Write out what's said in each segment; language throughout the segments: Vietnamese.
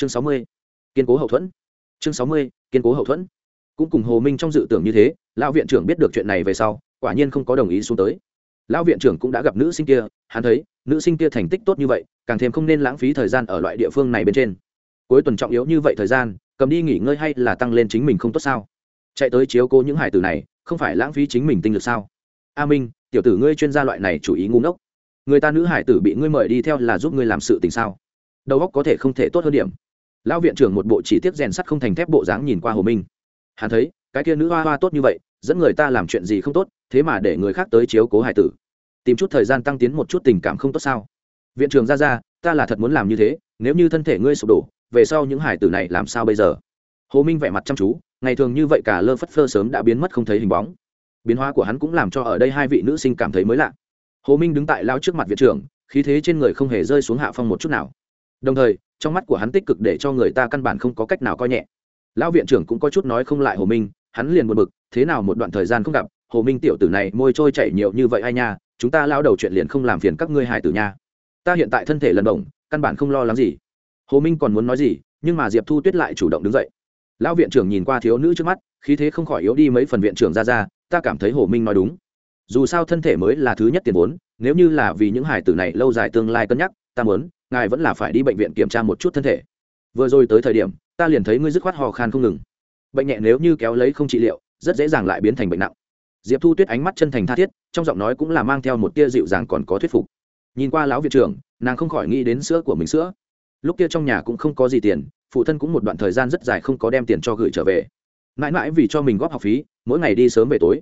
chương sáu mươi, kiên cố hậu thuẫn. Chương sáu mươi, kiên cố hậu thuẫn. Cũng cùng hồ minh trong dự tưởng như thế, lão viện trưởng biết được chuyện này về sau, quả nhiên không có đồng ý xuống tới. Lão viện trưởng cũng đã gặp nữ sinh kia, hắn thấy, nữ sinh kia thành tích tốt như vậy, càng thêm không nên lãng phí thời gian ở loại địa phương này bên trên. Cuối tuần trọng yếu như vậy thời gian, cầm đi nghỉ ngơi hay là tăng lên chính mình không tốt sao? Chạy tới chiếu cố những hải tử này, không phải lãng phí chính mình tinh lực sao? A minh, tiểu tử ngươi chuyên gia loại này chủ ý ngu ngốc. Người ta nữ hải tử bị ngươi mời đi theo là giúp ngươi làm sự tình sao? Đầu óc có thể không thể tốt hơn điểm lão viện trưởng một bộ chỉ tiết rèn sắt không thành thép bộ dáng nhìn qua hồ minh. Hắn thấy, cái kia nữ hoa hoa tốt như vậy, dẫn người ta làm chuyện gì không tốt, thế mà để người khác tới chiếu cố hải tử. Tìm chút thời gian tăng tiến một chút tình cảm không tốt sao? Viện trưởng ra ra, ta là thật muốn làm như thế, nếu như thân thể ngươi sụp đổ, về sau những hải tử này làm sao bây giờ? Hồ minh vẻ mặt chăm chú, ngày thường như vậy cả lơ phất phơ sớm đã biến mất không thấy hình bóng. Biến hóa của hắn cũng làm cho ở đây hai vị nữ sinh cảm thấy mới lạ. Hồ minh đứng tại lao trước mặt viện trưởng, khí thế trên người không hề rơi xuống hạ phong một chút nào. Đồng thời trong mắt của hắn tích cực để cho người ta căn bản không có cách nào coi nhẹ. Lão viện trưởng cũng có chút nói không lại hồ minh, hắn liền buồn bực, thế nào một đoạn thời gian không gặp, hồ minh tiểu tử này môi trôi chảy nhiều như vậy ai nha, chúng ta lao đầu chuyện liền không làm phiền các ngươi hải tử nha. Ta hiện tại thân thể lần động căn bản không lo lắng gì. Hồ minh còn muốn nói gì, nhưng mà diệp thu tuyết lại chủ động đứng dậy. Lão viện trưởng nhìn qua thiếu nữ trước mắt, khí thế không khỏi yếu đi mấy phần viện trưởng ra ra, ta cảm thấy hồ minh nói đúng. Dù sao thân thể mới là thứ nhất tiền vốn, nếu như là vì những hải tử này lâu dài tương lai cân nhắc ta muốn, ngài vẫn là phải đi bệnh viện kiểm tra một chút thân thể. Vừa rồi tới thời điểm, ta liền thấy ngươi dứt khoát hò khan không ngừng. Bệnh nhẹ nếu như kéo lấy không trị liệu, rất dễ dàng lại biến thành bệnh nặng. Diệp thu tuyết ánh mắt chân thành tha thiết, trong giọng nói cũng là mang theo một tia dịu dàng còn có thuyết phục. Nhìn qua lão viện trưởng, nàng không khỏi nghĩ đến sữa của mình sữa. Lúc kia trong nhà cũng không có gì tiền, phụ thân cũng một đoạn thời gian rất dài không có đem tiền cho gửi trở về. Mãi mãi vì cho mình góp học phí, mỗi ngày đi sớm về tối.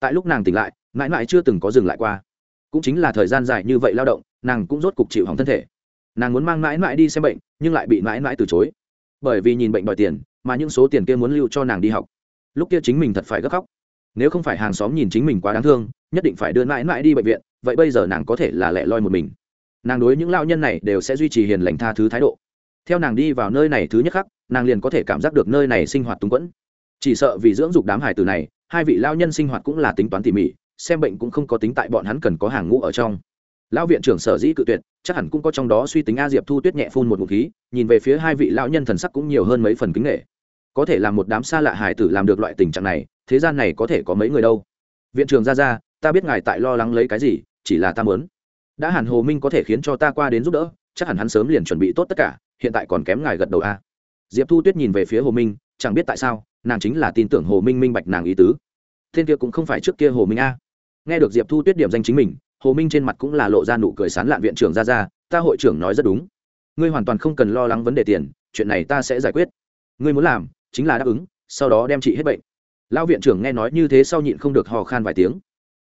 Tại lúc nàng tỉnh lại, mãi mãi chưa từng có dừng lại qua cũng chính là thời gian dài như vậy lao động, nàng cũng rốt cục chịu hỏng thân thể. Nàng muốn mang mãi mãi đi xem bệnh, nhưng lại bị mãi mãi từ chối. Bởi vì nhìn bệnh đòi tiền, mà những số tiền kia muốn lưu cho nàng đi học. Lúc kia chính mình thật phải gấp khóc. Nếu không phải hàng xóm nhìn chính mình quá đáng thương, nhất định phải đưa mãi mãi đi bệnh viện, vậy bây giờ nàng có thể là lẻ loi một mình. Nàng đối những lao nhân này đều sẽ duy trì hiền lành tha thứ thái độ. Theo nàng đi vào nơi này thứ nhất khắc, nàng liền có thể cảm giác được nơi này sinh hoạt túng quẫn. Chỉ sợ vì dưỡng dục đám hải từ này, hai vị lao nhân sinh hoạt cũng là tính toán tỉ mỉ xem bệnh cũng không có tính tại bọn hắn cần có hàng ngũ ở trong. Lão viện trưởng sở dĩ cự tuyệt, chắc hẳn cũng có trong đó suy tính a diệp thu tuyết nhẹ phun một ngụ khí, nhìn về phía hai vị lão nhân thần sắc cũng nhiều hơn mấy phần kính nghệ có thể làm một đám xa lạ hải tử làm được loại tình trạng này, thế gian này có thể có mấy người đâu? Viện trưởng ra ra, ta biết ngài tại lo lắng lấy cái gì, chỉ là ta muốn. Đã hẳn hồ minh có thể khiến cho ta qua đến giúp đỡ, chắc hẳn hắn sớm liền chuẩn bị tốt tất cả, hiện tại còn kém ngài gật đầu a. Diệp thu tuyết nhìn về phía hồ minh, chẳng biết tại sao, nàng chính là tin tưởng hồ minh minh bạch nàng ý tứ. Thiên kia cũng không phải trước kia hồ minh a nghe được diệp thu tuyết điểm danh chính mình, hồ minh trên mặt cũng là lộ ra nụ cười sán lạn viện trưởng ra ra, ta hội trưởng nói rất đúng. Ngươi hoàn toàn không cần lo lắng vấn đề tiền, chuyện này ta sẽ giải quyết. Ngươi muốn làm, chính là đáp ứng, sau đó đem trị hết bệnh. Lão viện trưởng nghe nói như thế sau nhịn không được hò khan vài tiếng.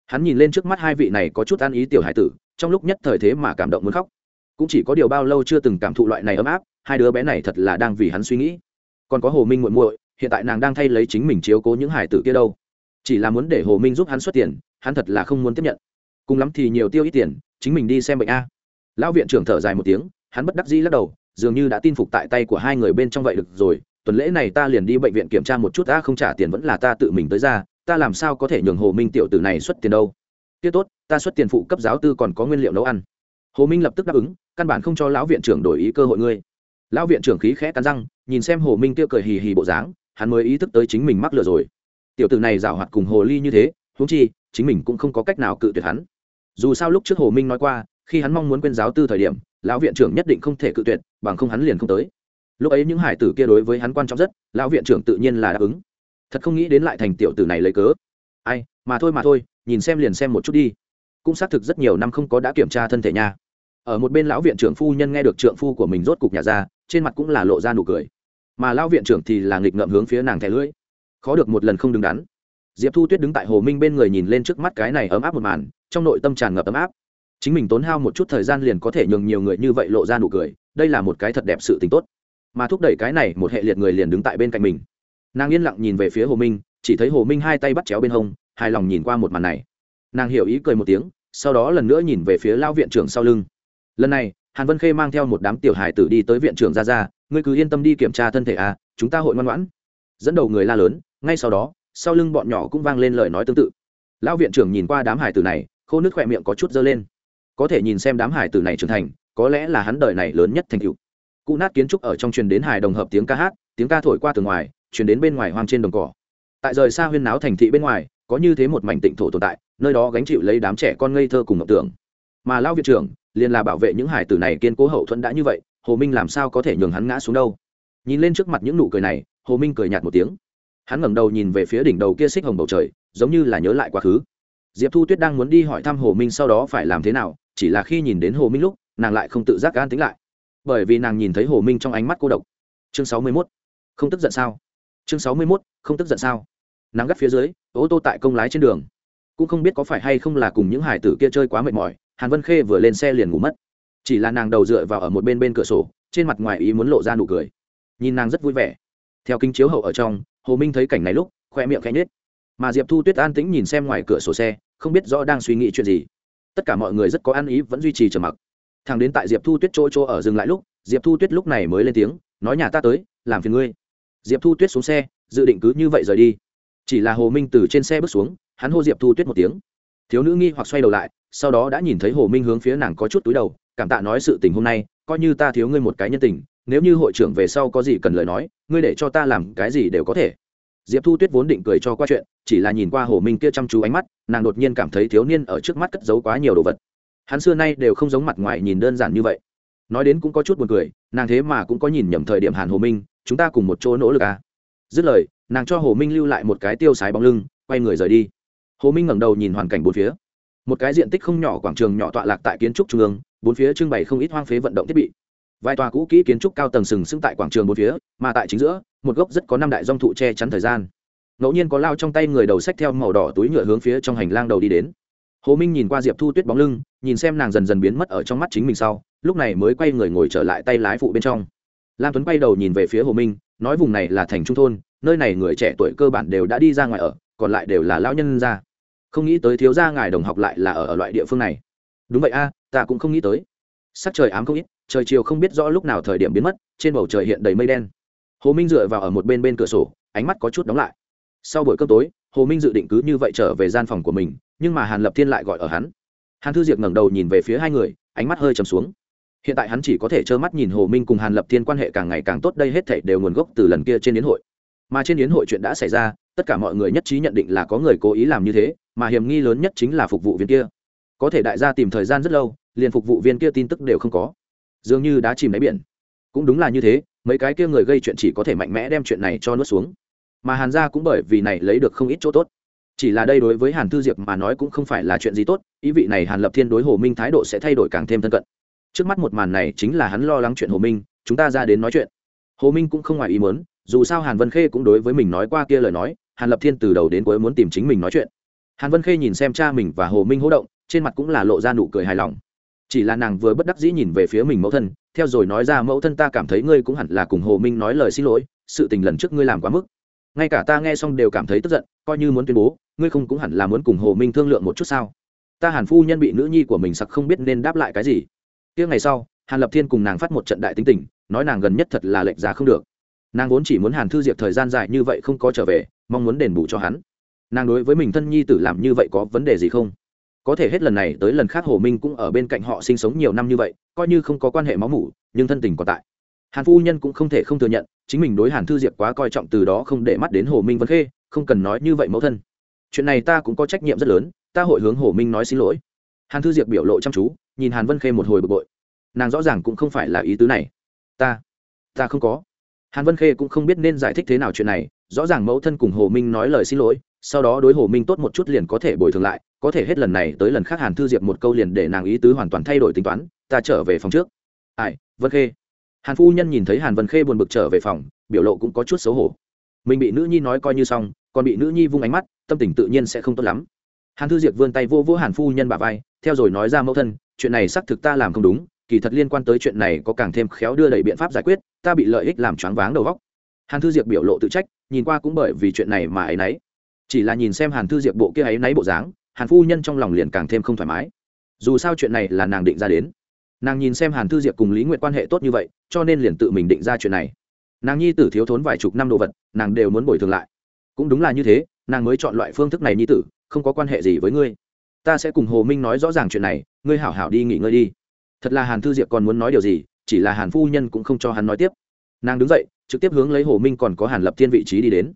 Hắn nhìn lên trước mắt hai vị này có chút an ý tiểu hải tử, trong lúc nhất thời thế mà cảm động muốn khóc. Cũng chỉ có điều bao lâu chưa từng cảm thụ loại này ấm áp, hai đứa bé này thật là đang vì hắn suy nghĩ. Còn có hồ minh muội muội, hiện tại nàng đang thay lấy chính mình chiếu cố những hải tử kia đâu chỉ là muốn để hồ minh giúp hắn xuất tiền, hắn thật là không muốn tiếp nhận. Cùng lắm thì nhiều tiêu ít tiền, chính mình đi xem bệnh a. Lão viện trưởng thở dài một tiếng, hắn bất đắc dĩ lắc đầu, dường như đã tin phục tại tay của hai người bên trong vậy được rồi, tuần lễ này ta liền đi bệnh viện kiểm tra một chút ta không trả tiền vẫn là ta tự mình tới ra, ta làm sao có thể nhường hồ minh tiểu tử này xuất tiền đâu. Tiết tốt, ta xuất tiền phụ cấp giáo tư còn có nguyên liệu nấu ăn. Hồ minh lập tức đáp ứng, căn bản không cho lão viện trưởng đổi ý cơ hội ngươi. Lão viện trưởng khí khẽ cắn răng, nhìn xem hồ minh tiêu cười hì hì bộ dáng, hắn mới ý thức tới chính mình mắc lừa rồi tiểu tử này rào hoạt cùng hồ ly như thế, huống chi, chính mình cũng không có cách nào cự tuyệt hắn. Dù sao lúc trước hồ minh nói qua, khi hắn mong muốn quên giáo tư thời điểm, lão viện trưởng nhất định không thể cự tuyệt, bằng không hắn liền không tới. Lúc ấy những hải tử kia đối với hắn quan trọng rất, lão viện trưởng tự nhiên là đáp ứng. Thật không nghĩ đến lại thành tiểu tử này lấy cớ. Ai, mà thôi mà thôi, nhìn xem liền xem một chút đi. Cũng xác thực rất nhiều năm không có đã kiểm tra thân thể nha. Ở một bên lão viện trưởng phu nhân nghe được trượng phu của mình rốt cục nhà ra, trên mặt cũng là lộ ra nụ cười. Mà lão viện trưởng thì là nghịch ngợm hướng phía nàng thẻ lưỡi khó được một lần không đứng đắn. Diệp thu tuyết đứng tại hồ minh bên người nhìn lên trước mắt cái này ấm áp một màn, trong nội tâm tràn ngập ấm áp. Chính mình tốn hao một chút thời gian liền có thể nhường nhiều người như vậy lộ ra nụ cười, đây là một cái thật đẹp sự tình tốt. Mà thúc đẩy cái này, một hệ liệt người liền đứng tại bên cạnh mình. Nàng yên lặng nhìn về phía hồ minh, chỉ thấy hồ minh hai tay bắt chéo bên hông, hài lòng nhìn qua một màn này. Nàng hiểu ý cười một tiếng, sau đó lần nữa nhìn về phía lao viện trưởng sau lưng. Lần này, hàn vân khê mang theo một đám tiểu hài tử đi tới viện trưởng ra ra, ngươi cứ yên tâm đi kiểm tra thân thể à chúng ta hội ngoan ngoãn dẫn đầu người la lớn, ngay sau đó, sau lưng bọn nhỏ cũng vang lên lời nói tương tự. Lão viện trưởng nhìn qua đám hải tử này, khô nước khỏe miệng có chút dơ lên. Có thể nhìn xem đám hải tử này trưởng thành, có lẽ là hắn đời này lớn nhất thành cựu cụ nát kiến trúc ở trong truyền đến hài đồng hợp tiếng ca hát, tiếng ca thổi qua từ ngoài, truyền đến bên ngoài hoang trên đồng cỏ. Tại rời xa huyên náo thành thị bên ngoài, có như thế một mảnh tịnh thổ tồn tại, nơi đó gánh chịu lấy đám trẻ con ngây thơ cùng ngọc tưởng. Mà lao viện trưởng, liền là bảo vệ những hải tử này kiên cố hậu thuẫn đã như vậy, hồ minh làm sao có thể nhường hắn ngã xuống đâu? Nhìn lên trước mặt những nụ cười này hồ minh cười nhạt một tiếng. Hắn ngẩng đầu nhìn về phía đỉnh đầu kia xích hồng bầu trời, giống như là nhớ lại quá khứ. Diệp thu tuyết đang muốn đi hỏi thăm hồ minh sau đó phải làm thế nào, chỉ là khi nhìn đến hồ minh lúc, nàng lại không tự giác gan tính lại. Bởi vì nàng nhìn thấy hồ minh trong ánh mắt cô độc. Chương sáu mươi mốt. Không tức giận sao? Chương sáu mươi mốt. Không tức giận sao? Nắng gắt phía dưới, ô tô tại công lái trên đường. Cũng không biết có phải hay không là cùng những hải tử kia chơi quá mệt mỏi, hàn vân khê vừa lên xe liền ngủ mất. Chỉ là nàng đầu dựa vào ở một bên bên cửa sổ, trên mặt ngoài ý muốn lộ ra nụ cười. Nhìn nàng rất vui vẻ theo kính chiếu hậu ở trong, hồ minh thấy cảnh này lúc khoe miệng khẽ nhết mà diệp thu tuyết an tĩnh nhìn xem ngoài cửa sổ xe, không biết rõ đang suy nghĩ chuyện gì. Tất cả mọi người rất có ăn ý, vẫn duy trì trầm mặc. Thằng đến tại diệp thu tuyết chỗ chỗ ở dừng lại lúc, diệp thu tuyết lúc này mới lên tiếng, nói nhà ta tới, làm phiền ngươi. Diệp thu tuyết xuống xe, dự định cứ như vậy rời đi. Chỉ là hồ minh từ trên xe bước xuống, hắn hô diệp thu tuyết một tiếng. Thiếu nữ nghi hoặc xoay đầu lại, sau đó đã nhìn thấy hồ minh hướng phía nàng có chút túi đầu, cảm tạ nói sự tình hôm nay, coi như ta thiếu ngươi một cái nhân tình nếu như hội trưởng về sau có gì cần lời nói, ngươi để cho ta làm cái gì đều có thể. Diệp thu tuyết vốn định cười cho qua chuyện, chỉ là nhìn qua hồ minh kia chăm chú ánh mắt, nàng đột nhiên cảm thấy thiếu niên ở trước mắt cất giấu quá nhiều đồ vật. Hắn xưa nay đều không giống mặt ngoài nhìn đơn giản như vậy. Nói đến cũng có chút buồn cười, nàng thế mà cũng có nhìn nhầm thời điểm hàn hồ minh, chúng ta cùng một chỗ nỗ lực à. dứt lời, nàng cho hồ minh lưu lại một cái tiêu sái bóng lưng, quay người rời đi. Hồ minh ngẩng đầu nhìn hoàn cảnh bốn phía. Một cái diện tích không nhỏ quảng trường nhỏ tọa lạc tại kiến trúc trung ương, bốn phía trưng bày không ít hoang phế vận động thiết bị vài tòa cũ kỹ kiến trúc cao tầng sừng sững tại quảng trường bốn phía mà tại chính giữa một gốc rất có năm đại dong thụ che chắn thời gian. Ngẫu nhiên có lao trong tay người đầu sách theo màu đỏ túi nhựa hướng phía trong hành lang đầu đi đến. Hồ minh nhìn qua diệp thu tuyết bóng lưng nhìn xem nàng dần dần biến mất ở trong mắt chính mình sau lúc này mới quay người ngồi trở lại tay lái phụ bên trong. Lam tuấn quay đầu nhìn về phía hồ minh nói vùng này là thành trung thôn nơi này người trẻ tuổi cơ bản đều đã đi ra ngoài ở còn lại đều là lão nhân ra. Không nghĩ tới thiếu gia ngài đồng học lại là ở, ở loại địa phương này. Đúng vậy a ta cũng không nghĩ tới. Sắc trời ám không ít trời chiều không biết rõ lúc nào thời điểm biến mất, trên bầu trời hiện đầy mây đen. Hồ minh dựa vào ở một bên bên cửa sổ, ánh mắt có chút đóng lại. Sau buổi cơm tối, hồ minh dự định cứ như vậy trở về gian phòng của mình, nhưng mà hàn lập thiên lại gọi ở hắn. Hàn thư diệp ngẩng đầu nhìn về phía hai người, ánh mắt hơi trầm xuống. Hiện tại hắn chỉ có thể trơ mắt nhìn hồ minh cùng hàn lập thiên quan hệ càng ngày càng tốt, đây hết thảy đều nguồn gốc từ lần kia trên yến hội. Mà trên yến hội chuyện đã xảy ra, tất cả mọi người nhất trí nhận định là có người cố ý làm như thế, mà hiểm nghi lớn nhất chính là phục vụ viên kia. Có thể đại gia tìm thời gian rất lâu, liền phục vụ viên kia tin tức đều không có dường như đã chìm đáy biển. Cũng đúng là như thế, mấy cái kia người gây chuyện chỉ có thể mạnh mẽ đem chuyện này cho nuốt xuống. Mà hàn gia cũng bởi vì này lấy được không ít chỗ tốt. Chỉ là đây đối với hàn thư diệp mà nói cũng không phải là chuyện gì tốt, ý vị này hàn lập thiên đối hồ minh thái độ sẽ thay đổi càng thêm thân cận. Trước mắt một màn này chính là hắn lo lắng chuyện hồ minh, chúng ta ra đến nói chuyện. Hồ minh cũng không ngoài ý muốn, dù sao hàn vân khê cũng đối với mình nói qua kia lời nói, hàn lập thiên từ đầu đến cuối muốn tìm chính mình nói chuyện. Hàn vân khê nhìn xem cha mình và hồ minh hỗ động, trên mặt cũng là lộ ra nụ cười hài lòng chỉ là nàng vừa bất đắc dĩ nhìn về phía mình mẫu thân, theo rồi nói ra mẫu thân ta cảm thấy ngươi cũng hẳn là cùng hồ minh nói lời xin lỗi, sự tình lần trước ngươi làm quá mức. Ngay cả ta nghe xong đều cảm thấy tức giận, coi như muốn tuyên bố, ngươi không cũng hẳn là muốn cùng hồ minh thương lượng một chút sao? Ta hàn phu nhân bị nữ nhi của mình sặc không biết nên đáp lại cái gì. Tiếng ngày sau, hàn lập thiên cùng nàng phát một trận đại tính tình, nói nàng gần nhất thật là lệnh giá không được. Nàng vốn chỉ muốn hàn thư diệp thời gian dài như vậy không có trở về, mong muốn đền bù cho hắn. Nàng đối với mình thân nhi tử làm như vậy có vấn đề gì không? Có thể hết lần này tới lần khác hồ minh cũng ở bên cạnh họ sinh sống nhiều năm như vậy, coi như không có quan hệ máu mủ, nhưng thân tình còn tại. Hàn phu nhân cũng không thể không thừa nhận, chính mình đối hàn thư diệp quá coi trọng từ đó không để mắt đến hồ minh vân khê, không cần nói như vậy mẫu thân. Chuyện này ta cũng có trách nhiệm rất lớn, ta hội hướng hồ minh nói xin lỗi. Hàn thư diệp biểu lộ chăm chú, nhìn hàn vân khê một hồi bực bội. Nàng rõ ràng cũng không phải là ý tứ này. Ta ta không có. Hàn vân khê cũng không biết nên giải thích thế nào chuyện này, rõ ràng mẫu thân cùng hồ minh nói lời xin lỗi sau đó đối hồ minh tốt một chút liền có thể bồi thường lại, có thể hết lần này tới lần khác hàn thư diệp một câu liền để nàng ý tứ hoàn toàn thay đổi tính toán, ta trở về phòng trước. Ai, vân khê. Hàn phu nhân nhìn thấy hàn vân khê buồn bực trở về phòng, biểu lộ cũng có chút xấu hổ. Mình bị nữ nhi nói coi như xong, còn bị nữ nhi vung ánh mắt, tâm tình tự nhiên sẽ không tốt lắm. Hàn thư diệp vươn tay vô vô hàn phu nhân bà vai, theo rồi nói ra mẫu thân, chuyện này xác thực ta làm không đúng, kỳ thật liên quan tới chuyện này có càng thêm khéo đưa đẩy biện pháp giải quyết, ta bị lợi ích làm choáng váng đầu góc hàn thư diệp biểu lộ tự trách, nhìn qua cũng bởi vì chuyện này mà ấy nấy chỉ là nhìn xem hàn thư diệp bộ kia ấy nấy bộ dáng, hàn phu nhân trong lòng liền càng thêm không thoải mái. Dù sao chuyện này là nàng định ra đến. Nàng nhìn xem hàn thư diệp cùng lý nguyện quan hệ tốt như vậy, cho nên liền tự mình định ra chuyện này. Nàng nhi tử thiếu thốn vài chục năm đồ vật, nàng đều muốn bồi thường lại. Cũng đúng là như thế, nàng mới chọn loại phương thức này nhi tử, không có quan hệ gì với ngươi. Ta sẽ cùng hồ minh nói rõ ràng chuyện này, ngươi hảo hảo đi nghỉ ngơi đi. Thật là hàn thư diệp còn muốn nói điều gì, chỉ là hàn phu nhân cũng không cho hắn nói tiếp. Nàng đứng dậy, trực tiếp hướng lấy hồ minh còn có hàn lập thiên vị trí đi đến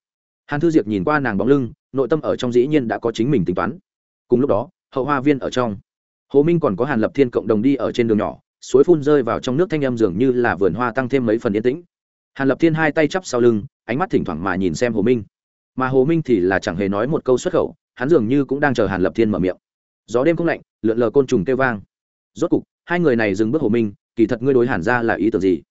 hàn thư diệp nhìn qua nàng bóng lưng, nội tâm ở trong dĩ nhiên đã có chính mình tính toán. Cùng lúc đó, hậu hoa viên ở trong. Hồ minh còn có hàn lập thiên cộng đồng đi ở trên đường nhỏ, suối phun rơi vào trong nước thanh âm dường như là vườn hoa tăng thêm mấy phần yên tĩnh. Hàn lập thiên hai tay chắp sau lưng, ánh mắt thỉnh thoảng mà nhìn xem hồ minh. Mà hồ minh thì là chẳng hề nói một câu xuất khẩu, hắn dường như cũng đang chờ hàn lập thiên mở miệng. Gió đêm không lạnh, lượn lờ côn trùng kêu vang. Rốt cục, hai người này dừng bước hồ minh, kỳ thật ngươi đối hàn ra là ý tưởng gì?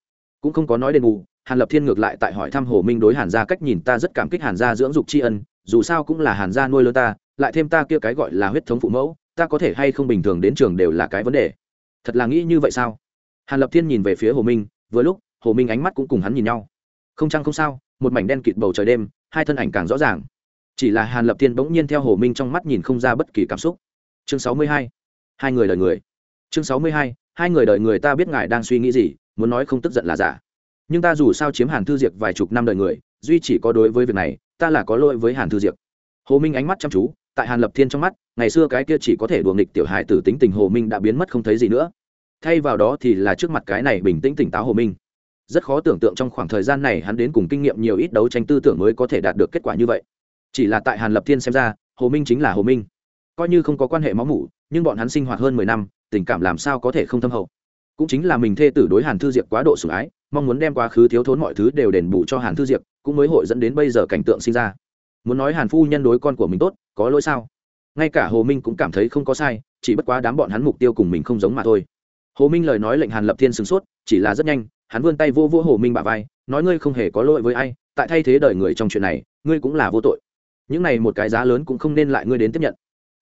Cũng không có nói đền bù hàn lập thiên ngược lại tại hỏi thăm hồ minh đối hàn gia cách nhìn ta rất cảm kích hàn gia dưỡng dục tri ân, dù sao cũng là hàn gia nuôi lớn ta, lại thêm ta kia cái gọi là huyết thống phụ mẫu, ta có thể hay không bình thường đến trường đều là cái vấn đề. Thật là nghĩ như vậy sao? Hàn lập thiên nhìn về phía hồ minh, vừa lúc, hồ minh ánh mắt cũng cùng hắn nhìn nhau. Không chăng không sao, một mảnh đen kịt bầu trời đêm, hai thân ảnh càng rõ ràng. Chỉ là hàn lập thiên bỗng nhiên theo hồ minh trong mắt nhìn không ra bất kỳ cảm xúc. Chương sáu mươi hai hai người đời người. Chương sáu mươi hai hai người đời người ta biết ngài đang suy nghĩ gì, muốn nói không tức giận là giả nhưng ta dù sao chiếm hàn thư diệp vài chục năm đời người, duy chỉ có đối với việc này, ta là có lỗi với hàn thư diệp. Hồ minh ánh mắt chăm chú, tại hàn lập thiên trong mắt, ngày xưa cái kia chỉ có thể đùa nghịch tiểu hài tử tính tình hồ minh đã biến mất không thấy gì nữa. Thay vào đó thì là trước mặt cái này bình tĩnh tỉnh táo hồ minh. Rất khó tưởng tượng trong khoảng thời gian này hắn đến cùng kinh nghiệm nhiều ít đấu tranh tư tưởng mới có thể đạt được kết quả như vậy. Chỉ là tại hàn lập thiên xem ra, hồ minh chính là hồ minh. Coi như không có quan hệ máu mủ, nhưng bọn hắn sinh hoạt hơn mười năm, tình cảm làm sao có thể không thâm hậu? Cũng chính là mình thê tử đối hàn thư diệp quá độ sủng ái mong muốn đem quá khứ thiếu thốn mọi thứ đều đền bù cho hàn thư diệp, cũng mới hội dẫn đến bây giờ cảnh tượng sinh ra. Muốn nói hàn phu nhân đối con của mình tốt, có lỗi sao? Ngay cả hồ minh cũng cảm thấy không có sai, chỉ bất quá đám bọn hắn mục tiêu cùng mình không giống mà thôi. Hồ minh lời nói lệnh hàn lập thiên sửng sốt, chỉ là rất nhanh, hắn vươn tay vô vô hồ minh bả vai, nói ngươi không hề có lỗi với ai, tại thay thế đời người trong chuyện này, ngươi cũng là vô tội. Những này một cái giá lớn cũng không nên lại ngươi đến tiếp nhận.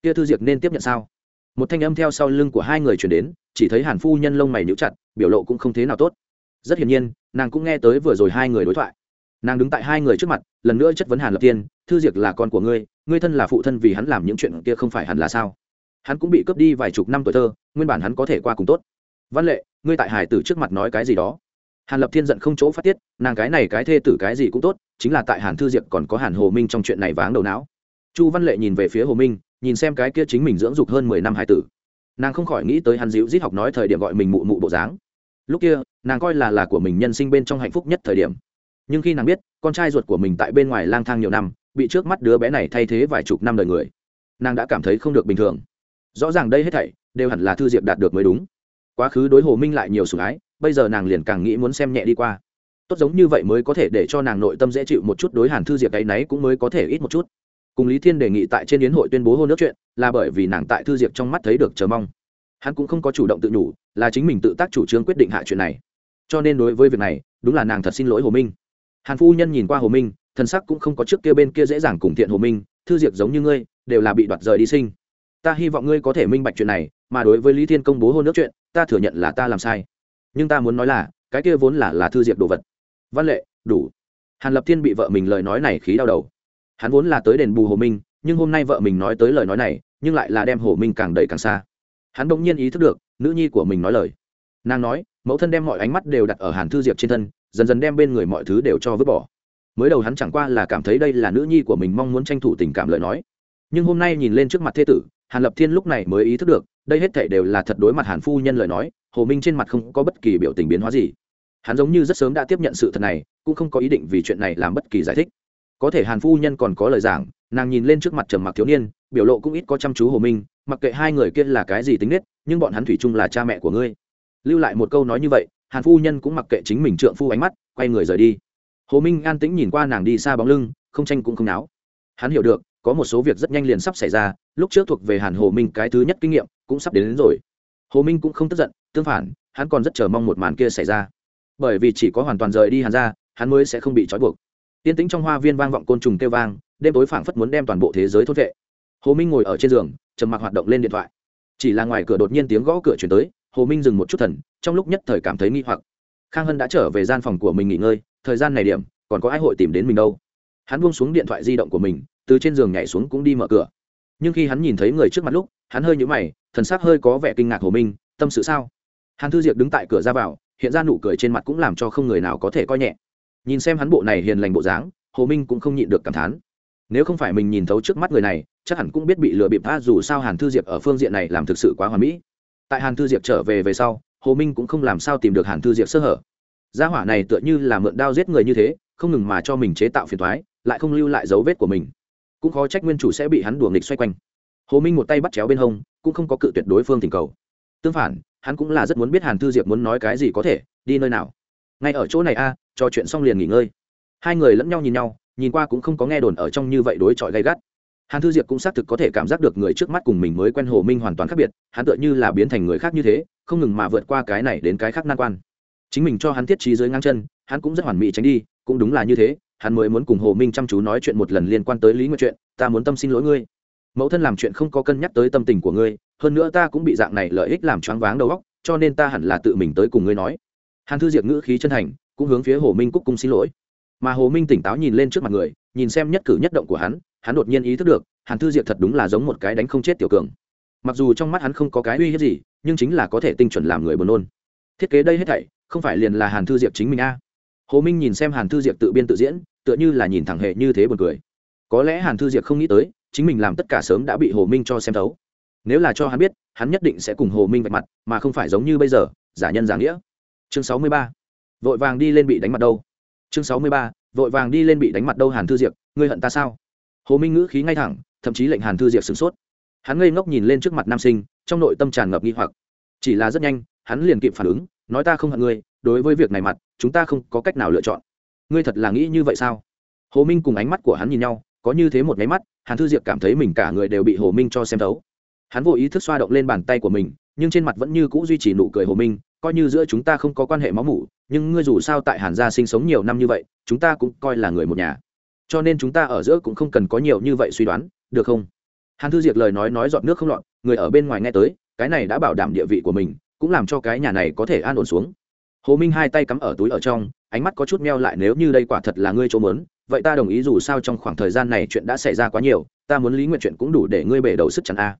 Kia thư diệp nên tiếp nhận sao? Một thanh âm theo sau lưng của hai người chuyển đến, chỉ thấy hàn phu nhân lông mày níu chặt, biểu lộ cũng không thế nào tốt rất hiển nhiên, nàng cũng nghe tới vừa rồi hai người đối thoại. Nàng đứng tại hai người trước mặt, lần nữa chất vấn hàn lập tiên, thư diệc là con của ngươi ngươi thân là phụ thân vì hắn làm những chuyện kia không phải hẳn là sao? Hắn cũng bị cướp đi vài chục năm tuổi thơ, nguyên bản hắn có thể qua cùng tốt. Văn lệ, ngươi tại hải tử trước mặt nói cái gì đó? Hàn lập thiên giận không chỗ phát tiết, nàng cái này cái thê tử cái gì cũng tốt, chính là tại hàn thư diệp còn có hàn hồ minh trong chuyện này váng đầu não. Chu văn lệ nhìn về phía hồ minh, nhìn xem cái kia chính mình dưỡng dục hơn mười năm hải tử. Nàng không khỏi nghĩ tới hắn dịu dít học nói thời điểm gọi mình mụ mụ bộ dáng lúc kia, nàng coi là là của mình nhân sinh bên trong hạnh phúc nhất thời điểm. Nhưng khi nàng biết, con trai ruột của mình tại bên ngoài lang thang nhiều năm, bị trước mắt đứa bé này thay thế vài chục năm đời người, nàng đã cảm thấy không được bình thường. Rõ ràng đây hết thảy, đều hẳn là thư diệp đạt được mới đúng. Quá khứ đối hồ minh lại nhiều sủng ái, bây giờ nàng liền càng nghĩ muốn xem nhẹ đi qua. Tốt giống như vậy mới có thể để cho nàng nội tâm dễ chịu một chút đối hàn thư diệp ấy nấy cũng mới có thể ít một chút. Cùng lý thiên đề nghị tại trên yến hội tuyên bố hôn nước chuyện, là bởi vì nàng tại thư diệp trong mắt thấy được chờ mong. Hắn cũng không có chủ động tự nhủ là chính mình tự tác chủ trương quyết định hạ chuyện này. Cho nên đối với việc này, đúng là nàng thật xin lỗi hồ minh. Hàn phu nhân nhìn qua hồ minh, thần sắc cũng không có trước kia bên kia dễ dàng cùng thiện hồ minh, thư diệp giống như ngươi, đều là bị đoạt rời đi sinh. Ta hy vọng ngươi có thể minh bạch chuyện này, mà đối với lý thiên công bố hôn nước chuyện, ta thừa nhận là ta làm sai. Nhưng ta muốn nói là, cái kia vốn là là thư diệp đồ vật. Văn lệ, đủ. Hàn lập thiên bị vợ mình lời nói này khí đau đầu. Hắn vốn là tới đền bù hồ minh, nhưng hôm nay vợ mình nói tới lời nói này, nhưng lại là đem hồ minh càng đẩy càng xa hắn bỗng nhiên ý thức được, nữ nhi của mình nói lời. Nàng nói, mẫu thân đem mọi ánh mắt đều đặt ở hàn thư diệp trên thân, dần dần đem bên người mọi thứ đều cho vứt bỏ. Mới đầu hắn chẳng qua là cảm thấy đây là nữ nhi của mình mong muốn tranh thủ tình cảm lời nói. Nhưng hôm nay nhìn lên trước mặt thế tử, hàn lập thiên lúc này mới ý thức được, đây hết thể đều là thật đối mặt hàn phu nhân lời nói, hồ minh trên mặt không có bất kỳ biểu tình biến hóa gì. Hắn giống như rất sớm đã tiếp nhận sự thật này, cũng không có ý định vì chuyện này làm bất kỳ giải thích có thể hàn phu nhân còn có lời giảng nàng nhìn lên trước mặt trầm mặc thiếu niên biểu lộ cũng ít có chăm chú hồ minh mặc kệ hai người kia là cái gì tính nết nhưng bọn hắn thủy chung là cha mẹ của ngươi. Lưu lại một câu nói như vậy hàn phu nhân cũng mặc kệ chính mình trượng phu ánh mắt quay người rời đi. Hồ minh an tĩnh nhìn qua nàng đi xa bóng lưng không tranh cũng không náo. Hắn hiểu được có một số việc rất nhanh liền sắp xảy ra lúc trước thuộc về hàn hồ minh cái thứ nhất kinh nghiệm cũng sắp đến, đến rồi. Hồ minh cũng không tức giận tương phản hắn còn rất chờ mong một màn kia xảy ra. Bởi vì chỉ có hoàn toàn rời đi hàn ra hắn mới sẽ không bị trói buộc tiên tĩnh trong hoa viên vang vọng côn trùng kêu vang, đêm tối phảng phất muốn đem toàn bộ thế giới thốt vệ. Hồ minh ngồi ở trên giường, trầm mặc hoạt động lên điện thoại. Chỉ là ngoài cửa đột nhiên tiếng gõ cửa chuyển tới, hồ minh dừng một chút thần, trong lúc nhất thời cảm thấy nghi hoặc. Khang hân đã trở về gian phòng của mình nghỉ ngơi, thời gian này điểm, còn có ai hội tìm đến mình đâu? Hắn buông xuống điện thoại di động của mình, từ trên giường nhảy xuống cũng đi mở cửa. Nhưng khi hắn nhìn thấy người trước mặt lúc, hắn hơi nhũ mày, thần sắc hơi có vẻ kinh ngạc hồ minh, tâm sự sao? Hàn thư diệp đứng tại cửa ra vào, hiện ra nụ cười trên mặt cũng làm cho không người nào có thể coi nhẹ nhìn xem hắn bộ này hiền lành bộ dáng, hồ minh cũng không nhịn được cảm thán. Nếu không phải mình nhìn thấu trước mắt người này, chắc hẳn cũng biết bị lừa bịp tha dù sao hàn thư diệp ở phương diện này làm thực sự quá hoà mỹ. Tại hàn thư diệp trở về về sau, hồ minh cũng không làm sao tìm được hàn thư diệp sơ hở. Gia hỏa này tựa như là mượn đao giết người như thế, không ngừng mà cho mình chế tạo phiền thoái lại không lưu lại dấu vết của mình. Cũng khó trách nguyên chủ sẽ bị hắn đùa nghịch xoay quanh. Hồ minh một tay bắt chéo bên hông, cũng không có cự tuyệt đối phương tình cầu. Tương phản, hắn cũng là rất muốn biết hàn thư diệp muốn nói cái gì có thể, đi nơi nào ngay ở chỗ này a, trò chuyện xong liền nghỉ ngơi. Hai người lẫn nhau nhìn nhau, nhìn qua cũng không có nghe đồn ở trong như vậy đối chọi gay gắt. Hàn thư diệp cũng xác thực có thể cảm giác được người trước mắt cùng mình mới quen hồ minh hoàn toàn khác biệt, hắn tựa như là biến thành người khác như thế, không ngừng mà vượt qua cái này đến cái khác nan quan. Chính mình cho hắn thiết trí dưới ngang chân, hắn cũng rất hoàn mỹ tránh đi, cũng đúng là như thế, hắn mới muốn cùng hồ minh chăm chú nói chuyện một lần liên quan tới lý nguyện chuyện, ta muốn tâm xin lỗi ngươi. Mẫu thân làm chuyện không có cân nhắc tới tâm tình của ngươi, hơn nữa ta cũng bị dạng này lợi ích làm choáng váng đầu óc, cho nên ta hẳn là tự mình tới cùng ngươi nói hàn thư diệp ngữ khí chân thành, cũng hướng phía hồ minh cúc cung xin lỗi. Mà hồ minh tỉnh táo nhìn lên trước mặt người, nhìn xem nhất cử nhất động của hắn hắn đột nhiên ý thức được, hàn thư diệp thật đúng là giống một cái đánh không chết tiểu cường. Mặc dù trong mắt hắn không có cái uy hiếp gì, nhưng chính là có thể tinh chuẩn làm người buồn nôn. Thiết kế đây hết thảy, không phải liền là hàn thư diệp chính mình a? Hồ minh nhìn xem hàn thư diệp tự biên tự diễn, tựa như là nhìn thẳng hệ như thế buồn cười. Có lẽ hàn thư diệp không nghĩ tới, chính mình làm tất cả sớm đã bị hồ minh cho xem thấu. Nếu là cho hắn biết, hắn nhất định sẽ cùng hồ minh vạch mặt, mà không phải giống như bây giờ, giả nhân giả nghĩa chương sáu mươi ba. Vội vàng đi lên bị đánh mặt đâu. Chương sáu mươi ba. Vội vàng đi lên bị đánh mặt đâu hàn thư diệp ngươi hận ta sao? Hồ minh ngữ khí ngay thẳng, thậm chí lệnh hàn thư diệp sửng sốt. Hắn ngây ngốc nhìn lên trước mặt nam sinh, trong nội tâm tràn ngập nghi hoặc. Chỉ là rất nhanh, hắn liền kịp phản ứng, nói ta không hận ngươi, đối với việc này mặt, chúng ta không có cách nào lựa chọn. Ngươi thật là nghĩ như vậy sao? Hồ minh cùng ánh mắt của hắn nhìn nhau, có như thế một máy mắt, hàn thư diệp cảm thấy mình cả người đều bị hồ minh cho xem thấu. Hắn vô ý thức xoa động lên bàn tay của mình, nhưng trên mặt vẫn như cũ duy trì nụ cười hồ minh coi như giữa chúng ta không có quan hệ máu mủ, nhưng ngươi dù sao tại hàn gia sinh sống nhiều năm như vậy, chúng ta cũng coi là người một nhà. Cho nên chúng ta ở giữa cũng không cần có nhiều như vậy suy đoán, được không? Hàn thư Diệt lời nói nói dọn nước không lọt, người ở bên ngoài nghe tới, cái này đã bảo đảm địa vị của mình, cũng làm cho cái nhà này có thể an ổn xuống. Hồ minh hai tay cắm ở túi ở trong, ánh mắt có chút meo lại nếu như đây quả thật là ngươi chỗ mớn vậy ta đồng ý dù sao trong khoảng thời gian này chuyện đã xảy ra quá nhiều, ta muốn lý nguyện chuyện cũng đủ để ngươi bể đầu sức chắn a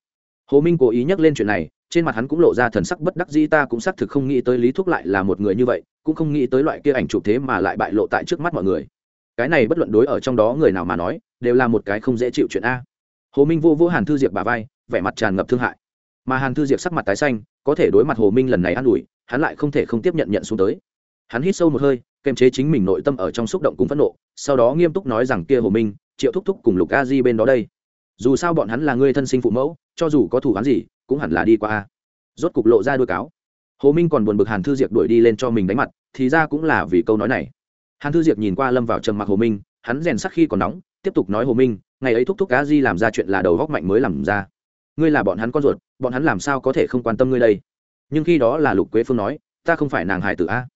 hồ minh cố ý nhắc lên chuyện này, trên mặt hắn cũng lộ ra thần sắc bất đắc dĩ, ta cũng xác thực không nghĩ tới lý thúc lại là một người như vậy, cũng không nghĩ tới loại kia ảnh chụp thế mà lại bại lộ tại trước mắt mọi người. Cái này bất luận đối ở trong đó người nào mà nói, đều là một cái không dễ chịu chuyện a. Hồ minh vô vô hàn thư diệp bà vai, vẻ mặt tràn ngập thương hại. Mà hàn thư diệp sắc mặt tái xanh, có thể đối mặt hồ minh lần này an ủi, hắn lại không thể không tiếp nhận nhận xuống tới. Hắn hít sâu một hơi kềm chế chính mình nội tâm ở trong xúc động cùng phẫn nộ, sau đó nghiêm túc nói rằng kia hồ minh, triệu thúc thúc cùng lục a di bên đó đây dù sao bọn hắn là người thân sinh phụ mẫu, cho dù có thủ hắn gì, cũng hẳn là đi qua a. Rốt cục lộ ra đôi cáo. Hồ minh còn buồn bực hàn thư diệp đuổi đi lên cho mình đánh mặt, thì ra cũng là vì câu nói này. Hàn thư diệp nhìn qua lâm vào trầm mặc hồ minh, hắn rèn sắc khi còn nóng, tiếp tục nói hồ minh, ngày ấy thúc thúc cá di làm ra chuyện là đầu góc mạnh mới làm ra. Ngươi là bọn hắn con ruột, bọn hắn làm sao có thể không quan tâm ngươi đây? Nhưng khi đó là lục quế phương nói, ta không phải nàng hải tử a.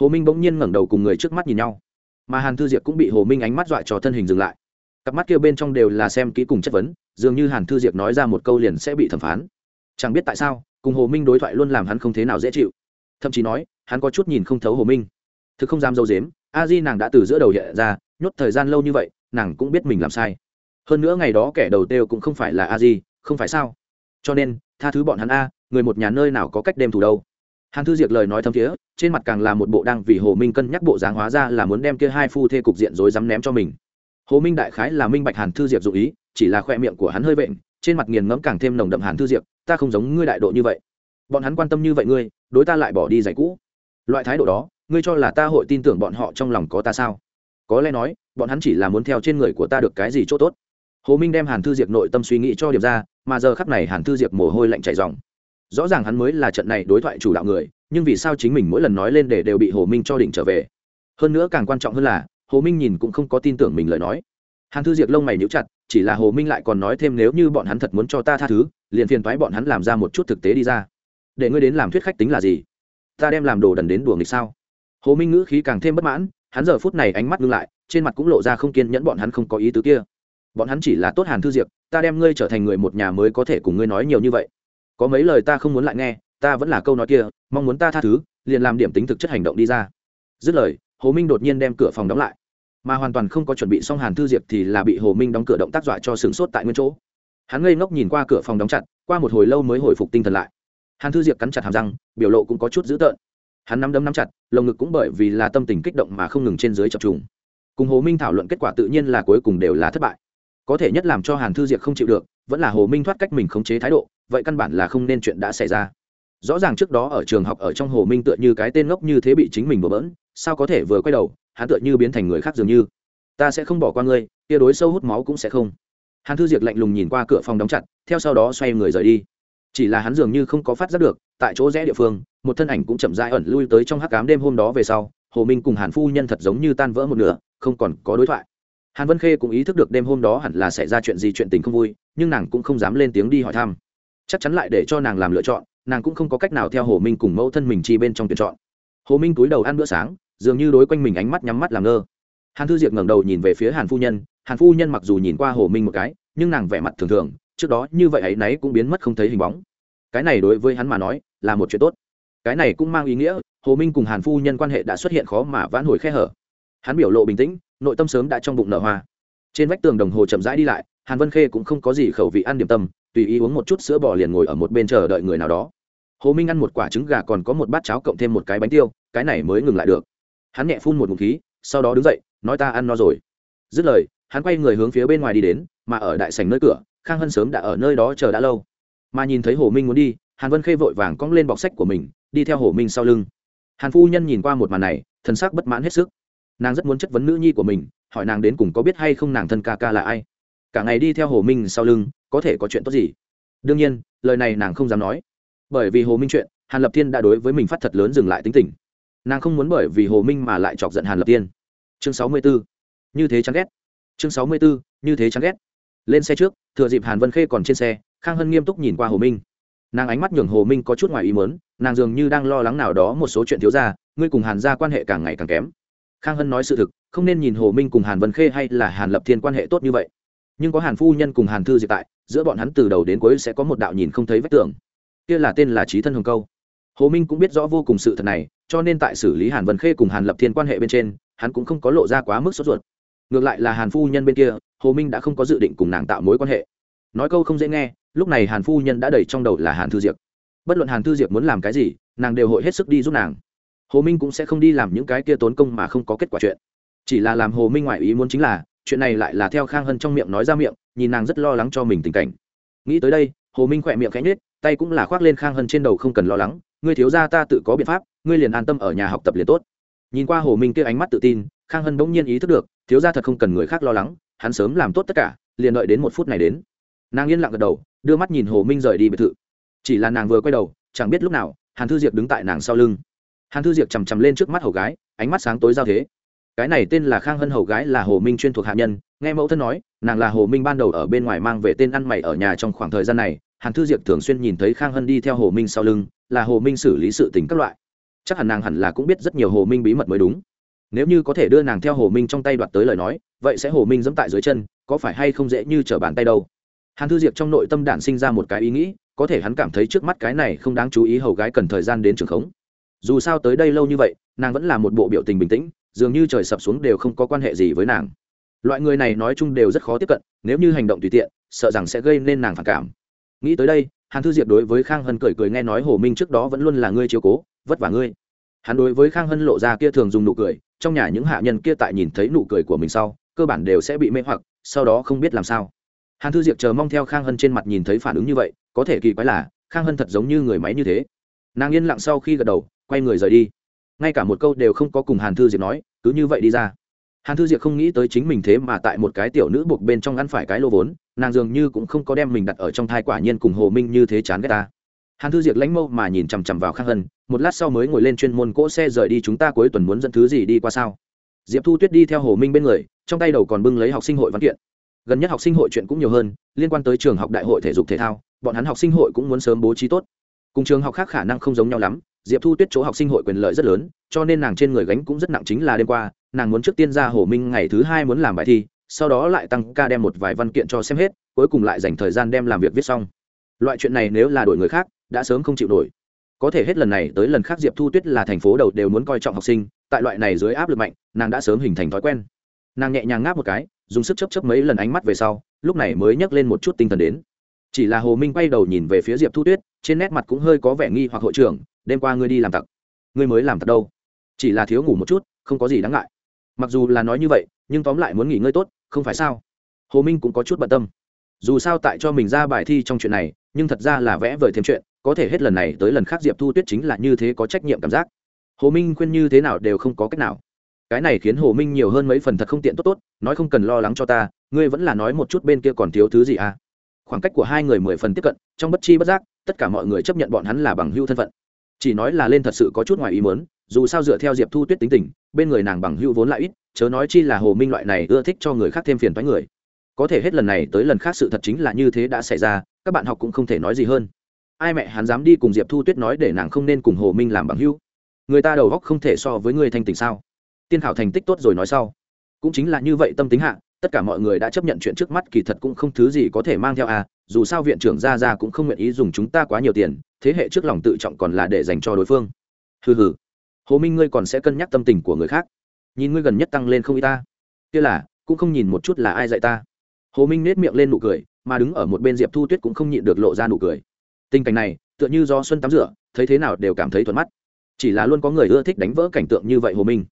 Hồ minh bỗng nhiên ngẩng đầu cùng người trước mắt nhìn nhau. Mà hàn thư diệp cũng bị hồ minh ánh mắt dọa cho thân hình dừng lại cặp mắt kia bên trong đều là xem kỹ cùng chất vấn, dường như hàn thư diệp nói ra một câu liền sẽ bị thẩm phán. Chẳng biết tại sao, cùng hồ minh đối thoại luôn làm hắn không thế nào dễ chịu. Thậm chí nói, hắn có chút nhìn không thấu hồ minh. Thực không dám dâu dếm a di nàng đã từ giữa đầu hiện ra, nhốt thời gian lâu như vậy, nàng cũng biết mình làm sai. Hơn nữa ngày đó kẻ đầu têu cũng không phải là a di, không phải sao? Cho nên, tha thứ bọn hắn a, người một nhà nơi nào có cách đem thủ đâu? Hàn thư Diệc lời nói thâm thiế, trên mặt càng là một bộ đang vì hồ minh cân nhắc bộ dáng hóa ra là muốn đem kia hai phu thê cục diện rối dám ném cho mình hồ minh đại khái là minh bạch hàn thư diệp dụ ý, chỉ là khoe miệng của hắn hơi vện, trên mặt nghiền ngẫm càng thêm nồng đậm hàn thư diệp, ta không giống ngươi đại độ như vậy. Bọn hắn quan tâm như vậy ngươi, đối ta lại bỏ đi giải cũ. Loại thái độ đó, ngươi cho là ta hội tin tưởng bọn họ trong lòng có ta sao? Có lẽ nói, bọn hắn chỉ là muốn theo trên người của ta được cái gì c h ỗ t ố t hồ minh đem hàn thư diệp nội tâm suy nghĩ cho điểm ra, mà giờ khắp này hàn thư diệp mồ hôi lạnh chạy dòng rõ ràng hắn mới là trận này đối thoại chủ đạo người, nhưng vì sao chính mình mỗi lần nói lên để đều bị hồ minh cho đỉnh trở về? Hơn nữa càng quan trọng hơn là hồ minh nhìn cũng không có tin tưởng mình lời nói. Hàn thư diệc lông mày níu chặt, chỉ là hồ minh lại còn nói thêm nếu như bọn hắn thật muốn cho ta tha thứ, liền phiền thoái bọn hắn làm ra một chút thực tế đi ra. Để ngươi đến làm thuyết khách tính là gì? Ta đem làm đồ đần đến đùa nghịch sao? Hồ minh ngữ khí càng thêm bất mãn, hắn giờ phút này ánh mắt ngưng lại, trên mặt cũng lộ ra không kiên nhẫn bọn hắn không có ý tứ kia. Bọn hắn chỉ là tốt hàn thư diệp, ta đem ngươi trở thành người một nhà mới có thể cùng ngươi nói nhiều như vậy. Có mấy lời ta không muốn lại nghe, ta vẫn là câu nói kia, mong muốn ta tha thứ, liền làm điểm tính thực chất hành động đi ra dứt lời, hồ minh đột nhiên đem cửa phòng đóng lại. Mà hoàn toàn không có chuẩn bị xong hàn thư diệp thì là bị hồ minh đóng cửa động tác dọa cho sửng sốt tại nguyên chỗ. Hắn ngây ngốc nhìn qua cửa phòng đóng chặt, qua một hồi lâu mới hồi phục tinh thần lại. Hàn thư diệp cắn chặt hàm răng, biểu lộ cũng có chút dữ tợn. Hắn nắm đấm nắm chặt, lồng ngực cũng bởi vì là tâm tình kích động mà không ngừng trên dưới chập trùng. Cùng hồ minh thảo luận kết quả tự nhiên là cuối cùng đều là thất bại. Có thể nhất làm cho hàn thư diệp không chịu được, vẫn là hồ minh thoát cách mình khống chế thái độ, vậy căn bản là không nên chuyện đã xảy ra. Rõ ràng trước đó ở trường học ở trong hồ minh tựa như cái tên ngốc như thế bị chính mình bừa bỡn sao có thể vừa quay đầu, hắn tựa như biến thành người khác dường như. Ta sẽ không bỏ qua ngươi tia đối sâu hút máu cũng sẽ không. Hàn thư diệc lạnh lùng nhìn qua cửa phòng đóng chặt, theo sau đó xoay người rời đi. Chỉ là hắn dường như không có phát giác được, tại chỗ rẽ địa phương, một thân ảnh cũng chậm rãi ẩn lui tới trong hắc cám đêm hôm đó về sau, hồ minh cùng hàn phu nhân thật giống như tan vỡ một nửa, không còn có đối thoại. Hàn vân khê cũng ý thức được đêm hôm đó hẳn là xảy ra chuyện gì chuyện tình không vui, nhưng nàng cũng không dám lên tiếng đi hỏi thăm. Chắc chắn lại để cho nàng làm lựa chọn, nàng cũng không có cách nào theo hồ minh cùng mẫu thân mình chi bên trong tuyển chọn hồ minh túi đầu ăn bữa sáng, dường như đối quanh mình ánh mắt nhắm mắt làm ngơ. Hàn thư diệp ngẩng đầu nhìn về phía hàn phu nhân, hàn phu nhân mặc dù nhìn qua hồ minh một cái, nhưng nàng vẻ mặt thường thường, trước đó như vậy ấy nấy cũng biến mất không thấy hình bóng. Cái này đối với hắn mà nói, là một chuyện tốt. Cái này cũng mang ý nghĩa, hồ minh cùng hàn phu nhân quan hệ đã xuất hiện khó mà vãn hồi khe hở. Hắn biểu lộ bình tĩnh, nội tâm sớm đã trong bụng nở hoa. Trên vách tường đồng hồ chậm rãi đi lại, hàn vân khê cũng không có gì khẩu vị ăn điểm tâm, tùy ý uống một chút sữa bò liền ngồi ở một bên chờ đợi người nào đó hồ minh ăn một quả trứng gà còn có một bát cháo cộng thêm một cái bánh tiêu, cái này mới ngừng lại được. Hắn nhẹ phun một ngụm khí, sau đó đứng dậy, nói ta ăn no rồi. Dứt lời, hắn quay người hướng phía bên ngoài đi đến, mà ở đại sảnh nơi cửa, khang hân sớm đã ở nơi đó chờ đã lâu. Mà nhìn thấy hồ minh muốn đi, hàn vân khê vội vàng cong lên bọc sách của mình, đi theo hồ minh sau lưng. Hàn phu nhân nhìn qua một màn này thân xác bất mãn hết sức. Nàng rất muốn chất vấn nữ nhi của mình, hỏi nàng đến cùng có biết hay không nàng thân ca ca là ai. Cả ngày đi theo hồ minh sau lưng, có thể có chuyện tốt gì? Đương nhiên, lời này nàng không dám nói bởi vì hồ minh chuyện, hàn lập thiên đã đối với mình phát thật lớn dừng lại tính tình. Nàng không muốn bởi vì hồ minh mà lại chọc giận hàn lập thiên. Chương sáu mươi bốn như thế chán ghét. Chương sáu mươi bốn như thế chán ghét. Lên xe trước, thừa dịp hàn vân khê còn trên xe, khang hân nghiêm túc nhìn qua hồ minh. Nàng ánh mắt nhường hồ minh có chút ngoài ý mớn nàng dường như đang lo lắng nào đó một số chuyện thiếu ra ngươi cùng hàn ra quan hệ càng ngày càng kém. Khang hân nói sự thực, không nên nhìn hồ minh cùng hàn vân khê hay là hàn lập thiên quan hệ tốt như vậy. Nhưng có hàn phu nhân cùng hàn thư diệp tại, giữa bọn hắn từ đầu đến cuối sẽ có một đạo nhìn không thấy vách tường kia là tên là trí thân hồng câu. Hồ minh cũng biết rõ vô cùng sự thật này, cho nên tại xử lý hàn vân khê cùng hàn lập thiên quan hệ bên trên, hắn cũng không có lộ ra quá mức sốt ruột. Ngược lại là hàn phu nhân bên kia, hồ minh đã không có dự định cùng nàng tạo mối quan hệ. Nói câu không dễ nghe, lúc này hàn phu nhân đã đẩy trong đầu là hàn thư diệp. Bất luận hàn thư diệp muốn làm cái gì, nàng đều hội hết sức đi giúp nàng. Hồ minh cũng sẽ không đi làm những cái kia tốn công mà không có kết quả chuyện. Chỉ là làm hồ minh ngoại ý muốn chính là, chuyện này lại là theo khang hân trong miệng nói ra miệng, nhìn nàng rất lo lắng cho mình tình cảnh. Nghĩ tới đây, hồ minh khỏe miệng khẽ nhết tay cũng là khoác lên khang hân trên đầu không cần lo lắng, ngươi thiếu ra ta tự có biện pháp, ngươi liền an tâm ở nhà học tập liền tốt. Nhìn qua hồ minh kia ánh mắt tự tin, khang hân bỗng nhiên ý thức được, thiếu ra thật không cần người khác lo lắng, hắn sớm làm tốt tất cả, liền đợi đến một phút này đến. Nàng yên lặng gật đầu, đưa mắt nhìn hồ minh rời đi biệt thự. Chỉ là nàng vừa quay đầu, chẳng biết lúc nào, hàn thư diệp đứng tại nàng sau lưng. Hàn thư diệp chằm chằm lên trước mắt hầu gái, ánh mắt sáng tối giao thế. Cái này tên là khang hân, hầu gái là hồ minh chuyên thuộc hạ nhân, nghe mẫu thân nói, nàng là hồ minh ban đầu ở bên ngoài mang về tên ăn mày ở nhà trong khoảng thời gian này hàn thư diệp thường xuyên nhìn thấy khang hân đi theo hồ minh sau lưng, là hồ minh xử lý sự tình các loại. Chắc hẳn nàng hẳn là cũng biết rất nhiều hồ minh bí mật mới đúng. Nếu như có thể đưa nàng theo hồ minh trong tay đoạt tới lời nói, vậy sẽ hồ minh dẫm tại dưới chân, có phải hay không dễ như t r ở bàn tay đâu? Hàn thư diệp trong nội tâm đản sinh ra một cái ý nghĩ, có thể hắn cảm thấy trước mắt cái này không đáng chú ý hầu gái cần thời gian đến trường khống. Dù sao tới đây lâu như vậy, nàng vẫn là một bộ biểu tình bình tĩnh, dường như trời sập xuống đều không có quan hệ gì với nàng. Loại người này nói chung đều rất khó tiếp cận, nếu như hành động tùy tiện, sợ rằng sẽ gây nên nàng phản cảm nghĩ tới đây, hàn thư diệp đối với khang hân cười cười nghe nói hồ minh trước đó vẫn luôn là ngươi chiếu cố, vất vả ngươi. Hắn đối với khang hân lộ ra kia thường dùng nụ cười, trong nhà những hạ nhân kia tại nhìn thấy nụ cười của mình sau, cơ bản đều sẽ bị mê hoặc, sau đó không biết làm sao. Hàn thư diệp chờ mong theo khang hân trên mặt nhìn thấy phản ứng như vậy, có thể kỳ quái là, khang hân thật giống như người máy như thế. Nàng yên lặng sau khi gật đầu, quay người rời đi. Ngay cả một câu đều không có cùng hàn thư diệp nói, cứ như vậy đi ra hàn thư diệp không nghĩ tới chính mình thế mà tại một cái tiểu nữ buộc bên trong ăn phải cái lô vốn, nàng dường như cũng không có đem mình đặt ở trong thai quả nhiên cùng hồ minh như thế chán ghét ta. Hàn thư diệp lãnh mâu mà nhìn chằm chằm vào khang hân, một lát sau mới ngồi lên chuyên môn cỗ xe rời đi chúng ta cuối tuần muốn dẫn thứ gì đi qua sao? Diệp thu tuyết đi theo hồ minh bên người, trong tay đầu còn bưng lấy học sinh hội văn kiện. Gần nhất học sinh hội chuyện cũng nhiều hơn, liên quan tới trường học đại hội thể dục thể thao, bọn hắn học sinh hội cũng muốn sớm bố trí tốt. Cùng trường học khác khả năng không giống nhau lắm, diệp thu tuyết chỗ học sinh hội quyền lợi rất lớn, cho nên nàng trên người gánh cũng rất nặng chính là đêm qua nàng muốn trước tiên ra hồ minh ngày thứ hai muốn làm bài thi, sau đó lại tăng ca đem một vài văn kiện cho xem hết, cuối cùng lại dành thời gian đem làm việc viết xong. Loại chuyện này nếu là đổi người khác, đã sớm không chịu nổi. Có thể hết lần này tới lần khác diệp thu tuyết là thành phố đầu đều muốn coi trọng học sinh, tại loại này dưới áp lực mạnh, nàng đã sớm hình thành thói quen. Nàng nhẹ nhàng ngáp một cái, dùng sức chấp chấp mấy lần ánh mắt về sau, lúc này mới nhắc lên một chút tinh thần đến. Chỉ là hồ minh quay đầu nhìn về phía diệp thu tuyết, trên nét mặt cũng hơi có vẻ nghi hoặc hội trưởng, đêm qua ngươi đi làm tặc. Ngươi mới làm tặc đâu? Chỉ là thiếu ngủ một chút, không có gì đáng ngại mặc dù là nói như vậy, nhưng tóm lại muốn nghỉ ngơi tốt, không phải sao? Hồ minh cũng có chút bận tâm. Dù sao tại cho mình ra bài thi trong chuyện này, nhưng thật ra là vẽ vời thêm chuyện, có thể hết lần này tới lần khác diệp thu tuyết chính là như thế có trách nhiệm cảm giác. Hồ minh khuyên như thế nào đều không có cách nào. Cái này khiến hồ minh nhiều hơn mấy phần thật không tiện tốt tốt, nói không cần lo lắng cho ta, ngươi vẫn là nói một chút bên kia còn thiếu thứ gì à? Khoảng cách của hai người mười phần tiếp cận, trong bất chi bất giác, tất cả mọi người chấp nhận bọn hắn là bằng hưu thân phận. Chỉ nói là lên thật sự có chút ngoài ý mớn dù sao dựa theo diệp thu tuyết tính tình bên người nàng bằng hữu vốn lại ít, chớ nói chi là hồ minh loại này ưa thích cho người khác thêm phiền toái người. Có thể hết lần này tới lần khác sự thật chính là như thế đã xảy ra, các bạn học cũng không thể nói gì hơn. Ai mẹ hắn dám đi cùng diệp thu tuyết nói để nàng không nên cùng hồ minh làm bằng hữu. Người ta đầu góc không thể so với người thanh tình sao? Tiên khảo thành tích tốt rồi nói sau. Cũng chính là như vậy tâm tính hạ, tất cả mọi người đã chấp nhận chuyện trước mắt kỳ thật cũng không thứ gì có thể mang theo à dù sao viện trưởng ra ra cũng không nguyện ý dùng chúng ta quá nhiều tiền, thế hệ trước lòng tự trọng còn là để dành cho đối phương. Hừ hừ hồ minh, ngươi còn sẽ cân nhắc tâm tình của người khác. Nhìn ngươi gần nhất tăng lên không y ta. Kia là, cũng không nhìn một chút là ai dạy ta. Hồ minh nết miệng lên nụ cười, mà đứng ở một bên diệp thu tuyết cũng không nhịn được lộ ra nụ cười. Tình cảnh này, tựa như do xuân tắm rửa, thấy thế nào đều cảm thấy thuận mắt. Chỉ là luôn có người ưa thích đánh vỡ cảnh tượng như vậy hồ minh.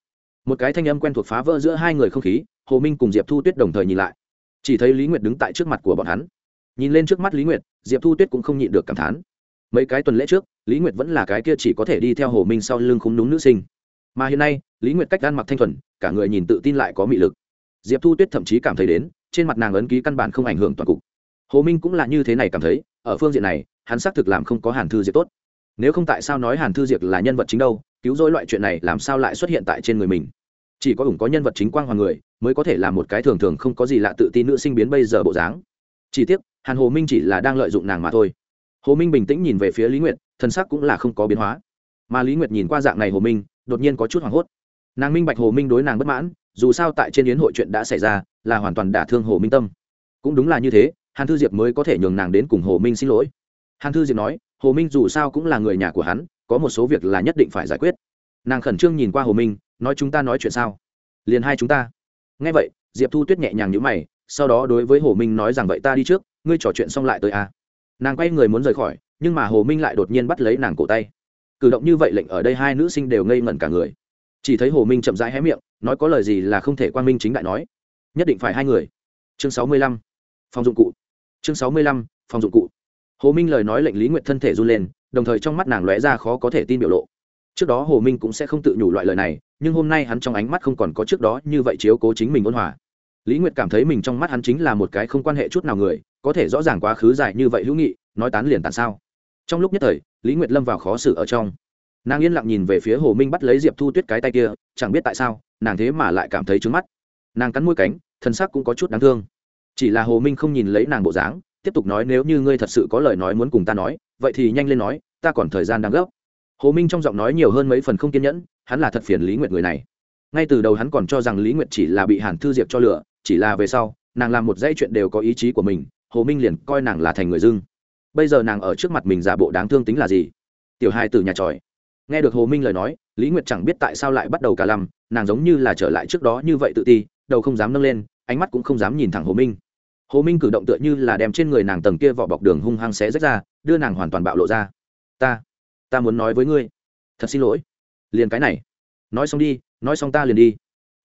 Một cái thanh âm quen thuộc phá vỡ giữa hai người không khí, hồ minh cùng diệp thu tuyết đồng thời nhìn lại. Chỉ thấy lý nguyệt đứng tại trước mặt của bọn hắn. Nhìn lên trước mắt lý nguyệt, diệp thu tuyết cũng không nhịn được cảm thán mấy cái tuần lễ trước, lý nguyệt vẫn là cái kia chỉ có thể đi theo hồ minh sau lưng khúng đúng nữ sinh. Mà hiện nay, lý nguyệt cách gan mặc thanh thuần, cả người nhìn tự tin lại có mị lực. Diệp thu tuyết thậm chí cảm thấy đến, trên mặt nàng ấn ký căn bản không ảnh hưởng toàn cục. Hồ minh cũng là như thế này cảm thấy, ở phương diện này, hắn xác thực làm không có hàn thư diệp tốt. Nếu không tại sao nói hàn thư diệp là nhân vật chính đâu, cứu rỗi loại chuyện này làm sao lại xuất hiện tại trên người mình? Chỉ có ủng có nhân vật chính quang hoàng người, mới có thể là một cái thường thường không có gì lạ tự tin nữ sinh biến bây giờ bộ dáng. Chỉ tiếc, hàn hồ minh chỉ là đang lợi dụng nàng mà thôi hồ minh bình tĩnh nhìn về phía lý nguyệt, thân sắc cũng là không có biến hóa. Mà lý nguyệt nhìn qua dạng này hồ minh, đột nhiên có chút hoảng hốt. Nàng minh bạch hồ minh đối nàng bất mãn, dù sao tại trên yến hội chuyện đã xảy ra, là hoàn toàn đả thương hồ minh tâm. Cũng đúng là như thế, hàn thư diệp mới có thể nhường nàng đến cùng hồ minh xin lỗi. Hàn thư diệp nói, hồ minh dù sao cũng là người nhà của hắn, có một số việc là nhất định phải giải quyết. Nàng khẩn trương nhìn qua hồ minh, nói chúng ta nói chuyện sao? Liền hai chúng ta. Nghe vậy, diệp thu tuyết nhẹ nhàng nhữ mày, sau đó đối với hồ minh nói rằng, vậy ta đi trước, ngươi trò chuyện xong lại tới à nàng quay người muốn rời khỏi, nhưng mà hồ minh lại đột nhiên bắt lấy nàng cổ tay. Cử động như vậy lệnh ở đây hai nữ sinh đều ngây ngẩn cả người. Chỉ thấy hồ minh chậm rãi hé miệng, nói có lời gì là không thể quan minh chính đại nói. Nhất định phải hai người. Chương sáu mươi lăm, phòng dụng cụ. Chương sáu mươi lăm, phòng dụng cụ. Hồ minh lời nói lệnh lý nguyện thân thể run lên, đồng thời trong mắt nàng lóe ra khó có thể tin biểu lộ. Trước đó hồ minh cũng sẽ không tự nhủ loại lời này, nhưng hôm nay hắn trong ánh mắt không còn có trước đó như vậy chiếu cố chính mình ôn hòa. Lý nguyệt cảm thấy mình trong mắt hắn chính là một cái không quan hệ chút nào người có thể rõ ràng quá khứ dài như vậy hữu nghị, nói tán liền tàn sao? Trong lúc nhất thời, lý nguyệt lâm vào khó xử ở trong. Nàng yên lặng nhìn về phía hồ minh bắt lấy diệp thu tuyết cái tay kia, chẳng biết tại sao, nàng thế mà lại cảm thấy trứng mắt. Nàng cắn môi cánh, thân sắc cũng có chút đáng thương. Chỉ là hồ minh không nhìn lấy nàng bộ dáng, tiếp tục nói nếu như ngươi thật sự có lời nói muốn cùng ta nói, vậy thì nhanh lên nói, ta còn thời gian đang gấp. Hồ minh trong giọng nói nhiều hơn mấy phần không kiên nhẫn, hắn là thật phiền lý nguyệt người này. Ngay từ đầu hắn còn cho rằng lý nguyệt chỉ là bị hàn thư diệp cho lựa chỉ là về sau, nàng làm một dãy chuyện đều có ý chí của mình hồ minh liền coi nàng là thành người dưng. Bây giờ nàng ở trước mặt mình giả bộ đáng thương tính là gì? Tiểu hai từ nhà tròi. Nghe được hồ minh lời nói, lý nguyệt chẳng biết tại sao lại bắt đầu cả lầm, nàng giống như là trở lại trước đó như vậy tự ti, đầu không dám nâng lên, ánh mắt cũng không dám nhìn thẳng hồ minh. Hồ minh cử động tựa như là đem trên người nàng tầng kia vỏ bọc đường hung hăng xé rách ra, đưa nàng hoàn toàn bạo lộ ra. Ta ta muốn nói với ngươi. Thật xin lỗi. Liền cái này. Nói xong đi, nói xong ta liền đi.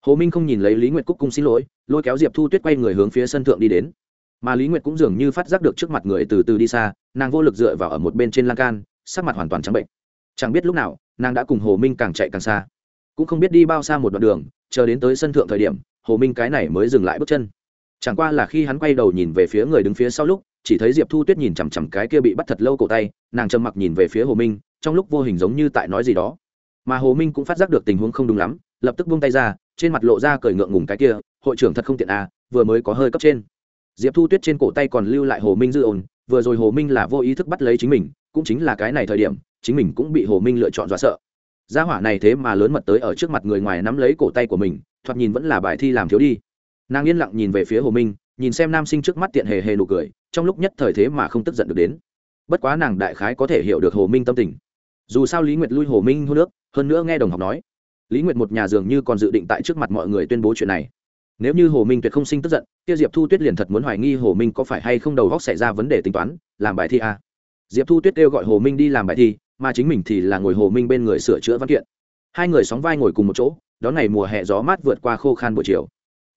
Hồ minh không nhìn lấy lý nguyệt cúc cung xin lỗi, lôi kéo diệp thu tuyết quay người hướng phía sân thượng đi đến mà lý nguyệt cũng dường như phát giác được trước mặt người từ từ đi xa nàng vô lực dựa vào ở một bên trên lan can sắc mặt hoàn toàn trắng bệnh chẳng biết lúc nào nàng đã cùng hồ minh càng chạy càng xa cũng không biết đi bao xa một đoạn đường chờ đến tới sân thượng thời điểm hồ minh cái này mới dừng lại bước chân chẳng qua là khi hắn quay đầu nhìn về phía người đứng phía sau lúc chỉ thấy diệp thu tuyết nhìn chằm chằm cái kia bị bắt thật lâu cổ tay nàng trầm mặc nhìn về phía hồ minh trong lúc vô hình giống như tại nói gì đó mà hồ minh cũng phát giác được tình huống không đúng lắm lập tức buông tay ra trên mặt lộ ra cởi ngượng ngùng cái kia hội trưởng thật không tiện à vừa mới có hơi cấp trên diệp thu tuyết trên cổ tay còn lưu lại hồ minh dư ồn, vừa rồi hồ minh là vô ý thức bắt lấy chính mình, cũng chính là cái này thời điểm, chính mình cũng bị hồ minh lựa chọn dọa sợ. Gia hỏa này thế mà lớn mật tới ở trước mặt người ngoài nắm lấy cổ tay của mình, thoạt nhìn vẫn là bài thi làm thiếu đi. Nàng yên lặng nhìn về phía hồ minh, nhìn xem nam sinh trước mắt tiện hề hề nụ cười, trong lúc nhất thời thế mà không tức giận được đến. Bất quá nàng đại khái có thể hiểu được hồ minh tâm tình. Dù sao lý nguyệt lui hồ minh hô nước, hơn nữa nghe đồng học nói. Lý nguyệt một nhà dường như còn dự định tại trước mặt mọi người tuyên bố chuyện này nếu như hồ minh tuyệt không sinh tức giận, kia diệp thu tuyết liền thật muốn hoài nghi hồ minh có phải hay không đầu góc xảy ra vấn đề tính toán, làm bài thi a à. diệp thu tuyết kêu gọi hồ minh đi làm bài thi, mà chính mình thì là ngồi hồ minh bên người sửa chữa văn kiện. Hai người sóng vai ngồi cùng một chỗ đón ngày mùa hè gió mát vượt qua khô khan buổi chiều.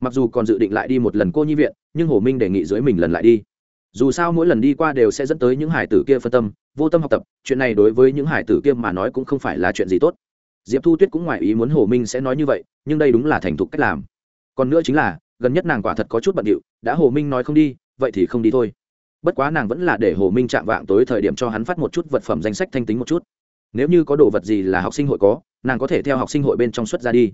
Mặc dù còn dự định lại đi một lần cô nhi viện, nhưng hồ minh đề nghị dưới mình lần lại đi. Dù sao mỗi lần đi qua đều sẽ dẫn tới những hải tử kia phân tâm, vô tâm học tập, chuyện này đối với những hải tử kia mà nói cũng không phải là chuyện gì tốt. Diệp thu tuyết cũng ngoài ý muốn hồ minh sẽ nói như vậy, nhưng đây đúng là thành thục cách làm còn nữa chính là, gần nhất nàng quả thật có chút bận điệu, đã hồ minh nói không đi, vậy thì không đi thôi. Bất quá nàng vẫn là để hồ minh chạm vạng tối thời điểm cho hắn phát một chút vật phẩm danh sách thanh tính một chút. Nếu như có đồ vật gì là học sinh hội có, nàng có thể theo học sinh hội bên trong xuất ra đi.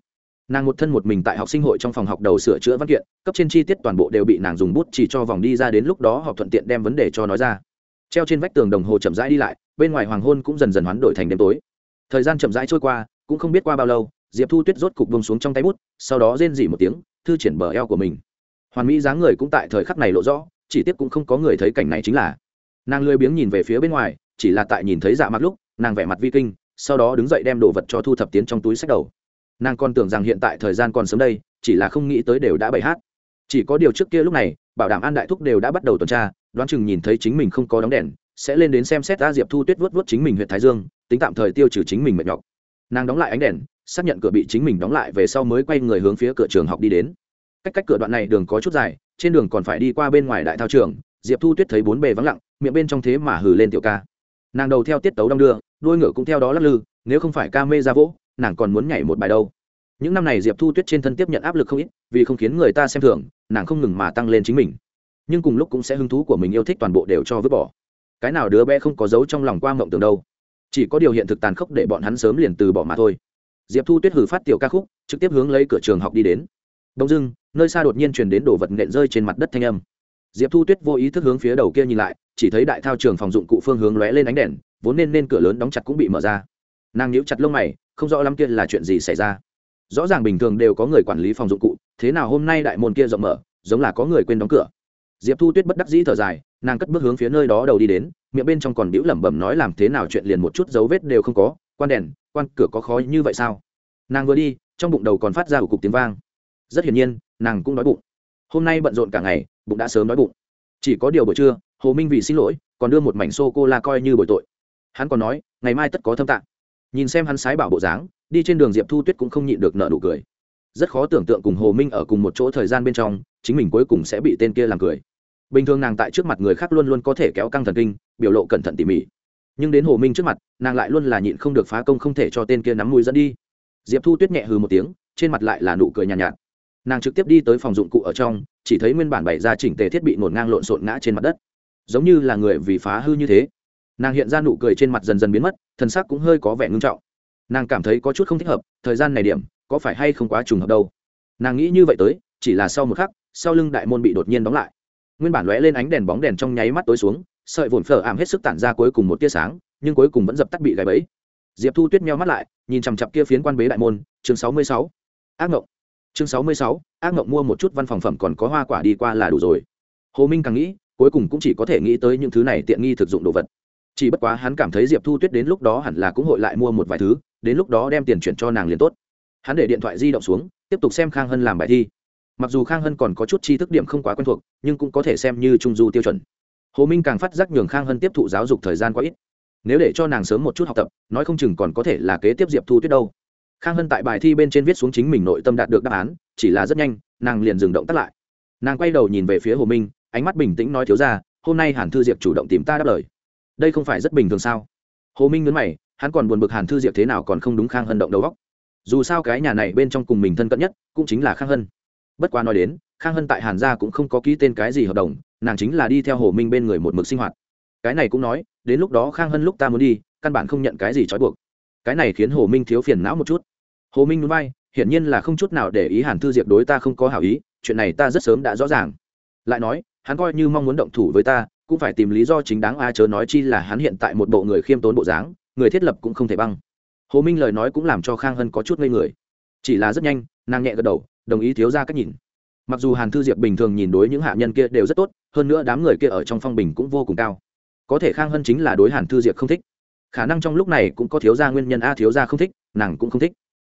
Nàng một thân một mình tại học sinh hội trong phòng học đầu sửa chữa văn kiện, cấp trên chi tiết toàn bộ đều bị nàng dùng bút chỉ cho vòng đi ra đến lúc đó họ thuận tiện đem vấn đề cho nói ra. Treo trên vách tường đồng hồ chậm rãi đi lại, bên ngoài hoàng hôn cũng dần dần hoán đổi thành đêm tối. Thời gian chậm rãi trôi qua, cũng không biết qua bao lâu, diệp thu tuyết rốt cục bông xuống trong tay bút, sau đó rên dỉ một tiếng thư triển bờ eo của mình. Hoàn mỹ dáng người cũng tại thời khắc này lộ rõ, chỉ tiếc cũng không có người thấy cảnh này chính là. Nàng lười biếng nhìn về phía bên ngoài, chỉ là tại nhìn thấy dạ mặt lúc, nàng vẻ mặt vi kinh, sau đó đứng dậy đem đồ vật cho thu thập tiến trong túi sách đầu. Nàng còn tưởng rằng hiện tại thời gian còn sớm đây, chỉ là không nghĩ tới đều đã bày hát. Chỉ có điều trước kia lúc này, bảo đảm an đại thúc đều đã bắt đầu tuần tra, đoán chừng nhìn thấy chính mình không có đóng đèn, sẽ lên đến xem xét ra diệp thu tuyết vớt vớt chính mình huyện thái dương, tính tạm thời tiêu trừ chính mình mệt nhọc. Nàng đóng lại ánh đèn xác nhận cửa bị chính mình đóng lại về sau mới quay người hướng phía cửa trường học đi đến. Cách cách cửa đoạn này đường có chút dài, trên đường còn phải đi qua bên ngoài đại thao trường, diệp thu tuyết thấy bốn bề vắng lặng, miệng bên trong thế mà hừ lên tiểu ca. Nàng đầu theo tiết tấu đong đưa, đuôi ngựa cũng theo đó lắc lư, nếu không phải ca mê ra vỗ, nàng còn muốn nhảy một bài đâu. Những năm này diệp thu tuyết trên thân tiếp nhận áp lực không ít, vì không khiến người ta xem thường, nàng không ngừng mà tăng lên chính mình. Nhưng cùng lúc cũng sẽ hứng thú của mình yêu thích toàn bộ đều cho vứt bỏ. Cái nào đứa bé không có dấu trong lòng qua mộng tưởng đâu. Chỉ có điều hiện thực tàn khốc để bọn hắn sớm liền từ bỏ mà thôi diệp thu tuyết hử phát tiểu ca khúc, trực tiếp hướng lấy cửa trường học đi đến. Đông dưng nơi xa đột nhiên truyền đến đồ vật nện rơi trên mặt đất thanh âm. Diệp thu tuyết vô ý thức hướng phía đầu kia nhìn lại, chỉ thấy đại thao trường phòng dụng cụ phương hướng lóe lên ánh đèn, vốn nên nên cửa lớn đóng chặt cũng bị mở ra. Nàng nhíu chặt lông mày, không rõ lắm kia là chuyện gì xảy ra. Rõ ràng bình thường đều có người quản lý phòng dụng cụ, thế nào hôm nay đại môn kia rộng mở, giống là có người quên đóng cửa. Diệp thu tuyết bất đắc dĩ thở dài, nàng cất bước hướng phía nơi đó đầu đi đến, miệng bên trong còn bĩu lẩm bẩm nói làm thế nào chuyện liền một chút dấu vết đều không có quan đèn, quan cửa có khó như vậy sao? Nàng vừa đi, trong bụng đầu còn phát ra ủ cục tiếng vang. Rất hiển nhiên, nàng cũng đói bụng. Hôm nay bận rộn cả ngày, bụng đã sớm đói bụng. Chỉ có điều buổi trưa, hồ minh vì xin lỗi, còn đưa một mảnh sô cô la coi như bồi tội. Hắn còn nói, ngày mai tất có thâm tạng. Nhìn xem hắn sái bảo bộ dáng, đi trên đường diệp thu tuyết cũng không nhịn được nợ nụ cười. Rất khó tưởng tượng cùng hồ minh ở cùng một chỗ thời gian bên trong, chính mình cuối cùng sẽ bị tên kia làm cười. Bình thường nàng tại trước mặt người khác luôn luôn có thể kéo căng thần kinh, biểu lộ cẩn thận tỉ mỉ nhưng đến hồ minh trước mặt nàng lại luôn là nhịn không được phá công không thể cho tên kia nắm mũi dẫn đi. Diệp thu tuyết nhẹ hừ một tiếng trên mặt lại là nụ cười nhàn nhạt, nhạt. Nàng trực tiếp đi tới phòng dụng cụ ở trong chỉ thấy nguyên bản bày ra chỉnh tề thiết bị ngổn ngang lộn xộn ngã trên mặt đất. Giống như là người vì phá hư như thế. Nàng hiện ra nụ cười trên mặt dần dần biến mất thân sắc cũng hơi có vẻ ngưng trọng. Nàng cảm thấy có chút không thích hợp thời gian này điểm có phải hay không quá trùng hợp đâu? Nàng nghĩ như vậy tới chỉ là sau một khắc sau lưng đại môn bị đột nhiên đóng lại. Nguyên bản lóe lên ánh đèn bóng đèn trong nháy mắt tối xuống sợi vồn phở ảm hết sức tản ra cuối cùng một tia sáng, nhưng cuối cùng vẫn dập tắt bị gãy bẫy. Diệp thu tuyết meo mắt lại, nhìn chằm chặp kia phiến quan bế đại môn, chương sáu mươi sáu. Ác mộng chương sáu mươi sáu, ác mộng mua một chút văn phòng phẩm còn có hoa quả đi qua là đủ rồi. Hồ minh càng nghĩ, cuối cùng cũng chỉ có thể nghĩ tới những thứ này tiện nghi thực dụng đồ vật. Chỉ bất quá hắn cảm thấy diệp thu tuyết đến lúc đó hẳn là cũng hội lại mua một vài thứ, đến lúc đó đem tiền chuyển cho nàng liền tốt. Hắn để điện thoại di động xuống, tiếp tục xem khang hân làm bài thi. Mặc dù khang hân còn có chút tri thức điểm không quá quen thuộc, nhưng cũng có thể xem như trung du tiêu chuẩn hồ minh càng phát giác nhường khang hân tiếp thụ giáo dục thời gian quá ít. Nếu để cho nàng sớm một chút học tập, nói không chừng còn có thể là kế tiếp diệp thu tuyết đâu. Khang hân tại bài thi bên trên viết xuống chính mình nội tâm đạt được đáp án, chỉ là rất nhanh, nàng liền dừng động tắt lại. Nàng quay đầu nhìn về phía hồ minh, ánh mắt bình tĩnh nói thiếu ra hôm nay hàn thư diệp chủ động tìm ta đáp lời. Đây không phải rất bình thường sao? Hồ minh nhấn mày, hắn còn buồn bực hàn thư diệp thế nào còn không đúng khang hân động đầu góc dù sao cái nhà này bên trong cùng mình thân cận nhất, cũng chính là khang hân. Bất quá nói đến, khang hân tại hàn gia cũng không có ký tên cái gì hợp đồng nàng chính là đi theo hồ minh bên người một mực sinh hoạt. Cái này cũng nói, đến lúc đó khang hân lúc ta muốn đi, căn bản không nhận cái gì trói buộc. Cái này khiến hồ minh thiếu phiền não một chút. Hồ minh núi bay hiển nhiên là không chút nào để ý hàn thư diệp đối ta không có hảo ý, chuyện này ta rất sớm đã rõ ràng. Lại nói, hắn coi như mong muốn động thủ với ta, cũng phải tìm lý do chính đáng a chớ nói chi là hắn hiện tại một bộ người khiêm tốn bộ dáng, người thiết lập cũng không thể băng. Hồ minh lời nói cũng làm cho khang hân có chút ngây người. Chỉ là rất nhanh, nàng nhẹ gật đầu, đồng ý thiếu ra cách nhìn mặc dù hàn thư diệp bình thường nhìn đối những hạ nhân kia đều rất tốt, hơn nữa đám người kia ở trong phong bình cũng vô cùng cao. Có thể khang hân chính là đối hàn thư diệp không thích. Khả năng trong lúc này cũng có thiếu gia nguyên nhân a, thiếu gia không thích, nàng cũng không thích.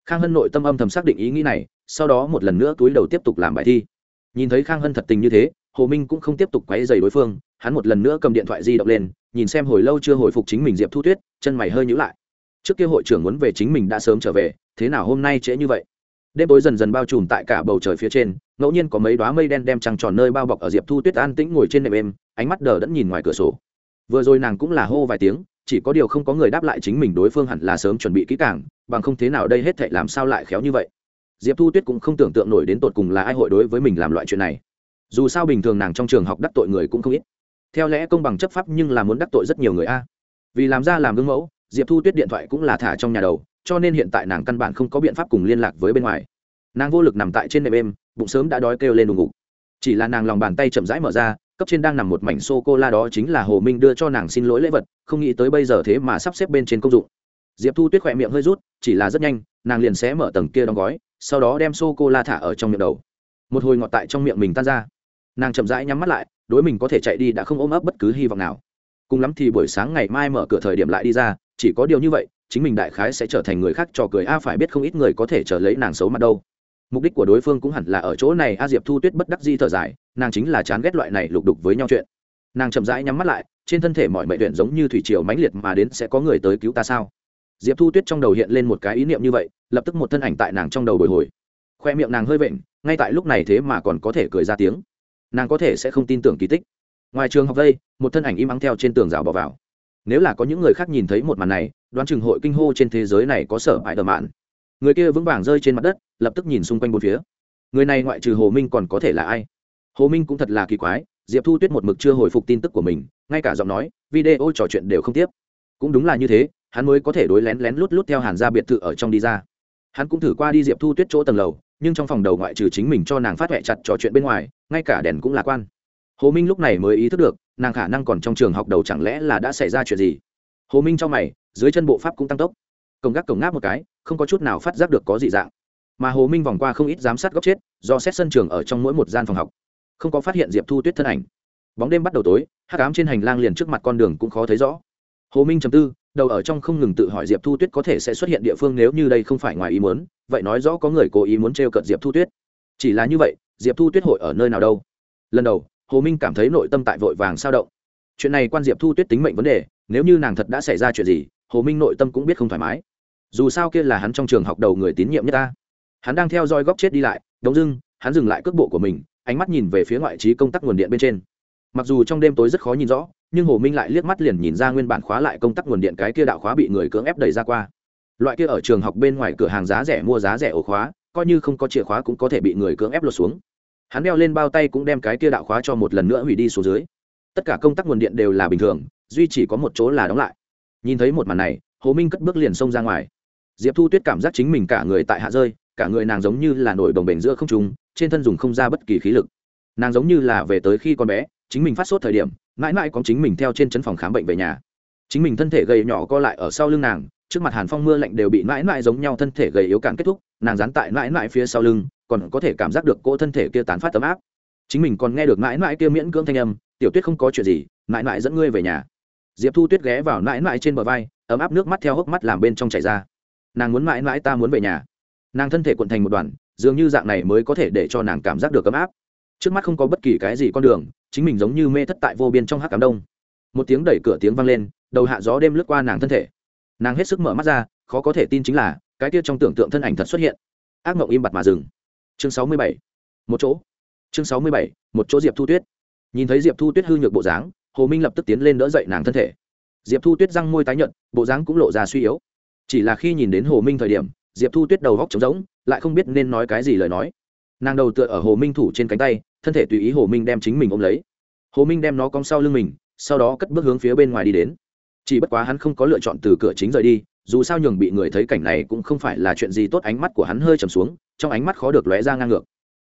Khang hân nội tâm âm thầm xác định ý nghĩ này, sau đó một lần nữa túi đầu tiếp tục làm bài thi. Nhìn thấy khang hân thật tình như thế, hồ minh cũng không tiếp tục quấy dày đối phương, hắn một lần nữa cầm điện thoại di động lên, nhìn xem hồi lâu chưa hồi phục chính mình diệp thu tuyết, chân mày hơi nhữ lại. Trước kia hội trưởng muốn về chính mình đã sớm trở về, thế nào hôm nay trễ như vậy? Đêm tối dần dần bao trùm tại cả bầu trời phía trên, ngẫu nhiên có mấy đoá mây đen đem trăng tròn nơi bao bọc ở diệp thu tuyết an tĩnh ngồi trên nệm êm, ánh mắt đờ đẫn nhìn ngoài cửa sổ. Vừa rồi nàng cũng là hô vài tiếng, chỉ có điều không có người đáp lại chính mình đối phương hẳn là sớm chuẩn bị kỹ càng, bằng không thế nào đây hết thệ làm sao lại khéo như vậy. Diệp thu tuyết cũng không tưởng tượng nổi đến tột cùng là ai hội đối với mình làm loại chuyện này. Dù sao bình thường nàng trong trường học đắc tội người cũng không ít. Theo lẽ công bằng chấp pháp nhưng là muốn đắc tội rất nhiều người a. Vì làm ra làm gương mẫu, diệp thu tuyết điện thoại cũng là thả trong nhà đầu cho nên hiện tại nàng căn bản không có biện pháp cùng liên lạc với bên ngoài. Nàng vô lực nằm tại trên nệm êm, bụng sớm đã đói kêu lên đùng ngục. Chỉ là nàng lòng bàn tay chậm rãi mở ra, cấp trên đang nằm một mảnh sô cô la đó chính là hồ minh đưa cho nàng xin lỗi lễ vật, không nghĩ tới bây giờ thế mà sắp xếp bên trên công dụng. Diệp thu tuyết khỏe miệng hơi rút, chỉ là rất nhanh, nàng liền sẽ mở tầng kia đóng gói, sau đó đem sô cô la thả ở trong miệng đầu. Một hồi ngọt tại trong miệng mình tan ra. Nàng chậm rãi nhắm mắt lại, đối mình có thể chạy đi đã không ôm ấp bất cứ hy vọng nào. Cùng lắm thì buổi sáng ngày mai mở cửa thời điểm lại đi ra, chỉ có điều như vậy chính mình đại khái sẽ trở thành người khác trò cười. A, phải biết không ít người có thể trở lấy nàng xấu mặt đâu. Mục đích của đối phương cũng hẳn là ở chỗ này. A, diệp thu tuyết bất đắc di thở dài, nàng chính là chán ghét loại này lục đục với nhau chuyện. Nàng chậm rãi nhắm mắt lại, trên thân thể mọi mệnh luyện giống như thủy triều mãnh liệt mà đến, sẽ có người tới cứu ta sao? Diệp thu tuyết trong đầu hiện lên một cái ý niệm như vậy, lập tức một thân ảnh tại nàng trong đầu bồi hồi. Khoe miệng nàng hơi vện, ngay tại lúc này thế mà còn có thể cười ra tiếng. Nàng có thể sẽ không tin tưởng kỳ tích. Ngoài trường học vây một thân ảnh im ắng theo trên tường rào bỏ vào. Nếu là có những người khác nhìn thấy một màn này đoán chừng hội kinh hô trên thế giới này có sở hại đờ mạn. Người kia vững vàng rơi trên mặt đất, lập tức nhìn xung quanh bốn phía. Người này ngoại trừ hồ minh còn có thể là ai? Hồ minh cũng thật là kỳ quái, diệp thu tuyết một mực chưa hồi phục tin tức của mình, ngay cả giọng nói, video trò chuyện đều không tiếp. Cũng đúng là như thế, hắn mới có thể đối lén lén lút lút theo hàn ra biệt thự ở trong đi ra. Hắn cũng thử qua đi diệp thu tuyết chỗ tầng lầu, nhưng trong phòng đầu ngoại trừ chính mình cho nàng phát huệ chặt trò chuyện bên ngoài, ngay cả đèn cũng lạc quan. Hồ minh lúc này mới ý thức được, nàng khả năng còn trong trường học đầu chẳng lẽ là đã xảy ra chuyện gì? Hồ minh cho mày dưới chân bộ pháp cũng tăng tốc. Cổng gác cổng ngáp một cái, không có chút nào phát giác được có gì dạng. Mà hồ minh vòng qua không ít giám sát góc chết, do xét sân trường ở trong mỗi một gian phòng học. Không có phát hiện diệp thu tuyết thân ảnh. Bóng đêm bắt đầu tối hát cám trên hành lang liền trước mặt con đường cũng khó thấy rõ. Hồ minh chầm tư, đầu ở trong không ngừng tự hỏi diệp thu tuyết có thể sẽ xuất hiện địa phương nếu như đây không phải ngoài ý muốn, vậy nói rõ có người cố ý muốn t r e o cận diệp thu tuyết. Chỉ là như vậy, diệp thu tuyết hội ở nơi nào đâu? Lần đầu, hồ minh cảm thấy nội tâm tại vội vàng sao động. Chuyện này quan diệp thu tuyết tính mệnh vấn đề, nếu như nàng thật đã xảy ra chuyện gì hồ minh nội tâm cũng biết không thoải mái. Dù sao kia là hắn trong trường học đầu người tín nhiệm nhất ta. Hắn đang theo dõi góc chết đi lại, đống dưng, hắn dừng lại cước bộ của mình, ánh mắt nhìn về phía ngoại trí công tắc nguồn điện bên trên. Mặc dù trong đêm tối rất khó nhìn rõ, nhưng hồ minh lại liếc mắt liền nhìn ra nguyên bản khóa lại công tắc nguồn điện cái kia đạo khóa bị người cưỡng ép đẩy ra qua. Loại kia ở trường học bên ngoài cửa hàng giá rẻ mua giá rẻ ổ khóa, coi như không có chìa khóa cũng có thể bị người cưỡng ép lột xuống. Hắn đeo lên bao tay cũng đem cái kia đạo khóa cho một lần nữa hủy đi xuống dưới. Tất cả công tắc nguồn điện đều là bình thường, duy chỉ có một chỗ là đóng lại nhìn thấy một màn này, hồ minh cất bước liền xông ra ngoài. Diệp thu tuyết cảm giác chính mình cả người tại hạ rơi, cả người nàng giống như là nổi đồng bể giữa không trùng trên thân dùng không ra bất kỳ khí lực. Nàng giống như là về tới khi con bé, chính mình phát sốt thời điểm, mãi mãi có chính mình theo trên chân phòng khám bệnh về nhà. Chính mình thân thể gầy nhỏ co lại ở sau lưng nàng, trước mặt hàn phong mưa lạnh đều bị mãi mãi giống nhau thân thể gầy yếu cạn kết thúc, nàng dán tại mãi mãi phía sau lưng, còn có thể cảm giác được cỗ thân thể kia tán phát tấm áp. Chính mình còn nghe được mãi mãi kia miễn cưỡng thanh âm, tiểu tuyết không có chuyện gì, mãi mãi dẫn ngươi về nhà diệp thu tuyết ghé vào mãi mãi trên bờ vai, ấm áp nước mắt theo hốc mắt làm bên trong chảy ra. Nàng muốn mãi mãi ta muốn về nhà. Nàng thân thể cuộn thành một đoàn dường như dạng này mới có thể để cho nàng cảm giác được ấm áp. Trước mắt không có bất kỳ cái gì con đường, chính mình giống như mê thất tại vô biên trong hát cám đông. Một tiếng đẩy cửa tiếng vang lên, đầu hạ gió đêm lướt qua nàng thân thể. Nàng hết sức mở mắt ra, khó có thể tin chính là, cái tiết trong tưởng tượng thân ảnh thật xuất hiện. Ác mộng im bặt mà dừng. Chương sáu mươi bảy. Một chỗ. Chương sáu mươi bảy. Một chỗ diệp thu tuyết. Nhìn thấy diệp thu tuyết hư nhược bộ dáng hồ minh lập tức tiến lên đỡ dậy nàng thân thể diệp thu tuyết răng môi tái nhợt, bộ dáng cũng lộ ra suy yếu. chỉ là khi nhìn đến hồ minh thời điểm, diệp thu tuyết đầu góc trống rỗng, lại không biết nên nói cái gì lời nói. nàng đầu tựa ở hồ minh thủ trên cánh tay, thân thể tùy ý hồ minh đem chính mình ôm lấy. hồ minh đem nó cong sau lưng mình, sau đó cất bước hướng phía bên ngoài đi đến. chỉ bất quá hắn không có lựa chọn từ cửa chính rời đi, dù sao nhường bị người thấy cảnh này cũng không phải là chuyện gì tốt, ánh mắt của hắn hơi trầm xuống, trong ánh mắt khó được lóe ra ngang ngược.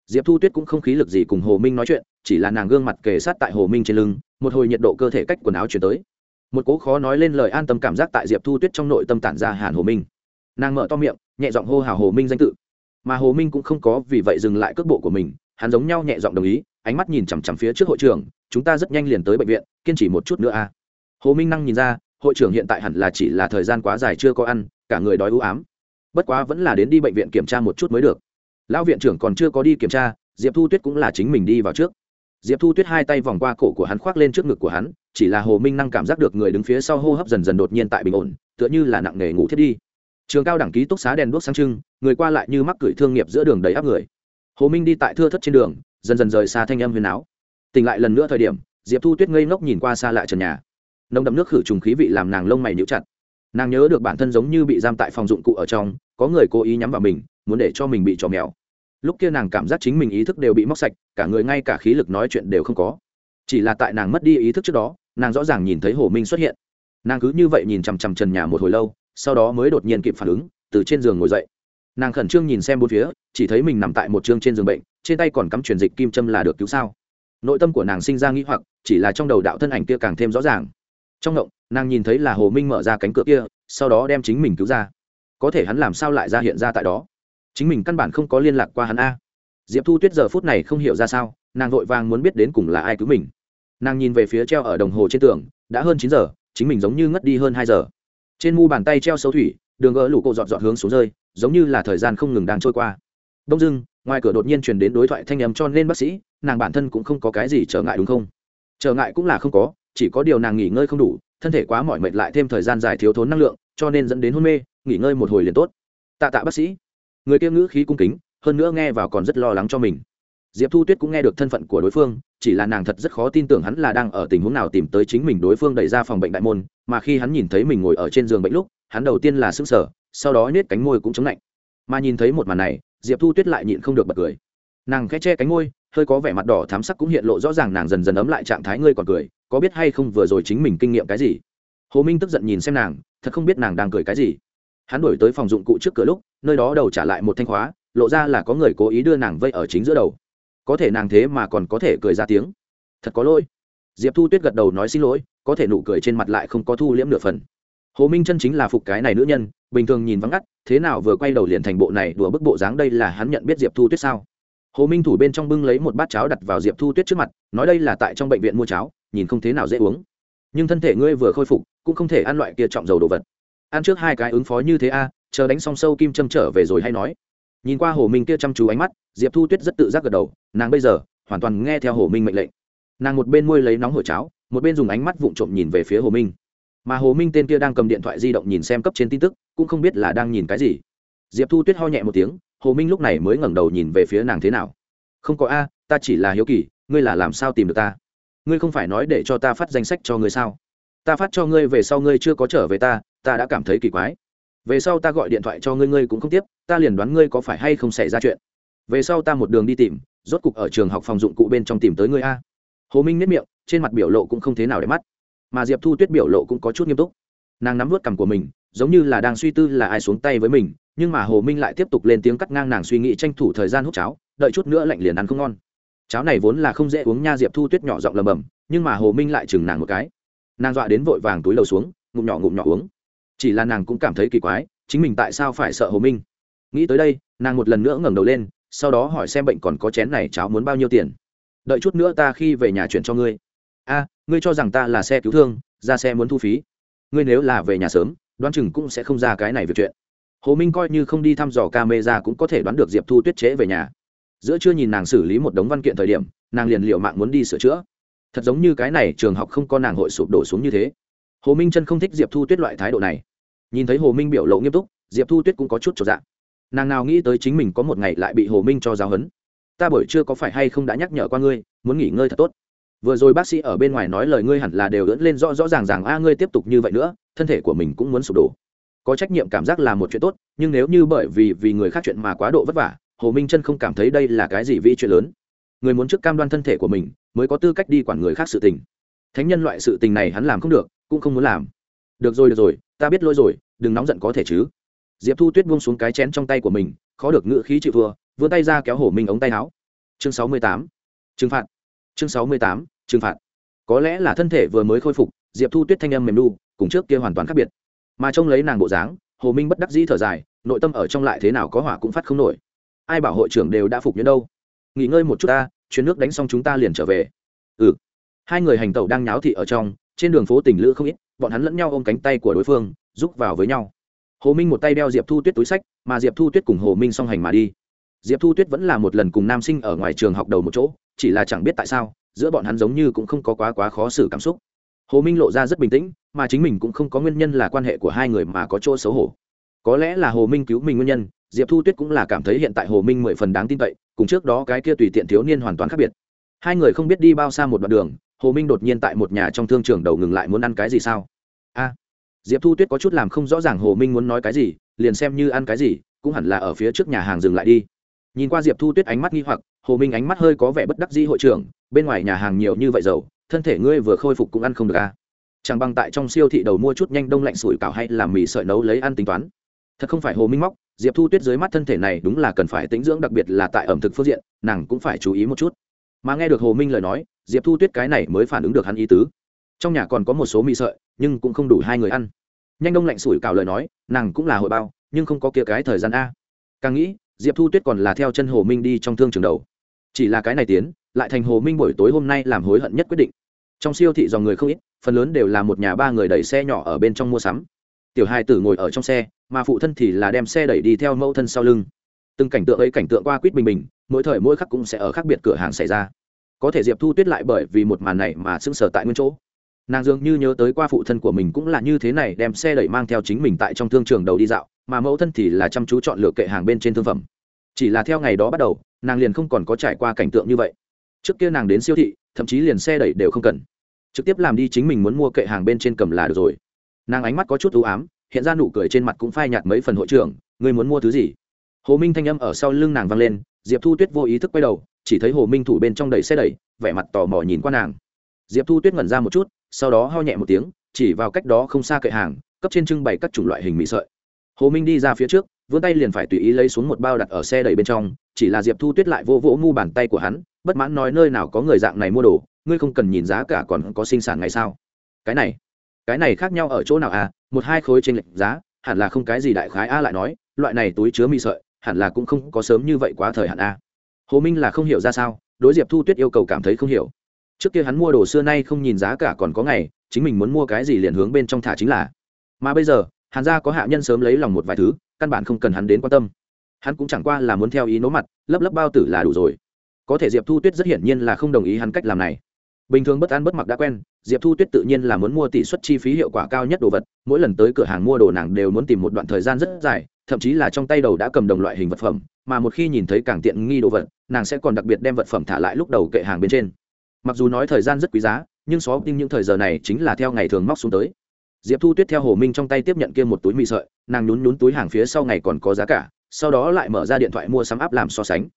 diệp thu tuyết cũng không khí lực gì cùng hồ minh nói chuyện, chỉ là nàng gương mặt kề sát tại hồ minh trên lưng một hồi nhiệt độ cơ thể cách quần áo chuyển tới. Một cố khó nói lên lời an tâm cảm giác tại diệp thu tuyết trong nội tâm tản ra hàn hồ minh. Nàng mở to miệng, nhẹ giọng hô hào hồ minh danh tự. Mà hồ minh cũng không có vì vậy dừng lại cước bộ của mình, hắn giống nhau nhẹ giọng đồng ý, ánh mắt nhìn chằm chằm phía trước hội trường chúng ta rất nhanh liền tới bệnh viện, kiên trì một chút nữa a. Hồ minh năng nhìn ra, hội trưởng hiện tại hẳn là chỉ là thời gian quá dài chưa có ăn, cả người đói ưu ám. Bất quá vẫn là đến đi bệnh viện kiểm tra một chút mới được. Lão viện trưởng còn chưa có đi kiểm tra, diệp thu tuyết cũng là chính mình đi vào trước diệp thu tuyết hai tay vòng qua cổ của hắn khoác lên trước ngực của hắn, chỉ là hồ minh năng cảm giác được người đứng phía sau hô hấp dần dần đột nhiên tại bình ổn, tựa như là nặng nề ngủ thiết đi. Trường cao đẳng ký túc xá đèn đuốc sáng trưng, người qua lại như mắc cửi thương nghiệp giữa đường đầy áp người. Hồ minh đi tại thưa thất trên đường, dần dần rời xa thanh âm huyền áo. Tỉnh lại lần nữa thời điểm, diệp thu tuyết ngây ngốc nhìn qua xa lại trần nhà. Nồng đậm nước khử trùng khí vị làm nàng lông mày níu chặt. Nàng nhớ được bản thân giống như bị giam tại phòng dụng cụ ở trong, có người cố ý nhắm vào mình, muốn để cho mình bị trò mèo lúc kia nàng cảm giác chính mình ý thức đều bị móc sạch, cả người ngay cả khí lực nói chuyện đều không có. Chỉ là tại nàng mất đi ý thức trước đó, nàng rõ ràng nhìn thấy hồ minh xuất hiện. Nàng cứ như vậy nhìn chằm chằm trần nhà một hồi lâu, sau đó mới đột nhiên kịp phản ứng, từ trên giường ngồi dậy. Nàng khẩn trương nhìn xem bốn phía, chỉ thấy mình nằm tại một chương trên giường bệnh, trên tay còn cắm truyền dịch kim châm là được cứu sao? Nội tâm của nàng sinh ra nghĩ hoặc, chỉ là trong đầu đạo thân ảnh kia càng thêm rõ ràng. Trong ngộng, nàng nhìn thấy là hồ minh mở ra cánh cửa kia, sau đó đem chính mình cứu ra. Có thể hắn làm sao lại ra hiện ra tại đó? Chính mình căn bản không có liên lạc qua hắn a. Diệp thu tuyết giờ phút này không hiểu ra sao, nàng vội vàng muốn biết đến cùng là ai cứu mình. Nàng nhìn về phía treo ở đồng hồ trên tường, đã hơn chín giờ, chính mình giống như ngất đi hơn hai giờ. Trên mu bàn tay treo sâu thủy, đường gỡ lũ cộ dọn dọn hướng xuống rơi, giống như là thời gian không ngừng đang trôi qua. Đông dưng ngoài cửa đột nhiên truyền đến đối thoại thanh âm cho nên bác sĩ, nàng bản thân cũng không có cái gì trở ngại đúng không? Trở ngại cũng là không có, chỉ có điều nàng nghỉ ngơi không đủ, thân thể quá mỏi mệt lại thêm thời gian dài thiếu thốn năng lượng, cho nên dẫn đến hôn mê, nghỉ ngơi một hồi liền tốt. Tạ tạ bác sĩ người kia ngữ khí cung kính, hơn nữa nghe vào còn rất lo lắng cho mình. Diệp thu tuyết cũng nghe được thân phận của đối phương, chỉ là nàng thật rất khó tin tưởng hắn là đang ở tình huống nào tìm tới chính mình đối phương đẩy ra phòng bệnh đại môn, mà khi hắn nhìn thấy mình ngồi ở trên giường bệnh lúc, hắn đầu tiên là s ư n g sở sau đó nết cánh môi cũng chống lạnh. Mà nhìn thấy một màn này, diệp thu tuyết lại nhịn không được bật cười. Nàng khẽ che cánh môi, hơi có vẻ mặt đỏ thám sắc cũng hiện lộ rõ ràng nàng dần dần ấm lại trạng thái ngươi còn cười, có biết hay không vừa rồi chính mình kinh nghiệm cái gì? Hồ minh tức giận nhìn xem nàng, thật không biết nàng đang cười cái gì hắn đổi tới phòng dụng cụ trước cửa lúc, nơi đó đầu trả lại một thanh khóa, lộ ra là có người cố ý đưa nàng vây ở chính giữa đầu. Có thể nàng thế mà còn có thể cười ra tiếng. Thật có lỗi. Diệp thu tuyết gật đầu nói xin lỗi, có thể nụ cười trên mặt lại không có thu liễm nửa phần. Hồ minh chân chính là phục cái này nữ nhân, bình thường nhìn vắng ngắt, thế nào vừa quay đầu liền thành bộ này đùa bức bộ dáng đây là hắn nhận biết diệp thu tuyết sao? Hồ minh thủ bên trong bưng lấy một bát cháo đặt vào diệp thu tuyết trước mặt, nói đây là tại trong bệnh viện mua cháo, nhìn không thế nào dễ uống. Nhưng thân thể ngươi vừa khôi phục, cũng không thể ăn loại kia trọng dầu đồ vật ăn trước hai cái ứng phó như thế a, chờ đánh xong sâu kim châm trở về rồi hay nói. Nhìn qua hồ minh kia chăm chú ánh mắt, diệp thu tuyết rất tự giác gật đầu, nàng bây giờ, hoàn toàn nghe theo hồ minh mệnh lệnh. Nàng một bên môi lấy nóng hổi cháo, một bên dùng ánh mắt vụng trộm nhìn về phía hồ minh. Mà hồ minh tên kia đang cầm điện thoại di động nhìn xem cấp trên tin tức, cũng không biết là đang nhìn cái gì. Diệp thu tuyết ho nhẹ một tiếng, hồ minh lúc này mới ngẩng đầu nhìn về phía nàng thế nào. Không có a, ta chỉ là hiếu kỳ, ngươi là làm sao tìm được ta? Ngươi không phải nói để cho ta phát danh sách cho ngươi sao? Ta phát cho ngươi về sau ngươi chưa có trở về ta ta đã cảm thấy kỳ quái. Về sau ta gọi điện thoại cho ngươi ngươi cũng không tiếp, ta liền đoán ngươi có phải hay không xảy ra chuyện. Về sau ta một đường đi tìm, rốt cục ở trường học phòng dụng cụ bên trong tìm tới ngươi a. Hồ minh nếp miệng, trên mặt biểu lộ cũng không thế nào để mắt. Mà diệp thu tuyết biểu lộ cũng có chút nghiêm túc. Nàng nắm vớt cằm của mình, giống như là đang suy tư là ai xuống tay với mình, nhưng mà hồ minh lại tiếp tục lên tiếng cắt ngang nàng suy nghĩ tranh thủ thời gian hút cháo, đợi chút nữa lạnh liền ăn không ngon. Cháo này vốn là không dễ uống nha, diệp thu tuyết nhỏ giọng lầm bầm, nhưng mà hồ minh lại chừng nàng một cái. Nàng dọa đến vội vàng túi lầu xuống, ngụm nhỏ ngụm nhỏ uống chỉ là nàng cũng cảm thấy kỳ quái, chính mình tại sao phải sợ hồ minh? Nghĩ tới đây, nàng một lần nữa ngẩng đầu lên, sau đó hỏi xem bệnh còn có chén này cháu muốn bao nhiêu tiền. Đợi chút nữa ta khi về nhà chuyển cho ngươi. A, ngươi cho rằng ta là xe cứu thương, ra xe muốn thu phí. Ngươi nếu là về nhà sớm, đoán chừng cũng sẽ không ra cái này việc chuyện. Hồ minh coi như không đi thăm dò ca mê ra cũng có thể đoán được diệp thu tuyết chế về nhà. Giữa chưa nhìn nàng xử lý một đống văn kiện thời điểm, nàng liền liệu mạng muốn đi sửa chữa. Thật giống như cái này trường học không có nàng hội sụp đổ xuống như thế hồ minh chân không thích diệp thu tuyết loại thái độ này. Nhìn thấy hồ minh biểu lộ nghiêm túc, diệp thu tuyết cũng có chút cho dạng nàng nào nghĩ tới chính mình có một ngày lại bị hồ minh cho giáo hấn ta buổi chưa có phải hay không đã nhắc nhở qua ngươi, muốn nghỉ ngơi thật tốt. Vừa rồi bác sĩ ở bên ngoài nói lời ngươi hẳn là đều ưỡn lên rõ rõ ràng ràng, a, ngươi tiếp tục như vậy nữa, thân thể của mình cũng muốn sụp đổ. Có trách nhiệm cảm giác là một chuyện tốt, nhưng nếu như bởi vì vì người khác chuyện mà quá độ vất vả, hồ minh chân không cảm thấy đây là cái gì vi chuyện lớn. Người muốn trước cam đoan thân thể của mình, mới có tư cách đi quản người khác sự tình. Thánh nhân loại sự tình này hắn làm không được cũng không muốn làm. Được rồi được rồi, ta biết lỗi rồi, đừng nóng giận có thể chứ. Diệp thu tuyết buông xuống cái chén trong tay của mình, khó được ngự khí chịu thua, vươn tay ra kéo hổ minh ống tay áo. Chương sáu mươi tám. Trừng phạt. Chương sáu mươi tám, trừng phạt. Có lẽ là thân thể vừa mới khôi phục, diệp thu tuyết thanh âm mềm lu cùng trước kia hoàn toàn khác biệt. Mà trông lấy nàng bộ dáng, hồ minh bất đắc dĩ thở dài, nội tâm ở trong lại thế nào có hỏa cũng phát không nổi. Ai bảo hội trưởng đều đã phục nhẫn đâu. Nghỉ ngơi một chút ta, chuyến nước đánh xong chúng ta liền trở về. Ừ. Hai người hành tẩu đang nháo thị ở trong trên đường phố tỉnh lữ không ít, bọn hắn lẫn nhau ôm cánh tay của đối phương, giúp vào với nhau. Hồ minh một tay đeo diệp thu tuyết túi sách, mà diệp thu tuyết cùng hồ minh song hành mà đi. Diệp thu tuyết vẫn là một lần cùng nam sinh ở ngoài trường học đầu một chỗ, chỉ là chẳng biết tại sao, giữa bọn hắn giống như cũng không có quá quá khó xử cảm xúc. Hồ minh lộ ra rất bình tĩnh, mà chính mình cũng không có nguyên nhân là quan hệ của hai người mà có chỗ xấu hổ. Có lẽ là hồ minh cứu mình nguyên nhân, diệp thu tuyết cũng là cảm thấy hiện tại hồ minh mười phần đáng tin cậy, cùng trước đó cái kia tùy tiện thiếu niên hoàn toàn khác biệt. Hai người không biết đi bao xa một đoạn đường hồ minh đột nhiên tại một nhà trong thương trường đầu ngừng lại muốn ăn cái gì sao? A, diệp thu tuyết có chút làm không rõ ràng hồ minh muốn nói cái gì, liền xem như ăn cái gì, cũng hẳn là ở phía trước nhà hàng dừng lại đi. Nhìn qua diệp thu tuyết ánh mắt nghi hoặc, hồ minh ánh mắt hơi có vẻ bất đắc dĩ hội trưởng, bên ngoài nhà hàng nhiều như vậy dầu, thân thể ngươi vừa khôi phục cũng ăn không được à. chẳng bằng tại trong siêu thị đầu mua chút nhanh đông lạnh sủi cảo hay làm mì sợi nấu lấy ăn tính toán. Thật không phải hồ minh móc, diệp thu tuyết dưới mắt thân thể này đúng là cần phải tính dưỡng, đặc biệt là tại ẩm thực phương diện, nàng cũng phải chú ý một chút. Mà nghe được hồ minh lời nói diệp thu tuyết cái này mới phản ứng được hắn ý tứ. Trong nhà còn có một số mì sợi, nhưng cũng không đủ hai người ăn. Nhanh đông lạnh sủi cảo lời nói, nàng cũng là hội bao, nhưng không có kia cái thời gian a. Càng nghĩ, diệp thu tuyết còn là theo chân hồ minh đi trong thương trường đầu. Chỉ là cái này tiến, lại thành hồ minh buổi tối hôm nay làm hối hận nhất quyết định. Trong siêu thị dòng người không ít, phần lớn đều là một nhà ba người đẩy xe nhỏ ở bên trong mua sắm. Tiểu hai tử ngồi ở trong xe, mà phụ thân thì là đem xe đẩy đi theo mẫu thân sau lưng. Từng cảnh tượng ấy cảnh tượng qua quýt bình bình, mỗi thời mỗi khắc cũng sẽ ở khác biệt cửa hàng xảy ra có thể diệp thu tuyết lại bởi vì một màn này mà sững sờ tại nguyên chỗ. Nàng dường như nhớ tới qua phụ thân của mình cũng là như thế này, đem xe đẩy mang theo chính mình tại trong thương trường đầu đi dạo, mà mẫu thân thì là chăm chú chọn lựa kệ hàng bên trên thương phẩm. Chỉ là theo ngày đó bắt đầu, nàng liền không còn có trải qua cảnh tượng như vậy. Trước kia nàng đến siêu thị, thậm chí liền xe đẩy đều không cần. Trực tiếp làm đi chính mình muốn mua kệ hàng bên trên cầm là được rồi. Nàng ánh mắt có chút ưu ám, hiện ra nụ cười trên mặt cũng phai nhạt mấy phần hội trưởng người muốn mua thứ gì? Hồ minh thanh âm ở sau lưng nàng vang lên, diệp thu tuyết vô ý thức quay đầu chỉ thấy hồ minh thủ bên trong đầy xe đẩy, vẻ mặt tò mò nhìn qua nàng. Diệp thu tuyết ngẩn ra một chút, sau đó ho nhẹ một tiếng, chỉ vào cách đó không xa kệ hàng, cấp trên trưng bày các chủng loại hình mì sợi. Hồ minh đi ra phía trước, vươn tay liền phải tùy ý lấy xuống một bao đặt ở xe đẩy bên trong, chỉ là diệp thu tuyết lại vô vỗ ngu bàn tay của hắn, bất mãn nói nơi nào có người dạng này mua đồ, ngươi không cần nhìn giá cả còn có sinh sản ngày sao? Cái này cái này khác nhau ở chỗ nào à? Một hai khối trên lệch giá, hẳn là không cái gì đại khái a lại nói, loại này túi chứa mì sợi, hẳn là cũng không có sớm như vậy quá thời hạn a hồ minh là không hiểu ra sao, đối diệp thu tuyết yêu cầu cảm thấy không hiểu. Trước kia hắn mua đồ xưa nay không nhìn giá cả còn có ngày, chính mình muốn mua cái gì liền hướng bên trong thả chính là. Mà bây giờ, hàn gia có hạ nhân sớm lấy lòng một vài thứ, căn bản không cần hắn đến quan tâm. Hắn cũng chẳng qua là muốn theo ý nỗ mặt, lấp lấp bao tử là đủ rồi. Có thể diệp thu tuyết rất hiển nhiên là không đồng ý hắn cách làm này. Bình thường bất an bất mặc đã quen, diệp thu tuyết tự nhiên là muốn mua tỷ suất chi phí hiệu quả cao nhất đồ vật, mỗi lần tới cửa hàng mua đồ nàng đều muốn tìm một đoạn thời gian rất dài thậm chí là trong tay đầu đã cầm đồng loại hình vật phẩm, mà một khi nhìn thấy càng tiện nghi đồ vật, nàng sẽ còn đặc biệt đem vật phẩm thả lại lúc đầu kệ hàng bên trên. Mặc dù nói thời gian rất quý giá, nhưng xó tin những thời giờ này chính là theo ngày thường móc xuống tới. Diệp thu tuyết theo hồ minh trong tay tiếp nhận kia một túi mì sợi, nàng nhún nhún túi hàng phía sau ngày còn có giá cả, sau đó lại mở ra điện thoại mua sắm áp làm so sánh.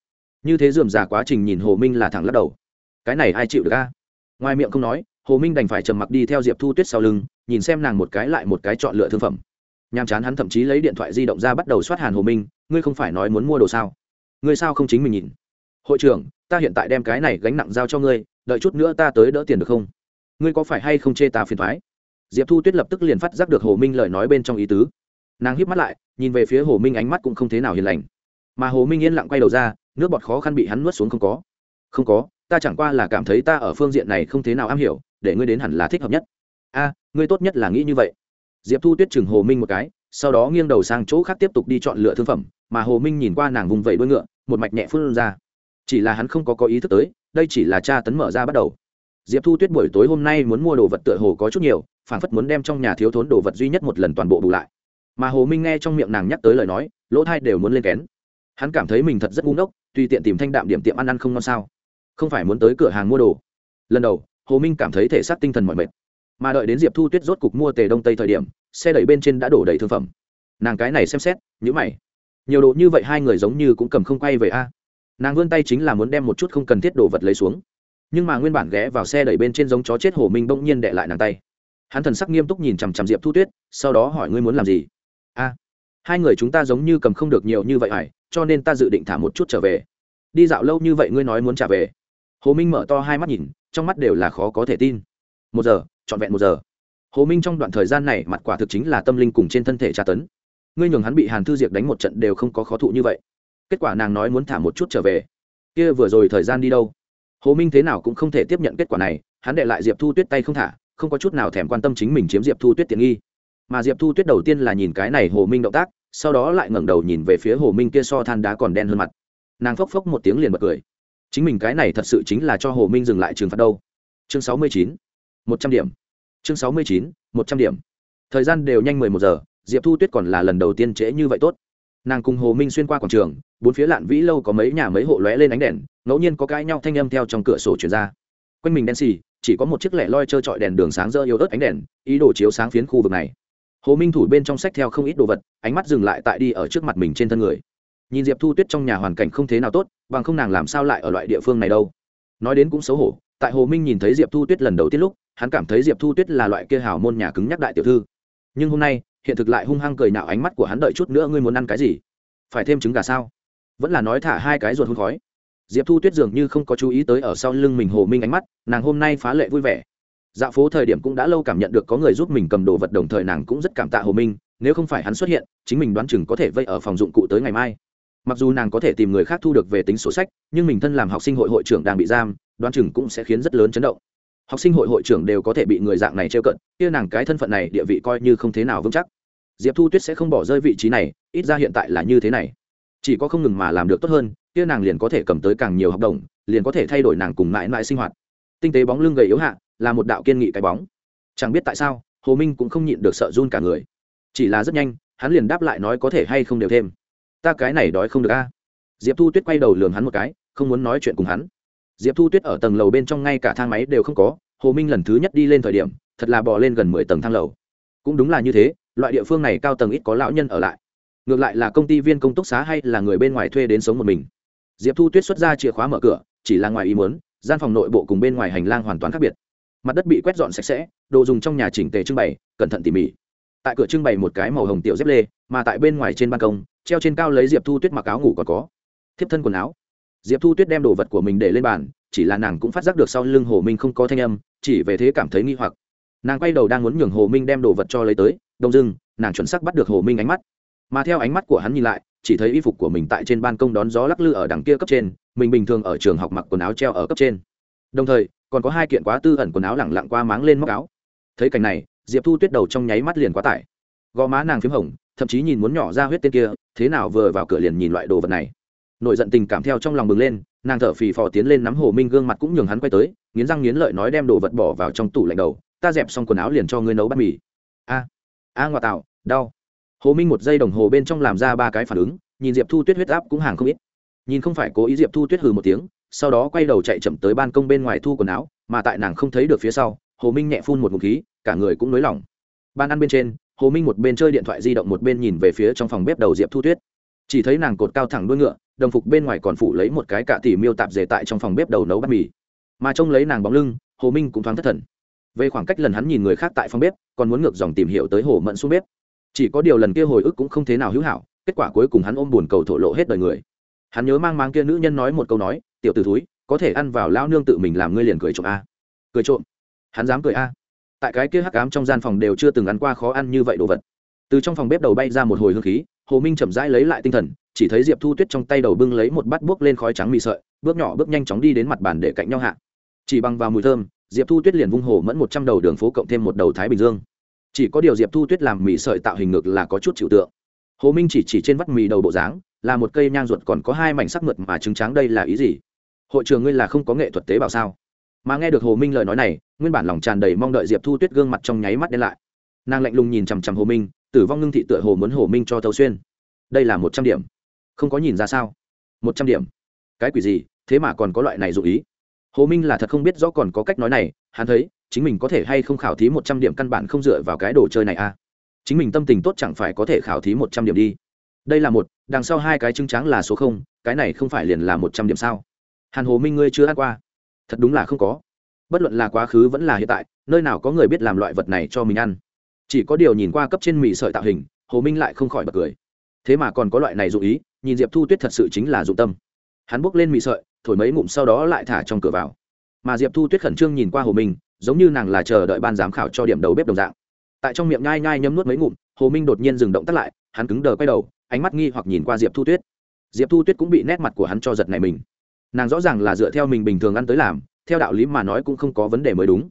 Như thế dườm già quá trình nhìn hồ minh là thẳng lắc đầu. Cái này ai chịu được a? Ngoài miệng không nói, hồ minh đành phải trầm mặc đi theo diệp thu tuyết sau lưng, nhìn xem nàng một cái lại một cái chọn lựa thương phẩm nhàm chán hắn thậm chí lấy điện thoại di động ra bắt đầu soát hàn hồ minh, ngươi không phải nói muốn mua đồ sao? Ngươi sao không chính mình nhìn? Hội trưởng, ta hiện tại đem cái này gánh nặng giao cho ngươi, đợi chút nữa ta tới đỡ tiền được không? Ngươi có phải hay không chê ta phiền thoái? Diệp thu tuyết lập tức liền phát giác được hồ minh lời nói bên trong ý tứ. Nàng híp mắt lại, nhìn về phía hồ minh ánh mắt cũng không thế nào hiền lành. Mà hồ minh yên lặng quay đầu ra, nước bọt khó khăn bị hắn nuốt xuống không có. Không có, ta chẳng qua là cảm thấy ta ở phương diện này không thế nào am hiểu, để ngươi đến hẳn là thích hợp nhất. A, ngươi tốt nhất là nghĩ như vậy diệp thu tuyết chừng hồ minh một cái, sau đó nghiêng đầu sang chỗ khác tiếp tục đi chọn lựa thương phẩm, mà hồ minh nhìn qua nàng vùng vẫy đuôi ngựa, một mạch nhẹ phun ra. Chỉ là hắn không có có ý thức tới, đây chỉ là cha tấn mở ra bắt đầu. Diệp thu tuyết buổi tối hôm nay muốn mua đồ vật tựa hồ có chút nhiều phản phất muốn đem trong nhà thiếu thốn đồ vật duy nhất một lần toàn bộ bù lại. Mà hồ minh nghe trong miệng nàng nhắc tới lời nói, lỗ thai đều muốn lên kén. Hắn cảm thấy mình thật rất ngu ngốc tùy tiện tìm thanh đạm điểm tiệm ăn ăn không ngon sao. Không phải muốn tới cửa hàng mua đồ. Lần đầu, hồ minh cảm thấy thể xác tinh thần mọi mệt mà đợi đến diệp thu tuyết rốt cục mua tề đông tây thời điểm, xe đẩy bên trên đã đổ đầy thương phẩm. Nàng cái này xem xét nhữ mày. Nhiều đồ như vậy hai người giống như cũng cầm không quay về a. Nàng vươn tay chính là muốn đem một chút không cần thiết đồ vật lấy xuống. Nhưng mà nguyên bản ghé vào xe đẩy bên trên giống chó chết hồ minh bỗng nhiên đệ lại nàng tay. Hắn thần sắc nghiêm túc nhìn chằm chằm diệp thu tuyết, sau đó hỏi ngươi muốn làm gì? A, hai người chúng ta giống như cầm không được nhiều như vậy hải cho nên ta dự định thả một chút trở về. Đi dạo lâu như vậy ngươi nói muốn trả về. Hồ minh mở to hai mắt nhìn, trong mắt đều là khó có thể tin. Một giờ trọn vẹn một giờ. Hồ minh trong đoạn thời gian này, mặt quả thực chính là tâm linh cùng trên thân thể tra tấn. Ngươi nhường hắn bị hàn thư diệp đánh một trận đều không có khó thụ như vậy. Kết quả nàng nói muốn thả một chút trở về. Kia vừa rồi thời gian đi đâu? Hồ minh thế nào cũng không thể tiếp nhận kết quả này, hắn để lại diệp thu tuyết tay không thả, không có chút nào thèm quan tâm chính mình chiếm diệp thu tuyết tiện nghi. Mà diệp thu tuyết đầu tiên là nhìn cái này hồ minh động tác, sau đó lại ngẩng đầu nhìn về phía hồ minh kia so than đá còn đen hơn mặt. Nàng phốc phốc một tiếng liền bật cười. Chính mình cái này thật sự chính là cho hồ minh dừng lại trường phạt đâu. Chương sáu mươi chín một trăm điểm. Chương sáu mươi chín, một trăm điểm. Thời gian đều nhanh mười một giờ, diệp thu tuyết còn là lần đầu tiên trễ như vậy tốt. Nàng cùng hồ minh xuyên qua quảng trường, bốn phía lạn vĩ lâu có mấy nhà mấy hộ lóe lên ánh đèn, ngẫu nhiên có cãi nhau thanh âm theo trong cửa sổ chuyển ra. Quanh mình đen xì, chỉ có một chiếc lẻ loi trơ trọi đèn đường sáng rỡ yếu ớt ánh đèn, ý đồ chiếu sáng phiến khu vực này. Hồ minh thủ bên trong sách theo không ít đồ vật, ánh mắt dừng lại tại đi ở trước mặt mình trên thân người. Nhìn diệp thu tuyết trong nhà hoàn cảnh không thế nào tốt, bằng không nàng làm sao lại ở loại địa phương này đâu. Nói đến cũng xấu hổ, tại hồ minh nhìn thấy diệp thu tuyết lần đầu tiên lúc hắn cảm thấy diệp thu tuyết là loại kia hào môn nhà cứng nhắc đại tiểu thư. Nhưng hôm nay, hiện thực lại hung hăng cười nạo ánh mắt của hắn đợi chút nữa ngươi muốn ăn cái gì? Phải thêm trứng gà sao? Vẫn là nói thả hai cái ruột hôn khói. Diệp thu tuyết dường như không có chú ý tới ở sau lưng mình hồ minh ánh mắt, nàng hôm nay phá lệ vui vẻ. Dạo phố thời điểm cũng đã lâu cảm nhận được có người giúp mình cầm đồ vật, đồng thời nàng cũng rất cảm tạ hồ minh, nếu không phải hắn xuất hiện, chính mình đoán chừng có thể vây ở phòng dụng cụ tới ngày mai. Mặc dù nàng có thể tìm người khác thu được về tính sổ sách, nhưng mình thân làm học sinh hội hội trưởng đang bị giam, đoán chừng cũng sẽ khiến rất lớn chấn động học sinh hội hội trưởng đều có thể bị người dạng này trêu cận, kia nàng cái thân phận này địa vị coi như không thế nào vững chắc. Diệp thu tuyết sẽ không bỏ rơi vị trí này, ít ra hiện tại là như thế này. Chỉ có không ngừng mà làm được tốt hơn, kia nàng liền có thể cầm tới càng nhiều học đồng, liền có thể thay đổi nàng cùng mãi mãi sinh hoạt. Tinh tế bóng lưng gầy yếu hạ, là một đạo kiên nghị cái bóng. Chẳng biết tại sao, hồ minh cũng không nhịn được sợ run cả người. Chỉ là rất nhanh, hắn liền đáp lại nói có thể hay không đều thêm. Ta cái này đói không được a. Diệp thu tuyết quay đầu lường hắn một cái, không muốn nói chuyện cùng hắn diệp thu tuyết ở tầng lầu bên trong ngay cả thang máy đều không có, hồ minh lần thứ nhất đi lên thời điểm, thật là bò lên gần mười tầng thang lầu. Cũng đúng là như thế, loại địa phương này cao tầng ít có lão nhân ở lại. Ngược lại là công ty viên công túc xá hay là người bên ngoài thuê đến sống một mình. Diệp thu tuyết xuất ra chìa khóa mở cửa, chỉ là ngoài ý muốn, gian phòng nội bộ cùng bên ngoài hành lang hoàn toàn khác biệt. Mặt đất bị quét dọn sạch sẽ, đồ dùng trong nhà chỉnh tề trưng bày, cẩn thận tỉ mỉ. Tại cửa trưng bày một cái màu hồng tiểu dép lê, mà tại bên ngoài trên ban công, treo trên cao lấy diệp thu tuyết mặc áo ngủ còn có. Thiếp thân quần áo diệp thu tuyết đem đồ vật của mình để lên bàn, chỉ là nàng cũng phát giác được sau lưng hồ minh không có thanh âm, chỉ về thế cảm thấy nghi hoặc. Nàng quay đầu đang muốn nhường hồ minh đem đồ vật cho lấy tới, đông dưng, nàng chuẩn sắc bắt được hồ minh ánh mắt. Mà theo ánh mắt của hắn nhìn lại, chỉ thấy y phục của mình tại trên ban công đón gió lắc lư ở đằng kia cấp trên, mình bình thường ở trường học mặc quần áo treo ở cấp trên. Đồng thời, còn có hai kiện quá tư ẩn quần áo lẳng lặng qua máng lên móc áo. Thấy cảnh này, diệp thu tuyết đầu trong nháy mắt liền quá tải. Gò má nàng p h í m hồng, thậm chí nhìn muốn nhỏ ra huyết tên kia, thế nào vừa vào cửa liền nhìn loại đồ vật này nổi giận tình cảm theo trong lòng bừng lên, nàng thở phì phò tiến lên nắm hồ minh gương mặt cũng nhường hắn quay tới, nghiến răng nghiến lợi nói đem đồ vật bỏ vào trong tủ lạnh đầu, ta dẹp xong quần áo liền cho ngươi nấu bát mì. A a ngoại tạo đau. Hồ minh một giây đồng hồ bên trong làm ra ba cái phản ứng, nhìn diệp thu tuyết huyết áp cũng hàng không ít. Nhìn không phải cố ý diệp thu tuyết hừ một tiếng, sau đó quay đầu chạy chậm tới ban công bên ngoài thu quần áo, mà tại nàng không thấy được phía sau, hồ minh nhẹ phun một ngụm khí, cả người cũng nới lỏng. Ban ăn bên trên, hồ minh một bên chơi điện thoại di động một bên nhìn về phía trong phòng bếp đầu diệp thu tuyết. Chỉ thấy nàng cột cao thẳng đuôi ngựa đồng phục bên ngoài còn phủ lấy một cái cạ tỉ miêu tạp dề tại trong phòng bếp đầu nấu bát mì. Mà trông lấy nàng bóng lưng, hồ minh cũng thoáng thất thần. Về khoảng cách lần hắn nhìn người khác tại phòng bếp, còn muốn ngược dòng tìm hiểu tới hồ mẫn xuống bếp. Chỉ có điều lần kia hồi ức cũng không thế nào hữu hảo, kết quả cuối cùng hắn ôm buồn cầu thổ lộ hết đời người. Hắn nhớ mang mang kia nữ nhân nói một câu nói, tiểu t ử thúi, có thể ăn vào lao nương tự mình làm ngươi liền cười trộm a. Cười trộm? Hắn dám cười a? Tại cái kia hắc cám trong gian phòng đều chưa từng ăn qua khó ăn như vậy đồ vật. Từ trong phòng bếp đầu bay ra một hồi hương khí, hồ minh chậm rãi lấy lại tinh thần chỉ thấy diệp thu tuyết trong tay đầu bưng lấy một bát buốc lên khói trắng mì sợi, bước nhỏ bước nhanh chóng đi đến mặt bàn để cạnh nhau hạ. Chỉ bằng vào mùi thơm, diệp thu tuyết liền vung hồ mẫn một trăm đầu đường phố cộng thêm một đầu thái bình dương. Chỉ có điều diệp thu tuyết làm mì sợi tạo hình ngực là có chút chịu tượng. Hồ minh chỉ chỉ trên vắt mì đầu bộ dáng, là một cây nhang ruột còn có hai mảnh sắc mượt mà chứng tráng đây là ý gì? Hội trường ngươi là không có nghệ thuật tế bào sao? Mà nghe được hồ minh lời nói này, nguyên bản lòng tràn đầy mong đợi diệp thu tuyết gương mặt trong nháy mắt đen lại. Nàng lạnh lùng nhìn chằm chằm hồ minh, tử vong ngưng thị tựa hồ muốn hồ minh cho thấu xuyên. Đây là một trăm điểm không có nhìn ra sao? Một trăm điểm. Cái quỷ gì? Thế mà còn có loại này dụ ý. Hồ minh là thật không biết rõ còn có cách nói này, hắn thấy, chính mình có thể hay không khảo thí một trăm điểm căn bản không dựa vào cái đồ chơi này à. chính mình tâm tình tốt chẳng phải có thể khảo thí một trăm điểm đi. Đây là một, đằng sau hai cái chứng trắng là số không, cái này không phải liền là một trăm điểm sao? Hàn hồ minh ngươi chưa ăn qua. Thật đúng là không có. Bất luận là quá khứ vẫn là hiện tại, nơi nào có người biết làm loại vật này cho mình ăn. Chỉ có điều nhìn qua cấp trên mì sợi tạo hình, hồ minh lại không khỏi bật cười thế mà còn có loại này dụ ý, nhìn diệp thu tuyết thật sự chính là dụng tâm. Hắn bốc lên mị sợi, thổi mấy ngụm sau đó lại thả trong cửa vào. Mà diệp thu tuyết khẩn trương nhìn qua hồ minh, giống như nàng là chờ đợi ban giám khảo cho điểm đầu bếp đồng dạng. Tại trong miệng nhai nhai nhấm nuốt mấy ngụm, hồ minh đột nhiên dừng động tắt lại, hắn cứng đờ quay đầu, ánh mắt nghi hoặc nhìn qua diệp thu tuyết. Diệp thu tuyết cũng bị nét mặt của hắn cho giật này mình. Nàng rõ ràng là dựa theo mình bình thường ăn tới làm, theo đạo lý mà nói cũng không có vấn đề mới đúng.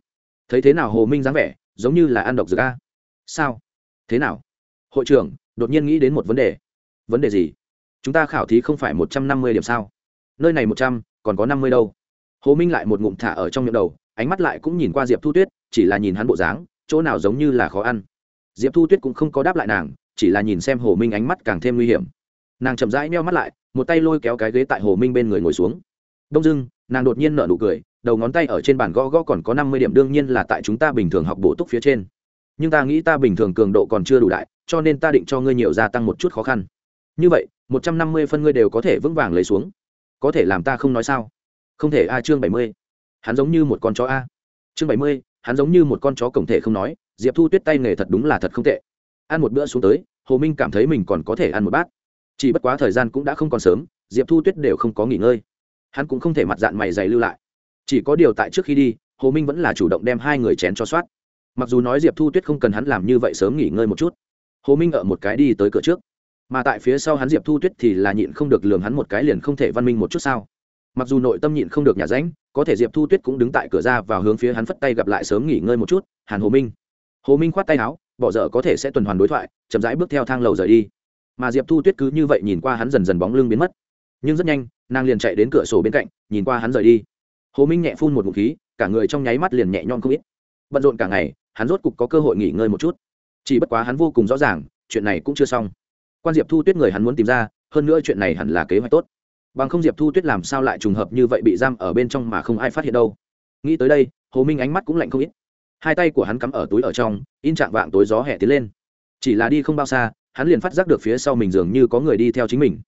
Thấy thế nào hồ minh dáng vẻ, giống như là ăn độc dược a? Sao? Thế nào? Hội trưởng, đột nhiên nghĩ đến một vấn đề vấn đề gì? Chúng ta khảo thí không phải một trăm năm mươi điểm sao? Nơi này một trăm, còn có năm mươi đâu? Hồ minh lại một ngụm thả ở trong miệng đầu, ánh mắt lại cũng nhìn qua diệp thu tuyết, chỉ là nhìn hắn bộ dáng, chỗ nào giống như là khó ăn. Diệp thu tuyết cũng không có đáp lại nàng, chỉ là nhìn xem hồ minh ánh mắt càng thêm nguy hiểm. Nàng chậm rãi meo mắt lại, một tay lôi kéo cái ghế tại hồ minh bên người ngồi xuống. Đông dưng, nàng đột nhiên nở nụ cười, đầu ngón tay ở trên bàn gõ gõ còn có năm mươi điểm đương nhiên là tại chúng ta bình thường học bổ túc phía trên. Nhưng ta nghĩ ta bình thường cường độ còn chưa đủ đại, cho nên ta định cho ngươi nhiều gia tăng một chút khó khăn như vậy, một trăm năm mươi phân ngươi đều có thể vững vàng lấy xuống. Có thể làm ta không nói sao? Không thể a, chương bảy mươi. Hắn giống như một con chó a. Chương bảy mươi, hắn giống như một con chó cổng thể không nói, diệp thu tuyết tay nghề thật đúng là thật không tệ. Ăn một bữa xuống tới, hồ minh cảm thấy mình còn có thể ăn một bát. Chỉ bất quá thời gian cũng đã không còn sớm, diệp thu tuyết đều không có nghỉ ngơi. Hắn cũng không thể mặt dạng mày dày lưu lại. Chỉ có điều tại trước khi đi, hồ minh vẫn là chủ động đem hai người chén cho soát. Mặc dù nói diệp thu tuyết không cần hắn làm như vậy sớm nghỉ ngơi một chút. Hồ minh ở một cái đi tới cửa trước mà tại phía sau hắn diệp thu tuyết thì là nhịn không được lường hắn một cái liền không thể văn minh một chút sao. Mặc dù nội tâm nhịn không được nhà ránh, có thể diệp thu tuyết cũng đứng tại cửa ra và hướng phía hắn phất tay gặp lại sớm nghỉ ngơi một chút, hàn hồ minh. Hồ minh khoát tay áo, bỏ dở có thể sẽ tuần hoàn đối thoại, chậm rãi bước theo thang lầu rời đi. Mà diệp thu tuyết cứ như vậy nhìn qua hắn dần dần bóng lưng biến mất. Nhưng rất nhanh, nàng liền chạy đến cửa sổ bên cạnh, nhìn qua hắn rời đi. Hồ minh nhẹ phun một ngụm khí, cả người trong nháy mắt liền nhẹ nhõm không ít. Bận rộn cả ngày, hắn rốt cục có cơ hội nghỉ ngơi một chút. Chỉ bất quá hắn vô cùng rõ ràng, chuyện này cũng chưa xong quan diệp thu tuyết người hắn muốn tìm ra, hơn nữa chuyện này hẳn là kế hoạch tốt. Bằng không diệp thu tuyết làm sao lại trùng hợp như vậy bị giam ở bên trong mà không ai phát hiện đâu. Nghĩ tới đây, hồ minh ánh mắt cũng lạnh không ít. Hai tay của hắn cắm ở túi ở trong, in trạng vạng tối gió hẹ tiến lên. Chỉ là đi không bao xa, hắn liền phát giác được phía sau mình dường như có người đi theo chính mình.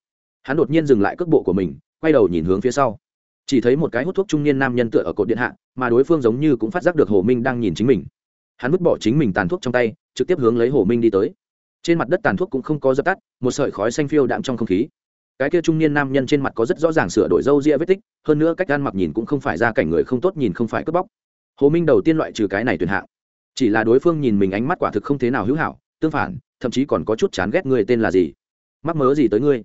Hắn đột nhiên dừng lại cước bộ của mình, quay đầu nhìn hướng phía sau. Chỉ thấy một cái hút thuốc trung niên nam nhân tựa ở cột điện hạ, mà đối phương giống như cũng phát giác được hồ minh đang nhìn chính mình. Hắn vứt bỏ chính mình tàn thuốc trong tay, trực tiếp hướng lấy hồ minh đi tới trên mặt đất tàn thuốc cũng không có dập tắt, một sợi khói xanh phiêu đạm trong không khí. Cái kia trung niên nam nhân trên mặt có rất rõ ràng sửa đổi râu ria vết tích, hơn nữa cách ăn mặc nhìn cũng không phải ra cảnh người không tốt nhìn không phải cướp bóc. Hồ minh đầu tiên loại trừ cái này tuyển hạng. Chỉ là đối phương nhìn mình ánh mắt quả thực không thế nào hữu hảo, tương phản, thậm chí còn có chút chán ghét người tên là gì. Mắc mớ gì tới ngươi?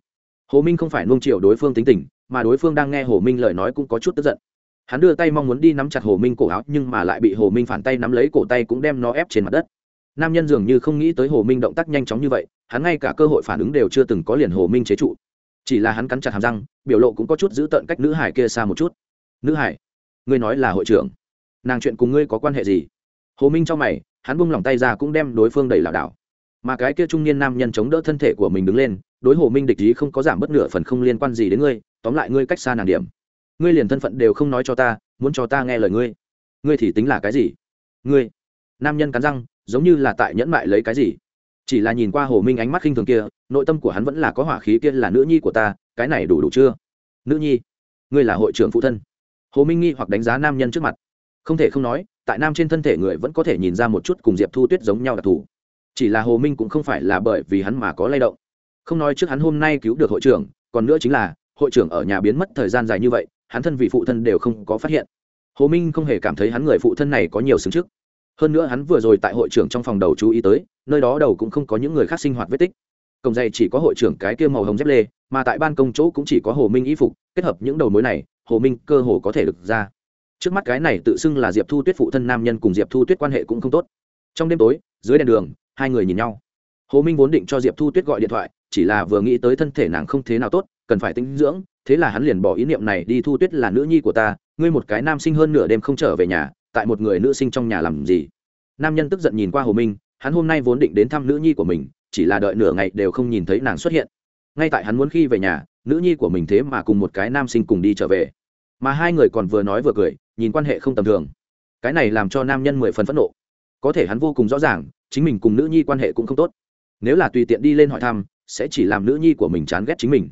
Hồ minh không phải nuông triệu đối phương tính tình, mà đối phương đang nghe hồ minh lời nói cũng có chút tức giận. Hắn đưa tay mong muốn đi nắm chặt hồ minh cổ áo, nhưng mà lại bị hồ minh phản tay nắm lấy cổ tay cũng đem nó ép trên mặt đất nam nhân dường như không nghĩ tới hồ minh động tác nhanh chóng như vậy, hắn ngay cả cơ hội phản ứng đều chưa từng có liền hồ minh chế trụ. Chỉ là hắn cắn chặt hàm răng, biểu lộ cũng có chút giữ tận cách nữ hải kia xa một chút. Nữ hải, ngươi nói là hội trưởng. Nàng chuyện cùng ngươi có quan hệ gì? Hồ minh cho mày, hắn bung lòng tay ra cũng đem đối phương đẩy lảo đảo. Mà cái kia trung niên nam nhân chống đỡ thân thể của mình đứng lên, đối hồ minh địch ý không có giảm bất nửa phần không liên quan gì đến ngươi, tóm lại ngươi cách xa nàng điểm. Ngươi liền thân phận đều không nói cho ta, muốn cho ta nghe lời ngươi. Ngươi thì tính là cái gì? Ngươi. Nam nhân cắn răng giống như là tại nhẫn mại lấy cái gì. Chỉ là nhìn qua hồ minh ánh mắt khinh thường kia, nội tâm của hắn vẫn là có hỏa khí kia là nữ nhi của ta, cái này đủ đủ chưa? Nữ nhi, ngươi là hội trưởng phụ thân. Hồ minh nghi hoặc đánh giá nam nhân trước mặt. Không thể không nói, tại nam trên thân thể người vẫn có thể nhìn ra một chút cùng diệp thu tuyết giống nhau đặc thù. Chỉ là hồ minh cũng không phải là bởi vì hắn mà có lay động. Không nói trước hắn hôm nay cứu được hội trưởng, còn nữa chính là, hội trưởng ở nhà biến mất thời gian dài như vậy, hắn thân vị phụ thân đều không có phát hiện. Hồ minh không hề cảm thấy hắn người phụ thân này có nhiều xứng trước hơn nữa hắn vừa rồi tại hội trưởng trong phòng đầu chú ý tới, nơi đó đầu cũng không có những người khác sinh hoạt vết tích. Cổng dày chỉ có hội trưởng cái kia màu hồng dép lê, mà tại ban công chỗ cũng chỉ có hồ minh y phục, kết hợp những đầu mối này, hồ minh cơ hồ có thể được ra. Trước mắt cái này tự xưng là diệp thu tuyết phụ thân nam nhân cùng diệp thu tuyết quan hệ cũng không tốt. Trong đêm tối, dưới đèn đường, hai người nhìn nhau. Hồ minh vốn định cho diệp thu tuyết gọi điện thoại, chỉ là vừa nghĩ tới thân thể nàng không thế nào tốt, cần phải tinh dưỡng, thế là hắn liền bỏ ý niệm này đi thu tuyết là nữ nhi của ta, ngươi một cái nam sinh hơn nửa đêm không trở về nhà tại một người nữ sinh trong nhà làm gì? Nam nhân tức giận nhìn qua hồ minh, hắn hôm nay vốn định đến thăm nữ nhi của mình, chỉ là đợi nửa ngày đều không nhìn thấy nàng xuất hiện. Ngay tại hắn muốn khi về nhà, nữ nhi của mình thế mà cùng một cái nam sinh cùng đi trở về. Mà hai người còn vừa nói vừa cười, nhìn quan hệ không tầm thường. Cái này làm cho nam nhân mười phần phẫn nộ. Có thể hắn vô cùng rõ ràng, chính mình cùng nữ nhi quan hệ cũng không tốt. Nếu là tùy tiện đi lên hỏi thăm, sẽ chỉ làm nữ nhi của mình chán ghét chính mình.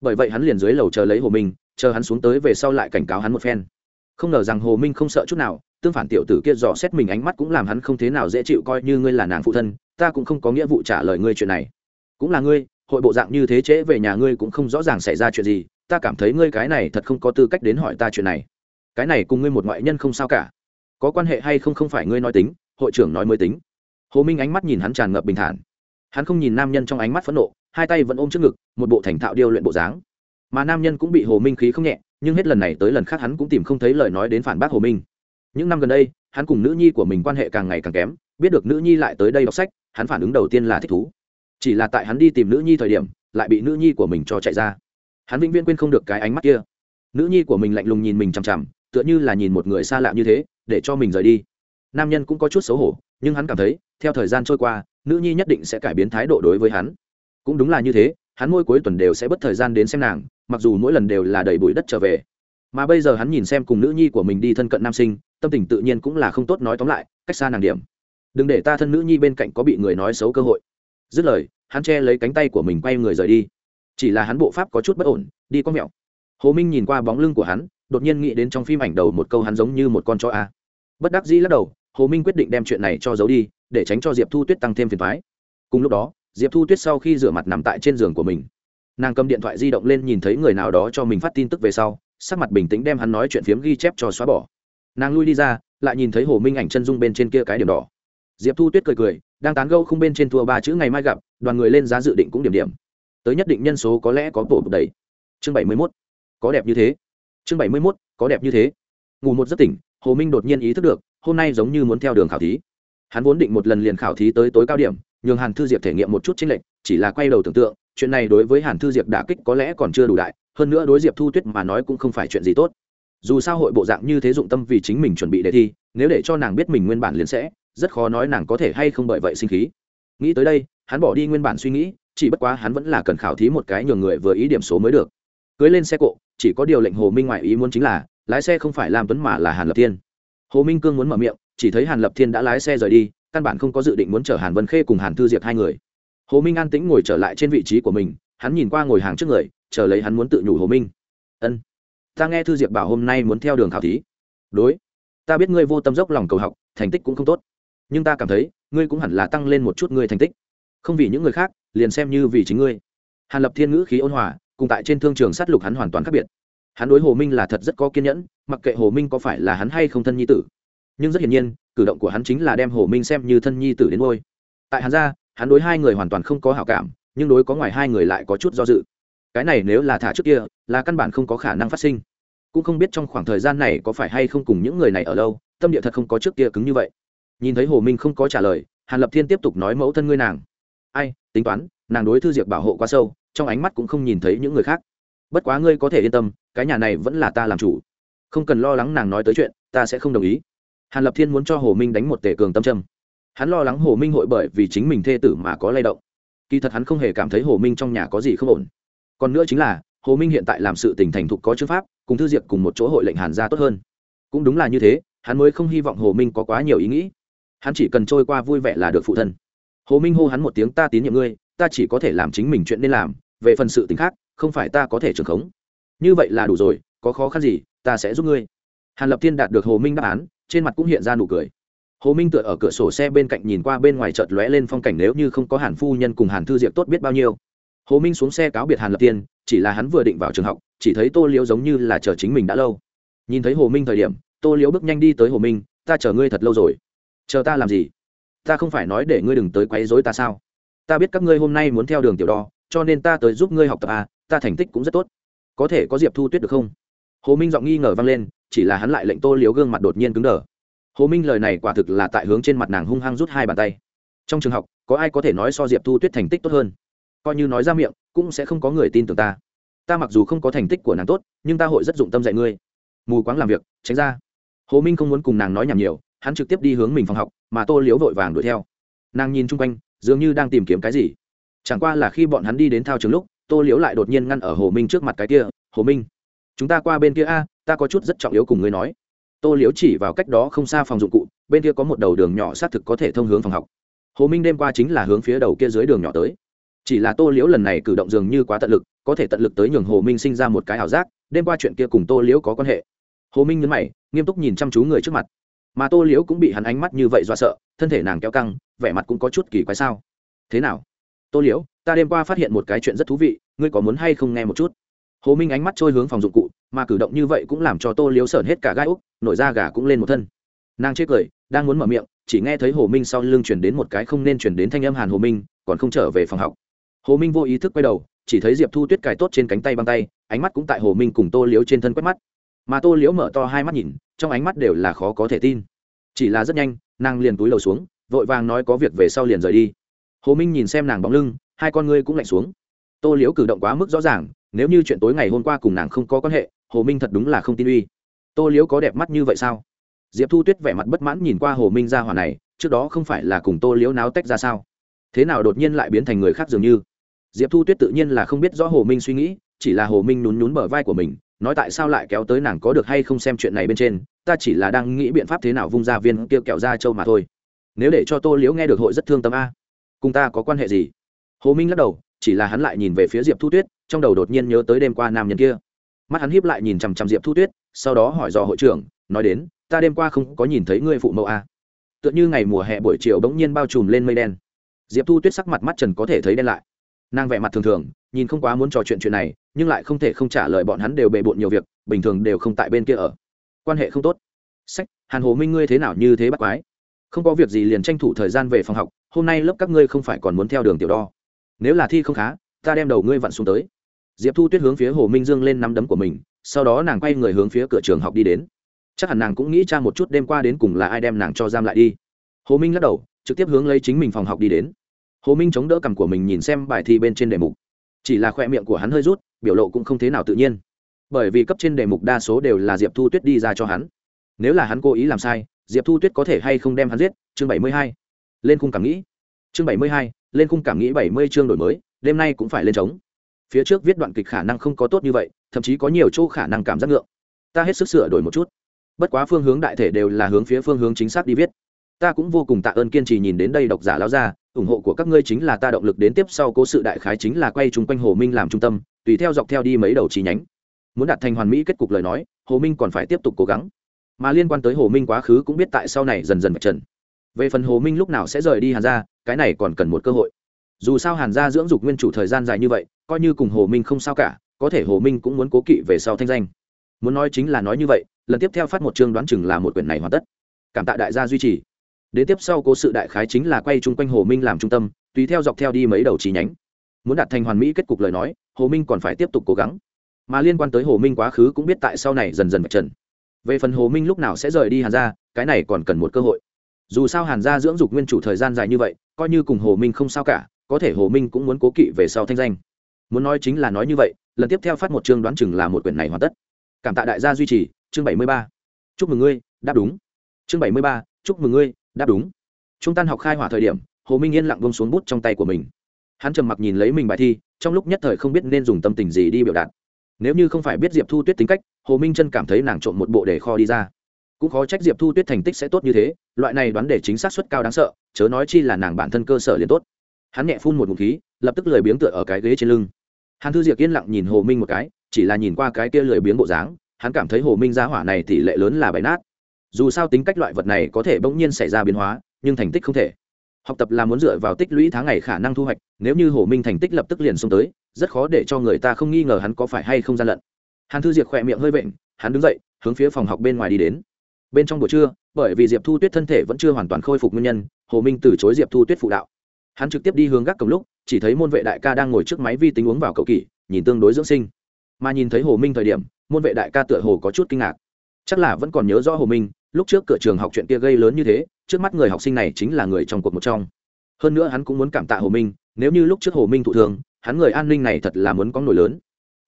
Bởi vậy hắn liền dưới lầu chờ lấy hồ minh, chờ hắn xuống tới về sau lại cảnh cáo hắn một phen. Không ngờ rằng hồ minh không sợ chút nào tương phản tiểu tử kia dò xét mình ánh mắt cũng làm hắn không thế nào dễ chịu coi như ngươi là nàng phụ thân, ta cũng không có nghĩa vụ trả lời ngươi chuyện này. Cũng là ngươi, hội bộ dạng như thế trễ về nhà ngươi cũng không rõ ràng xảy ra chuyện gì, ta cảm thấy ngươi cái này thật không có tư cách đến hỏi ta chuyện này. Cái này cùng ngươi một ngoại nhân không sao cả. Có quan hệ hay không không phải ngươi nói tính, hội trưởng nói mới tính. Hồ minh ánh mắt nhìn hắn tràn ngập bình thản. Hắn không nhìn nam nhân trong ánh mắt phẫn nộ, hai tay vẫn ôm trước ngực, một bộ thành thạo điêu luyện bộ dáng. Mà nam nhân cũng bị hồ minh khí không nhẹ, nhưng hết lần này tới lần khác hắn cũng tìm không thấy lời nói đến phản bác hồ minh những năm gần đây, hắn cùng nữ nhi của mình quan hệ càng ngày càng kém, biết được nữ nhi lại tới đây đọc sách, hắn phản ứng đầu tiên là thích thú. Chỉ là tại hắn đi tìm nữ nhi thời điểm, lại bị nữ nhi của mình cho chạy ra. Hắn vĩnh viễn quên không được cái ánh mắt kia. Nữ nhi của mình lạnh lùng nhìn mình chằm chằm, tựa như là nhìn một người xa lạ như thế, để cho mình rời đi. Nam nhân cũng có chút xấu hổ, nhưng hắn cảm thấy, theo thời gian trôi qua, nữ nhi nhất định sẽ cải biến thái độ đối với hắn. Cũng đúng là như thế, hắn mỗi cuối tuần đều sẽ bất thời gian đến xem nàng, mặc dù mỗi lần đều là đầy bụi đất trở về mà bây giờ hắn nhìn xem cùng nữ nhi của mình đi thân cận nam sinh, tâm tình tự nhiên cũng là không tốt nói tóm lại, cách xa nàng điểm. Đừng để ta thân nữ nhi bên cạnh có bị người nói xấu cơ hội. Dứt lời, hắn che lấy cánh tay của mình quay người rời đi. Chỉ là hắn bộ pháp có chút bất ổn, đi có mẹo. Hồ minh nhìn qua bóng lưng của hắn, đột nhiên nghĩ đến trong phim ảnh đầu một câu hắn giống như một con chó a. Bất đắc dĩ lắc đầu, hồ minh quyết định đem chuyện này cho giấu đi, để tránh cho diệp thu tuyết tăng thêm phiền thoái cùng lúc đó, diệp thu tuyết sau khi rửa mặt nằm tại trên giường của mình, nàng cầm điện thoại di động lên nhìn thấy người nào đó cho mình phát tin tức về sau sắc mặt bình tĩnh đem hắn nói chuyện phiếm ghi chép cho xóa bỏ. Nàng lui đi ra, lại nhìn thấy hồ minh ảnh chân dung bên trên kia cái điểm đỏ. Diệp thu tuyết cười cười, đang tán gâu không bên trên thua ba chữ ngày mai gặp, đoàn người lên giá dự định cũng điểm điểm. Tới nhất định nhân số có lẽ có bộ đầy. Chương bảy mươi mốt. Có đẹp như thế. Chương bảy mươi mốt, có đẹp như thế. Ngủ một giấc tỉnh, hồ minh đột nhiên ý thức được, hôm nay giống như muốn theo đường khảo thí. Hắn vốn định một lần liền khảo thí tới tối cao điểm, nhường hàn thư diệp thể nghiệm một chút chính lệnh chỉ là quay đầu tưởng tượng, chuyện này đối với hàn thư diệp đả kích có lẽ còn chưa đủ đại hơn nữa đối diệp thu tuyết mà nói cũng không phải chuyện gì tốt. Dù sao hội bộ dạng như thế dụng tâm vì chính mình chuẩn bị đề thi, nếu để cho nàng biết mình nguyên bản liền sẽ, rất khó nói nàng có thể hay không bởi vậy sinh khí. Nghĩ tới đây, hắn bỏ đi nguyên bản suy nghĩ, chỉ bất quá hắn vẫn là cần khảo thí một cái nhường người vừa ý điểm số mới được. Cưới lên xe cộ, chỉ có điều lệnh hồ minh ngoại ý muốn chính là, lái xe không phải làm tuấn mà là hàn lập thiên. Hồ minh cương muốn mở miệng, chỉ thấy hàn lập thiên đã lái xe rời đi, căn bản không có dự định muốn chở hàn vân khê cùng hàn thư diệp hai người. Hồ minh an tĩnh ngồi trở lại trên vị trí của mình, hắn nhìn qua ngồi hàng trước người chờ lấy hắn muốn tự nhủ hồ minh. Ân, ta nghe thư diệp bảo hôm nay muốn theo đường khảo thí. Đối, ta biết ngươi vô tâm dốc lòng cầu học, thành tích cũng không tốt. Nhưng ta cảm thấy, ngươi cũng hẳn là tăng lên một chút ngươi thành tích. Không vì những người khác, liền xem như vì chính ngươi. Hàn lập thiên ngữ khí ôn hòa, cùng tại trên thương trường sát lục hắn hoàn toàn khác biệt. Hắn đối hồ minh là thật rất có kiên nhẫn, mặc kệ hồ minh có phải là hắn hay không thân nhi tử. Nhưng rất hiển nhiên, cử động của hắn chính là đem hồ minh xem như thân nhi tử đến ngôi. Tại hắn ra hắn đối hai người hoàn toàn không có hảo cảm, nhưng đối có ngoài hai người lại có chút do dự cái này nếu là thả trước kia, là căn bản không có khả năng phát sinh. Cũng không biết trong khoảng thời gian này có phải hay không cùng những người này ở lâu, tâm địa thật không có trước kia cứng như vậy. Nhìn thấy hồ minh không có trả lời, hàn lập thiên tiếp tục nói mẫu thân ngươi nàng. Ai, tính toán, nàng đối thư diệp bảo hộ quá sâu, trong ánh mắt cũng không nhìn thấy những người khác. Bất quá ngươi có thể yên tâm, cái nhà này vẫn là ta làm chủ. Không cần lo lắng nàng nói tới chuyện, ta sẽ không đồng ý. Hàn lập thiên muốn cho hồ minh đánh một tể cường tâm trâm hắn lo lắng hồ minh hội bởi vì chính mình thê tử mà có lay động. Kỳ thật hắn không hề cảm thấy hồ minh trong nhà có gì không ổn còn nữa chính là, hồ minh hiện tại làm sự tình thành thục có chữ pháp, cùng thư diệp cùng một chỗ hội lệnh hàn ra tốt hơn. Cũng đúng là như thế, hắn mới không hy vọng hồ minh có quá nhiều ý nghĩ. Hắn chỉ cần trôi qua vui vẻ là được phụ thân. Hồ minh hô hắn một tiếng, ta tín nhiệm ngươi, ta chỉ có thể làm chính mình chuyện nên làm, về phần sự t ì n h khác, không phải ta có thể trường khống. Như vậy là đủ rồi, có khó khăn gì, ta sẽ giúp ngươi. Hàn lập thiên đạt được hồ minh đáp án, trên mặt cũng hiện ra nụ cười. Hồ minh tựa ở cửa sổ xe bên cạnh nhìn qua bên ngoài chợt lóe lên phong cảnh, nếu như không có hàn phu nhân cùng hàn thư diệp tốt biết bao nhiêu hồ minh xuống xe cáo biệt hàn lập tiên, chỉ là hắn vừa định vào trường học, chỉ thấy tô liễu giống như là chờ chính mình đã lâu. Nhìn thấy hồ minh thời điểm, tô liễu bước nhanh đi tới hồ minh, ta chờ ngươi thật lâu rồi. Chờ ta làm gì? Ta không phải nói để ngươi đừng tới quấy rối ta sao? Ta biết các ngươi hôm nay muốn theo đường tiểu đo, cho nên ta tới giúp ngươi học tập à ta thành tích cũng rất tốt. Có thể có diệp thu tuyết được không? Hồ minh giọng nghi ngờ vang lên, chỉ là hắn lại lệnh tô liếu gương mặt đột nhiên cứng đờ. Hồ minh lời này quả thực là tại hướng trên mặt nàng hung hăng rút hai bàn tay. Trong trường học, có ai có thể nói so diệp thu tuyết thành tích tốt hơn? Coi như nói ra miệng, cũng sẽ không có người tin tưởng ta. Ta mặc dù không có thành tích của nàng tốt, nhưng ta hội rất dụng tâm dạy ngươi. Mù quáng làm việc, tránh ra. Hồ minh không muốn cùng nàng nói nhảm nhiều, hắn trực tiếp đi hướng mình phòng học, mà tô liếu vội vàng đuổi theo. Nàng nhìn chung quanh, dường như đang tìm kiếm cái gì. Chẳng qua là khi bọn hắn đi đến thao trường lúc, tô liếu lại đột nhiên ngăn ở hồ minh trước mặt cái kia, hồ minh, chúng ta qua bên kia a, ta có chút rất trọng yếu cùng ngươi nói. Tô liếu chỉ vào cách đó không xa phòng dụng cụ, bên kia có một đầu đường nhỏ xác thực có thể thông hướng phòng học. Hồ minh đêm qua chính là hướng phía đầu kia dưới đường nhỏ tới chỉ là tô liễu lần này cử động dường như quá tận lực, có thể tận lực tới nhường hồ minh sinh ra một cái ảo giác, đêm qua chuyện kia cùng tô liễu có quan hệ. Hồ minh nhấn mày, nghiêm túc nhìn chăm chú người trước mặt. Mà tô liễu cũng bị hắn ánh mắt như vậy do sợ, thân thể nàng kéo căng, vẻ mặt cũng có chút kỳ quái sao? Thế nào? Tô liễu, ta đêm qua phát hiện một cái chuyện rất thú vị, ngươi có muốn hay không nghe một chút? Hồ minh ánh mắt trôi hướng phòng dụng cụ, mà cử động như vậy cũng làm cho tô liễu sởn hết cả gai úc, nổi da gà cũng lên một thân. Nàng chê cười, đang muốn mở miệng, chỉ nghe thấy hồ minh sau lưng chuyển đến một cái không nên chuyển đến thanh âm hàn hồ minh, còn không trở về phòng học hồ minh vô ý thức quay đầu, chỉ thấy diệp thu tuyết cài tốt trên cánh tay băng tay, ánh mắt cũng tại hồ minh cùng tô Liếu trên thân quét mắt. Mà tô Liếu mở to hai mắt nhìn, trong ánh mắt đều là khó có thể tin. Chỉ là rất nhanh, nàng liền túi lầu xuống, vội vàng nói có việc về sau liền rời đi. Hồ minh nhìn xem nàng bóng lưng, hai con ngươi cũng lạnh xuống. Tô Liếu cử động quá mức rõ ràng, nếu như chuyện tối ngày hôm qua cùng nàng không có quan hệ, hồ minh thật đúng là không tin uy. Tô Liếu có đẹp mắt như vậy sao? Diệp thu tuyết vẻ mặt bất mãn nhìn qua hồ minh ra hỏa này, trước đó không phải là cùng tô Liếu náo tách ra sao? Thế nào đột nhiên lại biến thành người khác dường như? Diệp thu tuyết tự nhiên là không biết rõ hồ minh suy nghĩ, chỉ là hồ minh nhún nhún bờ vai của mình, nói tại sao lại kéo tới nàng có được hay không xem chuyện này bên trên, ta chỉ là đang nghĩ biện pháp thế nào vung ra viên kia kẹo ra châu mà thôi. Nếu để cho tô liễu nghe được hội rất thương tâm a, cùng ta có quan hệ gì? Hồ minh lắc đầu, chỉ là hắn lại nhìn về phía diệp thu tuyết, trong đầu đột nhiên nhớ tới đêm qua nam nhân kia. Mắt hắn hiếp lại nhìn chằm chằm diệp thu tuyết, sau đó hỏi dò hội trưởng, nói đến, ta đêm qua không có nhìn thấy ngươi phụ mẫu a. Tựa như ngày mùa hè buổi chiều bỗng nhiên bao trùm lên mây đen. Diệp thu tuyết sắc mặt mắt trần có thể thấy đen lại nàng vẻ mặt thường thường, nhìn không quá muốn trò chuyện chuyện này, nhưng lại không thể không trả lời bọn hắn đều bề bộn nhiều việc, bình thường đều không tại bên kia ở. Quan hệ không tốt. Sách, hàn hồ minh ngươi thế nào như thế bắt quái? Không có việc gì liền tranh thủ thời gian về phòng học, hôm nay lớp các ngươi không phải còn muốn theo đường tiểu đo. Nếu là thi không khá, ta đem đầu ngươi vặn xuống tới. Diệp thu tuyết hướng phía hồ minh dương lên nắm đấm của mình, sau đó nàng quay người hướng phía cửa trường học đi đến. Chắc hẳn nàng cũng nghĩ cha một chút đêm qua đến cùng là ai đem nàng cho giam lại đi. Hồ minh lắc đầu, trực tiếp hướng lấy chính mình phòng học đi đến hồ minh chống đỡ cằm của mình nhìn xem bài thi bên trên đề mục. Chỉ là khoe miệng của hắn hơi rút, biểu lộ cũng không thế nào tự nhiên. Bởi vì cấp trên đề mục đa số đều là diệp thu tuyết đi ra cho hắn. Nếu là hắn cố ý làm sai, diệp thu tuyết có thể hay không đem hắn giết? Chương bảy mươi hai. Lên khung cảm nghĩ. Chương bảy mươi hai, lên khung cảm nghĩ bảy mươi chương đổi mới, đêm nay cũng phải lên trống. Phía trước viết đoạn kịch khả năng không có tốt như vậy, thậm chí có nhiều chỗ khả năng cảm giác ngượng. Ta hết sức sửa đổi một chút. Bất quá phương hướng đại thể đều là hướng phía phương hướng chính xác đi viết ta cũng vô cùng tạ ơn kiên trì nhìn đến đây độc giả lao ra ủng hộ của các ngươi chính là ta động lực đến tiếp sau cố sự đại khái chính là quay chung quanh hồ minh làm trung tâm, tùy theo dọc theo đi mấy đầu chi nhánh. Muốn đạt thành hoàn mỹ kết cục lời nói, hồ minh còn phải tiếp tục cố gắng. Mà liên quan tới hồ minh quá khứ cũng biết tại sau này dần dần vạch trần. Về phần hồ minh lúc nào sẽ rời đi hàn gia, cái này còn cần một cơ hội. Dù sao hàn gia dưỡng dục nguyên chủ thời gian dài như vậy, coi như cùng hồ minh không sao cả, có thể hồ minh cũng muốn cố kỵ về sau thanh danh. Muốn nói chính là nói như vậy, lần tiếp theo phát một chương đoán chừng là một quyển này hoàn tất. Cảm tạ đại gia duy trì đến tiếp sau cố sự đại khái chính là quay chung quanh hồ minh làm trung tâm, tùy theo dọc theo đi mấy đầu trí nhánh. Muốn đạt thành hoàn mỹ kết cục lời nói, hồ minh còn phải tiếp tục cố gắng. Mà liên quan tới hồ minh quá khứ cũng biết tại sau này dần dần vạch trần. Về phần hồ minh lúc nào sẽ rời đi hàn gia, cái này còn cần một cơ hội. Dù sao hàn gia dưỡng dục nguyên chủ thời gian dài như vậy, coi như cùng hồ minh không sao cả, có thể hồ minh cũng muốn cố kỵ về sau thanh danh. Muốn nói chính là nói như vậy, lần tiếp theo phát một chương đoán chừng là một quyển này hoàn tất. Cảm tạ đại gia duy trì, chương bảy mươi ba. Chúc mừng ngươi, đáp đúng. Chương bảy mươi ba, chúc mừng ngươi đáp đúng. Trung tan học khai hỏa thời điểm, hồ minh yên lặng bông xuống bút trong tay của mình. Hắn trầm mặc nhìn lấy mình bài thi, trong lúc nhất thời không biết nên dùng tâm tình gì đi biểu đạt. Nếu như không phải biết diệp thu tuyết tính cách, hồ minh chân cảm thấy nàng trộm một bộ để kho đi ra. Cũng khó trách diệp thu tuyết thành tích sẽ tốt như thế, loại này đoán để chính xác suất cao đáng sợ, chớ nói chi là nàng bản thân cơ sở liền tốt. Hắn nhẹ phun một ngụm khí, lập tức lười biếng tựa ở cái ghế trên lưng. Hắn thư diệp yên lặng nhìn hồ minh một cái, chỉ là nhìn qua cái kia lười biếng bộ dáng, hắn cảm thấy hồ minh giá hỏa này tỷ lệ lớn là bài nát dù sao tính cách loại vật này có thể bỗng nhiên xảy ra biến hóa, nhưng thành tích không thể. Học tập là muốn dựa vào tích lũy tháng ngày khả năng thu hoạch, nếu như hồ minh thành tích lập tức liền xông tới, rất khó để cho người ta không nghi ngờ hắn có phải hay không gian lận. Hàn thư diệp khỏe miệng hơi bệnh hắn đứng dậy, hướng phía phòng học bên ngoài đi đến. Bên trong buổi trưa, bởi vì diệp thu tuyết thân thể vẫn chưa hoàn toàn khôi phục nguyên nhân, hồ minh từ chối diệp thu tuyết phụ đạo. Hắn trực tiếp đi hướng gác cổng lúc, chỉ thấy môn vệ đại ca đang ngồi trước máy vi tính uống vào cầu kỳ nhìn tương đối dưỡng sinh. Mà nhìn thấy hồ minh thời điểm, môn vệ đại ca tựa hồ có chút kinh ngạc. Chắc là vẫn còn nhớ rõ hồ minh lúc trước cửa trường học chuyện kia gây lớn như thế, trước mắt người học sinh này chính là người trong cuộc một trong. Hơn nữa hắn cũng muốn cảm tạ hồ minh, nếu như lúc trước hồ minh thụ thường, hắn người an ninh này thật là muốn có nổi lớn.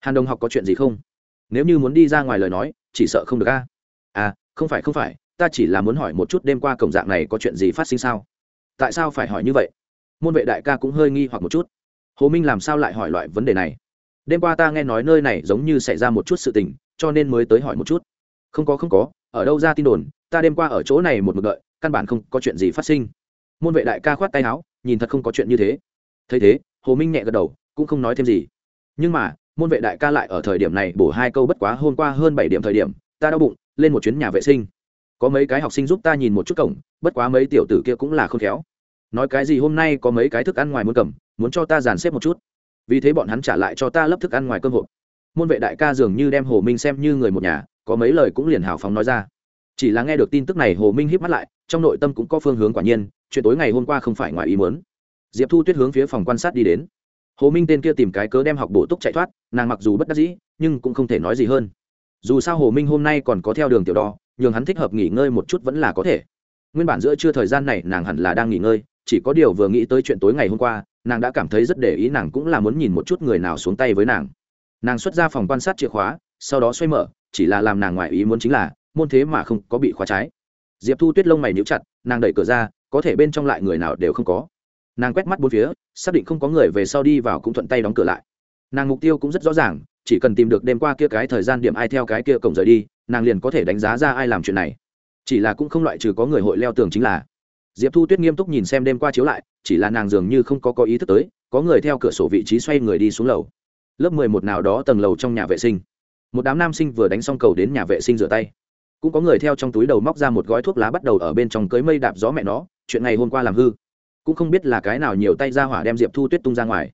Hàn đồng học có chuyện gì không? Nếu như muốn đi ra ngoài lời nói, chỉ sợ không được a. À không phải không phải, ta chỉ là muốn hỏi một chút đêm qua cổng dạng này có chuyện gì phát sinh sao? Tại sao phải hỏi như vậy? Môn vệ đại ca cũng hơi nghi hoặc một chút. Hồ minh làm sao lại hỏi loại vấn đề này? Đêm qua ta nghe nói nơi này giống như xảy ra một chút sự tình, cho nên mới tới hỏi một chút. Không có không có ở đâu ra tin đồn, ta đêm qua ở chỗ này một mực đợi, căn bản không có chuyện gì phát sinh. Môn vệ đại ca khoát tay áo, nhìn thật không có chuyện như thế. Thấy thế, hồ minh nhẹ gật đầu, cũng không nói thêm gì. Nhưng mà, môn vệ đại ca lại ở thời điểm này bổ hai câu bất quá hôm qua hơn bảy điểm thời điểm, ta đau bụng, lên một chuyến nhà vệ sinh. Có mấy cái học sinh giúp ta nhìn một chút cổng, bất quá mấy tiểu tử kia cũng là không khéo. Nói cái gì hôm nay có mấy cái thức ăn ngoài muốn cầm, muốn cho ta dàn xếp một chút. Vì thế bọn hắn trả lại cho ta lấp thức ăn ngoài cơm hộp. Môn vệ đại ca dường như đem hồ minh xem như người một nhà có mấy lời cũng liền hào phóng nói ra. Chỉ là nghe được tin tức này, hồ minh híp mắt lại, trong nội tâm cũng có phương hướng quả nhiên, chuyện tối ngày hôm qua không phải ngoài ý muốn. Diệp thu tuyết hướng phía phòng quan sát đi đến. Hồ minh tên kia tìm cái cớ đem học bổ túc chạy thoát, nàng mặc dù bất đắc dĩ, nhưng cũng không thể nói gì hơn. Dù sao hồ minh hôm nay còn có theo đường tiểu đo, nhường hắn thích hợp nghỉ ngơi một chút vẫn là có thể. Nguyên bản giữa trưa thời gian này, nàng hẳn là đang nghỉ ngơi, chỉ có điều vừa nghĩ tới chuyện tối ngày hôm qua, nàng đã cảm thấy rất để ý, nàng cũng là muốn nhìn một chút người nào xuống tay với nàng. Nàng xuất ra phòng quan sát chìa khóa, sau đó xoay mở chỉ là làm nàng ngoại ý muốn chính là, môn thế mà không có bị khóa trái. Diệp thu tuyết lông mày níu chặt, nàng đẩy cửa ra, có thể bên trong lại người nào đều không có. Nàng quét mắt bốn phía, xác định không có người về sau đi vào cũng thuận tay đóng cửa lại. Nàng mục tiêu cũng rất rõ ràng, chỉ cần tìm được đêm qua kia cái thời gian điểm ai theo cái kia cổng rời đi, nàng liền có thể đánh giá ra ai làm chuyện này. Chỉ là cũng không loại trừ có người hội leo tường chính là. Diệp thu tuyết nghiêm túc nhìn xem đêm qua chiếu lại, chỉ là nàng dường như không có có ý thức tới, có người theo cửa sổ vị trí xoay người đi xuống lầu. Lớp mười một nào đó tầng lầu trong nhà vệ sinh một đám nam sinh vừa đánh xong cầu đến nhà vệ sinh rửa tay. Cũng có người theo trong túi đầu móc ra một gói thuốc lá bắt đầu ở bên trong cưới mây đạp gió mẹ nó, chuyện này hôm qua làm hư. Cũng không biết là cái nào nhiều tay ra hỏa đem diệp thu tuyết tung ra ngoài.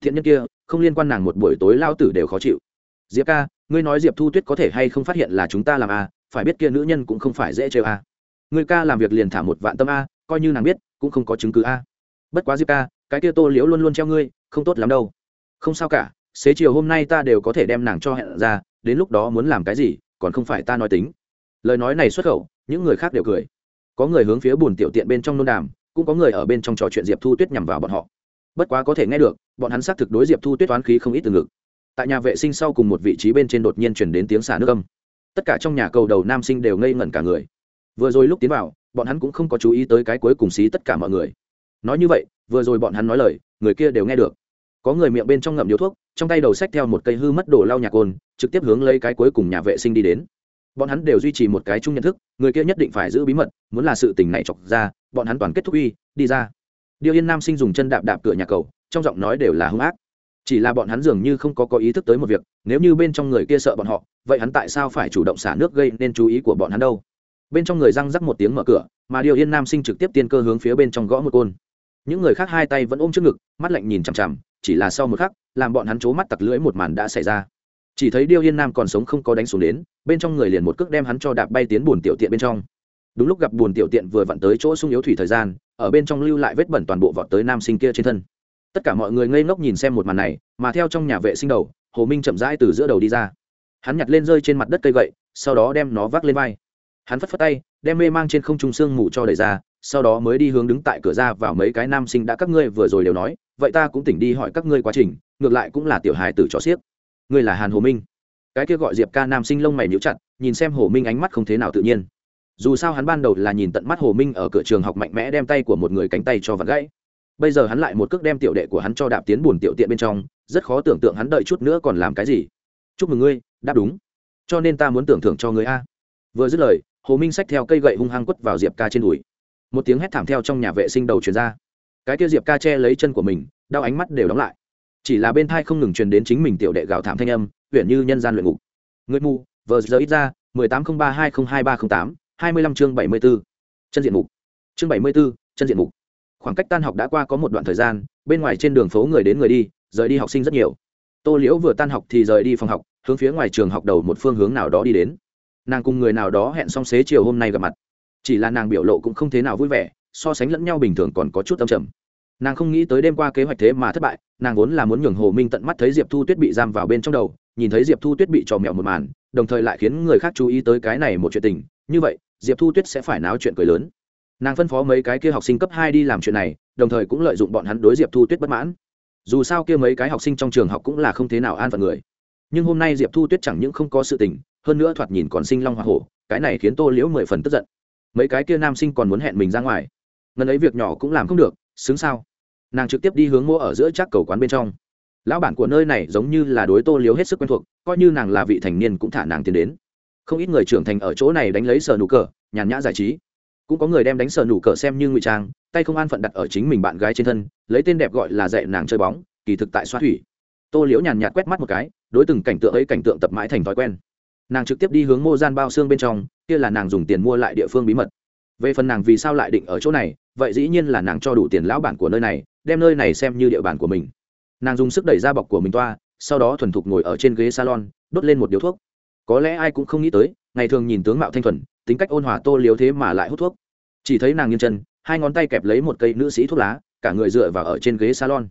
Thiện nhân kia, không liên quan nàng một buổi tối lao tử đều khó chịu. Diệp ca, ngươi nói diệp thu tuyết có thể hay không phát hiện là chúng ta làm a, phải biết kia nữ nhân cũng không phải dễ chơi a. Ngươi ca làm việc liền thả một vạn tâm a, coi như nàng biết, cũng không có chứng cứ a. Bất quá diệp ca, cái kia tô liễu luôn luôn treo ngươi, không tốt lắm đâu. Không sao cả, xế chiều hôm nay ta đều có thể đem nàng cho hẹn ra đến lúc đó muốn làm cái gì, còn không phải ta nói tính. Lời nói này xuất khẩu, những người khác đều cười. Có người hướng phía bùn tiểu tiện bên trong nôn đàm, cũng có người ở bên trong trò chuyện diệp thu tuyết nhằm vào bọn họ. Bất quá có thể nghe được, bọn hắn xác thực đối diệp thu tuyết toán khí không ít từ ngực. Tại nhà vệ sinh sau cùng một vị trí bên trên đột nhiên chuyển đến tiếng xả nước âm. Tất cả trong nhà cầu đầu nam sinh đều ngây ngẩn cả người. Vừa rồi lúc tiến vào, bọn hắn cũng không có chú ý tới cái cuối cùng xí tất cả mọi người. Nói như vậy, vừa rồi bọn hắn nói lời, người kia đều nghe được. Có người miệng bên trong ngậm điếu thuốc trong tay đầu sách theo một cây hư mất đồ lau nhà côn, trực tiếp hướng lấy cái cuối cùng nhà vệ sinh đi đến. Bọn hắn đều duy trì một cái chung nhận thức, người kia nhất định phải giữ bí mật, muốn là sự tình này chọc ra, bọn hắn toàn kết thúc uy, đi ra. Điều yên nam sinh dùng chân đạp đạp cửa nhà cầu, trong giọng nói đều là hung ác. Chỉ là bọn hắn dường như không có có ý thức tới một việc, nếu như bên trong người kia sợ bọn họ, vậy hắn tại sao phải chủ động xả nước gây nên chú ý của bọn hắn đâu? Bên trong người răng rắc một tiếng mở cửa, mà điều yên nam sinh trực tiếp tiên cơ hướng phía bên trong gõ một côn. Những người khác hai tay vẫn ôm trước ngực, mắt lạnh nhìn chằm chằm chỉ là sau một khắc, làm bọn hắn c mắt tặc lưỡi một màn đã xảy ra. Chỉ thấy điêu yên nam còn sống không có đánh xuống đến, bên trong người liền một cước đem hắn cho đạp bay tiến bùn tiểu tiện bên trong. Đúng lúc gặp bùn tiểu tiện vừa vặn tới chỗ sung yếu thủy thời gian, ở bên trong lưu lại vết bẩn toàn bộ vọt tới nam sinh kia trên thân. Tất cả mọi người ngây ngốc nhìn xem một màn này, mà theo trong nhà vệ sinh đầu, hồ minh chậm rãi từ giữa đầu đi ra. Hắn nhặt lên rơi trên mặt đất cây gậy, sau đó đem nó vác lên vai. Hắn phất phất tay, đem mê mang trên không trung sương mù cho đẩy ra, sau đó mới đi hướng đứng tại cửa ra vào mấy cái nam sinh đã các ngươi vừa rồi đều nói vậy ta cũng tỉnh đi hỏi các ngươi quá trình, ngược lại cũng là tiểu hài tử trò xiếc. Ngươi là hàn hồ minh. Cái kia gọi diệp ca nam sinh lông mày níu chặt, nhìn xem hồ minh ánh mắt không thế nào tự nhiên. Dù sao hắn ban đầu là nhìn tận mắt hồ minh ở cửa trường học mạnh mẽ đem tay của một người cánh tay cho vặt gãy. Bây giờ hắn lại một cước đem tiểu đệ của hắn cho đạp tiến buồn tiểu tiện bên trong, rất khó tưởng tượng hắn đợi chút nữa còn làm cái gì. Chúc mừng ngươi, đáp đúng. Cho nên ta muốn tưởng thưởng cho ngươi a. Vừa dứt lời, hồ minh xách theo cây gậy hung hăng quất vào diệp ca trên đùi. Một tiếng hét thảm theo trong nhà vệ sinh đầu truyền ra cái kia diệp ca che lấy chân của mình, đau ánh mắt đều đóng lại. Chỉ là bên thai không ngừng truyền đến chính mình tiểu đệ gào thảm thanh âm, huyện như nhân gian luyện ngục. Người mù, vờ giờ ít ra, mười tám không ba hai không hai ba không tám, hai mươi lăm chương bảy mươi b ố chân diện mục. Chương bảy mươi b ố chân diện mục. Khoảng cách tan học đã qua có một đoạn thời gian, bên ngoài trên đường phố người đến người đi, rời đi học sinh rất nhiều. Tô liễu vừa tan học thì rời đi phòng học, hướng phía ngoài trường học đầu một phương hướng nào đó đi đến. Nàng cùng người nào đó hẹn xong xế chiều hôm nay gặp mặt. Chỉ là nàng biểu lộ cũng không thế nào vui vẻ, so sánh lẫn nhau bình thường còn có chút âm trầm nàng không nghĩ tới đêm qua kế hoạch thế mà thất bại, nàng vốn là muốn nhường hồ minh tận mắt thấy diệp thu tuyết bị giam vào bên trong đầu, nhìn thấy diệp thu tuyết bị trò mẹo một màn, đồng thời lại khiến người khác chú ý tới cái này một chuyện tình. Như vậy, diệp thu tuyết sẽ phải náo chuyện cười lớn. Nàng phân phó mấy cái kia học sinh cấp hai đi làm chuyện này, đồng thời cũng lợi dụng bọn hắn đối diệp thu tuyết bất mãn. Dù sao kia mấy cái học sinh trong trường học cũng là không thế nào an phận người. Nhưng hôm nay diệp thu tuyết chẳng những không có sự tình, hơn nữa thoạt nhìn còn sinh long hoa hổ, cái này khiến tô liễu mười phần tức giận. Mấy cái kia nam sinh còn muốn hẹn mình ra ngoài. Ngần ấy việc nhỏ cũng làm không được, xứng sao? Nàng trực tiếp đi hướng mua ở giữa chắc cầu quán bên trong. Lão bản của nơi này giống như là đối tô liếu hết sức quen thuộc, coi như nàng là vị thành niên cũng thả nàng tiến đến. Không ít người trưởng thành ở chỗ này đánh lấy sờ nụ cờ, nhàn nhã giải trí. Cũng có người đem đánh sờ nụ cờ xem như ngụy trang, tay không an phận đặt ở chính mình bạn gái trên thân, lấy tên đẹp gọi là dạy nàng chơi bóng, kỳ thực tại xoa thủy. Tô liễu nhàn nhạt quét mắt một cái, đối từng cảnh tượng ấy cảnh tượng tập mãi thành thói quen. Nàng trực tiếp đi hướng mô gian bao xương bên trong, kia là nàng dùng tiền mua lại địa phương bí mật. Về phần nàng vì sao lại định ở chỗ này vậy dĩ nhiên là nàng cho đủ tiền lão bản của nơi này, đem nơi này xem như địa bàn của mình. Nàng dùng sức đẩy ra bọc của mình toa, sau đó thuần thục ngồi ở trên ghế salon, đốt lên một điếu thuốc. Có lẽ ai cũng không nghĩ tới, ngày thường nhìn tướng mạo thanh thuần, tính cách ôn hòa tô liếu thế mà lại hút thuốc. Chỉ thấy nàng nghiêng chân, hai ngón tay kẹp lấy một cây nữ sĩ thuốc lá, cả người dựa vào ở trên ghế salon.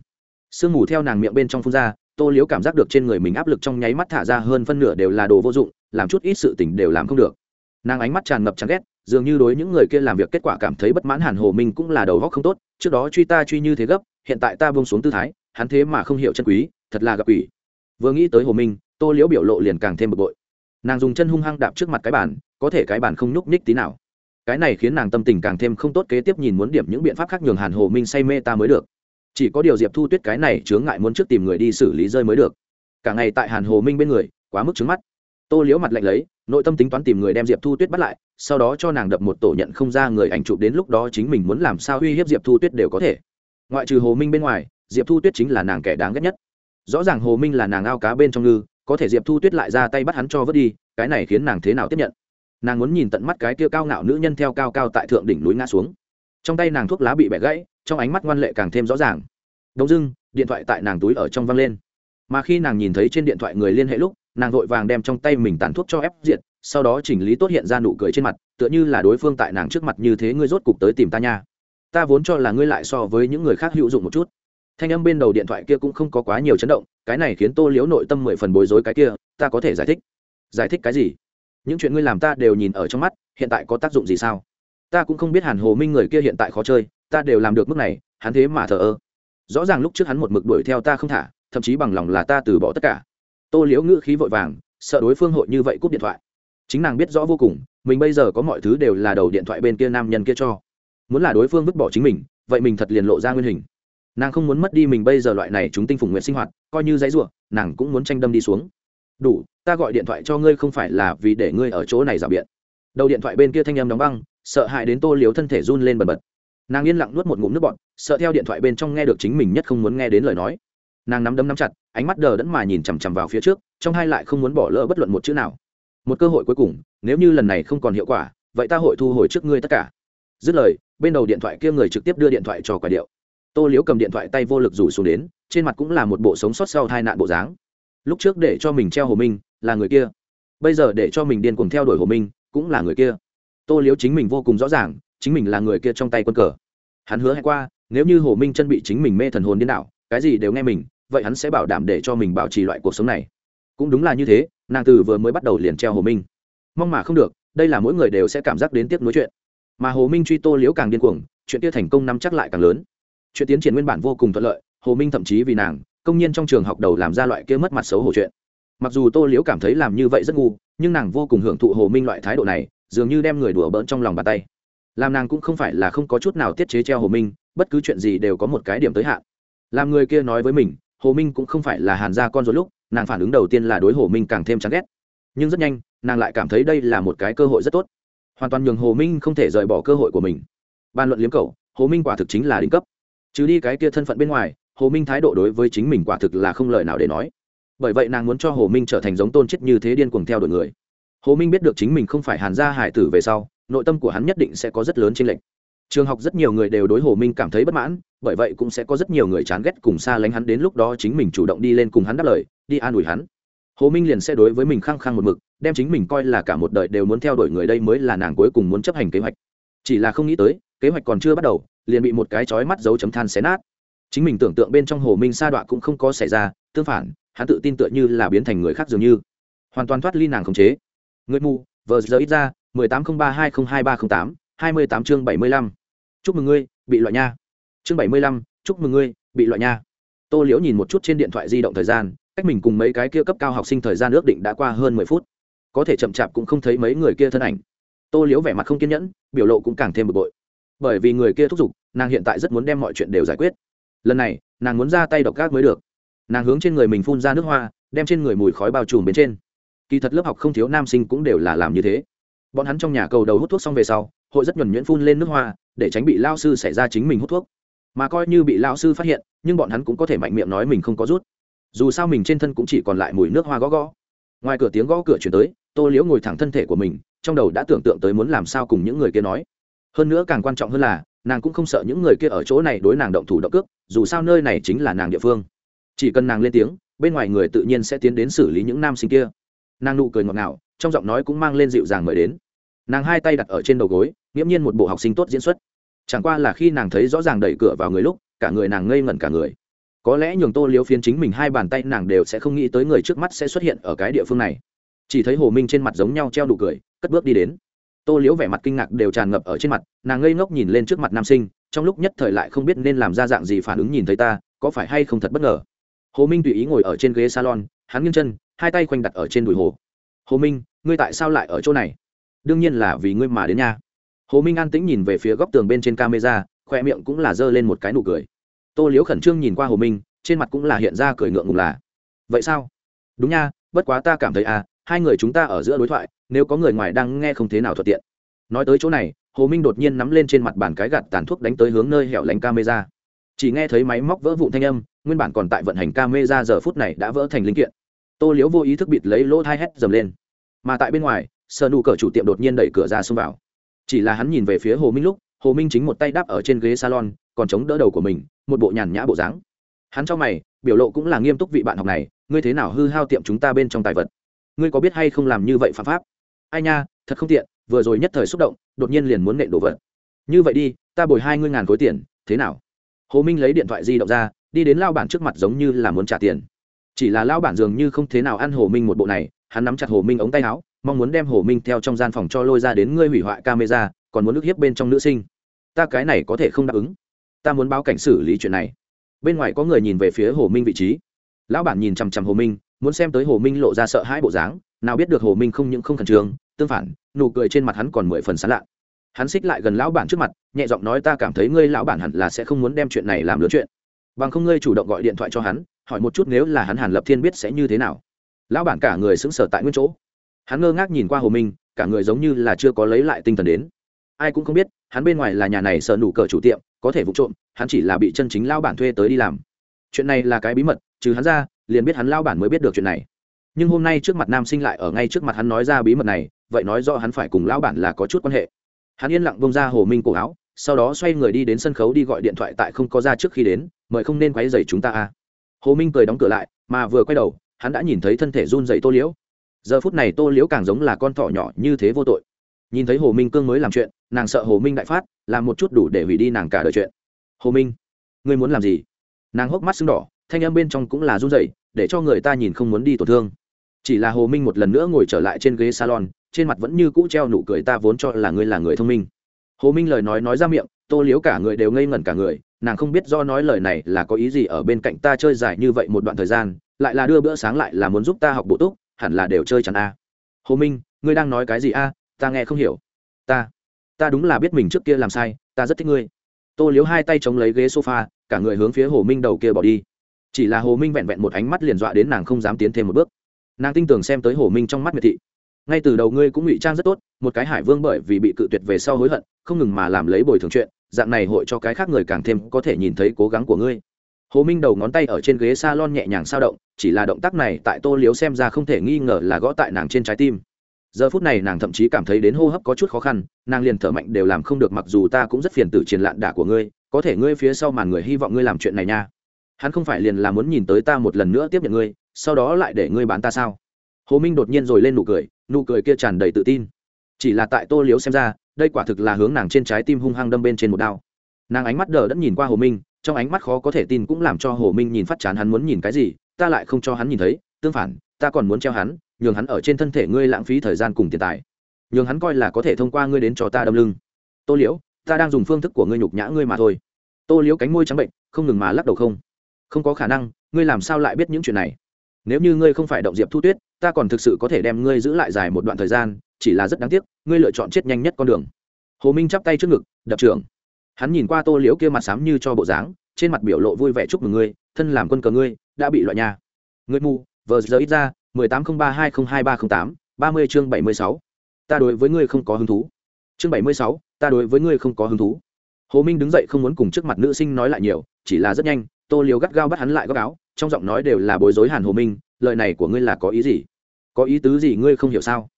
Sương mù theo nàng miệng bên trong phun ra, tô liếu cảm giác được trên người mình áp lực trong nháy mắt thả ra hơn phân nửa đều là đồ vô dụng, làm chút ít sự tình đều làm không được. Nàng ánh mắt tràn ngập chán ghét dường như đối những người kia làm việc kết quả cảm thấy bất mãn hàn hồ minh cũng là đầu góc không tốt, trước đó truy ta truy như thế gấp, hiện tại ta buông xuống tư thái, hắn thế mà không hiểu chân quý, thật là gặp ủy vừa nghĩ tới hồ minh, tô liễu biểu lộ liền càng thêm bực bội. Nàng dùng chân hung hăng đạp trước mặt cái bàn, có thể cái bàn không nhúc nhích tí nào. Cái này khiến nàng tâm tình càng thêm không tốt kế tiếp nhìn muốn điểm những biện pháp khác nhường hàn hồ minh say mê ta mới được. Chỉ có điều diệp thu tuyết cái này chướng ngại muốn trước tìm người đi xử lý rơi mới được. Cả ngày tại hàn hồ minh bên người, quá mức trứng mắt. Tô liễu mặt lạnh lấy, nội tâm tính toán tìm người đem diệp thu tuyết bắt lại sau đó cho nàng đập một tổ nhận không ra người ảnh chụp đến lúc đó chính mình muốn làm sao uy hiếp diệp thu tuyết đều có thể. Ngoại trừ hồ minh bên ngoài, diệp thu tuyết chính là nàng kẻ đáng ghét nhất. Rõ ràng hồ minh là nàng ao cá bên trong ngư, có thể diệp thu tuyết lại ra tay bắt hắn cho vớt đi, cái này khiến nàng thế nào tiếp nhận? Nàng muốn nhìn tận mắt cái kia cao ngạo nữ nhân theo cao cao tại thượng đỉnh núi ngã xuống. Trong tay nàng thuốc lá bị bẻ gãy, trong ánh mắt ngoan lệ càng thêm rõ ràng. Đông dưng, điện thoại tại nàng túi ở trong văng lên. Mà khi nàng nhìn thấy trên điện thoại người liên hệ lúc, nàng vội vàng đem trong tay mình tàn thuốc cho ép diệt sau đó chỉnh lý tốt hiện ra nụ cười trên mặt, tựa như là đối phương tại nàng trước mặt như thế ngươi rốt cục tới tìm ta nha. Ta vốn cho là ngươi lại so với những người khác hữu dụng một chút. Thanh âm bên đầu điện thoại kia cũng không có quá nhiều chấn động, cái này khiến tô liếu nội tâm mười phần bối rối cái kia, ta có thể giải thích. Giải thích cái gì? Những chuyện ngươi làm ta đều nhìn ở trong mắt, hiện tại có tác dụng gì sao? Ta cũng không biết hàn hồ minh người kia hiện tại khó chơi, ta đều làm được mức này, hắn thế mà thờ ơ. Rõ ràng lúc trước hắn một mực đuổi theo ta không thả, thậm chí bằng lòng là ta từ bỏ tất cả. Tô liễu ngữ khí vội vàng, sợ đối phương hội như vậy cúp điện thoại chính nàng biết rõ vô cùng, mình bây giờ có mọi thứ đều là đầu điện thoại bên kia nam nhân kia cho. Muốn là đối phương vứt bỏ chính mình, vậy mình thật liền lộ ra nguyên hình. Nàng không muốn mất đi mình bây giờ loại này chúng tinh phùng nguyện sinh hoạt, coi như giấy n nàng cũng muốn tranh đâm đi xuống. Đủ, ta gọi điện thoại cho ngươi không phải là vì để ngươi ở chỗ này rào biện. Đầu điện thoại bên kia thanh âm đóng băng, sợ hãi đến tô liếu thân thể run lên bần bật. Nàng yên lặng nuốt một ngụm nước bọt, sợ theo điện thoại bên trong nghe được chính mình nhất không muốn nghe đến lời nói. Nàng nắm đấm nắm chặt, ánh mắt đờ đẫn mà nhìn chằm chằm vào phía trước, trong hai lại không muốn bỏ lỡ bất luận một chữ nào một cơ hội cuối cùng, nếu như lần này không còn hiệu quả, vậy ta hội thu hồi trước ngươi tất cả. Dứt lời, bên đầu điện thoại kia người trực tiếp đưa điện thoại cho quả điệu. Tô liếu cầm điện thoại tay vô lực rủ xuống đến, trên mặt cũng là một bộ sống sót sau tai nạn bộ dáng. Lúc trước để cho mình treo hồ minh, là người kia. Bây giờ để cho mình điên cùng theo đuổi hồ minh, cũng là người kia. Tô liếu chính mình vô cùng rõ ràng, chính mình là người kia trong tay quân cờ. Hắn hứa hẹn qua, nếu như hồ minh chân bị chính mình mê thần hồn điên đạo cái gì đều nghe mình, vậy hắn sẽ bảo đảm để cho mình bảo trì loại cuộc sống này. Cũng đúng là như thế nàng từ vừa mới bắt đầu liền treo hồ minh. Mong mà không được, đây là mỗi người đều sẽ cảm giác đến tiếp nối chuyện. Mà hồ minh truy tô liễu càng điên cuồng, chuyện kia thành công nắm chắc lại càng lớn. Chuyện tiến triển nguyên bản vô cùng thuận lợi, hồ minh thậm chí vì nàng, công nhân trong trường học đầu làm ra loại kia mất mặt xấu hổ chuyện. Mặc dù tô liễu cảm thấy làm như vậy rất ngu, nhưng nàng vô cùng hưởng thụ hồ minh loại thái độ này, dường như đem người đùa bỡn trong lòng bàn tay. Làm nàng cũng không phải là không có chút nào tiết chế treo hồ minh, bất cứ chuyện gì đều có một cái điểm tới hạn. Làm người kia nói với mình, hồ minh cũng không phải là hàn gia con rồi lúc nàng phản ứng đầu tiên là đối hồ minh càng thêm chán ghét nhưng rất nhanh nàng lại cảm thấy đây là một cái cơ hội rất tốt hoàn toàn nhường hồ minh không thể rời bỏ cơ hội của mình bàn luận liếm cầu hồ minh quả thực chính là đỉnh cấp chứ đi cái kia thân phận bên ngoài hồ minh thái độ đối với chính mình quả thực là không lời nào để nói bởi vậy nàng muốn cho hồ minh trở thành giống tôn chết như thế điên cuồng theo đuổi người hồ minh biết được chính mình không phải hàn gia hải tử về sau nội tâm của hắn nhất định sẽ có rất lớn trên lệnh trường học rất nhiều người đều đối hồ minh cảm thấy bất mãn bởi vậy cũng sẽ có rất nhiều người chán ghét cùng xa lánh hắn đến lúc đó chính mình chủ động đi lên cùng hắn đáp lời đi an ủi hắn. Hồ minh liền sẽ đối với mình khăng khăng một mực, đem chính mình coi là cả một đời đều muốn theo đuổi người đây mới là nàng cuối cùng muốn chấp hành kế hoạch. Chỉ là không nghĩ tới, kế hoạch còn chưa bắt đầu, liền bị một cái chói mắt dấu chấm than xé nát. Chính mình tưởng tượng bên trong hồ minh sa đọa cũng không có xảy ra, tương phản, hắn tự tin tựa như là biến thành người khác dường như. Hoàn toàn thoát ly nàng khống chế. Người mù, vờ giờ ít ra, mười tám không ba hai không hai ba không tám, hai mươi tám chương bảy mươi lăm. Chúc mừng ngươi, bị loại nha. Chương bảy mươi lăm, chúc mừng ngươi, bị loại nha. Tô liễu nhìn một chút trên điện thoại di động thời gian cách mình cùng mấy cái kia cấp cao học sinh thời gian ước định đã qua hơn mười phút. Có thể chậm chạp cũng không thấy mấy người kia thân ảnh. Tô liễu vẻ mặt không kiên nhẫn, biểu lộ cũng càng thêm bực bội. Bởi vì người kia thúc giục, nàng hiện tại rất muốn đem mọi chuyện đều giải quyết. Lần này, nàng muốn ra tay độc gác mới được. Nàng hướng trên người mình phun ra nước hoa, đem trên người mùi khói bao trùm bên trên. Kỳ thật lớp học không thiếu nam sinh cũng đều là làm như thế. Bọn hắn trong nhà cầu đầu hút thuốc xong về sau, hội rất nhuẩn nhuyễn phun lên nước hoa, để tránh bị lao sư xảy ra chính mình hút thuốc. Mà coi như bị lao sư phát hiện, nhưng bọn hắn cũng có thể mạnh miệng nói mình không có rút dù sao mình trên thân cũng chỉ còn lại mùi nước hoa gõ gõ. Ngoài cửa tiếng gõ cửa chuyển tới, tô liễu ngồi thẳng thân thể của mình, trong đầu đã tưởng tượng tới muốn làm sao cùng những người kia nói. Hơn nữa càng quan trọng hơn là, nàng cũng không sợ những người kia ở chỗ này đối nàng động thủ động cước, dù sao nơi này chính là nàng địa phương. Chỉ cần nàng lên tiếng, bên ngoài người tự nhiên sẽ tiến đến xử lý những nam sinh kia. Nàng nụ cười ngọt ngào, trong giọng nói cũng mang lên dịu dàng mời đến. Nàng hai tay đặt ở trên đầu gối, nghiễm nhiên một bộ học sinh tốt diễn xuất. Chẳng qua là khi nàng thấy rõ ràng đẩy cửa vào người lúc, cả người nàng ngây ngẩn cả người có lẽ nhường tô liếu phiến chính mình hai bàn tay nàng đều sẽ không nghĩ tới người trước mắt sẽ xuất hiện ở cái địa phương này. Chỉ thấy hồ minh trên mặt giống nhau treo đủ cười, cất bước đi đến. Tô liếu vẻ mặt kinh ngạc đều tràn ngập ở trên mặt, nàng ngây ngốc nhìn lên trước mặt nam sinh, trong lúc nhất thời lại không biết nên làm ra dạng gì phản ứng nhìn thấy ta, có phải hay không thật bất ngờ. Hồ minh tùy ý ngồi ở trên ghế salon, hắn nghiêng chân, hai tay khoanh đặt ở trên đùi hồ. Hồ minh, ngươi tại sao lại ở chỗ này? Đương nhiên là vì ngươi mà đến nha. Hồ minh an tĩnh nhìn về phía góc tường bên trên camera, khoe miệng cũng là giơ lên một cái nụ cười tô liễu khẩn trương nhìn qua hồ minh trên mặt cũng là hiện ra cười ngượng ngùng là vậy sao đúng nha bất quá ta cảm thấy à hai người chúng ta ở giữa đối thoại nếu có người ngoài đang nghe không thế nào thuận tiện nói tới chỗ này hồ minh đột nhiên nắm lên trên mặt bàn cái gạt tàn thuốc đánh tới hướng nơi hẻo lánh camera chỉ nghe thấy máy móc vỡ vụn thanh âm nguyên bản còn tại vận hành camera giờ phút này đã vỡ thành linh kiện tô liễu vô ý thức bịt lấy lỗ thai hét dầm lên mà tại bên ngoài sơ nụ cờ chủ tiệm đột nhiên đẩy cửa ra xông vào chỉ là hắn nhìn về phía hồ minh lúc hồ minh chính một tay đáp ở trên ghế salon, còn chống đỡ đầu của mình, một bộ nhàn nhã bộ dáng. Hắn cho mày, biểu lộ cũng là nghiêm túc vị bạn học này, ngươi thế nào hư hao tiệm chúng ta bên trong tài vật? Ngươi có biết hay không làm như vậy phạm pháp? Ai nha, thật không tiện, vừa rồi nhất thời xúc động, đột nhiên liền muốn nện đồ vật. Như vậy đi, ta bồi hai ngươi ngàn khối tiền, thế nào? Hồ minh lấy điện thoại di động ra, đi đến lao bản trước mặt giống như là muốn trả tiền. Chỉ là lao bản dường như không thế nào ăn hồ minh một bộ này, hắn nắm chặt hồ minh ống tay áo, mong muốn đem hồ minh theo trong gian phòng cho lôi ra đến ngươi hủy hoại camera còn muốn ức hiếp bên trong nữ sinh. Ta cái này có thể không đáp ứng. Ta muốn báo cảnh xử lý chuyện này. Bên ngoài có người nhìn về phía hồ minh vị trí. Lão bản nhìn chằm chằm hồ minh, muốn xem tới hồ minh lộ ra sợ hãi bộ dáng, nào biết được hồ minh không những không khẩn trương, tương phản, nụ cười trên mặt hắn còn mười phần sán lạ. Hắn xích lại gần lão bản trước mặt, nhẹ giọng nói ta cảm thấy ngươi lão bản hẳn là sẽ không muốn đem chuyện này làm lớn chuyện. Bằng không ngươi chủ động gọi điện thoại cho hắn, hỏi một chút nếu là hắn hàn lập thiên biết sẽ như thế nào. Lão bản cả người sững sờ tại nguyên chỗ. Hắn ngơ ngác nhìn qua hồ minh, cả người giống như là chưa có lấy lại tinh thần đến ai cũng không biết, hắn bên ngoài là nhà này sợ nụ cờ chủ tiệm, có thể vụ trộm, hắn chỉ là bị chân chính lao bản thuê tới đi làm. Chuyện này là cái bí mật, trừ hắn ra, liền biết hắn lao bản mới biết được chuyện này. Nhưng hôm nay trước mặt nam sinh lại ở ngay trước mặt hắn nói ra bí mật này, vậy nói do hắn phải cùng lao bản là có chút quan hệ. Hắn yên lặng bông ra hồ minh cổ áo, sau đó xoay người đi đến sân khấu đi gọi điện thoại tại không có ra trước khi đến, mời không nên quấy dày chúng ta a. Hồ minh cười đóng cửa lại, mà vừa quay đầu, hắn đã nhìn thấy thân thể run dày tô liễu. Giờ phút này tô liễu càng giống là con thỏ nhỏ như thế vô tội nhìn thấy hồ minh cương mới làm chuyện, nàng sợ hồ minh đại phát, làm một chút đủ để hủy đi nàng cả đời chuyện. Hồ minh, ngươi muốn làm gì? Nàng hốc mắt sưng đỏ, thanh âm bên trong cũng là run rẩy, để cho người ta nhìn không muốn đi tổn thương. Chỉ là hồ minh một lần nữa ngồi trở lại trên ghế salon, trên mặt vẫn như cũ treo nụ cười ta vốn cho là ngươi là người thông minh. Hồ minh lời nói nói ra miệng, tô liếu cả người đều ngây ngẩn cả người, nàng không biết do nói lời này là có ý gì ở bên cạnh ta chơi dài như vậy một đoạn thời gian, lại là đưa bữa sáng lại là muốn giúp ta học bộ túc, hẳn là đều chơi chẳng a. Hồ minh, ngươi đang nói cái gì a? Ta nghe không hiểu. Ta ta đúng là biết mình trước kia làm sai, ta rất thích ngươi. Tô liếu hai tay chống lấy ghế sofa, cả người hướng phía hồ minh đầu kia bỏ đi. Chỉ là hồ minh vẹn vẹn một ánh mắt liền dọa đến nàng không dám tiến thêm một bước. Nàng tin tưởng xem tới hồ minh trong mắt miệt thị. Ngay từ đầu ngươi cũng ngụy trang rất tốt, một cái hải vương bởi vì bị cự tuyệt về sau hối hận, không ngừng mà làm lấy bồi thường chuyện, dạng này hội cho cái khác người càng thêm có thể nhìn thấy cố gắng của ngươi. Hồ minh đầu ngón tay ở trên ghế s a lon nhẹ nhàng sao động, chỉ là động tác này tại tô liếu xem ra không thể nghi ngờ là gõ tại nàng trên trái tim giờ phút này nàng thậm chí cảm thấy đến hô hấp có chút khó khăn, nàng liền thở mạnh đều làm không được mặc dù ta cũng rất phiền tử triền lạn đả của ngươi, có thể ngươi phía sau màn người hy vọng ngươi làm chuyện này nha. Hắn không phải liền là muốn nhìn tới ta một lần nữa tiếp nhận ngươi, sau đó lại để ngươi bán ta sao? Hồ minh đột nhiên rồi lên nụ cười nụ cười kia tràn đầy tự tin. Chỉ là tại tô liếu xem ra, đây quả thực là hướng nàng trên trái tim hung hăng đâm bên trên một đao. Nàng ánh mắt đờ đẫn nhìn qua hồ minh, trong ánh mắt khó có thể tin cũng làm cho hồ minh nhìn phát chán hắn muốn nhìn cái gì, ta lại không cho hắn nhìn thấy, tương phản, ta còn muốn treo hắn nhường hắn ở trên thân thể ngươi lãng phí thời gian cùng tiền tài. Nhường hắn coi là có thể thông qua ngươi đến cho ta đâm lưng. Tô liễu, ta đang dùng phương thức của ngươi nhục nhã ngươi mà thôi. Tô liễu cánh môi trắng bệnh, không ngừng mà lắc đầu không. Không có khả năng, ngươi làm sao lại biết những chuyện này? Nếu như ngươi không phải động diệp thu tuyết, ta còn thực sự có thể đem ngươi giữ lại dài một đoạn thời gian, chỉ là rất đáng tiếc, ngươi lựa chọn chết nhanh nhất con đường. Hồ minh chắp tay trước ngực, đập trưởng. Hắn nhìn qua tô liễu kia mặt xám như cho bộ dáng, trên mặt biểu lộ vui vẻ chúc mừng ngươi, thân làm quân cờ ngươi, đã bị loại nhà. Ngươi mù vờ giờ ít ra mười tám không ba hai không hai ba không tám, ba mươi chương bảy mươi sáu. Ta đối với ngươi không có hứng thú. Chương bảy mươi sáu, ta đối với ngươi không có hứng thú. Hồ minh đứng dậy không muốn cùng trước mặt nữ sinh nói lại nhiều, chỉ là rất nhanh, tô Liêu gắt gao bắt hắn lại góc áo, trong giọng nói đều là bối rối hàn hồ minh, lời này của ngươi là có ý gì? Có ý tứ gì ngươi không hiểu sao?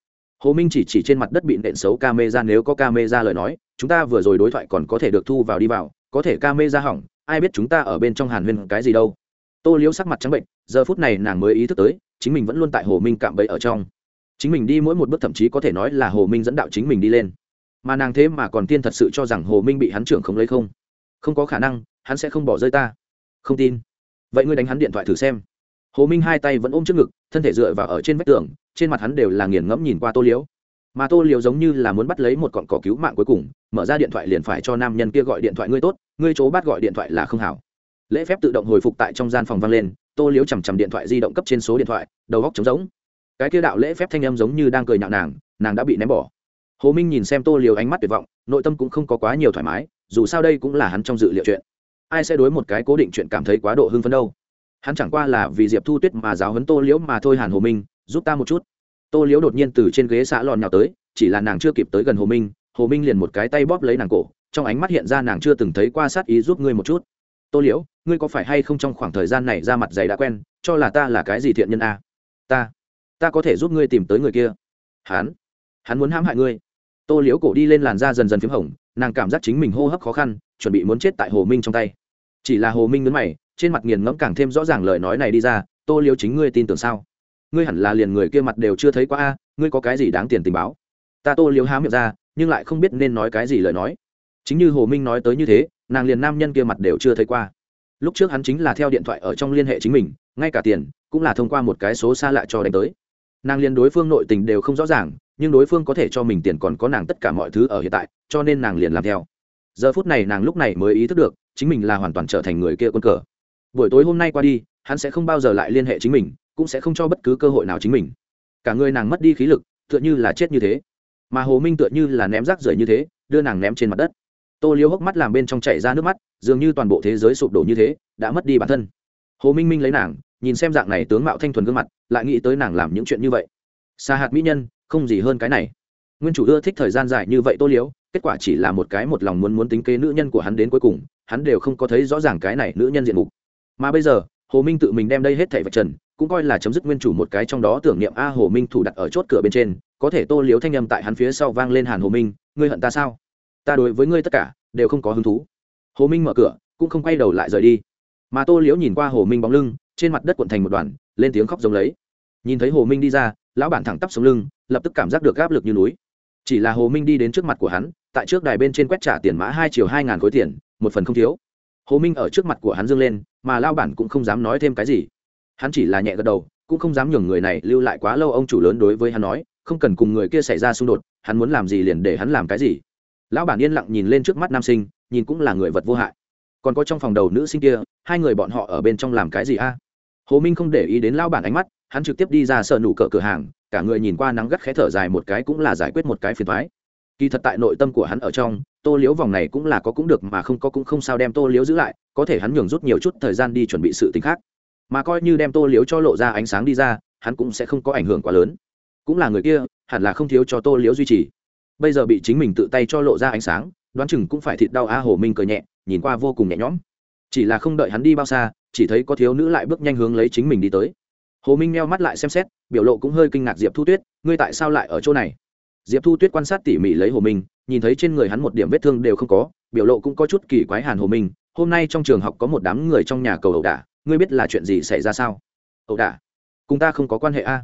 Hồ minh chỉ chỉ trên mặt đất bị nện xấu ca nếu có ca lời nói, chúng ta vừa rồi đối thoại còn có thể được thu vào đi vào, có thể ca hỏng, ai biết chúng ta ở bên trong hàn huyên cái gì đâu. Tô liễu sắc mặt trắng bệnh, giờ phút này nàng mới ý thức tới chính mình vẫn luôn tại hồ minh cạm bẫy ở trong. Chính mình đi mỗi một bước thậm chí có thể nói là hồ minh dẫn đạo chính mình đi lên. Mà nàng thế mà còn tiên thật sự cho rằng hồ minh bị hắn trưởng không lấy không? Không có khả năng, hắn sẽ không bỏ rơi ta. Không tin. Vậy ngươi đánh hắn điện thoại thử xem. Hồ minh hai tay vẫn ôm trước ngực, thân thể dựa vào ở trên vách tường, trên mặt hắn đều là nghiền ngẫm nhìn qua tô liễu. Mà tô liễu giống như là muốn bắt lấy một cọn cỏ cứu mạng cuối cùng, mở ra điện thoại liền phải cho nam nhân kia gọi điện thoại, ngươi tốt, ngươi chỗ bắt gọi điện thoại là không hảo lễ phép tự động hồi phục tại trong gian phòng vang lên, tô liếu chằm chằm điện thoại di động cấp trên số điện thoại, đầu góc trống rỗng. Cái kia đạo lễ phép thanh âm giống như đang cười nhạo nàng nàng đã bị ném bỏ. Hồ minh nhìn xem tô liều ánh mắt tuyệt vọng, nội tâm cũng không có quá nhiều thoải mái, dù sao đây cũng là hắn trong dự liệu chuyện. Ai sẽ đối một cái cố định chuyện cảm thấy quá độ hưng phấn đâu? Hắn chẳng qua là vì diệp thu tuyết mà giáo hấn tô liễu mà thôi hàn hồ minh, giúp ta một chút. Tô liễu đột nhiên từ trên ghế xã lòn nhào tới, chỉ là nàng chưa kịp tới gần hồ minh hồ minh liền một cái tay bóp lấy nàng cổ, trong ánh mắt hiện ra nàng chưa từng thấy qua sát ý giúp ngươi một chút tô liễu, ngươi có phải hay không trong khoảng thời gian này ra mặt giày đã quen, cho là ta là cái gì thiện nhân a? Ta ta có thể giúp ngươi tìm tới người kia. Hắn hắn muốn hãm hại ngươi. Tô liễu cổ đi lên làn da dần dần p h í m hồng, nàng cảm giác chính mình hô hấp khó khăn, chuẩn bị muốn chết tại hồ minh trong tay. Chỉ là hồ minh nhấn mày, trên mặt nghiền ngẫm càng thêm rõ ràng lời nói này đi ra, tô liễu chính ngươi tin tưởng sao? Ngươi hẳn là liền người kia mặt đều chưa thấy qua a, ngươi có cái gì đáng tiền tình báo? Ta tô liễu há miệng ra, nhưng lại không biết nên nói cái gì lời nói. Chính như hồ minh nói tới như thế nàng liền nam nhân kia mặt đều chưa thấy qua. Lúc trước hắn chính là theo điện thoại ở trong liên hệ chính mình, ngay cả tiền cũng là thông qua một cái số xa lạ cho đánh tới. Nàng liền đối phương nội tình đều không rõ ràng, nhưng đối phương có thể cho mình tiền còn có nàng tất cả mọi thứ ở hiện tại, cho nên nàng liền làm theo. Giờ phút này nàng lúc này mới ý thức được, chính mình là hoàn toàn trở thành người kia quân cờ. Buổi tối hôm nay qua đi, hắn sẽ không bao giờ lại liên hệ chính mình, cũng sẽ không cho bất cứ cơ hội nào chính mình. Cả người nàng mất đi khí lực, tựa như là chết như thế. Mà hồ minh tựa như là ném rác rưởi như thế, đưa nàng ném trên mặt đất tô liêu hốc mắt làm bên trong chảy ra nước mắt, dường như toàn bộ thế giới sụp đổ như thế, đã mất đi bản thân. Hồ minh minh lấy nàng, nhìn xem dạng này tướng mạo thanh thuần gương mặt, lại nghĩ tới nàng làm những chuyện như vậy. Xa hạt mỹ nhân, không gì hơn cái này. Nguyên chủ ưa thích thời gian dài như vậy tô liếu kết quả chỉ là một cái một lòng muốn muốn tính kế nữ nhân của hắn đến cuối cùng, hắn đều không có thấy rõ ràng cái này nữ nhân diện mục. Mà bây giờ, hồ minh tự mình đem đây hết thảy vật trần, cũng coi là chấm dứt nguyên chủ một cái trong đó tưởng niệm a hồ minh thủ đặt ở chốt cửa bên trên, có thể tô liếu thanh âm tại hắn phía sau vang lên hàn hồ minh, ngươi hận ta sao? Ta đối với ngươi tất cả đều không có hứng thú. Hồ minh mở cửa, cũng không quay đầu lại rời đi. Mà tô liễu nhìn qua hồ minh bóng lưng, trên mặt đất cuộn thành một đoàn, lên tiếng khóc giống lấy. Nhìn thấy hồ minh đi ra, lão bản thẳng tắp xuống lưng, lập tức cảm giác được áp lực như núi. Chỉ là hồ minh đi đến trước mặt của hắn, tại trước đài bên trên quét trả tiền mã hai triệu hai ngàn khối tiền, một phần không thiếu. Hồ minh ở trước mặt của hắn dâng lên, mà lao bản cũng không dám nói thêm cái gì. Hắn chỉ là nhẹ gật đầu, cũng không dám nhường người này lưu lại quá lâu, ông chủ lớn đối với hắn nói, không cần cùng người kia xảy ra xung đột, hắn muốn làm gì liền để hắn làm cái gì lão bản yên lặng nhìn lên trước mắt nam sinh, nhìn cũng là người vật vô hại. Còn có trong phòng đầu nữ sinh kia, hai người bọn họ ở bên trong làm cái gì a? Hồ minh không để ý đến lão bản ánh mắt, hắn trực tiếp đi ra sợ nụ cỡ cửa hàng, cả người nhìn qua nắng gắt khé thở dài một cái cũng là giải quyết một cái phiền thoái kỳ thật tại nội tâm của hắn ở trong, tô liếu vòng này cũng là có cũng được mà không có cũng không sao đem tô liếu giữ lại, có thể hắn nhường rút nhiều chút thời gian đi chuẩn bị sự t ì n h khác. Mà coi như đem tô liếu cho lộ ra ánh sáng đi ra, hắn cũng sẽ không có ảnh hưởng quá lớn. Cũng là người kia, hẳn là không thiếu cho tô liếu duy trì bây giờ bị chính mình tự tay cho lộ ra ánh sáng, đoán chừng cũng phải thịt đau a hồ minh cười nhẹ, nhìn qua vô cùng nhẹ nhõm. Chỉ là không đợi hắn đi bao xa, chỉ thấy có thiếu nữ lại bước nhanh hướng lấy chính mình đi tới. Hồ minh meo mắt lại xem xét, biểu lộ cũng hơi kinh ngạc diệp thu tuyết, ngươi tại sao lại ở chỗ này? Diệp thu tuyết quan sát tỉ mỉ lấy hồ minh, nhìn thấy trên người hắn một điểm vết thương đều không có, biểu lộ cũng có chút kỳ quái hàn hồ minh, hôm nay trong trường học có một đám người trong nhà cầu ẩu đả, ngươi biết là chuyện gì xảy ra sao? Ẩu đả? Cùng ta không có quan hệ a.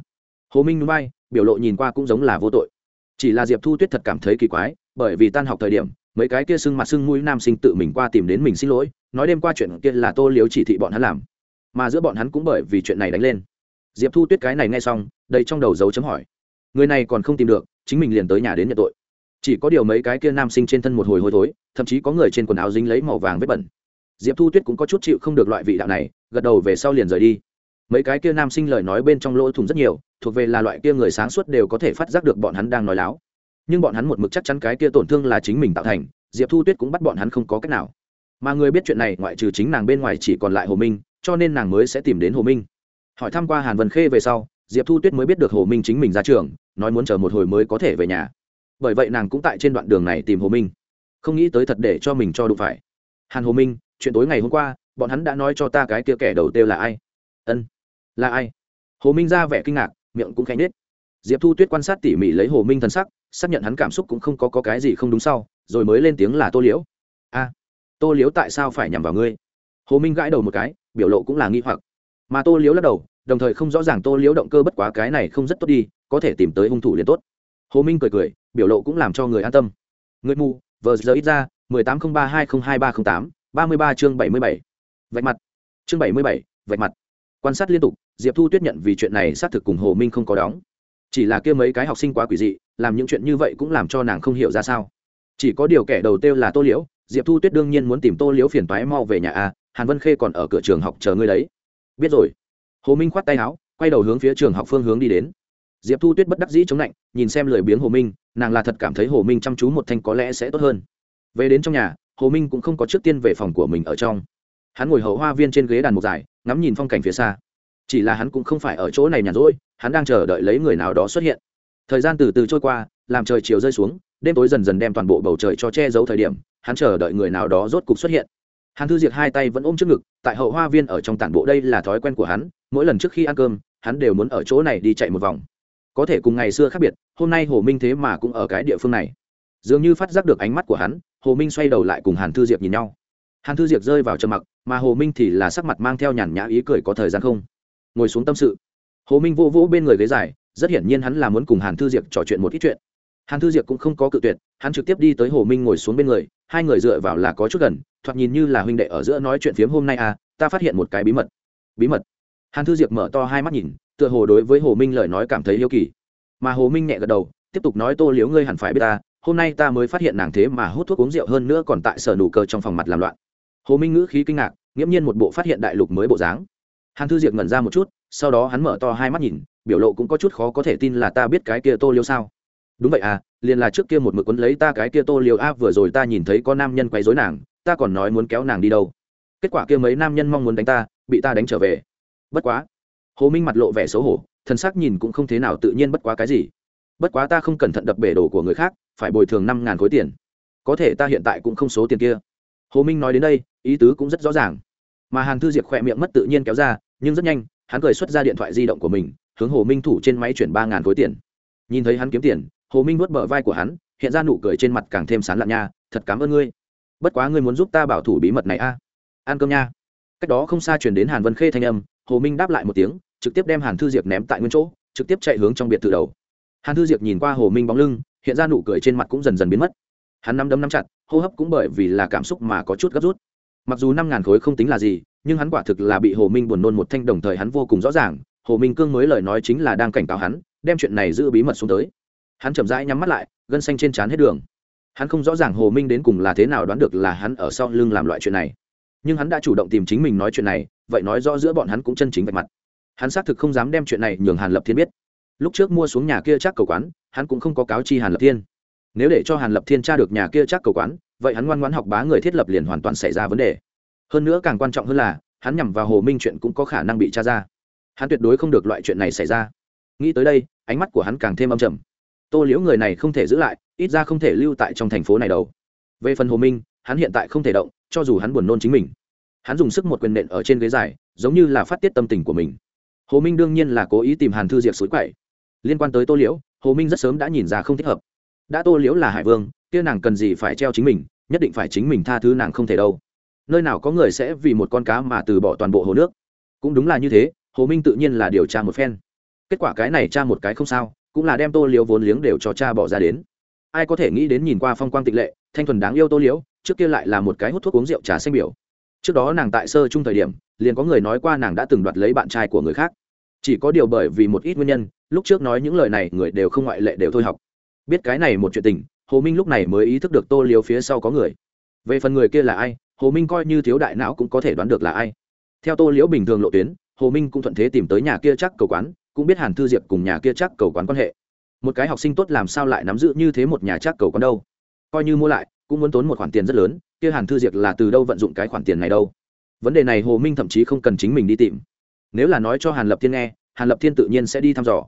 Hồ minh núi bay, biểu lộ nhìn qua cũng giống là vô tội chỉ là diệp thu tuyết thật cảm thấy kỳ quái, bởi vì tan học thời điểm, mấy cái kia sưng mặt sưng mũi nam sinh tự mình qua tìm đến mình xin lỗi, nói đêm qua chuyện kia là tô liếu chỉ thị bọn hắn làm. Mà giữa bọn hắn cũng bởi vì chuyện này đánh lên. Diệp thu tuyết cái này nghe xong đây trong đầu dấu chấm hỏi. Người này còn không tìm được, chính mình liền tới nhà đến nhận tội. Chỉ có điều mấy cái kia nam sinh trên thân một hồi hôi thối, thậm chí có người trên quần áo dính lấy màu vàng vết bẩn. Diệp thu tuyết cũng có chút chịu không được loại vị đạo này, gật đầu về sau liền rời đi mấy cái kia nam sinh lời nói bên trong lỗ thủng rất nhiều, thuộc về là loại kia người sáng suốt đều có thể phát giác được bọn hắn đang nói láo. Nhưng bọn hắn một mực chắc chắn cái kia tổn thương là chính mình tạo thành, diệp thu tuyết cũng bắt bọn hắn không có cách nào. Mà người biết chuyện này, ngoại trừ chính nàng bên ngoài chỉ còn lại hồ minh, cho nên nàng mới sẽ tìm đến hồ minh. Hỏi thăm qua hàn vân khê về sau, diệp thu tuyết mới biết được hồ minh chính mình ra trường, nói muốn chờ một hồi mới có thể về nhà. Bởi vậy nàng cũng tại trên đoạn đường này tìm hồ minh. Không nghĩ tới thật để cho mình cho đụng phải. Hàn hồ minh, chuyện tối ngày hôm qua, bọn hắn đã nói cho ta cái kia kẻ đầu têu là ai? Ân là ai? Hồ minh ra vẻ kinh ngạc miệng cũng khẽ nết diệp thu tuyết quan sát tỉ mỉ lấy hồ minh thân sắc xác nhận hắn cảm xúc cũng không có, có cái gì không đúng sau rồi mới lên tiếng là tô liễu. A tô liễu tại sao phải nhằm vào ngươi? Hồ minh gãi đầu một cái biểu lộ cũng là nghi hoặc. Mà tô liễu lắc đầu đồng thời không rõ ràng tô liễu động cơ bất quá cái này không rất tốt đi có thể tìm tới hung thủ liền tốt. Hồ minh cười cười biểu lộ cũng làm cho người an tâm. Người mù vờ giờ ít ra mười tám không ba hai không hai ba không tám ba mươi ba chương bảy mươi bảy. Vạch mặt. Chương bảy mươi bảy vạch mặt quan sát liên tục, diệp thu tuyết nhận vì chuyện này xác thực cùng hồ minh không có đóng. Chỉ là kia mấy cái học sinh quá quỷ dị, làm những chuyện như vậy cũng làm cho nàng không hiểu ra sao. Chỉ có điều kẻ đầu tiêu là tô liễu, diệp thu tuyết đương nhiên muốn tìm tô liễu phiền toái mau về nhà a, hàn vân khê còn ở cửa trường học chờ ngươi đấy. Biết rồi. Hồ minh khoát tay áo, quay đầu hướng phía trường học phương hướng đi đến. Diệp thu tuyết bất đắc dĩ chống lạnh, nhìn xem lười biếng hồ minh, nàng là thật cảm thấy hồ minh chăm chú một thanh có lẽ sẽ tốt hơn. Về đến trong nhà, hồ minh cũng không có trước tiên về phòng của mình ở trong hắn ngồi hậu hoa viên trên ghế đàn mục dài, ngắm nhìn phong cảnh phía xa. Chỉ là hắn cũng không phải ở chỗ này nhàn rỗi, hắn đang chờ đợi lấy người nào đó xuất hiện. Thời gian từ từ trôi qua, làm trời chiều rơi xuống, đêm tối dần dần đem toàn bộ bầu trời cho che giấu thời điểm, hắn chờ đợi người nào đó rốt cục xuất hiện. Hàn thư diệt hai tay vẫn ôm trước ngực, tại hậu hoa viên ở trong tản bộ đây là thói quen của hắn, mỗi lần trước khi ăn cơm, hắn đều muốn ở chỗ này đi chạy một vòng. Có thể cùng ngày xưa khác biệt, hôm nay hồ minh thế mà cũng ở cái địa phương này. Dường như phát giác được ánh mắt của hắn, hồ minh xoay đầu lại cùng hàn thư diệp nhìn nhau hàn thư diệp rơi vào trầm mặc, mà hồ minh thì là sắc mặt mang theo nhàn nhã ý cười có thời gian không? Ngồi xuống tâm sự. Hồ minh vô vỗ bên người ghế dài, rất hiển nhiên hắn là muốn cùng hàn thư diệp trò chuyện một ít chuyện. Hàn thư diệp cũng không có cự tuyệt, hắn trực tiếp đi tới hồ minh ngồi xuống bên người, hai người dựa vào là có chút gần, thoạt nhìn như là huynh đệ ở giữa nói chuyện phiếm hôm nay à ta phát hiện một cái bí mật. Bí mật? Hàn thư diệp mở to hai mắt nhìn, tựa hồ đối với hồ minh lời nói cảm thấy yêu kỳ. Mà hồ minh nhẹ gật đầu, tiếp tục nói, tô liếu ngươi hẳn phải biết ta, hôm nay ta mới phát hiện nàng thế mà hút thuốc uống rượu hơn nữa còn tại sở nụ cơ trong phòng mặt làm loạn hồ minh ngữ khí kinh ngạc, nghiễm nhiên một bộ phát hiện đại lục mới bộ dáng. Hàn thư diệp ngẩn ra một chút, sau đó hắn mở to hai mắt nhìn, biểu lộ cũng có chút khó có thể tin là ta biết cái kia tô liêu sao. Đúng vậy à liền là trước kia một mực quấn lấy ta cái kia tô liêu a, vừa rồi ta nhìn thấy có nam nhân quấy dối nàng, ta còn nói muốn kéo nàng đi đâu. Kết quả kia mấy nam nhân mong muốn đánh ta, bị ta đánh trở về. Bất quá. Hồ minh mặt lộ vẻ xấu hổ thân xác nhìn cũng không thế nào tự nhiên bất quá cái gì. Bất quá ta không cẩn thận đập bể đồ của người khác, phải bồi thường năm ngàn khối tiền. Có thể ta hiện tại cũng không số tiền kia hồ minh nói đến đây, ý tứ cũng rất rõ ràng. Mà hàn thư diệp khỏe miệng mất tự nhiên kéo ra, nhưng rất nhanh, hắn cười xuất ra điện thoại di động của mình, hướng hồ minh thủ trên máy chuyển ba ngàn khối tiền. Nhìn thấy hắn kiếm tiền, hồ minh vớt bờ vai của hắn, hiện ra nụ cười trên mặt càng thêm sán lạn nha, thật cảm ơn ngươi. Bất quá ngươi muốn giúp ta bảo thủ bí mật này a. À? ăn cơm nha. Cách đó không xa chuyển đến hàn vân khê thanh âm, hồ minh đáp lại một tiếng, trực tiếp đem hàn thư diệp ném tại nguyên chỗ, trực tiếp chạy hướng trong biệt thự đầu. Hàn thư diệp nhìn qua hồ minh bóng lưng, hiện ra nụ cười trên mặt cũng dần dần biến mất. Hắn nắm đấm nắm chặt hô hấp cũng bởi vì là cảm xúc mà có chút gấp rút. Mặc dù năm ngàn khối không tính là gì, nhưng hắn quả thực là bị hồ minh buồn nôn một thanh đồng thời hắn vô cùng rõ ràng, hồ minh cương mới lời nói chính là đang cảnh cáo hắn, đem chuyện này giữ bí mật xuống tới. Hắn chậm rãi nhắm mắt lại, gân xanh trên trán hết đường. Hắn không rõ ràng hồ minh đến cùng là thế nào đoán được là hắn ở sau lưng làm loại chuyện này. Nhưng hắn đã chủ động tìm chính mình nói chuyện này, vậy nói rõ giữa bọn hắn cũng chân chính vạch mặt. Hắn xác thực không dám đem chuyện này nhường hàn lập thiên biết. Lúc trước mua xuống nhà kia chắc cầu quán, hắn cũng không có cáo chi hàn lập thiên nếu để cho hàn lập thiên tra được nhà kia chắc cầu quán, vậy hắn ngoan ngoãn học bá người thiết lập liền hoàn toàn xảy ra vấn đề. Hơn nữa càng quan trọng hơn là, hắn nhằm vào hồ minh chuyện cũng có khả năng bị tra ra. Hắn tuyệt đối không được loại chuyện này xảy ra. Nghĩ tới đây, ánh mắt của hắn càng thêm âm trầm. Tô liễu người này không thể giữ lại, ít ra không thể lưu tại trong thành phố này đâu. Về phần hồ minh, hắn hiện tại không thể động, cho dù hắn buồn nôn chính mình. Hắn dùng sức một quyền nện ở trên ghế dài, giống như là phát tiết tâm tình của mình. Hồ minh đương nhiên là cố ý tìm hàn thư diệp suối quậy. Liên quan tới tô liễu, hồ minh rất sớm đã nhìn ra không thích hợp đã tô liễu là hải vương, kia nàng cần gì phải treo chính mình, nhất định phải chính mình tha thứ nàng không thể đâu. Nơi nào có người sẽ vì một con cá mà từ bỏ toàn bộ hồ nước. Cũng đúng là như thế, hồ minh tự nhiên là điều tra một phen. Kết quả cái này tra một cái không sao, cũng là đem tô liễu vốn liếng đều cho cha bỏ ra đến. Ai có thể nghĩ đến nhìn qua phong quang tịch lệ, thanh thuần đáng yêu tô liễu, trước kia lại là một cái hút thuốc uống rượu trà xanh biểu. Trước đó nàng tại sơ chung thời điểm, liền có người nói qua nàng đã từng đoạt lấy bạn trai của người khác. Chỉ có điều bởi vì một ít nguyên nhân, lúc trước nói những lời này người đều không ngoại lệ đều thôi học biết cái này một chuyện tình, hồ minh lúc này mới ý thức được tô liếu phía sau có người. Về phần người kia là ai, hồ minh coi như thiếu đại não cũng có thể đoán được là ai. Theo tô liễu bình thường lộ tuyến, hồ minh cũng thuận thế tìm tới nhà kia chắc cầu quán, cũng biết hàn thư diệp cùng nhà kia chắc cầu quán quan hệ. Một cái học sinh tốt làm sao lại nắm giữ như thế một nhà chắc cầu quán đâu? Coi như mua lại, cũng muốn tốn một khoản tiền rất lớn, kia hàn thư diệp là từ đâu vận dụng cái khoản tiền này đâu? Vấn đề này hồ minh thậm chí không cần chính mình đi tìm. Nếu là nói cho hàn lập thiên nghe, hàn lập thiên tự nhiên sẽ đi thăm dò.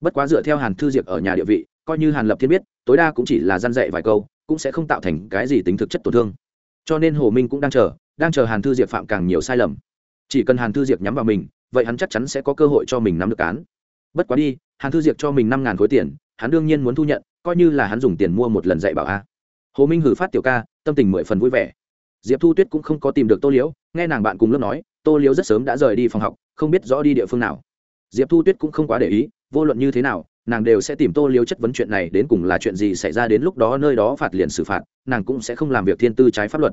Bất quá dựa theo hàn thư diệp ở nhà địa vị coi như hàn lập thiên biết, tối đa cũng chỉ là gian dạy vài câu, cũng sẽ không tạo thành cái gì tính thực chất tổn thương. Cho nên hồ minh cũng đang chờ đang chờ hàn thư diệp phạm càng nhiều sai lầm. Chỉ cần hàn thư diệp nhắm vào mình, vậy hắn chắc chắn sẽ có cơ hội cho mình nắm được án. bất quá đi, hàn thư diệp cho mình năm ngàn khối tiền, hắn đương nhiên muốn thu nhận, coi như là hắn dùng tiền mua một lần dạy bảo a. Hồ minh hử phát tiểu ca, tâm tình mười phần vui vẻ. Diệp thu tuyết cũng không có tìm được tô liễu, nghe nàng bạn cùng lớp nói, tô liễu rất sớm đã rời đi phòng học, không biết rõ đi địa phương nào. Diệp thu tuyết cũng không quá để ý, vô luận như thế nào nàng đều sẽ tìm tô liễu chất vấn chuyện này, đến cùng là chuyện gì xảy ra, đến lúc đó nơi đó phạt liền xử phạt, nàng cũng sẽ không làm việc thiên tư trái pháp luật.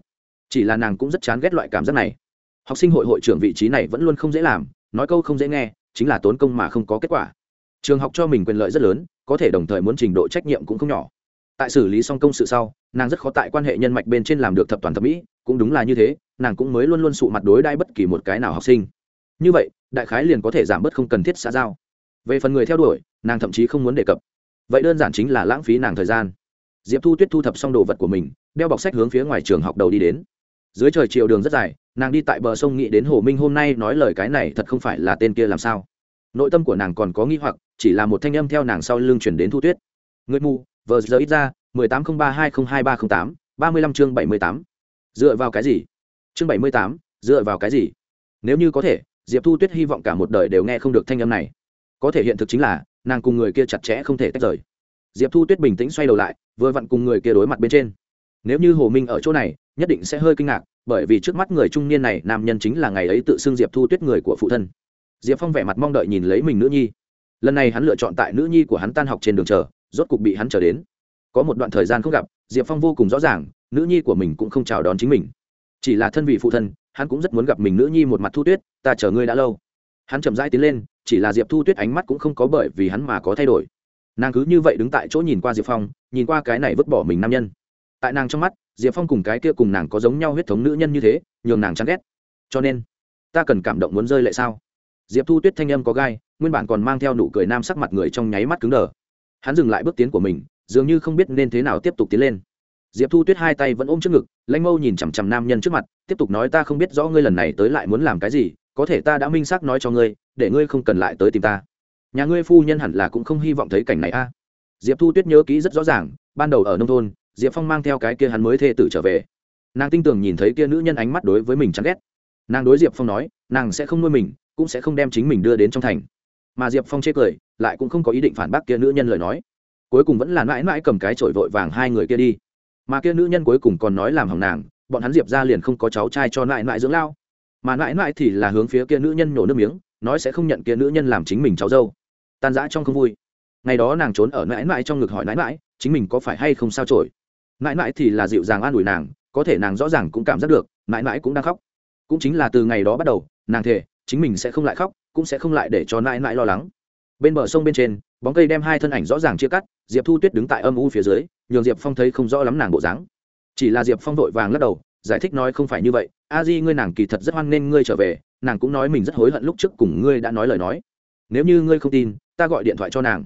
Chỉ là nàng cũng rất chán ghét loại cảm giác này. Học sinh hội hội trưởng vị trí này vẫn luôn không dễ làm, nói câu không dễ nghe, chính là tốn công mà không có kết quả. Trường học cho mình quyền lợi rất lớn, có thể đồng thời muốn trình độ trách nhiệm cũng không nhỏ. Tại xử lý xong công sự sau, nàng rất khó tại quan hệ nhân mạch bên trên làm được thập toàn thẩm mỹ, cũng đúng là như thế, nàng cũng mới luôn luôn sụ mặt đối đai bất kỳ một cái nào học sinh. Như vậy, đại khái liền có thể giảm bớt không cần thiết xã giao về phần người theo đuổi, nàng thậm chí không muốn đề cập. Vậy đơn giản chính là lãng phí nàng thời gian. Diệp thu tuyết thu thập xong đồ vật của mình, đeo bọc sách hướng phía ngoài trường học đầu đi đến. Dưới trời chiều đường rất dài, nàng đi tại bờ sông nghĩ đến hồ minh hôm nay nói lời cái này thật không phải là tên kia làm sao. Nội tâm của nàng còn có nghi hoặc, chỉ là một thanh âm theo nàng sau lưng chuyển đến thu tuyết. Người mù, vờ giờ ít ra, mười tám không ba hai không hai ba không tám, ba mươi lăm chương bảy mươi tám. Dựa vào cái gì? Chương bảy mươi tám, dựa vào cái gì? Nếu như có thể, diệp thu tuyết hy vọng cả một đời đều nghe không được thanh âm này có thể hiện thực chính là, nàng cùng người kia chặt chẽ không thể tách rời. Diệp thu tuyết bình tĩnh xoay đầu lại, vừa vặn cùng người kia đối mặt bên trên. Nếu như hồ minh ở chỗ này, nhất định sẽ hơi kinh ngạc, bởi vì trước mắt người trung niên này, nam nhân chính là ngày ấy tự xưng diệp thu tuyết người của phụ thân. Diệp phong vẻ mặt mong đợi nhìn lấy mình nữ nhi. Lần này hắn lựa chọn tại nữ nhi của hắn tan học trên đường chờ, rốt cục bị hắn chờ đến. Có một đoạn thời gian không gặp, diệp phong vô cùng rõ ràng, nữ nhi của mình cũng không chào đón chính mình. Chỉ là thân vị phụ thân, hắn cũng rất muốn gặp mình nữ nhi một mặt thu tuyết, ta chờ ngươi đã lâu. Hắn chậm rãi tiến lên chỉ là diệp thu tuyết ánh mắt cũng không có bởi vì hắn mà có thay đổi nàng cứ như vậy đứng tại chỗ nhìn qua diệp phong nhìn qua cái này vứt bỏ mình nam nhân tại nàng trong mắt diệp phong cùng cái kia cùng nàng có giống nhau huyết thống nữ nhân như thế nhường nàng chán ghét cho nên ta cần cảm động muốn rơi lại sao diệp thu tuyết thanh âm có gai nguyên bản còn mang theo nụ cười nam sắc mặt người trong nháy mắt cứng đờ hắn dừng lại bước tiến của mình dường như không biết nên thế nào tiếp tục tiến lên diệp thu tuyết hai tay vẫn ôm trước ngực lanh mâu nhìn chằm chằm nam nhân trước mặt tiếp tục nói ta không biết rõ ngươi lần này tới lại muốn làm cái gì có thể ta đã minh xác nói cho ngươi, để ngươi không cần lại tới tìm ta. Nhà ngươi phu nhân hẳn là cũng không hy vọng thấy cảnh này a. Diệp thu tuyết nhớ kỹ rất rõ ràng, ban đầu ở nông thôn, diệp phong mang theo cái kia hắn mới thê tử trở về. Nàng tin tưởng nhìn thấy kia nữ nhân ánh mắt đối với mình chán ghét. Nàng đối diệp phong nói, nàng sẽ không nuôi mình, cũng sẽ không đem chính mình đưa đến trong thành. Mà diệp phong chê cười, lại cũng không có ý định phản bác kia nữ nhân lời nói. Cuối cùng vẫn là mãi mãi cầm cái trội vội vàng hai người kia đi. Mà kia nữ nhân cuối cùng còn nói làm hỏng nàng, bọn hắn diệp ra liền không có cháu trai cho mãi mãi dưỡng lao mà mãi mãi thì là hướng phía kia nữ nhân nhổ nước miếng, nói sẽ không nhận kia nữ nhân làm chính mình cháu dâu. Tan rã trong không vui. Ngày đó nàng trốn ở mãi mãi trong ngực hỏi mãi mãi, chính mình có phải hay không sao trổi mãi mãi thì là dịu dàng an ủi nàng, có thể nàng rõ ràng cũng cảm giác được, mãi mãi cũng đang khóc. Cũng chính là từ ngày đó bắt đầu, nàng thề, chính mình sẽ không lại khóc, cũng sẽ không lại để cho mãi mãi lo lắng. Bên bờ sông bên trên, bóng cây đem hai thân ảnh rõ ràng chia cắt, diệp thu tuyết đứng tại âm u phía dưới, nhường diệp phong thấy không rõ lắm nàng bộ dáng. Chỉ là diệp phong vội vàng lắc đầu giải thích nói không phải như vậy, a di ngươi nàng kỳ thật rất hoan nghênh ngươi trở về, nàng cũng nói mình rất hối hận lúc trước cùng ngươi đã nói lời nói. Nếu như ngươi không tin, ta gọi điện thoại cho nàng.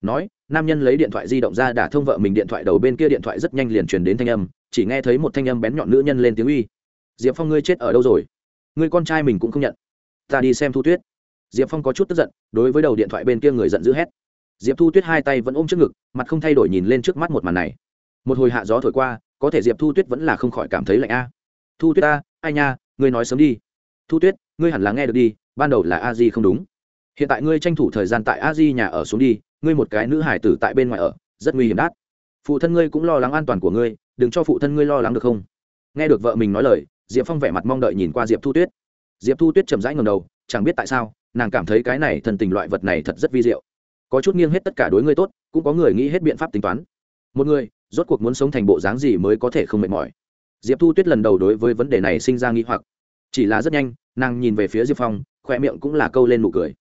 Nói, nam nhân lấy điện thoại di động ra đả thông vợ mình điện thoại đầu bên kia điện thoại rất nhanh liền truyền đến thanh âm, chỉ nghe thấy một thanh âm bén nhọn nữ nhân lên tiếng uy. Diệp phong ngươi chết ở đâu rồi? Ngươi con trai mình cũng không nhận. Ta đi xem thu tuyết. Diệp phong có chút tức giận, đối với đầu điện thoại bên kia người giận dữ hét. Diệp thu tuyết hai tay vẫn ôm trước ngực, mặt không thay đổi nhìn lên trước mắt một màn này. Một hồi hạ gió thổi qua có thể diệp thu tuyết vẫn là không khỏi cảm thấy lạnh a. Thu tuyết a, ai nha, ngươi nói sớm đi. Thu tuyết, ngươi hẳn là nghe được đi, ban đầu là a di không đúng. Hiện tại ngươi tranh thủ thời gian tại a di nhà ở xuống đi, ngươi một cái nữ hải tử tại bên ngoài ở, rất nguy hiểm đát. Phụ thân ngươi cũng lo lắng an toàn của ngươi, đừng cho phụ thân ngươi lo lắng được không? Nghe được vợ mình nói lời, diệp phong vẻ mặt mong đợi nhìn qua diệp thu tuyết. Diệp thu tuyết chầm rãi ngầm đầu, chẳng biết tại sao, nàng cảm thấy cái này thần tình loại vật này thật rất vi diệu. Có chút nghiêng hết tất cả đối ngươi tốt, cũng có người nghĩ hết biện pháp tính toán. Một người rốt cuộc muốn sống thành bộ dáng gì mới có thể không mệt mỏi. Diệp thu tuyết lần đầu đối với vấn đề này sinh ra nghi hoặc. Chỉ là rất nhanh, nàng nhìn về phía diệp phong khoe miệng cũng là câu lên nụ cười.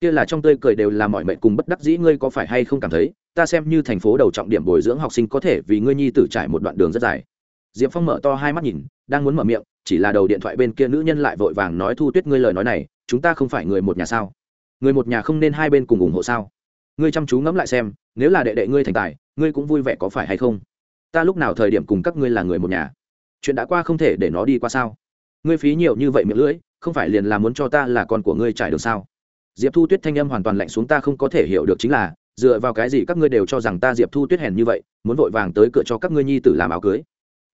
Kia là trong tươi cười đều là mọi mệnh cùng bất đắc dĩ, ngươi có phải hay không cảm thấy, ta xem như thành phố đầu trọng điểm bồi dưỡng học sinh có thể vì ngươi nhi tử trải một đoạn đường rất dài. Diệp phong mở to hai mắt nhìn, đang muốn mở miệng, chỉ là đầu điện thoại bên kia nữ nhân lại vội vàng nói thu tuyết ngươi lời nói này, chúng ta không phải người một nhà sao? Người một nhà không nên hai bên cùng ủng hộ sao? Ngươi chăm chú ngẫm lại xem, nếu là đệ đệ ngươi thành tài ngươi cũng vui vẻ có phải hay không? Ta lúc nào thời điểm cùng các ngươi là người một nhà? Chuyện đã qua không thể để nó đi qua sao? Ngươi phí nhiều như vậy miệng lưỡi, không phải liền là muốn cho ta là con của ngươi trải đường sao? Diệp thu tuyết thanh âm hoàn toàn lạnh xuống ta không có thể hiểu được chính là, dựa vào cái gì các ngươi đều cho rằng ta diệp thu tuyết hèn như vậy, muốn vội vàng tới cửa cho các ngươi nhi tử làm áo cưới?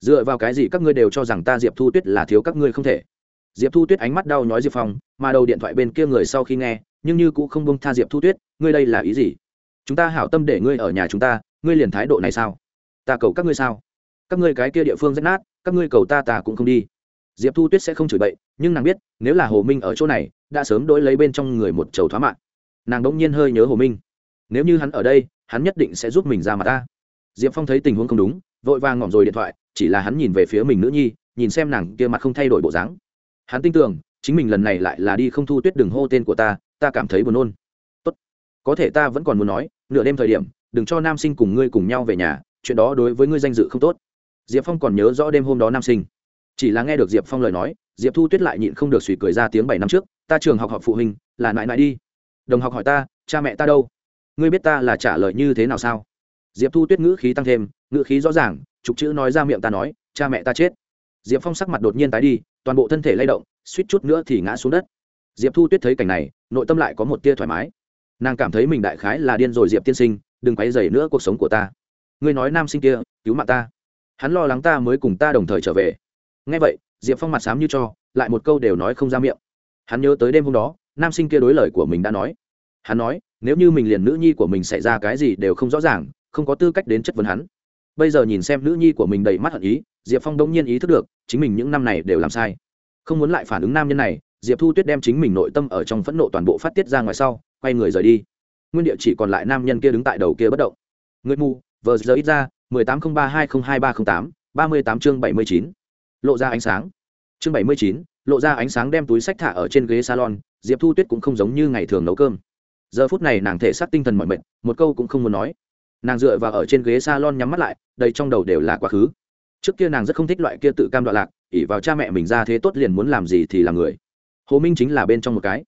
Dựa vào cái gì các ngươi đều cho rằng ta diệp thu tuyết là thiếu các ngươi không thể? Diệp thu tuyết ánh mắt đau nhói diệp phong, mà đầu điện thoại bên kia người sau khi nghe, nhưng như cũng không bông tha diệp thu tuyết, ngươi đây là ý gì? Chúng ta hảo tâm để ngươi ở nhà chúng ta ngươi liền thái độ này sao? Ta cầu các ngươi sao? Các ngươi cái kia địa phương rách nát, các ngươi cầu ta ta cũng không đi. Diệp thu tuyết sẽ không chửi bậy, nhưng nàng biết, nếu là hồ minh ở chỗ này, đã sớm đỗi lấy bên trong người một chầu thoá mạng. Nàng đ ỗ n g nhiên hơi nhớ hồ minh. Nếu như hắn ở đây, hắn nhất định sẽ giúp mình ra mặt ta. Diệp phong thấy tình huống không đúng, vội vàng ngỏm rồi điện thoại, chỉ là hắn nhìn về phía mình nữ nhi, nhìn xem nàng kia mặt không thay đổi bộ dáng. Hắn tin tưởng, chính mình lần này lại là đi không thu tuyết đừng hô tên của ta ta cảm thấy buồn nôn. Tốt, có thể ta vẫn còn muốn nói, nửa đêm thời điểm đừng cho nam sinh cùng ngươi cùng nhau về nhà, chuyện đó đối với ngươi danh dự không tốt. Diệp phong còn nhớ rõ đêm hôm đó nam sinh. Chỉ là nghe được diệp phong lời nói, diệp thu tuyết lại nhịn không được suy cười ra tiếng bảy năm trước, ta trường học học phụ huynh, là nại nại đi. Đồng học hỏi ta, cha mẹ ta đâu? Ngươi biết ta là trả lời như thế nào sao? Diệp thu tuyết ngữ khí tăng thêm, ngữ khí rõ ràng, trục chữ nói ra miệng ta nói, cha mẹ ta chết. Diệp phong sắc mặt đột nhiên tái đi, toàn bộ thân thể lay động, suýt chút nữa thì ngã xuống đất. Diệp thu tuyết thấy cảnh này, nội tâm lại có một tia thoải mái. Nàng cảm thấy mình đại khái là điên rồi diệp tiên sinh đừng quay dày nữa cuộc sống của ta. Ngươi nói nam sinh kia, cứu mạng ta. Hắn lo lắng ta mới cùng ta đồng thời trở về. Ngay vậy, diệp phong mặt sám như cho, lại một câu đều nói không ra miệng. Hắn nhớ tới đêm hôm đó, nam sinh kia đối lời của mình đã nói. Hắn nói, nếu như mình liền nữ nhi của mình xảy ra cái gì đều không rõ ràng, không có tư cách đến chất vấn hắn. Bây giờ nhìn xem nữ nhi của mình đầy mắt hận ý, diệp phong đông nhiên ý thức được, chính mình những năm này đều làm sai. Không muốn lại phản ứng nam nhân này, diệp thu tuyết đem chính mình nội tâm ở trong phẫn nộ toàn bộ phát tiết ra ngoài sau, quay người rời đi nguyên địa chỉ còn lại nam nhân kia đứng tại đầu kia bất động. Người mù, vờ giờ ít ra, mười tám không ba hai không hai ba không tám, ba mươi tám chương bảy mươi chín. Lộ ra ánh sáng. Chương bảy mươi chín, lộ ra ánh sáng đem túi sách thả ở trên ghế salon, diệp thu tuyết cũng không giống như ngày thường nấu cơm. Giờ phút này nàng thể xác tinh thần mọi mệt, một câu cũng không muốn nói. Nàng dựa vào ở trên ghế salon nhắm mắt lại, đầy trong đầu đều là quá khứ. Trước kia nàng rất không thích loại kia tự cam đoạn lạc ỉ vào cha mẹ mình ra thế tốt liền muốn làm gì thì làm người. Hồ minh chính là bên trong một cái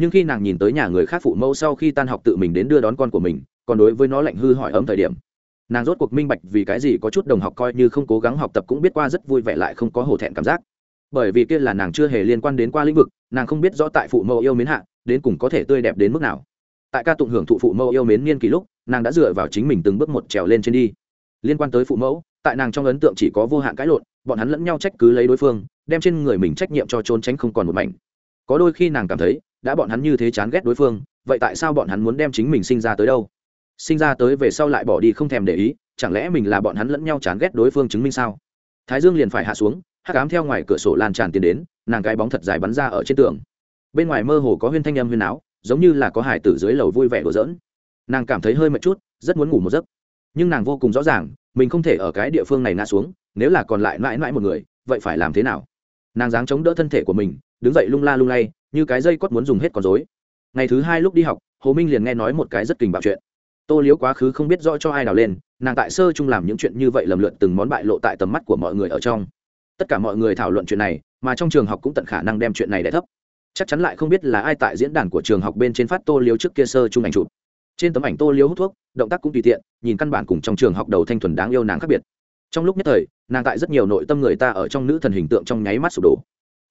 nhưng khi nàng nhìn tới nhà người khác phụ mẫu sau khi tan học tự mình đến đưa đón con của mình, còn đối với nó lạnh hư hỏi ấm thời điểm. Nàng rốt cuộc minh bạch vì cái gì có chút đồng học coi như không cố gắng học tập cũng biết qua rất vui vẻ lại không có hổ thẹn cảm giác. Bởi vì kia là nàng chưa hề liên quan đến qua lĩnh vực, nàng không biết rõ tại phụ mẫu yêu mến hạ, đến cùng có thể tươi đẹp đến mức nào. Tại ca tụng hưởng thụ phụ mẫu yêu mến niên kỳ lúc, nàng đã dựa vào chính mình từng bước một trèo lên trên đi. Liên quan tới phụ mẫu, tại nàng trong ấn tượng chỉ có vô hạn cãi lộn, bọn hắn lẫn nhau trách cứ lấy đối phương, đem trên người mình trách nhiệm cho trốn tránh không còn một mảnh. Có đôi khi nàng cảm thấy đã bọn hắn như thế chán ghét đối phương, vậy tại sao bọn hắn muốn đem chính mình sinh ra tới đâu? Sinh ra tới về sau lại bỏ đi không thèm để ý, chẳng lẽ mình là bọn hắn lẫn nhau chán ghét đối phương chứng minh sao? Thái dương liền phải hạ xuống, hắc ám theo ngoài cửa sổ lan tràn tiến đến, nàng cái bóng thật dài bắn ra ở trên tường. Bên ngoài mơ hồ có huyên thanh âm huyên áo giống như là có hải tử dưới lầu vui vẻ đùa giỡn. Nàng cảm thấy hơi mệt chút, rất muốn ngủ một giấc. Nhưng nàng vô cùng rõ ràng, mình không thể ở cái địa phương này ngã xuống, nếu là còn lại mãi mãi một người, vậy phải làm thế nào? Nàng dáng chống đỡ thân thể của mình đứng dậy lung la lung lay, như cái dây cót muốn dùng hết con dối ngày thứ hai lúc đi học, hồ minh liền nghe nói một cái rất kình bạo chuyện. Tô liếu quá khứ không biết rõ cho ai đào lên, nàng tại sơ chung làm những chuyện như vậy lầm lượt từng món bại lộ tại tầm mắt của mọi người ở trong. Tất cả mọi người thảo luận chuyện này, mà trong trường học cũng tận khả năng đem chuyện này đ thấp. Chắc chắn lại không biết là ai tại diễn đàn của trường học bên trên phát tô liếu trước kia sơ chung ảnh chụp. Trên tấm ảnh tô liếu hút thuốc, động tác cũng tùy tiện, nhìn căn bản cùng trong trường học đầu thanh thuần đáng yêu nàng khác biệt. Trong lúc nhất thời, nàng tại rất nhiều nội tâm người ta ở trong nữ thần hình tượng trong nháy mắt sụp đổ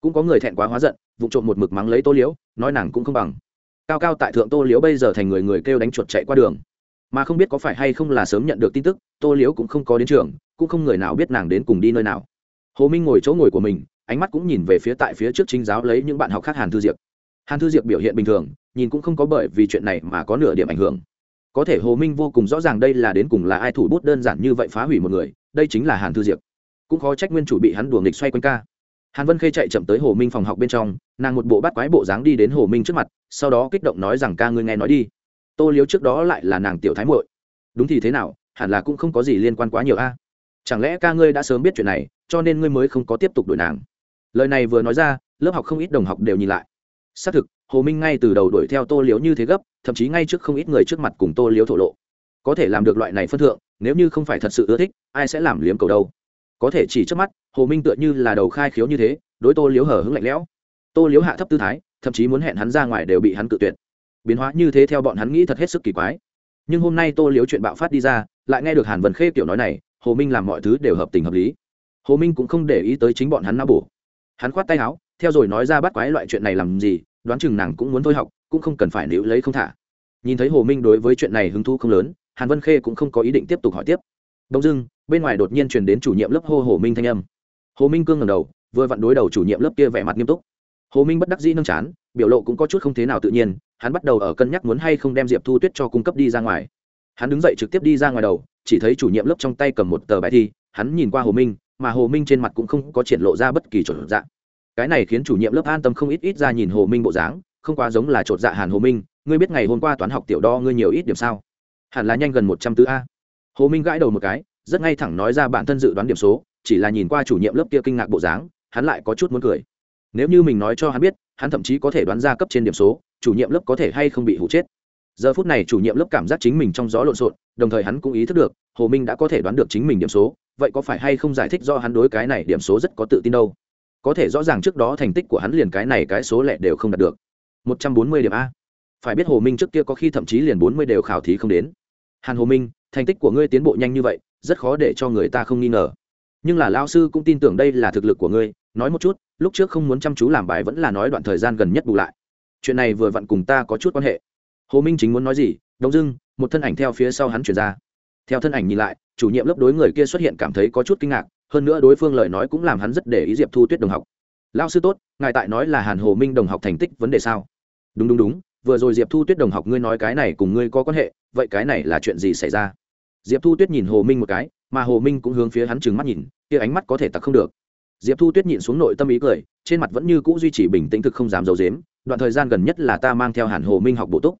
cũng có người thẹn quá hóa giận vụ trộm một mực mắng lấy tô liếu nói nàng cũng không bằng. Cao cao tại thượng tô liếu bây giờ thành người người kêu đánh chuột chạy qua đường. Mà không biết có phải hay không là sớm nhận được tin tức, tô liếu cũng không có đến trường, cũng không người nào biết nàng đến cùng đi nơi nào. Hồ minh ngồi chỗ ngồi của mình, ánh mắt cũng nhìn về phía tại phía trước chính giáo lấy những bạn học khác hàn thư diệp. Hàn thư diệp biểu hiện bình thường, nhìn cũng không có bởi vì chuyện này mà có nửa điểm ảnh hưởng. Có thể hồ minh vô cùng rõ ràng đây là đến cùng là ai thủ bút đơn giản như vậy phá hủy một người, đây chính là hàn thư diệp. Cũng khó trách nguyên chủ bị hắn đùa nghịch xoay quanh ca hàn vân khê chạy chậm tới hồ minh phòng học bên trong, nàng một bộ bắt quái bộ dáng đi đến hồ minh trước mặt, sau đó kích động nói rằng, ca ngươi nghe nói đi. Tô liếu trước đó lại là nàng tiểu thái muội. Đúng thì thế nào, hẳn là cũng không có gì liên quan quá nhiều a. Chẳng lẽ ca ngươi đã sớm biết chuyện này, cho nên ngươi mới không có tiếp tục đuổi nàng? Lời này vừa nói ra, lớp học không ít đồng học đều nhìn lại. Xác thực, hồ minh ngay từ đầu đuổi theo tô liếu như thế gấp, thậm chí ngay trước không ít người trước mặt cùng tô liếu thổ lộ. Có thể làm được loại này phân thượng, nếu như không phải thật sự ưa thích, ai sẽ làm liếm cầu đâu? Có thể chỉ trước mắt, hồ minh tựa như là đầu khai khiếu như thế, đối tô liếu hở hứng lạnh lẽo. Tô liếu hạ thấp tư thái, thậm chí muốn hẹn hắn ra ngoài đều bị hắn cự tuyệt. Biến hóa như thế theo bọn hắn nghĩ thật hết sức kỳ quái. Nhưng hôm nay tô liếu chuyện bạo phát đi ra, lại nghe được hàn vân khê kiểu nói này, hồ minh làm mọi thứ đều hợp tình hợp lý. Hồ minh cũng không để ý tới chính bọn hắn não bổ. Hắn khoát tay áo, theo rồi nói ra bắt quái loại chuyện này làm gì, đoán chừng nàng cũng muốn thôi học, cũng không cần phải níu lấy không thả. Nhìn thấy hồ minh đối với chuyện này hứng thú không lớn, hàn vân khê cũng không có ý định tiếp tục hỏi tiếp. Đông dưng bên ngoài đột nhiên truyền đến chủ nhiệm lớp hô hồ minh thanh âm. Hồ minh cương ngầm đầu, vừa vặn đối đầu chủ nhiệm lớp kia vẻ mặt nghiêm túc. Hồ minh bất đắc dĩ nâng chán, biểu lộ cũng có chút không thế nào tự nhiên, hắn bắt đầu ở cân nhắc muốn hay không đem diệp thu tuyết cho cung cấp đi ra ngoài. Hắn đứng dậy trực tiếp đi ra ngoài đầu, chỉ thấy chủ nhiệm lớp trong tay cầm một tờ bài thi, hắn nhìn qua hồ minh, mà hồ minh trên mặt cũng không có triển lộ ra bất kỳ trộn dạ. Cái này khiến chủ nhiệm lớp an tâm không ít ít ra nhìn hồ minh bộ dáng, không quá giống là trộn dạ hàn hồ minh, ngươi biết ngày hôm qua toán học tiểu đo ngươi nhiều ít điểm sao? Hẳn là nhanh gần một trăm tư a. Hồ minh gãi đầu một cái rất ngay thẳng nói ra bản thân dự đoán điểm số, chỉ là nhìn qua chủ nhiệm lớp kia kinh ngạc bộ dáng, hắn lại có chút muốn cười. Nếu như mình nói cho hắn biết, hắn thậm chí có thể đoán ra cấp trên điểm số, chủ nhiệm lớp có thể hay không bị hụ chết. Giờ phút này chủ nhiệm lớp cảm giác chính mình trong gió lộn xộn, đồng thời hắn cũng ý thức được, hồ minh đã có thể đoán được chính mình điểm số, vậy có phải hay không giải thích do hắn đối cái này điểm số rất có tự tin đâu? Có thể rõ ràng trước đó thành tích của hắn liền cái này cái số lẻ đều không đạt được. Một trăm bốn mươi điểm a. Phải biết hồ minh trước kia có khi thậm chí liền bốn mươi đều khảo thí không đến. Hàn hồ minh, thành tích của ngươi tiến bộ nhanh như vậy rất khó để cho người ta không nghi ngờ. Nhưng là lao sư cũng tin tưởng đây là thực lực của ngươi, nói một chút, lúc trước không muốn chăm chú làm bài vẫn là nói đoạn thời gian gần nhất bù lại. Chuyện này vừa vặn cùng ta có chút quan hệ. Hồ minh chính muốn nói gì? Đông dưng một thân ảnh theo phía sau hắn chuyển ra. Theo thân ảnh nhìn lại, chủ nhiệm lớp đối người kia xuất hiện cảm thấy có chút kinh ngạc, hơn nữa đối phương lời nói cũng làm hắn rất để ý diệp thu tuyết đồng học. Lao sư tốt, ngài tại nói là hàn hồ minh đồng học thành tích vấn đề sao? Đúng đúng đúng, vừa rồi diệp thu tuyết đồng học ngươi nói cái này cùng ngươi có quan hệ, vậy cái này là chuyện gì xảy ra? Diệp thu tuyết nhìn hồ minh một cái, mà hồ minh cũng hướng phía hắn trừng mắt nhìn, kia ánh mắt có thể tặc không được. Diệp thu tuyết nhìn xuống nội tâm ý cười, trên mặt vẫn như c ũ duy trì bình tĩnh thực không dám d i ấ u dếm đoạn thời gian gần nhất là ta mang theo hẳn hồ minh học bổ túc.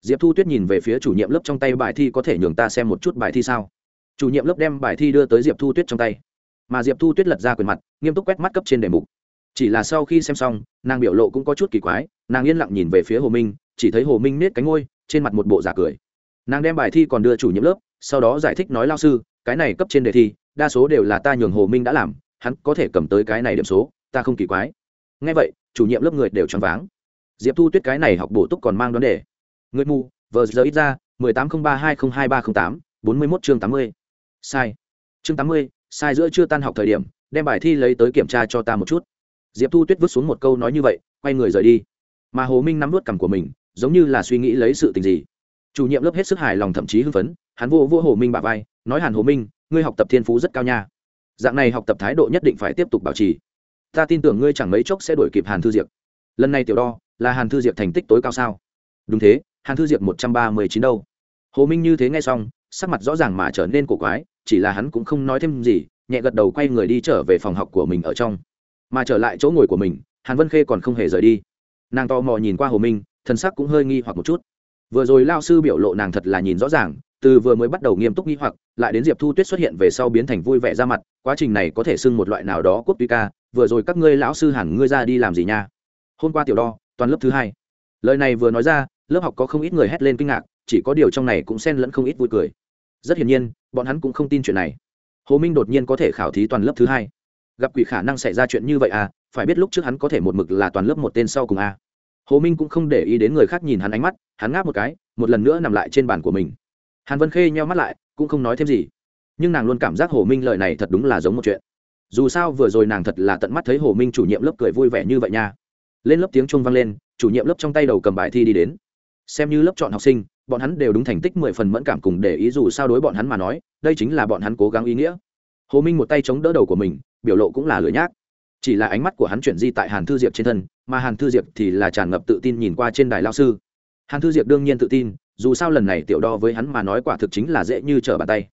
Diệp thu tuyết nhìn về phía chủ nhiệm lớp trong tay bài thi có thể nhường ta xem một chút bài thi sao. Chủ nhiệm lớp đem bài thi đưa tới diệp thu tuyết trong tay. Mà diệp thu tuyết lật ra quyền mặt, nghiêm túc quét mắt cấp trên đề mục. Chỉ là sau khi xem xong, nàng biểu lộ cũng có chút kỳ quái, nàng yên lặng nhìn về phía hồ minh, chỉ thấy hồ minh nết cánh ngôi trên mặt một bộ giả cười. Nàng đem bài thi còn đưa chủ nhiệm lớp sau đó giải thích nói lao sư, cái này cấp trên đề thi, đa số đều là ta nhường hồ minh đã làm, hắn có thể cầm tới cái này điểm số, ta không kỳ quái. Ngay vậy, chủ nhiệm lớp người đều choáng váng. Diệp thu tuyết cái này học bổ túc còn mang đoán đề. Người mù, vờ giờ ít ra, mười tám không ba hai không hai ba không tám, bốn mươi mốt chương tám mươi. Sai. Chương tám mươi, sai giữa chưa tan học thời điểm, đem bài thi lấy tới kiểm tra cho ta một chút. Diệp thu tuyết vứt xuống một câu nói như vậy, quay người rời đi. Mà hồ minh nắm vớt cằm của mình, giống như là suy nghĩ lấy sự tình gì. Chủ nhiệm lớp hết sức hài lòng thậm chí hưng phấn hắn vô vô hồ minh bà vai, nói hàn hồ minh, ngươi học tập thiên phú rất cao nha. Dạng này học tập thái độ nhất định phải tiếp tục bảo trì. Ta tin tưởng ngươi chẳng mấy chốc sẽ đổi kịp hàn thư diệp. Lần này tiểu đo, là hàn thư diệp thành tích tối cao sao? Đúng thế, hàn thư diệp một trăm ba mươi chín đâu. Hồ minh như thế nghe xong, sắc mặt rõ ràng mà trở nên cổ quái, chỉ là hắn cũng không nói thêm gì, nhẹ gật đầu quay người đi trở về phòng học của mình ở trong. Mà trở lại chỗ ngồi của mình, hàn vân khê còn không hề rời đi. Nàng to mò nhìn qua hồ minh thân sắc cũng hơi nghi hoặc một chút. Vừa rồi lao sư biểu lộ nàng thật là nhìn rõ ràng từ vừa mới bắt đầu nghiêm túc nghi hoặc, lại đến diệp thu tuyết xuất hiện về sau biến thành vui vẻ ra mặt, quá trình này có thể xưng một loại nào đó quốc tuy ca, vừa rồi các ngươi lão sư hẳn ngươi ra đi làm gì nha? Hôm qua tiểu đo, toàn lớp thứ hai. Lời này vừa nói ra, lớp học có không ít người hét lên kinh ngạc, chỉ có điều trong này cũng xen lẫn không ít vui cười. Rất hiển nhiên, bọn hắn cũng không tin chuyện này. Hồ minh đột nhiên có thể khảo thí toàn lớp thứ hai. Gặp quỷ khả năng xảy ra chuyện như vậy à phải biết lúc trước hắn có thể một mực là toàn lớp một tên sau cùng à. hồ minh cũng không để ý đến người khác nhìn hắn ánh mắt, hắn ngáp một cái, một lần nữa nằm lại trên bàn của mình hàn vân khê nheo mắt lại, cũng không nói thêm gì. Nhưng nàng luôn cảm giác hồ minh lời này thật đúng là giống một chuyện. Dù sao vừa rồi nàng thật là tận mắt thấy hồ minh chủ nhiệm lớp cười vui vẻ như vậy nha. Lên lớp tiếng trung vang lên, chủ nhiệm lớp trong tay đầu cầm bài thi đi đến. Xem như lớp chọn học sinh, bọn hắn đều đúng thành tích mười phần mẫn cảm cùng để ý dù sao đối bọn hắn mà nói, đây chính là bọn hắn cố gắng ý nghĩa. Hồ minh một tay chống đỡ đầu của mình, biểu lộ cũng là lửa nhác. Chỉ là ánh mắt của hắn chuyển di tại hàn thư diệp trên thân, mà hàn thư diệp thì là tràn ngập tự tin nhìn qua trên đài lao sư. Hàn thư diệp đương nhiên tự tin dù sao lần này tiểu đo với hắn mà nói quả thực chính là dễ như trở bàn tay.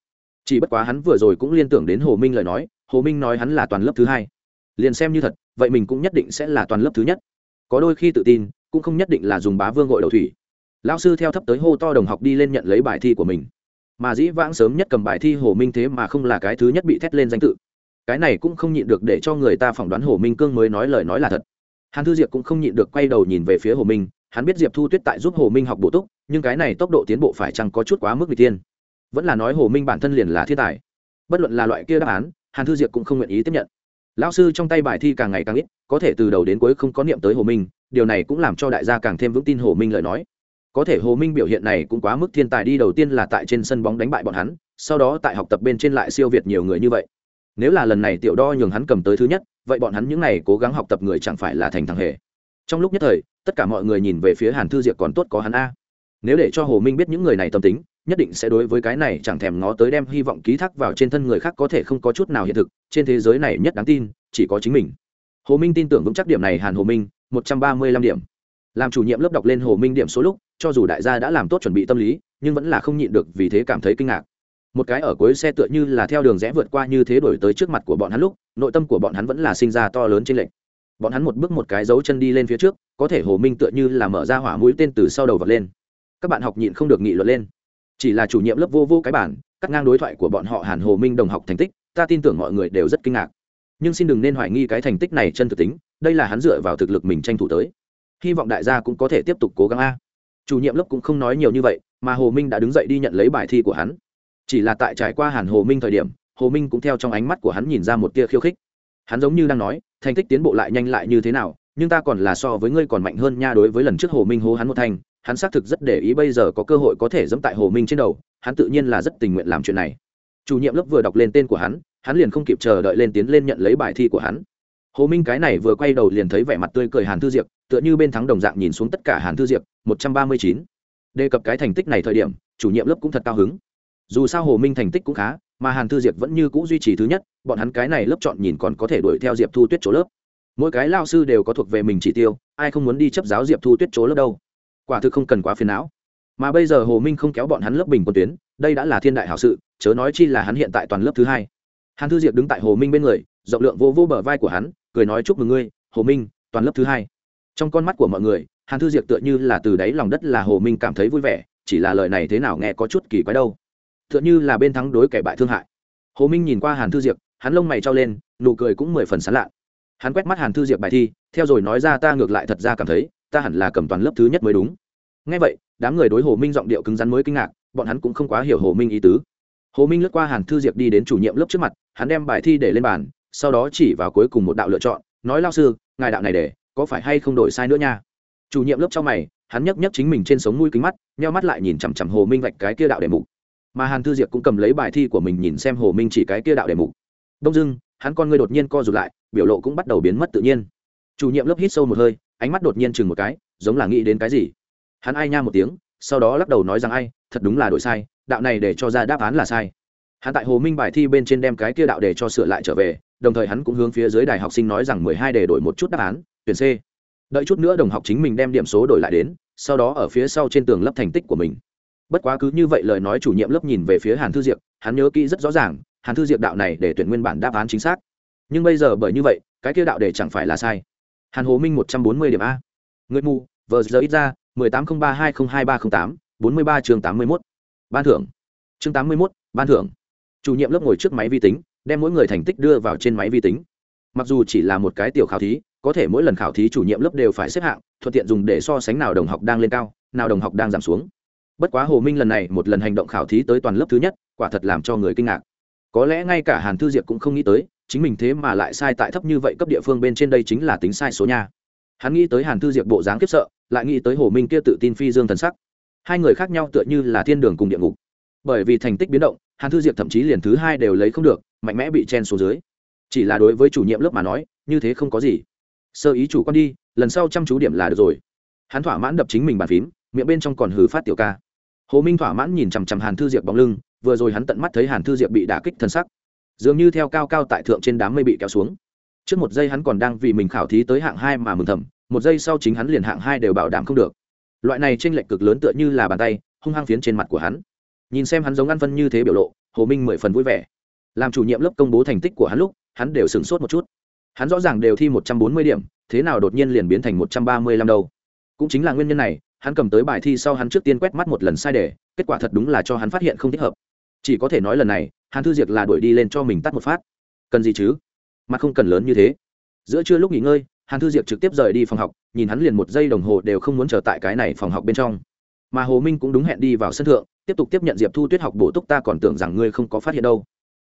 Chỉ bất quá hắn vừa rồi cũng liên tưởng đến hồ minh lời nói, hồ minh nói hắn là toàn lớp thứ hai. Liền xem như thật, vậy mình cũng nhất định sẽ là toàn lớp thứ nhất. Có đôi khi tự tin, cũng không nhất định là dùng bá vương gội đầu thủy. Lão sư theo thấp tới hô to đồng học đi lên nhận lấy bài thi của mình. Mà dĩ vãng sớm nhất cầm bài thi hồ minh thế mà không là cái thứ nhất bị thét lên danh tự. Cái này cũng không nhịn được để cho người ta phỏng đoán hồ minh cương mới nói lời nói là thật. Hàn thư diệp cũng không nhịn được quay đầu nhìn về phía hồ minh hắn biết diệp thu tuyết tại giúp hồ minh học bổ túc, nhưng cái này tốc độ tiến bộ phải chăng có chút quá mức người tiên vẫn là nói hồ minh bản thân liền là thiên tài. Bất luận là loại kia đáp án, hàn thư diệp cũng không nguyện ý tiếp nhận. Lão sư trong tay bài thi càng ngày càng ít, có thể từ đầu đến cuối không có niệm tới hồ minh, điều này cũng làm cho đại gia càng thêm vững tin hồ minh lời nói. Có thể hồ minh biểu hiện này cũng quá mức thiên tài đi, đầu tiên là tại trên sân bóng đánh bại bọn hắn, sau đó tại học tập bên trên lại siêu việt nhiều người như vậy. Nếu là lần này tiểu đo nhường hắn cầm tới thứ nhất, vậy bọn hắn những n à y cố gắng học tập người chẳng phải là thành thằng hề. Trong lúc nhất thời tất cả mọi người nhìn về phía hàn thư diệp còn tốt có hắn a. Nếu để cho hồ minh biết những người này tâm tính, nhất định sẽ đối với cái này chẳng thèm ngó tới đem hy vọng ký thác vào trên thân người khác có thể không có chút nào hiện thực, trên thế giới này nhất đáng tin, chỉ có chính mình. Hồ minh tin tưởng vững chắc điểm này hàn hồ minh, một trăm ba mươi lăm điểm. Làm chủ nhiệm lớp đọc lên hồ minh điểm số lúc, cho dù đại gia đã làm tốt chuẩn bị tâm lý, nhưng vẫn là không nhịn được vì thế cảm thấy kinh ngạc. Một cái ở cuối xe tựa như là theo đường rẽ vượt qua như thế đổi tới trước mặt của bọn hắn lúc, nội tâm của bọn hắn vẫn là sinh ra to lớn trên lệnh bọn hắn một bước một cái dấu chân đi lên phía trước, có thể hồ minh tựa như là mở ra hỏa mũi tên từ sau đầu vật lên. Các bạn học nhịn không được nghị luận lên. Chỉ là chủ nhiệm lớp vô vô cái bản, cắt ngang đối thoại của bọn họ hàn hồ minh đồng học thành tích, ta tin tưởng mọi người đều rất kinh ngạc. Nhưng xin đừng nên hoài nghi cái thành tích này chân thực tính, đây là hắn dựa vào thực lực mình tranh thủ tới. Hy vọng đại gia cũng có thể tiếp tục cố gắng a. Chủ nhiệm lớp cũng không nói nhiều như vậy, mà hồ minh đã đứng dậy đi nhận lấy bài thi của hắn. Chỉ là tại trải qua hàn hồ minh thời điểm, hồ minh cũng theo trong ánh mắt của hắn nhìn ra một tia khiêu khích. Hắn giống như đang nói thành tích tiến bộ lại nhanh lại như thế nào nhưng ta còn là so với ngươi còn mạnh hơn nha đối với lần trước hồ minh hô hắn một thành, hắn xác thực rất để ý bây giờ có cơ hội có thể dẫm tại hồ minh trên đầu hắn tự nhiên là rất tình nguyện làm chuyện này. Chủ nhiệm lớp vừa đọc lên tên của hắn hắn liền không kịp chờ đợi lên tiến lên nhận lấy bài thi của hắn. Hồ minh cái này vừa quay đầu liền thấy vẻ mặt tươi cười hàn thư diệp tựa như bên thắng đồng dạng nhìn xuống tất cả hàn thư diệp một trăm ba mươi chín. Đề cập cái thành tích này thời điểm chủ nhiệm lớp cũng thật cao hứng. Dù sao hồ minh thành tích cũng khá mà hàn thư diệp vẫn như c ũ duy trì thứ nhất, bọn hắn cái này lớp chọn nhìn còn có thể đuổi theo diệp thu tuyết chỗ lớp. Mỗi cái lao sư đều có thuộc về mình chỉ tiêu, ai không muốn đi chấp giáo diệp thu tuyết chỗ lớp đâu. Quả thực không cần quá phiền não. Mà bây giờ hồ minh không kéo bọn hắn lớp bình quân tuyến, đây đã là thiên đại hảo sự, chớ nói chi là hắn hiện tại toàn lớp thứ hai. Hàn thư diệp đứng tại hồ minh bên người, rộng lượng vô vô bờ vai của hắn, cười nói chúc mừng ngươi, hồ minh, toàn lớp thứ hai. Trong con mắt của mọi người, hàn thư diệp tựa như là từ đáy lòng đất là hồ minh cảm thấy vui vẻ, chỉ là lời này thế nào nghe có chút kỳ quái đâu tựa như là bên thắng đối kẻ bại thương hại. Hồ minh nhìn qua hàn thư diệp, hắn lông mày trao lên, nụ cười cũng mười phần sán lạ. Hắn quét mắt hàn thư diệp bài thi, theo rồi nói ra ta ngược lại thật ra cảm thấy, ta hẳn là cầm toàn lớp thứ nhất mới đúng. Ngay vậy, đám người đối hồ minh giọng điệu cứng rắn mới kinh ngạc, bọn hắn cũng không quá hiểu hồ minh ý tứ. Hồ minh lướt qua hàn thư diệp đi đến chủ nhiệm lớp trước mặt, hắn đem bài thi để lên bàn, sau đó chỉ vào cuối cùng một đạo lựa chọn, nói lao sư, ngài đạo này để, có phải hay không đổi sai nữa nha? Chủ nhiệm lớp trong mày, hắn nhấc nhấc chính mình trên sống mũi kính mắt, nheo mắt lại nhìn chằm chằm hồ minh vạch cái kia đạo đề mục mà hàn thư diệp cũng cầm lấy bài thi của mình nhìn xem hồ minh chỉ cái kia đạo đề mục. Đông dưng hắn con ngươi đột nhiên co rụt lại, biểu lộ cũng bắt đầu biến mất tự nhiên. Chủ nhiệm lớp hít sâu một hơi, ánh mắt đột nhiên chừng một cái, giống là nghĩ đến cái gì. Hắn ai nha một tiếng, sau đó lắc đầu nói rằng ai, thật đúng là đổi sai, đạo này để cho ra đáp án là sai. Hắn tại hồ minh bài thi bên trên đem cái kia đạo để cho sửa lại trở về, đồng thời hắn cũng hướng phía dưới đài học sinh nói rằng mười hai để đổi một chút đáp án, tuyển c. Đợi chút nữa đồng học chính mình đem điểm số đổi lại đến, sau đó ở phía sau trên tường lấp thành tích của mình bất quá cứ như vậy lời nói chủ nhiệm lớp nhìn về phía hàn thư diệp, hắn nhớ kỹ rất rõ ràng, hàn thư diệp đạo này để tuyển nguyên bản đáp án chính xác. Nhưng bây giờ bởi như vậy, cái kia đạo để chẳng phải là sai. Hàn hồ minh một trăm bốn mươi điểm a. Người mù, vờ giờ ít ra, mười tám không ba hai không hai ba không tám, bốn mươi ba chương tám mươi mốt. Ban thưởng. Chương tám mươi mốt, ban thưởng. Chủ nhiệm lớp ngồi trước máy vi tính, đem mỗi người thành tích đưa vào trên máy vi tính. Mặc dù chỉ là một cái tiểu khảo thí, có thể mỗi lần khảo thí chủ nhiệm lớp đều phải xếp hạng, thuận tiện dùng để so sánh nào đồng học đang lên cao, nào đồng học đang giảm xuống bất quá hồ minh lần này một lần hành động khảo thí tới toàn lớp thứ nhất, quả thật làm cho người kinh ngạc. Có lẽ ngay cả hàn thư diệp cũng không nghĩ tới, chính mình thế mà lại sai tại thấp như vậy cấp địa phương bên trên đây chính là tính sai số nha. Hắn nghĩ tới hàn thư diệp bộ dáng kiếp sợ, lại nghĩ tới hồ minh kia tự tin phi dương thần sắc. Hai người khác nhau tựa như là thiên đường cùng địa ngục. Bởi vì thành tích biến động, hàn thư diệp thậm chí liền thứ hai đều lấy không được, mạnh mẽ bị chen xuống dưới. Chỉ là đối với chủ nhiệm lớp mà nói, như thế không có gì. Sơ ý chủ con đi, lần sau chăm chú điểm là được rồi. Hắn thỏa mãn đập chính mình bàn phím, miệng bên trong còn hừ phát tiểu ca hồ minh thỏa mãn nhìn chằm chằm hàn thư diệp bóng lưng, vừa rồi hắn tận mắt thấy hàn thư diệp bị đả kích thân sắc, dường như theo cao cao tại thượng trên đám mây bị kéo xuống. Trước một giây hắn còn đang vì mình khảo thí tới hạng hai mà mừng thầm, một giây sau chính hắn liền hạng hai đều bảo đảm không được. Loại này t r ê n lệch cực lớn tựa như là bàn tay, hung hăng phiến trên mặt của hắn. Nhìn xem hắn giống ăn phân như thế biểu lộ, hồ minh mười phần vui vẻ. Làm chủ nhiệm lớp công bố thành tích của hắn lúc, hắn đều sửng sốt một chút. Hắn rõ ràng đều thi một trăm bốn mươi điểm, thế nào đột nhiên liền biến thành một trăm ba mươi lăm đâu? Cũng chính là nguyên nhân này hắn cầm tới bài thi sau hắn trước tiên quét mắt một lần sai đề, kết quả thật đúng là cho hắn phát hiện không thích hợp. Chỉ có thể nói lần này hắn thư diệt là đuổi đi lên cho mình tắt một phát. Cần gì chứ? Mà không cần lớn như thế. Giữa trưa lúc nghỉ ngơi, hàn thư diệp trực tiếp rời đi phòng học, nhìn hắn liền một giây đồng hồ đều không muốn chờ tại cái này phòng học bên trong. Mà hồ minh cũng đúng hẹn đi vào sân thượng, tiếp tục tiếp nhận diệp thu tuyết học bổ túc ta còn tưởng rằng ngươi không có phát hiện đâu.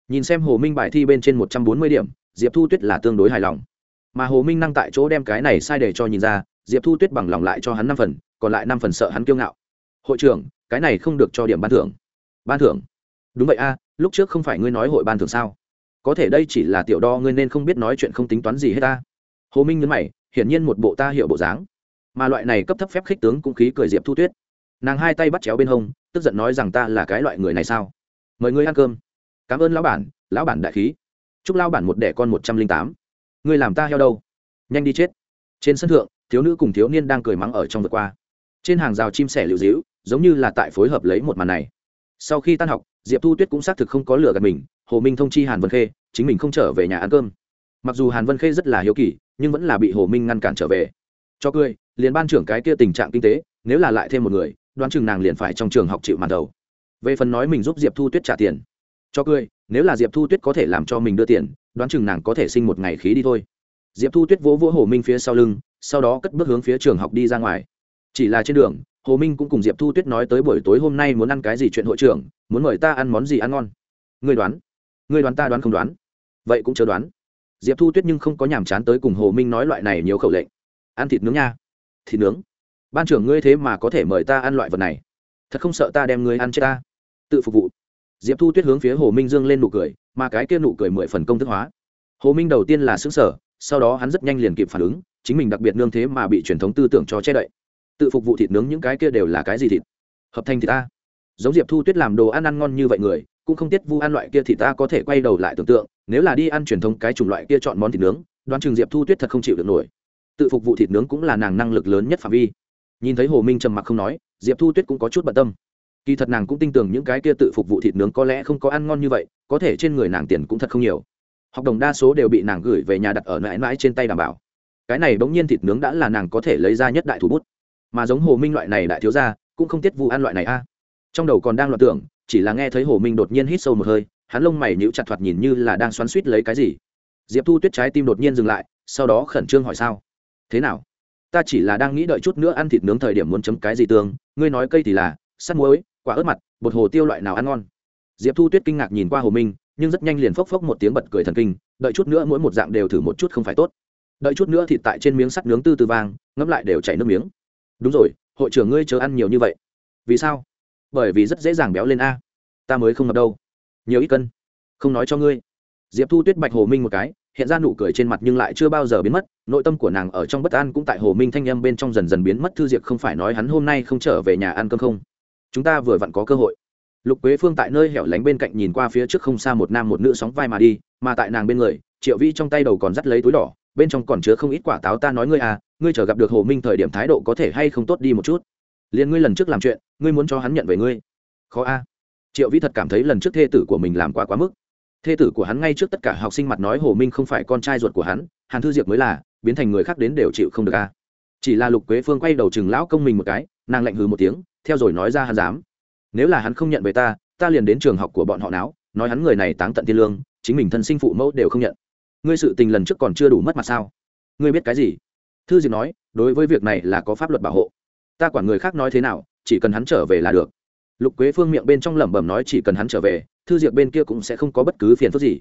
Nhìn xem hồ minh bài thi bên trên một trăm bốn mươi điểm, diệp thu tuyết là tương đối hài lòng. Mà hồ minh năng tại chỗ đem cái này sai để cho nhìn ra diệp thu tuyết bằng lòng lại cho hắn năm phần, còn lại năm phần sợ hắn kiêu ngạo. Hội trưởng, cái này không được cho điểm ban thưởng. Ban thưởng? Đúng vậy a, lúc trước không phải ngươi nói hội ban thưởng sao? Có thể đây chỉ là tiểu đo, ngươi nên không biết nói chuyện không tính toán gì hết ta. Hồ minh nhấn mày, hiển nhiên một bộ ta hiệu bộ dáng. Mà loại này cấp thấp phép khích tướng cũng khí cười diệp thu tuyết. Nàng hai tay bắt chéo bên hông, tức giận nói rằng ta là cái loại người này sao? Mời ngươi ăn cơm. Cảm ơn lão bản lão bản đại khí. Chúc lão bản một đẻ con một trăm linh tám. Ngươi làm ta heo đâu? Nhanh đi chết. Trên sân thượng thiếu nữ cùng thiếu niên đang cười mắng ở trong vượt qua. Trên hàng rào chim sẻ liều dĩu giống như là tại phối hợp lấy một màn này. Sau khi tan học, diệp thu tuyết cũng xác thực không có lửa gạt mình, hồ minh thông chi hàn vân khê, chính mình không trở về nhà ăn cơm. Mặc dù hàn vân khê rất là hiếu kỳ, nhưng vẫn là bị hồ minh ngăn cản trở về. Cho cười, liền ban trưởng cái kia tình trạng kinh tế, nếu là lại thêm một người, đoán chừng nàng liền phải trong trường học chịu màn đầu. Về phần nói mình giúp diệp thu tuyết trả tiền. Cho cười, nếu là diệp thu tuyết có thể làm cho mình đưa tiền, đoán chừng nàng có thể sinh một ngày khí đi thôi. Diệp thu tuyết vỗ vỗ hồ minh phía sau lưng sau đó cất bước hướng phía trường học đi ra ngoài. Chỉ là trên đường, hồ minh cũng cùng diệp thu tuyết nói tới buổi tối hôm nay muốn ăn cái gì chuyện hội trưởng, muốn mời ta ăn món gì ăn ngon. Người đoán? Người đoán ta đoán không đoán? Vậy cũng chớ đoán. Diệp thu tuyết nhưng không có nhàm chán tới cùng hồ minh nói loại này nhiều khẩu lệnh. Ăn thịt nướng nha. Thịt nướng? Ban trưởng ngươi thế mà có thể mời ta ăn loại vật này. Thật không sợ ta đem ngươi ăn chết ta? Tự phục vụ. Diệp thu tuyết hướng phía hồ minh dương lên nụ cười, mà cái kia nụ cười mười phần công thức hóa. Hồ minh đầu tiên là xứng sở sau đó hắn rất nhanh liền kịp phản ứng chính mình đặc biệt nương thế mà bị truyền thống tư tưởng cho che đậy. Tự phục vụ thịt nướng những cái kia đều là cái gì thịt? Hợp thành thịt ta. Giống diệp thu tuyết làm đồ ăn ăn ngon như vậy người, cũng không tiết vu ăn loại kia thịt ta có thể quay đầu lại tưởng tượng, nếu là đi ăn truyền thống cái chủng loại kia chọn món thịt nướng, đoán chừng diệp thu tuyết thật không chịu được nổi. Tự phục vụ thịt nướng cũng là nàng năng lực lớn nhất phạm vi. Nhìn thấy hồ minh trầm mặc không nói, diệp thu tuyết cũng có chút bận tâm. Kỳ thật nàng cũng tin tưởng những cái kia tự phục vụ thịt nướng có lẽ không có ăn ngon như vậy, có thể trên người nàng tiền cũng thật không nhiều. Học đồng đa số đều bị nàng gửi về nhà đặt ở mãi mãi trên tay đảm bảo cái này bỗng nhiên thịt nướng đã là nàng có thể lấy ra nhất đại thủ bút. Mà giống hồ minh loại này đại thiếu ra cũng không tiết vụ ăn loại này a. Trong đầu còn đang loạt tưởng, chỉ là nghe thấy hồ minh đột nhiên hít sâu một hơi, hắn lông mày nhíu chặt thoạt nhìn như là đang xoắn suýt lấy cái gì. Diệp thu tuyết trái tim đột nhiên dừng lại, sau đó khẩn trương hỏi sao? Thế nào? Ta chỉ là đang nghĩ đợi chút nữa ăn thịt nướng thời điểm muốn chấm cái gì tương, ngươi nói cây thì là, sắt muối, quả ớt mặt, bột hồ tiêu loại nào ăn ngon? Diệp thu tuyết kinh ngạc nhìn qua hồ minh, nhưng rất nhanh liền phốc phốc một tiếng bật cười thần kinh, đợi chút nữa mỗi một dạng đều thử một chút không phải tốt đợi chút nữa thịt tại trên miếng sắt nướng tư tư vàng ngẫm lại đều chảy nước miếng. Đúng rồi, hội trưởng ngươi chờ ăn nhiều như vậy. Vì sao? Bởi vì rất dễ dàng béo lên a. Ta mới không ngập đâu. Nhiều ít cân. Không nói cho ngươi. Diệp thu tuyết bạch hồ minh một cái, hiện ra nụ cười trên mặt nhưng lại chưa bao giờ biến mất, nội tâm của nàng ở trong bất an cũng tại hồ minh thanh em bên trong dần dần biến mất, thư diệp không phải nói hắn hôm nay không trở về nhà ăn cơm không. Chúng ta vừa vặn có cơ hội. Lục quế phương tại nơi hẻo lánh bên cạnh nhìn qua phía trước không xa một nam một nữ sóng vai mà đi, mà tại nàng bên người, triệu vi trong tay đầu còn dắt lấy túi đỏ bên trong còn chứa không ít quả táo ta nói ngươi à ngươi chờ gặp được hồ minh thời điểm thái độ có thể hay không tốt đi một chút. Liền ngươi lần trước làm chuyện ngươi muốn cho hắn nhận về ngươi. Khó a. Triệu vi thật cảm thấy lần trước thê tử của mình làm quá quá mức. Thê tử của hắn ngay trước tất cả học sinh mặt nói hồ minh không phải con trai ruột của hắn hàn thư diệp mới là biến thành người khác đến đều chịu không được a. Chỉ là lục quế phương quay đầu chừng lão công mình một cái nàng lạnh hừ một tiếng theo rồi nói ra hắn dám. Nếu là hắn không nhận về ta ta liền đến trường học của bọn họ não, nói hắn người này táng tận thiên lương chính mình thân sinh phụ mẫu đều không nhận ngươi sự tình lần trước còn chưa đủ mất mặt sao? Ngươi biết cái gì? Thư diệp nói, đối với việc này là có pháp luật bảo hộ. Ta quản người khác nói thế nào, chỉ cần hắn trở về là được. Lục quế phương miệng bên trong lẩm bẩm nói, chỉ cần hắn trở về, thư diệp bên kia cũng sẽ không có bất cứ phiền phức gì.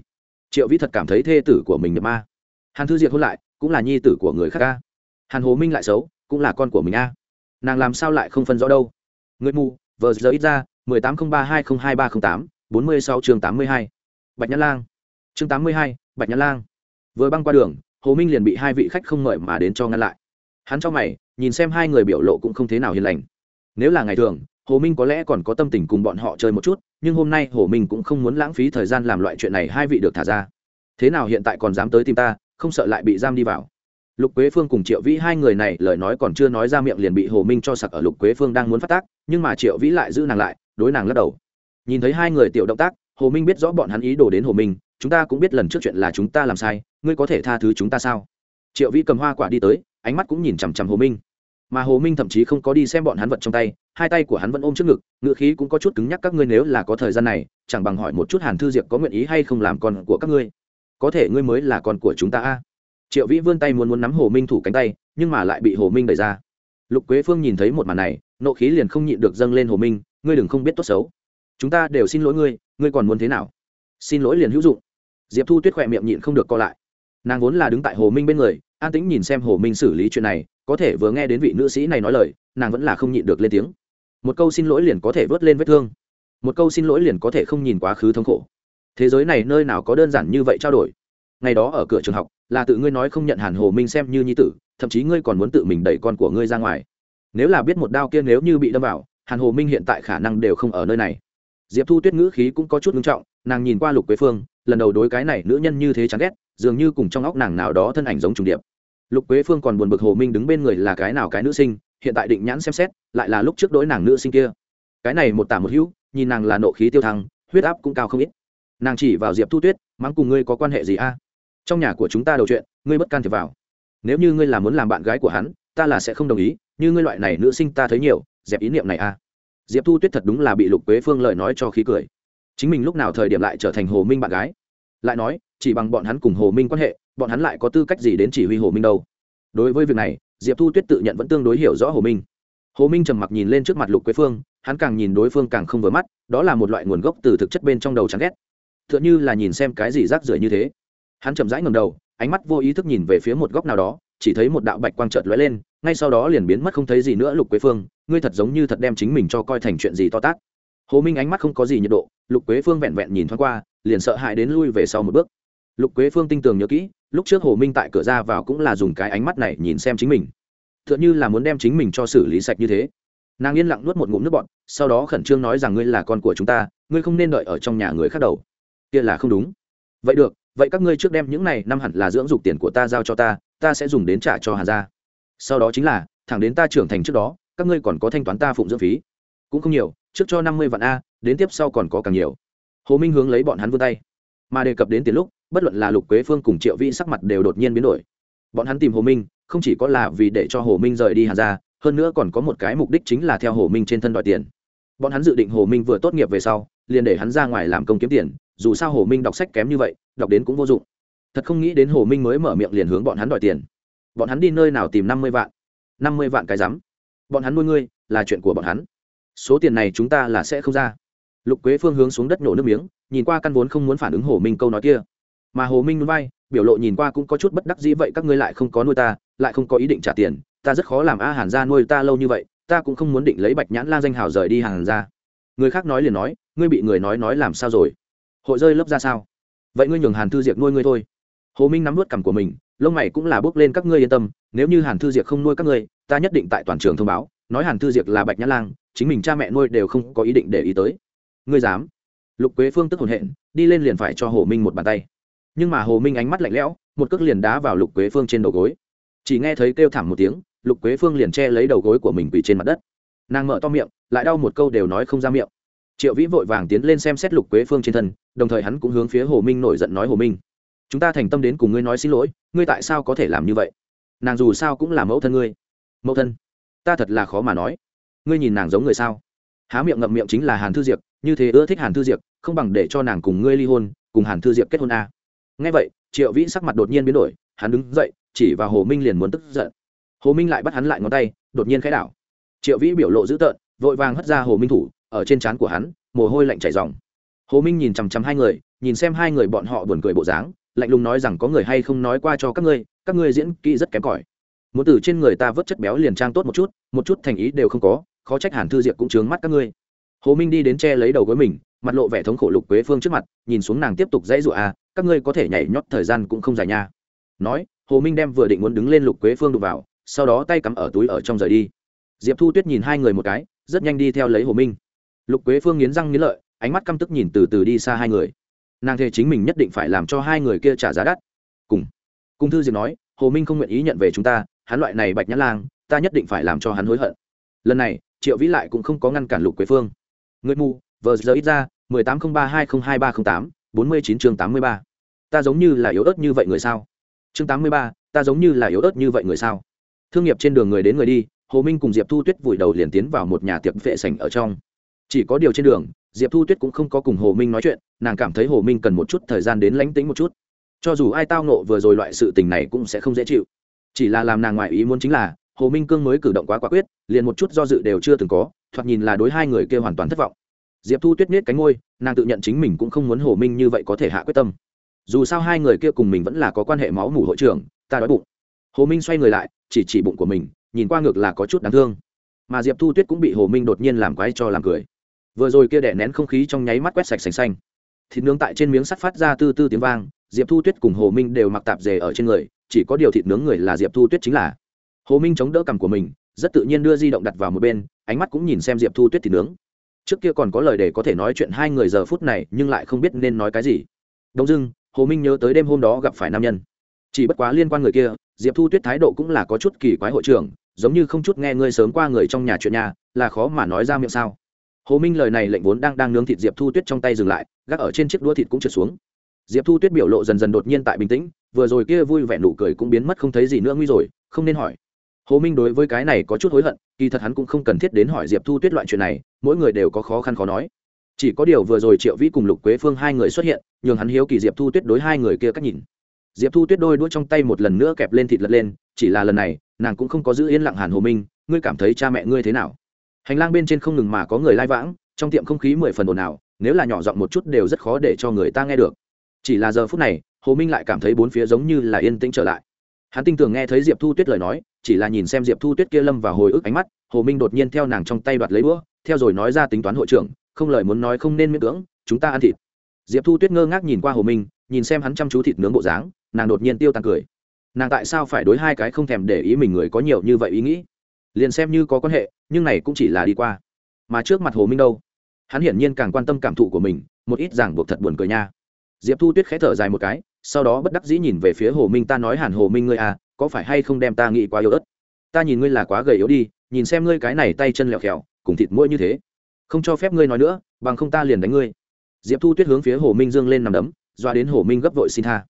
Triệu vĩ thật cảm thấy thê tử của mình nhập ma. Hàn thư diệp hôn lại, cũng là nhi tử của người khác ca hàn hồ minh lại xấu, cũng là con của mình a. Nàng làm sao lại không phân rõ đâu? Người mù, vờ giờ ít ra, mười tám không ba hai không hai ba không tám, bốn mươi sáu chương tám mươi hai. Bạch nhã lang. Chương tám mươi hai, bạch nhã lang vừa băng qua đường, hồ minh liền bị hai vị khách không mời mà đến cho ngăn lại. Hắn cho mày, nhìn xem hai người biểu lộ cũng không thế nào hiền lành. Nếu là ngày thường, hồ minh có lẽ còn có tâm tình cùng bọn họ chơi một chút, nhưng hôm nay hồ minh cũng không muốn lãng phí thời gian làm loại chuyện này hai vị được thả ra. Thế nào hiện tại còn dám tới tìm ta, không sợ lại bị giam đi vào. Lục quế phương cùng triệu vĩ hai người này, lời nói còn chưa nói ra miệng liền bị hồ minh cho sặc ở lục quế phương đang muốn phát tác, nhưng mà triệu vĩ lại giữ nàng lại, đối nàng lắc đầu. Nhìn thấy hai người tiểu động tác, hồ minh biết rõ bọn hắn ý đồ đến hồ minh chúng ta cũng biết lần trước chuyện là chúng ta làm sai, ngươi có thể tha thứ chúng ta sao? Triệu vĩ cầm hoa quả đi tới, ánh mắt cũng nhìn chằm chằm hồ minh. Mà hồ minh thậm chí không có đi xem bọn hắn vật trong tay, hai tay của hắn vẫn ôm trước ngực, ngựa khí cũng có chút cứng nhắc các ngươi nếu là có thời gian này, chẳng bằng hỏi một chút hàn thư diệp có nguyện ý hay không làm con của các ngươi. Có thể ngươi mới là con của chúng ta a. Triệu vĩ vươn tay muốn muốn nắm hồ minh thủ cánh tay, nhưng mà lại bị hồ minh đẩy ra. Lục quế phương nhìn thấy một màn này, nộ khí liền không nhịn được dâng lên hồ minh, ngươi đừng không biết tốt xấu. Chúng ta đều xin lỗi ngươi ngươi còn muốn thế nào? Xin lỗi liền hữu dụng diệp thu tuyết khỏe miệng nhịn không được co lại. Nàng vốn là đứng tại hồ minh bên người, an tĩnh nhìn xem hồ minh xử lý chuyện này, có thể vừa nghe đến vị nữ sĩ này nói lời, nàng vẫn là không nhịn được lên tiếng. Một câu xin lỗi liền có thể vớt lên vết thương. Một câu xin lỗi liền có thể không nhìn quá khứ thống khổ. Thế giới này nơi nào có đơn giản như vậy trao đổi? Ngày đó ở cửa trường học, là tự ngươi nói không nhận hàn hồ minh xem như nhi tử, thậm chí ngươi còn muốn tự mình đẩy con của ngươi ra ngoài. Nếu là biết một đao kia nếu như bị đâm vào, hàn hồ minh hiện tại khả năng đều không ở nơi này. Diệp thu tuyết ngữ khí cũng có chút nghiêm trọng, nàng nhìn qua lục quế phương lần đầu đối cái này nữ nhân như thế chán ghét, dường như cùng trong óc nàng nào đó thân ảnh giống trùng điệp. Lục quế phương còn buồn bực hồ minh đứng bên người là cái nào cái nữ sinh, hiện tại định nhãn xem xét, lại là lúc trước đối nàng nữ sinh kia. Cái này một tả một hữu, nhìn nàng là nộ khí tiêu thăng, huyết áp cũng cao không ít. Nàng chỉ vào diệp thu tuyết, mắng cùng ngươi có quan hệ gì a? Trong nhà của chúng ta đầu chuyện, ngươi bất can thiệp vào. Nếu như ngươi là muốn làm bạn gái của hắn, ta là sẽ không đồng ý, như ngươi loại này nữ sinh ta thấy nhiều, dẹp ý niệm này a. Diệp thu tuyết thật đúng là bị lục quế phương lời nói cho khí cười chính mình lúc nào thời điểm lại trở thành hồ minh bạn gái? Lại nói, chỉ bằng bọn hắn cùng hồ minh quan hệ, bọn hắn lại có tư cách gì đến chỉ huy hồ minh đâu? Đối với việc này, diệp thu tuyết tự nhận vẫn tương đối hiểu rõ hồ minh. Hồ minh trầm mặc nhìn lên trước mặt lục quế phương, hắn càng nhìn đối phương càng không vừa mắt, đó là một loại nguồn gốc từ thực chất bên trong đầu chán ghét. T h ư ợ n h ư là nhìn xem cái gì rác rưởi như thế. Hắn chậm rãi ngầm đầu, ánh mắt vô ý thức nhìn về phía một góc nào đó, chỉ thấy một đạo bạch quang trợt lóe lên, ngay sau đó liền biến mất không thấy gì nữa lục quế phương, ngươi thật giống như thật đem chính mình cho coi thành chuyện gì to tát. Hồ minh ánh mắt không có gì nhiệt độ lục quế phương vẹn vẹn nhìn thoáng qua, liền sợ hãi đến lui về sau một bước. Lục quế phương tinh tường nhớ kỹ, lúc trước hồ minh tại cửa ra vào cũng là dùng cái ánh mắt này nhìn xem chính mình. T h ư ợ n h ư là muốn đem chính mình cho xử lý sạch như thế. Nàng yên lặng nuốt một ngụm nước bọt, sau đó khẩn trương nói rằng ngươi là con của chúng ta, ngươi không nên đợi ở trong nhà người khác đầu. Kia là không đúng. Vậy được, vậy các ngươi trước đem những này năm hẳn là dưỡng dục tiền của ta giao cho ta ta sẽ dùng đến trả cho Hà gia. Sau đó chính là, thẳng đến ta trưởng thành trước đó, các ngươi còn có thanh toán ta phụng dưỡng phí. Cũng không nhiều, trước cho năm mươi vạn a đến tiếp sau còn có càng nhiều. Hồ minh hướng lấy bọn hắn vươn tay. Mà đề cập đến tiền lúc, bất luận là lục quế phương cùng triệu vi sắc mặt đều đột nhiên biến đổi. Bọn hắn tìm hồ minh, không chỉ có là vì để cho hồ minh rời đi hàn ra, hơn nữa còn có một cái mục đích chính là theo hồ minh trên thân đòi tiền. Bọn hắn dự định hồ minh vừa tốt nghiệp về sau, liền để hắn ra ngoài làm công kiếm tiền, dù sao hồ minh đọc sách kém như vậy, đọc đến cũng vô dụng. Thật không nghĩ đến hồ minh mới mở miệng liền hướng bọn hắn đòi tiền. Bọn hắn đi nơi nào tìm năm mươi vạn? Năm mươi vạn cái rắm. Bọn hắn nuôi ngươi, là chuyện của bọn hắn. Số tiền này chúng ta là sẽ không ra lục quế phương hướng xuống đất nổ nước miếng, nhìn qua căn vốn không muốn phản ứng hồ minh câu nói kia. Mà hồ minh núi bay biểu lộ nhìn qua cũng có chút bất đắc dĩ vậy các ngươi lại không có nuôi ta, lại không có ý định trả tiền, ta rất khó làm a hàn gia nuôi ta lâu như vậy, ta cũng không muốn định lấy bạch nhãn lan danh hào rời đi hàn gia. Người khác nói liền nói, ngươi bị người nói nói làm sao rồi? Hội rơi lớp ra sao? Vậy ngươi nhường hàn thư diệp nuôi ngươi thôi. Hồ minh nắm vớt cằm của mình, lông mày cũng là bước lên các ngươi yên tâm, nếu như hàn thư diệp không nuôi các ngươi, ta nhất định tại toàn trường thông báo, nói hàn thư diệp là bạch nhãn lang, chính mình cha mẹ nuôi đều không có ý định để ý tới ngươi dám. Lục quế phương tức hồn hện, đi lên liền phải cho hồ minh một bàn tay. Nhưng mà hồ minh ánh mắt lạnh lẽo, một cước liền đá vào lục quế phương trên đầu gối. Chỉ nghe thấy kêu thảm một tiếng, lục quế phương liền che lấy đầu gối của mình quỳ trên mặt đất. Nàng mở to miệng, lại đau một câu đều nói không ra miệng. Triệu vĩ vội vàng tiến lên xem xét lục quế phương trên thân, đồng thời hắn cũng hướng phía hồ minh nổi giận nói hồ minh, chúng ta thành tâm đến cùng ngươi nói xin lỗi, ngươi tại sao có thể làm như vậy? Nàng dù sao cũng là mẫu thân ngươi. Mẫu thân? Ta thật là khó mà nói. Ngươi nhìn nàng giống người sao? Há miệng ngậm miệng chính là hàn thư diệp như thế ưa thích hàn thư diệp, không bằng để cho nàng cùng ngươi ly hôn, cùng hàn thư diệp kết hôn a. À. ngay vậy, triệu vĩ sắc mặt đột nhiên biến đổi, hắn đứng dậy, chỉ vào hồ minh liền muốn tức giận. Hồ minh lại bắt hắn lại ngón tay, đột nhiên khẽ đảo. Triệu vĩ biểu lộ dữ tợn, vội vàng hất ra hồ minh thủ, ở trên trán của hắn, mồ hôi lạnh chảy dòng hồ minh nhìn chằm chằm hai người, nhìn xem hai người bọn họ buồn cười bộ dáng, lạnh lùng nói rằng có người hay không nói qua cho các ngươi các ngươi diễn kỹ rất kém cỏi. Muốn từ trên người ta vớt chất béo liền trang tốt một chút một chút thành ý đều không có, khó trách hàn thư diệp cũng chướng mắt các ngươi hồ minh đi đến che lấy đầu gối mình, mặt lộ vẻ thống khổ lục quế phương trước mặt, nhìn xuống nàng tiếp tục dãy dụa à các ngươi có thể nhảy nhót, thời gian cũng không dài nha. Nói, hồ minh đem vừa định muốn đứng lên lục quế phương đục vào, sau đó tay cắm ở túi ở trong rời đi. Diệp thu tuyết nhìn hai người một cái, rất nhanh đi theo lấy hồ minh. Lục quế phương nghiến răng nghiến lợi, ánh mắt căm tức nhìn từ từ đi xa hai người. Nàng thề chính mình nhất định phải làm cho hai người kia trả giá đắt. Cùng cung thư diệp nói, hồ minh không nguyện ý nhận về chúng ta, hắn loại này bạch nhã lang, ta nhất định phải làm cho hắn hối hận. Lần này, triệu vĩ lại cũng không có ngăn cản lục quế phương người mù vờ giờ ít ra, mười tám không ba hai không hai ba không tám, bốn mươi chín chương tám mươi ba. Ta giống như là yếu ớt như vậy người sao? Chương tám mươi ba, ta giống như là yếu ớt như vậy người sao? Thương nghiệp trên đường người đến người đi, hồ minh cùng diệp thu tuyết vùi đầu liền tiến vào một nhà tiệc vệ sảnh ở trong. Chỉ có điều trên đường, diệp thu tuyết cũng không có cùng hồ minh nói chuyện, nàng cảm thấy hồ minh cần một chút thời gian đến lánh tính một chút. Cho dù ai tao nộ vừa rồi loại sự tình này cũng sẽ không dễ chịu. Chỉ là làm nàng ngoại ý muốn chính là, hồ minh cương mới cử động quá quả quyết, liền một chút do dự đều chưa từng có thoạt nhìn là đối hai người kia hoàn toàn thất vọng. Diệp thu tuyết miết cánh ngôi nàng tự nhận chính mình cũng không muốn hồ minh như vậy có thể hạ quyết tâm. Dù sao hai người kia cùng mình vẫn là có quan hệ máu mủ hội trưởng, ta đói bụng. Hồ minh xoay người lại, chỉ chỉ bụng của mình, nhìn qua ngược là có chút đáng thương. Mà diệp thu tuyết cũng bị hồ minh đột nhiên làm quái cho làm cười. Vừa rồi kia đẻ nén không khí trong nháy mắt quét sạch sành xanh. Thịt nướng tại trên miếng sắt phát ra tư tư tiếng vang, diệp thu tuyết cùng hồ minh đều mặc tạp dề ở trên người, chỉ có điều thịt nướng người là diệp thu tuyết chính là. Hồ minh chống đỡ cằm của mình, rất tự nhiên đưa di động đặt vào một bên ánh mắt cũng nhìn xem diệp thu tuyết thịt nướng. Trước kia còn có lời để có thể nói chuyện hai người giờ phút này, nhưng lại không biết nên nói cái gì. Đông dưng hồ minh nhớ tới đêm hôm đó gặp phải nam nhân. Chỉ bất quá liên quan người kia, diệp thu tuyết thái độ cũng là có chút kỳ quái hội trưởng, giống như không chút nghe ngươi sớm qua người trong nhà chuyện nhà, là khó mà nói ra miệng sao. Hồ minh lời này lệnh vốn đang đang nướng thịt diệp thu tuyết trong tay dừng lại, gác ở trên chiếc đũa thịt cũng trượt xuống. Diệp thu tuyết biểu lộ dần dần đột nhiên tại bình tĩnh, vừa rồi kia vui vẻ nụ cười cũng biến mất không thấy gì nữa nguy rồi, không nên hỏi hồ minh đối với cái này có chút hối hận, kỳ thật hắn cũng không cần thiết đến hỏi diệp thu tuyết loại chuyện này, mỗi người đều có khó khăn khó nói. Chỉ có điều vừa rồi triệu vĩ cùng lục quế phương hai người xuất hiện, nhường hắn hiếu kỳ diệp thu tuyết đối hai người kia cách nhìn. Diệp thu tuyết đôi đuôi trong tay một lần nữa kẹp lên thịt lật lên, chỉ là lần này, nàng cũng không có giữ yên lặng hàn hồ minh, ngươi cảm thấy cha mẹ ngươi thế nào? Hành lang bên trên không ngừng mà có người lai vãng, trong tiệm không khí mười phần ồn ào, nếu là nhỏ giọng một chút đều rất khó để cho người ta nghe được. Chỉ là giờ phút này, hồ minh lại cảm thấy bốn phía giống như là yên tĩnh trở lại. Hắn tin tưởng nghe thấy diệp thu tuyết lời nói chỉ là nhìn xem diệp thu tuyết kia lâm vào hồi ức ánh mắt, hồ minh đột nhiên theo nàng trong tay đoạt lấy đũa, theo rồi nói ra tính toán hội trưởng, không lời muốn nói không nên miễn cưỡng, chúng ta ăn thịt. Diệp thu tuyết ngơ ngác nhìn qua hồ minh, nhìn xem hắn chăm chú thịt nướng bộ dáng, nàng đột nhiên tiêu tàn cười. Nàng tại sao phải đối hai cái không thèm để ý mình người có nhiều như vậy ý nghĩ? Liền xem như có quan hệ, nhưng này cũng chỉ là đi qua. Mà trước mặt hồ minh đâu? Hắn hiển nhiên càng quan tâm cảm thụ của mình, một ít ràng buộc thật buồn cười nha. Diệp thu tuyết khẽ thở dài một cái, sau đó bất đắc dĩ nhìn về phía hồ minh, ta nói hẳn hồ minh ngươi à có phải hay không đem ta nghĩ quá yếu ớt? Ta nhìn ngươi là quá gầy yếu đi, nhìn xem ngươi cái này tay chân lẹo khẹo, cùng thịt mũi như thế. Không cho phép ngươi nói nữa, bằng không ta liền đánh ngươi. Diệp thu tuyết hướng phía hồ minh dương lên nằm đấm, doa đến hồ minh gấp vội xin tha.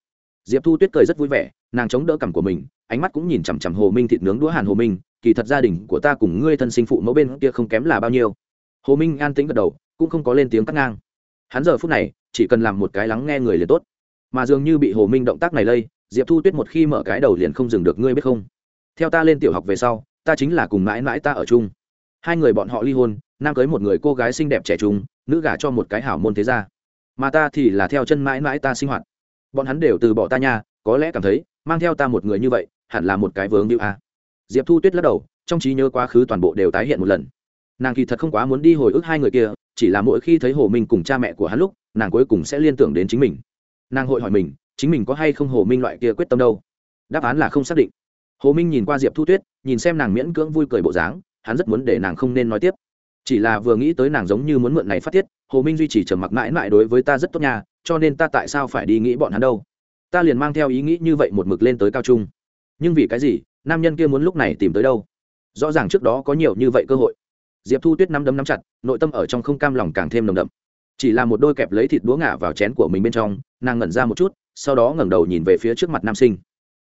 Diệp thu tuyết cười rất vui vẻ, nàng chống đỡ cảm của mình, ánh mắt cũng nhìn chằm chằm hồ minh thịt nướng đũa hàn hồ minh, kỳ thật gia đình của ta cùng ngươi thân sinh phụ mẫu bên kia không kém là bao nhiêu. Hồ minh an tĩnh gật đầu, cũng không có lên tiếng cắt ngang. Hắn giờ phút này, chỉ cần làm một cái lắng nghe người liền tốt. Mà dường như bị hồ minh động tác này lây diệp thu tuyết một khi mở cái đầu liền không dừng được, ngươi biết không? Theo ta lên tiểu học về sau, ta chính là cùng mãi mãi ta ở chung. Hai người bọn họ ly hôn, nam cưới một người cô gái xinh đẹp trẻ trung, nữ gả cho một cái hảo môn thế gia. Mà ta thì là theo chân mãi mãi ta sinh hoạt. Bọn hắn đều từ bỏ ta nha, có lẽ cảm thấy, mang theo ta một người như vậy, hẳn là một cái vướng như a. Diệp thu tuyết lắc đầu, trong trí nhớ quá khứ toàn bộ đều tái hiện một lần. Nàng kỳ thật không quá muốn đi hồi ức hai người kia, chỉ là mỗi khi thấy hồ minh cùng cha mẹ của hắn lúc, nàng cuối cùng sẽ liên tưởng đến chính mình. Nàng hội hỏi mình chính mình có hay không hồ minh loại kia quyết tâm đâu? Đáp án là không xác định. Hồ minh nhìn qua diệp thu tuyết, nhìn xem nàng miễn cưỡng vui cười bộ dáng, hắn rất muốn để nàng không nên nói tiếp. Chỉ là vừa nghĩ tới nàng giống như muốn mượn này phát tiết, hồ minh duy trì trầm mặc mãi mãi đối với ta rất tốt nhà cho nên ta tại sao phải đi nghĩ bọn hắn đâu? Ta liền mang theo ý nghĩ như vậy một mực lên tới cao trung. Nhưng vì cái gì, nam nhân kia muốn lúc này tìm tới đâu? Rõ ràng trước đó có nhiều như vậy cơ hội. Diệp thu tuyết nắm đấm nắm chặt, nội tâm ở trong không cam lòng càng thêm nồng đậm. Chỉ là một đôi kẹp lấy thịt đũa ngả vào chén của mình bên trong, nàng ngẩn ra một chút sau đó ngẩng đầu nhìn về phía trước mặt nam sinh.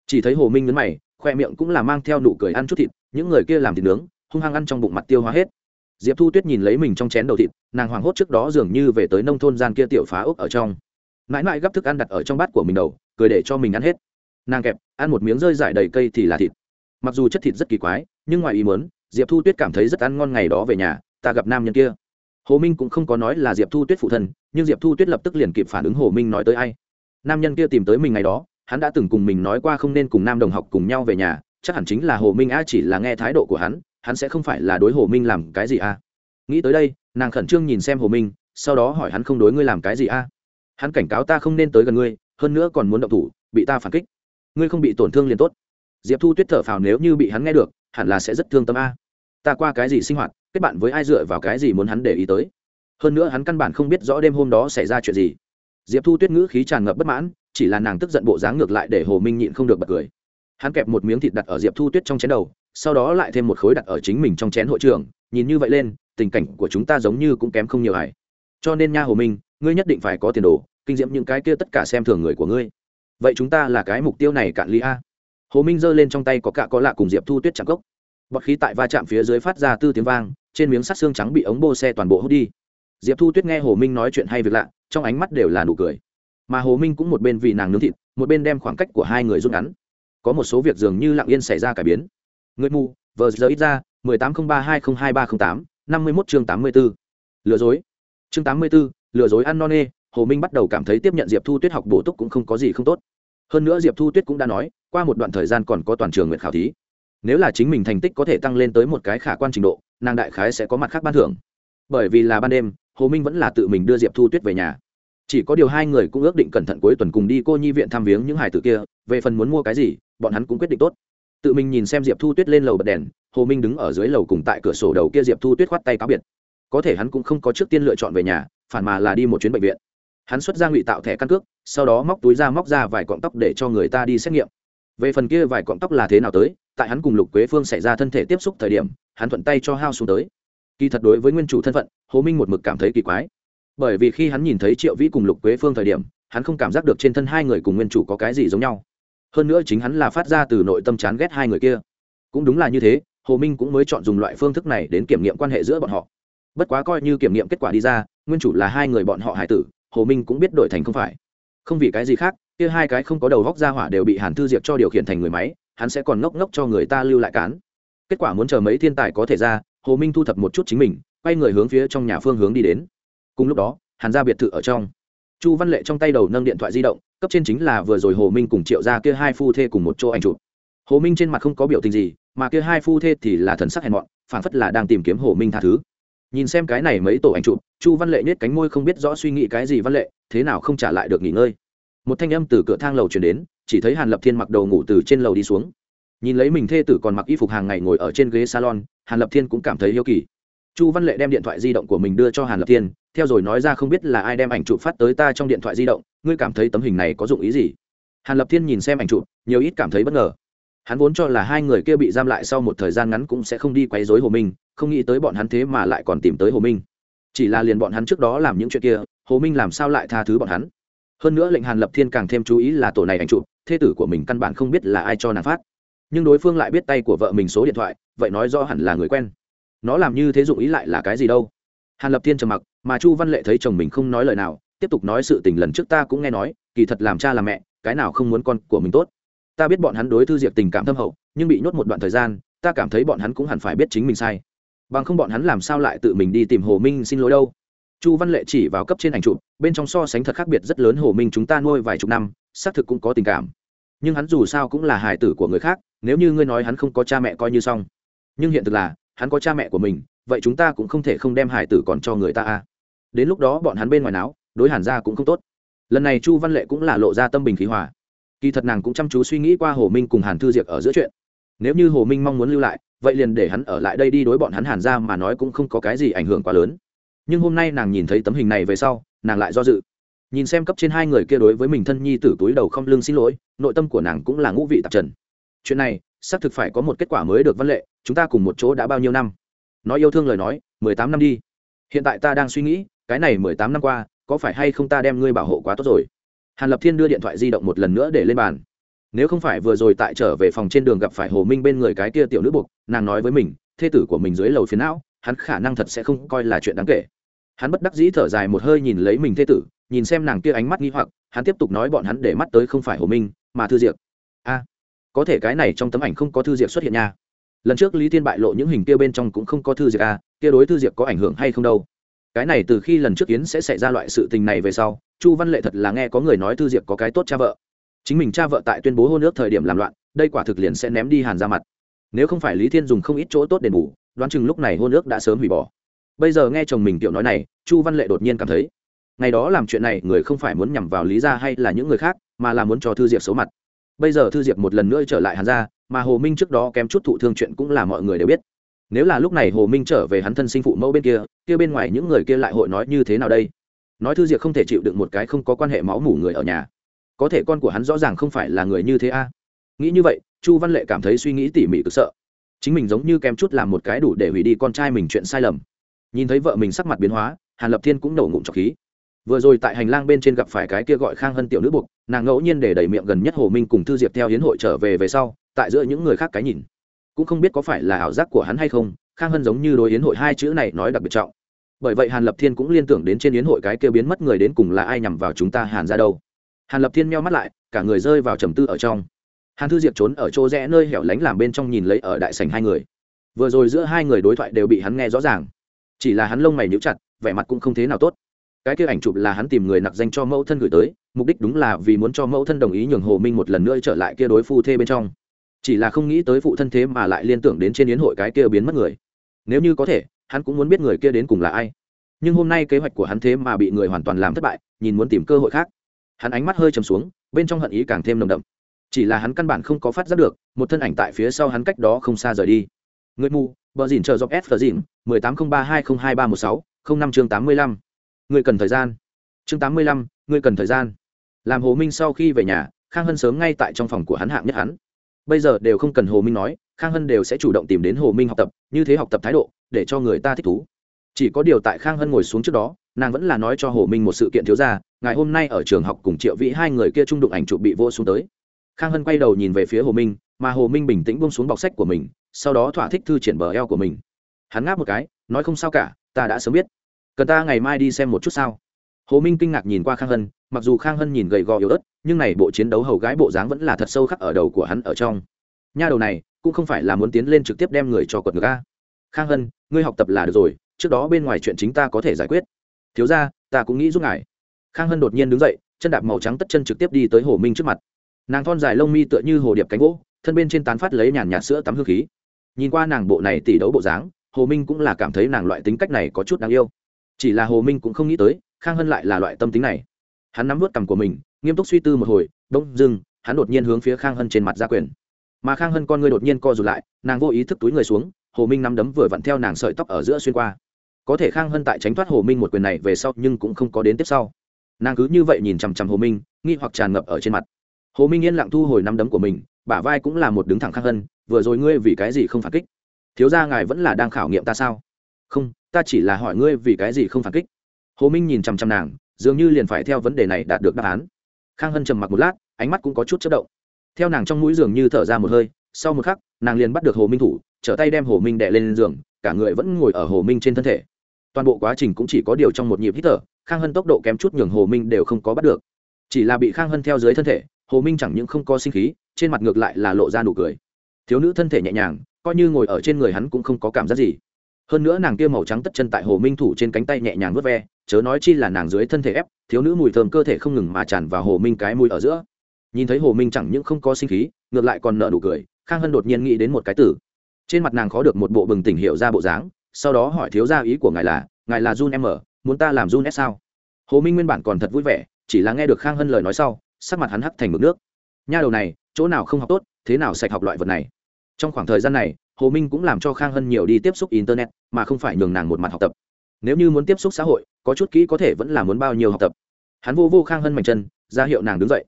Chỉ thấy hồ minh nhấn mày, khoe miệng cũng là mang theo nụ cười ăn chút thịt, những người kia làm thịt nướng, hung hăng ăn trong bụng mặt tiêu hóa hết. Diệp thu tuyết nhìn lấy mình trong chén đầu thịt, nàng hoảng hốt trước đó dường như về tới nông thôn gian kia tiểu phá ốc ở trong. Mãi mãi gấp thức ăn đặt ở trong bát của mình đầu, cười để cho mình ăn hết. Nàng kẹp, ăn một miếng rơi dải đầy cây thì là thịt. Mặc dù chất thịt rất kỳ quái, nhưng ngoài ý muốn, diệp thu tuyết cảm thấy rất ăn ngon ngày đó về nhà, ta gặp nam nhân kia. Hồ minh cũng không có nói là diệp thu tuyết phụ thân, nhưng diệp thu tuyết lập tức liền kịp phản ứng hồ minh nói tới ai nam nhân kia tìm tới mình ngày đó, hắn đã từng cùng mình nói qua không nên cùng nam đồng học cùng nhau về nhà, chắc hẳn chính là hồ minh a chỉ là nghe thái độ của hắn hắn sẽ không phải là đối hồ minh làm cái gì a. Nghĩ tới đây, nàng khẩn trương nhìn xem hồ minh, sau đó hỏi hắn không đối ngươi làm cái gì a. Hắn cảnh cáo ta không nên tới gần ngươi, hơn nữa còn muốn động thủ, bị ta phản kích. Ngươi không bị tổn thương liền tốt. Diệp thu tuyết thở phào nếu như bị hắn nghe được, hẳn là sẽ rất thương tâm a. Ta qua cái gì sinh hoạt, kết bạn với ai dựa vào cái gì muốn hắn để ý tới. Hơn nữa hắn căn bản không biết rõ đêm hôm đó xảy ra chuyện gì diệp thu tuyết ngữ khí tràn ngập bất mãn, chỉ là nàng tức giận bộ dáng ngược lại để hồ minh nhịn không được bật cười. Hắn kẹp một miếng thịt đặt ở diệp thu tuyết trong chén đầu, sau đó lại thêm một khối đặt ở chính mình trong chén hội trường nhìn như vậy lên, tình cảnh của chúng ta giống như cũng kém không nhiều hải cho nên nha hồ minh, ngươi nhất định phải có tiền đồ, kinh diễm những cái kia tất cả xem thường người của ngươi. Vậy chúng ta là cái mục tiêu này cạn ly a? Hồ minh giơ lên trong tay có cạ có lạ cùng diệp thu tuyết chạm cốc bọt khí tại va chạm phía dưới phát ra tư tiếng vang, trên miếng sắt xương trắng bị ống bô xe toàn bộ hút đi diệp thu tuyết nghe hồ minh nói chuyện hay việc lạ, trong ánh mắt đều là nụ cười. Mà hồ minh cũng một bên vì nàng nướng thịt, một bên đem khoảng cách của hai người rút ngắn. Có một số việc dường như lặng yên xảy ra cải biến. Người mù, vờ giờ ít ra, mười tám không ba hai không hai ba không tám, năm mươi mốt chương tám mươi b ố lừa dối. Chương tám mươi b ố lừa dối ăn non nê, hồ minh bắt đầu cảm thấy tiếp nhận diệp thu tuyết học bổ túc cũng không có gì không tốt. Hơn nữa diệp thu tuyết cũng đã nói, qua một đoạn thời gian còn có toàn trường nguyện khảo thí. Nếu là chính mình thành tích có thể tăng lên tới một cái khả quan trình độ, nàng đại khái sẽ có mặt khác ban thưởng. Bởi vì là ban đêm hồ minh vẫn là tự mình đưa diệp thu tuyết về nhà. Chỉ có điều hai người cũng ước định cẩn thận cuối tuần cùng đi cô nhi viện thăm viếng những hải tử kia, về phần muốn mua cái gì, bọn hắn cũng quyết định tốt. Tự mình nhìn xem diệp thu tuyết lên lầu bật đèn, hồ minh đứng ở dưới lầu cùng tại cửa sổ đầu kia diệp thu tuyết khoát tay cáo biệt. Có thể hắn cũng không có trước tiên lựa chọn về nhà, phản mà là đi một chuyến bệnh viện. Hắn xuất ra ngụy tạo thẻ căn cước, sau đó móc túi ra móc ra vài cọng tóc để cho người ta đi xét nghiệm. Về phần kia vài cọng tóc là thế nào tới, tại hắn cùng lục quế phương xảy ra thân thể tiếp xúc thời điểm, hắn thuận tay cho hao xuống tới kỳ thật đối với nguyên chủ thân phận, hồ minh một mực cảm thấy kỳ quái. Bởi vì khi hắn nhìn thấy triệu vĩ cùng lục quế phương thời điểm, hắn không cảm giác được trên thân hai người cùng nguyên chủ có cái gì giống nhau. Hơn nữa chính hắn là phát ra từ nội tâm chán ghét hai người kia. Cũng đúng là như thế, hồ minh cũng mới chọn dùng loại phương thức này đến kiểm nghiệm quan hệ giữa bọn họ. Bất quá coi như kiểm nghiệm kết quả đi ra, nguyên chủ là hai người bọn họ hải tử, hồ minh cũng biết đổi thành không phải. Không vì cái gì khác, kia hai cái không có đầu góc ra hỏa đều bị hàn thư diệp cho điều khiển thành người máy, hắn sẽ còn ngốc ngốc cho người ta lưu lại cán. Kết quả muốn chờ mấy thiên tài có thể ra hồ minh thu thập một chút chính mình, quay người hướng phía trong nhà phương hướng đi đến. Cùng lúc đó, hàn ra biệt thự ở trong. Chu văn lệ trong tay đầu nâng điện thoại di động, cấp trên chính là vừa rồi hồ minh cùng triệu ra kia hai phu thê cùng một chỗ anh chụp. Hồ minh trên mặt không có biểu tình gì, mà kia hai phu thê thì là thần sắc hèn mọn phản phất là đang tìm kiếm hồ minh tha thứ. Nhìn xem cái này mấy tổ ảnh chụp, chu văn lệ nhét cánh môi không biết rõ suy nghĩ cái gì văn lệ, thế nào không trả lại được nghỉ ngơi. Một thanh âm từ cửa thang lầu chuyển đến, chỉ thấy hàn lập thiên mặc đầu ngủ từ trên lầu đi xuống. Nhìn lấy mình thê tử còn mặc y phục hàng ngày ngồi ở trên ghế salon hàn lập thiên cũng cảm thấy hiếu kỳ. Chu văn lệ đem điện thoại di động của mình đưa cho hàn lập thiên, theo rồi nói ra không biết là ai đem ảnh chụp phát tới ta trong điện thoại di động, ngươi cảm thấy tấm hình này có dụng ý gì? Hàn lập thiên nhìn xem ảnh chụp, nhiều ít cảm thấy bất ngờ. Hắn vốn cho là hai người kia bị giam lại sau một thời gian ngắn cũng sẽ không đi quấy rối hồ minh, không nghĩ tới bọn hắn thế mà lại còn tìm tới hồ minh. Chỉ là liền bọn hắn trước đó làm những chuyện kia, hồ minh làm sao lại tha thứ bọn hắn? Hơn nữa lệnh hàn lập thiên càng thêm chú ý là tổ này ảnh chụp, thê tử của mình căn bản không biết là ai cho nàng phát nhưng đối phương lại biết tay của vợ mình số điện thoại, vậy nói do hẳn là người quen. Nó làm như thế dụng ý lại là cái gì đâu? Hàn lập thiên trầm mặc, mà chu văn lệ thấy chồng mình không nói lời nào, tiếp tục nói sự tình lần trước ta cũng nghe nói, kỳ thật làm cha làm mẹ, cái nào không muốn con của mình tốt. Ta biết bọn hắn đối thư diệp tình cảm thâm hậu, nhưng bị nhốt một đoạn thời gian, ta cảm thấy bọn hắn cũng hẳn phải biết chính mình sai. Bằng không bọn hắn làm sao lại tự mình đi tìm hồ minh xin lỗi đâu. Chu văn lệ chỉ vào cấp trên ảnh chụp, bên trong so sánh thật khác biệt rất lớn hồ minh chúng ta nuôi vài chục năm, xác thực cũng có tình cảm nhưng hắn dù sao cũng là hài tử của người khác, nếu như ngươi nói hắn không có cha mẹ coi như xong. Nhưng hiện thực là, hắn có cha mẹ của mình, vậy chúng ta cũng không thể không đem hài tử còn cho người ta a đến lúc đó bọn hắn bên ngoài não đối hàn ra cũng không tốt. Lần này chu văn lệ cũng là lộ ra tâm bình khí hòa. Kỳ thật nàng cũng chăm chú suy nghĩ qua hồ minh cùng hàn thư diệp ở giữa chuyện. Nếu như hồ minh mong muốn lưu lại, vậy liền để hắn ở lại đây đi đối bọn hắn hàn ra mà nói cũng không có cái gì ảnh hưởng quá lớn. Nhưng hôm nay nàng nhìn thấy tấm hình này về sau, nàng lại do dự nhìn xem cấp trên hai người kia đối với mình thân nhi tử túi đầu không lưng xin lỗi, nội tâm của nàng cũng là ngũ vị tạp trần. Chuyện này, xác thực phải có một kết quả mới được văn lệ, chúng ta cùng một chỗ đã bao nhiêu năm? Nói yêu thương lời nói, mười tám năm đi. Hiện tại ta đang suy nghĩ, cái này mười tám năm qua, có phải hay không ta đem ngươi bảo hộ quá tốt rồi? Hàn lập thiên đưa điện thoại di động một lần nữa để lên bàn. Nếu không phải vừa rồi tại trở về phòng trên đường gặp phải hồ minh bên người cái kia tiểu nữ buộc, nàng nói với mình, thê tử của mình dưới lầu phía não, hắn khả năng thật sẽ không coi là chuyện đáng kể. Hắn bất đắc dĩ thở dài một hơi nhìn lấy mình thê tử nhìn xem nàng kia ánh mắt nghi hoặc, hắn tiếp tục nói bọn hắn để mắt tới không phải hồ minh, mà thư diệp a, có thể cái này trong tấm ảnh không có thư diệp xuất hiện nha. Lần trước lý thiên bại lộ những hình kia bên trong cũng không có thư diệp a, kia đối thư diệp có ảnh hưởng hay không đâu? Cái này từ khi lần trước yến sẽ xảy ra loại sự tình này về sau, chu văn lệ thật là nghe có người nói thư diệp có cái tốt cha vợ. Chính mình cha vợ tại tuyên bố hôn ước thời điểm làm loạn, đây quả thực liền sẽ ném đi hàn ra mặt. Nếu không phải lý thiên dùng không ít chỗ tốt đền bù, đoán chừng lúc này hôn ước đã sớm hủy bỏ. Bây giờ nghe chồng mình tiểu nói này, chu văn lệ đột nhiên cảm thấy ngày đó làm chuyện này, người không phải muốn nhằm vào lý gia hay là những người khác, mà là muốn cho thư diệp xấu mặt. Bây giờ thư diệp một lần nữa trở lại hàn gia mà hồ minh trước đó kém chút thụ thương chuyện cũng là mọi người đều biết. Nếu là lúc này hồ minh trở về hắn thân sinh phụ mẫu bên kia kia bên ngoài những người kia lại hội nói như thế nào đây? Nói thư diệp không thể chịu đựng một cái không có quan hệ máu mủ người ở nhà. Có thể con của hắn rõ ràng không phải là người như thế a. Nghĩ như vậy, chu văn lệ cảm thấy suy nghĩ tỉ mỉ cực sợ. Chính mình giống như kém chút làm một cái đủ để hủy đi con trai mình chuyện sai lầm. Nhìn thấy vợ mình sắc mặt biến hóa, hàn lập thiên cũng nổ ngụm trọc khí vừa rồi tại hành lang bên trên gặp phải cái kia gọi khang hân tiểu nữ buộc, nàng ngẫu nhiên để đẩy miệng gần nhất hồ minh cùng thư diệp theo hiến hội trở về về sau, tại giữa những người khác cái nhìn. Cũng không biết có phải là ảo giác của hắn hay không, khang hân giống như đối hiến hội hai chữ này nói đặc biệt trọng. Bởi vậy hàn lập thiên cũng liên tưởng đến trên hiến hội cái kia biến mất người đến cùng là ai nhằm vào chúng ta hàn ra đâu. Hàn lập thiên meo mắt lại, cả người rơi vào trầm tư ở trong. Hàn thư diệp trốn ở chỗ rẽ nơi hẻo lánh làm bên trong nhìn lấy ở đại sảnh hai người. Vừa rồi giữa hai người đối thoại đều bị hắn nghe rõ ràng. Chỉ là hắn lông mày níu chặt, vẻ mặt cũng không thế nào tốt cái kia ảnh chụp là hắn tìm người nặc danh cho mẫu thân gửi tới, mục đích đúng là vì muốn cho mẫu thân đồng ý nhường hồ minh một lần nữa trở lại kia đối phu thê bên trong. Chỉ là không nghĩ tới phụ thân thế mà lại liên tưởng đến trên yến hội cái kia biến mất người. Nếu như có thể, hắn cũng muốn biết người kia đến cùng là ai. Nhưng hôm nay kế hoạch của hắn thế mà bị người hoàn toàn làm thất bại, nhìn muốn tìm cơ hội khác. Hắn ánh mắt hơi chầm xuống, bên trong hận ý càng thêm nồng đậm. Chỉ là hắn căn bản không có phát giác được, một thân ảnh tại phía sau hắn cách đó không xa rời đi. Người mù, bờ dìn chờ dọc s và dìn mười tám không ba hai không hai ba một sáu, không năm chương tám mươi lăm người cần thời gian. Chương tám mươi lăm người cần thời gian. Làm hồ minh sau khi về nhà, khang hân sớm ngay tại trong phòng của hắn hạng nhất hắn. Bây giờ đều không cần hồ minh nói, khang hân đều sẽ chủ động tìm đến hồ minh học tập, như thế học tập thái độ, để cho người ta thích thú. Chỉ có điều tại khang hân ngồi xuống trước đó, nàng vẫn là nói cho hồ minh một sự kiện thiếu ra ngày hôm nay ở trường học cùng triệu vĩ hai người kia trung đụng ảnh chụp bị vô xuống tới. Khang hân quay đầu nhìn về phía hồ minh, mà hồ minh bình tĩnh bông xuống bọc sách của mình, sau đó thỏa thích thư triển bờ eo của mình. Hắn ngáp một cái, nói, không sao cả, ta đã sớm biết cần ta ngày mai đi xem một chút sao? Hồ minh kinh ngạc nhìn qua khang hân, mặc dù khang hân nhìn gầy gò yếu ớt, nhưng này bộ chiến đấu hầu gái bộ dáng vẫn là thật sâu khắc ở đầu của hắn ở trong. Nha đầu này, cũng không phải là muốn tiến lên trực tiếp đem người cho quật ngược a. Khang hân, ngươi học tập là được rồi, trước đó bên ngoài chuyện chính ta có thể giải quyết. Thiếu ra ta cũng nghĩ giúp ngài. Khang hân đột nhiên đứng dậy, chân đạp màu trắng tất chân trực tiếp đi tới hồ minh trước mặt. Nàng thon dài lông mi tựa như hồ điệp cánh gỗ, thân bên trên tán phát lấy nhàn nhạt sữa tắm hương khí. Nhìn qua nàng bộ này tỉ đấu bộ dáng, hồ minh cũng là cảm thấy nàng loại tính cách này có chút đáng yêu chỉ là hồ minh cũng không nghĩ tới, khang hân lại là loại tâm tính này. Hắn nắm vớt cằm của mình, nghiêm túc suy tư một hồi, bỗng dưng, hắn đột nhiên hướng phía khang hân trên mặt ra quyền. Mà khang hân con ngươi đột nhiên co rụt lại, nàng vô ý thức túi người xuống, hồ minh nắm đấm vừa vặn theo nàng sợi tóc ở giữa xuyên qua. Có thể khang hân tại tránh thoát hồ minh một quyền này về sau nhưng cũng không có đến tiếp sau. Nàng cứ như vậy nhìn chằm chằm hồ minh, nghi hoặc tràn ngập ở trên mặt. Hồ minh yên lặng thu hồi nắm đấm của mình, bả vai cũng là một đứng thẳng khang hân, vừa rồi ngươi vì cái gì không phản kích? Thiếu ra ngài vẫn là đang khảo nghiệm ta sao? Không, ta chỉ là hỏi ngươi vì cái gì không phản kích. Hồ minh nhìn chằm chằm nàng, dường như liền phải theo vấn đề này đạt được đáp án. Khang hân trầm mặc một lát, ánh mắt cũng có chút chất động. Theo nàng trong mũi dường như thở ra một hơi, sau một khắc, nàng liền bắt được hồ minh thủ, trở tay đem hồ minh đè lên giường, cả người vẫn ngồi ở hồ minh trên thân thể. Toàn bộ quá trình cũng chỉ có điều trong một nhịp hít thở, khang hân tốc độ kém chút nhường hồ minh đều không có bắt được. Chỉ là bị khang hân theo dưới thân thể, hồ minh chẳng những không có sinh khí, trên mặt ngược lại là lộ ra nụ cười. Thiếu nữ thân thể nhẹ nhàng, coi như ngồi ở trên người hắn cũng không có cảm giác gì hơn nữa nàng kia màu trắng tất chân tại hồ minh thủ trên cánh tay nhẹ nhàng vớt ve, chớ nói chi là nàng dưới thân thể ép, thiếu nữ mùi thơm cơ thể không ngừng mà tràn vào hồ minh cái mùi ở giữa. Nhìn thấy hồ minh chẳng những không có sinh khí, ngược lại còn nợ nụ cười, khang hân đột nhiên nghĩ đến một cái tử trên mặt nàng khó được một bộ bừng tỉnh hiệu ra bộ dáng, sau đó hỏi thiếu gia ý của ngài là ngài là jun em ở, muốn ta làm jun s sao? Hồ minh nguyên bản còn thật vui vẻ, chỉ là nghe được khang hân lời nói sau, sắc mặt hắn hắt thành mực nước. Nha đầu này, chỗ nào không học tốt, thế nào sạch học loại vật này? Trong khoảng thời gian này hồ minh cũng làm cho khang hân nhiều đi tiếp xúc internet, mà không phải nhường nàng một mặt học tập. Nếu như muốn tiếp xúc xã hội, có chút kỹ có thể vẫn là muốn bao nhiêu học tập. Hắn vô vô khang hân mạnh chân, ra hiệu nàng đứng dậy.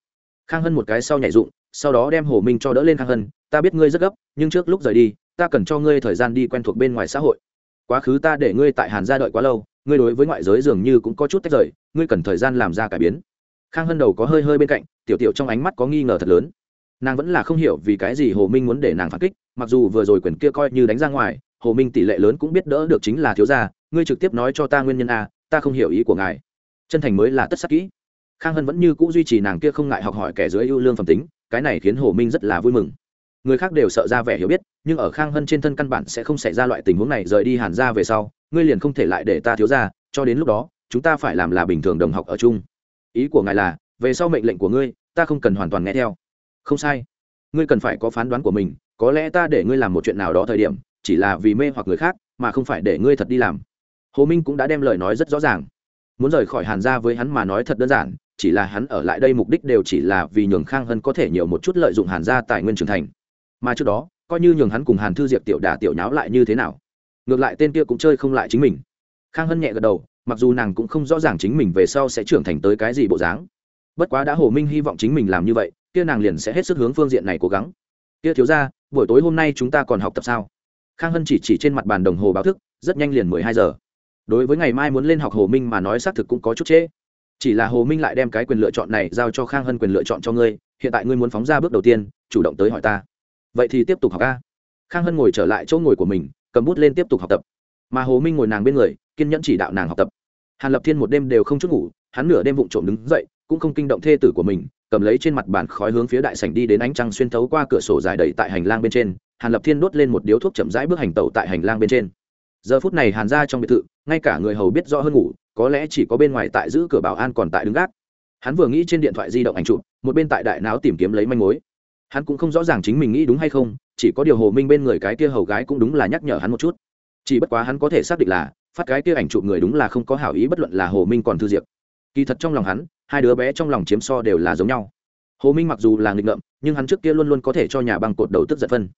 Khang hân một cái sau nhảy dụng, sau đó đem hồ minh cho đỡ lên khang hân, ta biết ngươi rất gấp, nhưng trước lúc rời đi, ta cần cho ngươi thời gian đi quen thuộc bên ngoài xã hội. Quá khứ ta để ngươi tại hàn gia đợi quá lâu, ngươi đối với ngoại giới dường như cũng có chút tách rời, ngươi cần thời gian làm ra cải biến. Khang hân đầu có hơi hơi bên cạnh, tiểu tiểu trong ánh mắt có nghi ngờ thật lớn nàng vẫn là không hiểu vì cái gì hồ minh muốn để nàng phản kích, mặc dù vừa rồi quyền kia coi như đánh ra ngoài, hồ minh tỷ lệ lớn cũng biết đỡ được chính là thiếu gia, ngươi trực tiếp nói cho ta nguyên nhân a, ta không hiểu ý của ngài. Chân thành mới là tất sắc kỹ. Khang hân vẫn như c ũ duy trì nàng kia không ngại học hỏi kẻ dưới ưu lương phẩm tính, cái này khiến hồ minh rất là vui mừng. Người khác đều sợ ra vẻ hiểu biết, nhưng ở khang hân trên thân căn bản sẽ không xảy ra loại tình huống này, rời đi hàn ra về sau, ngươi liền không thể lại để ta thiếu ra cho đến lúc đó, chúng ta phải làm là bình thường đồng học ở chung. Ý của ngài là, về sau mệnh lệnh của ngươi, ta không cần hoàn toàn nghe theo không sai. Ngươi cần phải có phán đoán của mình, có lẽ ta để ngươi làm một chuyện nào đó thời điểm, chỉ là vì mê hoặc người khác, mà không phải để ngươi thật đi làm. Hồ minh cũng đã đem lời nói rất rõ ràng. Muốn rời khỏi hàn gia với hắn mà nói thật đơn giản, chỉ là hắn ở lại đây mục đích đều chỉ là vì nhường khang hân có thể nhiều một chút lợi dụng hàn gia tài nguyên trưởng thành. Mà trước đó, coi như nhường hắn cùng hàn thư diệp tiểu đà tiểu nháo lại như thế nào? Ngược lại tên kia cũng chơi không lại chính mình. Khang hân nhẹ gật đầu, mặc dù nàng cũng không rõ ràng chính mình về sau sẽ trưởng thành tới cái gì bộ dáng. Bất quá đã hồ minh hy vọng chính mình làm như vậy kia nàng liền sẽ hết sức hướng phương diện này cố gắng. Kia thiếu ra buổi tối hôm nay chúng ta còn học tập sao? Khang hân chỉ chỉ trên mặt bàn đồng hồ báo thức, rất nhanh liền mười hai giờ. Đối với ngày mai muốn lên học hồ minh mà nói xác thực cũng có chút trễ. Chỉ là hồ minh lại đem cái quyền lựa chọn này giao cho khang hân quyền lựa chọn cho ngươi, hiện tại ngươi muốn phóng ra bước đầu tiên, chủ động tới hỏi ta. Vậy thì tiếp tục học ca khang hân ngồi trở lại chỗ ngồi của mình, cầm bút lên tiếp tục học tập. Mà hồ minh ngồi nàng bên người, kiên nhẫn chỉ đạo nàng học tập. Hàn lập thiên một đêm đều không chút ngủ, hắn nửa đêm vụng trộm đứng dậy, cũng không kinh động thê tử của mình cầm lấy trên mặt bàn khói hướng phía đại sảnh đi đến ánh trăng xuyên thấu qua cửa sổ dài đầy tại hành lang bên trên, hàn lập thiên đốt lên một điếu thuốc chậm rãi bước hành tẩu tại hành lang bên trên. Giờ phút này hàn ra trong biệt thự, ngay cả người hầu biết rõ hơn ngủ, có lẽ chỉ có bên ngoài tại giữ cửa bảo an còn tại đứng gác. Hắn vừa nghĩ trên điện thoại di động ảnh chụp, một bên tại đại não tìm kiếm lấy manh mối. Hắn cũng không rõ ràng chính mình nghĩ đúng hay không, chỉ có điều hồ minh bên người cái kia hầu gái cũng đúng là nhắc nhở hắn một chút. Chỉ bất quá hắn có thể xác định là, phát cái kia ảnh chụp người đúng là không có hảo ý bất luận là hồ minh còn thư diệp. Kỳ thật trong lòng hắn hai đứa bé trong lòng chiếm so đều là giống nhau. Hồ minh mặc dù là nghịch ngợm, nhưng hắn trước kia luôn luôn có thể cho nhà băng cột đầu tức giận phân.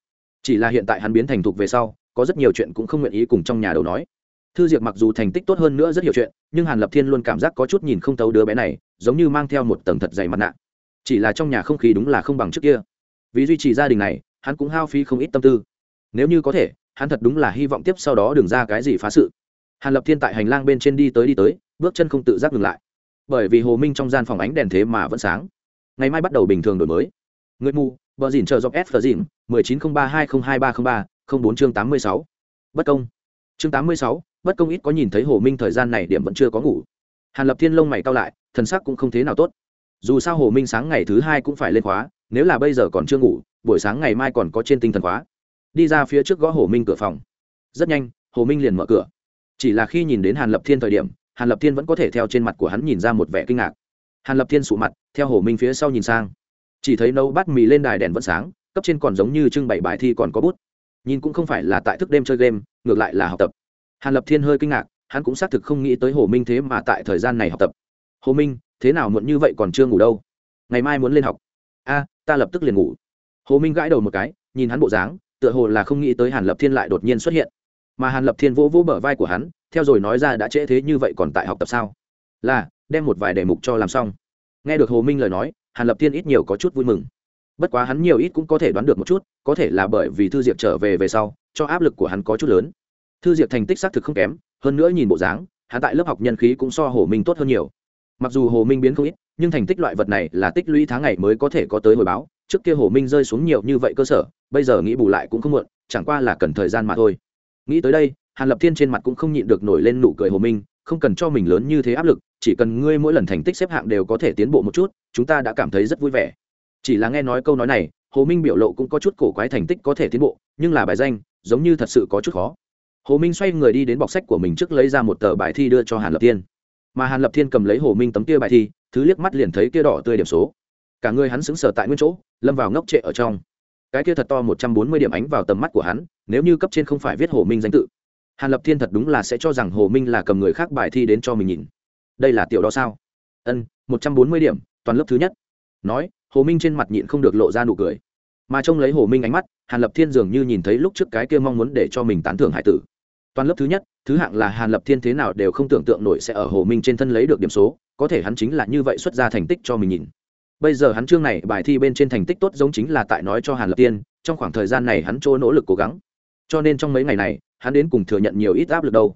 Chỉ là hiện tại hắn biến thành thục về sau, có rất nhiều chuyện cũng không nguyện ý cùng trong nhà đầu nói. Thư diệp mặc dù thành tích tốt hơn nữa rất hiểu chuyện, nhưng hàn lập thiên luôn cảm giác có chút nhìn không thấu đứa bé này, giống như mang theo một tầng thật dày mặt nạ. Chỉ là trong nhà không khí đúng là không bằng trước kia. Vì duy trì gia đình này, hắn cũng hao phí không ít tâm tư. Nếu như có thể, hắn thật đúng là hy vọng tiếp sau đó đừng ra cái gì phá sự. Hàn lập thiên tại hành lang bên trên đi tới đi tới, bước chân không tự giác ngừng lại bởi vì hồ minh trong gian phòng ánh đèn thế mà vẫn sáng. Ngày mai bắt đầu bình thường đổi mới. Người mù, bờ dìn chờ dọc s và dìn, mười chín không ba hai không hai ba không ba, không bốn chương tám mươi sáu. Bất công. Chương tám mươi sáu, bất công ít có nhìn thấy hồ minh thời gian này điểm vẫn chưa có ngủ. Hàn lập thiên lông mày cao lại, thần sắc cũng không thế nào tốt. Dù sao hồ minh sáng ngày thứ hai cũng phải lên khóa, nếu là bây giờ còn chưa ngủ, buổi sáng ngày mai còn có trên tinh thần khóa. Đi ra phía trước gõ hồ minh cửa phòng. Rất nhanh, hồ minh liền mở cửa. Chỉ là khi nhìn đến hàn lập thiên thời điểm hàn lập thiên vẫn có thể theo trên mặt của hắn nhìn ra một vẻ kinh ngạc. Hàn lập thiên sụ mặt, theo hồ minh phía sau nhìn sang. Chỉ thấy nấu bát mì lên đài đèn vẫn sáng, cấp trên còn giống như trưng bày bài thi còn có bút. Nhìn cũng không phải là tại thức đêm chơi game, ngược lại là học tập. Hàn lập thiên hơi kinh ngạc, hắn cũng xác thực không nghĩ tới hồ minh thế mà tại thời gian này học tập. Hồ minh, thế nào muộn như vậy còn chưa ngủ đâu? Ngày mai muốn lên học. A, ta lập tức liền ngủ. Hồ minh gãi đầu một cái, nhìn hắn bộ dáng, tựa hồ là không nghĩ tới hàn lập thiên lại đột nhiên xuất hiện. Mà hàn lập thiên vỗ vỗ bờ vai của hắn theo rồi nói ra đã trễ thế như vậy còn tại học tập sao? Là, đem một vài đề mục cho làm xong. Nghe được hồ minh lời nói, hàn lập thiên ít nhiều có chút vui mừng. Bất quá hắn nhiều ít cũng có thể đoán được một chút, có thể là bởi vì thư diệp trở về về sau, cho áp lực của hắn có chút lớn. Thư diệp thành tích xác thực không kém, hơn nữa nhìn bộ dáng, hắn tại lớp học nhân khí cũng so hồ minh tốt hơn nhiều. Mặc dù hồ minh biến không ít, nhưng thành tích loại vật này là tích lũy tháng ngày mới có thể có tới hồi báo, trước kia hồ minh rơi xuống nhiều như vậy cơ sở, bây giờ nghĩ bù lại cũng không muộn, chẳng qua là cần thời gian mà thôi. Nghĩ tới đây hàn lập thiên trên mặt cũng không nhịn được nổi lên nụ cười hồ minh, không cần cho mình lớn như thế áp lực, chỉ cần ngươi mỗi lần thành tích xếp hạng đều có thể tiến bộ một chút, chúng ta đã cảm thấy rất vui vẻ. Chỉ là nghe nói câu nói này, hồ minh biểu lộ cũng có chút cổ quái thành tích có thể tiến bộ, nhưng là bài danh, giống như thật sự có chút khó. Hồ minh xoay người đi đến bọc sách của mình trước lấy ra một tờ bài thi đưa cho hàn lập thiên. Mà hàn lập thiên cầm lấy hồ minh tấm kia bài thi, thứ liếc mắt liền thấy kia đỏ tươi điểm số. Cả người hắn xứng sở tại nguyên chỗ, lâm vào ngốc trệ ở trong. Cái kia thật to một trăm bốn mươi điểm ánh vào tầm mắt của hắn, nếu như cấp trên không phải viết hồ minh danh tự hàn lập thiên thật đúng là sẽ cho rằng hồ minh là cầm người khác bài thi đến cho mình nhìn. Đây là tiểu đó sao? Ân, một trăm bốn mươi điểm, toàn lớp thứ nhất. Nói, hồ minh trên mặt nhịn không được lộ ra nụ cười. Mà trông lấy hồ minh ánh mắt, hàn lập thiên dường như nhìn thấy lúc trước cái kia mong muốn để cho mình tán thưởng hải tử. Toàn lớp thứ nhất, thứ hạng là hàn lập thiên thế nào đều không tưởng tượng nổi sẽ ở hồ minh trên thân lấy được điểm số, có thể hắn chính là như vậy xuất ra thành tích cho mình nhìn. Bây giờ hắn chương này bài thi bên trên thành tích tốt giống chính là tại nói cho hàn lập tiên trong khoảng thời gian này hắn chỗ nỗ lực cố gắng. Cho nên trong mấy ngày này hắn đến cùng thừa nhận nhiều ít áp lực đâu.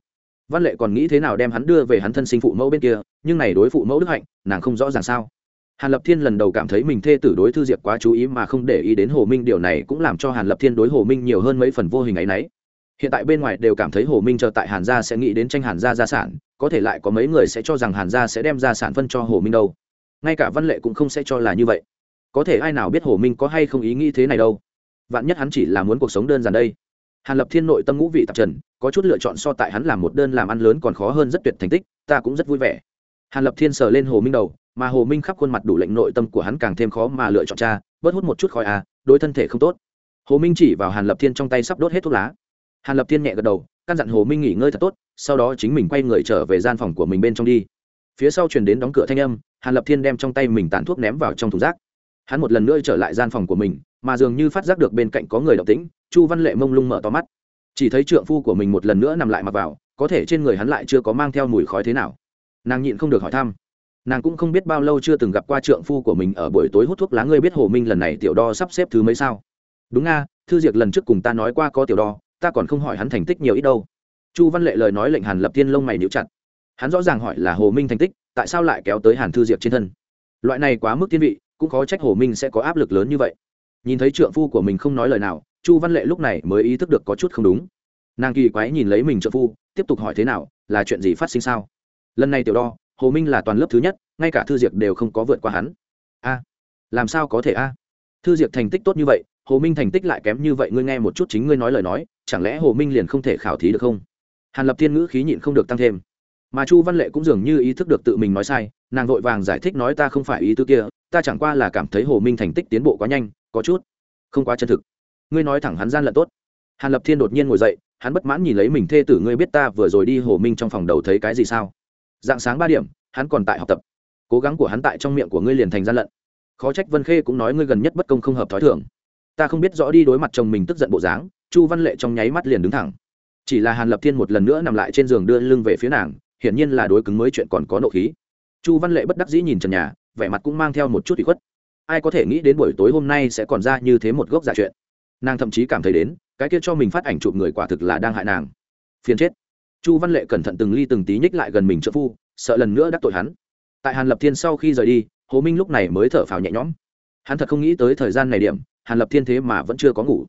Văn lệ còn nghĩ thế nào đem hắn đưa về hắn thân sinh phụ mẫu bên kia, nhưng này đối phụ mẫu đức hạnh, nàng không rõ ràng sao. Hàn lập thiên lần đầu cảm thấy mình thê tử đối thư diệp quá chú ý mà không để ý đến hồ minh, điều này cũng làm cho hàn lập thiên đối hồ minh nhiều hơn mấy phần vô hình ấ y n ấ y hiện tại bên ngoài đều cảm thấy hồ minh chờ tại hàn gia sẽ nghĩ đến tranh hàn gia gia sản, có thể lại có mấy người sẽ cho rằng hàn gia sẽ đem gia sản phân cho hồ minh đâu. Ngay cả văn lệ cũng không sẽ cho là như vậy. Có thể ai nào biết hồ minh có hay không ý nghĩ thế này đâu. Vạn nhất hắn chỉ là muốn cuộc sống đơn giản đây hàn lập thiên nội tâm ngũ vị tạp trần, có chút lựa chọn so tại hắn làm một đơn làm ăn lớn còn khó hơn rất tuyệt thành tích, ta cũng rất vui vẻ. Hàn lập thiên sờ lên hồ minh đầu, mà hồ minh khắp khuôn mặt đủ lệnh nội tâm của hắn càng thêm khó mà lựa chọn cha, bớt hút một chút khói à đôi thân thể không tốt. Hồ minh chỉ vào hàn lập thiên trong tay sắp đốt hết thuốc lá. Hàn lập thiên nhẹ gật đầu, căn dặn hồ minh nghỉ ngơi thật tốt, sau đó chính mình quay người trở về gian phòng của mình bên trong đi. Phía sau chuyển đến đóng cửa thanh âm, hàn lập thiên đem trong tay mình tàn thuốc ném vào trong thùng rác. Hắn một lần nữa trở lại gian phòng của mình, mà dường như phát giác được bên cạnh có người động tĩnh chu văn lệ mông lung mở to mắt. Chỉ thấy trượng phu của mình một lần nữa nằm lại mặc vào, có thể trên người hắn lại chưa có mang theo mùi khói thế nào. Nàng nhịn không được hỏi thăm. Nàng cũng không biết bao lâu chưa từng gặp qua trượng phu của mình ở buổi tối hút thuốc lá. Ngươi biết hồ minh lần này tiểu đo sắp xếp thứ mấy sao? Đúng nga, thư diệc lần trước cùng ta nói qua có tiểu đo, ta còn không hỏi hắn thành tích nhiều ít đâu. Chu văn lệ lời nói lệnh hàn lập tiên lông mày níu chặt. Hắn rõ ràng hỏi là hồ minh thành tích, tại sao lại kéo tới hàn thư diệp trên thân? Loại này quá mức thiên vị, cũng khó trách hồ minh sẽ có áp lực lớn như vậy nhìn thấy trượng phu của mình không nói lời nào, chu văn lệ lúc này mới ý thức được có chút không đúng. Nàng kỳ quái nhìn lấy mình trượng phu, tiếp tục hỏi thế nào, là chuyện gì phát sinh sao? Lần này tiểu đo, hồ minh là toàn lớp thứ nhất, ngay cả thư Diệc đều không có vượt qua hắn. A, làm sao có thể a? Thư Diệc thành tích tốt như vậy, hồ minh thành tích lại kém như vậy, ngươi nghe một chút chính ngươi nói lời nói, chẳng lẽ hồ minh liền không thể khảo thí được không? Hàn lập thiên ngữ khí nhịn không được tăng thêm. Mà chu văn lệ cũng dường như ý thức được tự mình nói sai, nàng vội vàng giải thích nói ta không phải ý tư kia, ta chẳng qua là cảm thấy hồ minh thành tích tiến bộ quá nhanh có chút. Không quá chân thực. Ngươi nói thẳng hắn gian lận tốt. Hàn lập thiên đột nhiên ngồi dậy, hắn bất mãn nhìn lấy mình thê tử, ngươi biết ta vừa rồi đi hồ minh trong phòng đầu thấy cái gì sao? Dạng sáng ba điểm, hắn còn tại học tập. Cố gắng của hắn tại trong miệng của ngươi liền thành gian lận. Khó trách vân khê cũng nói ngươi gần nhất bất công không hợp t h ó i thưởng ta không biết rõ đi đối mặt chồng mình tức giận bộ dáng, chu văn lệ trong nháy mắt liền đứng thẳng. Chỉ là hàn lập thiên một lần nữa nằm lại trên giường đưa lưng về phía nàng, hiển nhiên là đối cứng mới chuyện còn có nộ khí. Chu văn lệ bất đắc dĩ nhìn trần nhà, vẻ mặt cũng mang theo một chút bị khuất ai có thể nghĩ đến buổi tối hôm nay sẽ còn ra như thế một gốc giả chuyện. Nàng thậm chí cảm thấy đến, cái kia cho mình phát ảnh chụp người quả thực là đang hại nàng. Phiền chết. Chu văn lệ cẩn thận từng ly từng tí nhích lại gần mình trợ phu, sợ lần nữa đắc tội hắn. Tại hàn lập thiên sau khi rời đi, hồ minh lúc này mới thở phào nhẹ nhõm. Hắn thật không nghĩ tới thời gian này điểm, hàn lập thiên thế mà vẫn chưa có ngủ.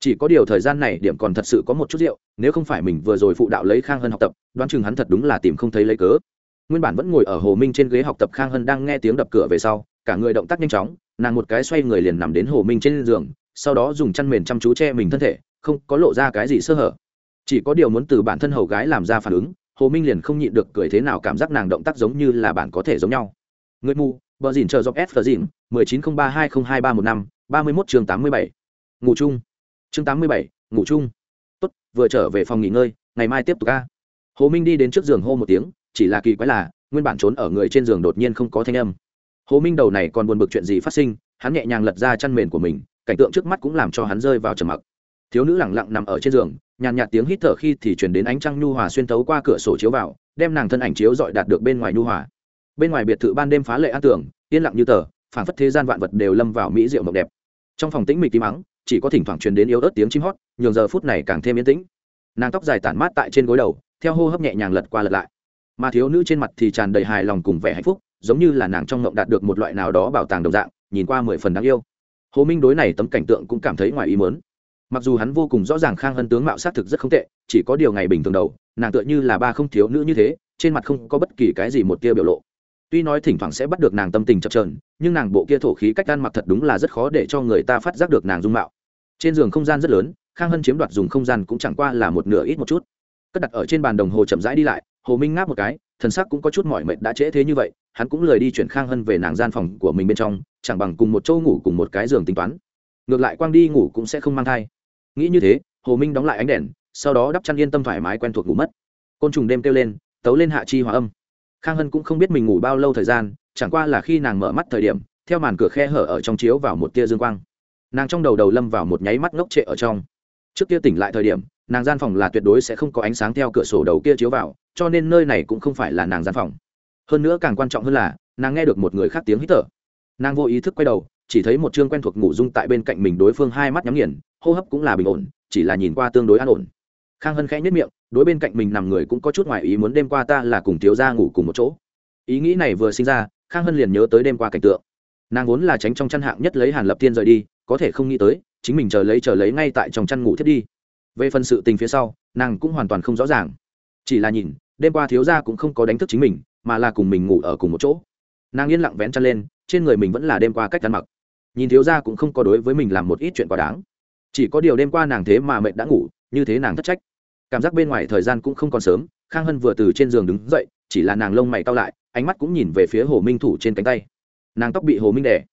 Chỉ có điều thời gian này điểm còn thật sự có một chút rượu, nếu không phải mình vừa rồi phụ đạo lấy khang hân học tập, đoán chừng hắn thật đúng là tìm không thấy lấy cớ. Nguyên bản vẫn ngồi ở hồ minh trên ghế học tập, khang hân đang nghe tiếng đập cửa về sau cả người động tác nhanh chóng, nàng một cái xoay người liền nằm đến hồ minh trên giường, sau đó dùng chăn mền chăm chú che mình thân thể, không có lộ ra cái gì sơ hở. Chỉ có điều muốn từ bản thân hầu gái làm ra phản ứng, hồ minh liền không nhịn được cười thế nào cảm giác nàng động tác giống như là bạn có thể giống nhau. Người mù, bờ dìn chờ dọc s dìn mười chín không ba hai không hai ba một năm, ba mươi mốt chương tám mươi bảy. Ngủ chung. Chương tám mươi bảy, ngủ chung. Tốt, vừa trở về phòng nghỉ ngơi, ngày mai tiếp tục ca. Hồ minh đi đến trước giường hô một tiếng, chỉ là kỳ quái là, nguyên bản trốn ở người trên giường đột nhiên không có thanh âm hồ minh đầu này còn buồn bực chuyện gì phát sinh, hắn nhẹ nhàng lật ra chăn mền của mình, cảnh tượng trước mắt cũng làm cho hắn rơi vào trầm mặc. Thiếu nữ lẳng lặng nằm ở trên giường, nhàn nhạt tiếng hít thở khi thì chuyển đến ánh trăng nhu hòa xuyên tấu qua cửa sổ chiếu vào, đem nàng thân ảnh chiếu dọi đạt được bên ngoài nhu hòa. Bên ngoài biệt thự ban đêm phá lệ an tưởng yên lặng như tờ phản phất thế gian vạn vật đều lâm vào mỹ diệu mộng đẹp. Trong phòng tĩnh mịch tím mắng chỉ có thỉnh thoảng truyền đến yếu ớt tiếng chim hót, nhường giờ phút này càng thêm yên tĩnh. Nàng tóc dài tản mát tại trên gối đầu, theo hô hấp nhẹ nhàng lật qua lật lại. Mà thiếu nữ trên mặt thì tràn đầy hài lòng cùng vẻ hạnh phúc giống như là nàng trong ngộng đạt được một loại nào đó bảo tàng đồng dạng, nhìn qua mười phần đáng yêu. Hồ minh đối này tấm cảnh tượng cũng cảm thấy ngoài ý mớn mặc dù hắn vô cùng rõ ràng khang hân tướng mạo s á t thực rất không tệ, chỉ có điều ngày bình thường đầu, nàng tựa như là ba không thiếu nữ như thế, trên mặt không có bất kỳ cái gì một tia biểu lộ. Tuy nói thỉnh thoảng sẽ bắt được nàng tâm tình chập trờn nhưng nàng bộ kia thổ khí cách ăn mặc thật đúng là rất khó để cho người ta phát giác được nàng dung mạo. Trên giường không gian rất lớn, khang hân chiếm đoạt dùng không gian cũng chẳng qua là một nửa ít một chút. Cất đặt ở trên bàn đồng hồ chậm rãi đi lại, hồ minh ngáp một cái thần sắc cũng có chút mỏi mệt đã trễ thế như vậy, hắn cũng lời đi chuyển khang hân về nàng gian phòng của mình bên trong, chẳng bằng cùng một chỗ ngủ cùng một cái giường tính toán. Ngược lại quang đi ngủ cũng sẽ không mang thai. Nghĩ như thế, hồ minh đóng lại ánh đèn, sau đó đắp chăn yên tâm thoải mái quen thuộc ngủ mất. Côn trùng đêm kêu lên, tấu lên hạ chi hòa âm. Khang hân cũng không biết mình ngủ bao lâu thời gian, chẳng qua là khi nàng mở mắt thời điểm, theo màn cửa khe hở ở trong chiếu vào một tia dương quang. Nàng trong đầu đầu lâm vào một nháy mắt ngốc trệ ở trong trước kia tỉnh lại thời điểm, nàng gian phòng là tuyệt đối sẽ không có ánh sáng theo cửa sổ đầu kia chiếu vào, cho nên nơi này cũng không phải là nàng gian phòng. Hơn nữa càng quan trọng hơn là, nàng nghe được một người khác tiếng hít thở. Nàng vô ý thức quay đầu, chỉ thấy một chương quen thuộc ngủ dung tại bên cạnh mình đối phương hai mắt nhắm nghiền, hô hấp cũng là bình ổn, chỉ là nhìn qua tương đối an ổn. Khang hân khẽ nhất miệng, đối bên cạnh mình nằm người cũng có chút ngoài ý muốn đêm qua ta là cùng thiếu gia ngủ cùng một chỗ. Ý nghĩ này vừa sinh ra, khang hân liền nhớ tới đêm qua cảnh tượng. Nàng vốn là tránh trong chăn hạng nhất lấy hàn lập thiên rời đi, có thể không nghĩ tới chính mình chờ lấy chờ lấy ngay tại trong chăn ngủ thiết đi. Về phần sự tình phía sau, nàng cũng hoàn toàn không rõ ràng. Chỉ là nhìn, đêm qua thiếu gia cũng không có đánh thức chính mình, mà là cùng mình ngủ ở cùng một chỗ. Nàng yên lặng vén chăn lên, trên người mình vẫn là đêm qua cách ăn mặc. Nhìn thiếu gia cũng không có đối với mình làm một ít chuyện quá đáng. Chỉ có điều đêm qua nàng thế mà mệnh đã ngủ, như thế nàng thất trách. Cảm giác bên ngoài thời gian cũng không còn sớm, khang hân vừa từ trên giường đứng dậy, chỉ là nàng lông mày cao lại, ánh mắt cũng nhìn về phía hồ minh thủ trên cánh tay. Nàng tóc bị hồ minh đẻ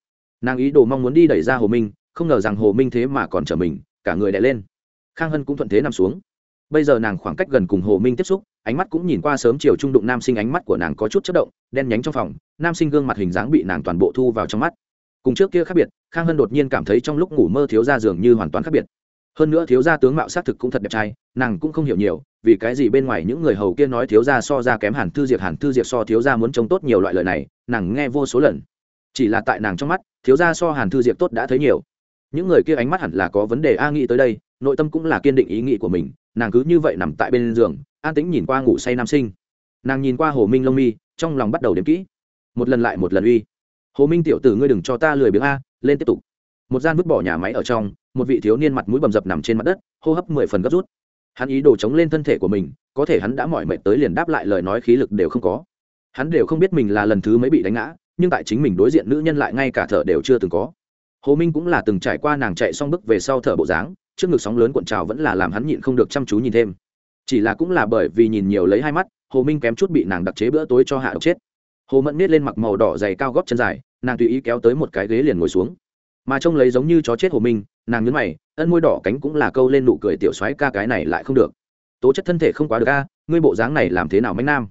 nàng ý đồ mong muốn đi đẩy ra hồ minh không ngờ rằng hồ minh thế mà còn trở mình, cả người đẻ lên. Khang hân cũng thuận thế nằm xuống. Bây giờ nàng khoảng cách gần cùng hồ minh tiếp xúc, ánh mắt cũng nhìn qua sớm chiều trung đụng nam sinh ánh mắt của nàng có chút chất động, đen nhánh trong phòng, nam sinh gương mặt hình dáng bị nàng toàn bộ thu vào trong mắt. Cùng trước kia khác biệt, khang hân đột nhiên cảm thấy trong lúc ngủ mơ thiếu ra giường như hoàn toàn khác biệt. Hơn nữa thiếu gia tướng mạo xác thực cũng thật đẹp trai, nàng cũng không hiểu nhiều, vì cái gì bên ngoài những người hầu kia nói thiếu gia so ra kém hàn thư diệt hàn thư diệt so thiếu gia muốn trông tốt nhiều loại lời này, nàng nghe vô số lần. Chỉ là tại nàng trong mắt, thiếu gia so hàn thư diệt tốt đã thấy nhiều những người kia ánh mắt hẳn là có vấn đề a nghĩ tới đây, nội tâm cũng là kiên định ý nghĩ của mình, nàng cứ như vậy nằm tại bên giường, an tĩnh nhìn qua ngủ say nam sinh. Nàng nhìn qua hồ minh lông mi, trong lòng bắt đầu đếm kỹ. Một lần lại một lần uy. Hồ minh tiểu tử, ngươi đừng cho ta lười biếng a, lên tiếp tục. Một gian vứt bỏ nhà máy ở trong, một vị thiếu niên mặt mũi bầm dập nằm trên mặt đất, hô hấp mười phần gấp rút. Hắn ý đồ chống lên thân thể của mình, có thể hắn đã mỏi mệt tới liền đáp lại lời nói khí lực đều không có. Hắn đều không biết mình là lần thứ mấy bị đánh ngã, nhưng tại chính mình đối diện nữ nhân lại ngay cả thở đều chưa từng có hồ minh cũng là từng trải qua nàng chạy xong bước về sau thở bộ dáng, trước ngực sóng lớn cuộn trào vẫn là làm hắn nhịn không được chăm chú nhìn thêm. Chỉ là cũng là bởi vì nhìn nhiều lấy hai mắt, hồ minh kém chút bị nàng đặc chế bữa tối cho hạ độc chết. Hồ mẫn nết lên mặc màu đỏ dày cao góp chân dài, nàng tùy ý kéo tới một cái ghế liền ngồi xuống. Mà trông lấy giống như chó chết hồ minh, nàng nhấn mày, ân môi đỏ cánh cũng là câu lên nụ cười tiểu xoáy ca cái này lại không được. Tố chất thân thể không quá được a, ngươi bộ dáng này làm thế nào mạnh nam?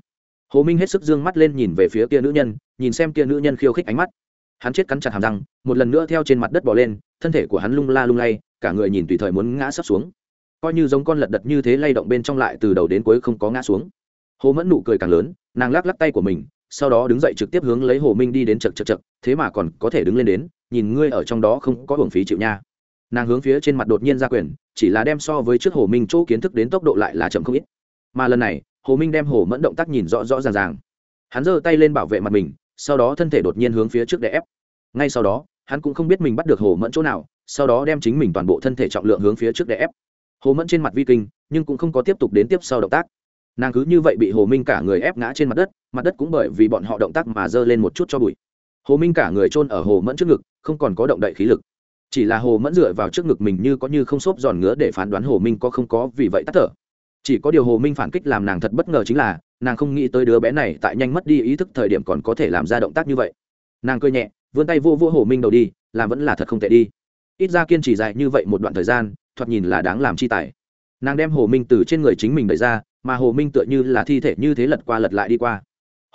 Hồ minh hết sức d ư ơ n g mắt lên nhìn về phía kia nữ nhân, nhìn xem kia nữ nhân khiêu khích ánh mắt hắn chết cắn chặt hàm răng, một lần nữa theo trên mặt đất bỏ lên, thân thể của hắn lung la lung lay, cả người nhìn tùy thời muốn ngã sấp xuống. Coi như giống con lật đật như thế lay động bên trong lại từ đầu đến cuối không có ngã xuống. Hồ mẫn nụ cười càng lớn, nàng lắc lắc tay của mình, sau đó đứng dậy trực tiếp hướng lấy hồ minh đi đến chật chật chật thế mà còn có thể đứng lên đến, nhìn ngươi ở trong đó không có hưởng phí chịu nha. Nàng hướng phía trên mặt đột nhiên ra quyền, chỉ là đem so với trước hồ minh chỗ kiến thức đến tốc độ lại là chậm không ít. Mà lần này, hồ minh đem hồ mẫn động tác nhìn rõ rõ ràng ràng. Hắn giơ tay lên bảo vệ mặt mình sau đó thân thể đột nhiên hướng phía trước để ép. Ngay sau đó, hắn cũng không biết mình bắt được hồ mẫn chỗ nào, sau đó đem chính mình toàn bộ thân thể trọng lượng hướng phía trước để ép. Hồ mẫn trên mặt vi kinh, nhưng cũng không có tiếp tục đến tiếp sau động tác. Nàng cứ như vậy bị hồ minh cả người ép ngã trên mặt đất mặt đất cũng bởi vì bọn họ động tác mà dơ lên một chút cho bụi. Hồ minh cả người chôn ở hồ mẫn trước ngực, không còn có động đậy khí lực. Chỉ là hồ mẫn dựa vào trước ngực mình như có như không xốp giòn ngứa để phán đoán hồ minh có không có vì vậy tắt thở. Chỉ có điều hồ minh phản kích làm nàng thật bất ngờ chính là nàng không nghĩ tới đứa bé này tại nhanh mất đi ý thức thời điểm còn có thể làm ra động tác như vậy. Nàng cười nhẹ, vươn tay vô vô hồ minh đầu đi, làm vẫn là thật không tệ đi. Ít ra kiên trì dài như vậy một đoạn thời gian, thoạt nhìn là đáng làm chi tài. Nàng đem hồ minh từ trên người chính mình đẩy ra, mà hồ minh tựa như là thi thể như thế lật qua lật lại đi qua.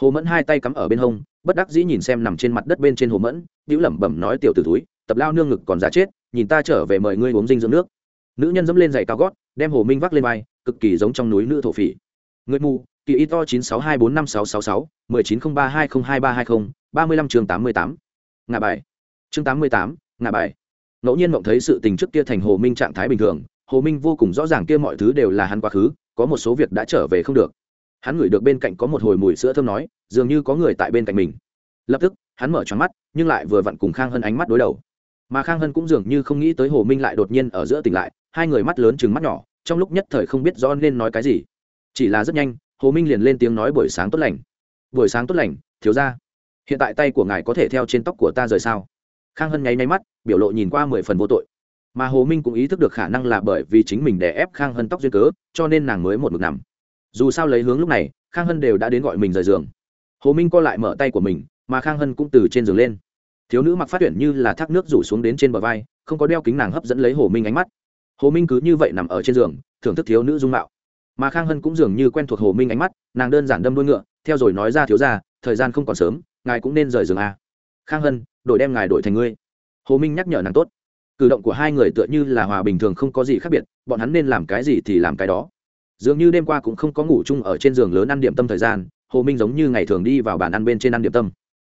Hồ mẫn hai tay cắm ở bên hông, bất đắc dĩ nhìn xem nằm trên mặt đất bên trên hồ mẫn, bĩu lẩm bẩm nói, tiểu t ử túi tập lao nương ngực còn giá chết, nhìn ta trở về mời ngươi uống dinh dưỡng nước. Nữ nhân dẫm lên giày cao gót, đem hồ minh vác lên vai, cực kỳ giống trong núi nữ thổ phỉ. Người mù kỳ y to chín sáu hai bốn năm sáu sáu sáu, mười chín không ba hai không hai ba hai không, ba mươi lăm chương tám mươi tám. Ngà bài. Chương tám mươi tám ngà bài. Ngẫu nhiên mộng thấy sự tình trước kia thành hồ minh trạng thái bình thường, hồ minh vô cùng rõ ràng kia mọi thứ đều là hắn quá khứ, có một số việc đã trở về không được. Hắn ngửi được bên cạnh có một hồi mùi sữa thơm nói, dường như có người tại bên cạnh mình. Lập tức, hắn mở choáng mắt, nhưng lại vừa vặn cùng khang hân ánh mắt đối đầu. Mà khang hân cũng dường như không nghĩ tới hồ minh lại đột nhiên ở giữa tỉnh lại, hai người mắt lớn chừng mắt nhỏ, trong lúc nhất thời không biết rõ nên nói cái gì. Chỉ là rất nhanh hồ minh liền lên tiếng nói buổi sáng tốt lành. Buổi sáng tốt lành, thiếu ra hiện tại tay của ngài có thể theo trên tóc của ta rời sao? Khang hân nháy nháy mắt, biểu lộ nhìn qua mười phần vô tội. Mà hồ minh cũng ý thức được khả năng là bởi vì chính mình đè ép khang hân tóc duyên cớ, cho nên nàng mới một mực nằm. Dù sao lấy hướng lúc này, khang hân đều đã đến gọi mình rời giường. Hồ minh co lại mở tay của mình, mà khang hân cũng từ trên giường lên. Thiếu nữ mặc phát tuyển như là thác nước rủ xuống đến trên bờ vai, không có đeo kính nàng hấp dẫn lấy hồ minh ánh mắt. Hồ minh cứ như vậy nằm ở trên giường, thưởng thức thiếu nữ dung mạo mà khang hân cũng dường như quen thuộc hồ minh ánh mắt, nàng đơn giản đâm đuôi ngựa, theo rồi nói ra thiếu ra thời gian không còn sớm, ngài cũng nên rời giường a khang hân, đổi đem ngài đổi thành ngươi. Hồ minh nhắc nhở nàng tốt. Cử động của hai người tựa như là hòa bình thường không có gì khác biệt, bọn hắn nên làm cái gì thì làm cái đó. Dường như đêm qua cũng không có ngủ chung ở trên giường lớn ăn điểm tâm thời gian, hồ minh giống như ngày thường đi vào bàn ăn bên trên ăn điểm tâm.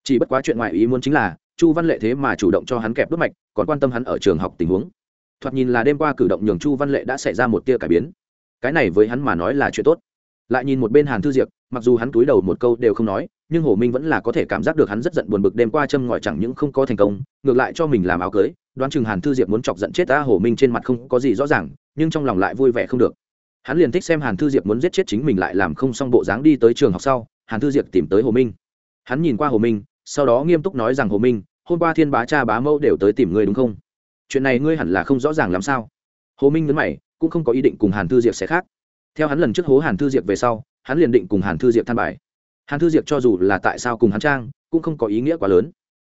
Chỉ bất quá chuyện ngoại ý muốn chính là, chu văn lệ thế mà chủ động cho hắn kẹp đốt mạch, còn quan tâm hắn ở trường học tình huống. Thoạt nhìn là đêm qua cử động nhường chu văn lệ đã xảy ra một tia cải biến cái này với hắn mà nói là chuyện tốt. Lại nhìn một bên hàn thư diệp mặc dù hắn túi đầu một câu đều không nói, nhưng hồ minh vẫn là có thể cảm giác được hắn rất giận buồn bực đêm qua châm ngòi chẳng những không có thành công, ngược lại cho mình làm áo cưới, đoán chừng hàn thư diệp muốn chọc giận chết ta hồ minh trên mặt không có gì rõ ràng, nhưng trong lòng lại vui vẻ không được. Hắn liền thích xem hàn thư diệp muốn giết chết chính mình lại làm không xong bộ dáng đi tới trường học sau, hàn thư diệp tìm tới hồ minh. Hắn nhìn qua hồ minh, sau đó nghiêm túc nói rằng, hồ minh, hôm qua thiên bá cha bá mẫu đều tới tìm ngươi đúng không? Chuyện này ngươi hẳn là không rõ ràng làm sao? Hồ minh nhấn mày cũng không có ý định cùng hàn thư diệp sẽ khác. Theo hắn lần trước hố hàn thư diệp về sau, hắn liền định cùng hàn thư diệp than bài. Hàn thư diệp cho dù là tại sao cùng hắn trang, cũng không có ý nghĩa quá lớn.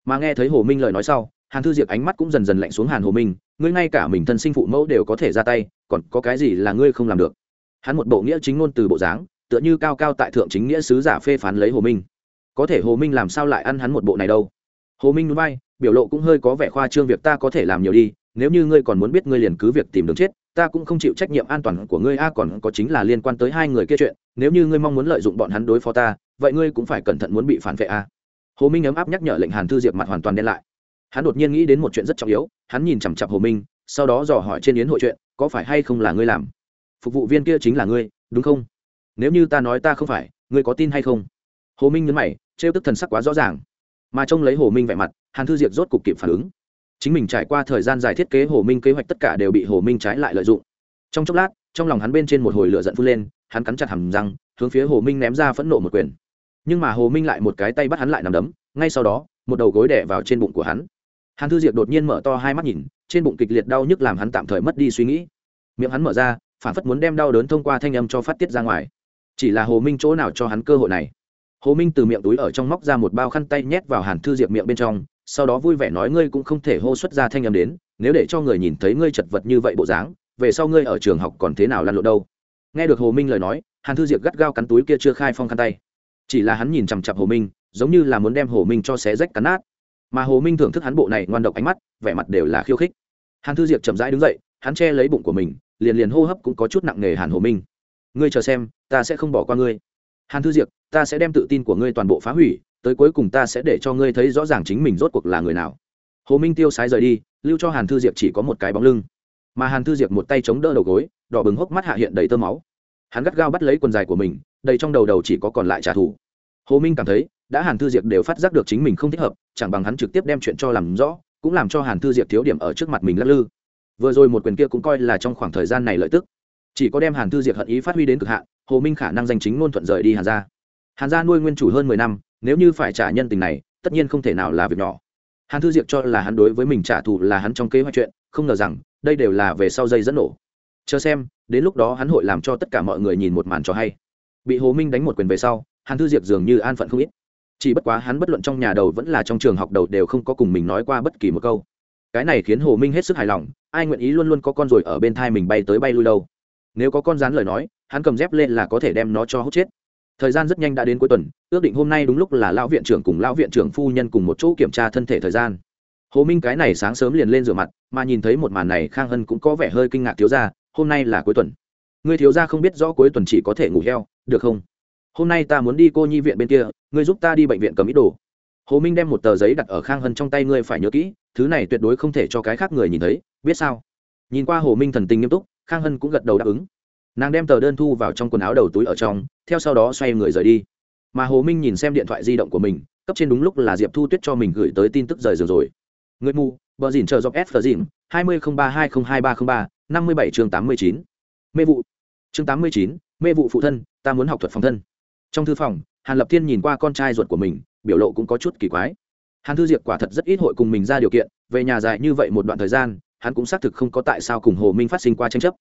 Mà nghe thấy hồ minh lời nói sau, hàn thư diệp ánh mắt cũng dần dần lạnh xuống hàn hồ minh, ngươi ngay cả mình thân sinh phụ mẫu đều có thể ra tay, còn có cái gì là ngươi không làm được? Hắn một bộ nghĩa chính ngôn từ bộ dáng, tựa như cao cao tại thượng chính nghĩa sứ giả phê phán lấy hồ minh. Có thể hồ minh làm sao lại ăn hắn một bộ này đâu? Hồ minh núi bay biểu lộ cũng hơi có vẻ khoa trương, việc ta có thể làm nhiều đi, nếu như ngươi còn muốn biết ngươi liền cứ việc tìm đường chết ta cũng không chịu trách nhiệm an toàn của ngươi, a, còn có chính là liên quan tới hai người kia chuyện. Nếu như ngươi mong muốn lợi dụng bọn hắn đối phó ta, vậy ngươi cũng phải cẩn thận muốn bị phản vệ, a. Hồ minh ấm áp nhắc nhở lệnh hàn thư diệp mặt hoàn toàn đen lại. Hắn đột nhiên nghĩ đến một chuyện rất trọng yếu, hắn nhìn chằm chặp hồ minh, sau đó dò hỏi trên yến hội chuyện, có phải hay không là ngươi làm? Phục vụ viên kia chính là ngươi, đúng không? Nếu như ta nói ta không phải, ngươi có tin hay không? Hồ minh nhấn mày, trêu tức thần sắc quá rõ ràng. Mà trông lấy hồ minh vẻ mặt, hàn thư diệp rốt cục kịp phản ứng chính mình trải qua thời gian dài thiết kế hồ minh kế hoạch tất cả đều bị hồ minh trái lại lợi dụng. Trong chốc lát, trong lòng hắn bên trên một hồi lửa giận phun lên, hắn cắn chặt hầm răng, hướng phía hồ minh ném ra phẫn nộ một quyền. Nhưng mà hồ minh lại một cái tay bắt hắn lại nằm đấm, ngay sau đó, một đầu gối đẻ vào trên bụng của hắn. Hàn thư diệp đột nhiên mở to hai mắt nhìn, trên bụng kịch liệt đau nhức làm hắn tạm thời mất đi suy nghĩ. Miệng hắn mở ra, phản phất muốn đem đau đớn thông qua thanh âm cho phát tiết ra ngoài. Chỉ là hồ minh chỗ nào cho hắn cơ hội này? Hồ minh từ miệng túi ở trong móc ra một bao khăn tay nhét vào hàn thư diệp miệng bên trong sau đó vui vẻ nói ngươi cũng không thể hô xuất ra thanh âm đến, nếu để cho người nhìn thấy ngươi chật vật như vậy bộ dáng, về sau ngươi ở trường học còn thế nào lăn lộn đâu? Nghe được hồ minh lời nói, hàn thư diệp gắt gao cắn túi kia chưa khai phong khăn tay. Chỉ là hắn nhìn chằm chặp hồ minh, giống như là muốn đem hồ minh cho xé rách cắn nát. Mà hồ minh thưởng thức hắn bộ này ngoan độc ánh mắt, vẻ mặt đều là khiêu khích. Hàn thư diệp chậm rãi đứng dậy, hắn che lấy bụng của mình, liền liền hô hấp cũng có chút nặng nề hàn hồ minh. Ngươi chờ xem, ta sẽ không bỏ qua ngươi. Hàn thư diệp, ta sẽ đem tự tin của ngươi toàn bộ phá hủy tới cuối cùng ta sẽ để cho ngươi thấy rõ ràng chính mình rốt cuộc là người nào. Hồ minh tiêu sái rời đi, lưu cho hàn thư diệp chỉ có một cái bóng lưng. Mà hàn thư diệp một tay chống đỡ đầu gối, đỏ bừng hốc mắt hạ hiện đầy tơ máu. Hắn gắt gao bắt lấy quần dài của mình, đầy trong đầu đầu chỉ có còn lại trả thù. Hồ minh cảm thấy, đã hàn thư diệp đều phát giác được chính mình không thích hợp, chẳng bằng hắn trực tiếp đem chuyện cho làm rõ, cũng làm cho hàn thư diệp thiếu điểm ở trước mặt mình lắc lư. Vừa rồi một quyền kia cũng coi là trong khoảng thời gian này lợi tức. Chỉ có đem hàn thư diệp hận ý phát huy đến cực hạn, hồ minh khả năng danh chính ngôn thuận rời đi hàn gia. Hàn gia nuôi nguyên chủ hơn mười năm nếu như phải trả nhân tình này, tất nhiên không thể nào là việc nhỏ. Hàn thư diệp cho là hắn đối với mình trả thù là hắn trong kế hoạch chuyện, không ngờ rằng, đây đều là về sau dây dẫn nổ. Chờ xem, đến lúc đó hắn hội làm cho tất cả mọi người nhìn một màn cho hay. Bị hồ minh đánh một quyền về sau, hàn thư diệp dường như an phận không ít. Chỉ bất quá hắn bất luận trong nhà đầu vẫn là trong trường học đầu đều không có cùng mình nói qua bất kỳ một câu. Cái này khiến hồ minh hết sức hài lòng, ai nguyện ý luôn luôn có con rồi ở bên thai mình bay tới bay lui đâu. Nếu có con rán lời nói, hắn cầm dép lên là có thể đem nó cho hốt chết thời gian rất nhanh đã đến cuối tuần, ước định hôm nay đúng lúc là lão viện trưởng cùng lão viện trưởng phu nhân cùng một chỗ kiểm tra thân thể thời gian. Hồ minh cái này sáng sớm liền lên rửa mặt, mà nhìn thấy một màn này, khang hân cũng có vẻ hơi kinh ngạc thiếu ra hôm nay là cuối tuần. Người thiếu ra không biết rõ cuối tuần chỉ có thể ngủ heo, được không? Hôm nay ta muốn đi cô nhi viện bên kia, ngươi giúp ta đi bệnh viện cầm ít đồ. Hồ minh đem một tờ giấy đặt ở khang hân trong tay, ngươi phải nhớ kỹ, thứ này tuyệt đối không thể cho cái khác người nhìn thấy, biết sao? Nhìn qua hồ minh thần tình nghiêm túc, khang hân cũng gật đầu đáp ứng nàng đem tờ đơn thu vào trong quần áo đầu túi ở trong, theo sau đó xoay người rời đi. Mà hồ minh nhìn xem điện thoại di động của mình, cấp trên đúng lúc là diệp thu tuyết cho mình gửi tới tin tức rời giường rồi. Người mù bờ dìn chờ dọc s phờ dìn hai mươi ba hai không hai ba không ba, năm mươi bảy chương tám mươi chín. Mê vụ. Chương tám mươi chín, mê vụ phụ thân, ta muốn học thuật phòng thân. Trong thư phòng, hàn lập thiên nhìn qua con trai ruột của mình, biểu lộ cũng có chút kỳ quái. Hàn thư diệp quả thật rất ít hội cùng mình ra điều kiện, về nhà dài như vậy một đoạn thời gian, hắn cũng xác thực không có tại sao cùng hồ minh phát sinh qua tranh chấp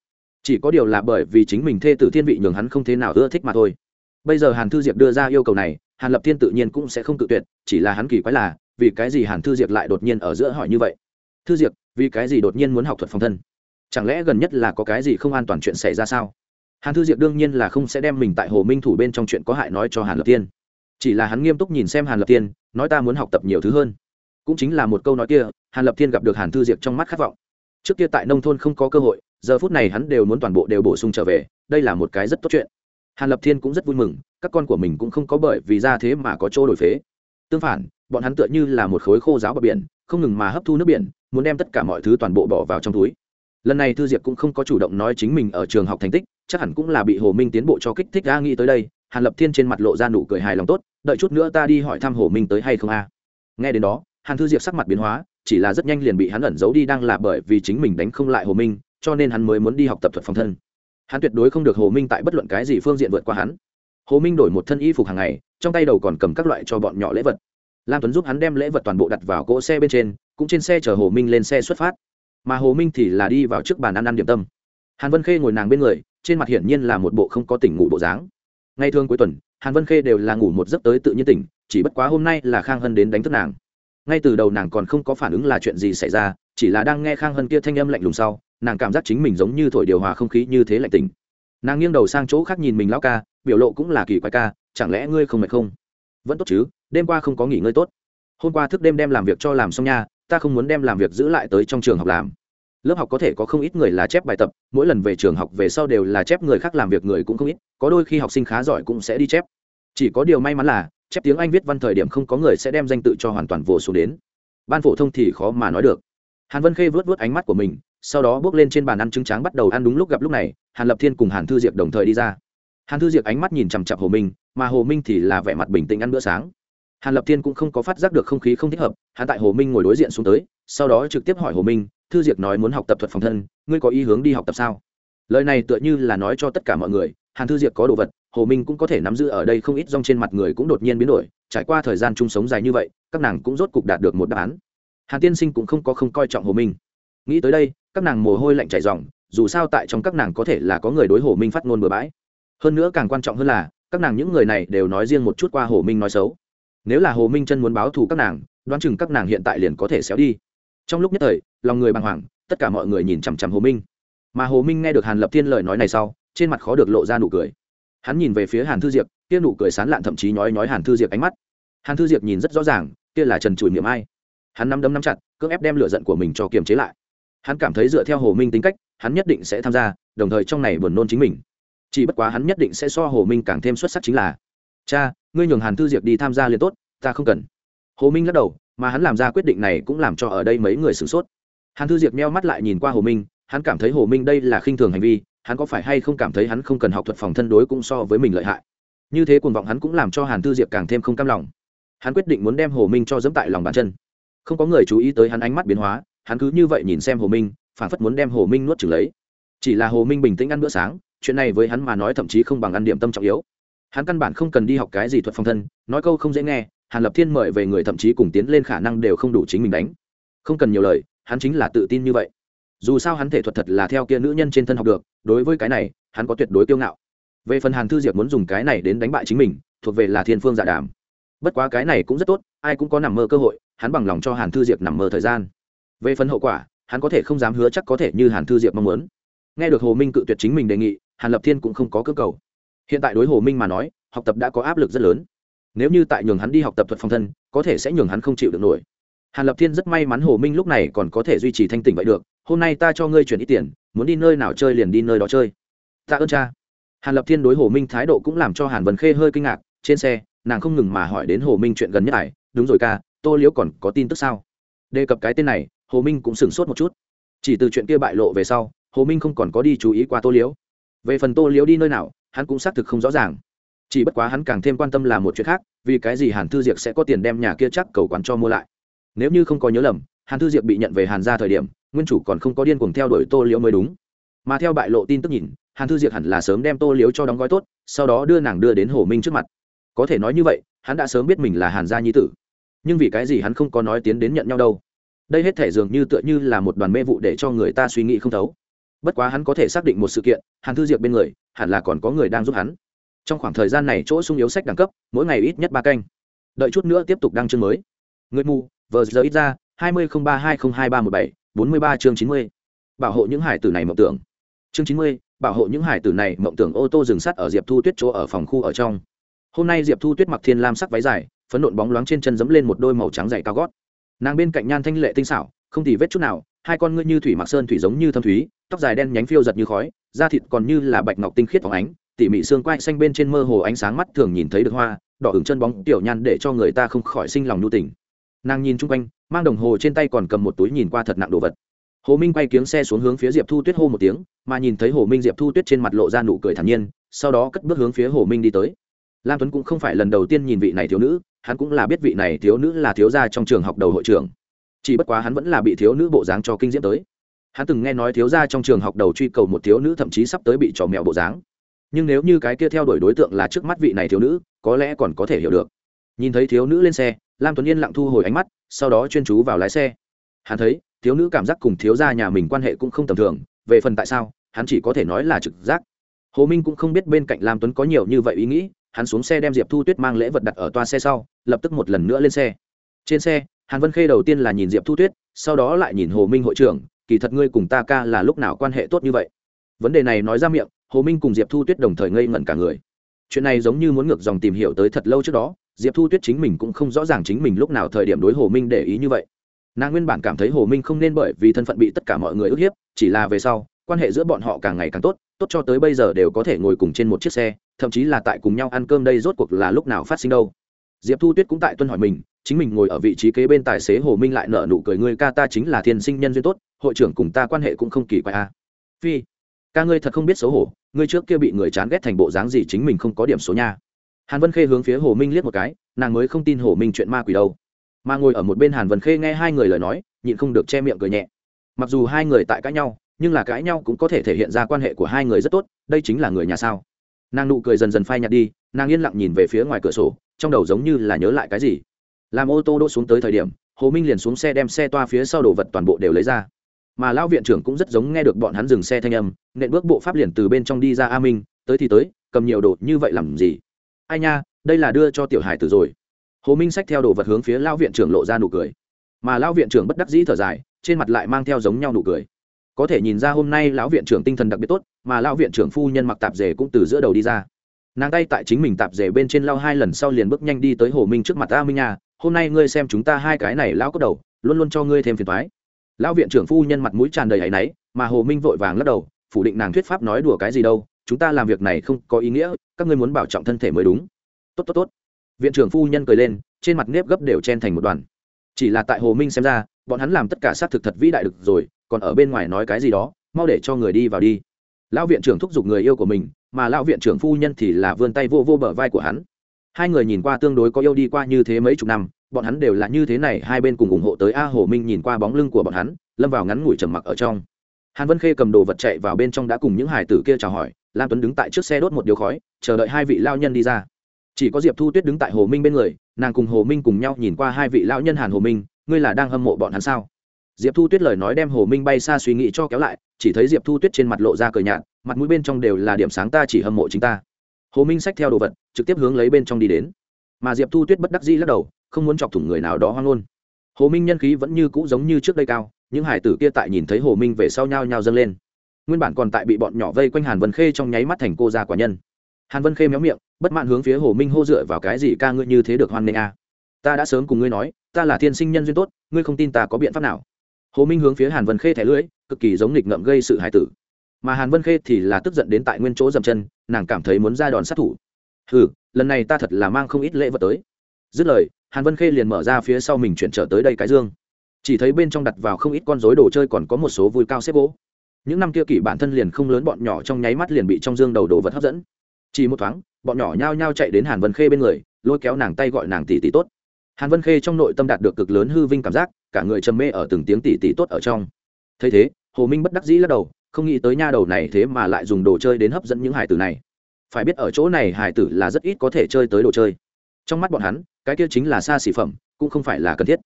chỉ có điều là bởi vì chính mình thê tử thiên vị nhường hắn không thế nào ưa thích mà thôi. Bây giờ hàn thư diệp đưa ra yêu cầu này, hàn lập thiên tự nhiên cũng sẽ không tự tuyệt, chỉ là hắn kỳ quái là, vì cái gì hàn thư diệp lại đột nhiên ở giữa hỏi như vậy? Thư diệp, vì cái gì đột nhiên muốn học thuật phòng thân? Chẳng lẽ gần nhất là có cái gì không an toàn chuyện xảy ra sao? Hàn thư diệp đương nhiên là không sẽ đem mình tại hồ minh thủ bên trong chuyện có hại nói cho hàn lập tiên chỉ là hắn nghiêm túc nhìn xem hàn lập tiên nói ta muốn học tập nhiều thứ hơn. Cũng chính là một câu nói kia, hàn lập tiên gặp được hàn thư diệp trong mắt khát vọng. Trước kia tại nông thôn không có cơ hội giờ phút này hắn đều muốn toàn bộ đều bổ sung trở về, đây là một cái rất tốt chuyện. Hàn lập thiên cũng rất vui mừng, các con của mình cũng không có bởi vì ra thế mà có chỗ đổi phế. Tương phản, bọn hắn tựa như là một khối khô giáo bờ biển, không ngừng mà hấp thu nước biển, muốn đem tất cả mọi thứ toàn bộ bỏ vào trong túi. Lần này thư diệp cũng không có chủ động nói chính mình ở trường học thành tích, chắc hẳn cũng là bị hồ minh tiến bộ cho kích thích a nghĩ tới đây, hàn lập thiên trên mặt lộ ra nụ cười hài lòng tốt, đợi chút nữa ta đi hỏi thăm hồ minh tới hay không a. Nghe đến đó, hàn thư diệp sắc mặt biến hóa, chỉ là rất nhanh liền bị hắn ẩn giấu đi, đang là bởi vì chính mình đánh không lại hồ minh cho nên hắn mới muốn đi học tập thuật phòng thân. Hắn tuyệt đối không được hồ minh tại bất luận cái gì phương diện vượt qua hắn. Hồ minh đổi một thân y phục hàng ngày, trong tay đầu còn cầm các loại cho bọn nhỏ lễ vật. Lam tuấn giúp hắn đem lễ vật toàn bộ đặt vào cỗ xe bên trên, cũng trên xe chở hồ minh lên xe xuất phát. Mà hồ minh thì là đi vào trước bàn ăn ăn điểm tâm. Hàn vân khê ngồi nàng bên người, trên mặt hiển nhiên là một bộ không có tỉnh ngủ bộ dáng. Ngay thường cuối tuần, hàn vân khê đều là ngủ một giấc tới tự nhiên tỉnh, chỉ bất quá hôm nay là khang hân đến đánh thức nàng. Ngay từ đầu nàng còn không có phản ứng là chuyện gì xảy ra, chỉ là đang nghe khang hân kia thanh âm lạnh lùng sau nàng cảm giác chính mình giống như thổi điều hòa không khí như thế lạnh tỉnh. Nàng nghiêng đầu sang chỗ khác nhìn mình lão ca, biểu lộ cũng là kỳ quái ca, chẳng lẽ ngươi không mệt không? Vẫn tốt chứ, đêm qua không có nghỉ ngơi tốt. Hôm qua thức đêm đem làm việc cho làm xong nha, ta không muốn đem làm việc giữ lại tới trong trường học làm. Lớp học có thể có không ít người là chép bài tập, mỗi lần về trường học về sau đều là chép người khác làm việc người cũng không ít, có đôi khi học sinh khá giỏi cũng sẽ đi chép. Chỉ có điều may mắn là, chép tiếng anh viết văn thời điểm không có người sẽ đem danh tự cho hoàn toàn vồ xuống đến. Ban phổ thông thì khó mà nói được hàn vân khê vớt vớt ánh mắt của mình, sau đó bước lên trên bàn ăn trứng tráng bắt đầu ăn đúng lúc gặp lúc này, hàn lập thiên cùng hàn thư diệp đồng thời đi ra. Hàn thư diệp ánh mắt nhìn chằm chặp hồ minh, mà hồ minh thì là vẻ mặt bình tĩnh ăn bữa sáng. Hàn lập thiên cũng không có phát giác được không khí không thích hợp, hắn tại hồ minh ngồi đối diện xuống tới, sau đó trực tiếp hỏi hồ minh, thư diệp nói muốn học tập thuật phòng thân, ngươi có ý hướng đi học tập sao? Lời này tựa như là nói cho tất cả mọi người, hàn thư diệp có đồ vật, hồ minh cũng có thể nắm giữ ở đây không ít, rong trên mặt người cũng đột nhiên biến đổi, trải qua thời gian chung sống dài như vậy, các nàng cũng rốt cục đạt được một đáp án hàn tiên sinh cũng không có không coi trọng hồ minh. Nghĩ tới đây, các nàng mồ hôi lạnh chảy dòng dù sao tại trong các nàng có thể là có người đối hồ minh phát ngôn bừa bãi. Hơn nữa càng quan trọng hơn là, các nàng những người này đều nói riêng một chút qua hồ minh nói xấu. Nếu là hồ minh chân muốn báo thù các nàng, đoán chừng các nàng hiện tại liền có thể xéo đi. Trong lúc nhất thời, lòng người bàng hoàng, tất cả mọi người nhìn chằm chằm hồ minh. Mà hồ minh nghe được hàn lập thiên lời nói này sau, trên mặt khó được lộ ra nụ cười. Hắn nhìn về phía hàn thư diệp, kia nụ cười sán lạn thậm chí nhói nhói hàn thư diệp ánh mắt. Hàn thư diệp nhìn rất rõ ràng, kia là trần trụi miệng ai hắn nắm đấm nắm chặt, cưỡng ép đem lửa giận của mình cho kiềm chế lại. Hắn cảm thấy dựa theo hồ minh tính cách, hắn nhất định sẽ tham gia, đồng thời trong này buồn nôn chính mình. Chỉ bất quá hắn nhất định sẽ so hồ minh càng thêm xuất sắc chính là, cha, ngươi nhường hàn thư diệp đi tham gia liền tốt, ta không cần. Hồ minh lắc đầu, mà hắn làm ra quyết định này cũng làm cho ở đây mấy người sửng sốt. Hàn thư diệp meo mắt lại nhìn qua hồ minh, hắn cảm thấy hồ minh đây là khinh thường hành vi, hắn có phải hay không cảm thấy hắn không cần học thuật phòng thân đối cũng so với mình lợi hại? Như thế cuồng vọng hắn cũng làm cho hàn thư diệp càng thêm không cam lòng. Hắn quyết định muốn đem hồ minh cho dẫm tại lòng bàn chân không có người chú ý tới hắn ánh mắt biến hóa, hắn cứ như vậy nhìn xem hồ minh phản phất muốn đem hồ minh nuốt trừng lấy. Chỉ là hồ minh bình tĩnh ăn bữa sáng, chuyện này với hắn mà nói thậm chí không bằng ăn điểm tâm trọng yếu. Hắn căn bản không cần đi học cái gì thuật phòng thân, nói câu không dễ nghe, hàn lập thiên mời về người thậm chí cùng tiến lên khả năng đều không đủ chính mình đánh. Không cần nhiều lời, hắn chính là tự tin như vậy. Dù sao hắn thể thuật thật là theo kia nữ nhân trên thân học được, đối với cái này, hắn có tuyệt đối kiêu ngạo. Về phần hàn thư diệp muốn dùng cái này đến đánh bại chính mình, thuộc về là thiên phương giả dạ đàm bất quá cái này cũng rất tốt, ai cũng có nằm mơ cơ hội, hắn bằng lòng cho hàn thư diệp nằm mơ thời gian. Về phần hậu quả, hắn có thể không dám hứa chắc có thể như hàn thư diệp mong muốn. Nghe được hồ minh cự tuyệt chính mình đề nghị, hàn lập thiên cũng không có cơ cầu. Hiện tại đối hồ minh mà nói, học tập đã có áp lực rất lớn. Nếu như tại nhường hắn đi học tập thuật phòng thân, có thể sẽ nhường hắn không chịu được nổi. Hàn lập thiên rất may mắn hồ minh lúc này còn có thể duy trì thanh tỉnh vậy được. Hôm nay ta cho ngươi chuyển ít tiền, muốn đi nơi nào chơi liền đi nơi đó chơi. Ta ơn cha. Hàn lập thiên đối hồ minh thái độ cũng làm cho hàn vân khê hơi kinh ngạc, trên xe nàng không ngừng mà hỏi đến hồ minh chuyện gần nhất này, đúng rồi ca, tô liễu còn có tin tức sao? Đề cập cái tên này, hồ minh cũng sửng sốt một chút. Chỉ từ chuyện kia bại lộ về sau, hồ minh không còn có đi chú ý qua tô liễu. Về phần tô liễu đi nơi nào, hắn cũng xác thực không rõ ràng. Chỉ bất quá hắn càng thêm quan tâm là một chuyện khác, vì cái gì hàn thư diệc sẽ có tiền đem nhà kia chắc cầu quán cho mua lại? Nếu như không có nhớ lầm, hàn thư diệc bị nhận về hàn ra thời điểm, nguyên chủ còn không có điên cuồng theo đuổi tô liễu mới đúng. Mà theo bại lộ tin tức nhìn, hàn thư diệc hẳn là sớm đem tô liễu cho đóng gói tốt, sau đó đưa nàng đưa đến hồ minh trước mặt có thể nói như vậy, hắn đã sớm biết mình là hàn gia nhi tử. Nhưng vì cái gì hắn không có nói tiến đến nhận nhau đâu? Đây hết thể dường như tựa như là một đoàn mê vụ để cho người ta suy nghĩ không thấu. Bất quá hắn có thể xác định một sự kiện, hàn thư diệp bên người, hẳn là còn có người đang giúp hắn. Trong khoảng thời gian này chỗ sung yếu sách đẳng cấp, mỗi ngày ít nhất ba canh. Đợi chút nữa tiếp tục đăng chương mới. Người mù, vờ giờ ít ra, hai mươi ba hai nghìn hai ba một bảy, bốn mươi ba chương chín mươi. Bảo hộ những hải tử này mộng tưởng. Chương chín mươi, bảo hộ những hải tử này mộng tưởng ô tô dừng sắt ở diệp thu tuyết chỗ ở phòng khu ở trong hôm nay diệp thu tuyết mặc thiên lam sắc váy dài, phấn nộn bóng loáng trên chân dẫm lên một đôi màu trắng dày cao gót. Nàng bên cạnh nhan thanh lệ tinh xảo, không tì vết chút nào, hai con ngươi như thủy mặc sơn thủy giống như thâm thúy, tóc dài đen nhánh phiêu giật như khói, da thịt còn như là bạch ngọc tinh khiết phóng ánh, tỉ mị xương quai xanh bên trên mơ hồ ánh sáng mắt thường nhìn thấy được hoa, đỏ ửng chân bóng tiểu nhan để cho người ta không khỏi sinh lòng nhu tình. Nàng nhìn chung quanh, mang đồng hồ trên tay còn cầm một túi nhìn qua thật nặng đồ vật. Hồ minh quay kiếng xe xuống hướng phía diệp thu tuyết hô một tiếng, mà nhìn thấy hồ minh diệp thu tuyết trên mặt lộ ra nụ cười thản nhiên, sau đó cất bước hướng phía hồ minh đi tới lam tuấn cũng không phải lần đầu tiên nhìn vị này thiếu nữ, hắn cũng là biết vị này thiếu nữ là thiếu gia trong trường học đầu hội trưởng. Chỉ bất quá hắn vẫn là bị thiếu nữ bộ dáng cho kinh diễm tới. Hắn từng nghe nói thiếu gia trong trường học đầu truy cầu một thiếu nữ thậm chí sắp tới bị trò mèo bộ dáng. Nhưng nếu như cái kia theo đuổi đối tượng là trước mắt vị này thiếu nữ, có lẽ còn có thể hiểu được. Nhìn thấy thiếu nữ lên xe, lam tuấn yên lặng thu hồi ánh mắt, sau đó chuyên chú vào lái xe. Hắn thấy, thiếu nữ cảm giác cùng thiếu gia nhà mình quan hệ cũng không tầm thường, về phần tại sao, hắn chỉ có thể nói là trực giác. Hồ minh cũng không biết bên cạnh lam tuấn có nhiều như vậy ý nghĩ hắn xuống xe đem diệp thu tuyết mang lễ vật đặt ở toa xe sau, lập tức một lần nữa lên xe. Trên xe, hàn vân khê đầu tiên là nhìn diệp thu tuyết, sau đó lại nhìn hồ minh hội trưởng, kỳ thật ngươi cùng ta ca là lúc nào quan hệ tốt như vậy? Vấn đề này nói ra miệng, hồ minh cùng diệp thu tuyết đồng thời ngây ngẩn cả người. Chuyện này giống như muốn ngược dòng tìm hiểu tới thật lâu trước đó, diệp thu tuyết chính mình cũng không rõ ràng chính mình lúc nào thời điểm đối hồ minh để ý như vậy. Nàng nguyên bản cảm thấy hồ minh không nên bởi vì thân phận bị tất cả mọi người ức hiếp, chỉ là về sau, quan hệ giữa bọn họ càng ngày càng tốt tốt cho tới bây giờ đều có thể ngồi cùng trên một chiếc xe thậm chí là tại cùng nhau ăn cơm đây rốt cuộc là lúc nào phát sinh đâu. Diệp thu tuyết cũng tại tuân hỏi mình, chính mình ngồi ở vị trí kế bên tài xế hồ minh lại nợ nụ cười, ngươi ca ta chính là thiên sinh nhân duyên tốt, hội trưởng cùng ta quan hệ cũng không kỳ quái a à. phi, ca ngươi thật không biết xấu hổ, ngươi trước kia bị người chán ghét thành bộ dáng gì chính mình không có điểm số nha. Hàn vân khê hướng phía hồ minh liếc một cái, nàng mới không tin hồ minh chuyện ma quỷ đâu. Mà ngồi ở một bên hàn vân khê nghe hai người lời nói, nhịn không được che miệng cười nhẹ. Mặc dù hai người tại cãi nhau, nhưng là cãi nhau cũng có thể thể hiện ra quan hệ của hai người rất tốt, đây chính là người nhà sao? Nàng nụ cười dần dần phai nhạt đi, nàng yên lặng nhìn về phía ngoài cửa sổ, trong đầu giống như là nhớ lại cái gì. Làm ô tô đỗ xuống tới thời điểm, hồ minh liền xuống xe đem xe toa phía sau đồ vật toàn bộ đều lấy ra. Mà lão viện trưởng cũng rất giống nghe được bọn hắn dừng xe thanh âm, nện bước bộ pháp liền từ bên trong đi ra a minh, tới thì tới, cầm nhiều đồ như vậy làm gì? Ai nha, đây là đưa cho tiểu hải tử rồi. Hồ minh xách theo đồ vật hướng phía lão viện trưởng lộ ra nụ cười. Mà lão viện trưởng bất đắc dĩ thở dài, trên mặt lại mang theo giống nhau nụ cười có thể nhìn ra hôm nay lão viện trưởng tinh thần đặc biệt tốt, mà lão viện trưởng phu nhân mặc tạp dề cũng từ giữa đầu đi ra. Nàng tay tại chính mình tạp dề bên trên lau hai lần sau liền bước nhanh đi tới hồ minh trước mặt a minh nhà hôm nay ngươi xem chúng ta hai cái này lão có đầu, luôn luôn cho ngươi thêm phiền thoái lão viện trưởng phu nhân mặt mũi tràn đầy áy náy, mà hồ minh vội vàng lắc đầu, phủ định nàng thuyết pháp nói đùa cái gì đâu, chúng ta làm việc này không có ý nghĩa, các ngươi muốn bảo trọng thân thể mới đúng. Tốt tốt tốt. Viện trưởng phu nhân cười lên, trên mặt nếp gấp đều chen thành một đoàn. Chỉ là tại hồ minh xem ra, bọn hắn làm tất cả xác thực thật vĩ đại được rồi còn ở bên ngoài nói cái gì đó, mau để cho người đi vào đi. Lão viện trưởng thúc giục người yêu của mình, mà lão viện trưởng phu nhân thì là vươn tay vô vô bờ vai của hắn. Hai người nhìn qua tương đối có yêu đi qua như thế mấy chục năm, bọn hắn đều là như thế này, hai bên cùng ủng hộ tới a hồ minh nhìn qua bóng lưng của bọn hắn, lâm vào ngắn ngủi trầm mặc ở trong. Hàn vân khê cầm đồ vật chạy vào bên trong đã cùng những hải tử kia chào hỏi, lam tuấn đứng tại trước xe đốt một điếu khói, chờ đợi hai vị lao nhân đi ra. Chỉ có diệp thu tuyết đứng tại hồ minh bên người, nàng cùng hồ minh cùng nhau nhìn qua hai vị lao nhân hàn hồ minh, ngươi là đang hâm mộ bọn hắn sao? Diệp thu tuyết lời nói đem hồ minh bay xa suy nghĩ cho kéo lại, chỉ thấy diệp thu tuyết trên mặt lộ ra cờ nhạt, mặt mũi bên trong đều là điểm sáng ta chỉ hâm mộ chính ta. Hồ minh xách theo đồ vật, trực tiếp hướng lấy bên trong đi đến. Mà diệp thu tuyết bất đắc dĩ lắc đầu, không muốn chọc thủng người nào đó hoang ngôn hồ minh nhân khí vẫn như cũ giống như trước đây cao, những hải tử kia tại nhìn thấy hồ minh về sau nhau nhau dâng lên. Nguyên bản còn tại bị bọn nhỏ vây quanh hàn vân khê trong nháy mắt thành cô gia quả nhân. Hàn vân khê méo miệng, bất mãn hướng phía hồ minh hô dựa vào cái gì ca ngươi như thế được hoan nghênh a? À. ta đã sớm cùng ngươi nói, ta là thiên sinh nhân duyên tốt, ngươi không tin ta có biện pháp nào hồ minh hướng phía hàn vân khê thẻ lưỡi, cực kỳ giống nghịch ngợm gây sự hài tử. Mà hàn vân khê thì là tức giận đến tại nguyên chỗ dậm chân, nàng cảm thấy muốn ra đòn sát thủ. Ừ lần này ta thật là mang không ít lễ vật tới. Dứt lời, hàn vân khê liền mở ra phía sau mình chuyển trở tới đây cái dương. Chỉ thấy bên trong đặt vào không ít con rối đồ chơi còn có một số vui cao xếp gỗ. Những năm kia kỷ bản thân liền không lớn, bọn nhỏ trong nháy mắt liền bị trong dương đầu đồ vật hấp dẫn. Chỉ một thoáng, bọn nhỏ nhao nhao chạy đến hàn vân khê bên người, lôi kéo nàng tay gọi nàng tỷ tỷ tốt. Hàn vân khê trong nội tâm đạt được cực lớn hư vinh cảm giác cả người trầm mê ở từng tiếng tỉ tỉ tốt ở trong. Thấy thế, hồ minh bất đắc dĩ lắc đầu, không nghĩ tới nha đầu này thế mà lại dùng đồ chơi đến hấp dẫn những hải tử này. Phải biết ở chỗ này hải tử là rất ít có thể chơi tới đồ chơi. Trong mắt bọn hắn, cái kia chính là xa xỉ phẩm, cũng không phải là cần thiết.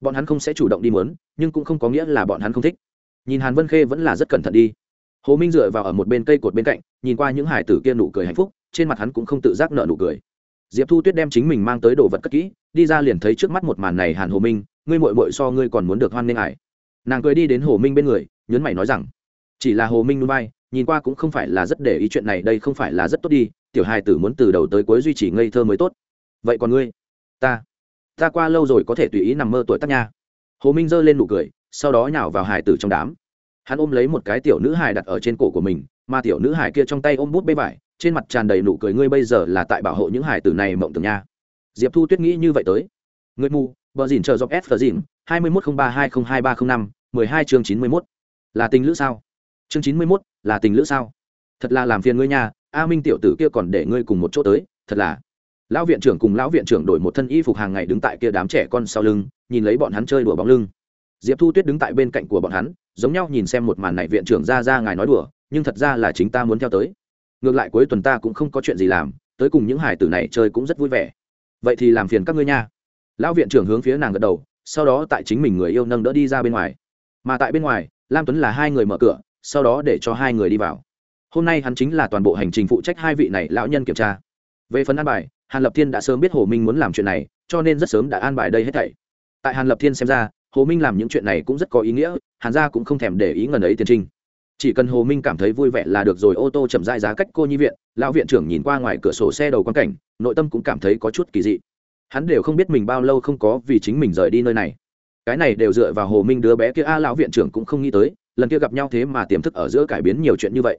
Bọn hắn không sẽ chủ động đi muốn nhưng cũng không có nghĩa là bọn hắn không thích. Nhìn hàn vân khê vẫn là rất cẩn thận đi. Hồ minh dựa vào ở một bên cây cột bên cạnh, nhìn qua những hải tử kia nụ cười hạnh phúc, trên mặt hắn cũng không tự giác nợ nụ cười. Diệp thu tuyết đem chính mình mang tới đồ vật cất kỹ, đi ra liền thấy trước mắt một màn này hàn hồ minh ngươi mội mội so ngươi còn muốn được hoan nghênh ải nàng cười đi đến hồ minh bên người nhấn mày nói rằng, chỉ là hồ minh núi bay, nhìn qua cũng không phải là rất để ý chuyện này, đây không phải là rất tốt đi, tiểu hài tử muốn từ đầu tới cuối duy trì ngây thơ mới tốt. Vậy còn ngươi? Ta. Ta qua lâu rồi có thể tùy ý nằm mơ tuổi tác nha. Hồ minh giơ lên nụ cười, sau đó nhào vào hài tử trong đám. Hắn ôm lấy một cái tiểu nữ hài đặt ở trên cổ của mình, mà tiểu nữ hài kia trong tay ôm bút bê vải, trên mặt tràn đầy nụ cười, ngươi bây giờ là tại bảo hộ những hài tử này mộng tưởng nha. Diệp thu tuyết nghĩ như vậy tới. Ngươi mù bờ dìn chờ dọc s tờ dìn, hai mươi một không ba hai không hai ba không năm, mười hai chương chín mươi mốt. Là tình lữ sao? Chương chín mươi mốt, là tình lữ sao? Thật là làm phiền ngươi nha, a minh tiểu tử kia còn để ngươi cùng một chỗ tới, thật là. Lão viện trưởng cùng lão viện trưởng đổi một thân y phục hàng ngày đứng tại kia đám trẻ con sau lưng, nhìn lấy bọn hắn chơi đùa bóng lưng. Diệp thu tuyết đứng tại bên cạnh của bọn hắn, giống nhau nhìn xem một màn này viện trưởng ra ra ngài nói đùa, nhưng thật ra là chính ta muốn theo tới. Ngược lại cuối tuần ta cũng không có chuyện gì làm, tới cùng những hải tử này chơi cũng rất vui vẻ. Vậy thì làm phiền các ngươi nha lão viện trưởng hướng phía nàng gật đầu, sau đó tại chính mình người yêu nâng đỡ đi ra bên ngoài. Mà tại bên ngoài, lam tuấn là hai người mở cửa, sau đó để cho hai người đi vào. Hôm nay hắn chính là toàn bộ hành trình phụ trách hai vị này lão nhân kiểm tra. Về phần an bài, hàn lập thiên đã sớm biết hồ minh muốn làm chuyện này, cho nên rất sớm đã an bài đây hết thảy. Tại hàn lập thiên xem ra, hồ minh làm những chuyện này cũng rất có ý nghĩa, hàn gia cũng không thèm để ý ngần ấy tiền trinh. Chỉ cần hồ minh cảm thấy vui vẻ là được rồi, ô tô chậm dại giá cách cô nhi viện, lão viện trưởng nhìn qua ngoài cửa sổ xe đầu quan cảnh, nội tâm cũng cảm thấy có chút kỳ dị hắn đều không biết mình bao lâu không có vì chính mình rời đi nơi này. Cái này đều dựa vào hồ minh đứa bé kia a lão viện trưởng cũng không nghĩ tới, lần kia gặp nhau thế mà tiềm thức ở giữa cải biến nhiều chuyện như vậy.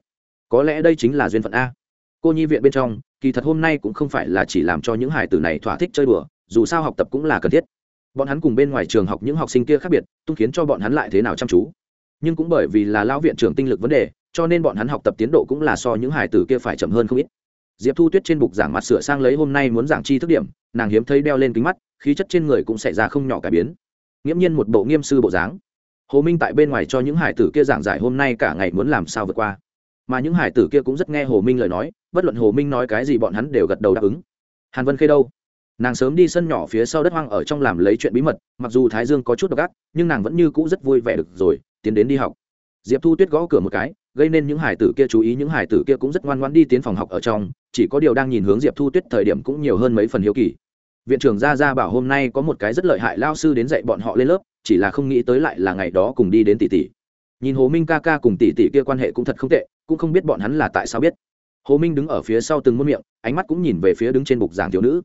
Có lẽ đây chính là duyên phận a. Cô nhi viện bên trong, kỳ thật hôm nay cũng không phải là chỉ làm cho những hải tử này thỏa thích chơi đùa, dù sao học tập cũng là cần thiết. Bọn hắn cùng bên ngoài trường học những học sinh kia khác biệt tung khiến cho bọn hắn lại thế nào chăm chú. Nhưng cũng bởi vì là lão viện trưởng tinh lực vấn đề, cho nên bọn hắn học tập tiến độ cũng là so những hải tử kia phải chậm hơn không ít. Diệp thu tuyết trên bục giảng mặt sửa sang lấy hôm nay muốn giảng chi thức điểm nàng hiếm thấy đeo lên kính mắt, khí chất trên người cũng xảy ra không nhỏ cải biến. Nghiễm nhiên một bộ nghiêm sư bộ dáng. Hồ minh tại bên ngoài cho những hải tử kia giảng giải hôm nay cả ngày muốn làm sao vượt qua. Mà những hải tử kia cũng rất nghe hồ minh lời nói, bất luận hồ minh nói cái gì bọn hắn đều gật đầu đáp ứng. Hàn vân khê đâu? Nàng sớm đi sân nhỏ phía sau đất hoang ở trong làm lấy chuyện bí mật, mặc dù thái dương có chút độc ác, nhưng nàng vẫn như cũ rất vui vẻ được rồi, tiến đến đi học. Diệp thu tuyết gõ cửa một cái gây nên những hải tử kia chú ý, những hải tử kia cũng rất ngoan ngoãn đi tiến phòng học ở trong, chỉ có điều đang nhìn hướng diệp thu tuyết thời điểm cũng nhiều hơn mấy phần hiếu kỳ. Viện trưởng gia gia bảo hôm nay có một cái rất lợi hại lao sư đến dạy bọn họ lên lớp, chỉ là không nghĩ tới lại là ngày đó cùng đi đến tỷ tỷ. Nhìn hồ minh ca ca cùng tỷ tỷ kia quan hệ cũng thật không tệ, cũng không biết bọn hắn là tại sao biết. Hồ minh đứng ở phía sau từng môn miệng, ánh mắt cũng nhìn về phía đứng trên bục giảng thiếu nữ.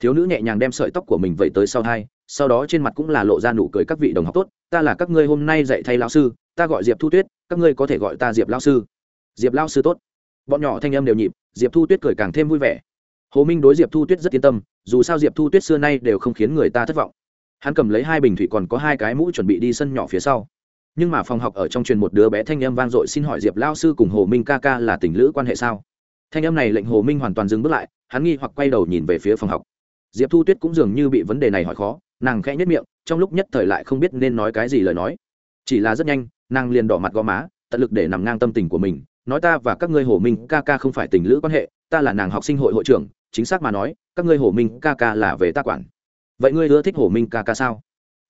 Thiếu nữ nhẹ nhàng đem sợi tóc của mình vẩy tới sau hai sau đó trên mặt cũng là lộ ra nụ cười các vị đồng học tốt, ta là các ngươi hôm nay dạy thay lao sư, ta gọi diệp thu tuyết các ngươi có thể gọi ta diệp lao sư diệp lao sư tốt bọn nhỏ thanh âm đều nhịp diệp thu tuyết cười càng thêm vui vẻ hồ minh đối diệp thu tuyết rất yên tâm dù sao diệp thu tuyết xưa nay đều không khiến người ta thất vọng hắn cầm lấy hai bình thủy còn có hai cái mũ chuẩn bị đi sân nhỏ phía sau nhưng mà phòng học ở trong truyền một đứa bé thanh âm vang dội xin hỏi diệp lao sư cùng hồ minh ca ca là tình lữ quan hệ sao thanh âm này lệnh hồ minh hoàn toàn dừng bước lại hắn nghi hoặc quay đầu nhìn về phía phòng học diệp thu tuyết cũng dường như bị vấn đề này hỏi khó nàng khẽ nhất miệng trong lúc nhất thời lại không biết nên nói cái gì lời nói chỉ là rất nhanh nàng liền đỏ mặt gò má, tận lực để nằm ngang tâm tình của mình, nói ta và các ngươi hồ minh ca ca không phải tình lữ quan hệ, ta là nàng học sinh hội hội trưởng, chính xác mà nói, các ngươi hồ minh ca ca là về ta quản. Vậy ngươi ưa thích hồ minh ca ca sao?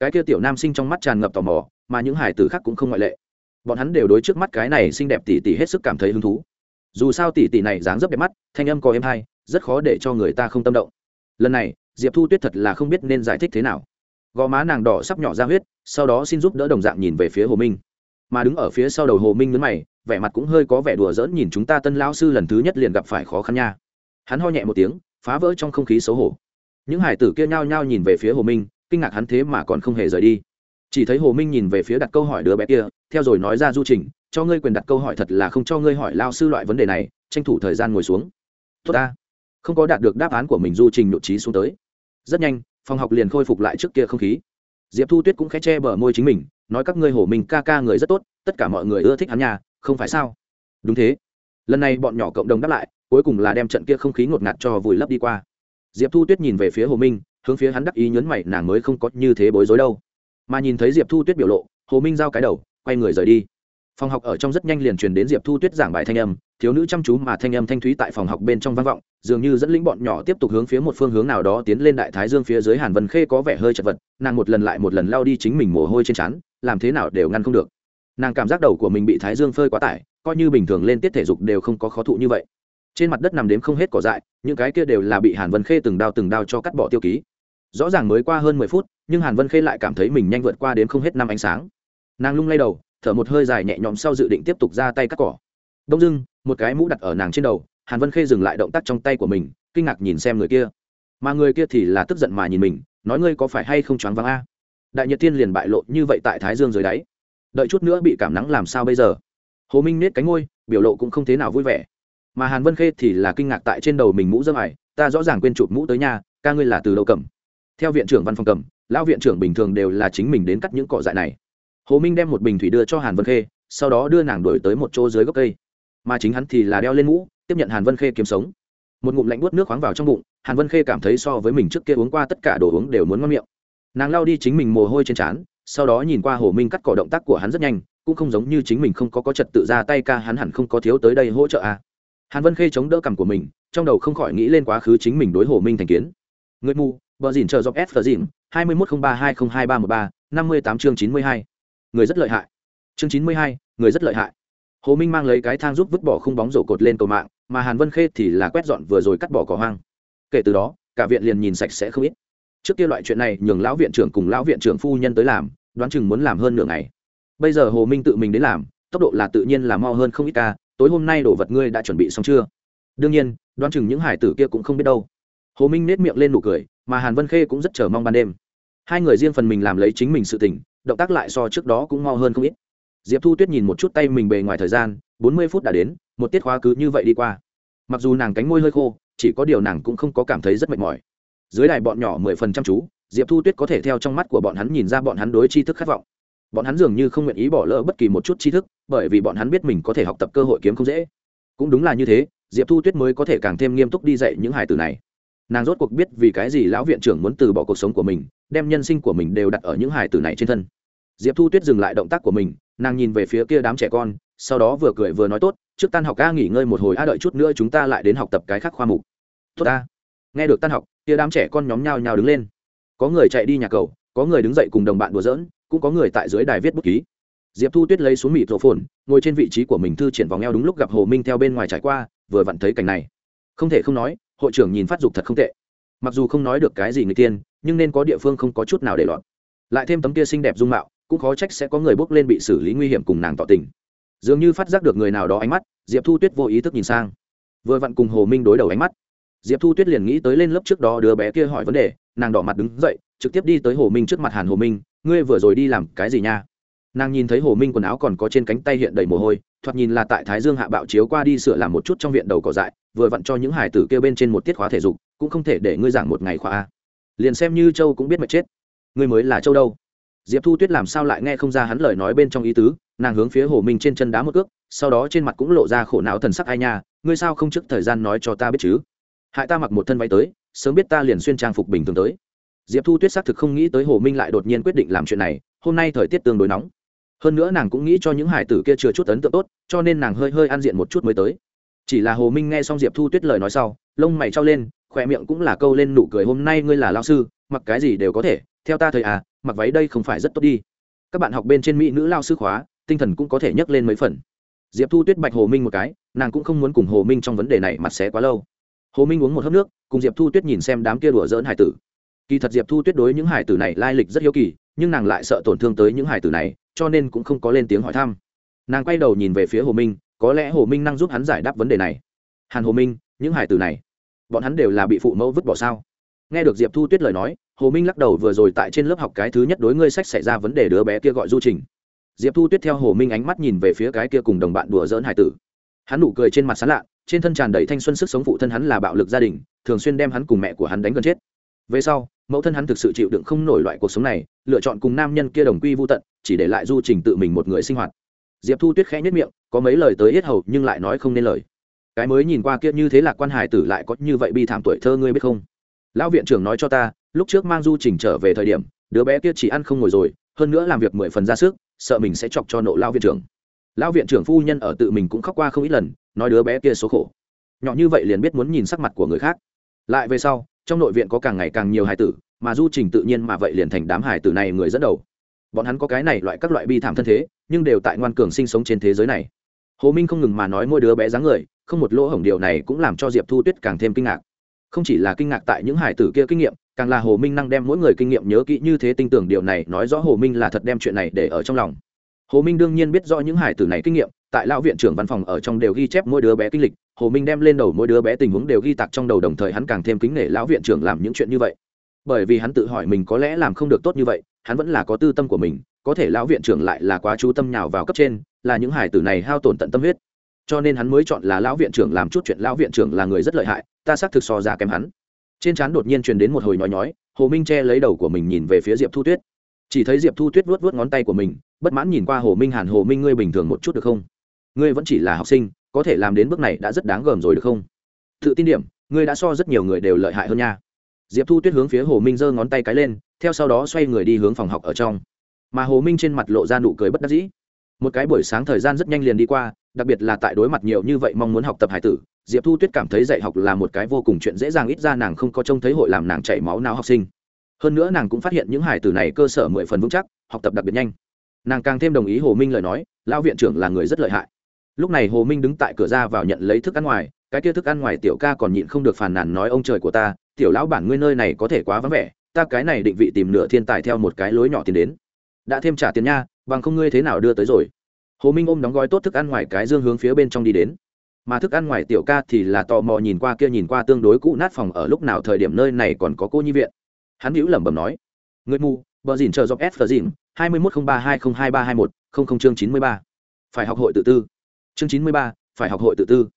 Cái kia tiểu nam sinh trong mắt tràn ngập tò mò, mà những hải tử khác cũng không ngoại lệ. Bọn hắn đều đối trước mắt cái này xinh đẹp tỉ tỉ hết sức cảm thấy hứng thú. Dù sao tỉ tỉ này dáng dấp đẹp mắt, thanh âm có êm hay, rất khó để cho người ta không tâm động. Lần này, diệp thu tuyết thật là không biết nên giải thích thế nào. Gò má nàng đỏ sắp nhỏ ra huyết, sau đó xin giúp đỡ đồng dạng nhìn về phía hồ minh mà đứng ở phía sau đầu hồ minh nhấn mày, vẻ mặt cũng hơi có vẻ đùa giỡn nhìn chúng ta tân lão sư lần thứ nhất liền gặp phải khó khăn nha. Hắn ho nhẹ một tiếng, phá vỡ trong không khí xấu hổ. Những hải tử kia nhao nhao nhìn về phía hồ minh, kinh ngạc hắn thế mà còn không hề rời đi. Chỉ thấy hồ minh nhìn về phía đặt câu hỏi đứa bé kia, theo rồi nói ra du trình, cho ngươi quyền đặt câu hỏi thật là không cho ngươi hỏi lao sư loại vấn đề này, tranh thủ thời gian ngồi xuống. Tốt ta. Không có đạt được đáp án của mình du trình nhộn trí xuống tới. Rất nhanh, phòng học liền khôi phục lại trước kia không khí. Diệp thu tuyết cũng khẽ che bờ môi chính mình nói các ngươi hổ mình ca ca người rất tốt, tất cả mọi người ưa thích hắn nhà không phải sao? Đúng thế. Lần này bọn nhỏ cộng đồng đáp lại, cuối cùng là đem trận kia không khí ngột ngạt cho vùi lấp đi qua. Diệp thu tuyết nhìn về phía hồ minh, hướng phía hắn đắc ý nhấn mày nàng mới không có như thế bối rối đâu. Mà nhìn thấy diệp thu tuyết biểu lộ, hồ minh giao cái đầu, quay người rời đi phòng học ở trong rất nhanh liền truyền đến diệp thu tuyết giảng bài thanh âm, thiếu nữ chăm chú mà thanh âm thanh thúy tại phòng học bên trong vang vọng, dường như dẫn lĩnh bọn nhỏ tiếp tục hướng phía một phương hướng nào đó tiến lên đại thái dương phía dưới hàn vân khê có vẻ hơi chật vật, nàng một lần lại một lần lao đi chính mình mồ hôi trên trán, làm thế nào đều ngăn không được. Nàng cảm giác đầu của mình bị thái dương phơi quá tải, coi như bình thường lên tiết thể dục đều không có khó thụ như vậy. Trên mặt đất nằm đếm không hết cỏ dại, những cái kia đều là bị hàn vân khê từng đao từng đao cho cắt bỏ tiêu ký. Rõ ràng mới qua hơn mười phút, nhưng hàn vân khê lại cảm thấy mình nhanh vượt qua đến không hết năm ánh sáng. Nàng lung lay đầu thở một hơi dài nhẹ nhõm sau dự định tiếp tục ra tay cắt cỏ. Đông dưng một cái mũ đặt ở nàng trên đầu, hàn vân khê dừng lại động tác trong tay của mình, kinh ngạc nhìn xem người kia. Mà người kia thì là tức giận mà nhìn mình, nói ngươi có phải hay không choáng váng a? Đại nhật tiên liền bại lộ như vậy tại thái dương dưới đáy. Đợi chút nữa bị cảm nắng làm sao bây giờ? Hồ minh nết cánh ngôi biểu lộ cũng không thế nào vui vẻ. Mà hàn vân khê thì là kinh ngạc tại trên đầu mình mũ dâm ải ta rõ ràng quên chụp mũ tới nhà, ca ngươi là từ đầu cầm? Theo viện trưởng văn phòng cầm, lão viện trưởng bình thường đều là chính mình đến cắt những cỏ dại này hồ minh đem một bình thủy đưa cho hàn vân khê, sau đó đưa nàng đổi tới một chỗ dưới gốc cây. Mà chính hắn thì là đeo lên mũ, tiếp nhận hàn vân khê kiếm sống. Một ngụm lạnh buốt nước khoáng vào trong bụng, hàn vân khê cảm thấy so với mình trước kia uống qua tất cả đồ uống đều muốn ngon miệng. Nàng lao đi chính mình mồ hôi trên trán, sau đó nhìn qua hồ minh cắt cỏ động tác của hắn rất nhanh, cũng không giống như chính mình không có có trật tự ra tay ca hắn hẳn không có thiếu tới đây hỗ trợ à. hàn vân khê chống đỡ cằm của mình, trong đầu không khỏi nghĩ lên quá khứ chính mình đối hồ minh thành kiến. Người mù, bờ dìn chờ dọc s và dìn hai mươi một không ba hai không hai ba một ba, năm mươi tám chương chín mươi hai người rất lợi hại. Chương chín mươi hai, người rất lợi hại. Hồ minh mang lấy cái thang giúp vứt bỏ khung bóng rổ cột lên cầu mạng, mà hàn vân khê thì là quét dọn vừa rồi cắt bỏ cỏ hoang. Kể từ đó, cả viện liền nhìn sạch sẽ không ít. Trước kia loại chuyện này nhường lão viện trưởng cùng lão viện trưởng phu nhân tới làm, đoán chừng muốn làm hơn nửa ngày. Bây giờ hồ minh tự mình đến làm, tốc độ là tự nhiên là mau hơn không ít ca, tối hôm nay đồ vật ngươi đã chuẩn bị xong chưa? Đương nhiên, đoán chừng những hải tử kia cũng không biết đâu. Hồ minh nết miệng lên nụ cười, mà hàn vân khê cũng rất chờ mong ban đêm hai người riêng phần mình làm lấy chính mình sự tỉnh động tác lại so trước đó cũng mo hơn không ít. Diệp thu tuyết nhìn một chút tay mình bề ngoài thời gian, bốn mươi phút đã đến, một tiết khóa cứ như vậy đi qua. Mặc dù nàng cánh môi hơi khô, chỉ có điều nàng cũng không có cảm thấy rất mệt mỏi. Dưới đài bọn nhỏ mười phần chăm chú, diệp thu tuyết có thể theo trong mắt của bọn hắn nhìn ra bọn hắn đối tri thức khát vọng. Bọn hắn dường như không nguyện ý bỏ lỡ bất kỳ một chút tri thức, bởi vì bọn hắn biết mình có thể học tập cơ hội kiếm không dễ. Cũng đúng là như thế, diệp thu tuyết mới có thể càng thêm nghiêm túc đi dạy những hài từ này. Nàng rốt cuộc biết vì cái gì lão viện trưởng muốn từ bỏ cuộc sống của mình đem nhân sinh của mình đều đặt ở những hài tử này trên thân. Diệp thu tuyết dừng lại động tác của mình nàng nhìn về phía kia đám trẻ con sau đó vừa cười vừa nói tốt trước tan học ca nghỉ ngơi một hồi a đợi chút nữa chúng ta lại đến học tập cái khác khoa mục. Tốt a, nghe được tan học kia đám trẻ con nhóm nhao nhao đứng lên. Có người chạy đi nhà cầu có người đứng dậy cùng đồng bạn đùa giỡn cũng có người tại dưới đài viết bút ký. Diệp thu tuyết lấy xuống mịt rổ phồn ngồi trên vị trí của mình thư triển vòng eo đúng lúc gặp hồ minh theo bên ngoài trải qua vừa vặn thấy cảnh này. Không thể không nói hội trưởng nhìn phát dục thật không tệ. Mặc dù không nói được cái gì người tiên nhưng nên có địa phương không có chút nào để lọt. Lại thêm tấm kia xinh đẹp dung mạo, cũng khó trách sẽ có người bước lên bị xử lý nguy hiểm cùng nàng tỏ tình. Dường như phát giác được người nào đó ánh mắt, diệp thu tuyết vô ý thức nhìn sang. Vừa vặn cùng hồ minh đối đầu ánh mắt. Diệp thu tuyết liền nghĩ tới lên lớp trước đó đứa bé kia hỏi vấn đề, nàng đỏ mặt đứng dậy, trực tiếp đi tới hồ minh trước mặt hàn hồ minh, ngươi vừa rồi đi làm cái gì nha? Nàng nhìn thấy hồ minh quần áo còn có trên cánh tay hiện đầy mồ hôi, thoạt nhìn là tại thái dương hạ bạo chiếu qua đi sửa làm một chút trong viện đầu cỏ dại, vừa vặn cho những hải tử kêu bên trên một tiết khóa thể dục, cũng không thể để ngươi giảng một ngày khóa liền xem như châu cũng biết mệt chết. Ngươi mới là châu đâu? Diệp thu tuyết làm sao lại nghe không ra hắn lời nói bên trong ý tứ, nàng hướng phía hồ minh trên chân đá một ước sau đó trên mặt cũng lộ ra khổ não thần sắc ai nha, ngươi sao không trước thời gian nói cho ta biết chứ? Hại ta mặc một thân váy tới, sớm biết ta liền xuyên trang phục bình thường tới. Diệp thu tuyết xác thực không nghĩ tới hồ minh lại đột nhiên quyết định làm chuyện này, hôm nay thời tiết tương đối nóng. Hơn nữa nàng cũng nghĩ cho những hải tử kia chưa chút ấn tượng tốt, cho nên nàng hơi hơi ăn diện một chút mới tới. Chỉ là hồ minh nghe xong diệp thu tuyết lời nói sau, lông mày trao lên khỏe miệng cũng là câu lên nụ cười, hôm nay ngươi là lao sư, mặc cái gì đều có thể, theo ta thời à mặc váy đây không phải rất tốt đi. Các bạn học bên trên mỹ nữ lao sư khóa, tinh thần cũng có thể nhấc lên mấy phần. Diệp thu tuyết bạch hồ minh một cái, nàng cũng không muốn cùng hồ minh trong vấn đề này mặt xé quá lâu. Hồ minh uống một hớp nước, cùng diệp thu tuyết nhìn xem đám kia đùa dỡn hải tử. Kỳ thật diệp thu tuyết đối những hải tử này lai lịch rất hiếu kỳ, nhưng nàng lại sợ tổn thương tới những hải tử này, cho nên cũng không có lên tiếng hỏi thăm. Nàng quay đầu nhìn về phía hồ minh, có lẽ hồ minh năng giúp hắn giải đáp vấn đề này. Hàn hồ minh, những hải tử này bọn hắn đều là bị phụ mẫu vứt bỏ sao? Nghe được diệp thu tuyết lời nói, hồ minh lắc đầu vừa rồi tại trên lớp học cái thứ nhất đối ngươi sách xảy ra vấn đề đứa bé kia gọi du trình. Diệp thu tuyết theo hồ minh ánh mắt nhìn về phía cái kia cùng đồng bạn đùa dỡn hải tử. Hắn nụ cười trên mặt sán lạ, trên thân tràn đầy thanh xuân sức sống phụ thân hắn là bạo lực gia đình, thường xuyên đem hắn cùng mẹ của hắn đánh gần chết. Về sau, mẫu thân hắn thực sự chịu đựng không nổi loại cuộc sống này, lựa chọn cùng nam nhân kia đồng quy vô tận, chỉ để lại du trình tự mình một người sinh hoạt. Diệp thu tuyết khẽ nhất miệng, có mấy lời tới hết hầu nhưng lại nói không nên lời cái mới nhìn qua kia như thế là quan hải tử lại có như vậy bi thảm tuổi thơ ngươi biết không? Lão viện trưởng nói cho ta, lúc trước mang du trình trở về thời điểm, đứa bé kia chỉ ăn không ngồi rồi, hơn nữa làm việc mười phần ra sức, sợ mình sẽ chọc cho nộ lao viện trưởng. Lão viện trưởng phu nhân ở tự mình cũng khóc qua không ít lần, nói đứa bé kia số khổ. Nhỏ như vậy liền biết muốn nhìn sắc mặt của người khác. Lại về sau, trong nội viện có càng ngày càng nhiều hải tử, mà du trình tự nhiên mà vậy liền thành đám hải tử này người dẫn đầu. Bọn hắn có cái này loại các loại bi thảm thân thế, nhưng đều tại ngoan cường sinh sống trên thế giới này hồ minh không ngừng mà nói mỗi đứa bé dáng người, không một lỗ hổng điều này cũng làm cho diệp thu tuyết càng thêm kinh ngạc. Không chỉ là kinh ngạc tại những hải tử kia kinh nghiệm, càng là hồ minh năng đem mỗi người kinh nghiệm nhớ kỹ như thế tin tưởng điều này nói rõ hồ minh là thật đem chuyện này để ở trong lòng. Hồ minh đương nhiên biết rõ những hải tử này kinh nghiệm, tại lão viện trưởng văn phòng ở trong đều ghi chép mỗi đứa bé kinh lịch, hồ minh đem lên đầu mỗi đứa bé tình huống đều ghi tặc trong đầu đồng thời hắn càng thêm kính nể lão viện trưởng làm những chuyện như vậy. Bởi vì hắn tự hỏi mình có lẽ làm không được tốt như vậy, hắn vẫn là có tư tâm của mình, có thể lão viện trưởng lại là quá chú tâm nhào vào cấp trên là những hải tử này hao tổn tận tâm huyết. Cho nên hắn mới chọn là lão viện trưởng làm chút chuyện lão viện trưởng là người rất lợi hại, ta xác thực so ra kém hắn. Trên trán đột nhiên truyền đến một hồi nhói nhói, hồ minh che lấy đầu của mình nhìn về phía diệp thu tuyết. Chỉ thấy diệp thu tuyết vuốt vuốt ngón tay của mình, bất mãn nhìn qua hồ minh hàn, hồ minh ngươi bình thường một chút được không? Ngươi vẫn chỉ là học sinh, có thể làm đến bước này đã rất đáng gờm rồi được không? Tự tin điểm, ngươi đã so rất nhiều người đều lợi hại hơn nha. Diệp thu tuyết hướng phía hồ minh giơ ngón tay cái lên, theo sau đó xoay người đi hướng phòng học ở trong. Mà hồ minh trên mặt lộ ra nụ cười bất đắc dĩ một cái buổi sáng thời gian rất nhanh liền đi qua, đặc biệt là tại đối mặt nhiều như vậy mong muốn học tập hải tử, diệp thu tuyết cảm thấy dạy học là một cái vô cùng chuyện dễ dàng, ít ra nàng không có trông thấy hội làm nàng chảy máu não học sinh. Hơn nữa nàng cũng phát hiện những hải tử này cơ sở mười phần vững chắc, học tập đặc biệt nhanh. Nàng càng thêm đồng ý hồ minh lời nói, lão viện trưởng là người rất lợi hại. Lúc này hồ minh đứng tại cửa ra vào nhận lấy thức ăn ngoài, cái kia thức ăn ngoài tiểu ca còn nhịn không được phàn nàn nói ông trời của ta, tiểu lão bản ngươi nơi này có thể quá vắng vẻ, ta cái này định vị tìm nửa thiên tài theo một cái lối nhỏ tiền đến. Đã thêm trả tiền nha bằng không ngươi thế nào đưa tới rồi? Hồ minh ôm đóng gói tốt thức ăn ngoài cái dương hướng phía bên trong đi đến. Mà thức ăn ngoài tiểu ca thì là tò mò nhìn qua kia nhìn qua tương đối cũ nát phòng ở lúc nào thời điểm nơi này còn có cô nhi viện. Hắn hữu lẩm bẩm nói người mù, bờ dìn chờ dọc s dìn hai mươi một không ba hai không hai ba hai một, không không chương chín mươi ba. Phải học hội tự tư. Chương chín mươi ba, phải học hội tự tư.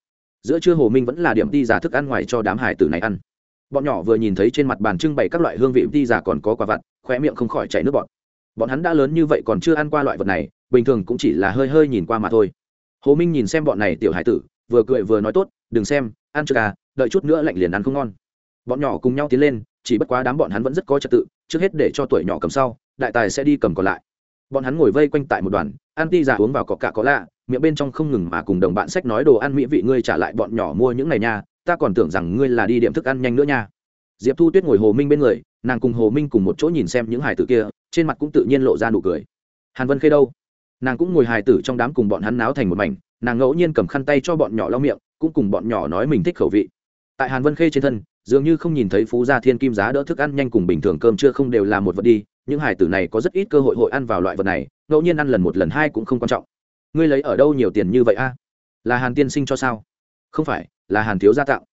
Giữa trưa hồ minh vẫn là điểm đi giả thức ăn ngoài cho đám hải tử này ăn. Bọn nhỏ vừa nhìn thấy trên mặt bàn trưng bày các loại hương vị đi giả còn có quả vặt khoe miệng không khỏi chảy nước bọn bọn hắn đã lớn như vậy còn chưa ăn qua loại vật này, bình thường cũng chỉ là hơi hơi nhìn qua mà thôi. Hồ minh nhìn xem bọn này tiểu hải tử, vừa cười vừa nói tốt, đừng xem, ăn chưa à đợi chút nữa lạnh liền ăn không ngon. Bọn nhỏ cùng nhau tiến lên, chỉ bất quá đám bọn hắn vẫn rất có trật tự, trước hết để cho tuổi nhỏ cầm sau, đại tài sẽ đi cầm còn lại. Bọn hắn ngồi vây quanh tại một đoàn, ăn ti giả uống vào có cả có lạ, miệng bên trong không ngừng mà cùng đồng bạn sách nói đồ ăn mỹ vị ngươi trả lại bọn nhỏ mua những này nha, ta còn tưởng rằng ngươi là đi điểm thức ăn nhanh nữa nha diệp thu tuyết ngồi hồ minh bên người, nàng cùng hồ minh cùng một chỗ nhìn xem những hải tử kia, trên mặt cũng tự nhiên lộ ra nụ cười. Hàn vân khê đâu? Nàng cũng ngồi hài tử trong đám cùng bọn hắn náo thành một mảnh, nàng ngẫu nhiên cầm khăn tay cho bọn nhỏ lau miệng, cũng cùng bọn nhỏ nói mình thích khẩu vị. Tại hàn vân khê trên thân, dường như không nhìn thấy phú gia thiên kim giá đỡ thức ăn nhanh cùng bình thường cơm chưa không đều là một vật đi, những hải tử này có rất ít cơ hội hội ăn vào loại vật này, ngẫu nhiên ăn lần một lần hai cũng không quan trọng. Ngươi lấy ở đâu nhiều tiền như vậy a? Là hàn tiên sinh cho sao? Không phải, là hàn thiếu gia tạo.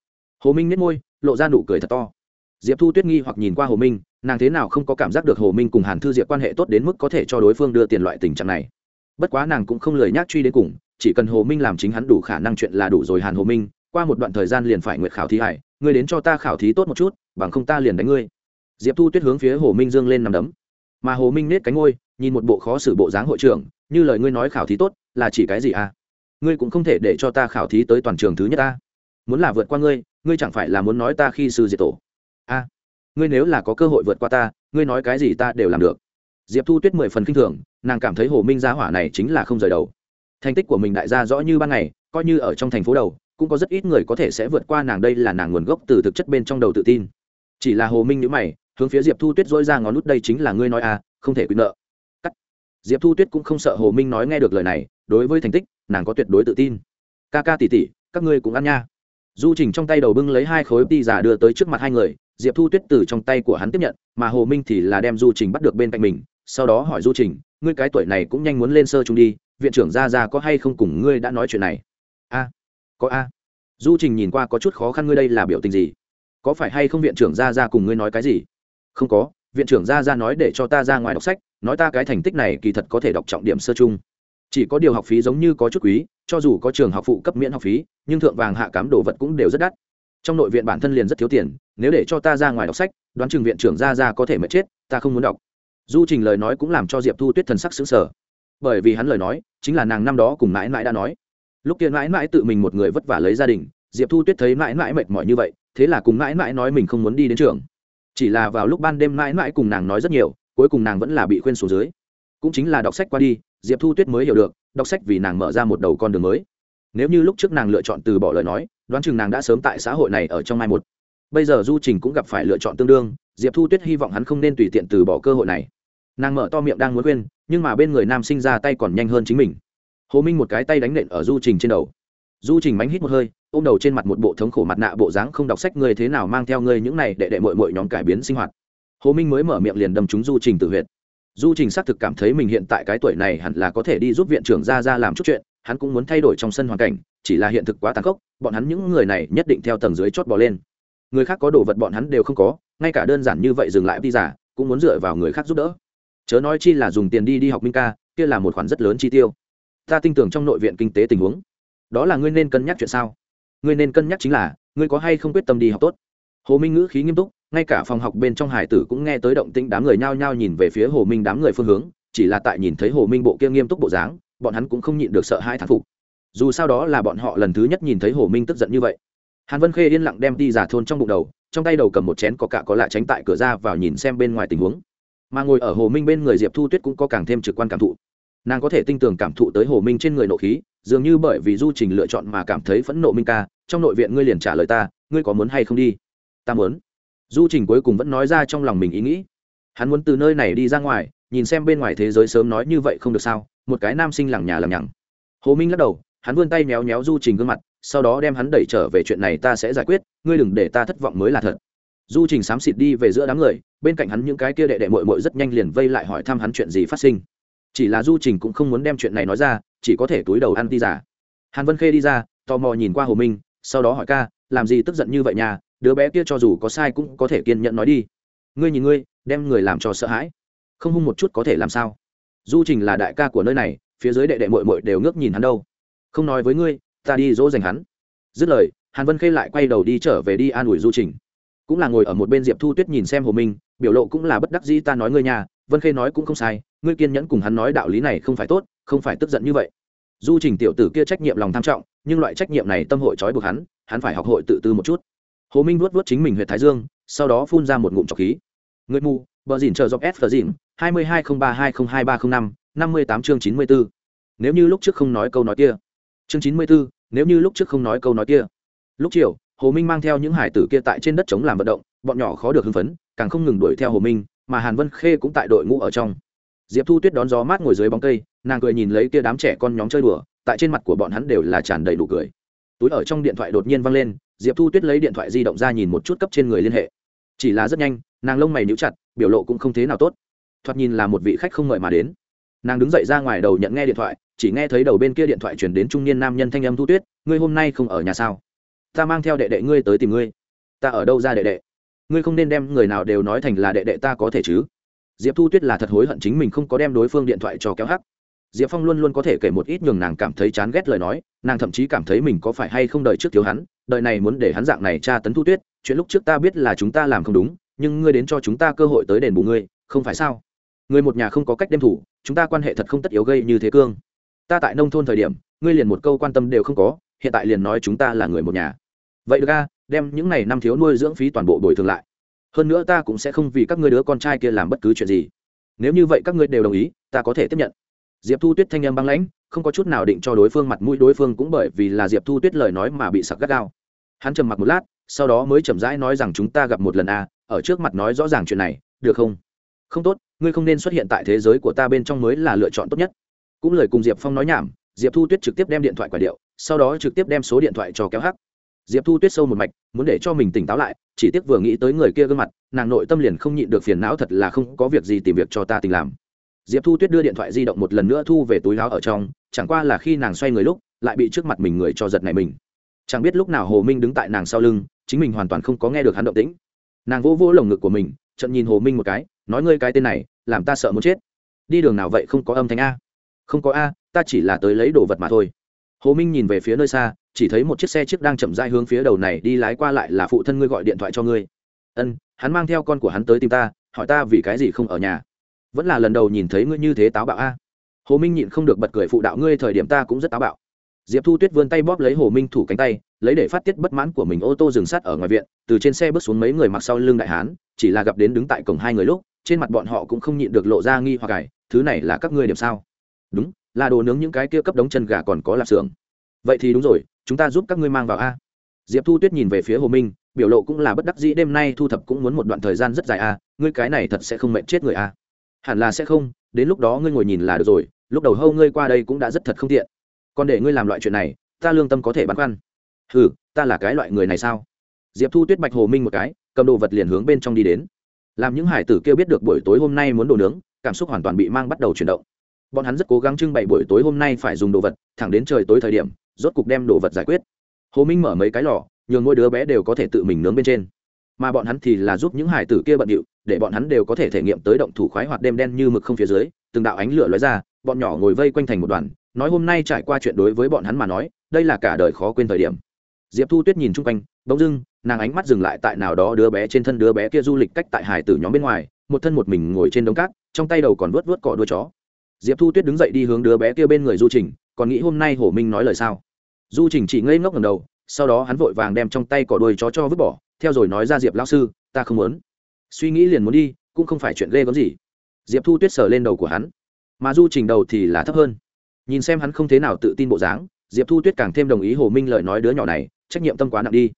Hồ minh nhếch môi, lộ ra nụ cười thật to diệp thu tuyết nghi hoặc nhìn qua hồ minh, nàng thế nào không có cảm giác được hồ minh cùng hàn thư diệp quan hệ tốt đến mức có thể cho đối phương đưa tiền loại tình trạng này. Bất quá nàng cũng không lời nhắc truy đến cùng, chỉ cần hồ minh làm chính hắn đủ khả năng chuyện là đủ rồi hàn hồ minh, qua một đoạn thời gian liền phải nguyện khảo thí hải, ngươi đến cho ta khảo thí tốt một chút, bằng không ta liền đánh ngươi. Diệp thu tuyết hướng phía hồ minh dương lên nằm đấm. Mà hồ minh nết cánh ngôi, nhìn một bộ khó xử bộ dáng hội trưởng, như lời ngươi nói khảo thí tốt, là chỉ cái gì à? Ngươi cũng không thể để cho ta khảo thí tới toàn trường thứ nhất ta. Muốn là vượt qua ngươi ngươi chẳng phải là muốn nói ta khi sư diệt tổ a à, ngươi nếu là có cơ hội vượt qua ta ngươi nói cái gì ta đều làm được. Diệp thu tuyết mười phần k i n h thường nàng cảm thấy hồ minh gia hỏa này chính là không rời đầu. Thành tích của mình đại gia rõ như ban ngày coi như ở trong thành phố đầu cũng có rất ít người có thể sẽ vượt qua nàng đây là nàng nguồn gốc từ thực chất bên trong đầu tự tin. Chỉ là hồ minh nhữ mày hướng phía diệp thu tuyết dỗi ra ngón nút đây chính là ngươi nói à không thể quy nợ. Cắt. Diệp thu tuyết cũng không sợ hồ minh nói nghe được lời này đối với thành tích nàng có tuyệt đối tự tin. Ca ca tỉ tỉ các ngươi cũng ăn nha. Du trình trong tay đầu bưng lấy hai khối ti giả đưa tới trước mặt hai người diệp thu tuyết từ trong tay của hắn tiếp nhận, mà hồ minh thì là đem du trình bắt được bên cạnh mình, sau đó hỏi du trình, ngươi cái tuổi này cũng nhanh muốn lên sơ trung đi, viện trưởng ra ra có hay không cùng ngươi đã nói chuyện này? A, có a. Du trình nhìn qua có chút khó khăn, ngươi đây là biểu tình gì? Có phải hay không viện trưởng ra ra cùng ngươi nói cái gì? Không có, viện trưởng ra ra nói để cho ta ra ngoài đọc sách, nói ta cái thành tích này kỳ thật có thể đọc trọng điểm sơ chung chỉ có điều học phí giống như có chút quý, cho dù có trường học phụ cấp miễn học phí, nhưng thượng vàng hạ cám đồ vật cũng đều rất đắt trong nội viện bản thân liền rất thiếu tiền, nếu để cho ta ra ngoài đọc sách, đoán chừng viện trưởng ra ra có thể mệt chết, ta không muốn đọc. Du trình lời nói cũng làm cho diệp thu tuyết thần sắc xứng sở bởi vì hắn lời nói, chính là nàng năm đó cùng mãi mãi đã nói. Lúc kia mãi mãi tự mình một người vất vả lấy gia đình, diệp thu tuyết thấy mãi mãi mệt mỏi như vậy, thế là cùng mãi mãi nói mình không muốn đi đến trường. Chỉ là vào lúc ban đêm mãi mãi cùng nàng nói rất nhiều, cuối cùng nàng vẫn là bị khuyên xuống dưới. Cũng chính là đọc sách qua đi, diệp thu tuyết mới hiểu được, đọc sách vì nàng mở ra một đầu con đường mới nếu như lúc trước nàng lựa chọn từ bỏ lời nói, đoán chừng nàng đã sớm tại xã hội này ở trong mai một. Bây giờ du trình cũng gặp phải lựa chọn tương đương, diệp thu tuyết hy vọng hắn không nên tùy tiện từ bỏ cơ hội này. Nàng mở to miệng đang muốn quên nhưng mà bên người nam sinh ra tay còn nhanh hơn chính mình. Hồ minh một cái tay đánh nện ở du trình trên đầu. Du trình mánh hít một hơi, ôm đầu trên mặt một bộ thống khổ mặt nạ bộ dáng không đọc sách ngươi thế nào mang theo ngươi những này để đệ mội mội nhóm cải biến sinh hoạt. Hồ minh mới mở miệng liền đâm chúng du trình tự huyệt. Du trình xác thực cảm thấy mình hiện tại cái tuổi này hẳn là có thể đi giúp viện trưởng ra ra làm chút chuyện hắn cũng muốn thay đổi trong sân hoàn cảnh, chỉ là hiện thực quá tàn khốc, bọn hắn những người này nhất định theo tầng dưới chót bỏ lên. Người khác có đồ vật bọn hắn đều không có, ngay cả đơn giản như vậy dừng lại đi giả, cũng muốn dựa vào người khác giúp đỡ. Chớ nói chi là dùng tiền đi đi học minh ca, kia là một khoản rất lớn chi tiêu. Ta tin tưởng trong nội viện kinh tế tình huống. Đó là ngươi nên cân nhắc chuyện sao? Ngươi nên cân nhắc chính là, ngươi có hay không quyết tâm đi học tốt? Hồ minh ngữ khí nghiêm túc, ngay cả phòng học bên trong hải tử cũng nghe tới động tĩnh đám người nhao nhao nhìn về phía hồ minh đám người phương hướng, chỉ là tại nhìn thấy hồ minh bộ kia nghiêm túc bộ dáng bọn hắn cũng không nhịn được sợ hai thán phục. Dù sao đó là bọn họ lần thứ nhất nhìn thấy hồ minh tức giận như vậy. Hàn vân khê yên lặng đem đi giả thôn trong bụng đầu, trong tay đầu cầm một chén có cả có lại tránh tại cửa ra vào nhìn xem bên ngoài tình huống. Mà ngồi ở hồ minh bên người diệp thu tuyết cũng có càng thêm trực quan cảm thụ. Nàng có thể tinh tường cảm thụ tới hồ minh trên người nộ khí, dường như bởi vì du trình lựa chọn mà cảm thấy phẫn nộ minh ca, trong nội viện ngươi liền trả lời ta, ngươi có muốn hay không đi? Ta muốn. Du trình cuối cùng vẫn nói ra trong lòng mình ý nghĩ. Hắn muốn từ nơi này đi ra ngoài, nhìn xem bên ngoài thế giới sớm nói như vậy không được sao một cái nam sinh lẳng nhà lằng nhằng. Hồ minh lắc đầu, hắn vươn tay méo méo du trình gương mặt, sau đó đem hắn đẩy trở về chuyện này ta sẽ giải quyết, ngươi đừng để ta thất vọng mới là thật. Du trình xám xịt đi về giữa đám người, bên cạnh hắn những cái kia đệ đệ mội mội rất nhanh liền vây lại hỏi thăm hắn chuyện gì phát sinh. Chỉ là du trình cũng không muốn đem chuyện này nói ra, chỉ có thể túi đầu ăn ti giả hàn vân khê đi ra, tò mò nhìn qua hồ minh, sau đó hỏi ca, làm gì tức giận như vậy nhà đứa bé kia cho dù có sai cũng có thể kiên nhẫn nói đi. Ngươi nhìn ngươi, đem người làm cho sợ hãi. Không hung một chút có thể làm sao? Du trình là đại ca của nơi này, phía dưới đệ đệ mội mội đều ngước nhìn hắn đâu. Không nói với ngươi, ta đi dỗ dành hắn. Dứt lời, hàn vân khê lại quay đầu đi trở về đi an ủi du trình. Cũng là ngồi ở một bên diệp thu tuyết nhìn xem hồ minh, biểu lộ cũng là bất đắc dĩ, ta nói ngươi nhà vân khê nói cũng không sai, ngươi kiên nhẫn cùng hắn nói đạo lý này không phải tốt, không phải tức giận như vậy. Du trình tiểu tử kia trách nhiệm lòng tham trọng, nhưng loại trách nhiệm này tâm hội trói buộc hắn hắn phải học hội tự tư một chút. Hồ minh vuốt vuốt chính mình huyện thái dương, sau đó phun ra một ngụm trọc khí. Người mù bờ dìn chờ dọc s dìn, hai mươi hai không ba hai không hai ba không năm năm mươi tám chương chín mươi bốn nếu như lúc trước không nói câu nói kia. Chương chín mươi bốn nếu như lúc trước không nói câu nói kia. Lúc chiều, hồ minh mang theo những hải tử kia tại trên đất chống làm vận động, bọn nhỏ khó được hưng phấn, càng không ngừng đuổi theo hồ minh, mà hàn vân khê cũng tại đội ngũ ở trong. Diệp thu tuyết đón gió mát ngồi dưới bóng cây, nàng cười nhìn lấy kia đám trẻ con nhóm chơi đùa, tại trên mặt của bọn hắn đều là tràn đầy đủ cười. Túi ở trong điện thoại đột nhiên văng lên, diệp thu tuyết lấy điện thoại di động ra nhìn một chút cấp trên người liên hệ. Chỉ là rất nhanh nàng lông mày níu chặt, biểu lộ cũng không thế nào tốt. Thoạt nhìn là một vị khách không ngợi mà đến. Nàng đứng dậy ra ngoài đầu nhận nghe điện thoại, chỉ nghe thấy đầu bên kia điện thoại chuyển đến trung niên nam nhân thanh âm thu tuyết, ngươi hôm nay không ở nhà sao? Ta mang theo đệ đệ ngươi tới tìm ngươi. Ta ở đâu ra đệ đệ? Ngươi không nên đem người nào đều nói thành là đệ đệ ta có thể chứ? Diệp thu tuyết là thật hối hận chính mình không có đem đối phương điện thoại cho kéo hắc. Diệp phong luôn luôn có thể kể một ít nhường nàng cảm thấy chán ghét lời nói, nàng thậm chí cảm thấy mình có phải hay không đợi trước thiếu hắn đợi này muốn để hắn dạng này tra tấn thu tuyết, chuyện lúc trước ta biết là chúng ta làm không đúng nhưng ngươi đến cho chúng ta cơ hội tới đền bù ngươi, không phải sao? Người một nhà không có cách đem thủ, chúng ta quan hệ thật không tất yếu gây như thế cương. Ta tại nông thôn thời điểm, ngươi liền một câu quan tâm đều không có, hiện tại liền nói chúng ta là người một nhà. Vậy được a, đem những này năm thiếu nuôi dưỡng phí toàn bộ bồi thường lại. Hơn nữa ta cũng sẽ không vì các ngươi đứa con trai kia làm bất cứ chuyện gì. Nếu như vậy các ngươi đều đồng ý, ta có thể tiếp nhận. Diệp thu tuyết thanh âm băng lãnh, không có chút nào định cho đối phương mặt mũi, đối phương cũng bởi vì là diệp thu tuyết lời nói mà bị sặc gắt gao. Hắn trầm mặc một lát, sau đó mới chậm rãi nói rằng chúng ta gặp một lần a ở trước mặt nói rõ ràng chuyện này, được không? Không tốt, ngươi không nên xuất hiện tại thế giới của ta bên trong mới là lựa chọn tốt nhất. Cũng lời cùng diệp phong nói nhảm, diệp thu tuyết trực tiếp đem điện thoại quả điệu, sau đó trực tiếp đem số điện thoại cho kéo hắc. Diệp thu tuyết sâu một mạch, muốn để cho mình tỉnh táo lại, chỉ tiếc vừa nghĩ tới người kia gương mặt, nàng nội tâm liền không nhịn được phiền não thật là không có việc gì tìm việc cho ta tình làm. Diệp thu tuyết đưa điện thoại di động một lần nữa thu về túi láo ở trong, chẳng qua là khi nàng xoay người lúc, lại bị trước mặt mình người cho giật này mình. Chẳng biết lúc nào hồ minh đứng tại nàng sau lưng, chính mình hoàn toàn không có nghe được hắn động tĩnh nàng vỗ vỗ lồng ngực của mình trận nhìn hồ minh một cái, nói ngươi cái tên này, làm ta sợ muốn chết. Đi đường nào vậy không có âm thanh a? Không có a, ta chỉ là tới lấy đồ vật mà thôi. Hồ minh nhìn về phía nơi xa, chỉ thấy một chiếc xe chiếc đang chậm rãi hướng phía đầu này đi lái qua lại là phụ thân ngươi gọi điện thoại cho ngươi. Ân, hắn mang theo con của hắn tới tìm ta, hỏi ta vì cái gì không ở nhà. Vẫn là lần đầu nhìn thấy ngươi như thế táo bạo a. Hồ minh nhịn không được bật cười, phụ đạo ngươi thời điểm ta cũng rất táo bạo diệp thu tuyết vươn tay bóp lấy hồ minh thủ cánh tay, lấy để phát tiết bất mãn của mình ô tô dừng sát ở ngoài viện, từ trên xe bước xuống mấy người mặc sau lưng đại hán, chỉ là gặp đến đứng tại cổng hai người lúc, trên mặt bọn họ cũng không nhịn được lộ ra nghi hoặc cải thứ này là các ngươi điểm sao? Đúng, là đồ nướng những cái kia cấp đống chân gà còn có lạp xưởng. Vậy thì đúng rồi, chúng ta giúp các ngươi mang vào a. Diệp thu tuyết nhìn về phía hồ minh, biểu lộ cũng là bất đắc dĩ, đêm nay thu thập cũng muốn một đoạn thời gian rất dài a, ngươi cái này thật sẽ không mệnh chết người a. Hẳn là sẽ không, đến lúc đó ngươi ngồi nhìn là được rồi, lúc đầu hâu ngươi qua đây cũng đã rất thật không tiện còn để ngươi làm loại chuyện này, ta lương tâm có thể băn khoăn. Ừ ta là cái loại người này sao? Diệp thu tuyết bạch hồ minh một cái, cầm đồ vật liền hướng bên trong đi đến. Làm những hải tử kêu biết được buổi tối hôm nay muốn đồ nướng, cảm xúc hoàn toàn bị mang bắt đầu chuyển động. Bọn hắn rất cố gắng trưng bày buổi tối hôm nay phải dùng đồ vật, thẳng đến trời tối thời điểm, rốt cục đem đồ vật giải quyết. Hồ minh mở mấy cái lò, nhường mỗi đứa bé đều có thể tự mình nướng bên trên. Mà bọn hắn thì là giúp những hải tử kia bận điệu, để bọn hắn đều có thể thể nghiệm tới động thủ khoái hoạt đêm đen như mực không phía dưới, từng đạo ánh lửa lóe ra, bọn nhỏ ngồi vây quanh thành một đoàn nói hôm nay trải qua chuyện đối với bọn hắn mà nói, đây là cả đời khó quên thời điểm. Diệp thu tuyết nhìn chung quanh, bỗng dưng, nàng ánh mắt dừng lại tại nào đó đứa bé trên thân đứa bé kia du lịch cách tại hải tử nhóm bên ngoài, một thân một mình ngồi trên đống cát, trong tay đầu còn vớt vớt cọ đuôi chó. Diệp thu tuyết đứng dậy đi hướng đứa bé kia bên người du trình, còn nghĩ hôm nay hổ minh nói lời sao? Du trình chỉ ngây ngốc ngầm đầu, sau đó hắn vội vàng đem trong tay cỏ đuôi chó cho vứt bỏ, theo rồi nói ra diệp lao sư, ta không muốn. Suy nghĩ liền muốn đi, cũng không phải chuyện ghê gớm gì. Diệp thu tuyết sờ lên đầu của hắn, mà du trình đầu thì là thấp hơn nhìn xem hắn không thế nào tự tin bộ dáng, diệp thu tuyết càng thêm đồng ý hồ minh lời nói đứa nhỏ này, trách nhiệm tâm quá nặng đi.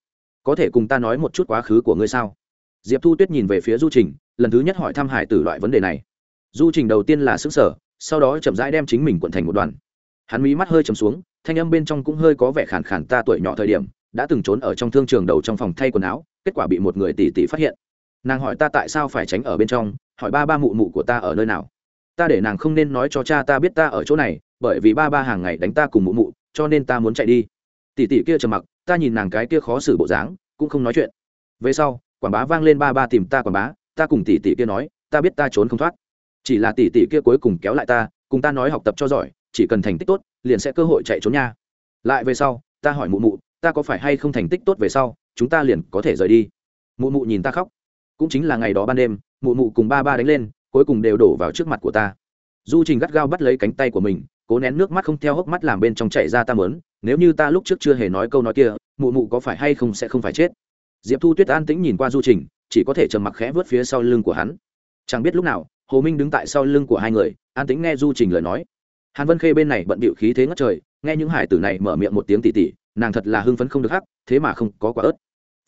Có thể cùng ta nói một chút quá khứ của ngươi sao? Diệp thu tuyết nhìn về phía du trình, lần thứ nhất hỏi thăm hải tử loại vấn đề này. Du trình đầu tiên là xứng sở sau đó chậm rãi đem chính mình quận thành một đoàn. Hắn mí mắt hơi chầm xuống, thanh âm bên trong cũng hơi có vẻ khản khàn ta tuổi nhỏ thời điểm, đã từng trốn ở trong thương trường đầu trong phòng thay quần áo, kết quả bị một người tỷ tỷ phát hiện. Nàng hỏi ta tại sao phải tránh ở bên trong, hỏi ba ba mụ mụ của ta ở nơi nào. Ta để nàng không nên nói cho cha ta biết ta ở chỗ này bởi vì ba ba hàng ngày đánh ta cùng mụ mụ, cho nên ta muốn chạy đi. Tỷ tỷ kia trầm mặc, ta nhìn nàng cái kia khó xử bộ dáng, cũng không nói chuyện. Về sau, quảng bá vang lên ba ba tìm ta quảng bá, ta cùng tỷ tỷ kia nói, ta biết ta trốn không thoát. Chỉ là tỷ tỷ kia cuối cùng kéo lại ta, cùng ta nói học tập cho giỏi, chỉ cần thành tích tốt, liền sẽ cơ hội chạy trốn nha. Lại về sau, ta hỏi mụ mụ, ta có phải hay không thành tích tốt về sau, chúng ta liền có thể rời đi. Mụ mụ nhìn ta khóc. Cũng chính là ngày đó ban đêm, mụ mụ cùng ba ba đánh lên, cuối cùng đều đổ vào trước mặt của ta. Du trình gắt gao bắt lấy cánh tay của mình cố nén nước mắt không theo hốc mắt làm bên trong chạy ra ta mớn nếu như ta lúc trước chưa hề nói câu nói kia, mụ mụ có phải hay không sẽ không phải chết? Diệp thu tuyết an tĩnh nhìn qua du trình, chỉ có thể trầm mặc khẽ vớt phía sau lưng của hắn. Chẳng biết lúc nào, hồ minh đứng tại sau lưng của hai người, an tĩnh nghe du trình lời nói. Hàn vân khê bên này bận bịu khí thế ngất trời, nghe những hải tử này mở miệng một tiếng tỉ tỉ, nàng thật là hưng phấn không được hắc, thế mà không có quả ớt.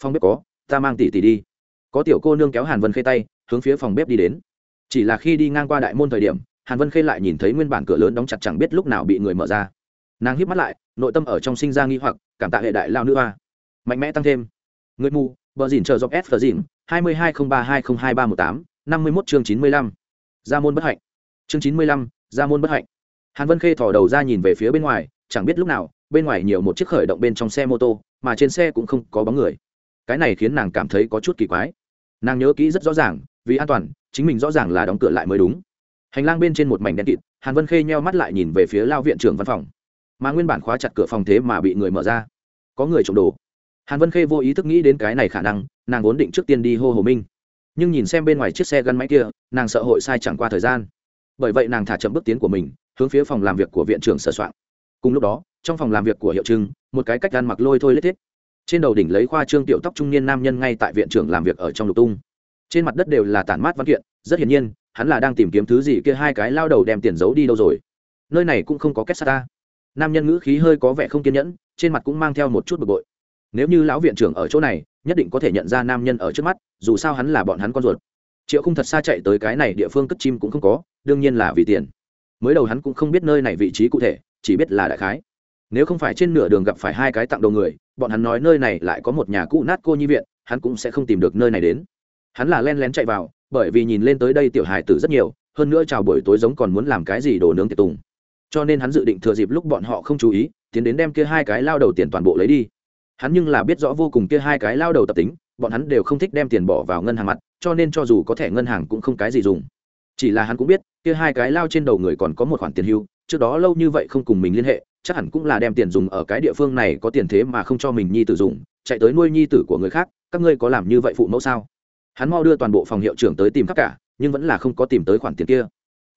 Phong bếp có, ta mang tỉ tỉ đi. Có tiểu cô nương kéo hàn vân khê tay, hướng phía phòng bếp đi đến. Chỉ là khi đi ngang qua đại môn thời điểm hàn vân khê lại nhìn thấy nguyên bản cửa lớn đóng chặt chẳng biết lúc nào bị người mở ra. Nàng híp mắt lại, nội tâm ở trong sinh ra nghi hoặc, cảm tạ hệ đại lao nữ hoa. Mạnh mẽ tăng thêm. Người mù, bờ dìn chờ dọc s phờ dìn hai mươi hai không ba hai không hai ba một tám, năm mươi mốt chương chín mươi lăm. Gia môn bất hạnh. Chương chín mươi lăm gia môn bất hạnh. Hàn vân khê thò đầu ra nhìn về phía bên ngoài, chẳng biết lúc nào, bên ngoài nhiều một chiếc khởi động bên trong xe mô tô, mà trên xe cũng không có bóng người. Cái này khiến nàng cảm thấy có chút kỳ quái. Nàng nhớ kỹ rất rõ ràng, vì an toàn, chính mình rõ ràng là đóng cửa lại mới đúng hành lang bên trên một mảnh đen kịt, hàn vân khê nheo mắt lại nhìn về phía lao viện trưởng văn phòng. Mà nguyên bản khóa chặt cửa phòng thế mà bị người mở ra. Có người trộm đồ. Hàn vân khê vô ý thức nghĩ đến cái này khả năng, nàng vốn định trước tiên đi hô hồ minh. Nhưng nhìn xem bên ngoài chiếc xe gắn máy kia, nàng sợ hội sai chẳng qua thời gian. Bởi vậy nàng thả chậm bước tiến của mình, hướng phía phòng làm việc của viện trưởng sửa soạn. Cùng lúc đó, trong phòng làm việc của hiệu trưng, một cái cách ăn mặc lôi thôi lết thiết. Trên đầu đỉnh lấy khoa trương tiểu tóc trung niên nam nhân ngay tại viện trưởng làm việc ở trong lục tung. Trên mặt đất đều là tản mát văn kiện, rất hiển nhiên hắn là đang tìm kiếm thứ gì kia, hai cái lao đầu đem tiền giấu đi đâu rồi? Nơi này cũng không có kết sắt ta. Nam nhân ngữ khí hơi có vẻ không kiên nhẫn, trên mặt cũng mang theo một chút bực bội. Nếu như lão viện trưởng ở chỗ này, nhất định có thể nhận ra nam nhân ở trước mắt, dù sao hắn là bọn hắn con ruột. Triệu không thật xa chạy tới cái này địa phương cất chim cũng không có, đương nhiên là vì tiền. Mới đầu hắn cũng không biết nơi này vị trí cụ thể, chỉ biết là đại khái. Nếu không phải trên nửa đường gặp phải hai cái tặng đầu người, bọn hắn nói nơi này lại có một nhà cũ nát cô nhi viện, hắn cũng sẽ không tìm được nơi này đến. Hắn là len lén chạy vào bởi vì nhìn lên tới đây tiểu hài tử rất nhiều, hơn nữa chào buổi tối giống còn muốn làm cái gì đồ nướng tiệc tùng. Cho nên hắn dự định thừa dịp lúc bọn họ không chú ý, tiến đến đem kia hai cái lao đầu tiền toàn bộ lấy đi. Hắn nhưng là biết rõ vô cùng kia hai cái lao đầu tập tính, bọn hắn đều không thích đem tiền bỏ vào ngân hàng mặt, cho nên cho dù có thẻ ngân hàng cũng không cái gì dùng. Chỉ là hắn cũng biết, kia hai cái lao trên đầu người còn có một khoản tiền hưu, trước đó lâu như vậy không cùng mình liên hệ, chắc hẳn cũng là đem tiền dùng ở cái địa phương này có tiền thế mà không cho mình nhi tử dùng, chạy tới nuôi nhi tử của người khác, các ngươi có làm như vậy phụ mẫu sao? Hắn mau đưa toàn bộ phòng hiệu trưởng tới tìm khắp cả, nhưng vẫn là không có tìm tới khoản tiền kia.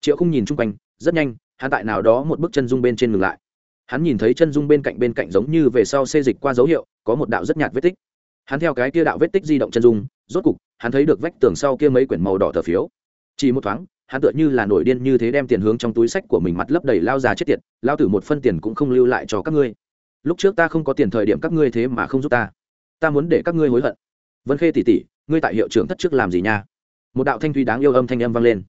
Triệu không nhìn chung quanh, rất nhanh, hắn tại nào đó một bức chân dung bên trên ngừng lại. Hắn nhìn thấy chân dung bên cạnh bên cạnh giống như về sau xê dịch qua dấu hiệu, có một đạo rất nhạt vết tích. Hắn theo cái kia đạo vết tích di động chân dung, rốt cục, hắn thấy được vách tường sau kia mấy quyển màu đỏ tờ phiếu. Chỉ một thoáng, hắn tựa như là nổi điên như thế đem tiền hướng trong túi sách của mình mặt lấp đầy lao già chết tiệt, lao tử một phân tiền cũng không lưu lại cho các ngươi. Lúc trước ta không có tiền thời điểm các ngươi thế mà không giúp ta. Ta muốn để các ngươi hối hận. Vân khê tỉ tỉ ngươi tại hiệu trưởng thất trước làm gì nha? Một đạo thanh thủy đáng yêu âm thanh âm vang lên.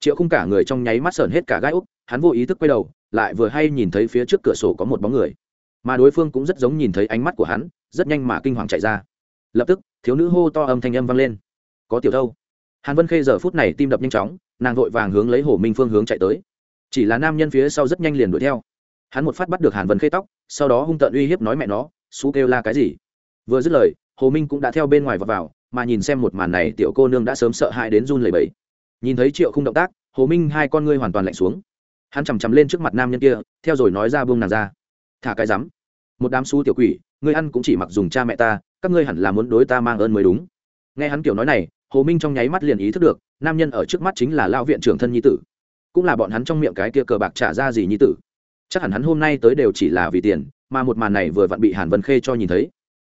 Triệu khung cả người trong nháy mắt sởn hết cả gai úc, hắn vô ý thức quay đầu, lại vừa hay nhìn thấy phía trước cửa sổ có một bóng người. Mà đối phương cũng rất giống nhìn thấy ánh mắt của hắn, rất nhanh mà kinh hoàng chạy ra. Lập tức, thiếu nữ hô to âm thanh âm vang lên. Có tiểu thâu. Hàn vân khê giờ phút này tim đập nhanh chóng, nàng vội vàng hướng lấy hồ minh phương hướng chạy tới. Chỉ là nam nhân phía sau rất nhanh liền đuổi theo. Hắn một phát bắt được hàn vân khê tóc, sau đó hung tợn uy hiếp nói mẹ nó, xú kêu la cái gì? Vừa dứt lời, hồ minh cũng đã theo bên ngoài và vào mà nhìn xem một màn này, tiểu cô nương đã sớm sợ hãi đến run lẩy bẩy. Nhìn thấy triệu không động tác, hồ minh hai con ngươi hoàn toàn lạnh xuống. Hắn chằm chằm lên trước mặt nam nhân kia, theo rồi nói ra buông nàng ra. Thả cái rắm. Một đám xú tiểu quỷ, ngươi ăn cũng chỉ mặc dùng cha mẹ ta, các ngươi hẳn là muốn đối ta mang ơn mới đúng. Nghe hắn kiểu nói này, hồ minh trong nháy mắt liền ý thức được, nam nhân ở trước mắt chính là lao viện trưởng thân nhi tử. Cũng là bọn hắn trong miệng cái kia cờ bạc trả ra gì nhi tử. Chắc hẳn hắn hôm nay tới đều chỉ là vì tiền, mà một màn này vừa vặn bị hàn vân khê cho nhìn thấy.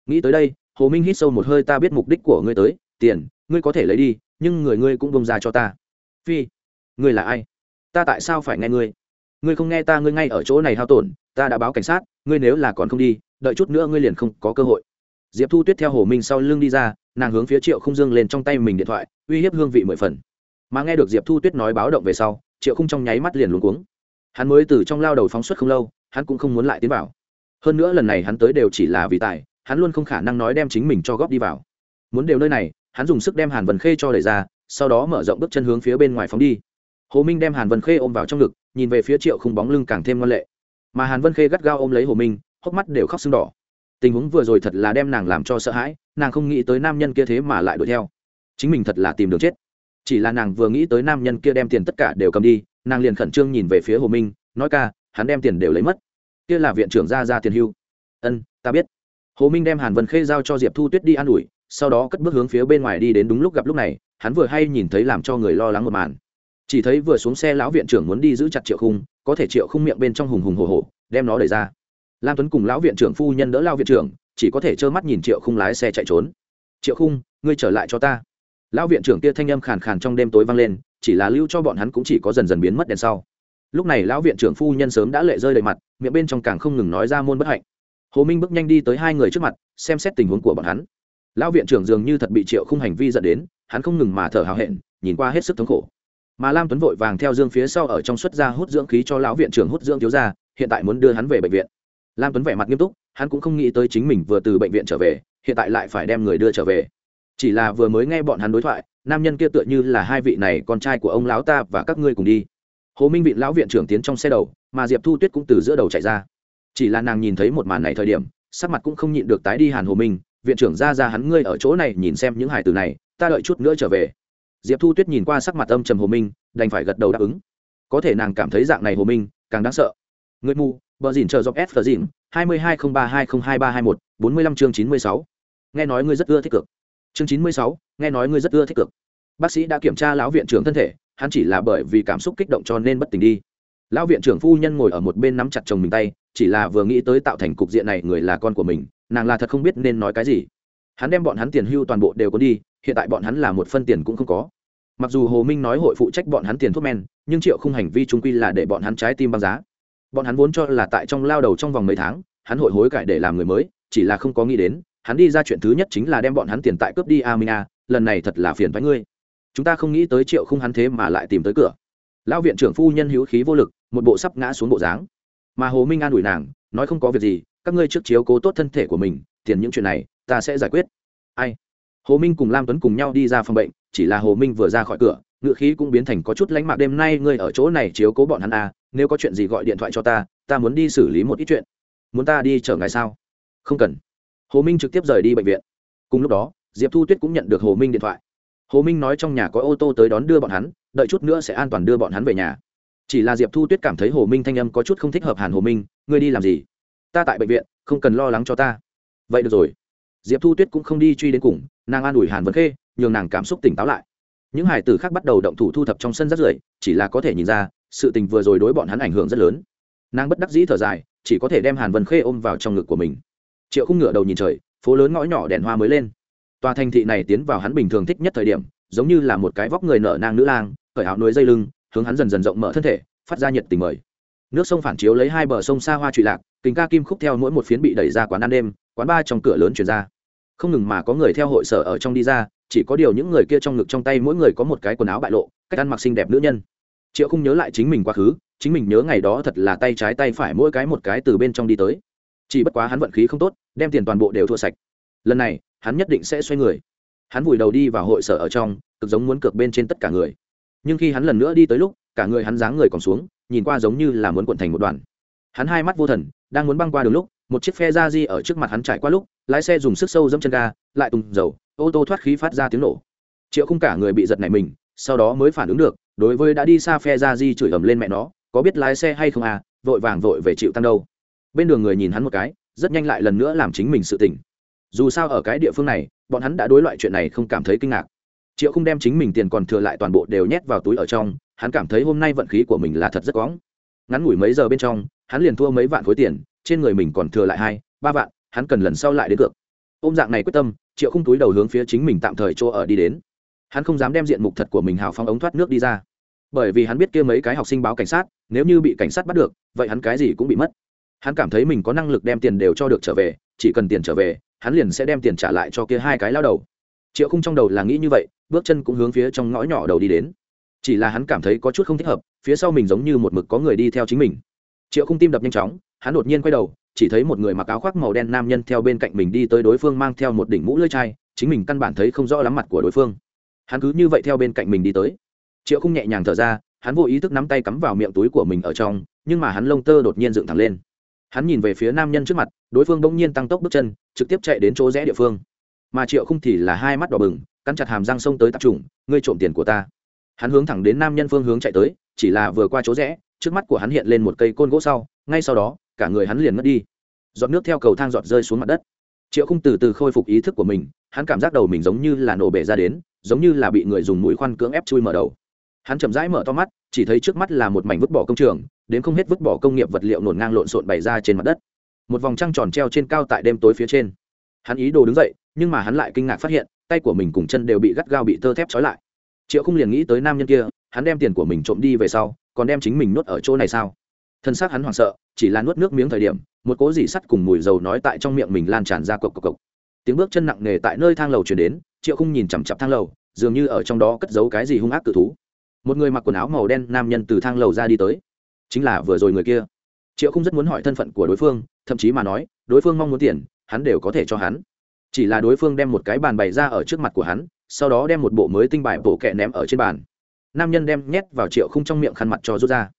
Nghĩ tới đây hồ minh hít sâu một hơi, ta biết mục đích của ngươi tới, tiền, ngươi có thể lấy đi, nhưng người ngươi cũng bông ra cho ta. Phi, ngươi là ai? Ta tại sao phải nghe ngươi? Ngươi không nghe ta, ngươi ngay ở chỗ này hao tổn, ta đã báo cảnh sát, ngươi nếu là còn không đi, đợi chút nữa ngươi liền không có cơ hội. Diệp thu tuyết theo hồ minh sau lưng đi ra, nàng hướng phía triệu không dương lên trong tay mình điện thoại, uy hiếp hương vị mười phần. Mà nghe được diệp thu tuyết nói báo động về sau, triệu không trong nháy mắt liền luống cuống. Hắn mới từ trong lao đầu phóng xuất không lâu, hắn cũng không muốn lại tiến vào. Hơn nữa lần này hắn tới đều chỉ là vì tài hắn luôn không khả năng nói đem chính mình cho góp đi vào. Muốn đều nơi này, hắn dùng sức đem hàn vân khê cho đẩy ra, sau đó mở rộng bước chân hướng phía bên ngoài phóng đi. Hồ minh đem hàn vân khê ôm vào trong ngực, nhìn về phía triệu không bóng lưng càng thêm ngoan lệ. Mà hàn vân khê gắt gao ôm lấy hồ minh, hốc mắt đều khóc sưng đỏ. Tình huống vừa rồi thật là đem nàng làm cho sợ hãi, nàng không nghĩ tới nam nhân kia thế mà lại đuổi theo. Chính mình thật là tìm đường chết. Chỉ là nàng vừa nghĩ tới nam nhân kia đem tiền tất cả đều cầm đi, nàng liền khẩn trương nhìn về phía hồ minh, nói ca, hắn đem tiền đều lấy mất. Kia là viện trưởng ra ra tiền hưu. Ân, ta biết hồ minh đem hàn vân khê giao cho diệp thu tuyết đi an ủi, sau đó cất bước hướng phía bên ngoài đi đến đúng lúc gặp lúc này, hắn vừa hay nhìn thấy làm cho người lo lắng một màn. Chỉ thấy vừa xuống xe lão viện trưởng muốn đi giữ chặt triệu khung, có thể triệu khung miệng bên trong hùng hùng hồ hồ đem nó đẩy ra. Lam tuấn cùng lão viện trưởng phu nhân đỡ lao viện trưởng, chỉ có thể trơ mắt nhìn triệu khung lái xe chạy trốn. Triệu khung, ngươi trở lại cho ta. Lão viện trưởng kia thanh âm khàn khàn trong đêm tối vang lên, chỉ là lưu cho bọn hắn cũng chỉ có dần dần biến mất đèn sau. Lúc này lão viện trưởng phu nhân sớm đã lệ rơi đầy mặt, miệng bên trong càng không ngừng nói ra môn bất hạnh hồ minh bước nhanh đi tới hai người trước mặt, xem xét tình huống của bọn hắn. Lão viện trưởng dường như thật bị triệu khung hành vi dẫn đến, hắn không ngừng mà thở hào hẹn, nhìn qua hết sức thống khổ. Mà lam tuấn vội vàng theo dương phía sau ở trong xuất ra hút dưỡng khí cho lão viện trưởng hút dưỡng thiếu ra hiện tại muốn đưa hắn về bệnh viện. Lam tuấn vẻ mặt nghiêm túc, hắn cũng không nghĩ tới chính mình vừa từ bệnh viện trở về, hiện tại lại phải đem người đưa trở về. Chỉ là vừa mới nghe bọn hắn đối thoại, nam nhân kia tựa như là hai vị này con trai của ông lão ta và các ngươi cùng đi. Hồ minh vị lão viện trưởng tiến trong xe đầu, mà diệp thu tuyết cũng từ giữa đầu chạy ra chỉ là nàng nhìn thấy một màn này thời điểm, sắc mặt cũng không nhịn được tái đi hàn hồ minh, viện trưởng ra ra hắn ngươi ở chỗ này nhìn xem những hải từ này, ta đợi chút nữa trở về. Diệp thu tuyết nhìn qua sắc mặt âm trầm hồ minh, đành phải gật đầu đáp ứng. Có thể nàng cảm thấy dạng này hồ minh, càng đáng sợ. Người mù, bờ dìn chờ dọc s phờ dìn hai mươi hai không ba hai không hai ba hai một, bốn mươi lăm chương chín mươi sáu. Nghe nói ngươi rất ưa thích cực. Chương chín mươi sáu, nghe nói ngươi rất ưa thích cực. Bác sĩ đã kiểm tra lão viện trưởng thân thể, hắn chỉ là bởi vì cảm xúc kích động cho nên bất tỉnh đi lão viện trưởng phu nhân ngồi ở một bên nắm chặt chồng mình tay, chỉ là vừa nghĩ tới tạo thành cục diện này người là con của mình, nàng là thật không biết nên nói cái gì. Hắn đem bọn hắn tiền hưu toàn bộ đều có đi, hiện tại bọn hắn là một phân tiền cũng không có. Mặc dù hồ minh nói hội phụ trách bọn hắn tiền thuốc men, nhưng triệu không hành vi trung quy là để bọn hắn trái tim băng giá. Bọn hắn vốn cho là tại trong lao đầu trong vòng mấy tháng, hắn hội hối cải để làm người mới, chỉ là không có nghĩ đến, hắn đi ra chuyện thứ nhất chính là đem bọn hắn tiền tại cướp đi amina lần này thật là phiền với ngươi. Chúng ta không nghĩ tới triệu không hắn thế mà lại tìm tới cửa. Lão viện trưởng phu nhân hữu khí vô lực một bộ sắp ngã xuống bộ dáng. Mà hồ minh an ủi nàng, nói không có việc gì, các ngươi trước chiếu cố tốt thân thể của mình, tiền những chuyện này, ta sẽ giải quyết. Ai? Hồ minh cùng lam tuấn cùng nhau đi ra phòng bệnh, chỉ là hồ minh vừa ra khỏi cửa, ngựa khí cũng biến thành có chút lánh mạc. Đêm nay ngươi ở chỗ này chiếu cố bọn hắn à nếu có chuyện gì gọi điện thoại cho ta ta muốn đi xử lý một ít chuyện. Muốn ta đi chở ngài sao? Không cần. Hồ minh trực tiếp rời đi bệnh viện. Cùng lúc đó, diệp thu tuyết cũng nhận được hồ minh điện thoại. Hồ minh nói trong nhà có ô tô tới đón đưa bọn hắn, đợi chút nữa sẽ an toàn đưa bọn hắn về nhà chỉ là diệp thu tuyết cảm thấy hồ minh thanh âm có chút không thích hợp hàn hồ minh, ngươi đi làm gì? Ta tại bệnh viện, không cần lo lắng cho ta. Vậy được rồi. Diệp thu tuyết cũng không đi truy đến cùng, nàng an ủi hàn vấn khê, nhường nàng cảm xúc tỉnh táo lại. Những hải tử khác bắt đầu động thủ thu thập trong sân rất rưởi chỉ là có thể nhìn ra, sự tình vừa rồi đối bọn hắn ảnh hưởng rất lớn. Nàng bất đắc dĩ thở dài, chỉ có thể đem hàn vân khê ôm vào trong ngực của mình. Triệu không ngửa đầu nhìn trời, phố lớn ngõ nhỏ đèn hoa mới lên. Tòa thành thị này tiến vào hắn bình thường thích nhất thời điểm, giống như là một cái vóc người nở nang nữ lang khởi áo núi dây lưng hướng hắn dần dần rộng mở thân thể, phát ra nhiệt tình mời. Nước sông phản chiếu lấy hai bờ sông xa hoa trụy lạc kính ca kim khúc theo mỗi một phiến bị đẩy ra quán ăn đêm, quán ba trong cửa lớn chuyển ra. Không ngừng mà có người theo hội sở ở trong đi ra, chỉ có điều những người kia trong ngực trong tay mỗi người có một cái quần áo bại lộ, cách ăn mặc xinh đẹp nữ nhân. Triệu không nhớ lại chính mình quá khứ, chính mình nhớ ngày đó thật là tay trái tay phải mỗi cái một cái từ bên trong đi tới. Chỉ bất quá hắn vận khí không tốt, đem tiền toàn bộ đều thua sạch. Lần này, hắn nhất định sẽ xoay người. Hắn vùi đầu đi vào hội sở ở trong, cực giống muốn cược bên trên tất cả người nhưng khi hắn lần nữa đi tới lúc, cả người hắn dáng người còn xuống, nhìn qua giống như là muốn cuộn thành một đoàn. Hắn hai mắt vô thần, đang muốn băng qua đường lúc, một chiếc phe ra di ở trước mặt hắn trải qua lúc, lái xe dùng sức sâu dẫm chân ga, lại tùng dầu, ô tô thoát khí phát ra tiếng nổ. Triệu không cả người bị giật này mình, sau đó mới phản ứng được, đối với đã đi xa phe ra di chửi ầm lên mẹ nó, có biết lái xe hay không à vội vàng vội về chịu tăng đâu. Bên đường người nhìn hắn một cái, rất nhanh lại lần nữa làm chính mình sự tỉnh. Dù sao ở cái địa phương này, bọn hắn đã đối loại chuyện này không cảm thấy kinh ngạc triệu không đem chính mình tiền còn thừa lại toàn bộ đều nhét vào túi ở trong, hắn cảm thấy hôm nay vận khí của mình là thật rất quõng ngắn ngủi mấy giờ bên trong, hắn liền thua mấy vạn khối tiền, trên người mình còn thừa lại hai, ba vạn, hắn cần lần sau lại đến cược. Ôm dạng này quyết tâm, triệu không túi đầu hướng phía chính mình tạm thời chỗ ở đi đến. Hắn không dám đem diện mục thật của mình hào phong ống thoát nước đi ra. Bởi vì hắn biết kia mấy cái học sinh báo cảnh sát, nếu như bị cảnh sát bắt được, vậy hắn cái gì cũng bị mất. Hắn cảm thấy mình có năng lực đem tiền đều cho được trở về, chỉ cần tiền trở về, hắn liền sẽ đem tiền trả lại cho kia hai cái lao đầu triệu khung trong đầu là nghĩ như vậy, bước chân cũng hướng phía trong ngõ nhỏ đầu đi đến. Chỉ là hắn cảm thấy có chút không thích hợp, phía sau mình giống như một mực có người đi theo chính mình. Triệu khung tim đập nhanh chóng, hắn đột nhiên quay đầu, chỉ thấy một người mặc áo khoác màu đen nam nhân theo bên cạnh mình đi tới đối phương mang theo một đỉnh mũ lưỡi chai, chính mình căn bản thấy không rõ lắm mặt của đối phương. Hắn cứ như vậy theo bên cạnh mình đi tới. Triệu không nhẹ nhàng thở ra, hắn vô ý thức nắm tay cắm vào miệng túi của mình ở trong, nhưng mà hắn lông tơ đột nhiên dựng thẳng lên. Hắn nhìn về phía nam nhân trước mặt, đối phương bỗng nhiên tăng tốc bước chân, trực tiếp chạy đến chỗ rẽ địa phương mà triệu không thì là hai mắt đỏ bừng cắn chặt hàm răng xông tới tập trùng, ngươi trộm tiền của ta. Hắn hướng thẳng đến nam nhân phương hướng chạy tới chỉ là vừa qua chỗ rẽ trước mắt của hắn hiện lên một cây côn gỗ sau ngay sau đó cả người hắn liền mất đi. Giọt nước theo cầu thang giọt rơi xuống mặt đất. Triệu không từ từ khôi phục ý thức của mình hắn cảm giác đầu mình giống như là nổ bể ra đến giống như là bị người dùng mũi khoan cưỡng ép chui mở đầu. Hắn chậm rãi mở to mắt chỉ thấy trước mắt là một mảnh vứt bỏ công trường đến không hết vứt bỏ công nghiệp vật liệu nổn ngang lộn xộn bày ra trên mặt đất. Một vòng trăng tròn treo trên cao tại đêm tối phía trên. Hắn ý đồ đứng dậy nhưng mà hắn lại kinh ngạc phát hiện, tay của mình cùng chân đều bị gắt gao bị tơ thép trói lại. Triệu không liền nghĩ tới nam nhân kia, hắn đem tiền của mình trộm đi về sau, còn đem chính mình nuốt ở chỗ này sao? Thân xác hắn hoảng sợ, chỉ là nuốt nước miếng thời điểm, một cố dỉ sắt cùng mùi dầu nói tại trong miệng mình lan tràn ra cộc cộc cộc. Tiếng bước chân nặng nề tại nơi thang lầu chuyển đến, triệu không nhìn chằm chặp thang lầu, dường như ở trong đó cất giấu cái gì hung ác cự thú. Một người mặc quần áo màu đen nam nhân từ thang lầu ra đi tới. Chính là vừa rồi người kia. Triệu không rất muốn hỏi thân phận của đối phương, thậm chí mà nói, đối phương mong muốn tiền, hắn đều có thể cho hắn chỉ là đối phương đem một cái bàn bày ra ở trước mặt của hắn, sau đó đem một bộ mới tinh bài bổ kẹ ném ở trên bàn. Nam nhân đem nhét vào triệu không trong miệng khăn mặt cho rút ra.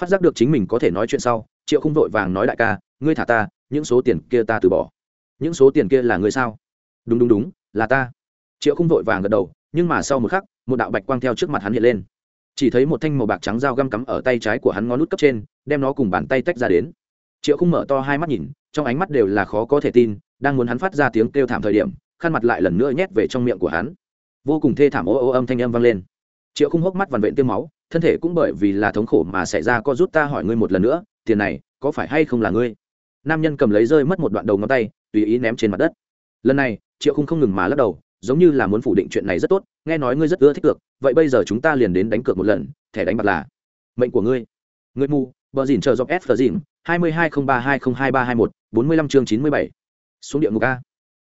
Phát giác được chính mình có thể nói chuyện sau, triệu không vội vàng nói đại ca, ngươi thả ta, những số tiền kia ta từ bỏ. Những số tiền kia là người sao? Đúng đúng đúng, là ta. Triệu không vội vàng gật đầu, nhưng mà sau một khắc, một đạo bạch quang theo trước mặt hắn hiện lên. Chỉ thấy một thanh màu bạc trắng dao găm cắm ở tay trái của hắn ngón nút cấp trên, đem nó cùng bàn tay tách ra đến. Triệu không mở to hai mắt nhìn, trong ánh mắt đều là khó có thể tin đang muốn hắn phát ra tiếng kêu thảm thời điểm, khăn mặt lại lần nữa nhét về trong miệng của hắn. Vô cùng thê thảm ô ô âm thanh âm vang lên. Triệu không hốc mắt vằn vện tiêm máu, thân thể cũng bởi vì là thống khổ mà xảy ra co rút ta hỏi ngươi một lần nữa, tiền này, có phải hay không là ngươi? Nam nhân cầm lấy rơi mất một đoạn đầu ngón tay, tùy ý ném trên mặt đất. Lần này, triệu không không ngừng mà lắc đầu, giống như là muốn phủ định chuyện này rất tốt, nghe nói ngươi rất ưa thích cược, vậy bây giờ chúng ta liền đến đánh cược một lần, thẻ đánh bạc là mệnh của ngươi. Ngươi mù bờ dìn chờ dọc s tờ dìn hai mươi hai không ba hai không hai ba hai một, bốn mươi lăm chương chín mươi bảy xuống địa ngục a.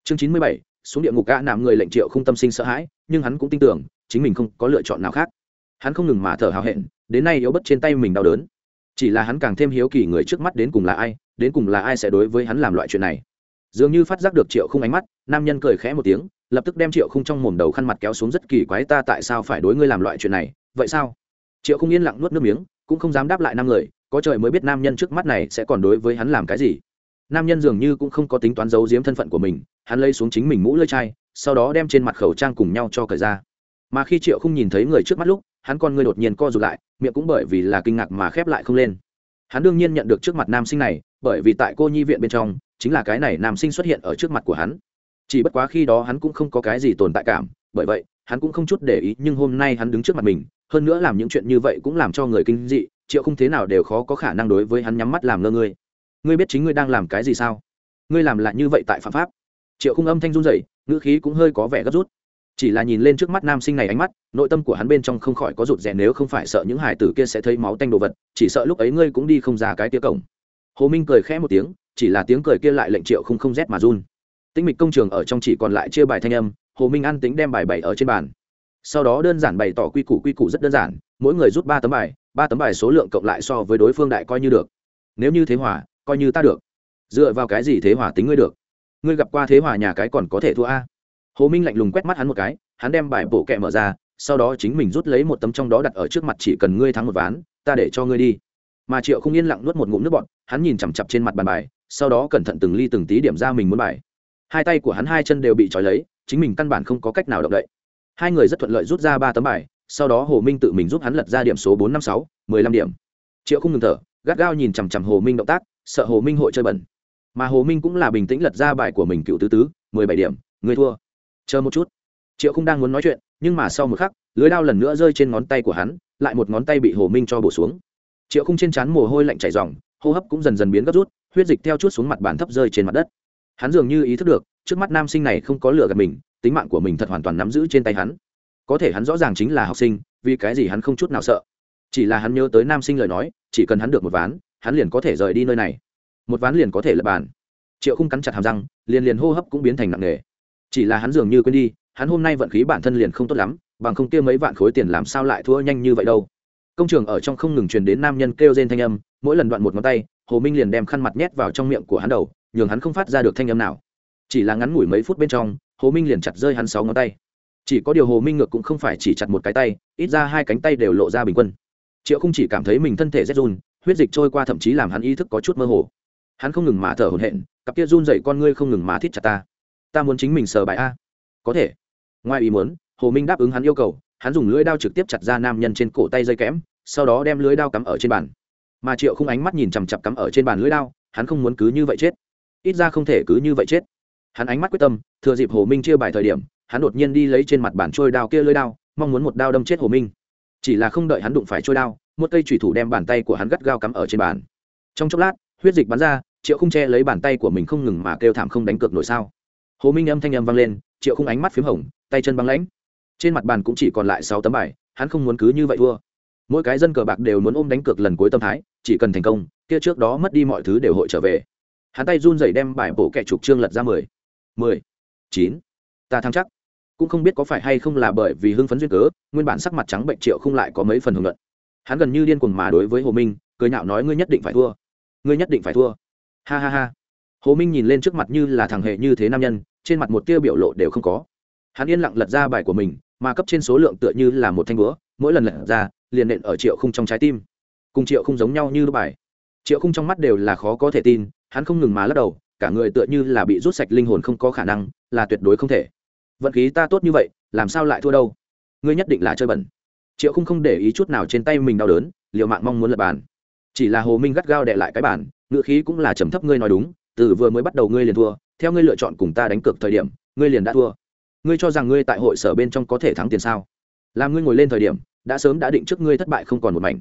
Chương chín mươi bảy, xuống địa ngục a, nạm người lệnh triệu không tâm sinh sợ hãi, nhưng hắn cũng tin tưởng, chính mình không có lựa chọn nào khác. Hắn không ngừng mà thở hào hẹn, đến nay yếu bất trên tay mình đau đớn. Chỉ là hắn càng thêm hiếu kỳ người trước mắt đến cùng là ai, đến cùng là ai sẽ đối với hắn làm loại chuyện này. Dường như phát giác được triệu không ánh mắt, nam nhân cười khẽ một tiếng, lập tức đem triệu không trong mồm đầu khăn mặt kéo xuống rất kỳ quái, ta tại sao phải đối ngươi làm loại chuyện này? Vậy sao? Triệu không yên lặng nuốt nước miếng, cũng không dám đáp lại năm người, có trời mới biết nam nhân trước mắt này sẽ còn đối với hắn làm cái gì nam nhân dường như cũng không có tính toán giấu giếm thân phận của mình, hắn lấy xuống chính mình mũ lơi chai, sau đó đem trên mặt khẩu trang cùng nhau cho cởi ra. Mà khi triệu không nhìn thấy người trước mắt lúc, hắn con ngươi đột nhiên co rụt lại, miệng cũng bởi vì là kinh ngạc mà khép lại không lên. Hắn đương nhiên nhận được trước mặt nam sinh này, bởi vì tại cô nhi viện bên trong, chính là cái này nam sinh xuất hiện ở trước mặt của hắn. Chỉ bất quá khi đó hắn cũng không có cái gì tồn tại cảm, bởi vậy, hắn cũng không chút để ý, nhưng hôm nay hắn đứng trước mặt mình, hơn nữa làm những chuyện như vậy cũng làm cho người kinh dị, triệu không thế nào đều khó có khả năng đối với hắn nhắm mắt làm ngơ ngươi ngươi biết chính ngươi đang làm cái gì sao? Ngươi làm lại như vậy tại phạm pháp. Triệu khung âm thanh run dậy ngữ khí cũng hơi có vẻ gấp rút. Chỉ là nhìn lên trước mắt nam sinh này ánh mắt, nội tâm của hắn bên trong không khỏi có rụt rè nếu không phải sợ những hải tử kia sẽ thấy máu tanh đồ vật, chỉ sợ lúc ấy ngươi cũng đi không ra cái tia cổng. Hồ minh cười khẽ một tiếng, chỉ là tiếng cười kia lại lệnh triệu không không rét mà run. Tinh mịch công trường ở trong chỉ còn lại chia bài thanh âm, hồ minh ăn tính đem bài bày ở trên bàn. Sau đó đơn giản bày tỏ quy củ quy củ rất đơn giản, mỗi người rút ba tấm bài, ba tấm bài số lượng cộng lại so với đối phương đại coi như được. Nếu như thế hòa coi như ta được. Dựa vào cái gì thế hòa tính ngươi được? Ngươi gặp qua thế hòa nhà cái còn có thể thua a? Hồ minh lạnh lùng quét mắt hắn một cái hắn đem bài bộ kẹ mở ra sau đó chính mình rút lấy một tấm trong đó đặt ở trước mặt chỉ cần ngươi thắng một ván ta để cho ngươi đi. Mà triệu không yên lặng nuốt một ngụm nước bọt, hắn nhìn chằm chặp trên mặt bàn bài sau đó cẩn thận từng ly từng tí điểm ra mình muốn bài. Hai tay của hắn hai chân đều bị trói lấy chính mình căn bản không có cách nào động đậy. Hai người rất thuận lợi rút ra ba tấm bài sau đó hồ minh tự mình giúp hắn lật ra điểm số bốn năm sáu mười lăm điểm. Triệu không ngừng thở gắt gao nhìn chằm chằm hồ minh động tác sợ hồ minh hội chơi bẩn. Mà hồ minh cũng là bình tĩnh lật ra bài của mình cựu tứ tứ, mười bảy điểm, người thua. Chờ một chút. Triệu không đang muốn nói chuyện, nhưng mà sau một khắc, lưới đao lần nữa rơi trên ngón tay của hắn, lại một ngón tay bị hồ minh cho bổ xuống. Triệu không trên trán mồ hôi lạnh chảy dòng hô hấp cũng dần dần biến gấp rút, huyết dịch theo chút xuống mặt bàn thấp rơi trên mặt đất. Hắn dường như ý thức được, trước mắt nam sinh này không có lửa gạt mình, tính mạng của mình thật hoàn toàn nắm giữ trên tay hắn. Có thể hắn rõ ràng chính là học sinh, vì cái gì hắn không chút nào sợ. Chỉ là hắn nhớ tới nam sinh lời nói, chỉ cần hắn được một ván hắn liền có thể rời đi nơi này. Một ván liền có thể lập bàn. Triệu không cắn chặt hàm răng, liền liền hô hấp cũng biến thành nặng nề. Chỉ là hắn dường như quên đi, hắn hôm nay vận khí bản thân liền không tốt lắm, bằng không kia mấy vạn khối tiền làm sao lại thua nhanh như vậy đâu. Công trường ở trong không ngừng truyền đến nam nhân kêu rên thanh âm, mỗi lần đoạn một ngón tay, hồ minh liền đem khăn mặt nhét vào trong miệng của hắn đầu, nhường hắn không phát ra được thanh âm nào. Chỉ là ngắn ngủi mấy phút bên trong, hồ minh liền chặt rơi hắn sáu ngón tay. Chỉ có điều hồ minh ngược cũng không phải chỉ chặt một cái tay, ít ra hai cánh tay đều lộ ra bình quân. Triệu không chỉ cảm thấy mình thân thể rét run huyết dịch trôi qua thậm chí làm hắn ý thức có chút mơ hồ. Hắn không ngừng mà thở hổn hển, cặp kia run dậy con ngươi không ngừng mà thít chặt ta. Ta muốn chính mình sờ bài a. Có thể. Ngoài ý muốn, hồ minh đáp ứng hắn yêu cầu, hắn dùng lưỡi đao trực tiếp chặt ra nam nhân trên cổ tay dây kẽm, sau đó đem lưỡi đao cắm ở trên bàn. Mà triệu không ánh mắt nhìn chằm chặp cắm ở trên bàn lưỡi đao, hắn không muốn cứ như vậy chết. Ít ra không thể cứ như vậy chết. Hắn ánh mắt quyết tâm, thừa dịp hồ minh chia bài thời điểm, hắn đột nhiên đi lấy trên mặt bàn trôi đao kia lưỡi đao, mong muốn một đao đâm chết hồ minh. Chỉ là không đợi hắn đụng phải trôi đao một cây thủy thủ đem bàn tay của hắn gắt gao cắm ở trên bàn. Trong chốc lát, huyết dịch bắn ra, triệu không che lấy bàn tay của mình không ngừng mà kêu thảm không đánh cược nổi sao. Hồ minh âm thanh âm vang lên, triệu không ánh mắt p h í m hồng, tay chân băng lãnh. Trên mặt bàn cũng chỉ còn lại sáu tấm bài, hắn không muốn cứ như vậy thua. Mỗi cái dân cờ bạc đều muốn ôm đánh cược lần cuối tâm thái, chỉ cần thành công, kia trước đó mất đi mọi thứ đều hội trở về. Hắn tay run rẩy đem bài bổ kẹ trục trương lật ra mười. Mười. Chín. Ta thắng chắc. Cũng không biết có phải hay không là bởi vì hưng phấn duyên cớ, nguyên bản sắc mặt trắng bệnh triệu không lại có mấy phần hưởng luận hắn gần như điên cuồng mà đối với hồ minh, cười nhạo nói ngươi nhất định phải thua. Ngươi nhất định phải thua. Ha ha ha. Hồ minh nhìn lên trước mặt như là thằng hệ như thế nam nhân, trên mặt một tia biểu lộ đều không có. Hắn yên lặng lật ra bài của mình, mà cấp trên số lượng tựa như là một thanh búa, mỗi lần lật ra, liền nện ở triệu khung trong trái tim. Cùng triệu không giống nhau như đ bài. Triệu khung trong mắt đều là khó có thể tin, hắn không ngừng mà lắc đầu, cả người tựa như là bị rút sạch linh hồn không có khả năng, là tuyệt đối không thể. Vận khí ta tốt như vậy, làm sao lại thua đâu? Ngươi nhất định là chơi bẩn triệu không không để ý chút nào trên tay mình đau đớn liệu mạng mong muốn lập bàn. Chỉ là hồ minh gắt gao đệ lại cái bàn, ngựa khí cũng là trầm thấp, ngươi nói đúng, từ vừa mới bắt đầu ngươi liền thua, theo ngươi lựa chọn cùng ta đánh cược thời điểm, ngươi liền đã thua. Ngươi cho rằng ngươi tại hội sở bên trong có thể thắng tiền sao? Làm ngươi ngồi lên thời điểm, đã sớm đã định trước ngươi thất bại không còn một mảnh.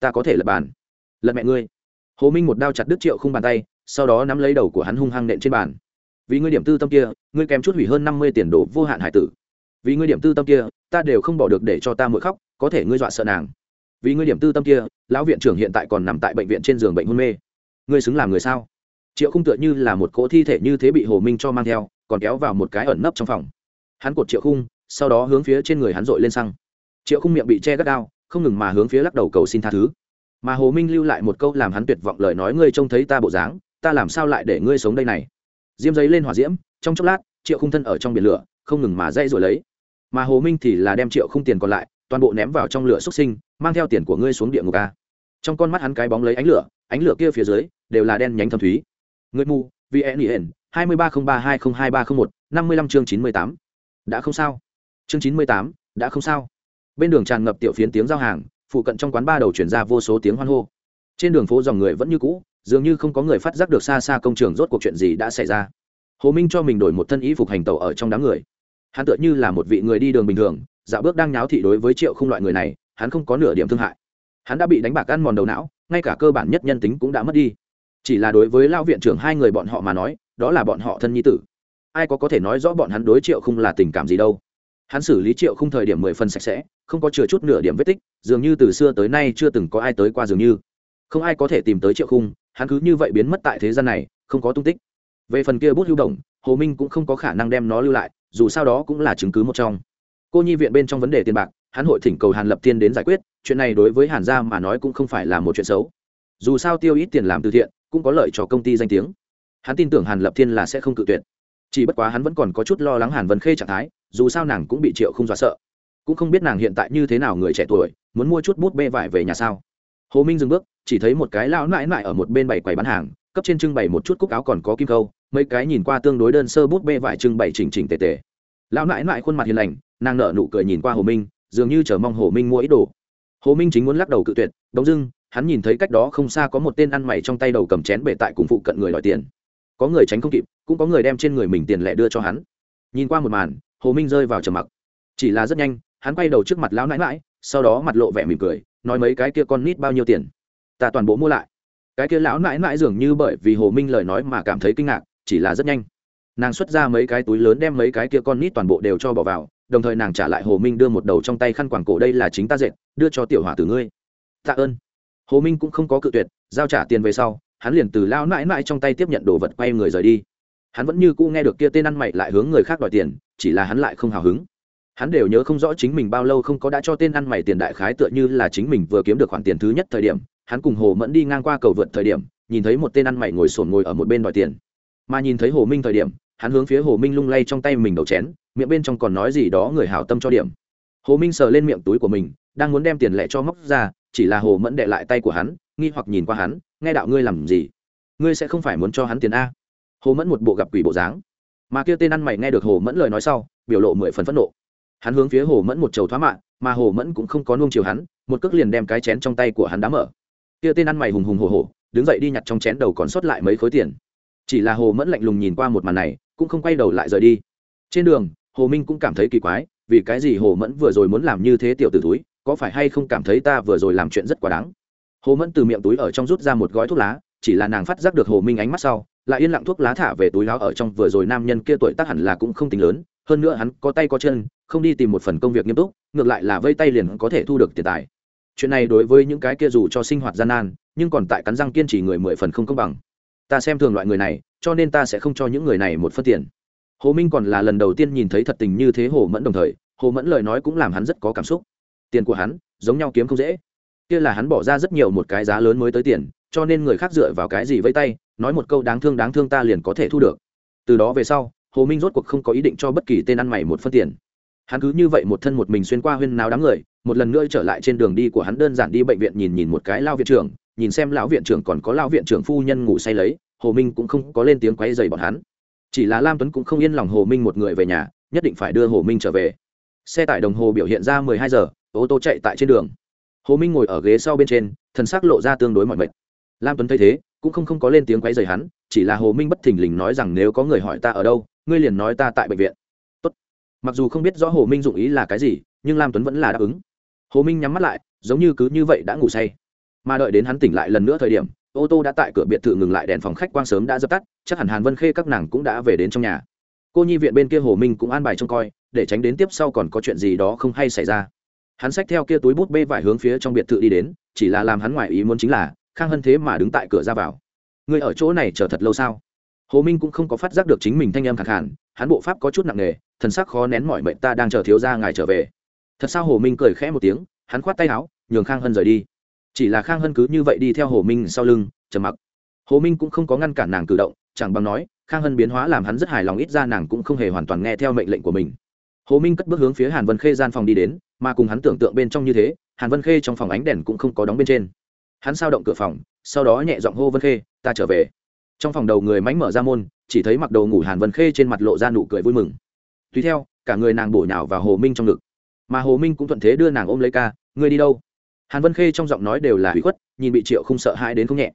Ta có thể lập bàn. Lật mẹ ngươi. Hồ minh một đao chặt đứt triệu không bàn tay, sau đó nắm lấy đầu của hắn hung hăng nện trên bàn. Vì ngươi điểm tư tâm kia, ngươi kèm chút hủy hơn năm mươi tiền đồ vô hạn hải tử. Vì ngươi điểm tư tâm kia, ta đều không bỏ được để cho ta mỗi khóc có thể ngươi dọa sợ nàng. Vì ngươi điểm tư tâm kia, lão viện trưởng hiện tại còn nằm tại bệnh viện trên giường bệnh hôn mê. Ngươi xứng làm người sao? Triệu khung tựa như là một cỗ thi thể như thế bị hồ minh cho mang theo, còn kéo vào một cái ẩn nấp trong phòng. Hắn cột triệu khung, sau đó hướng phía trên người hắn dội lên xăng. Triệu khung miệng bị che gắt đao không ngừng mà hướng phía lắc đầu cầu xin tha thứ. Mà hồ minh lưu lại một câu làm hắn tuyệt vọng lời nói, ngươi trông thấy ta bộ dáng, ta làm sao lại để ngươi sống đây này? Diêm giấy lên hỏa diễm, trong chốc lát, triệu khung thân ở trong biển lửa, không ngừng mà dây rồi lấy. Mà hồ minh thì là đem triệu khung tiền còn lại toàn bộ ném vào trong lửa xuất sinh, mang theo tiền của ngươi xuống địa ngục a trong con mắt hắn cái bóng lấy ánh lửa ánh lửa kia phía dưới đều là đen nhánh thâm thúy. Người mù vn hiện hai mươi ba không ba hai không hai ba không một, năm mươi lăm chương chín mươi tám. Đã không sao. Chương chín mươi tám, đã không sao. Bên đường tràn ngập tiểu phiến tiếng giao hàng, phụ cận trong quán ba đầu chuyển ra vô số tiếng hoan hô. Trên đường phố dòng người vẫn như cũ, dường như không có người phát giác được xa xa công trường rốt cuộc chuyện gì đã xảy ra. Hồ minh cho mình đổi một thân y phục hành tẩu ở trong đám người. Hắn tựa như là một vị người đi đường bình thường dạo bước đang nháo thị đối với triệu không loại người này, hắn không có nửa điểm thương hại. Hắn đã bị đánh bạc ăn mòn đầu não, ngay cả cơ bản nhất nhân tính cũng đã mất đi. Chỉ là đối với lao viện trưởng hai người bọn họ mà nói, đó là bọn họ thân nhi tử. Ai có có thể nói rõ bọn hắn đối triệu không là tình cảm gì đâu. Hắn xử lý triệu không thời điểm mười phần sạch sẽ, không có chừa chút nửa điểm vết tích, dường như từ xưa tới nay chưa từng có ai tới qua dường như. Không ai có thể tìm tới triệu khung, hắn cứ như vậy biến mất tại thế gian này, không có tung tích. Về phần kia bút lưu động hồ minh cũng không có khả năng đem nó lưu lại, dù sao đó cũng là chứng cứ một trong cô nhi viện bên trong vấn đề tiền bạc, hắn hội thỉnh cầu hàn lập tiên đến giải quyết, chuyện này đối với hàn gia mà nói cũng không phải là một chuyện xấu. Dù sao tiêu ít tiền làm từ thiện, cũng có lợi cho công ty danh tiếng. Hắn tin tưởng hàn lập thiên là sẽ không cự tuyệt. Chỉ bất quá hắn vẫn còn có chút lo lắng hàn vân khê trạng thái, dù sao nàng cũng bị triệu không dọa sợ. Cũng không biết nàng hiện tại như thế nào người trẻ tuổi, muốn mua chút bút bê vải về nhà sao. Hồ minh dừng bước, chỉ thấy một cái lão nãi nãi ở một bên bày quầy bán hàng, cấp trên trưng bày một chút cúc áo còn có kim câu, mấy cái nhìn qua tương đối đơn sơ bút bê vải trưng bày chỉnh chỉnh tề tề. Lão nãi nãi khuôn mặt hiền lành nàng nở nụ cười nhìn qua hồ minh, dường như chờ mong hồ minh mua ít đồ. Hồ minh chính muốn lắc đầu cự tuyệt đống dưng, hắn nhìn thấy cách đó không xa có một tên ăn mày trong tay đầu cầm chén bể tại cùng phụ cận người đòi tiền. Có người tránh không kịp, cũng có người đem trên người mình tiền lẻ đưa cho hắn. Nhìn qua một màn, hồ minh rơi vào trầm mặc. Chỉ là rất nhanh, hắn quay đầu trước mặt lão nãi nãi, sau đó mặt lộ vẻ mỉm cười, nói mấy cái kia con nít bao nhiêu tiền? Ta toàn bộ mua lại. Cái kia lão nãi nãi dường như bởi vì hồ minh lời nói mà cảm thấy kinh ngạc, chỉ là rất nhanh. Nàng xuất ra mấy cái túi lớn đem mấy cái kia con nít toàn bộ đều cho bỏ vào đồng thời nàng trả lại hồ minh đưa một đầu trong tay khăn quàng cổ đây là chính ta dệt, đưa cho tiểu hỏa Tử ngươi. Tạ ơn. Hồ minh cũng không có cự tuyệt, giao trả tiền về sau, hắn liền từ lao nãi nãi trong tay tiếp nhận đồ vật quay người rời đi. Hắn vẫn như cũ nghe được kia tên ăn mày lại hướng người khác đòi tiền, chỉ là hắn lại không hào hứng. Hắn đều nhớ không rõ chính mình bao lâu không có đã cho tên ăn mày tiền đại khái tựa như là chính mình vừa kiếm được khoản tiền thứ nhất thời điểm, hắn cùng hồ mẫn đi ngang qua cầu vượt thời điểm, nhìn thấy một tên ăn mày ngồi sồn ngồi ở một bên đòi tiền. Mà nhìn thấy hồ minh thời điểm, hắn hướng phía hồ minh lung lay trong tay mình đầu chén miệng bên trong còn nói gì đó người hảo tâm cho điểm. Hồ minh sờ lên miệng túi của mình, đang muốn đem tiền lẻ cho móc ra, chỉ là hồ mẫn đệ lại tay của hắn, nghi hoặc nhìn qua hắn, nghe đạo ngươi làm gì? Ngươi sẽ không phải muốn cho hắn tiền a? Hồ mẫn một bộ gặp quỷ bộ dáng. Mà kia tên ăn mày nghe được hồ mẫn lời nói sau, biểu lộ mười phần phẫn nộ. Hắn hướng phía hồ mẫn một trầu thoá mạng mà hồ mẫn cũng không có nuông chiều hắn, một cước liền đem cái chén trong tay của hắn đá mở. Kia tên ăn mày hùng hùng hồ hồ đứng dậy đi nhặt trong chén đầu còn sót lại mấy khối tiền. Chỉ là hồ mẫn lạnh lùng nhìn qua một màn này, cũng không quay đầu lại rời đi. Trên đường hồ minh cũng cảm thấy kỳ quái, vì cái gì hồ mẫn vừa rồi muốn làm như thế tiểu t ử túi có phải hay không cảm thấy ta vừa rồi làm chuyện rất quá đáng? Hồ mẫn từ miệng túi ở trong rút ra một gói thuốc lá, chỉ là nàng phát giác được hồ minh ánh mắt sau, lại yên lặng thuốc lá thả về túi láo ở trong vừa rồi nam nhân kia tuổi tác hẳn là cũng không tính lớn, hơn nữa hắn có tay có chân, không đi tìm một phần công việc nghiêm túc, ngược lại là vây tay liền có thể thu được tiền tài. Chuyện này đối với những cái kia dù cho sinh hoạt gian nan, nhưng còn tại cắn răng kiên trì người mười phần không công bằng. Ta xem thường loại người này, cho nên ta sẽ không cho những người này một phân tiền hồ minh còn là lần đầu tiên nhìn thấy thật tình như thế hồ mẫn đồng thời, hồ mẫn lời nói cũng làm hắn rất có cảm xúc. Tiền của hắn, giống nhau kiếm không dễ. Kia là hắn bỏ ra rất nhiều một cái giá lớn mới tới tiền, cho nên người khác dựa vào cái gì vây tay, nói một câu đáng thương đáng thương ta liền có thể thu được. Từ đó về sau, hồ minh rốt cuộc không có ý định cho bất kỳ tên ăn mày một phân tiền. Hắn cứ như vậy một thân một mình xuyên qua huyên náo đám người, một lần nữa trở lại trên đường đi của hắn đơn giản đi bệnh viện nhìn nhìn một cái lao viện trưởng, nhìn xem lão viện trưởng còn có lão viện trưởng phu nhân ngủ say lấy, hồ minh cũng không có lên tiếng quay dày bọn hắn chỉ là lam tuấn cũng không yên lòng hồ minh một người về nhà nhất định phải đưa hồ minh trở về. Xe tải đồng hồ biểu hiện ra mười hai giờ ô tô chạy tại trên đường. Hồ minh ngồi ở ghế sau bên trên thần sắc lộ ra tương đối mọi mệt. Lam tuấn thấy thế cũng không, không có lên tiếng quấy rầy hắn chỉ là hồ minh bất thình lình nói rằng nếu có người hỏi ta ở đâu ngươi liền nói ta tại bệnh viện. Tốt. mặc dù không biết rõ hồ minh dụng ý là cái gì nhưng lam tuấn vẫn là đáp ứng. Hồ minh nhắm mắt lại giống như cứ như vậy đã ngủ say. Mà đợi đến hắn tỉnh lại lần nữa thời điểm ô tô đã tại cửa biệt thự ngừng lại, đèn phòng khách quang sớm đã dập tắt, chắc hẳn hàn vân khê các nàng cũng đã về đến trong nhà. Cô nhi viện bên kia hồ minh cũng an bài trông coi, để tránh đến tiếp sau còn có chuyện gì đó không hay xảy ra. Hắn xách theo kia túi bút bê vải hướng phía trong biệt thự đi đến, chỉ là làm hắn ngoài ý muốn chính là, khang hân thế mà đứng tại cửa ra vào. Người ở chỗ này chờ thật lâu sao? Hồ minh cũng không có phát giác được chính mình thanh âm khẳng hẳn hắn bộ pháp có chút nặng nề, thần sắc khó nén mọi mệnh ta đang chờ thiếu ra ngài trở về. Thật sao hồ minh cười khẽ một tiếng, hắn khoát tay áo, nhường khang hân rời đi chỉ là khang hân cứ như vậy đi theo hồ minh sau lưng, trầm mặc. Hồ minh cũng không có ngăn cản nàng cử động, chẳng bằng nói, khang hân biến hóa làm hắn rất hài lòng, ít ra nàng cũng không hề hoàn toàn nghe theo mệnh lệnh của mình. Hồ minh cất bước hướng phía hàn vân khê gian phòng đi đến, mà cùng hắn tưởng tượng bên trong như thế, hàn vân khê trong phòng ánh đèn cũng không có đóng bên trên. Hắn sao động cửa phòng, sau đó nhẹ giọng hô vân khê, ta trở về. Trong phòng đầu người mánh mở ra môn, chỉ thấy mặc đầu ngủ hàn vân khê trên mặt lộ ra nụ cười vui mừng. Tùy theo, cả người nàng bổ nhào vào hồ minh trong ngực. Mà hồ minh cũng thuận thế đưa nàng ôm lấy ca, ngươi đi đâu? Hàn vân khê trong giọng nói đều là hủy khuất, nhìn bị triệu không sợ hãi đến không nhẹ.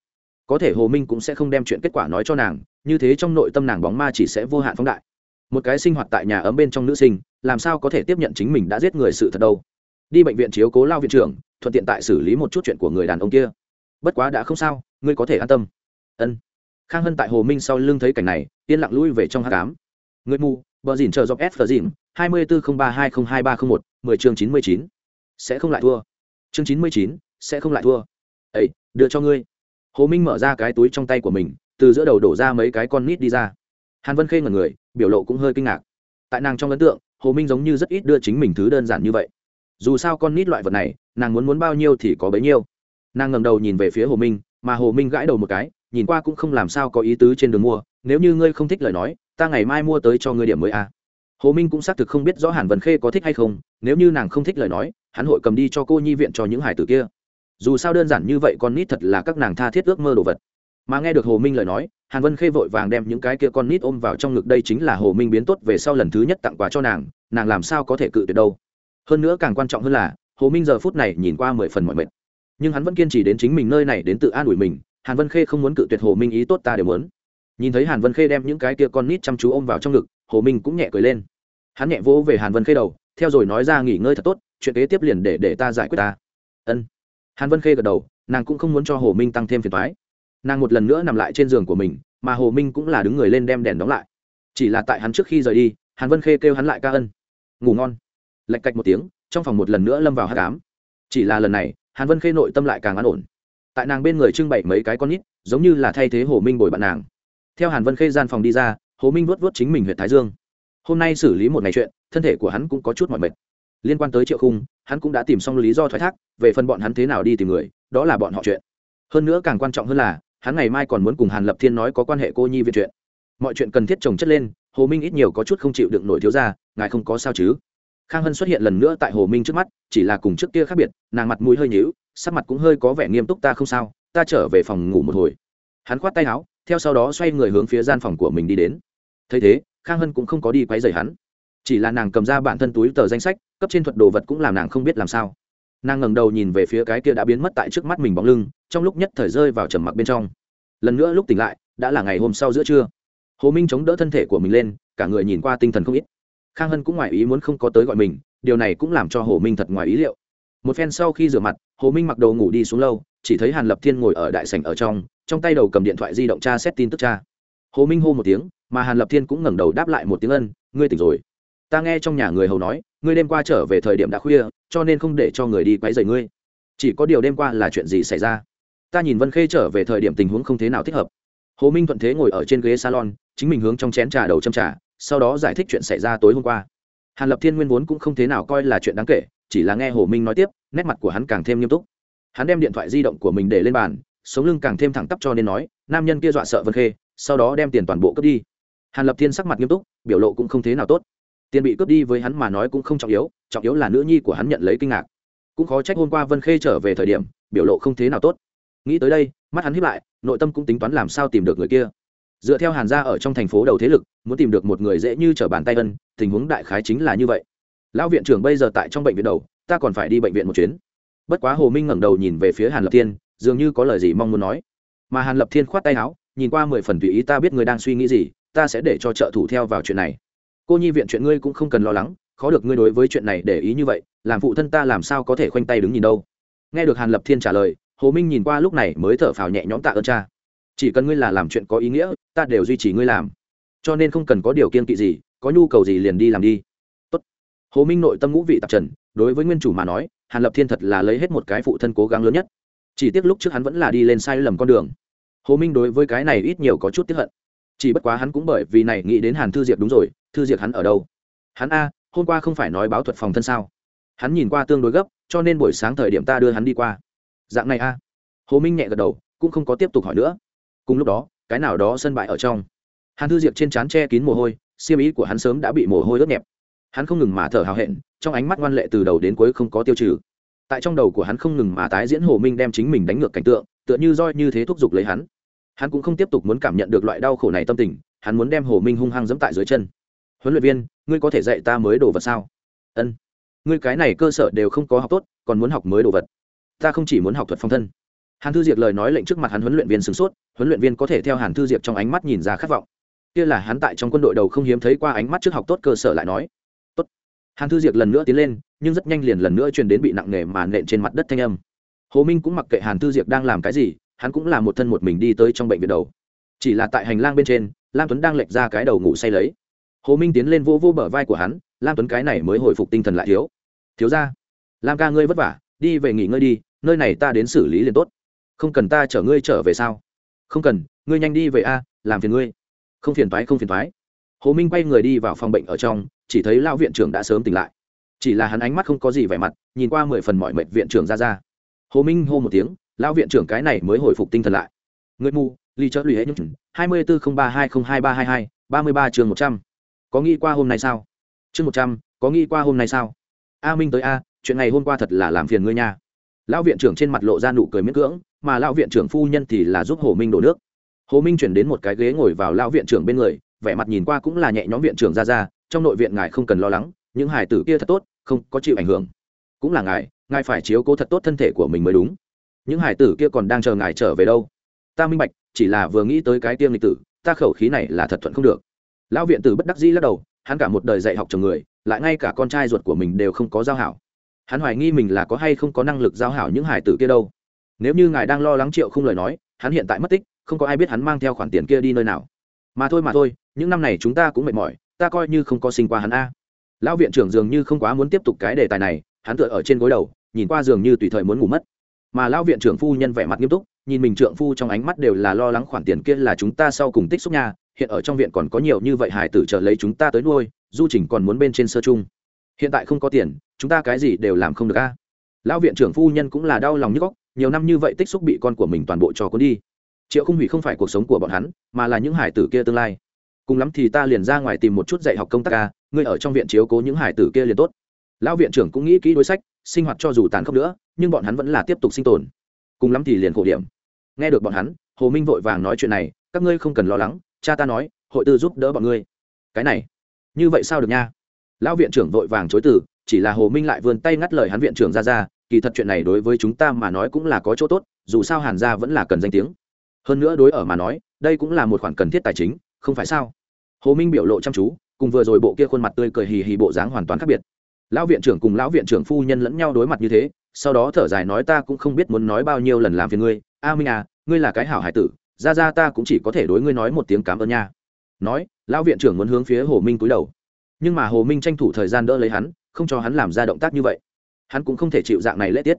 Có thể hồ minh cũng sẽ không đem chuyện kết quả nói cho nàng, như thế trong nội tâm nàng bóng ma chỉ sẽ vô hạn phóng đại. Một cái sinh hoạt tại nhà ấm bên trong nữ sinh, làm sao có thể tiếp nhận chính mình đã giết người sự thật đâu? Đi bệnh viện chiếu cố lao viện trưởng, thuận tiện tại xử lý một chút chuyện của người đàn ông kia. Bất quá đã không sao, ngươi có thể an tâm. Ân. Khang hân tại hồ minh sau lưng thấy cảnh này, yên lặng lui về trong h tám người mù, bờ dìn chờ dọc s phờ dìn hai mươi bốn không ba hai không hai ba không một, mười chương chín mươi chín. Sẽ không lại thua chương chín mươi chín, sẽ không lại thua. Ấy đưa cho ngươi. Hồ minh mở ra cái túi trong tay của mình, từ giữa đầu đổ ra mấy cái con nít đi ra. Hàn vân khê ngần người, biểu lộ cũng hơi kinh ngạc. Tại nàng trong ấn tượng, hồ minh giống như rất ít đưa chính mình thứ đơn giản như vậy. Dù sao con nít loại vật này, nàng muốn muốn bao nhiêu thì có bấy nhiêu. Nàng ngầm đầu nhìn về phía hồ minh, mà hồ minh gãi đầu một cái, nhìn qua cũng không làm sao có ý tứ trên đường mua, nếu như ngươi không thích lời nói, ta ngày mai mua tới cho ngươi điểm mới a à. hồ minh cũng xác thực không biết rõ hàn vân khê có thích hay không, nếu như nàng không thích lời nói hắn hội cầm đi cho cô nhi viện cho những hải tử kia. Dù sao đơn giản như vậy con nít thật là các nàng tha thiết ước mơ đồ vật. Mà nghe được hồ minh lời nói, hàn vân khê vội vàng đem những cái kia con nít ôm vào trong ngực, đây chính là hồ minh biến tốt về sau lần thứ nhất tặng quà cho nàng nàng làm sao có thể cự tuyệt đâu. Hơn nữa càng quan trọng hơn là, hồ minh giờ phút này nhìn qua mười phần mọi mệt. Nhưng hắn vẫn kiên trì đến chính mình nơi này đến tự an ủi mình, hàn vân khê không muốn cự tuyệt hồ minh ý tốt ta đều muốn. Nhìn thấy hàn vân khê đem những cái kia con nít chăm chú ôm vào trong ngực, hồ minh cũng nhẹ cười lên. Hắn nhẹ vỗ về hàn vân khê đầu, theo rồi nói ra nghỉ ngơi thật tốt chuyện kế tiếp liền để để ta giải quyết ta. Ân. Hàn vân khê gật đầu, nàng cũng không muốn cho hồ minh tăng thêm phiền thoái nàng một lần nữa nằm lại trên giường của mình, mà hồ minh cũng là đứng người lên đem đèn đóng lại. Chỉ là tại hắn trước khi rời đi, hàn vân khê kêu hắn lại ca ân. Ngủ ngon. Lạch cạch một tiếng, trong phòng một lần nữa lâm vào hát cám chỉ là lần này, hàn vân khê nội tâm lại càng an ổn. Tại nàng bên người trưng bày mấy cái con nít, giống như là thay thế hồ minh bồi bạn nàng. Theo hàn vân khê gian phòng đi ra, hồ minh vuốt vuốt chính mình huyện thái dương. Hôm nay xử lý một ngày chuyện, thân thể của hắn cũng có chút mọi mệt liên quan tới triệu khung, hắn cũng đã tìm xong lý do thoái thác, về phần bọn hắn thế nào đi tìm người, đó là bọn họ chuyện. Hơn nữa càng quan trọng hơn là, hắn ngày mai còn muốn cùng hàn lập thiên nói có quan hệ cô nhi viện chuyện. Mọi chuyện cần thiết trồng chất lên, hồ minh ít nhiều có chút không chịu đựng nổi thiếu ra ngài không có sao chứ? Khang hân xuất hiện lần nữa tại hồ minh trước mắt, chỉ là cùng trước kia khác biệt, nàng mặt mũi hơi nhíu, sắc mặt cũng hơi có vẻ nghiêm túc ta không sao, ta trở về phòng ngủ một hồi. Hắn khoát tay áo, theo sau đó xoay người hướng phía gian phòng của mình đi đến. Thấy thế, khang hân cũng không có đi quấy rầy hắn chỉ là nàng cầm ra bản thân túi tờ danh sách, cấp trên thuật đồ vật cũng làm nàng không biết làm sao. Nàng ngẩng đầu nhìn về phía cái kia đã biến mất tại trước mắt mình bóng lưng, trong lúc nhất thời rơi vào trầm mặc bên trong. Lần nữa lúc tỉnh lại, đã là ngày hôm sau giữa trưa. Hồ minh chống đỡ thân thể của mình lên, cả người nhìn qua tinh thần không ít. Khang hân cũng ngoài ý muốn không có tới gọi mình, điều này cũng làm cho hồ minh thật ngoài ý liệu. Một phen sau khi rửa mặt, hồ minh mặc đồ ngủ đi xuống lâu, chỉ thấy hàn lập thiên ngồi ở đại sảnh ở trong trong tay đầu cầm điện thoại di động tra xét tin tức cha hồ minh hô một tiếng, mà hàn lập thiên cũng ngẩng đầu đáp lại một tiếng ân, ngươi tỉnh rồi ta nghe trong nhà người hầu nói, ngươi đêm qua trở về thời điểm đã khuya, cho nên không để cho người đi quấy rầy ngươi. Chỉ có điều đêm qua là chuyện gì xảy ra? Ta nhìn vân khê trở về thời điểm tình huống không thế nào thích hợp. Hồ minh thuận thế ngồi ở trên ghế salon, chính mình hướng trong chén trà đầu châm trà, sau đó giải thích chuyện xảy ra tối hôm qua. Hàn lập thiên nguyên vốn cũng không thế nào coi là chuyện đáng kể, chỉ là nghe hồ minh nói tiếp, nét mặt của hắn càng thêm nghiêm túc. Hắn đem điện thoại di động của mình để lên bàn, sống lưng càng thêm thẳng tắp cho nên nói, nam nhân kia dọa sợ vân khê, sau đó đem tiền toàn bộ cướp đi. Hàn lập thiên sắc mặt nghiêm túc, biểu lộ cũng không thế nào tốt tiền bị cướp đi với hắn mà nói cũng không trọng yếu trọng yếu là nữ nhi của hắn nhận lấy kinh ngạc. Cũng khó trách hôm qua vân khê trở về thời điểm, biểu lộ không thế nào tốt. Nghĩ tới đây, mắt hắn hiếp lại, nội tâm cũng tính toán làm sao tìm được người kia. Dựa theo hàn gia ở trong thành phố đầu thế lực, muốn tìm được một người dễ như trở bàn tay ân tình huống đại khái chính là như vậy. Lão viện trưởng bây giờ tại trong bệnh viện đầu, ta còn phải đi bệnh viện một chuyến. Bất quá hồ minh ngẩng đầu nhìn về phía hàn lập thiên, dường như có lời gì mong muốn nói. Mà hàn lập thiên khoát tay áo, nhìn qua mười phần tùy ý ta biết người đang suy nghĩ gì, ta sẽ để cho trợ thủ theo vào chuyện này cô nhi viện chuyện ngươi cũng không cần lo lắng, khó được ngươi đối với chuyện này để ý như vậy, làm phụ thân ta làm sao có thể khoanh tay đứng nhìn đâu? Nghe được hàn lập thiên trả lời, hồ minh nhìn qua lúc này mới thở phào nhẹ nhõm tạ ơn cha. Chỉ cần ngươi là làm chuyện có ý nghĩa, ta đều duy trì ngươi làm. Cho nên không cần có điều kiên kỵ gì, có nhu cầu gì liền đi làm đi. Tốt. hồ minh nội tâm ngũ vị tạp trần, đối với nguyên chủ mà nói, hàn lập thiên thật là lấy hết một cái phụ thân cố gắng lớn nhất. Chỉ tiếc lúc trước hắn vẫn là đi lên sai lầm con đường. Hồ minh đối với cái này ít nhiều có chút tiếp hận chỉ bất quá hắn cũng bởi vì này nghĩ đến hàn thư diệp đúng rồi, thư diệp hắn ở đâu? Hắn a, hôm qua không phải nói báo thuật phòng thân sao? Hắn nhìn qua tương đối gấp, cho nên buổi sáng thời điểm ta đưa hắn đi qua. Dạng này a. Hồ minh nhẹ gật đầu, cũng không có tiếp tục hỏi nữa. Cùng lúc đó, cái nào đó sân bại ở trong. Hàn thư diệp trên trán che kín mồ hôi siêm ý của hắn sớm đã bị mồ hôi ướt nhẹp. Hắn không ngừng mà thở hào hẹn, trong ánh mắt ngoan lệ từ đầu đến cuối không có tiêu trừ. Tại trong đầu của hắn không ngừng mà tái diễn hồ minh đem chính mình đánh ngược cảnh tượng, tựa như roi như thế thúc giục lấy hắn hắn cũng không tiếp tục muốn cảm nhận được loại đau khổ này tâm tình, hắn muốn đem hồ minh hung hăng dẫm tại dưới chân. Huấn luyện viên, ngươi có thể dạy ta mới đồ vật sao? Ân, ngươi cái này cơ sở đều không có học tốt, còn muốn học mới đồ vật. Ta không chỉ muốn học thuật phong thân. Hàn thư diệp lời nói lệnh trước mặt hắn huấn luyện viên sửng sốt, huấn luyện viên có thể theo hàn thư diệp trong ánh mắt nhìn ra khát vọng. Kia là hắn tại trong quân đội đầu không hiếm thấy qua ánh mắt trước học tốt cơ sở lại nói. Tốt. Hàn thư diệp lần nữa tiến lên, nhưng rất nhanh liền lần nữa truyền đến bị nặng nề mà nện trên mặt đất thanh âm. Hồ minh cũng mặc kệ hàn thư diệp đang làm cái gì hắn cũng là một thân một mình đi tới trong bệnh viện đầu. Chỉ là tại hành lang bên trên, lam tuấn đang lệch ra cái đầu ngủ say lấy. Hồ minh tiến lên vô vô bờ vai của hắn, lam tuấn, cái này mới hồi phục tinh thần lại thiếu. Thiếu ra, lam ca ngươi vất vả, đi về nghỉ ngơi đi, nơi này ta đến xử lý liền tốt. Không cần ta chở ngươi trở về sao? Không cần, ngươi nhanh đi về a, làm phiền ngươi. Không phiền thoái không phiền thoái hồ minh quay người đi vào phòng bệnh ở trong, chỉ thấy lão viện trưởng đã sớm tỉnh lại. Chỉ là hắn ánh mắt không có gì vẻ mặt, nhìn qua mười phần mọi mệnh viện trưởng ra ra. Hồ minh hô một tiếng lão viện trưởng cái này mới hồi phục tinh thần lại. Người mù ly chớ lì hết nhung hai mươi bốn không ba hai không hai ba hai hai, ba mươi ba trường một trăm. Có nghĩ qua hôm nay sao? Chương một trăm, có nghĩ qua hôm nay sao? A minh tới a, chuyện này hôm qua thật là làm phiền ngươi nha. Lão viện trưởng trên mặt lộ ra nụ cười miễn cưỡng, mà lão viện trưởng phu nhân thì là giúp hồ minh đổ nước. Hồ minh chuyển đến một cái ghế ngồi vào lão viện trưởng bên người, vẻ mặt nhìn qua cũng là nhẹ nhõm viện trưởng ra ra, trong nội viện ngài không cần lo lắng, những hải tử kia thật tốt, không có chịu ảnh hưởng. Cũng là ngài ngài phải chiếu cố thật tốt thân thể của mình mới đúng những hải tử kia còn đang chờ ngài trở về đâu? Ta minh bạch, chỉ là vừa nghĩ tới cái tiêm lịch tử, ta khẩu khí này là thật thuận không được. Lão viện tử bất đắc dĩ lắc đầu, hắn cả một đời dạy học chồng người, lại ngay cả con trai ruột của mình đều không có giao hảo. Hắn hoài nghi mình là có hay không có năng lực giao hảo những hải tử kia đâu. Nếu như ngài đang lo lắng triệu không lời nói, hắn hiện tại mất tích, không có ai biết hắn mang theo khoản tiền kia đi nơi nào. Mà thôi mà thôi, những năm này chúng ta cũng mệt mỏi, ta coi như không có sinh qua hắn a. Lão viện trưởng dường như không quá muốn tiếp tục cái đề tài này, hắn tựa ở trên gối đầu, nhìn qua dường như tùy thời muốn ngủ mất mà lão viện trưởng phu nhân vẻ mặt nghiêm túc, nhìn mình trượng phu trong ánh mắt đều là lo lắng khoản tiền kia là chúng ta sau cùng tích xúc nha, hiện ở trong viện còn có nhiều như vậy hải tử chờ lấy chúng ta tới nuôi, du trình còn muốn bên trên sơ chung. Hiện tại không có tiền, chúng ta cái gì đều làm không được a. Lão viện trưởng phu nhân cũng là đau lòng nhức góc nhiều năm như vậy tích xúc bị con của mình toàn bộ cho cuốn đi. Triệu không hủy không phải cuộc sống của bọn hắn, mà là những hải tử kia tương lai. Cùng lắm thì ta liền ra ngoài tìm một chút dạy học công tác ca ngươi ở trong viện chiếu cố những hải tử kia liền tốt. Lão viện trưởng cũng nghĩ kỹ đối sách, sinh hoạt cho dù tàn khốc nữa nhưng bọn hắn vẫn là tiếp tục sinh tồn. Cùng lắm thì liền khổ điểm. Nghe được bọn hắn, hồ minh vội vàng nói chuyện này, các ngươi không cần lo lắng, cha ta nói, hội tư giúp đỡ bọn ngươi. Cái này, như vậy sao được nha? Lão viện trưởng vội vàng chối từ, chỉ là hồ minh lại vươn tay ngắt lời hắn viện trưởng ra ra, kỳ thật chuyện này đối với chúng ta mà nói cũng là có chỗ tốt, dù sao hàn gia vẫn là cần danh tiếng. Hơn nữa đối ở mà nói, đây cũng là một khoản cần thiết tài chính, không phải sao? Hồ minh biểu lộ chăm chú, cùng vừa rồi bộ kia khuôn mặt tươi cười hì hì bộ dáng hoàn toàn khác biệt. Lão viện trưởng cùng lão viện trưởng phu nhân lẫn nhau đối mặt như thế sau đó thở dài nói ta cũng không biết muốn nói bao nhiêu lần làm phiền ngươi. A minh à ngươi là cái hảo hải tử, ra ra ta cũng chỉ có thể đối ngươi nói một tiếng cảm ơn nha. Nói, lão viện trưởng muốn hướng phía hồ minh cúi đầu. Nhưng mà hồ minh tranh thủ thời gian đỡ lấy hắn, không cho hắn làm ra động tác như vậy. Hắn cũng không thể chịu dạng này lễ tiết.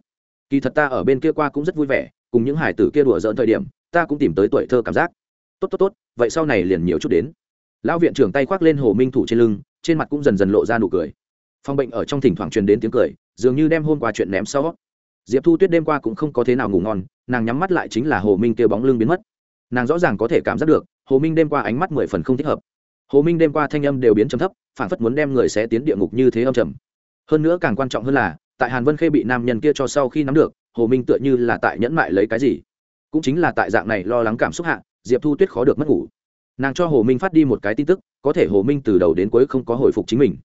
Kỳ thật ta ở bên kia qua cũng rất vui vẻ, cùng những hải tử kia đùa dỡn thời điểm, ta cũng tìm tới tuổi thơ cảm giác. Tốt tốt tốt, vậy sau này liền nhiều chút đến. Lão viện trưởng tay khoác lên hồ minh thủ trên lưng, trên mặt cũng dần dần lộ ra nụ cười. Phòng bệnh ở trong thỉnh thoảng truyền đến tiếng cười dường như đem hôm qua chuyện ném sau. Diệp thu tuyết đêm qua cũng không có thế nào ngủ ngon, nàng nhắm mắt lại chính là hồ minh kêu bóng lưng biến mất. Nàng rõ ràng có thể cảm giác được, hồ minh đêm qua ánh mắt mười phần không thích hợp. Hồ minh đêm qua thanh âm đều biến trầm thấp phản phất muốn đem người sẽ tiến địa ngục như thế âm trầm. Hơn nữa càng quan trọng hơn là, tại hàn vân khê bị nam nhân kia cho sau khi nắm được, hồ minh tựa như là tại nhẫn mại lấy cái gì. Cũng chính là tại dạng này lo lắng cảm xúc hạ, diệp thu tuyết khó được mất ngủ. Nàng cho hồ minh phát đi một cái tin tức, có thể hồ minh từ đầu đến cuối không có hồi phục chính mình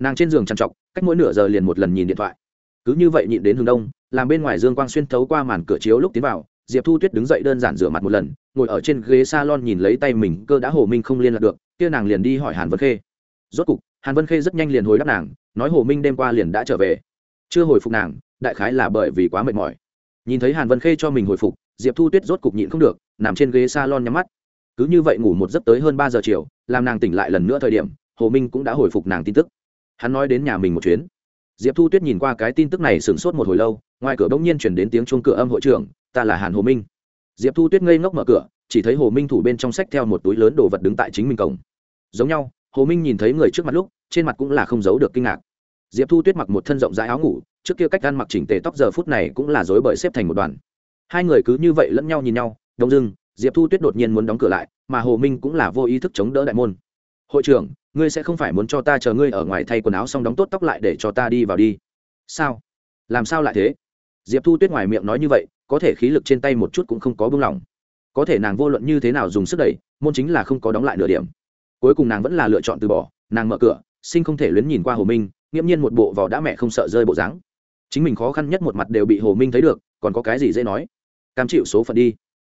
nàng trên giường trằn trọc, cách mỗi nửa giờ liền một lần nhìn điện thoại. Cứ như vậy nhịn đến hướng đông, làm bên ngoài dương quang xuyên thấu qua màn cửa chiếu lúc tiến vào, diệp thu tuyết đứng dậy đơn giản rửa mặt một lần, ngồi ở trên ghế s a lon nhìn lấy tay mình, cơ đã hồ minh không liên lạc được, kia nàng liền đi hỏi hàn vân khê. Rốt cục, hàn vân khê rất nhanh liền hồi đáp nàng, nói hồ minh đêm qua liền đã trở về. Chưa hồi phục nàng, đại khái là bởi vì quá mệt mỏi. Nhìn thấy hàn vân khê cho mình hồi phục, diệp thu tuyết rốt cục nhịn không được, nằm trên ghế s a lon nhắm mắt. Cứ như vậy ngủ một giấc tới hơn ba giờ chiều, làm nàng tỉnh lại lần nữa thời điểm, hồ minh cũng đã hồi phục nàng tin tức hắn nói đến nhà mình một chuyến. Diệp thu tuyết nhìn qua cái tin tức này sửng sốt một hồi lâu, ngoài cửa bỗng nhiên chuyển đến tiếng chuông cửa âm hội trưởng, ta là hàn hồ minh. Diệp thu tuyết ngây ngốc mở cửa, chỉ thấy hồ minh thủ bên trong sách theo một túi lớn đồ vật đứng tại chính mình cổng. Giống nhau, hồ minh nhìn thấy người trước mặt lúc, trên mặt cũng là không giấu được kinh ngạc. Diệp thu tuyết mặc một thân rộng rãi áo ngủ, trước kia cách ăn mặc chỉnh tề tóc giờ phút này cũng là dối bời xếp thành một đoàn. Hai người cứ như vậy lẫn nhau nhìn nhau, đông dưng, diệp thu tuyết đột nhiên muốn đóng cửa lại, mà hồ minh cũng là vô ý thức chống đỡ đại môn. Hội trưởng ngươi sẽ không phải muốn cho ta chờ ngươi ở ngoài thay quần áo xong đóng tốt tóc lại để cho ta đi vào đi. Sao? Làm sao lại thế? Diệp thu tuyết ngoài miệng nói như vậy, có thể khí lực trên tay một chút cũng không có buông lỏng. Có thể nàng vô luận như thế nào dùng sức đẩy, môn chính là không có đóng lại nửa điểm. Cuối cùng nàng vẫn là lựa chọn từ bỏ, nàng mở cửa, sinh không thể luyến nhìn qua hồ minh, nghiễm nhiên một bộ vỏ đã mẹ không sợ rơi bộ dáng. Chính mình khó khăn nhất một mặt đều bị hồ minh thấy được, còn có cái gì dễ nói? Cam chịu số phận đi.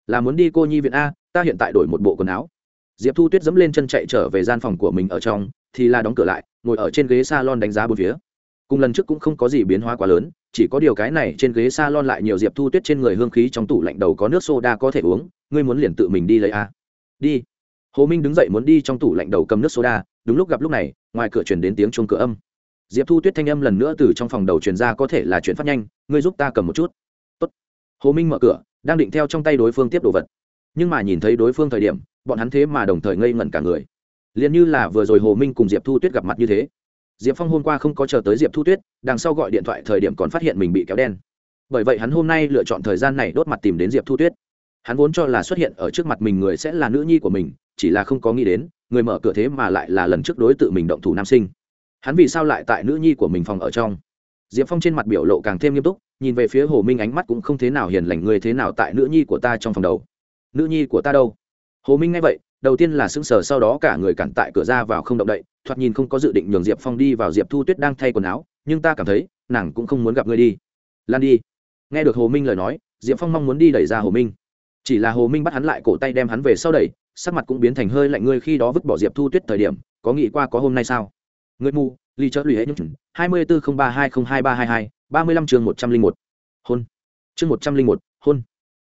Là muốn đi cô nhi viện a, ta hiện tại đổi một bộ quần áo diệp thu tuyết dẫm lên chân chạy trở về gian phòng của mình ở trong, thì la đóng cửa lại, ngồi ở trên ghế s a lon đánh giá bốn phía. Cùng lần trước cũng không có gì biến hóa quá lớn, chỉ có điều cái này trên ghế s a lon lại nhiều diệp thu tuyết trên người hương khí trong tủ lạnh đầu có nước soda có thể uống, ngươi muốn liền tự mình đi lấy a đi. Hồ minh đứng dậy muốn đi trong tủ lạnh đầu cầm nước soda, đúng lúc gặp lúc này, ngoài cửa chuyển đến tiếng chuông cửa âm. Diệp thu tuyết thanh âm lần nữa từ trong phòng đầu truyền ra có thể là chuyển phát nhanh, ngươi giúp ta cầm một chút. Tốt. hồ minh mở cửa, đang định theo trong tay đối phương tiếp đồ vật. Nhưng mà nhìn thấy đối phương thời điểm bọn hắn thế mà đồng thời ngây ngẩn cả người. Liền như là vừa rồi hồ minh cùng diệp thu tuyết gặp mặt như thế. Diệp phong hôm qua không có chờ tới diệp thu tuyết, đằng sau gọi điện thoại thời điểm còn phát hiện mình bị kéo đen. Bởi vậy hắn hôm nay lựa chọn thời gian này đốt mặt tìm đến diệp thu tuyết. Hắn vốn cho là xuất hiện ở trước mặt mình người sẽ là nữ nhi của mình, chỉ là không có nghĩ đến, người mở cửa thế mà lại là lần trước đối tự mình động thủ nam sinh. Hắn vì sao lại tại nữ nhi của mình phòng ở trong? Diệp phong trên mặt biểu lộ càng thêm nghiêm túc, nhìn về phía hồ minh ánh mắt cũng không thế nào hiền lành người thế nào tại nữ nhi của ta trong phòng đầu? Nữ nhi của ta đâu? Hồ minh nghe vậy, đầu tiên là sững sờ, sau đó cả người cản tại cửa ra vào không động đậy, thoạt nhìn không có dự định nhường diệp phong đi vào diệp thu tuyết đang thay quần áo, nhưng ta cảm thấy, nàng cũng không muốn gặp ngươi đi. Lan đi. Nghe được hồ minh lời nói, diệp phong mong muốn đi đẩy ra hồ minh. Chỉ là hồ minh bắt hắn lại cổ tay đem hắn về sau đẩy, sắc mặt cũng biến thành hơi lạnh ngươi khi đó vứt bỏ diệp thu tuyết thời điểm, có nghĩ qua có hôm nay sao? Người mù ly chớ lụy hết những hai mươi bốn không ba hai không hai ba hai hai, ba mươi lăm chương một trăm linh một. Hôn. Chương một trăm linh một, hôn.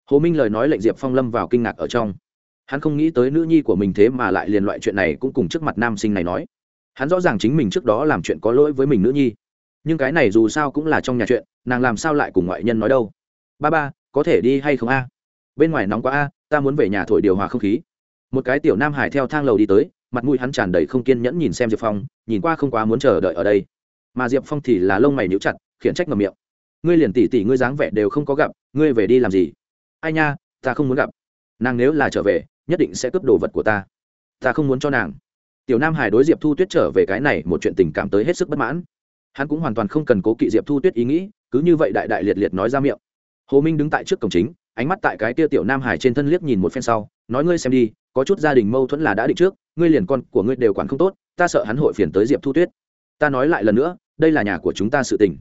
Hồ minh lời nói lệnh diệp phong lâm vào kinh ngạc ở trong hắn không nghĩ tới nữ nhi của mình thế mà lại liền loại chuyện này cũng cùng trước mặt nam sinh này nói. Hắn rõ ràng chính mình trước đó làm chuyện có lỗi với mình nữ nhi. Nhưng cái này dù sao cũng là trong nhà chuyện, nàng làm sao lại cùng ngoại nhân nói đâu? Ba ba, có thể đi hay không a? Bên ngoài nóng quá a, ta muốn về nhà thổi điều hòa không khí. Một cái tiểu nam hải theo thang lầu đi tới, mặt mũi hắn tràn đầy không kiên nhẫn nhìn xem diệp phong, nhìn qua không quá muốn chờ đợi ở đây. Mà diệp phong thì là lông mày níu chặt, khiển trách ngầm miệng. Ngươi liền tỉ tỉ ngươi dáng vẻ đều không có gặp, ngươi về đi làm gì? Ai nha, ta không muốn gặp. Nàng nếu là trở về nhất định sẽ cướp đồ vật của ta. Ta không muốn cho nàng. Tiểu nam hải đối diệp thu tuyết trở về cái này một chuyện tình cảm tới hết sức bất mãn. Hắn cũng hoàn toàn không cần cố kỵ diệp thu tuyết ý nghĩ, cứ như vậy đại đại liệt liệt nói ra miệng. Hồ minh đứng tại trước cổng chính, ánh mắt tại cái tia tiểu nam hải trên thân liếc nhìn một phen sau, nói ngươi xem đi, có chút gia đình mâu thuẫn là đã định trước, ngươi liền con của ngươi đều quản không tốt, ta sợ hắn hội phiền tới diệp thu tuyết. Ta nói lại lần nữa, đây là nhà của chúng ta sự tình.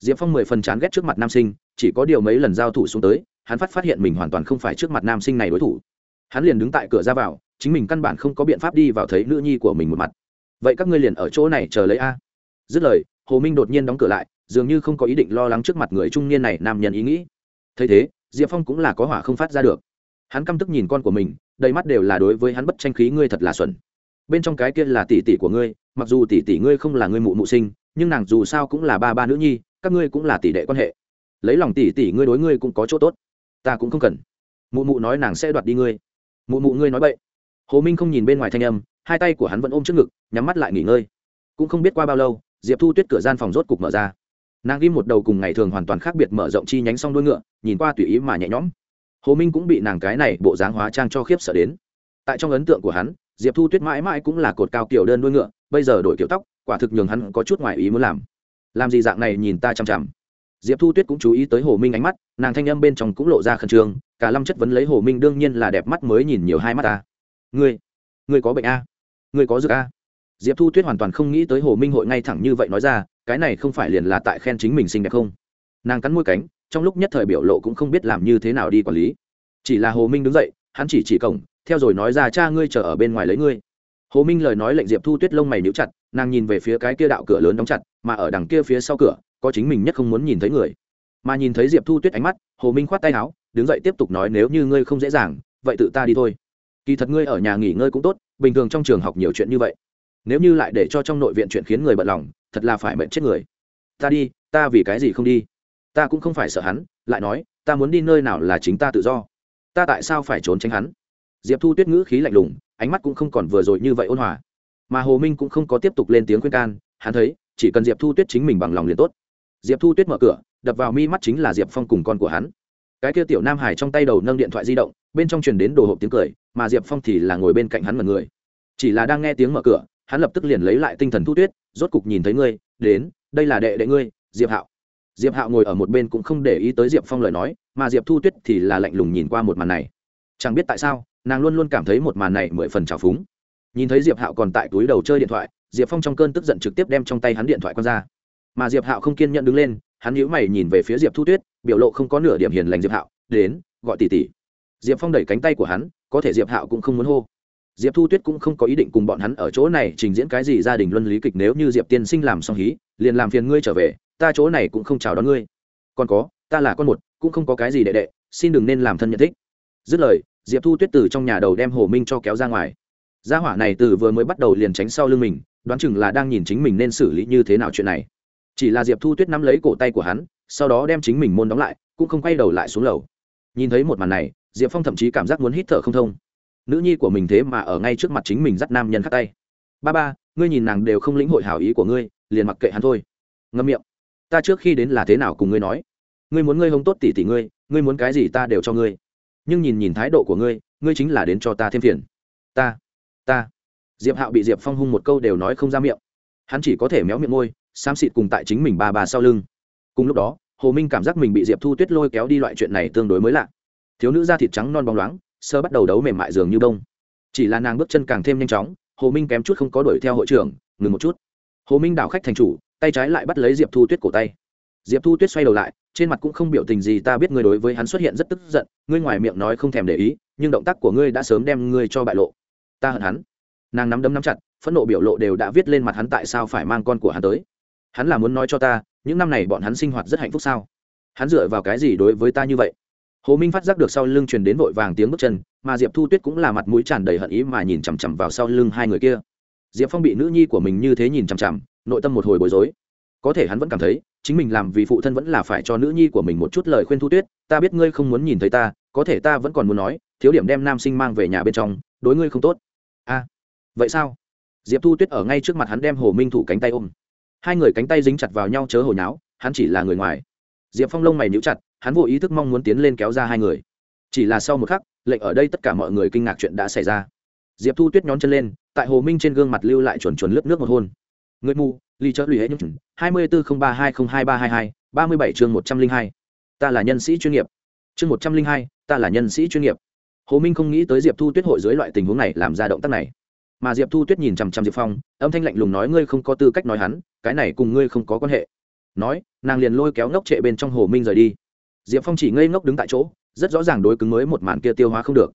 Diệp phong mười phần chán ghét trước mặt nam sinh, chỉ có điều mấy lần giao thủ xuống tới, hắn phát phát hiện mình hoàn toàn không phải trước mặt nam sinh này đối thủ hắn liền đứng tại cửa ra vào, chính mình căn bản không có biện pháp đi vào thấy nữ nhi của mình một mặt. Vậy các ngươi liền ở chỗ này chờ lấy a? Dứt lời, hồ minh đột nhiên đóng cửa lại, dường như không có ý định lo lắng trước mặt người trung niên này nam nhân ý nghĩ. Thấy thế, diệp phong cũng là có hỏa không phát ra được. Hắn căm tức nhìn con của mình, đầy mắt đều là đối với hắn bất tranh khí, ngươi thật là xuẩn. Bên trong cái kia là tỷ tỷ của ngươi, mặc dù tỷ tỷ ngươi không là ngươi mụ mụ sinh, nhưng nàng dù sao cũng là ba ba nữ nhi, các ngươi cũng là tỷ đệ quan hệ. Lấy lòng tỷ tỷ ngươi đối ngươi cũng có chỗ tốt, ta cũng không cần. Mụ mụ nói nàng sẽ đoạt đi ngươi mụ mụ ngươi nói vậy hồ minh không nhìn bên ngoài thanh âm, hai tay của hắn vẫn ôm trước ngực, nhắm mắt lại nghỉ ngơi. Cũng không biết qua bao lâu, diệp thu tuyết cửa gian phòng rốt cục mở ra. Nàng ghim một đầu cùng ngày thường hoàn toàn khác biệt mở rộng chi nhánh xong đuôi ngựa, nhìn qua tùy ý mà nhẹ nhõm. Hồ minh cũng bị nàng cái này bộ dáng hóa trang cho khiếp sợ đến. Tại trong ấn tượng của hắn, diệp thu tuyết mãi mãi cũng là cột cao kiểu đơn đuôi ngựa, bây giờ đổi kiểu tóc, quả thực nhường hắn có chút ngoài ý muốn làm. Làm gì dạng này nhìn ta chằm chằm diệp thu tuyết cũng chú ý tới hồ minh ánh mắt, nàng thanh âm bên trong cũng lộ ra khẩn trương, cả lâm chất vấn lấy hồ minh đương nhiên là đẹp mắt mới nhìn nhiều hai mắt ta. Ngươi ngươi có bệnh a? Ngươi có dược a? Diệp thu tuyết hoàn toàn không nghĩ tới hồ minh hội ngay thẳng như vậy nói ra, cái này không phải liền là tại khen chính mình xinh đẹp không? Nàng cắn môi cánh, trong lúc nhất thời biểu lộ cũng không biết làm như thế nào đi quản lý. Chỉ là hồ minh đứng dậy, hắn chỉ chỉ cổng, theo rồi nói ra, cha ngươi chờ ở bên ngoài lấy ngươi. Hồ minh lời nói lệnh diệp thu tuyết lông mày níu chặt, nàng nhìn về phía cái kia đạo cửa lớn đóng chặt, mà ở đằng kia phía sau cửa có chính mình nhất không muốn nhìn thấy người. Mà nhìn thấy diệp thu tuyết ánh mắt, hồ minh khoát tay áo, đứng dậy tiếp tục nói nếu như ngươi không dễ dàng, vậy tự ta đi thôi. Kỳ thật ngươi ở nhà nghỉ ngơi cũng tốt, bình thường trong trường học nhiều chuyện như vậy. Nếu như lại để cho trong nội viện chuyện khiến người bận lòng, thật là phải mệnh chết người. Ta đi, ta vì cái gì không đi? Ta cũng không phải sợ hắn, lại nói, ta muốn đi nơi nào là chính ta tự do. Ta tại sao phải trốn tránh hắn? Diệp thu tuyết ngữ khí lạnh lùng, ánh mắt cũng không còn vừa rồi như vậy ôn hòa. Mà hồ minh cũng không có tiếp tục lên tiếng khuyên can, hắn thấy, chỉ cần diệp thu tuyết chính mình bằng lòng liền tốt diệp thu tuyết mở cửa, đập vào mi mắt chính là diệp phong cùng con của hắn. Cái kia tiểu nam hải trong tay đầu nâng điện thoại di động, bên trong truyền đến đồ hộp tiếng cười, mà diệp phong thì là ngồi bên cạnh hắn mật người. Chỉ là đang nghe tiếng mở cửa, hắn lập tức liền lấy lại tinh thần thu tuyết, rốt cục nhìn thấy ngươi, đến, đây là đệ đệ ngươi, diệp hạo. Diệp hạo ngồi ở một bên cũng không để ý tới diệp phong lời nói, mà diệp thu tuyết thì là lạnh lùng nhìn qua một màn này. Chẳng biết tại sao, nàng luôn luôn cảm thấy một màn này mười phần trào phúng. Nhìn thấy diệp hạo còn tại túi đầu chơi điện thoại, diệp phong trong cơn tức giận trực tiếp đem trong tay hắn điện thoại q ra mà diệp hạo không kiên nhẫn đứng lên, hắn nhíu mày nhìn về phía diệp thu tuyết, biểu lộ không có nửa điểm hiền lành diệp hạo, đến, gọi tỷ tỷ. Diệp phong đẩy cánh tay của hắn, có thể diệp hạo cũng không muốn hô. Diệp thu tuyết cũng không có ý định cùng bọn hắn ở chỗ này trình diễn cái gì gia đình luân lý kịch, nếu như diệp tiên sinh làm xong hí, liền làm phiền ngươi trở về, ta chỗ này cũng không chào đón ngươi. Còn có, ta là con một, cũng không có cái gì đệ đệ, xin đừng nên làm thân nhận thích. Dứt lời, diệp thu tuyết từ trong nhà đầu đem hồ minh cho kéo ra ngoài. Gia hỏa này từ vừa mới bắt đầu liền tránh sau lưng mình, đoán chừng là đang nhìn chính mình nên xử lý như thế nào chuyện này chỉ là diệp thu tuyết nắm lấy cổ tay của hắn, sau đó đem chính mình môn đóng lại, cũng không quay đầu lại xuống lầu. Nhìn thấy một màn này, diệp phong thậm chí cảm giác muốn hít thở không thông. Nữ nhi của mình thế mà ở ngay trước mặt chính mình dắt nam nhân khắc tay. Ba ba, ngươi nhìn nàng đều không lĩnh hội hảo ý của ngươi, liền mặc kệ hắn thôi. Ngâm miệng. Ta trước khi đến là thế nào cùng ngươi nói? Ngươi muốn ngươi hông tốt tỷ tỷ ngươi ngươi muốn cái gì ta đều cho ngươi. Nhưng nhìn nhìn thái độ của ngươi ngươi chính là đến cho ta thêm phiền. Ta ta. Diệp hạo bị diệp phong hung một câu đều nói không ra miệng. Hắn chỉ có thể méo miệng môi xám xịt cùng tại chính mình ba bà sau lưng. Cùng lúc đó, hồ minh cảm giác mình bị diệp thu tuyết lôi kéo đi loại chuyện này tương đối mới lạ. Thiếu nữ da thịt trắng non bóng loáng, sơ bắt đầu đấu mềm mại dường như bông. Chỉ là nàng bước chân càng thêm nhanh chóng, hồ minh kém chút không có đuổi theo hội trưởng, ngừng một chút. Hồ minh đảo khách thành chủ, tay trái lại bắt lấy diệp thu tuyết cổ tay. Diệp thu tuyết xoay đầu lại, trên mặt cũng không biểu tình gì ta biết ngươi đối với hắn xuất hiện rất tức giận, ngươi ngoài miệng nói không thèm để ý, nhưng động tác của ngươi đã sớm đem ngươi cho bại lộ. Ta hận hắn. Nàng nắm đấm nắm chặt, phẫn nộ biểu lộ đều đã viết lên mặt hắn tại sao phải mang con của hắn tới hắn là muốn nói cho ta, những năm này bọn hắn sinh hoạt rất hạnh phúc sao? Hắn dựa vào cái gì đối với ta như vậy? Hồ minh phát giác được sau lưng truyền đến vội vàng tiếng bước chân, mà diệp thu tuyết cũng là mặt mũi tràn đầy hận ý mà nhìn chằm chằm vào sau lưng hai người kia. Diệp phong bị nữ nhi của mình như thế nhìn chằm chằm, nội tâm một hồi bối rối. Có thể hắn vẫn cảm thấy, chính mình làm vì phụ thân vẫn là phải cho nữ nhi của mình một chút lời khuyên thu tuyết, ta biết ngươi không muốn nhìn thấy ta, có thể ta vẫn còn muốn nói, thiếu điểm đem nam sinh mang về nhà bên trong, đối ngươi không tốt. A, vậy sao? Diệp thu tuyết ở ngay trước mặt hắn đem hồ minh thủ cánh tay ôm hai người cánh tay dính chặt vào nhau chớ hồi nháo, hắn chỉ là người ngoài. Diệp phong lông mày níu chặt, hắn vô ý thức mong muốn tiến lên kéo ra hai người. Chỉ là sau một khắc, lệnh ở đây tất cả mọi người kinh ngạc chuyện đã xảy ra. Diệp thu tuyết nhón chân lên, tại hồ minh trên gương mặt lưu lại chuẩn chuẩn lớp nước một hôn. Người mù ly chớ lụy hết những hai mươi bốn không ba hai không hai ba hai hai, ba mươi bảy chương một trăm linh hai. Ta là nhân sĩ chuyên nghiệp. Chương một trăm linh hai, ta là nhân sĩ chuyên nghiệp. Hồ minh không nghĩ tới diệp thu tuyết hội dưới loại tình huống này làm ra động tác này. Mà diệp thu tuyết nhìn chằm chằm diệp phong, âm thanh lạnh lùng nói, ngươi không có tư cách nói hắn cái này cùng ngươi không có quan hệ. Nói, nàng liền lôi kéo ngốc trệ bên trong hồ minh rời đi. Diệp phong chỉ ngây ngốc đứng tại chỗ, rất rõ ràng đối cứng mới một màn kia tiêu hóa không được.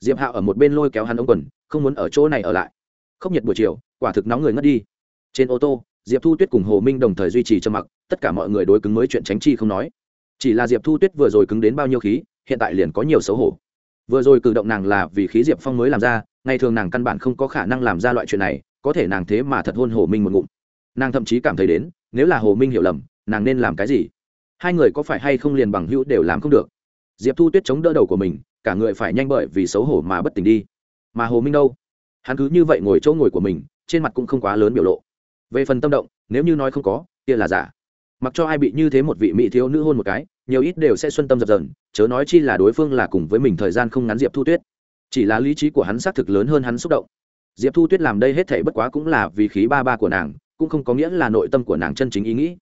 Diệp hạo ở một bên lôi kéo hắn ống quần, không muốn ở chỗ này ở lại. Không nhiệt buổi chiều, quả thực nóng người ngất đi. Trên ô tô, diệp thu tuyết cùng hồ minh đồng thời duy trì trầm mặc, tất cả mọi người đối cứng mới chuyện tránh chi không nói. Chỉ là diệp thu tuyết vừa rồi cứng đến bao nhiêu khí, hiện tại liền có nhiều xấu hổ. Vừa rồi cử động nàng là vì khí diệp phong mới làm ra, ngày thường nàng căn bản không có khả năng làm ra loại chuyện này, có thể nàng thế mà thật hôn hồ minh một ngụm nàng thậm chí cảm thấy đến, nếu là hồ minh hiểu lầm, nàng nên làm cái gì? Hai người có phải hay không liền bằng hữu đều làm không được? Diệp thu tuyết chống đỡ đầu của mình, cả người phải nhanh bởi vì xấu hổ mà bất tỉnh đi. Mà hồ minh đâu? Hắn cứ như vậy ngồi chỗ ngồi của mình, trên mặt cũng không quá lớn biểu lộ. Về phần tâm động, nếu như nói không có, kia là giả. Mặc cho ai bị như thế một vị mỹ thiếu nữ hôn một cái, nhiều ít đều sẽ xuân tâm dập dần chớ nói chi là đối phương là cùng với mình thời gian không ngắn diệp thu tuyết. Chỉ là lý trí của hắn xác thực lớn hơn hắn xúc động. Diệp thu tuyết làm đây hết thể bất quá cũng là vì khí ba ba của nàng cũng không có nghĩa là nội tâm của nàng chân chính ý nghĩ.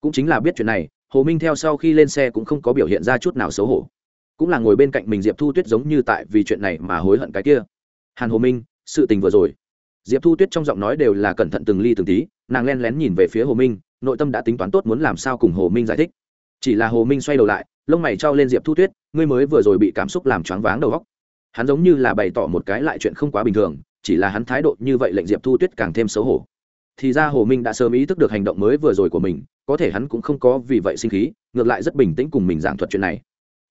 Cũng chính là biết chuyện này, hồ minh theo sau khi lên xe cũng không có biểu hiện ra chút nào xấu hổ. Cũng là ngồi bên cạnh mình diệp thu tuyết giống như tại vì chuyện này mà hối hận cái kia. Hàn hồ minh, sự tình vừa rồi. Diệp thu tuyết trong giọng nói đều là cẩn thận từng ly từng tí, nàng len lén nhìn về phía hồ minh, nội tâm đã tính toán tốt muốn làm sao cùng hồ minh giải thích. Chỉ là hồ minh xoay đầu lại, lông mày trao lên diệp thu tuyết, ngươi mới vừa rồi bị cảm xúc làm choáng váng đầu góc hắn giống như là bày tỏ một cái lại chuyện không quá bình thường, chỉ là hắn thái độ như vậy lệnh diệp thu tuyết càng thêm xấu hổ thì ra hồ minh đã sớm ý thức được hành động mới vừa rồi của mình, có thể hắn cũng không có vì vậy sinh khí, ngược lại rất bình tĩnh cùng mình giảng thuật chuyện này.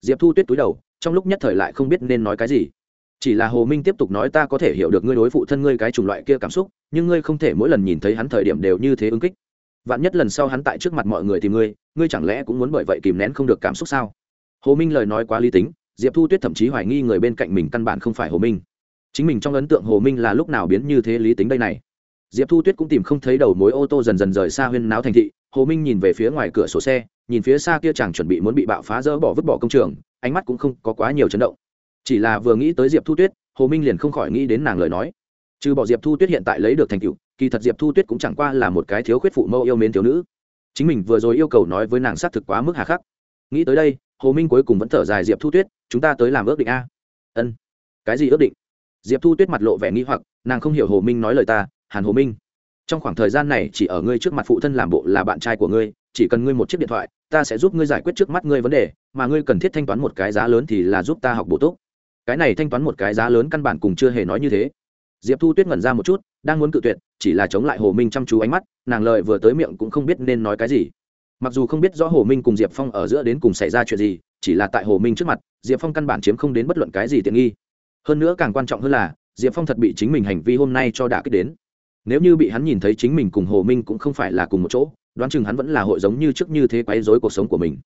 Diệp thu tuyết túi đầu, trong lúc nhất thời lại không biết nên nói cái gì. Chỉ là hồ minh tiếp tục nói ta có thể hiểu được ngươi đối phụ thân ngươi cái chủng loại kia cảm xúc, nhưng ngươi không thể mỗi lần nhìn thấy hắn thời điểm đều như thế ứng kích. Vạn nhất lần sau hắn tại trước mặt mọi người thì ngươi ngươi chẳng lẽ cũng muốn bởi vậy kìm nén không được cảm xúc sao? Hồ minh lời nói quá lý tính, diệp thu tuyết thậm chí hoài nghi người bên cạnh mình căn bản không phải hồ minh. Chính mình trong ấn tượng hồ minh là lúc nào biến như thế lý tính đây này? Diệp thu tuyết cũng tìm không thấy đầu mối ô tô dần dần rời xa huyên náo thành thị, hồ minh nhìn về phía ngoài cửa sổ xe, nhìn phía xa kia chàng chuẩn bị muốn bị bạo phá dỡ bỏ vứt bỏ công trường, ánh mắt cũng không có quá nhiều chấn động. Chỉ là vừa nghĩ tới diệp thu tuyết, hồ minh liền không khỏi nghĩ đến nàng lời nói. Trừ bỏ diệp thu tuyết hiện tại lấy được thành tựu, kỳ thật diệp thu tuyết cũng chẳng qua là một cái thiếu khuyết phụ mẫu yêu mến thiếu nữ. Chính mình vừa rồi yêu cầu nói với nàng xác thực quá mức hà khắc. Nghĩ tới đây, hồ minh cuối cùng vẫn thở dài, diệp thu tuyết, chúng ta tới làm ước định a. Ân. Cái gì ước định? Diệp thu tuyết mặt lộ vẻ nghi hoặc, nàng không hiểu hồ minh nói lời ta hàn hồ minh. Trong khoảng thời gian này chỉ ở ngươi trước mặt phụ thân làm bộ là bạn trai của ngươi, chỉ cần ngươi một chiếc điện thoại, ta sẽ giúp ngươi giải quyết trước mắt ngươi vấn đề, mà ngươi cần thiết thanh toán một cái giá lớn thì là giúp ta học bổ túc. Cái này thanh toán một cái giá lớn căn bản cùng chưa hề nói như thế. Diệp thu tuyết ngẩn ra một chút, đang muốn cự tuyệt, chỉ là chống lại hồ minh chăm chú ánh mắt, nàng lời vừa tới miệng cũng không biết nên nói cái gì. Mặc dù không biết rõ hồ minh cùng diệp phong ở giữa đến cùng xảy ra chuyện gì, chỉ là tại hồ minh trước mặt, diệp phong căn bản chiếm không đến bất luận cái gì tiện nghi. Hơn nữa càng quan trọng hơn là, diệp phong thật bị chính mình hành vi hôm nay cho đả kích đến nếu như bị hắn nhìn thấy chính mình cùng hồ minh cũng không phải là cùng một chỗ, đoán chừng hắn vẫn là hội giống như trước như thế quấy rối cuộc sống của mình.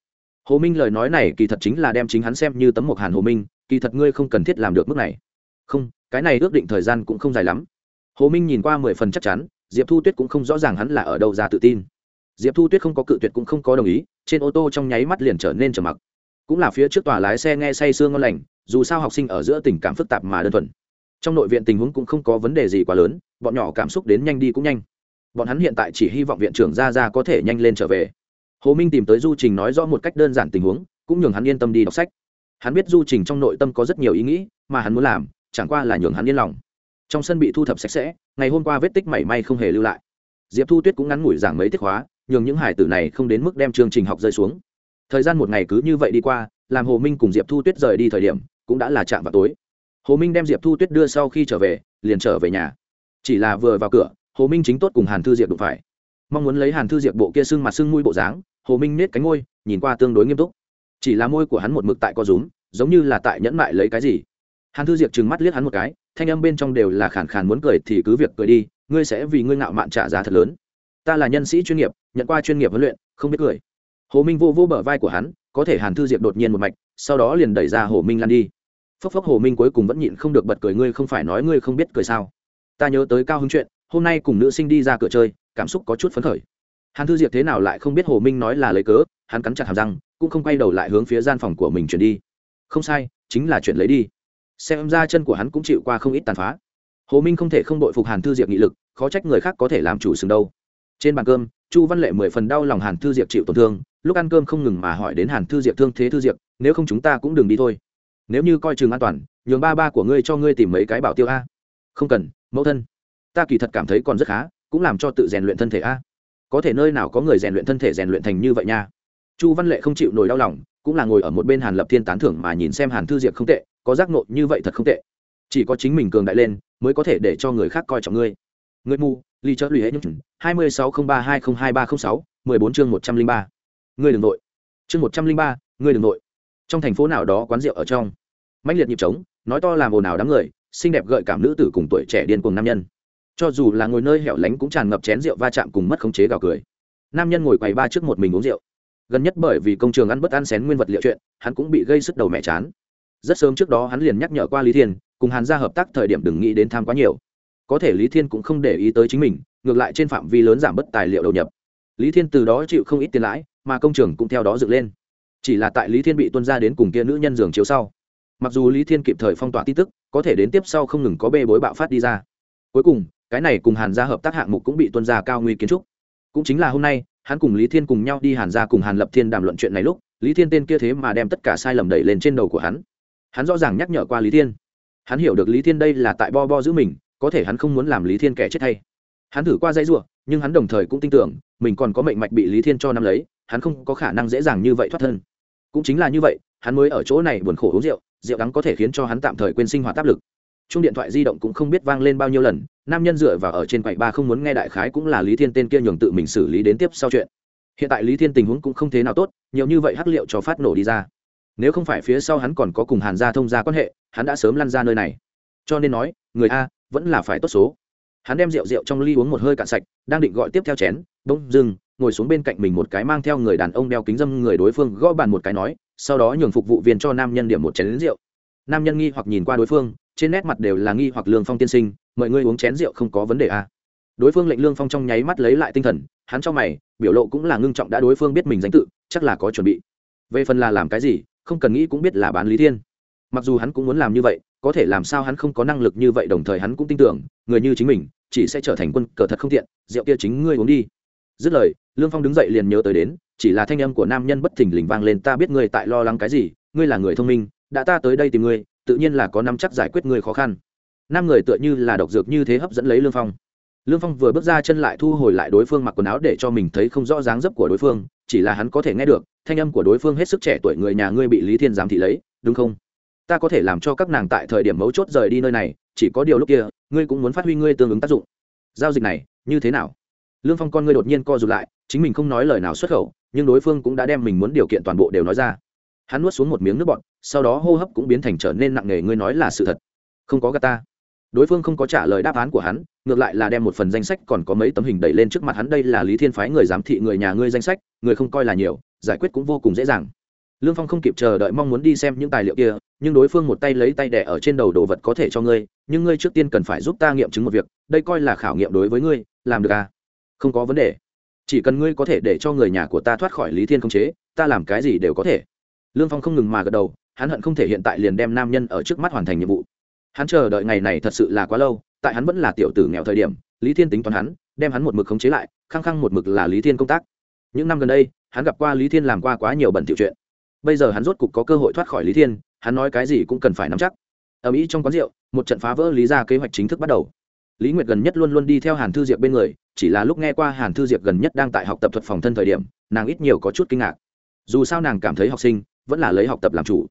Hồ minh lời nói này kỳ thật chính là đem chính hắn xem như tấm mộc hàn hồ minh, kỳ thật ngươi không cần thiết làm được mức này. Không, cái này ước định thời gian cũng không dài lắm. Hồ minh nhìn qua mười phần chắc chắn, diệp thu tuyết cũng không rõ ràng hắn là ở đâu ra tự tin. Diệp thu tuyết không có cự tuyệt cũng không có đồng ý, trên ô tô trong nháy mắt liền trở nên trầm mặc. Cũng là phía trước tòa lái xe nghe say sương ngon lành, dù sao học sinh ở giữa tình cảm phức tạp mà đơn thuần trong nội viện tình huống cũng không có vấn đề gì quá lớn, bọn nhỏ cảm xúc đến nhanh đi cũng nhanh. Bọn hắn hiện tại chỉ hy vọng viện trưởng ra ra có thể nhanh lên trở về. Hồ minh tìm tới du trình nói rõ một cách đơn giản tình huống, cũng nhường hắn yên tâm đi đọc sách. Hắn biết du trình trong nội tâm có rất nhiều ý nghĩ, mà hắn muốn làm, chẳng qua là nhường hắn yên lòng. Trong sân bị thu thập sạch sẽ, ngày hôm qua vết tích mảy may không hề lưu lại. Diệp thu tuyết cũng ngắn ngủi giảng mấy tiết hóa nhường những hải tử này không đến mức đem chương trình học rơi xuống. Thời gian một ngày cứ như vậy đi qua, làm hồ minh cùng diệp thu tuyết rời đi thời điểm, cũng đã là chạm vào tối hồ minh đem diệp thu tuyết đưa sau khi trở về, liền trở về nhà. Chỉ là vừa vào cửa, hồ minh chính tốt cùng hàn thư diệp đụng phải. Mong muốn lấy hàn thư diệp bộ kia sưng mặt sưng mũi bộ dáng, hồ minh nết cánh môi, nhìn qua tương đối nghiêm túc. Chỉ là môi của hắn một mực tại co rúm, giống như là tại nhẫn mại lấy cái gì. Hàn thư diệp trừng mắt liếc hắn một cái, thanh âm bên trong đều là khàn khàn muốn cười, thì cứ việc cười đi, ngươi sẽ vì ngươi ngạo mạn trả giá thật lớn. Ta là nhân sĩ chuyên nghiệp, nhận qua chuyên nghiệp huấn luyện, không biết cười. Hồ minh vô vô bờ vai của hắn, có thể hàn thư diệp đột nhiên một mạch, sau đó liền đẩy ra hồ minh lan đi phốc phốc hồ minh cuối cùng vẫn nhịn không được bật cười, ngươi không phải nói ngươi không biết cười sao? Ta nhớ tới cao hứng chuyện, hôm nay cùng nữ sinh đi ra cửa chơi, cảm xúc có chút phấn khởi. Hàn thư diệp thế nào lại không biết hồ minh nói là lấy cớ, hắn cắn chặt hàm răng, cũng không quay đầu lại hướng phía gian phòng của mình chuyển đi. Không sai, chính là chuyện lấy đi. Xem ra chân của hắn cũng chịu qua không ít tàn phá. Hồ minh không thể không đội phục hàn thư diệp nghị lực, khó trách người khác có thể làm chủ sừng đâu. Trên bàn cơm, chu văn lệ mười phần đau lòng hàn thư diệp chịu tổn thương, lúc ăn cơm không ngừng mà hỏi đến hàn thư diệp thương thế thư diệp, nếu không chúng ta cũng đừng đi thôi nếu như coi chừng an toàn, nhường ba ba của ngươi cho ngươi tìm mấy cái bảo tiêu a. Không cần, mẫu thân. Ta kỳ thật cảm thấy còn rất khá, cũng làm cho tự rèn luyện thân thể a. Có thể nơi nào có người rèn luyện thân thể rèn luyện thành như vậy nha. Chu văn lệ không chịu nổi đau lòng, cũng là ngồi ở một bên hàn lập thiên tán thưởng mà nhìn xem hàn thư diệp không tệ, có giác nộ như vậy thật không tệ. Chỉ có chính mình cường đại lên, mới có thể để cho người khác coi trọng ngươi. Ngươi mù ly chớ lùi hết những hai mươi sáu không ba hai không hai ba không sáu, mười bốn chương một trăm linh ba. Ngươi đừng nội chương một trăm linh ba, ngươi đừng nội trong thành phố nào đó quán rượu ở trong. Mãnh liệt nhịp trống, nói to làm ồn ào đám người, xinh đẹp gợi cảm nữ tử cùng tuổi trẻ điên cùng nam nhân. Cho dù là ngồi nơi hẻo lánh cũng tràn ngập chén rượu va chạm cùng mất khống chế gào cười. Nam nhân ngồi quầy ba trước một mình uống rượu. Gần nhất bởi vì công trường ăn bất ăn xén nguyên vật liệu chuyện, hắn cũng bị gây sức đầu mẹ chán. Rất sớm trước đó hắn liền nhắc nhở qua lý thiên, cùng hàn ra hợp tác thời điểm đừng nghĩ đến tham quá nhiều. Có thể lý thiên cũng không để ý tới chính mình, ngược lại trên phạm vi lớn giảm bớt tài liệu đầu nhập. Lý thiên từ đó chịu không ít tiền lãi, mà công trường cũng theo đó dựng lên chỉ là tại lý thiên bị tuân ra đến cùng kia nữ nhân giường chiếu sau. Mặc dù lý thiên kịp thời phong tỏa tin tức, có thể đến tiếp sau không ngừng có bê bối bạo phát đi ra. Cuối cùng, cái này cùng hàn gia hợp tác hạng mục cũng bị tuân ra cao nguy kiến trúc. Cũng chính là hôm nay, hắn cùng lý thiên cùng nhau đi hàn gia cùng hàn lập thiên đàm luận chuyện này lúc, lý thiên tên kia thế mà đem tất cả sai lầm đẩy lên trên đầu của hắn. Hắn rõ ràng nhắc nhở qua lý thiên. Hắn hiểu được lý thiên đây là tại bo bo giữ mình, có thể hắn không muốn làm lý thiên kẻ chết thay. Hắn thử qua dây r nhưng hắn đồng thời cũng tin tưởng, mình còn có mệnh mạch bị lý thiên cho năm lấy, hắn không có khả năng dễ dàng như vậy thoát thân cũng chính là như vậy, hắn mới ở chỗ này buồn khổ uống rượu rượu đắng có thể khiến cho hắn tạm thời quên sinh hoạt áp lực. Chung điện thoại di động cũng không biết vang lên bao nhiêu lần, nam nhân dựa vào ở trên quầy ba không muốn nghe đại khái cũng là lý thiên tên kia nhường tự mình xử lý đến tiếp sau chuyện. Hiện tại lý thiên tình huống cũng không thế nào tốt, nhiều như vậy hắc liệu cho phát nổ đi ra. Nếu không phải phía sau hắn còn có cùng hàn gia thông gia quan hệ, hắn đã sớm lăn ra nơi này. Cho nên nói, người a vẫn là phải tốt số. Hắn đem rượu rượu trong ly uống một hơi cạn sạch, đang định gọi tiếp theo chén, bỗng dưng ngồi xuống bên cạnh mình một cái mang theo người đàn ông đeo kính dâm người đối phương gõ bàn một cái nói, sau đó nhường phục vụ viên cho nam nhân điểm một chén lính rượu. Nam nhân nghi hoặc nhìn qua đối phương, trên nét mặt đều là nghi hoặc lương phong tiên sinh, mọi người uống chén rượu không có vấn đề à. đối phương lệnh lương phong trong nháy mắt lấy lại tinh thần, hắn cho mày, biểu lộ cũng là ngưng trọng đã đối phương biết mình danh tự, chắc là có chuẩn bị. Về phần là làm cái gì, không cần nghĩ cũng biết là bán lý thiên. Mặc dù hắn cũng muốn làm như vậy, có thể làm sao hắn không có năng lực như vậy, đồng thời hắn cũng tin tưởng, người như chính mình, chỉ sẽ trở thành quân cờ thật không tiện, rượu kia chính ngươi uống đi. Dứt lời lương phong đứng dậy liền nhớ tới đến, chỉ là thanh âm của nam nhân bất thình lình vang lên, ta biết ngươi tại lo lắng cái gì, ngươi là người thông minh, đã ta tới đây tìm ngươi, tự nhiên là có năm chắc giải quyết ngươi khó khăn. Năm người tựa như là độc dược như thế hấp dẫn lấy lương phong. Lương phong vừa bước ra chân lại thu hồi lại đối phương mặc quần áo để cho mình thấy không rõ dáng dấp của đối phương, chỉ là hắn có thể nghe được, thanh âm của đối phương hết sức trẻ tuổi, người nhà ngươi bị lý thiên giám thị lấy, đúng không? Ta có thể làm cho các nàng tại thời điểm mấu chốt rời đi nơi này, chỉ có điều lúc kia, ngươi cũng muốn phát huy ngươi tương ứng tác dụng. Giao dịch này, như thế nào? Lương phong con ngươi đột nhiên co rụt lại, chính mình không nói lời nào xuất khẩu, nhưng đối phương cũng đã đem mình muốn điều kiện toàn bộ đều nói ra. Hắn nuốt xuống một miếng nước bọt, sau đó hô hấp cũng biến thành trở nên nặng nề, ngươi nói là sự thật. Không có gà ta. Đối phương không có trả lời đáp án của hắn, ngược lại là đem một phần danh sách còn có mấy tấm hình đẩy lên trước mặt hắn, đây là lý thiên phái người giám thị người nhà ngươi danh sách, người không coi là nhiều, giải quyết cũng vô cùng dễ dàng. Lương phong không kịp chờ đợi mong muốn đi xem những tài liệu kia, nhưng đối phương một tay lấy tay đẻ ở trên đầu đồ vật có thể cho ngươi, nhưng ngươi trước tiên cần phải giúp ta nghiệm chứng một việc, đây coi là khảo nghiệm đối với ngươi, làm được à? Không có vấn đề. Chỉ cần ngươi có thể để cho người nhà của ta thoát khỏi lý thiên không chế, ta làm cái gì đều có thể. Lương phong không ngừng mà gật đầu, hắn hận không thể hiện tại liền đem nam nhân ở trước mắt hoàn thành nhiệm vụ. Hắn chờ đợi ngày này thật sự là quá lâu, tại hắn vẫn là tiểu tử nghèo thời điểm, lý thiên tính toán hắn, đem hắn một mực khống chế lại, khăng khăng một mực là lý thiên công tác. Những năm gần đây, hắn gặp qua lý thiên làm qua quá nhiều bẩn tiểu chuyện. Bây giờ hắn rốt cục có cơ hội thoát khỏi lý thiên, hắn nói cái gì cũng cần phải nắm chắc. Ở mỹ trong quán rượu, một trận phá vỡ lý ra kế hoạch chính thức bắt đầu lý nguyệt gần nhất luôn luôn đi theo hàn thư diệp bên người, chỉ là lúc nghe qua hàn thư diệp gần nhất đang tại học tập thuật phòng thân thời điểm, nàng ít nhiều có chút kinh ngạc. Dù sao nàng cảm thấy học sinh vẫn là lấy học tập làm chủ.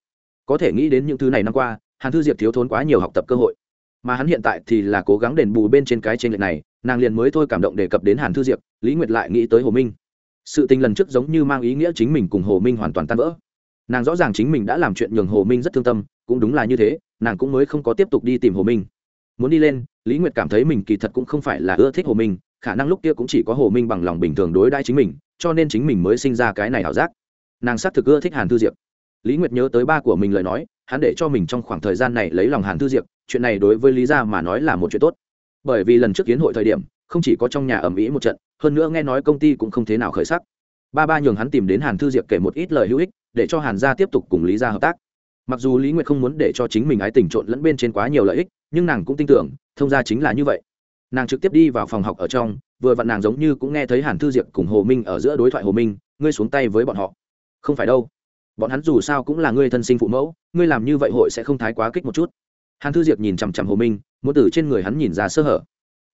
Có thể nghĩ đến những thứ này năm qua, hàn thư diệp thiếu thốn quá nhiều học tập cơ hội. Mà hắn hiện tại thì là cố gắng đền bù bên trên cái trên lệch này, nàng liền mới thôi cảm động đề cập đến hàn thư diệp, lý nguyệt lại nghĩ tới hồ minh. Sự tình lần trước giống như mang ý nghĩa chính mình cùng hồ minh hoàn toàn tan vỡ. Nàng rõ ràng chính mình đã làm chuyện nhường hồ minh rất thương tâm, cũng đúng là như thế, nàng cũng mới không có tiếp tục đi tìm hồ minh. Muốn đi lên lý nguyệt cảm thấy mình kỳ thật cũng không phải là ưa thích hồ minh, khả năng lúc kia cũng chỉ có hồ minh bằng lòng bình thường đối đãi chính mình, cho nên chính mình mới sinh ra cái này ảo giác. Nàng xác thực ưa thích hàn thư diệp. Lý nguyệt nhớ tới ba của mình lời nói, hắn để cho mình trong khoảng thời gian này lấy lòng hàn thư diệp, chuyện này đối với lý gia mà nói là một chuyện tốt. Bởi vì lần trước kiến hội thời điểm, không chỉ có trong nhà ẩm ĩ một trận, hơn nữa nghe nói công ty cũng không thế nào khởi sắc. Ba ba nhường hắn tìm đến hàn thư diệp kể một ít lời hữu ích, để cho hàn gia tiếp tục cùng lý gia hợp tác mặc dù lý nguyệt không muốn để cho chính mình ái tình trộn lẫn bên trên quá nhiều lợi ích, nhưng nàng cũng tin tưởng, thông gia chính là như vậy. Nàng trực tiếp đi vào phòng học ở trong, vừa vặn nàng giống như cũng nghe thấy hàn thư diệp cùng hồ minh ở giữa đối thoại hồ minh, ngươi xuống tay với bọn họ. Không phải đâu. Bọn hắn dù sao cũng là ngươi thân sinh phụ mẫu, ngươi làm như vậy hội sẽ không thái quá kích một chút. Hàn thư diệp nhìn chằm chằm hồ minh, muốn từ trên người hắn nhìn ra sơ hở.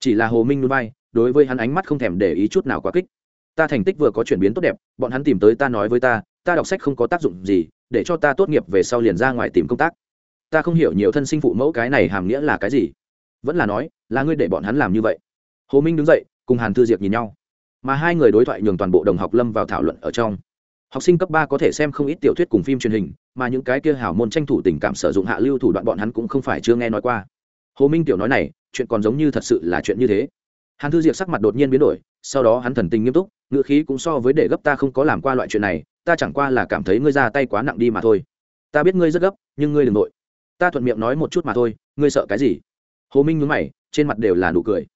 Chỉ là hồ minh núi bay, đối với hắn ánh mắt không thèm để ý chút nào quá kích. Ta thành tích vừa có chuyển biến tốt đẹp, bọn hắn tìm tới ta nói với ta ta đọc sách không có tác dụng gì để cho ta tốt nghiệp về sau liền ra ngoài tìm công tác. Ta không hiểu nhiều thân sinh phụ mẫu cái này hàm nghĩa là cái gì. Vẫn là nói, là ngươi để bọn hắn làm như vậy. Hồ minh đứng dậy, cùng hàn thư diệp nhìn nhau. Mà hai người đối thoại nhường toàn bộ đồng học lâm vào thảo luận ở trong. Học sinh cấp ba có thể xem không ít tiểu thuyết cùng phim truyền hình, mà những cái kia hảo môn tranh thủ tình cảm sử dụng hạ lưu thủ đoạn bọn hắn cũng không phải chưa nghe nói qua. Hồ minh tiểu nói này, chuyện còn giống như thật sự là chuyện như thế. Hàn thư diệp sắc mặt đột nhiên biến đổi, sau đó hắn thần tình nghiêm túc, ngữ khí cũng so với để gấp ta không có làm qua loại chuyện này ta chẳng qua là cảm thấy ngươi ra tay quá nặng đi mà thôi. Ta biết ngươi rất gấp, nhưng ngươi đừng nội. Ta thuận miệng nói một chút mà thôi, ngươi sợ cái gì? Hồ minh nhún mày, trên mặt đều là nụ cười.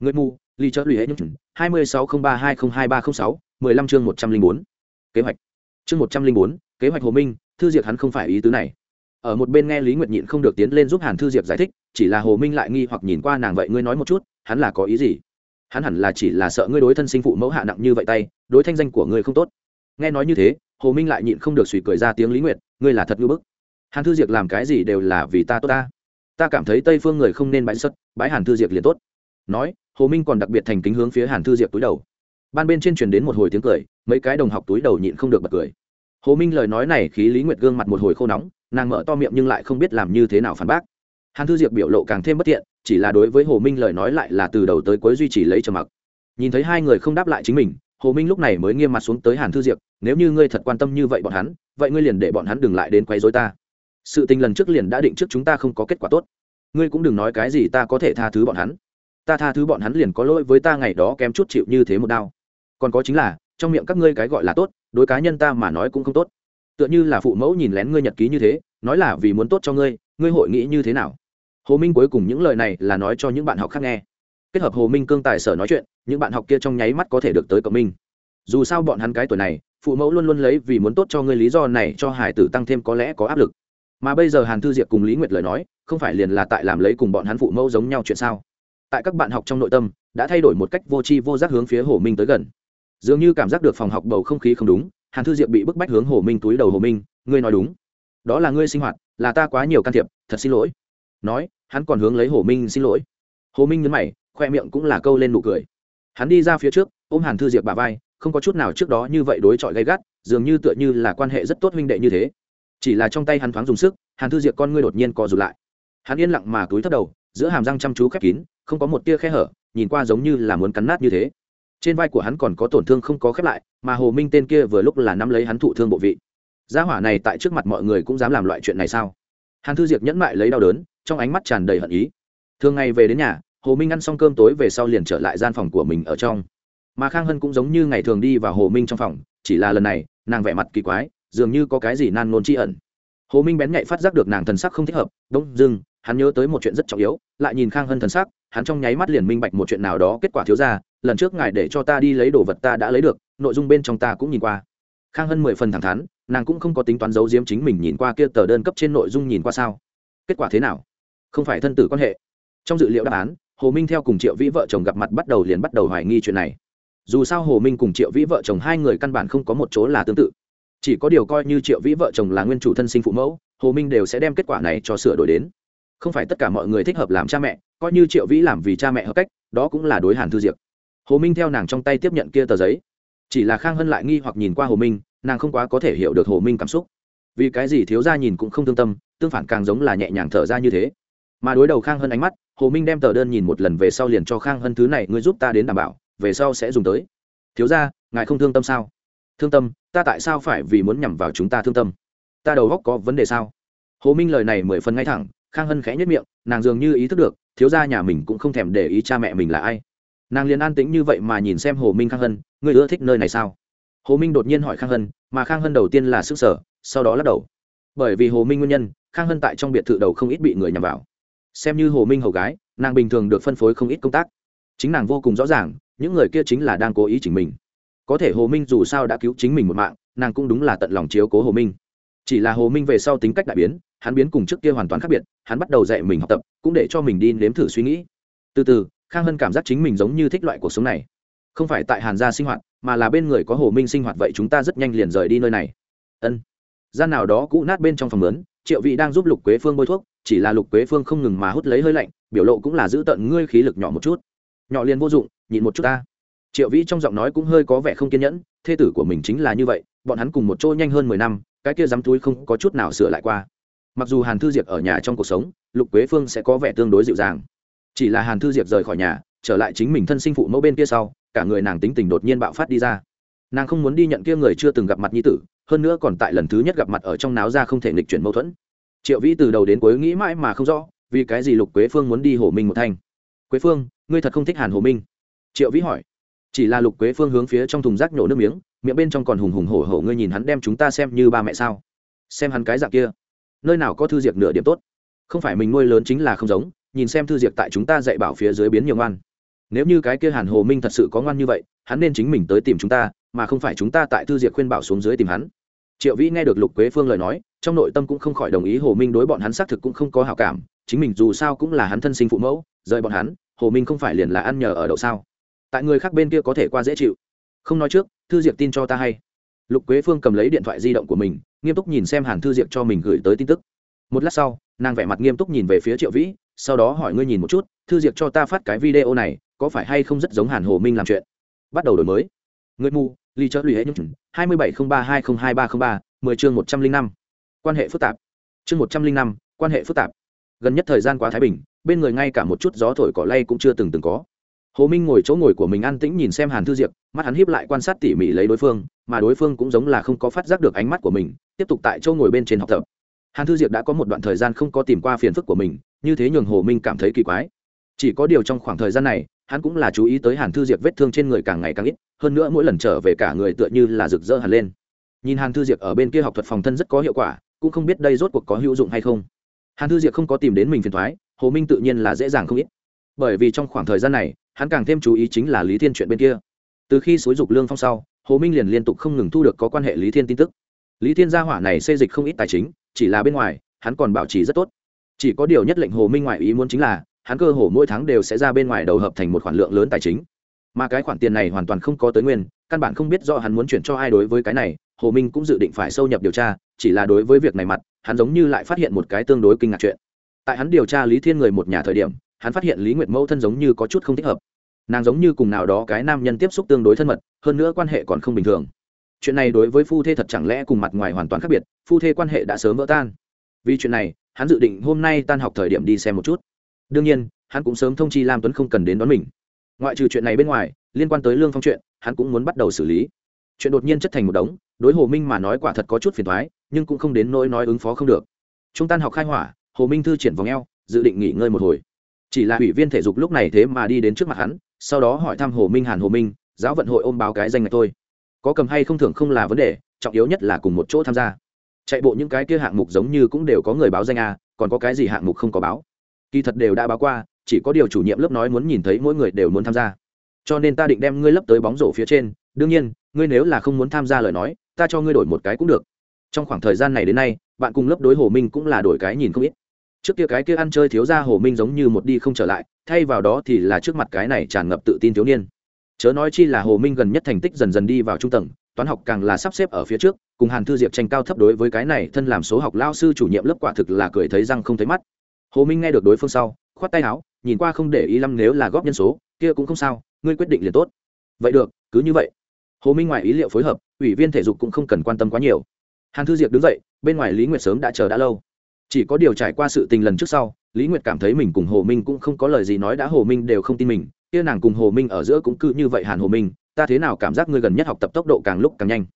Ngươi mù ly chớ lụy hết những hai mươi sáu không ba hai không hai ba không sáu, mười lăm chương một trăm linh bốn. Kế hoạch. Chương một trăm linh bốn, kế hoạch hồ minh, thư diệp hắn không phải ý tứ này. Ở một bên nghe lý nguyệt nhịn không được tiến lên giúp hàn thư diệp giải thích, chỉ là hồ minh lại nghi hoặc nhìn qua nàng vậy ngươi nói một chút, hắn là có ý gì? Hắn hẳn là chỉ là sợ ngươi đối thân sinh phụ mẫu hạ nặng như vậy tay, đối thanh danh của ngươi không tốt nghe nói như thế, hồ minh lại nhịn không được suy cười ra tiếng lý nguyệt, ngươi là thật ngưỡng bức. Hàn thư diệp làm cái gì đều là vì ta tốt ta. Ta cảm thấy tây phương người không nên bãi xuất bãi hàn thư diệp liền tốt. Nói, hồ minh còn đặc biệt thành kính hướng phía hàn thư diệp túi đầu. Ban bên trên truyền đến một hồi tiếng cười, mấy cái đồng học túi đầu nhịn không được bật cười. Hồ minh lời nói này khí lý nguyệt gương mặt một hồi khô nóng, nàng mở to miệng nhưng lại không biết làm như thế nào phản bác. Hàn thư diệp biểu lộ càng thêm bất tiện chỉ là đối với hồ minh lời nói lại là từ đầu tới cuối duy trì lấy trầm mặc. Nhìn thấy hai người không đáp lại chính mình hồ minh lúc này mới nghiêm mặt xuống tới hàn thư diệp, nếu như ngươi thật quan tâm như vậy bọn hắn, vậy ngươi liền để bọn hắn đừng lại đến quấy dối ta. Sự tình lần trước liền đã định trước chúng ta không có kết quả tốt. Ngươi cũng đừng nói cái gì ta có thể tha thứ bọn hắn. Ta tha thứ bọn hắn liền có lỗi với ta ngày đó kém chút chịu như thế một đau còn có chính là, trong miệng các ngươi cái gọi là tốt, đối cá nhân ta mà nói cũng không tốt. Tựa như là phụ mẫu nhìn lén ngươi nhật ký như thế, nói là vì muốn tốt cho ngươi ngươi hội nghĩ như thế nào? Hồ minh cuối cùng những lời này là nói cho những bạn học khác nghe kết hợp hồ minh cương tài sở nói chuyện, những bạn học kia trong nháy mắt có thể được tới cộng minh. Dù sao bọn hắn cái tuổi này, phụ mẫu luôn luôn lấy vì muốn tốt cho ngươi lý do này cho hải tử tăng thêm có lẽ có áp lực. Mà bây giờ hàn thư diệp cùng lý nguyệt lời nói, không phải liền là tại làm lấy cùng bọn hắn phụ mẫu giống nhau chuyện sao? Tại các bạn học trong nội tâm, đã thay đổi một cách vô tri vô giác hướng phía hồ minh tới gần. Dường như cảm giác được phòng học bầu không khí không đúng, hàn thư diệp bị bức bách hướng hồ minh túi đầu hồ minh, ngươi nói đúng. Đó là ngươi sinh hoạt, là ta quá nhiều can thiệp, thật xin lỗi. Nói, hắn còn hướng lấy hồ minh xin lỗi. Hồ minh nhấn mày khoe miệng cũng là câu lên nụ cười. Hắn đi ra phía trước, ôm hàn thư diệp bà vai, không có chút nào trước đó như vậy đối chọi gay gắt, dường như tựa như là quan hệ rất tốt huynh đệ như thế. Chỉ là trong tay hắn thoáng dùng sức, hàn thư diệp con ngươi đột nhiên co rụt lại. Hắn yên lặng mà túi thấp đầu, giữa hàm răng chăm chú khép kín, không có một tia khe hở, nhìn qua giống như là muốn cắn nát như thế. Trên vai của hắn còn có tổn thương không có khép lại, mà hồ minh tên kia vừa lúc là nắm lấy hắn thụ thương bộ vị. Gia hỏa này tại trước mặt mọi người cũng dám làm loại chuyện này sao? Hàn thư diệp nhẫn mại lấy đau đớn, trong ánh mắt tràn đầy hận ý. Thường ngày về đến nhà hồ minh ăn xong cơm tối về sau liền trở lại gian phòng của mình ở trong. Mà khang hân cũng giống như ngày thường đi vào hồ minh trong phòng, chỉ là lần này, nàng vẻ mặt kỳ quái, dường như có cái gì nan nôn tri ẩn. Hồ minh bén nhạy phát giác được nàng thần sắc không thích hợp, đông dưng hắn nhớ tới một chuyện rất trọng yếu. Lại nhìn khang hân thần sắc, hắn trong nháy mắt liền minh bạch một chuyện nào đó kết quả thiếu ra, lần trước ngài để cho ta đi lấy đồ vật ta đã lấy được, nội dung bên trong ta cũng nhìn qua. Khang hân mười phần thẳng thắn, nàng cũng không có tính toán giấu diếm chính mình nhìn qua kia tờ đơn cấp trên nội dung nhìn qua sao. Kết quả thế nào? Không phải thân tử quan hệ. Trong dự liệu đáp án hồ minh theo cùng triệu vĩ vợ chồng gặp mặt bắt đầu liền bắt đầu hoài nghi chuyện này. Dù sao hồ minh cùng triệu vĩ vợ chồng hai người căn bản không có một chỗ là tương tự. Chỉ có điều coi như triệu vĩ vợ chồng là nguyên chủ thân sinh phụ mẫu, hồ minh đều sẽ đem kết quả này cho sửa đổi đến. Không phải tất cả mọi người thích hợp làm cha mẹ, coi như triệu vĩ làm vì cha mẹ hợp cách, đó cũng là đối hàn thư diệp. Hồ minh theo nàng trong tay tiếp nhận kia tờ giấy. Chỉ là khang hân lại nghi hoặc nhìn qua hồ minh, nàng không quá có thể hiểu được hồ minh cảm xúc. Vì cái gì thiếu ra nhìn cũng không thương tâm, tương phản càng giống là nhẹ nhàng thở ra như thế. Mà đối đầu khang hân ánh mắt hồ minh đem tờ đơn nhìn một lần về sau liền cho khang hân, thứ này ngươi giúp ta đến đảm bảo, về sau sẽ dùng tới. Thiếu ra ngài không thương tâm sao? Thương tâm? Ta tại sao phải vì muốn nhằm vào chúng ta thương tâm? Ta đầu góc có vấn đề sao? Hồ minh lời này mười phần ngay thẳng, khang hân khẽ nhất miệng, nàng dường như ý thức được, thiếu gia nhà mình cũng không thèm để ý cha mẹ mình là ai. Nàng liền an tĩnh như vậy mà nhìn xem hồ minh khang hân người ưa thích nơi này sao? Hồ minh đột nhiên hỏi khang hân, mà khang hân đầu tiên là sức sở sau đó lắc đầu. Bởi vì hồ minh nguyên nhân, khang hân tại trong biệt thự đầu không ít bị người nhằm vào xem như hồ minh hầu gái, nàng bình thường được phân phối không ít công tác. Chính nàng vô cùng rõ ràng, những người kia chính là đang cố ý chỉnh mình. Có thể hồ minh dù sao đã cứu chính mình một mạng, nàng cũng đúng là tận lòng chiếu cố hồ minh. Chỉ là hồ minh về sau tính cách đại biến, hắn biến cùng trước kia hoàn toàn khác biệt, hắn bắt đầu dạy mình học tập, cũng để cho mình đi nếm thử suy nghĩ. Từ từ, khang hân cảm giác chính mình giống như thích loại cuộc sống này. Không phải tại hàn gia sinh hoạt, mà là bên người có hồ minh sinh hoạt vậy chúng ta rất nhanh liền rời đi nơi này. Ân. Gian nào đó cũ nát bên trong phòng lớn, triệu vị đang giúp lục quế phương bôi thuốc chỉ là lục quế phương không ngừng mà hút lấy hơi lạnh, biểu lộ cũng là giữ tận ngươi khí lực nhỏ một chút. Nhỏ liền vô dụng, nhịn một chút ta. Triệu vĩ trong giọng nói cũng hơi có vẻ không kiên nhẫn, thê tử của mình chính là như vậy, bọn hắn cùng một chỗ nhanh hơn mười năm, cái kia dám túi không có chút nào sửa lại qua. Mặc dù hàn thư diệp ở nhà trong cuộc sống, lục quế phương sẽ có vẻ tương đối dịu dàng. Chỉ là hàn thư diệp rời khỏi nhà, trở lại chính mình thân sinh phụ mẫu bên kia sau, cả người nàng tính tình đột nhiên bạo phát đi ra. Nàng không muốn đi nhận kia người chưa từng gặp mặt nhi tử, hơn nữa còn tại lần thứ nhất gặp mặt ở trong náo ra không thể nghịch chuyển mâu thuẫn triệu vĩ từ đầu đến cuối nghĩ mãi mà không rõ, vì cái gì lục quế phương muốn đi hồ minh một thanh. Quế phương, ngươi thật không thích hàn hồ minh? Triệu vĩ hỏi. Chỉ là lục quế phương hướng phía trong thùng rác nhổ nước miếng, miệng bên trong còn hùng hùng hổ hổ ngươi nhìn hắn đem chúng ta xem như ba mẹ sao? Xem hắn cái dạng kia, nơi nào có thư Diệc nửa điểm tốt? Không phải mình nuôi lớn chính là không giống, nhìn xem thư Diệc tại chúng ta dạy bảo phía dưới biến nhiều ngoan. Nếu như cái kia hàn hồ minh thật sự có ngoan như vậy, hắn nên chính mình tới tìm chúng ta, mà không phải chúng ta tại thư Diệc khuyên bảo xuống dưới tìm hắn. Triệu vĩ nghe được lục quế phương lời nói trong nội tâm cũng không khỏi đồng ý hồ minh đối bọn hắn xác thực cũng không có hào cảm, chính mình dù sao cũng là hắn thân sinh phụ mẫu, rời bọn hắn, hồ minh không phải liền là ăn nhờ ở đậu sao? Tại người khác bên kia có thể qua dễ chịu. Không nói trước, thư diệp tin cho ta hay. Lục quế phương cầm lấy điện thoại di động của mình, nghiêm túc nhìn xem hàn thư diệp cho mình gửi tới tin tức. Một lát sau, nàng vẻ mặt nghiêm túc nhìn về phía triệu vĩ, sau đó hỏi ngươi nhìn một chút, thư diệp cho ta phát cái video này, có phải hay không rất giống hàn hồ minh làm chuyện? Bắt đầu đổi mới. Người mù ly chớ lụy hết những hai mươi bảy không ba hai không hai ba không ba, mười chương một trăm linh năm quan hệ phức tạp. Chương một trăm linh năm, quan hệ phức tạp. Gần nhất thời gian quá thái bình, bên người ngay cả một chút gió thổi cỏ lay cũng chưa từng từng có. Hồ minh ngồi chỗ ngồi của mình an tĩnh nhìn xem hàn thư diệp, mắt hắn hiếp lại quan sát tỉ mỉ lấy đối phương, mà đối phương cũng giống là không có phát giác được ánh mắt của mình, tiếp tục tại chỗ ngồi bên trên học tập. Hàn thư diệp đã có một đoạn thời gian không có tìm qua phiền phức của mình, như thế nhường hồ minh cảm thấy kỳ quái. Chỉ có điều trong khoảng thời gian này, hắn cũng là chú ý tới hàn thư diệp vết thương trên người càng ngày càng ít, hơn nữa mỗi lần trở về cả người tựa như là rực rỡ hẳn lên. Nhìn hàn thư diệp ở bên kia học thuật phòng thân rất có hiệu quả cũng không biết đây rốt cuộc có hữu dụng hay không. Hàn thư diệp không có tìm đến mình phiền thoái, hồ minh tự nhiên là dễ dàng không ít. Bởi vì trong khoảng thời gian này, hắn càng thêm chú ý chính là lý thiên chuyện bên kia. Từ khi xúi dục lương phong sau, hồ minh liền liên tục không ngừng thu được có quan hệ lý thiên tin tức. Lý thiên gia hỏa này xây dịch không ít tài chính, chỉ là bên ngoài, hắn còn bảo trì rất tốt. Chỉ có điều nhất lệnh hồ minh ngoại ý muốn chính là, hắn cơ hồ mỗi tháng đều sẽ ra bên ngoài đầu hợp thành một khoản lượng lớn tài chính. Mà cái khoản tiền này hoàn toàn không có tới nguyên, căn bản không biết do hắn muốn chuyển cho ai đối với cái này hồ minh cũng dự định phải sâu nhập điều tra, chỉ là đối với việc này mặt, hắn giống như lại phát hiện một cái tương đối kinh ngạc chuyện. Tại hắn điều tra lý thiên người một nhà thời điểm, hắn phát hiện lý nguyệt mẫu thân giống như có chút không thích hợp. Nàng giống như cùng nào đó cái nam nhân tiếp xúc tương đối thân mật, hơn nữa quan hệ còn không bình thường. Chuyện này đối với phu thê thật chẳng lẽ cùng mặt ngoài hoàn toàn khác biệt, phu thê quan hệ đã sớm vỡ tan. Vì chuyện này, hắn dự định hôm nay tan học thời điểm đi xem một chút. Đương nhiên, hắn cũng sớm thông chi lam tuấn không cần đến đón mình. Ngoại trừ chuyện này bên ngoài, liên quan tới lương phong chuyện, hắn cũng muốn bắt đầu xử lý. Chuyện đột nhiên chất thành một đống đối hồ minh mà nói quả thật có chút phiền thoái nhưng cũng không đến nỗi nói ứng phó không được. Chúng tan học khai hỏa, hồ minh thư triển vòng eo, dự định nghỉ ngơi một hồi. Chỉ là ủy viên thể dục lúc này thế mà đi đến trước mặt hắn, sau đó hỏi thăm hồ minh hàn hồ minh, giáo vận hội ôm báo cái danh này thôi. Có cầm hay không thưởng không là vấn đề, trọng yếu nhất là cùng một chỗ tham gia. Chạy bộ những cái kia hạng mục giống như cũng đều có người báo danh a, còn có cái gì hạng mục không có báo? Kỳ thật đều đã báo qua, chỉ có điều chủ nhiệm lớp nói muốn nhìn thấy mỗi người đều muốn tham gia. Cho nên ta định đem ngươi lấp tới bóng rổ phía trên, đương nhiên, ngươi nếu là không muốn tham gia lời nói ta cho ngươi đổi một cái cũng được. Trong khoảng thời gian này đến nay, bạn cùng lớp đối hồ minh cũng là đổi cái nhìn không ít. Trước kia cái kia ăn chơi thiếu ra hồ minh giống như một đi không trở lại, thay vào đó thì là trước mặt cái này tràn ngập tự tin thiếu niên. Chớ nói chi là hồ minh gần nhất thành tích dần dần đi vào trung tầng, toán học càng là sắp xếp ở phía trước, cùng hàn thư diệp tranh cao thấp đối với cái này thân làm số học lao sư chủ nhiệm lớp quả thực là cười thấy răng không thấy mắt. Hồ minh nghe được đối phương sau, khoát tay áo, nhìn qua không để ý lắm nếu là góp nhân số, kia cũng không sao, ngươi quyết định liền tốt. Vậy được, cứ như vậy hồ minh ngoài ý liệu phối hợp, ủy viên thể dục cũng không cần quan tâm quá nhiều. Hàn thư diệp đứng dậy, bên ngoài lý nguyệt sớm đã chờ đã lâu. Chỉ có điều trải qua sự tình lần trước sau, lý nguyệt cảm thấy mình cùng hồ minh cũng không có lời gì nói đã hồ minh đều không tin mình, kia nàng cùng hồ minh ở giữa cũng cứ như vậy hàn hồ minh, ta thế nào cảm giác ngươi gần nhất học tập tốc độ càng lúc càng nhanh.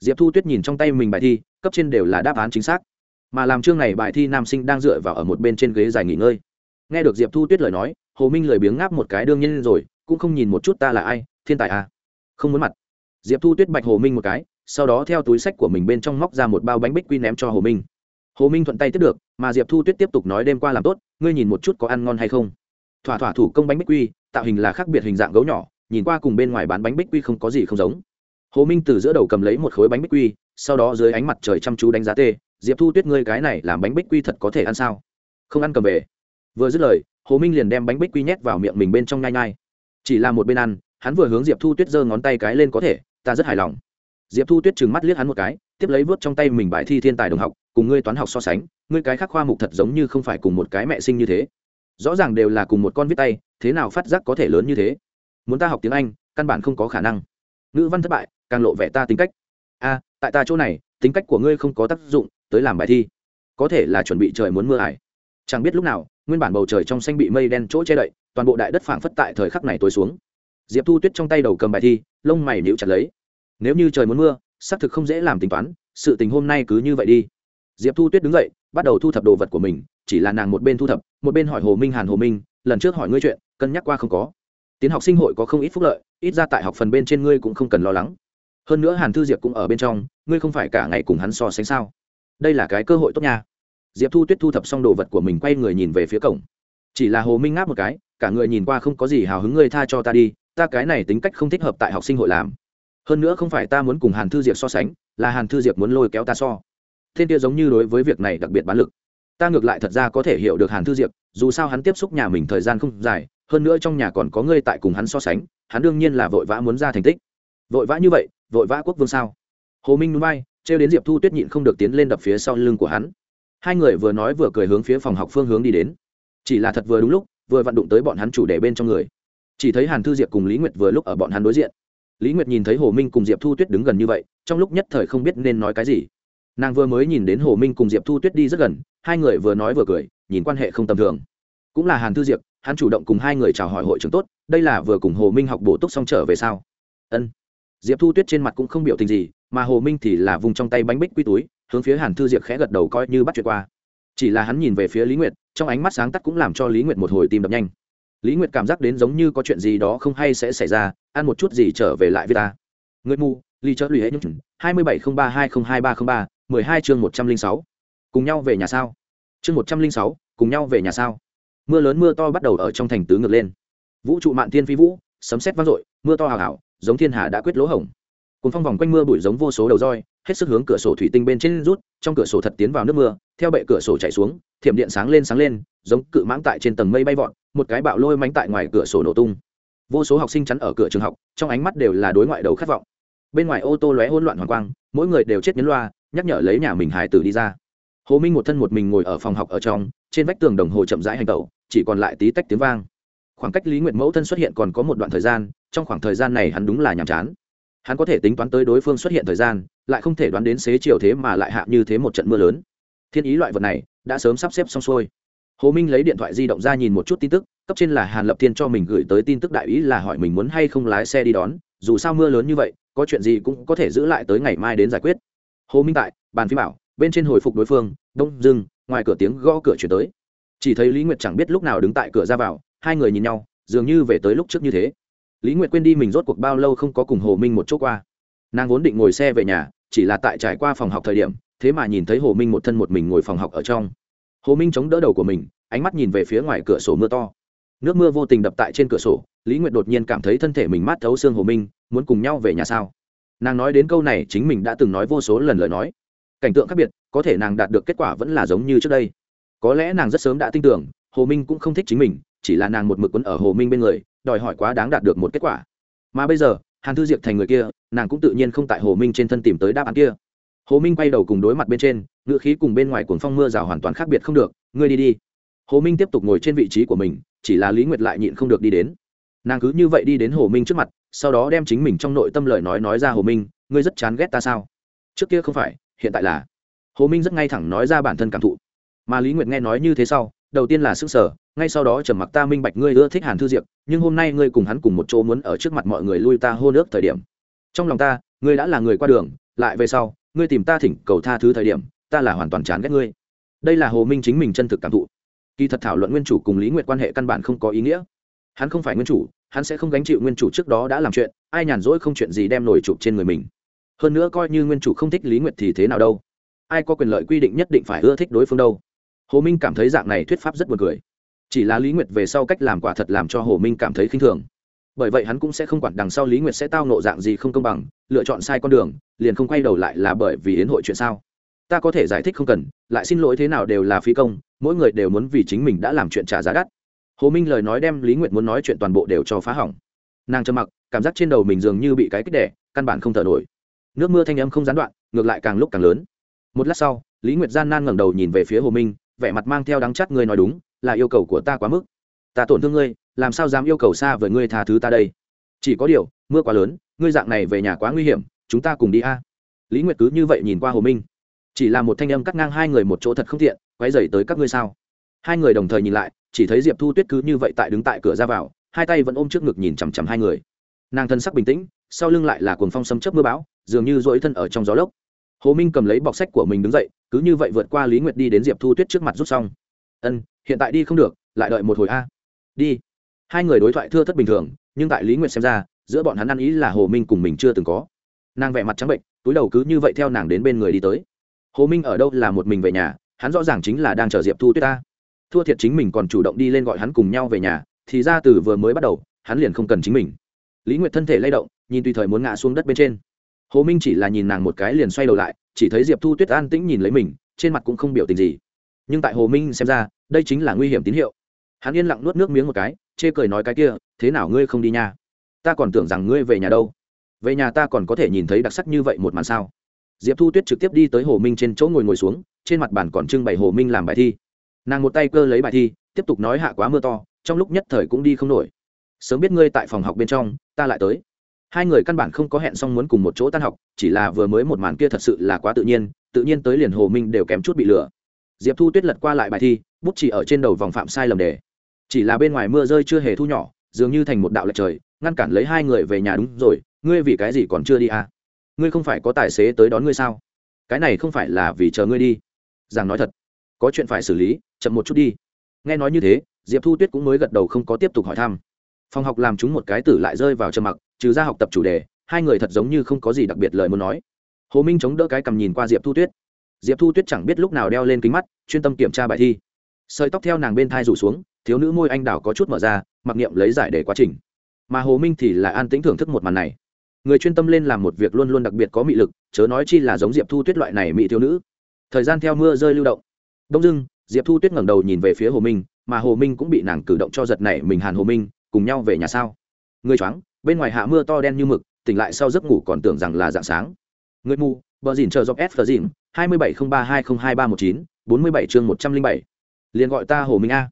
Diệp thu tuyết nhìn trong tay mình bài thi, cấp trên đều là đáp án chính xác. Mà làm chương này bài thi nam sinh đang dựa vào ở một bên trên ghế dài nghỉ ngơi. Nghe được diệp thu tuyết lời nói, hồ minh lười biếng ngáp một cái đương nhiên rồi, cũng không nhìn một chút ta là ai, thiên tài à. Không muốn mặt diệp thu tuyết bạch hồ minh một cái, sau đó theo túi sách của mình bên trong móc ra một bao bánh bích quy ném cho hồ minh. Hồ minh thuận tay tiếp được, mà diệp thu tuyết tiếp tục nói đêm qua làm tốt, ngươi nhìn một chút có ăn ngon hay không. Thỏa thỏa thủ công bánh bích quy, tạo hình là khác biệt hình dạng gấu nhỏ, nhìn qua cùng bên ngoài bán bánh bích quy không có gì không giống. Hồ minh từ giữa đầu cầm lấy một khối bánh bích quy, sau đó dưới ánh mặt trời chăm chú đánh giá tê, diệp thu tuyết, ngươi cái này làm bánh bích quy thật có thể ăn sao? Không ăn cầm về. Vừa dứt lời, hồ minh liền đem bánh bích quy nhét vào miệng mình bên trong nhai nhai chỉ là một bên ăn, hắn vừa hướng diệp thu tuyết giơ ngón tay cái lên có thể ta rất hài lòng. Diệp thu tuyết trừng mắt liếc hắn một cái, tiếp lấy vớt trong tay mình bài thi thiên tài đồng học, cùng ngươi toán học so sánh, ngươi cái khác khoa mục thật giống như không phải cùng một cái mẹ sinh như thế. Rõ ràng đều là cùng một con viết tay, thế nào phát giác có thể lớn như thế? Muốn ta học tiếng anh, căn bản không có khả năng. Ngữ văn thất bại, càng lộ vẻ ta tính cách. A, tại ta chỗ này, tính cách của ngươi không có tác dụng, tới làm bài thi. Có thể là chuẩn bị trời muốn mưa ải. Chẳng biết lúc nào, nguyên bản bầu trời trong xanh bị mây đen chỗ che đậy, toàn bộ đại đất phảng phất tại thời khắc này tối xuống diệp thu tuyết trong tay đầu cầm bài thi, lông mày níu chặt lấy. Nếu như trời muốn mưa, xác thực không dễ làm tính toán, sự tình hôm nay cứ như vậy đi. Diệp thu tuyết đứng dậy, bắt đầu thu thập đồ vật của mình, chỉ là nàng một bên thu thập, một bên hỏi hồ minh hàn hồ minh, lần trước hỏi ngươi chuyện, cân nhắc qua không có. Tiến học sinh hội có không ít phúc lợi, ít ra tại học phần bên trên ngươi cũng không cần lo lắng. Hơn nữa hàn thư diệp cũng ở bên trong, ngươi không phải cả ngày cùng hắn so sánh sao? Đây là cái cơ hội tốt nha. Diệp thu tuyết thu thập xong đồ vật của mình quay người nhìn về phía cổng. Chỉ là hồ minh ngáp một cái, cả người nhìn qua không có gì hào hứng ngươi tha cho ta đi ta cái này tính cách không thích hợp tại học sinh hội làm. Hơn nữa không phải ta muốn cùng hàn thư diệp so sánh, là hàn thư diệp muốn lôi kéo ta so. Thiên kia giống như đối với việc này đặc biệt bán lực. Ta ngược lại thật ra có thể hiểu được hàn thư diệp, dù sao hắn tiếp xúc nhà mình thời gian không dài, hơn nữa trong nhà còn có ngươi tại cùng hắn so sánh, hắn đương nhiên là vội vã muốn ra thành tích. Vội vã như vậy, vội vã quốc vương sao? Hồ minh núi bay, trêu đến diệp thu tuyết nhịn không được tiến lên đập phía sau lưng của hắn. Hai người vừa nói vừa cười hướng phía phòng học phương hướng đi đến. Chỉ là thật vừa đúng lúc, vừa vặn đụng tới bọn hắn chủ đề bên trong người chỉ thấy hàn thư diệp cùng lý nguyệt vừa lúc ở bọn hắn đối diện. Lý nguyệt nhìn thấy hồ minh cùng diệp thu tuyết đứng gần như vậy, trong lúc nhất thời không biết nên nói cái gì. Nàng vừa mới nhìn đến hồ minh cùng diệp thu tuyết đi rất gần, hai người vừa nói vừa cười, nhìn quan hệ không tầm thường. Cũng là hàn thư diệp, hắn chủ động cùng hai người chào hỏi hội trưởng tốt, đây là vừa cùng hồ minh học bổ túc xong trở về sao? Ân. Diệp thu tuyết trên mặt cũng không biểu tình gì, mà hồ minh thì là vùng trong tay bánh bích quy túi, hướng phía hàn thư diệp khẽ gật đầu coi như bắt chuyện qua. Chỉ là hắn nhìn về phía lý nguyệt, trong ánh mắt sáng tắt cũng làm cho lý nguyệt một hồi tim đập nhanh lý nguyệt cảm giác đến giống như có chuyện gì đó không hay sẽ xảy ra, ăn một chút gì trở về lại với ta. Người mù ly chớ lì hết nhung hai mươi bảy không ba hai không hai ba không ba, mười hai chương một trăm linh sáu. Cùng nhau về nhà sao? Chương một trăm linh sáu, cùng nhau về nhà sao? Mưa lớn mưa to bắt đầu ở trong thành tứ ngược lên. Vũ trụ mạn thiên phi vũ, sấm sét vang dội, mưa to hào hào, giống thiên hà đã quyết lỗ hổng. Cùng phong vòng quanh mưa bụi giống vô số đầu roi hết sức hướng cửa sổ thủy tinh bên trên rút, trong cửa sổ thật tiến vào nước mưa, theo bệ cửa sổ chạy xuống, thiểm điện sáng lên sáng lên, giống cự mãng tại trên tầng mây bay vọt, một cái bạo lôi mánh tại ngoài cửa sổ nổ tung. Vô số học sinh chắn ở cửa trường học, trong ánh mắt đều là đối ngoại đầu khát vọng. Bên ngoài ô tô lóe hỗn loạn hoàng quang, mỗi người đều chết nhấn loa, nhắc nhở lấy nhà mình hải tử đi ra. Hồ minh một thân một mình ngồi ở phòng học ở trong, trên vách tường đồng hồ chậm rãi hành tẩu, chỉ còn lại tí tách tiếng vang. Khoảng cách lý nguyện mẫu thân xuất hiện còn có một đoạn thời gian, trong khoảng thời gian này hắn đúng là nhàm chán hắn có thể tính toán tới đối phương xuất hiện thời gian, lại không thể đoán đến xế chiều thế mà lại hạ như thế một trận mưa lớn. Thiên ý loại vật này, đã sớm sắp xếp xong xuôi. Hồ minh lấy điện thoại di động ra nhìn một chút tin tức, cấp trên là hàn lập thiên cho mình gửi tới tin tức đại ý là hỏi mình muốn hay không lái xe đi đón, dù sao mưa lớn như vậy, có chuyện gì cũng có thể giữ lại tới ngày mai đến giải quyết. Hồ minh tại, bàn phí bảo, bên trên hồi phục đối phương, đông, dưng, ngoài cửa tiếng gõ cửa chuyển tới. Chỉ thấy lý nguyệt chẳng biết lúc nào đứng tại cửa ra vào, hai người nhìn nhau, dường như về tới lúc trước như thế lý nguyệt quên đi mình rốt cuộc bao lâu không có cùng hồ minh một chỗ qua. Nàng vốn định ngồi xe về nhà, chỉ là tại trải qua phòng học thời điểm, thế mà nhìn thấy hồ minh một thân một mình ngồi phòng học ở trong. Hồ minh chống đỡ đầu của mình, ánh mắt nhìn về phía ngoài cửa sổ mưa to. Nước mưa vô tình đập tại trên cửa sổ, lý nguyệt đột nhiên cảm thấy thân thể mình mát thấu xương hồ minh, muốn cùng nhau về nhà sao? Nàng nói đến câu này chính mình đã từng nói vô số lần lời nói. Cảnh tượng khác biệt, có thể nàng đạt được kết quả vẫn là giống như trước đây. Có lẽ nàng rất sớm đã tin tưởng, hồ minh cũng không thích chính mình, chỉ là nàng một mực quấn ở hồ minh bên người đòi hỏi quá đáng đạt được một kết quả. Mà bây giờ, hàn thư diệp thành người kia, nàng cũng tự nhiên không tại hồ minh trên thân tìm tới đáp án kia. Hồ minh quay đầu cùng đối mặt bên trên, ngữ khí cùng bên ngoài cuồng phong mưa rào hoàn toàn khác biệt không được, ngươi đi đi. Hồ minh tiếp tục ngồi trên vị trí của mình, chỉ là lý nguyệt lại nhịn không được đi đến. Nàng cứ như vậy đi đến hồ minh trước mặt, sau đó đem chính mình trong nội tâm lời nói nói ra hồ minh, ngươi rất chán ghét ta sao? Trước kia không phải, hiện tại là. Hồ minh rất ngay thẳng nói ra bản thân cảm thụ. Mà lý nguyệt nghe nói như thế sau đầu tiên là sức sở, ngay sau đó trầm mặc ta minh bạch ngươi ưa thích hàn thư diệp, nhưng hôm nay ngươi cùng hắn cùng một chỗ muốn ở trước mặt mọi người lui ta hô nước thời điểm. Trong lòng ta, ngươi đã là người qua đường, lại về sau, ngươi tìm ta thỉnh cầu tha thứ thời điểm, ta là hoàn toàn chán ghét ngươi. Đây là hồ minh chính mình chân thực cảm thụ. Kỳ thật thảo luận nguyên chủ cùng lý nguyệt quan hệ căn bản không có ý nghĩa. Hắn không phải nguyên chủ, hắn sẽ không gánh chịu nguyên chủ trước đó đã làm chuyện, ai nhàn rỗi không chuyện gì đem nổi chụp trên người mình. Hơn nữa coi như nguyên chủ không thích lý nguyệt thì thế nào đâu? Ai có quyền lợi quy định nhất định phải ưa thích đối phương đâu? Hồ minh cảm thấy dạng này thuyết pháp rất buồn cười. Chỉ là lý nguyệt về sau cách làm quả thật làm cho hồ minh cảm thấy khinh thường. Bởi vậy hắn cũng sẽ không quản đằng sau lý nguyệt sẽ tao nộ dạng gì không công bằng, lựa chọn sai con đường, liền không quay đầu lại là bởi vì yến hội chuyện sao. Ta có thể giải thích không cần, lại xin lỗi thế nào đều là phi công, mỗi người đều muốn vì chính mình đã làm chuyện trả giá đắt. Hồ minh lời nói đem lý nguyệt muốn nói chuyện toàn bộ đều cho phá hỏng. Nàng trầm mặc, cảm giác trên đầu mình dường như bị cái kích đẻ căn bản không thở nổi. Nước mưa thanh âm không gián đoạn, ngược lại càng lúc càng lớn. Một lát sau, lý nguyệt gian nan ngẩng đầu nhìn về phía hồ minh vẻ mặt mang theo đắng chắt ngươi nói đúng, là yêu cầu của ta quá mức. Ta tổn thương ngươi, làm sao dám yêu cầu xa với ngươi tha thứ ta đây? Chỉ có điều, mưa quá lớn, ngươi dạng này về nhà quá nguy hiểm, chúng ta cùng đi a. Lý nguyệt cứ như vậy nhìn qua hồ minh. Chỉ là một thanh âm cắt ngang hai người một chỗ thật không thiện quay dày tới các ngươi sao? Hai người đồng thời nhìn lại, chỉ thấy diệp thu tuyết cứ như vậy tại đứng tại cửa ra vào, hai tay vẫn ôm trước ngực nhìn chằm chằm hai người. Nàng thân sắc bình tĩnh, sau lưng lại là cuồng phong sấm chớp mưa bão, dường như dỗi thân ở trong gió lốc. Hồ minh cầm lấy bọc sách của mình đứng dậy cứ như vậy vượt qua lý nguyệt đi đến diệp thu tuyết trước mặt rút xong ân hiện tại đi không được lại đợi một hồi a đi hai người đối thoại thưa thất bình thường nhưng tại lý nguyệt xem ra giữa bọn hắn ăn ý là hồ minh cùng mình chưa từng có nàng vẻ mặt trắng bệnh túi đầu cứ như vậy theo nàng đến bên người đi tới hồ minh ở đâu là một mình về nhà hắn rõ ràng chính là đang chờ diệp thu tuyết ta thua thiệt chính mình còn chủ động đi lên gọi hắn cùng nhau về nhà thì ra từ vừa mới bắt đầu hắn liền không cần chính mình lý nguyệt thân thể lay động nhìn tùy thời muốn ngã xuống đất bên trên hồ minh chỉ là nhìn nàng một cái liền xoay đầu lại chỉ thấy diệp thu tuyết an tĩnh nhìn lấy mình, trên mặt cũng không biểu tình gì. Nhưng tại hồ minh xem ra, đây chính là nguy hiểm tín hiệu. Hắn yên lặng nuốt nước miếng một cái, chê cười nói cái kia, thế nào ngươi không đi nha? Ta còn tưởng rằng ngươi về nhà đâu. Về nhà ta còn có thể nhìn thấy đặc sắc như vậy một màn sao? Diệp thu tuyết trực tiếp đi tới hồ minh trên chỗ ngồi ngồi xuống, trên mặt bàn còn trưng bày hồ minh làm bài thi. Nàng một tay cơ lấy bài thi, tiếp tục nói hạ quá mưa to, trong lúc nhất thời cũng đi không nổi. Sớm biết ngươi tại phòng học bên trong, ta lại tới hai người căn bản không có hẹn xong muốn cùng một chỗ tan học, chỉ là vừa mới một màn kia thật sự là quá tự nhiên tự nhiên tới liền hồ minh đều kém chút bị lừa. Diệp thu tuyết lật qua lại bài thi, bút chỉ ở trên đầu vòng phạm sai lầm đề. Chỉ là bên ngoài mưa rơi chưa hề thu nhỏ, dường như thành một đạo lệch trời, ngăn cản lấy hai người về nhà đúng rồi, ngươi vì cái gì còn chưa đi à? Ngươi không phải có tài xế tới đón ngươi sao? Cái này không phải là vì chờ ngươi đi. Giảng nói thật. Có chuyện phải xử lý, chậm một chút đi. Nghe nói như thế, diệp thu tuyết cũng mới gật đầu không có tiếp tục hỏi thăm. Phòng học làm chúng một cái tử lại rơi vào trầm mặc trừ ra học tập chủ đề, hai người thật giống như không có gì đặc biệt lời muốn nói. Hồ minh chống đỡ cái cầm nhìn qua diệp thu tuyết. Diệp thu tuyết chẳng biết lúc nào đeo lên kính mắt, chuyên tâm kiểm tra bài thi. Sợi tóc theo nàng bên thai rủ xuống, thiếu nữ môi anh đào có chút mở ra, mặc niệm lấy giải để quá trình. Mà hồ minh thì lại an tĩnh thưởng thức một màn này. Người chuyên tâm lên làm một việc luôn luôn đặc biệt có mị lực, chớ nói chi là giống diệp thu tuyết loại này mỹ thiếu nữ. Thời gian theo mưa rơi lưu động. Đông dưng diệp thu tuyết ngẩng đầu nhìn về phía hồ minh, mà hồ minh cũng bị nàng cử động cho giật này mình hàn hồ minh, cùng nhau về nhà sao người choáng bên ngoài hạ mưa to đen như mực, tỉnh lại sau giấc ngủ còn tưởng rằng là dạng sáng. Người mù, bờ dìn chờ dọc s tờ dìn hai mươi bảy không ba hai không hai ba một chín, bốn mươi bảy chương một trăm linh bảy. Liền gọi ta hồ minh a.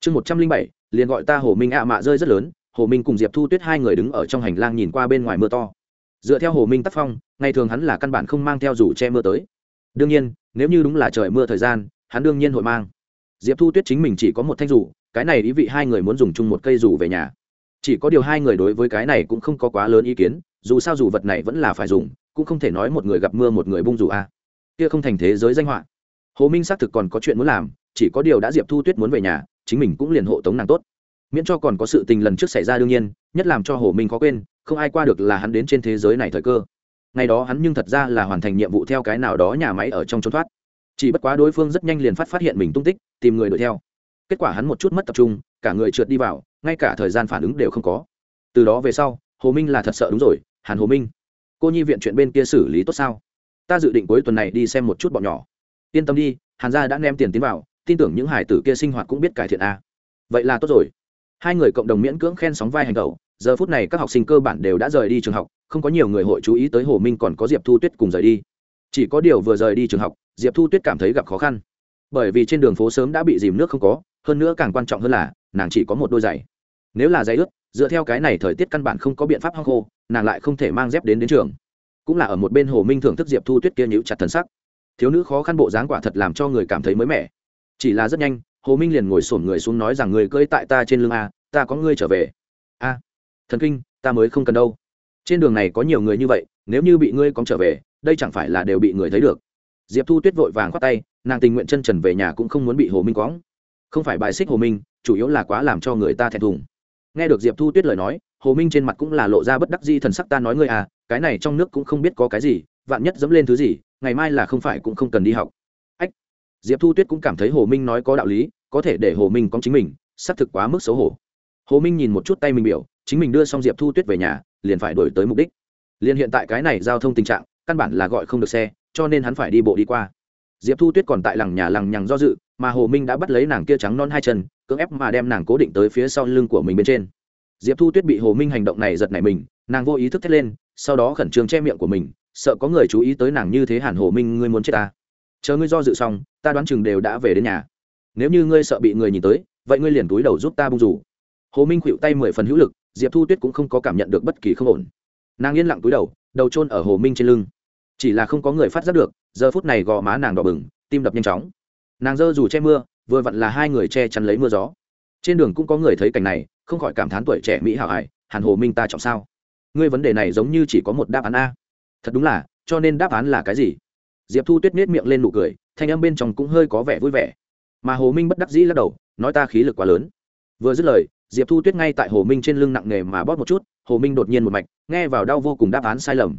Chương một trăm linh bảy, liền gọi ta hồ minh ạ mạ rơi rất lớn, hồ minh cùng diệp thu tuyết hai người đứng ở trong hành lang nhìn qua bên ngoài mưa to. Dựa theo hồ minh tác phong, ngày thường hắn là căn bản không mang theo dù che mưa tới. Đương nhiên, nếu như đúng là trời mưa thời gian, hắn đương nhiên hội mang. Diệp thu tuyết chính mình chỉ có một thanh dù, cái này ý vị hai người muốn dùng chung một cây dù về nhà chỉ có điều hai người đối với cái này cũng không có quá lớn ý kiến, dù sao dù vật này vẫn là phải dùng, cũng không thể nói một người gặp mưa một người bung dù a. Kia không thành thế giới danh họa. Hồ minh xác thực còn có chuyện muốn làm, chỉ có điều đã diệp thu tuyết muốn về nhà, chính mình cũng liền hộ tống nàng tốt. Miễn cho còn có sự tình lần trước xảy ra đương nhiên, nhất làm cho hồ minh khó quên, không ai qua được là hắn đến trên thế giới này thời cơ. Ngày đó hắn nhưng thật ra là hoàn thành nhiệm vụ theo cái nào đó nhà máy ở trong trốn thoát. Chỉ bất quá đối phương rất nhanh liền phát phát hiện mình tung tích, tìm người đuổi theo. Kết quả hắn một chút mất tập trung, cả người trượt đi vào ngay cả thời gian phản ứng đều không có. Từ đó về sau, hồ minh là thật sợ đúng rồi, hàn hồ minh. Cô nhi viện chuyện bên kia xử lý tốt sao? Ta dự định cuối tuần này đi xem một chút bọn nhỏ. Yên tâm đi, hàn gia đã ném tiền tiến vào, tin tưởng những hải tử kia sinh hoạt cũng biết cải thiện a. À. vậy là tốt rồi. Hai người cộng đồng miễn cưỡng khen sóng vai hành tẩu giờ phút này các học sinh cơ bản đều đã rời đi trường học, không có nhiều người hội chú ý tới hồ minh còn có diệp thu tuyết cùng rời đi. Chỉ có điều vừa rời đi trường học, diệp thu tuyết cảm thấy gặp khó khăn. Bởi vì trên đường phố sớm đã bị dìm nước không có, hơn nữa càng quan trọng hơn là nàng chỉ có một đôi giày. Nếu là giày ướt, dựa theo cái này thời tiết căn bản không có biện pháp hăng khô nàng lại không thể mang dép đến đến trường. Cũng là ở một bên hồ minh thưởng thức diệp thu tuyết kia nhíu chặt thần sắc. Thiếu nữ khó khăn bộ dáng quả thật làm cho người cảm thấy mới mẻ. Chỉ là rất nhanh, hồ minh liền ngồi sổm người xuống nói rằng người cưỡi tại ta trên lưng a, ta có ngươi trở về. A, thần kinh, ta mới không cần đâu. Trên đường này có nhiều người như vậy, nếu như bị ngươi cóng trở về, đây chẳng phải là đều bị người thấy được. Diệp thu tuyết vội vàng khoát tay, nàng tình nguyện chân trần về nhà cũng không muốn bị hồ minh cóng không phải bài xích hồ minh, chủ yếu là quá làm cho người ta thẹn thùng. Nghe được diệp thu tuyết lời nói, hồ minh trên mặt cũng là lộ ra bất đắc di thần sắc ta nói ngươi à cái này trong nước cũng không biết có cái gì, vạn nhất dẫm lên thứ gì, ngày mai là không phải cũng không cần đi học. Ách! Diệp thu tuyết cũng cảm thấy hồ minh nói có đạo lý, có thể để hồ minh có chính mình, xác thực quá mức xấu hổ. Hồ minh nhìn một chút tay mình biểu, chính mình đưa xong diệp thu tuyết về nhà, liền phải đổi tới mục đích. Liền hiện tại cái này giao thông tình trạng, căn bản là gọi không được xe, cho nên hắn phải đi bộ đi qua diệp thu tuyết còn tại lằng nhà lằng nhằng do dự, mà hồ minh đã bắt lấy nàng kia trắng non hai chân, cưỡng ép mà đem nàng cố định tới phía sau lưng của mình bên trên. Diệp thu tuyết bị hồ minh hành động này giật nảy mình, nàng vô ý thức thét lên, sau đó khẩn trương che miệng của mình, sợ có người chú ý tới nàng như thế hẳn hồ minh, ngươi muốn chết ta. Chờ ngươi do dự xong, ta đoán chừng đều đã về đến nhà. Nếu như ngươi sợ bị người nhìn tới, vậy ngươi liền túi đầu giúp ta bung rủ. Hồ minh khuỵu tay mười phần hữu lực, diệp thu tuyết cũng không có cảm nhận được bất kỳ không ổn. Nàng yên lặng túi đầu đầu trôn ở hồ minh trên lưng chỉ là không có người phát giác được, giờ phút này gò má nàng đỏ bừng, tim đập nhanh chóng. Nàng dơ dù che mưa, vừa vặn là hai người che chắn lấy mưa gió. Trên đường cũng có người thấy cảnh này, không khỏi cảm thán tuổi trẻ mỹ hảo hải hàn hồ minh ta trọng sao? Ngươi vấn đề này giống như chỉ có một đáp án a. Thật đúng là, cho nên đáp án là cái gì? Diệp thu tuyết miết miệng lên nụ cười, thanh âm bên trong cũng hơi có vẻ vui vẻ. Mà hồ minh bất đắc dĩ lắc đầu, nói ta khí lực quá lớn. Vừa dứt lời, diệp thu tuyết ngay tại hồ minh trên lưng nặng nề mà bóp một chút, hồ minh đột nhiên một mạch, nghe vào đau vô cùng đáp án sai lầm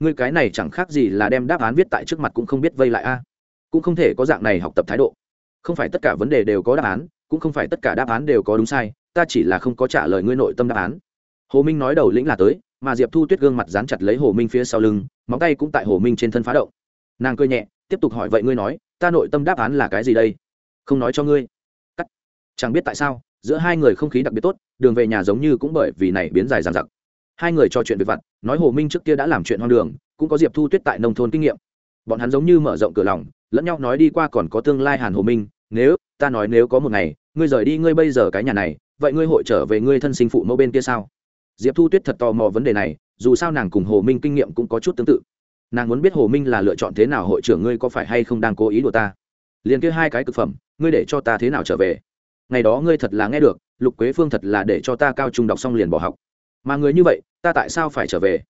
ngươi cái này chẳng khác gì là đem đáp án viết tại trước mặt cũng không biết vây lại a. Cũng không thể có dạng này học tập thái độ. Không phải tất cả vấn đề đều có đáp án, cũng không phải tất cả đáp án đều có đúng sai, ta chỉ là không có trả lời ngươi nội tâm đáp án. Hồ minh nói đầu lĩnh là tới, mà diệp thu tuyết gương mặt dán chặt lấy hồ minh phía sau lưng, móng tay cũng tại hồ minh trên thân phá động. Nàng cười nhẹ, tiếp tục hỏi vậy ngươi nói, ta nội tâm đáp án là cái gì đây? Không nói cho ngươi. Cắt. Chẳng biết tại sao, giữa hai người không khí đặc biệt tốt, đường về nhà giống như cũng bởi vì này biến dài dằng dặc. Hai người trò chuyện về vặt nói hồ minh trước kia đã làm chuyện hoang đường, cũng có diệp thu tuyết tại nông thôn kinh nghiệm. Bọn hắn giống như mở rộng cửa lòng, lẫn nhau nói đi qua còn có tương lai hàn hồ minh, nếu, ta nói nếu có một ngày, ngươi rời đi ngươi bây giờ cái nhà này, vậy ngươi hội trở về ngươi thân sinh phụ mẫu bên kia sao? Diệp thu tuyết thật tò mò vấn đề này, dù sao nàng cùng hồ minh kinh nghiệm cũng có chút tương tự. Nàng muốn biết hồ minh là lựa chọn thế nào hội trưởng ngươi có phải hay không đang cố ý đùa ta? Liền kia hai cái cực phẩm, ngươi để cho ta thế nào trở về? Ngày đó ngươi thật là nghe được, lục quế phương thật là để cho ta cao trung đọc xong liền bỏ học. Mà người như vậy ta tại sao phải trở về?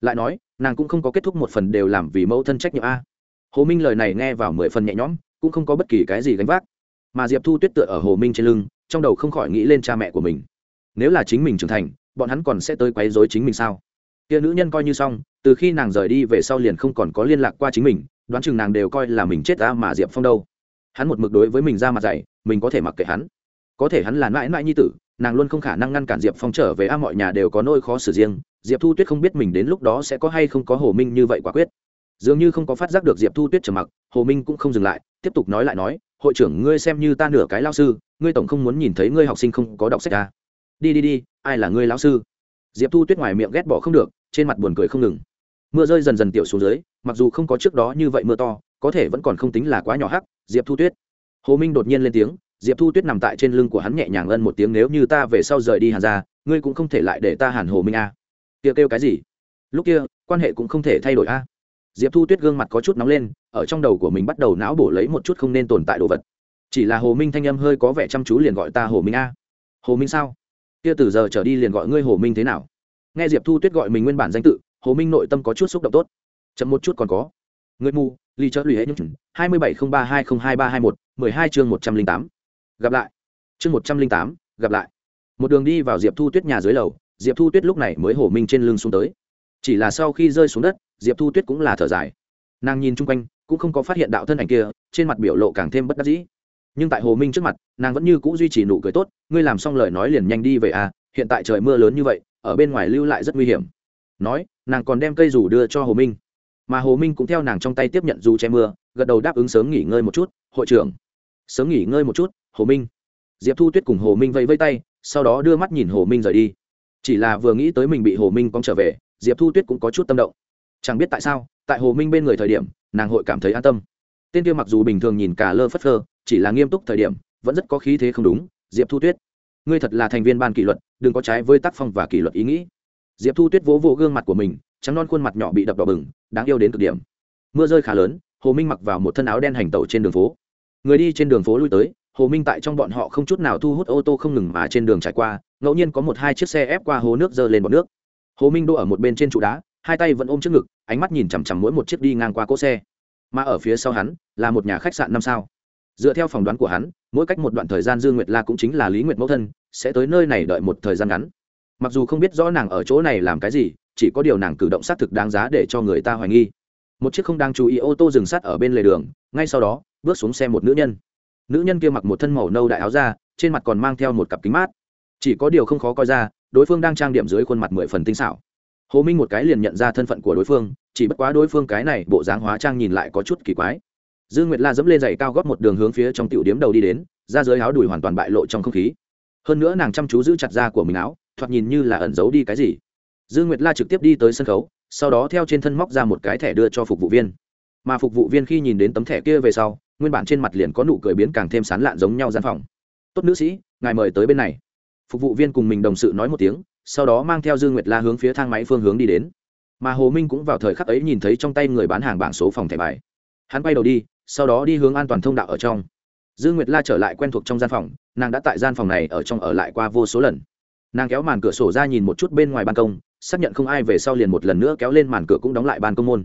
Lại nói, nàng cũng không có kết thúc một phần đều làm vì mẫu thân trách nhiệm a. Hồ minh lời này nghe vào mười phần nhẹ nhõm, cũng không có bất kỳ cái gì gánh vác. Mà diệp thu tuyết tựa ở hồ minh trên lưng, trong đầu không khỏi nghĩ lên cha mẹ của mình. Nếu là chính mình trưởng thành, bọn hắn còn sẽ tới quấy dối chính mình sao? Kia nữ nhân coi như xong, từ khi nàng rời đi về sau liền không còn có liên lạc qua chính mình, đoán chừng nàng đều coi là mình chết ta mà diệp phong đâu. Hắn một mực đối với mình ra mặt dạy, mình có thể mặc kệ hắn. Có thể hắn là mãi mãi nhi tử nàng luôn không khả năng ngăn cản diệp phong trở về a mọi nhà đều có nỗi khó xử riêng diệp thu tuyết không biết mình đến lúc đó sẽ có hay không có hồ minh như vậy quả quyết dường như không có phát giác được diệp thu tuyết trầm mặc hồ minh cũng không dừng lại tiếp tục nói lại nói hội trưởng ngươi xem như ta nửa cái lao sư ngươi tổng không muốn nhìn thấy ngươi học sinh không có đọc sách à. đi đi đi ai là ngươi lao sư diệp thu tuyết ngoài miệng ghét bỏ không được trên mặt buồn cười không ngừng mưa rơi dần dần tiểu xuống dưới mặc dù không có trước đó như vậy mưa to có thể vẫn còn không tính là quá nhỏ hắc diệp thu tuyết hồ minh đột nhiên lên tiếng diệp thu tuyết nằm tại trên lưng của hắn nhẹ nhàng ân một tiếng, nếu như ta về sau rời đi hàn ra ngươi cũng không thể lại để ta hàn hồ minh a. À. kia kêu cái gì? Lúc kia, quan hệ cũng không thể thay đổi a. Diệp thu tuyết gương mặt có chút nóng lên, ở trong đầu của mình bắt đầu não bổ lấy một chút không nên tồn tại đồ vật. Chỉ là hồ minh thanh âm hơi có vẻ chăm chú liền gọi ta hồ minh a. Hồ minh sao? Kia từ giờ trở đi liền gọi ngươi hồ minh thế nào? Nghe diệp thu tuyết gọi mình nguyên bản danh tự, hồ minh nội tâm có chút xúc động tốt. Chậm một chút còn có. Người mù ly chớ lùi hết những hai mươi bảy không ba hai không hai ba hai một, mười hai chương một trăm linh tám gặp lại. Chương một trăm linh tám, gặp lại. Một đường đi vào diệp thu tuyết nhà dưới lầu, diệp thu tuyết lúc này mới hồ minh trên lưng xuống tới. Chỉ là sau khi rơi xuống đất, diệp thu tuyết cũng là thở dài. Nàng nhìn chung quanh, cũng không có phát hiện đạo thân ảnh kia, trên mặt biểu lộ càng thêm bất đắc dĩ. Nhưng tại hồ minh trước mặt, nàng vẫn như c ũ duy trì nụ cười tốt, ngươi làm xong lời nói liền nhanh đi vậy à hiện tại trời mưa lớn như vậy, ở bên ngoài lưu lại rất nguy hiểm. Nói, nàng còn đem cây rủ đưa cho hồ minh mà hồ minh cũng theo nàng trong tay tiếp nhận dù che mưa, gật đầu đáp ứng sớm nghỉ ngơi một chút, hội trưởng, sớm nghỉ ngơi một chút hồ minh. Diệp thu tuyết cùng hồ minh vẫy vây tay, sau đó đưa mắt nhìn hồ minh rời đi. Chỉ là vừa nghĩ tới mình bị hồ minh cóng trở về, diệp thu tuyết cũng có chút tâm động. Chẳng biết tại sao, tại hồ minh bên người thời điểm, nàng hội cảm thấy an tâm. Tên kia mặc dù bình thường nhìn cả lơ phất phơ, chỉ là nghiêm túc thời điểm, vẫn rất có khí thế không đúng, diệp thu tuyết. Ngươi thật là thành viên ban kỷ luật, đừng có trái với tác phong và kỷ luật ý nghĩ. Diệp thu tuyết vỗ vỗ gương mặt của mình, trắng non khuôn mặt nhỏ bị đập đỏ bừng, đáng yêu đến cực điểm. Mưa rơi khá lớn, hồ minh mặc vào một thân áo đen hành tẩu trên đường phố. Người đi trên đường phố lui tới hồ minh tại trong bọn họ không chút nào thu hút ô tô không ngừng mà trên đường trải qua, ngẫu nhiên có một hai chiếc xe ép qua hố nước dơ lên bọt nước. Hồ minh đỗ ở một bên trên trụ đá, hai tay vẫn ôm trước ngực, ánh mắt nhìn chằm chằm mỗi một chiếc đi ngang qua cỗ xe. Mà ở phía sau hắn, là một nhà khách sạn năm sao. Dựa theo phỏng đoán của hắn, mỗi cách một đoạn thời gian dương nguyệt la cũng chính là lý nguyệt mẫu thân, sẽ tới nơi này đợi một thời gian ngắn. Mặc dù không biết rõ nàng ở chỗ này làm cái gì, chỉ có điều nàng cử động xác thực đáng giá để cho người ta hoài nghi. Một chiếc không đang chú ý ô tô dừng sát ở bên lề đường, ngay sau đó, bước xuống xe một nữ nhân nữ nhân kia mặc một thân màu nâu đại áo da, trên mặt còn mang theo một cặp kính mát. Chỉ có điều không khó coi ra, đối phương đang trang điểm dưới khuôn mặt mười phần tinh xảo. Hồ minh một cái liền nhận ra thân phận của đối phương, chỉ bất quá đối phương cái này bộ dáng hóa trang nhìn lại có chút kỳ quái. Dương nguyệt la dẫm lên giày cao góp một đường hướng phía trong tiểu điếm đầu đi đến ra dưới áo đùi hoàn toàn bại lộ trong không khí. Hơn nữa nàng chăm chú giữ chặt da của mình áo, thoạt nhìn như là ẩn giấu đi cái gì. Dương nguyệt la trực tiếp đi tới sân khấu, sau đó theo trên thân móc ra một cái thẻ đưa cho phục vụ viên. Mà phục vụ viên khi nhìn đến tấm thẻ kia về sau nguyên bản trên mặt liền có nụ cười biến càng thêm sán lạn giống nhau gian phòng. Tốt nữ sĩ, ngài mời tới bên này. Phục vụ viên cùng mình đồng sự nói một tiếng, sau đó mang theo dương nguyệt la hướng phía thang máy phương hướng đi đến. Mà hồ minh cũng vào thời khắc ấy nhìn thấy trong tay người bán hàng bảng số phòng thẻ bài. Hắn quay đầu đi, sau đó đi hướng an toàn thông đạo ở trong. Dương nguyệt la trở lại quen thuộc trong gian phòng, nàng đã tại gian phòng này ở trong ở lại qua vô số lần. Nàng kéo màn cửa sổ ra nhìn một chút bên ngoài ban công, xác nhận không ai về sau liền một lần nữa kéo lên màn cửa cũng đóng lại ban công môn.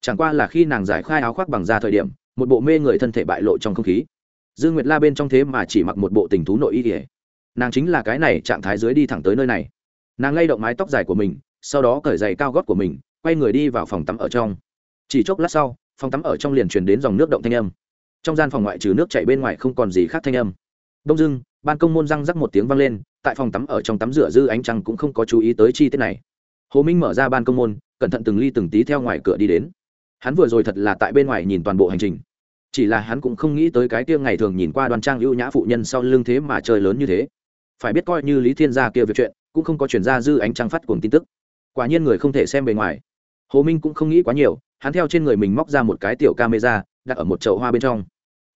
Chẳng qua là khi nàng giải khai áo khoác bằng da thời điểm một bộ mê người thân thể bại lộ trong không khí. Dương nguyệt la bên trong thế mà chỉ mặc một bộ tình thú nội y kỉa nàng chính là cái này trạng thái dưới đi thẳng tới nơi này. Nàng lay động mái tóc dài của mình, sau đó cởi giày cao gót của mình, quay người đi vào phòng tắm ở trong. Chỉ chốc lát sau, phòng tắm ở trong liền truyền đến dòng nước động thanh âm. Trong gian phòng ngoại trừ nước chảy bên ngoài không còn gì khác thanh âm. Đông dưng ban công môn răng rắc một tiếng vang lên, tại phòng tắm ở trong tắm rửa dư ánh trăng cũng không có chú ý tới chi tiết này. Hồ minh mở ra ban công môn, cẩn thận từng ly từng tí theo ngoài cửa đi đến hắn vừa rồi thật là tại bên ngoài nhìn toàn bộ hành trình. Chỉ là hắn cũng không nghĩ tới cái kia ngày thường nhìn qua đoàn trang ưu nhã phụ nhân sau lưng thế mà trời lớn như thế. Phải biết coi như lý thiên gia kia việc chuyện, cũng không có chuyển ra dư ánh trăng phát cùng tin tức. Quả nhiên người không thể xem bề ngoài. Hồ minh cũng không nghĩ quá nhiều, hắn theo trên người mình móc ra một cái tiểu camera, đặt ở một chậu hoa bên trong.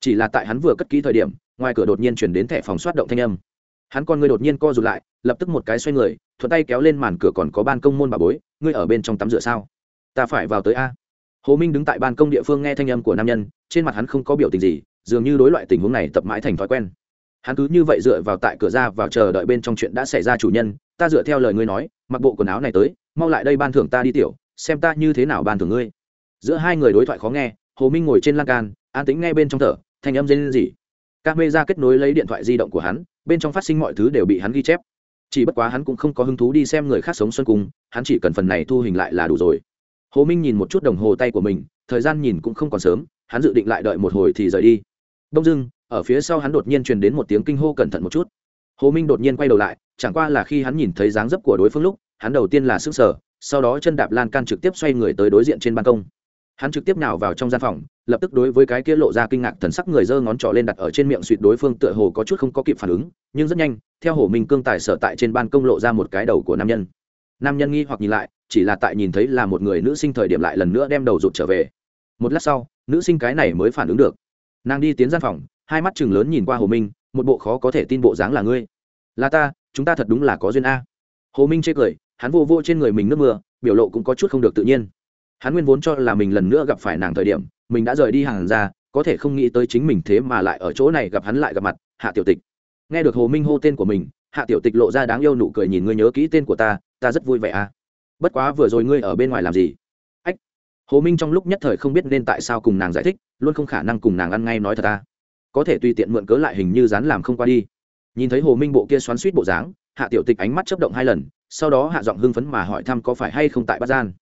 Chỉ là tại hắn vừa cất ký thời điểm, ngoài cửa đột nhiên chuyển đến thẻ phòng soát động thanh âm. Hắn con người đột nhiên co rụt lại, lập tức một cái xoay người, thuận tay kéo lên màn cửa còn có ban công môn bà bối, ngươi ở bên trong tắm rửa sao? Ta phải vào tới a hồ minh đứng tại ban công địa phương nghe thanh âm của nam nhân, trên mặt hắn không có biểu tình gì, dường như đối loại tình huống này tập mãi thành thói quen. Hắn cứ như vậy dựa vào tại cửa ra vào chờ đợi bên trong chuyện đã xảy ra chủ nhân, ta dựa theo lời ngươi nói, mặc bộ quần áo này tới, mau lại đây ban thưởng ta đi tiểu, xem ta như thế nào ban thưởng ngươi. Giữa hai người đối thoại khó nghe, hồ minh ngồi trên lan can, an tính nghe bên trong thở, thanh âm dây lên gì ca mê ra kết nối lấy điện thoại di động của hắn, bên trong phát sinh mọi thứ đều bị hắn ghi chép. Chỉ bất quá hắn cũng không có hứng thú đi xem người khác sống xuân cung hắn chỉ cần phần này thu hình lại là đủ rồi hồ minh nhìn một chút đồng hồ tay của mình, thời gian nhìn cũng không còn sớm, hắn dự định lại đợi một hồi thì rời đi. Đông dưng ở phía sau hắn đột nhiên truyền đến một tiếng kinh hô cẩn thận một chút. Hồ minh đột nhiên quay đầu lại, chẳng qua là khi hắn nhìn thấy dáng dấp của đối phương lúc, hắn đầu tiên là sức sở sau đó chân đạp lan can trực tiếp xoay người tới đối diện trên ban công. Hắn trực tiếp nào vào trong gian phòng, lập tức đối với cái kia lộ ra kinh ngạc thần sắc người giơ ngón trỏ lên đặt ở trên miệng suỵt đối phương tựa hồ có chút không có kịp phản ứng, nhưng rất nhanh, theo hồ minh cương tài sở tại trên ban công lộ ra một cái đầu của nam nhân. Nam nhân nghi hoặc nhìn lại chỉ là tại nhìn thấy là một người nữ sinh thời điểm lại lần nữa đem đầu rụt trở về. Một lát sau, nữ sinh cái này mới phản ứng được. Nàng đi tiến gian phòng, hai mắt chừng lớn nhìn qua hồ minh, một bộ khó có thể tin bộ dáng là ngươi. Là ta, chúng ta thật đúng là có duyên a. Hồ minh chê cười, hắn vô vô trên người mình nước mưa, biểu lộ cũng có chút không được tự nhiên. Hắn nguyên vốn cho là mình lần nữa gặp phải nàng thời điểm, mình đã rời đi hàng ra, có thể không nghĩ tới chính mình thế mà lại ở chỗ này gặp hắn lại gặp mặt, hạ tiểu tịch. Nghe được hồ minh hô tên của mình, hạ tiểu tịch lộ ra đáng yêu nụ cười nhìn ngươi nhớ kỹ tên của ta ta rất vui vẻ à bất quá vừa rồi ngươi ở bên ngoài làm gì? Ách, hồ minh trong lúc nhất thời không biết nên tại sao cùng nàng giải thích, luôn không khả năng cùng nàng ăn ngay nói thật ta. Có thể tùy tiện mượn cớ lại hình như dán làm không qua đi. Nhìn thấy hồ minh bộ kia xoắn suýt bộ dáng, hạ tiểu tịch ánh mắt chấp động hai lần, sau đó hạ giọng hưng phấn mà hỏi thăm có phải hay không tại bát gian.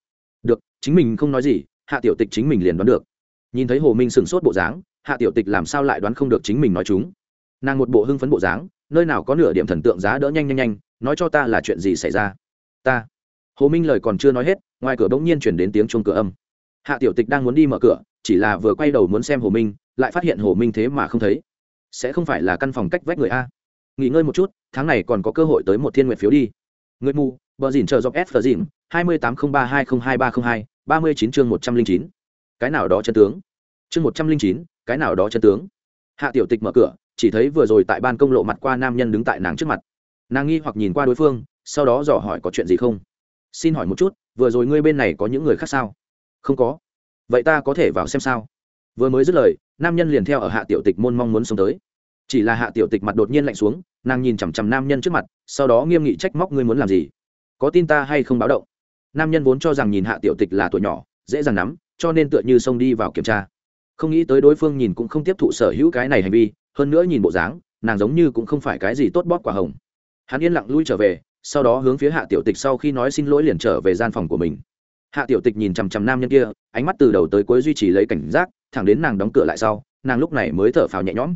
Được, chính mình không nói gì, hạ tiểu tịch chính mình liền đoán được. Nhìn thấy hồ minh sửng sốt bộ dáng, hạ tiểu tịch làm sao lại đoán không được chính mình nói chúng. Nàng một bộ hưng phấn bộ dáng, nơi nào có nửa điểm thần tượng giá đỡ nhanh nhanh nhanh, nói cho ta là chuyện gì xảy ra. Ta hồ minh lời còn chưa nói hết ngoài cửa bỗng nhiên chuyển đến tiếng chuông cửa âm hạ tiểu tịch đang muốn đi mở cửa chỉ là vừa quay đầu muốn xem hồ minh lại phát hiện hồ minh thế mà không thấy sẽ không phải là căn phòng cách vách người a nghỉ ngơi một chút tháng này còn có cơ hội tới một thiên nguyện phiếu đi người mù bờ dìn chờ dọc s phờ dìn hai mươi tám không ba hai không hai ba không hai ba mươi chín chương một trăm linh chín cái nào đó chân tướng chương một trăm linh chín cái nào đó chân tướng hạ tiểu tịch mở cửa chỉ thấy vừa rồi tại ban công lộ mặt qua nam nhân đứng tại nàng trước mặt nàng nghi hoặc nhìn qua đối phương sau đó dò hỏi có chuyện gì không xin hỏi một chút, vừa rồi ngươi bên này có những người khác sao? Không có. Vậy ta có thể vào xem sao? Vừa mới dứt lời, nam nhân liền theo ở hạ tiểu tịch môn mong muốn sống tới. Chỉ là hạ tiểu tịch mặt đột nhiên lạnh xuống, nàng nhìn chằm chằm nam nhân trước mặt, sau đó nghiêm nghị trách móc ngươi muốn làm gì? Có tin ta hay không báo động? Nam nhân vốn cho rằng nhìn hạ tiểu tịch là tuổi nhỏ, dễ dàng nắm cho nên tựa như xông đi vào kiểm tra. Không nghĩ tới đối phương nhìn cũng không tiếp thụ sở hữu cái này hành vi, hơn nữa nhìn bộ dáng, nàng giống như cũng không phải cái gì tốt bóp quả hồng. Hắn yên lặng lui trở về sau đó hướng phía hạ tiểu tịch sau khi nói xin lỗi liền trở về gian phòng của mình. Hạ tiểu tịch nhìn chằm chằm nam nhân kia, ánh mắt từ đầu tới cuối duy trì lấy cảnh giác, thẳng đến nàng đóng cửa lại sau, nàng lúc này mới thở phào nhẹ nhõm.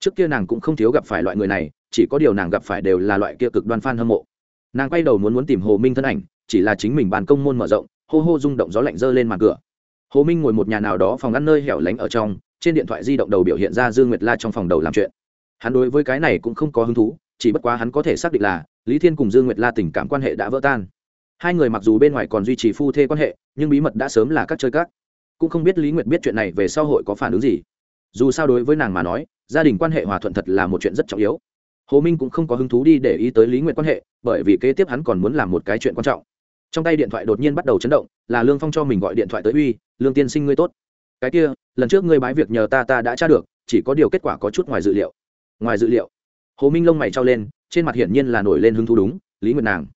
Trước kia nàng cũng không thiếu gặp phải loại người này, chỉ có điều nàng gặp phải đều là loại kia cực đoan f hâm mộ. Nàng quay đầu muốn muốn tìm hồ minh thân ảnh, chỉ là chính mình bàn công môn mở rộng, hô hô rung động gió lạnh dơ lên màn cửa. Hồ minh ngồi một nhà nào đó phòng ngăn nơi hẻo lánh ở trong, trên điện thoại di động đầu biểu hiện ra dương nguyệt la trong phòng đầu làm chuyện. Hắn đối với cái này cũng không có hứng thú, chỉ bất quá hắn có thể xác định là lý thiên cùng dương nguyệt la tình cảm quan hệ đã vỡ tan. Hai người mặc dù bên ngoài còn duy trì phu thê quan hệ, nhưng bí mật đã sớm là các chơi các. Cũng không biết lý nguyệt biết chuyện này về sau hội có phản ứng gì. Dù sao đối với nàng mà nói, gia đình quan hệ hòa thuận thật là một chuyện rất trọng yếu. Hồ minh cũng không có hứng thú đi để ý tới lý nguyệt quan hệ, bởi vì kế tiếp hắn còn muốn làm một cái chuyện quan trọng. Trong tay điện thoại đột nhiên bắt đầu chấn động, là lương phong cho mình gọi điện thoại tới, uy, lương tiên sinh ngươi tốt. Cái kia, lần trước ngươi bái việc nhờ ta ta đã tra được, chỉ có điều kết quả có chút ngoài dự liệu. Ngoài dự liệu? Hồ minh lông mày trao lên trên mặt hiển nhiên là nổi lên hứng thú đúng, lý nguyệt nàng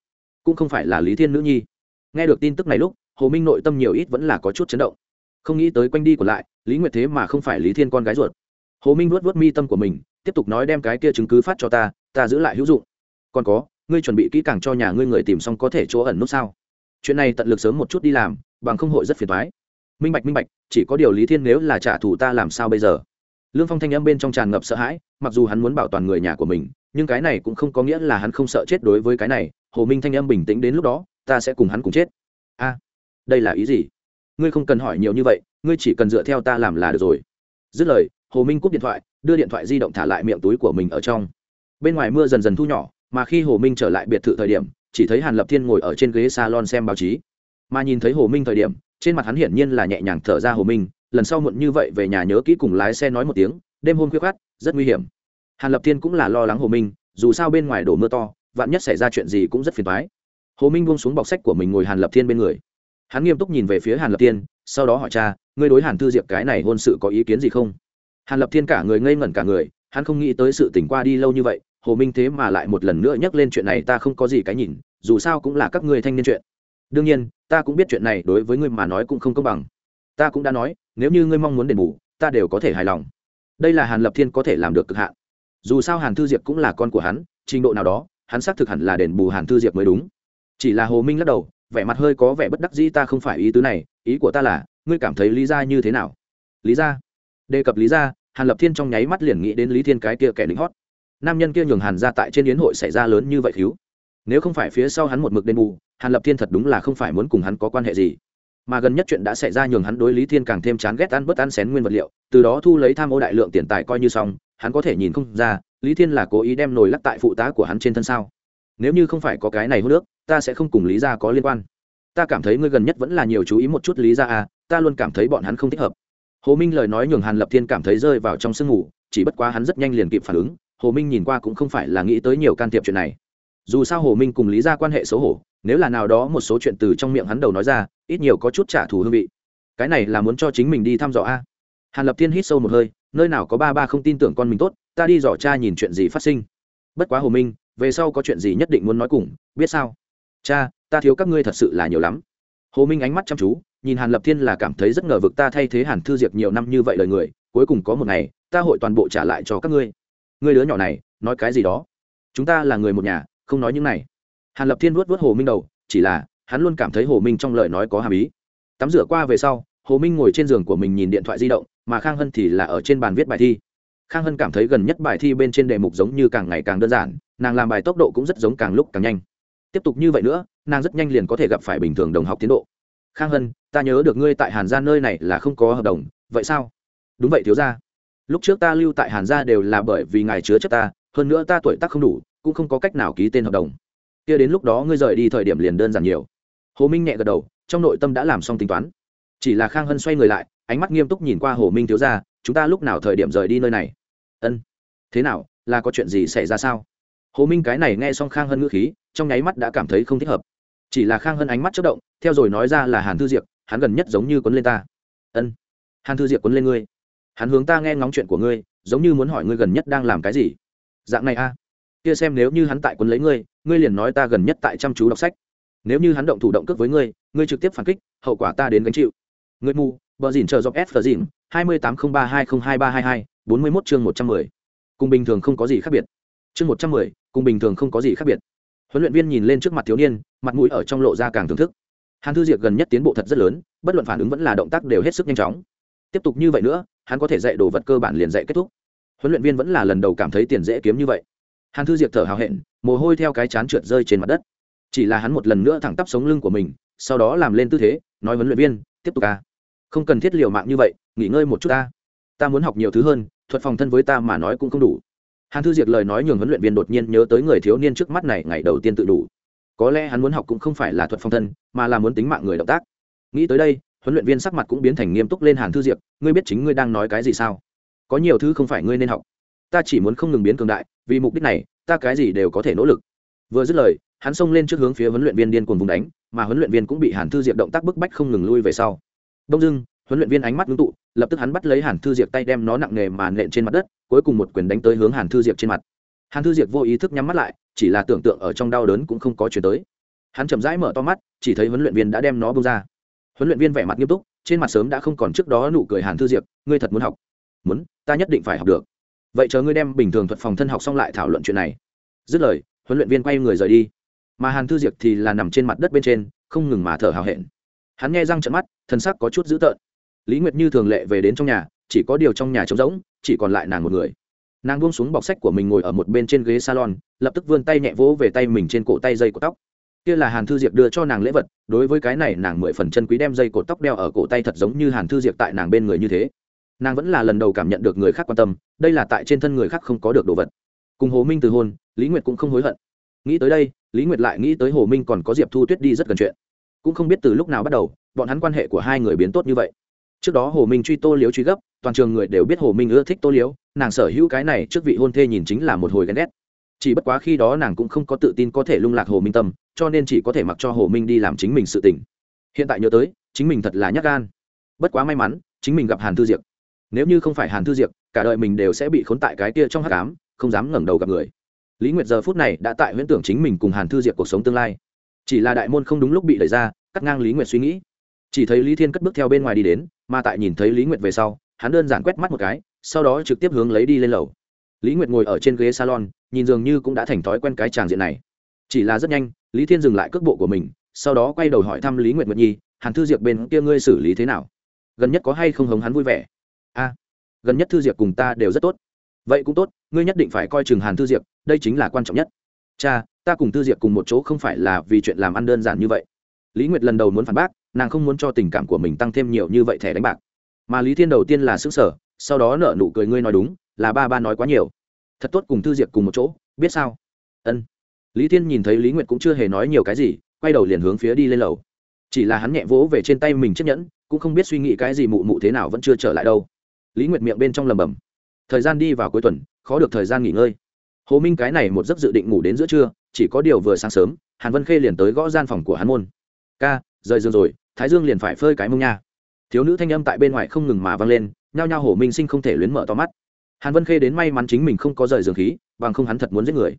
cũng không phải là lý thiên nữ nhi. Nghe được tin tức này lúc, hồ minh nội tâm nhiều ít vẫn là có chút chấn động. Không nghĩ tới quanh đi còn lại, lý nguyệt thế mà không phải lý thiên con gái ruột. Hồ minh vuốt vớt mi tâm của mình, tiếp tục nói đem cái kia chứng cứ phát cho ta ta giữ lại hữu dụng. Còn có, ngươi chuẩn bị kỹ càng cho nhà ngươi người tìm xong có thể chỗ ẩn nút sao? Chuyện này tận lực sớm một chút đi làm, bằng không hội rất phiền thoái minh bạch minh bạch, chỉ có điều lý thiên nếu là trả thù ta làm sao bây giờ? Lương phong thanh âm bên trong tràn ngập sợ hãi, mặc dù hắn muốn bảo toàn người nhà của mình, nhưng cái này cũng không có nghĩa là hắn không sợ chết đối với cái này. Hồ minh thanh âm bình tĩnh đến lúc đó, ta sẽ cùng hắn cùng chết. A, đây là ý gì? Ngươi không cần hỏi nhiều như vậy, ngươi chỉ cần dựa theo ta làm là được rồi. Dứt lời, hồ minh cúp điện thoại, đưa điện thoại di động thả lại miệng túi của mình ở trong. Bên ngoài mưa dần dần thu nhỏ, mà khi hồ minh trở lại biệt thự thời điểm, chỉ thấy hàn lập thiên ngồi ở trên ghế salon xem báo chí. Mà nhìn thấy hồ minh thời điểm, trên mặt hắn hiển nhiên là nhẹ nhàng thở ra hồ minh lần sau muộn như vậy về nhà nhớ kỹ cùng lái xe nói một tiếng, đêm hôm khuya khát rất nguy hiểm. Hàn lập thiên cũng là lo lắng hồ minh, dù sao bên ngoài đổ mưa to, vạn nhất xảy ra chuyện gì cũng rất phiền toái. Hồ minh buông xuống bọc sách của mình ngồi hàn lập thiên bên người. Hắn nghiêm túc nhìn về phía hàn lập thiên, sau đó hỏi cha, ngươi đối hàn thư diệp cái này hôn sự có ý kiến gì không? Hàn lập thiên cả người ngây ngẩn cả người, hắn không nghĩ tới sự tỉnh qua đi lâu như vậy, hồ minh thế mà lại một lần nữa nhắc lên chuyện này ta không có gì cái nhìn, dù sao cũng là các ngươi thanh niên chuyện. Đương nhiên, ta cũng biết chuyện này đối với ngươi mà nói cũng không công bằng. Ta cũng đã nói nếu như ngươi mong muốn đền bù, ta đều có thể hài lòng. Đây là hàn lập thiên có thể làm được cực hạn. Dù sao hàn thư diệp cũng là con của hắn, trình độ nào đó, hắn xác thực hẳn là đền bù hàn thư diệp mới đúng. Chỉ là hồ minh lắc đầu, vẻ mặt hơi có vẻ bất đắc dĩ, ta không phải ý tứ này, ý của ta là, ngươi cảm thấy lý ra như thế nào? Lý ra đề cập lý ra hàn lập thiên trong nháy mắt liền nghĩ đến lý thiên cái kia kẻ lính hót. Nam nhân kia nhường hàn ra tại trên yến hội xảy ra lớn như vậy thiếu nếu không phải phía sau hắn một mực đền bù, hàn lập thiên thật đúng là không phải muốn cùng hắn có quan hệ gì mà gần nhất chuyện đã xảy ra nhường hắn đối lý thiên càng thêm chán ghét ăn bớt ăn xén nguyên vật liệu, từ đó thu lấy tham ô đại lượng tiền tài coi như xong, hắn có thể nhìn không ra, lý thiên là cố ý đem nồi lắc tại phụ tá của hắn trên thân sao? Nếu như không phải có cái này hô nước, ta sẽ không cùng lý ra có liên quan. Ta cảm thấy ngươi gần nhất vẫn là nhiều chú ý một chút lý ra à ta luôn cảm thấy bọn hắn không thích hợp. Hồ minh lời nói nhường hàn lập thiên cảm thấy rơi vào trong sương ngủ chỉ bất quá hắn rất nhanh liền kịp phản ứng, hồ minh nhìn qua cũng không phải là nghĩ tới nhiều can thiệp chuyện này. Dù sao hồ minh cùng lý ra quan hệ xấu hổ nếu là nào đó một số chuyện từ trong miệng hắn đầu nói ra, ít nhiều có chút trả thù hương vị. Cái này là muốn cho chính mình đi thăm dò a. Hàn lập thiên hít sâu một hơi, nơi nào có ba ba không tin tưởng con mình tốt, ta đi dò cha nhìn chuyện gì phát sinh. Bất quá hồ minh, về sau có chuyện gì nhất định muốn nói cùng, biết sao? Cha, ta thiếu các ngươi thật sự là nhiều lắm. Hồ minh ánh mắt chăm chú, nhìn hàn lập thiên là cảm thấy rất ngờ vực ta thay thế hàn thư diệp nhiều năm như vậy lời người, cuối cùng có một ngày, ta hội toàn bộ trả lại cho các ngươi. Ngươi đứa nhỏ này, nói cái gì đó? Chúng ta là người một nhà, không nói những này hàn lập thiên vuốt vuốt hồ minh đầu, chỉ là, hắn luôn cảm thấy hồ minh trong lời nói có hàm ý. Tắm rửa qua về sau, hồ minh ngồi trên giường của mình nhìn điện thoại di động, mà khang hân thì là ở trên bàn viết bài thi. Khang hân cảm thấy gần nhất bài thi bên trên đề mục giống như càng ngày càng đơn giản, nàng làm bài tốc độ cũng rất giống càng lúc càng nhanh. Tiếp tục như vậy nữa, nàng rất nhanh liền có thể gặp phải bình thường đồng học tiến độ. Khang hân, ta nhớ được ngươi tại hàn gia nơi này là không có hợp đồng, vậy sao? Đúng vậy thiếu gia. Lúc trước ta lưu tại hàn gia đều là bởi vì ngài chứa chấp ta, hơn nữa ta tuổi tác không đủ, cũng không có cách nào ký tên hợp đồng kia đến lúc đó ngươi rời đi thời điểm liền đơn giản nhiều. Hồ minh nhẹ gật đầu, trong nội tâm đã làm xong tính toán. Chỉ là khang hân xoay người lại, ánh mắt nghiêm túc nhìn qua hồ minh thiếu gia, chúng ta lúc nào thời điểm rời đi nơi này? Ân. Thế nào, là có chuyện gì xảy ra sao? Hồ minh cái này nghe xong khang hân ngữ khí, trong nháy mắt đã cảm thấy không thích hợp. Chỉ là khang hân ánh mắt chất động, theo rồi nói ra là hàn thư diệp, hắn gần nhất giống như quấn lên ta. Ân. Hàn thư diệp quấn lên ngươi. Hắn hướng ta nghe ngóng chuyện của ngươi, giống như muốn hỏi ngươi gần nhất đang làm cái gì. Dạng này a kia xem nếu như hắn tại quân lấy ngươi ngươi liền nói ta gần nhất tại chăm chú đọc sách. Nếu như hắn động thủ động cước với ngươi ngươi trực tiếp phản kích, hậu quả ta đến gánh chịu. Ngươi mù, bờ dìn chờ dọc s dỉn. dìn hai mươi tám ba hai hai ba hai hai, bốn mươi mốt chương một trăm mười. Cùng bình thường không có gì khác biệt. Chương một trăm mười, cùng bình thường không có gì khác biệt. Huấn luyện viên nhìn lên trước mặt thiếu niên, mặt mũi ở trong lộ ra càng thưởng thức. Hàn thư diệp gần nhất tiến bộ thật rất lớn, bất luận phản ứng vẫn là động tác đều hết sức nhanh chóng. Tiếp tục như vậy nữa, hắn có thể dạy đồ vật cơ bản liền dạy kết thúc. Huấn luyện viên vẫn là lần đầu cảm thấy tiền dễ kiếm như vậy hàn thư diệp thở hào hẹn, mồ hôi theo cái chán trượt rơi trên mặt đất. Chỉ là hắn một lần nữa thẳng tắp sống lưng của mình, sau đó làm lên tư thế, nói huấn luyện viên, tiếp tục ca không cần thiết liều mạng như vậy, nghỉ ngơi một chút ta ta muốn học nhiều thứ hơn, thuật phòng thân với ta mà nói cũng không đủ. Hàn thư diệt lời nói nhường huấn luyện viên đột nhiên nhớ tới người thiếu niên trước mắt này ngày đầu tiên tự đủ. Có lẽ hắn muốn học cũng không phải là thuật phòng thân, mà là muốn tính mạng người động tác. Nghĩ tới đây, huấn luyện viên sắc mặt cũng biến thành nghiêm túc lên hàn thư diệp, ngươi biết chính ngươi đang nói cái gì sao? Có nhiều thứ không phải ngươi nên học ta chỉ muốn không ngừng biến cường đại, vì mục đích này, ta cái gì đều có thể nỗ lực. Vừa dứt lời, hắn xông lên trước hướng phía huấn luyện viên điên cuồng vùng đánh, mà huấn luyện viên cũng bị hàn thư diệp động tác bức bách không ngừng lui về sau. Đông dưng huấn luyện viên ánh mắt ngưng tụ, lập tức hắn bắt lấy hàn thư diệp tay đem nó nặng nề mà nện trên mặt đất, cuối cùng một quyền đánh tới hướng hàn thư diệp trên mặt. Hàn thư diệp vô ý thức nhắm mắt lại, chỉ là tưởng tượng ở trong đau đớn cũng không có chuyển tới. Hắn chậm rãi mở to mắt, chỉ thấy huấn luyện viên đã đem nó bông ra. Huấn luyện viên vẻ mặt nghiêm túc, trên mặt sớm đã không còn trước đó nụ cười hàn thư diệp, ngươi thật muốn học? Muốn, ta nhất định phải học được vậy chờ ngươi đem bình thường thuật phòng thân học xong lại thảo luận chuyện này. Dứt lời, huấn luyện viên quay người rời đi. Mà hàn thư Diệc thì là nằm trên mặt đất bên trên, không ngừng mà thở hào hẹn. Hắn nghe răng trận mắt, thân sắc có chút dữ tợn. Lý nguyệt như thường lệ về đến trong nhà, chỉ có điều trong nhà trống rỗng, chỉ còn lại nàng một người. Nàng buông xuống bọc sách của mình ngồi ở một bên trên ghế salon, lập tức vươn tay nhẹ vỗ về tay mình trên cổ tay dây của tóc. Kia là hàn thư diệp đưa cho nàng lễ vật, đối với cái này nàng mười phần chân quý đem dây cột tóc đeo ở cổ tay thật giống như hàn thư diệp tại nàng bên người như thế nàng vẫn là lần đầu cảm nhận được người khác quan tâm, đây là tại trên thân người khác không có được đồ vật. Cùng hồ minh từ hôn, lý nguyệt cũng không hối hận. Nghĩ tới đây, lý nguyệt lại nghĩ tới hồ minh còn có diệp thu tuyết đi rất gần chuyện. Cũng không biết từ lúc nào bắt đầu, bọn hắn quan hệ của hai người biến tốt như vậy. Trước đó hồ minh truy tô liếu truy gấp, toàn trường người đều biết hồ minh ưa thích tô liếu nàng sở hữu cái này trước vị hôn thê nhìn chính là một hồi ghen ghét. Chỉ bất quá khi đó nàng cũng không có tự tin có thể lung lạc hồ minh tâm, cho nên chỉ có thể mặc cho hồ minh đi làm chính mình sự tỉnh hiện tại nhớ tới, chính mình thật là nhắc gan. Bất quá may mắn, chính mình gặp hàn thư diệp nếu như không phải hàn thư diệp, cả đời mình đều sẽ bị khốn tại cái kia trong hát cám không dám ngẩng đầu gặp người. Lý nguyệt giờ phút này đã tại huyễn tưởng chính mình cùng hàn thư diệp cuộc sống tương lai. Chỉ là đại môn không đúng lúc bị đẩy ra, cắt ngang lý nguyệt suy nghĩ. Chỉ thấy lý thiên cất bước theo bên ngoài đi đến, mà tại nhìn thấy lý nguyệt về sau, hắn đơn giản quét mắt một cái, sau đó trực tiếp hướng lấy đi lên lầu. Lý nguyệt ngồi ở trên ghế salon, nhìn dường như cũng đã thành thói quen cái tràng diện này. Chỉ là rất nhanh, lý thiên dừng lại cước bộ của mình, sau đó quay đầu hỏi thăm lý nguyệt nguyệt nhi, hàn thư diệp bên kia ngươi xử lý thế nào? Gần nhất có hay không hống hắn vui vẻ? A gần nhất thư diệp cùng ta đều rất tốt. Vậy cũng tốt, ngươi nhất định phải coi chừng hàn thư diệp, đây chính là quan trọng nhất. Cha, ta cùng thư diệp cùng một chỗ không phải là vì chuyện làm ăn đơn giản như vậy. Lý nguyệt lần đầu muốn phản bác, nàng không muốn cho tình cảm của mình tăng thêm nhiều như vậy thẻ đánh bạc. Mà lý thiên đầu tiên là xứng sở sau đó nợ nụ cười, ngươi nói đúng, là ba ba nói quá nhiều. Thật tốt cùng thư diệp cùng một chỗ, biết sao? Ân. Lý thiên nhìn thấy lý nguyệt cũng chưa hề nói nhiều cái gì, quay đầu liền hướng phía đi lên lầu. Chỉ là hắn nhẹ vỗ về trên tay mình chiếc nhẫn, cũng không biết suy nghĩ cái gì, mụ mụ thế nào vẫn chưa trở lại đâu lý nguyệt miệng bên trong lầm bầm thời gian đi vào cuối tuần, khó được thời gian nghỉ ngơi. Hồ minh cái này một giấc dự định ngủ đến giữa trưa, chỉ có điều vừa sáng sớm, hàn vân khê liền tới gõ gian phòng của hắn môn. Ca, rời giường rồi, thái dương liền phải phơi cái mông nha. Thiếu nữ thanh âm tại bên ngoài không ngừng mà vang lên, nhao nhao hồ minh sinh không thể luyến mở to mắt. Hàn vân khê đến may mắn chính mình không có rời giường khí, bằng không hắn thật muốn giết người.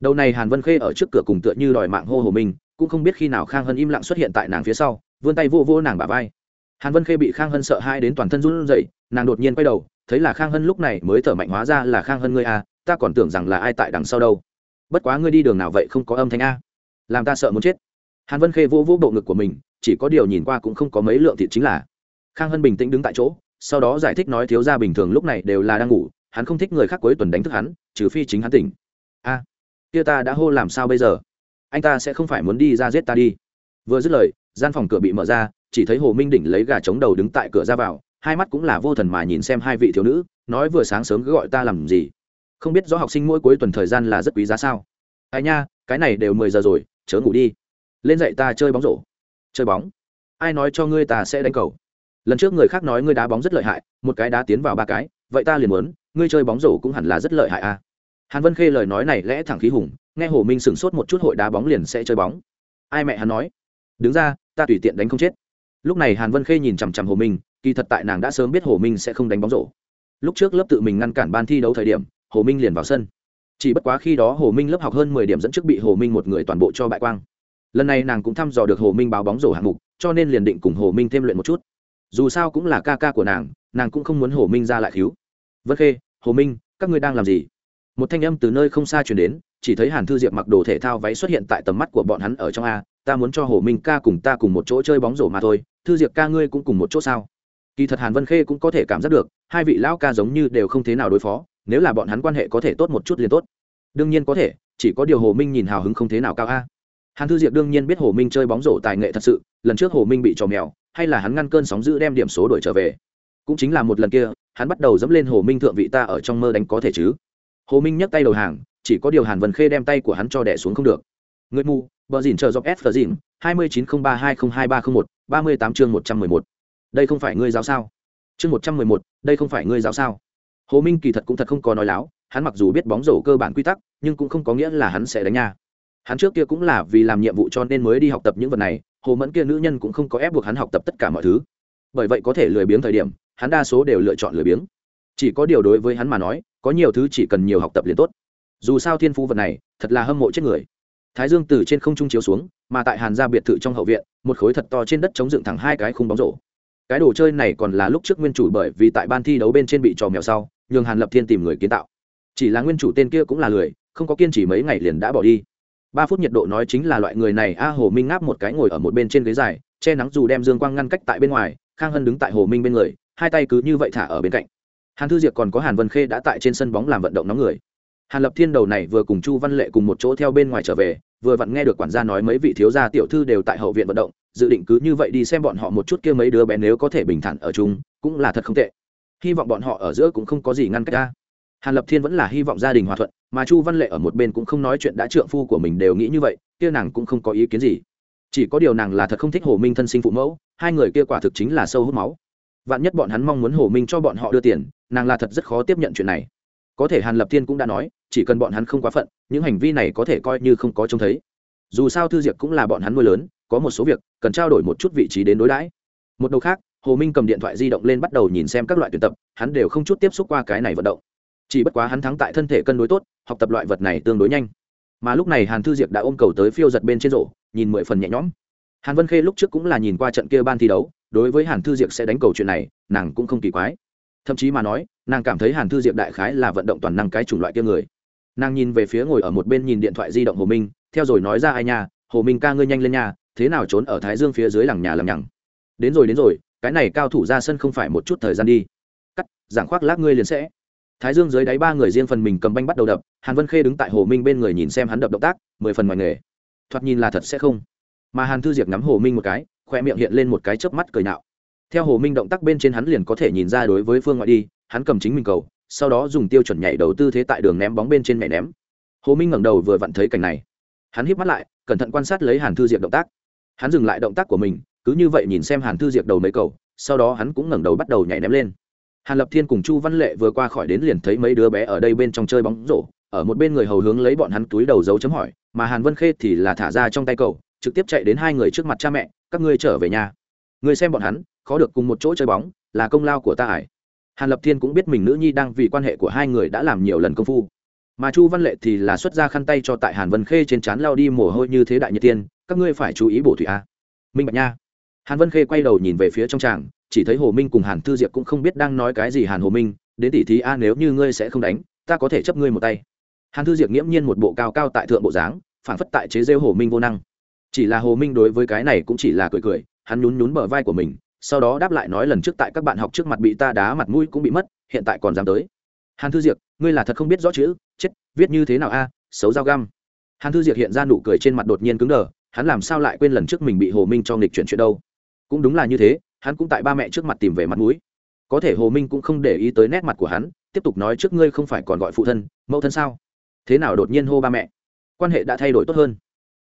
Đầu này hàn vân khê ở trước cửa cùng tựa như đòi mạng hô hồ minh, cũng không biết khi nào khang hân im lặng xuất hiện tại nàng phía sau, vươn tay vô vô nàng bả vai hàn vân khê bị khang hân sợ hai đến toàn thân run rẩy, nàng đột nhiên quay đầu, thấy là khang hân lúc này mới thở mạnh hóa ra là khang hân ngươi à ta còn tưởng rằng là ai tại đằng sau đâu. Bất quá ngươi đi đường nào vậy không có âm thanh a? Làm ta sợ muốn chết. Hàn vân khê vô vô bộ ngực của mình, chỉ có điều nhìn qua cũng không có mấy lượng thịt chính là. Khang hân bình tĩnh đứng tại chỗ, sau đó giải thích nói thiếu gia bình thường lúc này đều là đang ngủ, hắn không thích người khác cuối tuần đánh thức hắn, trừ phi chính hắn tỉnh. A, kia ta đã hô làm sao bây giờ? Anh ta sẽ không phải muốn đi ra giết ta đi. Vừa dứt lời, gian phòng cửa bị mở ra chỉ thấy hồ minh đỉnh lấy gà chống đầu đứng tại cửa ra vào, hai mắt cũng là vô thần mà nhìn xem hai vị thiếu nữ, nói vừa sáng sớm cứ gọi ta làm gì? Không biết rõ học sinh mỗi cuối tuần thời gian là rất quý giá sao? Ai nha, cái này đều mười giờ rồi, chớ ngủ đi. Lên dậy ta chơi bóng rổ. Chơi bóng? Ai nói cho ngươi ta sẽ đánh cầu? Lần trước người khác nói ngươi đá bóng rất lợi hại, một cái đá tiến vào ba cái, vậy ta liền muốn, ngươi chơi bóng rổ cũng hẳn là rất lợi hại à? Hàn vân khê lời nói này lẽ thẳng khí hùng, nghe hồ minh sửng sốt một chút hội đá bóng liền sẽ chơi bóng. Ai mẹ hắn nói? Đứng ra, ta tùy tiện đánh không chết lúc này hàn vân khê nhìn chằm chằm hồ minh, kỳ thật tại nàng đã sớm biết hồ minh sẽ không đánh bóng rổ. Lúc trước lớp tự mình ngăn cản ban thi đấu thời điểm, hồ minh liền vào sân. Chỉ bất quá khi đó hồ minh lớp học hơn mười điểm dẫn trước bị hồ minh một người toàn bộ cho bại quang. Lần này nàng cũng thăm dò được hồ minh báo bóng rổ hạng mục, cho nên liền định cùng hồ minh thêm luyện một chút. Dù sao cũng là ca ca của nàng nàng cũng không muốn hồ minh ra lại thiếu vân khê, hồ minh, các ngươi đang làm gì? Một thanh âm từ nơi không xa chuyển đến, chỉ thấy hàn thư diệp mặc đồ thể thao váy xuất hiện tại tầm mắt của bọn hắn ở trong a, ta muốn cho hồ minh ca cùng ta cùng một chỗ chơi bóng rổ mà thôi thư diệp ca ngươi cũng cùng một chỗ sao? Kỳ thật hàn vân khê cũng có thể cảm giác được, hai vị lão ca giống như đều không thế nào đối phó, nếu là bọn hắn quan hệ có thể tốt một chút liền tốt. Đương nhiên có thể, chỉ có điều hồ minh nhìn hào hứng không thế nào cao a. Hàn thư diệp đương nhiên biết hồ minh chơi bóng rổ tài nghệ thật sự, lần trước hồ minh bị trò mèo, hay là hắn ngăn cơn sóng giữ đem điểm số đổi trở về. Cũng chính là một lần kia, hắn bắt đầu dẫm lên hồ minh thượng vị ta ở trong mơ đánh có thể chứ. Hồ minh nhấc tay đầu hàng, chỉ có điều hàn vân khê đem tay của hắn cho đẻ xuống không được. Người mù, bờ dìn chờ dọc s phờ dìn hai mươi chín không ba hai không hai ba không một ba mươi tám chương một trăm mười một. Đây không phải ngươi giáo sao? Chương một trăm mười một, đây không phải ngươi giáo sao? Hồ minh kỳ thật cũng thật không có nói láo, hắn mặc dù biết bóng rổ cơ bản quy tắc, nhưng cũng không có nghĩa là hắn sẽ đánh nha. Hắn trước kia cũng là vì làm nhiệm vụ cho nên mới đi học tập những vật này, hồ mẫn kia nữ nhân cũng không có ép buộc hắn học tập tất cả mọi thứ. Bởi vậy có thể lười biếng thời điểm, hắn đa số đều lựa chọn lười biếng. Chỉ có điều đối với hắn mà nói, có nhiều thứ chỉ cần nhiều học tập liền tốt. Dù sao thiên phú vật này, thật là hâm mộ chết người thái dương từ trên không trung chiếu xuống, mà tại hàn gia biệt thự trong hậu viện, một khối thật to trên đất chống dựng thẳng hai cái khung bóng rổ. Cái đồ chơi này còn là lúc trước nguyên chủ bởi vì tại ban thi đấu bên trên bị trò mèo sau, nhường hàn lập thiên tìm người kiến tạo. Chỉ là nguyên chủ tên kia cũng là lười, không có kiên trì mấy ngày liền đã bỏ đi. Ba phút nhiệt độ nói chính là loại người này a hồ minh ngáp một cái ngồi ở một bên trên ghế dài, che nắng dù đem dương quang ngăn cách tại bên ngoài, khang hân đứng tại hồ minh bên người, hai tay cứ như vậy thả ở bên cạnh. Hàn thư diệp còn có hàn vân khê đã tại trên sân bóng làm vận động nóng người hàn lập thiên đầu này vừa cùng chu văn lệ cùng một chỗ theo bên ngoài trở về, vừa vặn nghe được quản gia nói mấy vị thiếu gia tiểu thư đều tại hậu viện vận động, dự định cứ như vậy đi xem bọn họ một chút kia mấy đứa bé nếu có thể bình thản ở chung, cũng là thật không tệ. Hy vọng bọn họ ở giữa cũng không có gì ngăn cách ra hàn lập thiên vẫn là hy vọng gia đình hòa thuận, mà chu văn lệ ở một bên cũng không nói chuyện đã trượng phu của mình đều nghĩ như vậy, kia nàng cũng không có ý kiến gì. Chỉ có điều nàng là thật không thích hồ minh thân sinh phụ mẫu, hai người kia quả thực chính là sâu hút máu. Vạn nhất bọn hắn mong muốn hồ minh cho bọn họ đưa tiền, nàng là thật rất khó tiếp nhận chuyện này có thể hàn lập thiên cũng đã nói, chỉ cần bọn hắn không quá phận, những hành vi này có thể coi như không có trông thấy. Dù sao thư diệp cũng là bọn hắn nuôi lớn, có một số việc, cần trao đổi một chút vị trí đến đối đãi. Một đầu khác, hồ minh cầm điện thoại di động lên bắt đầu nhìn xem các loại tuyển tập, hắn đều không chút tiếp xúc qua cái này vận động. Chỉ bất quá hắn thắng tại thân thể cân đối tốt, học tập loại vật này tương đối nhanh. Mà lúc này hàn thư diệp đã ôm cầu tới phiêu giật bên trên rổ, nhìn mười phần nhẹ nhõm. Hàn vân khê lúc trước cũng là nhìn qua trận kia ban thi đấu, đối với hàn thư diệp sẽ đánh cầu chuyện này, nàng cũng không kỳ quái thậm chí mà nói nàng cảm thấy hàn thư diệp đại khái là vận động toàn năng cái chủng loại kia người. Nàng nhìn về phía ngồi ở một bên nhìn điện thoại di động hồ minh theo rồi nói ra ai nha hồ minh ca ngươi nhanh lên nha, thế nào trốn ở thái dương phía dưới làng nhà làm nhằng? Đến rồi đến rồi cái này cao thủ ra sân không phải một chút thời gian đi. Cắt giảng khoác lác ngươi liền sẽ. Thái dương dưới đáy ba người riêng phần mình cầm banh bắt đầu đập hàn vân khê đứng tại hồ minh bên người nhìn xem hắn đập động tác mười phần ngoài nghề. Thoạt nhìn là thật sẽ không. Mà hàn thư diệp ngắm hồ minh một cái khoe miệng hiện lên một cái chớp mắt cười nạo theo hồ minh động tác bên trên hắn liền có thể nhìn ra đối với phương ngoại đi, hắn cầm chính mình cầu, sau đó dùng tiêu chuẩn nhảy đầu tư thế tại đường ném bóng bên trên mẹ ném. Hồ minh ngẩng đầu vừa vặn thấy cảnh này. Hắn híp mắt lại, cẩn thận quan sát lấy hàn thư diệp động tác. Hắn dừng lại động tác của mình, cứ như vậy nhìn xem hàn thư diệp đầu mấy cầu, sau đó hắn cũng ngẩng đầu bắt đầu nhảy ném lên. Hàn lập thiên cùng chu văn lệ vừa qua khỏi đến liền thấy mấy đứa bé ở đây bên trong chơi bóng rổ, ở một bên người hầu hướng lấy bọn hắn túi đầu dấu chấm hỏi, mà hàn vân khê thì là thả ra trong tay cầu, trực tiếp chạy đến hai người trước mặt cha mẹ, các ngươi trở về nhà. Người xem bọn hắn khó được cùng một chỗ chơi bóng, là công lao của ta ải. Hàn lập thiên cũng biết mình nữ nhi đang vì quan hệ của hai người đã làm nhiều lần công phu. Mà chu văn lệ thì là xuất ra khăn tay cho tại hàn vân khê trên trán lao đi mồ hôi như thế đại nhiệt tiên, các ngươi phải chú ý bổ thủy a. Minh bạch nha. Hàn vân khê quay đầu nhìn về phía trong tràng, chỉ thấy hồ minh cùng hàn thư diệp cũng không biết đang nói cái gì hàn hồ minh, đến tỷ thí a, nếu như ngươi sẽ không đánh, ta có thể chấp ngươi một tay. Hàn thư diệp nghiễm nhiên một bộ cao cao tại thượng bộ dáng phản phất tại chế rêu hồ minh vô năng. Chỉ là hồ minh đối với cái này cũng chỉ là cười cười, hắn nhún nhún bờ vai của mình sau đó đáp lại nói lần trước tại các bạn học trước mặt bị ta đá mặt mũi cũng bị mất, hiện tại còn dám tới. Hàn thư diệc, ngươi là thật không biết rõ chữ, chết, viết như thế nào a, xấu dao găm. Hàn thư diệc hiện ra nụ cười trên mặt đột nhiên cứng đờ, hắn làm sao lại quên lần trước mình bị hồ minh cho nghịch chuyển chuyện đâu? Cũng đúng là như thế, hắn cũng tại ba mẹ trước mặt tìm về mặt mũi. Có thể hồ minh cũng không để ý tới nét mặt của hắn, tiếp tục nói trước ngươi không phải còn gọi phụ thân, mẫu thân sao? Thế nào đột nhiên hô ba mẹ? Quan hệ đã thay đổi tốt hơn.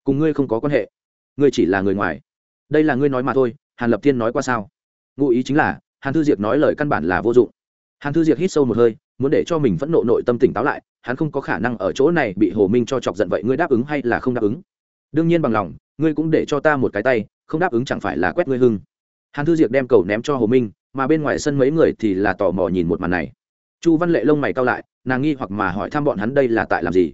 Cùng ngươi không có quan hệ. Ngươi chỉ là người ngoài. Đây là ngươi nói mà thôi hàn lập thiên nói qua sao? Ngụ ý chính là, hàn thư diệp nói lời căn bản là vô dụng. Hàn thư diệp hít sâu một hơi, muốn để cho mình phẫn nộ nội tâm tỉnh táo lại, hắn không có khả năng ở chỗ này bị hồ minh cho chọc giận vậy ngươi đáp ứng hay là không đáp ứng? Đương nhiên bằng lòng, ngươi cũng để cho ta một cái tay, không đáp ứng chẳng phải là quét ngươi hưng. Hàn thư diệp đem cầu ném cho hồ minh, mà bên ngoài sân mấy người thì là tò mò nhìn một màn này. Chu văn lệ lông mày cao lại, nàng nghi hoặc mà hỏi thăm bọn hắn đây là tại làm gì?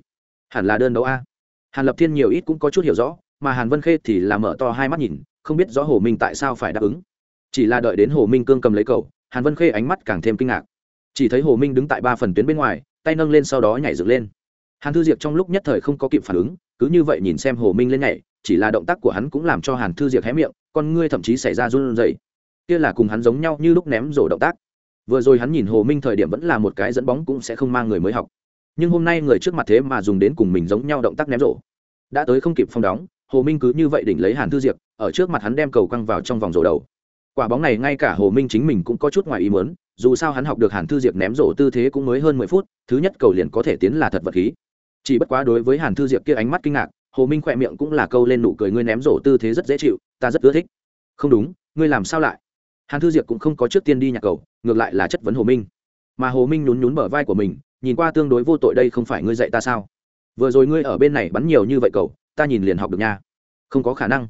Hẳn là đơn đấu a? Hàn lập thiên nhiều ít cũng có chút hiểu rõ, mà hàn vân khê thì là mở to hai mắt nhìn không biết rõ hồ minh tại sao phải đáp ứng. Chỉ là đợi đến hồ minh cương cầm lấy cầu, hàn vân khê ánh mắt càng thêm kinh ngạc. Chỉ thấy hồ minh đứng tại ba phần tuyến bên ngoài, tay nâng lên sau đó nhảy dựng lên. Hàn thư diệp trong lúc nhất thời không có kịp phản ứng, cứ như vậy nhìn xem hồ minh lên nhảy, chỉ là động tác của hắn cũng làm cho hàn thư diệp hé miệng, con ngươi thậm chí xảy ra run rẩy. Kia là cùng hắn giống nhau như lúc ném rổ động tác. Vừa rồi hắn nhìn hồ minh thời điểm vẫn là một cái dẫn bóng cũng sẽ không mang người mới học. Nhưng hôm nay người trước mặt thế mà dùng đến cùng mình giống nhau động tác ném rổ. Đã tới không kịp phong đóng hồ minh cứ như vậy đỉnh lấy hàn thư diệp, ở trước mặt hắn đem cầu căng vào trong vòng rổ đầu. Quả bóng này ngay cả hồ minh chính mình cũng có chút ngoài ý muốn, dù sao hắn học được hàn thư diệp ném rổ tư thế cũng mới hơn mười phút, thứ nhất cầu liền có thể tiến là thật vật khí. Chỉ bất quá đối với hàn thư diệp kia ánh mắt kinh ngạc, hồ minh khỏe miệng cũng là câu lên nụ cười, ngươi ném rổ tư thế rất dễ chịu, ta rất ưa thích. Không đúng, ngươi làm sao lại? Hàn thư diệp cũng không có trước tiên đi nhạc cầu, ngược lại là chất vấn hồ minh. Mà hồ minh nhún nhún bờ vai của mình, nhìn qua tương đối vô tội, đây không phải ngươi dạy ta sao? Vừa rồi ngươi ở bên này bắn nhiều như vậy cầu ta nhìn liền học được nha. Không có khả năng.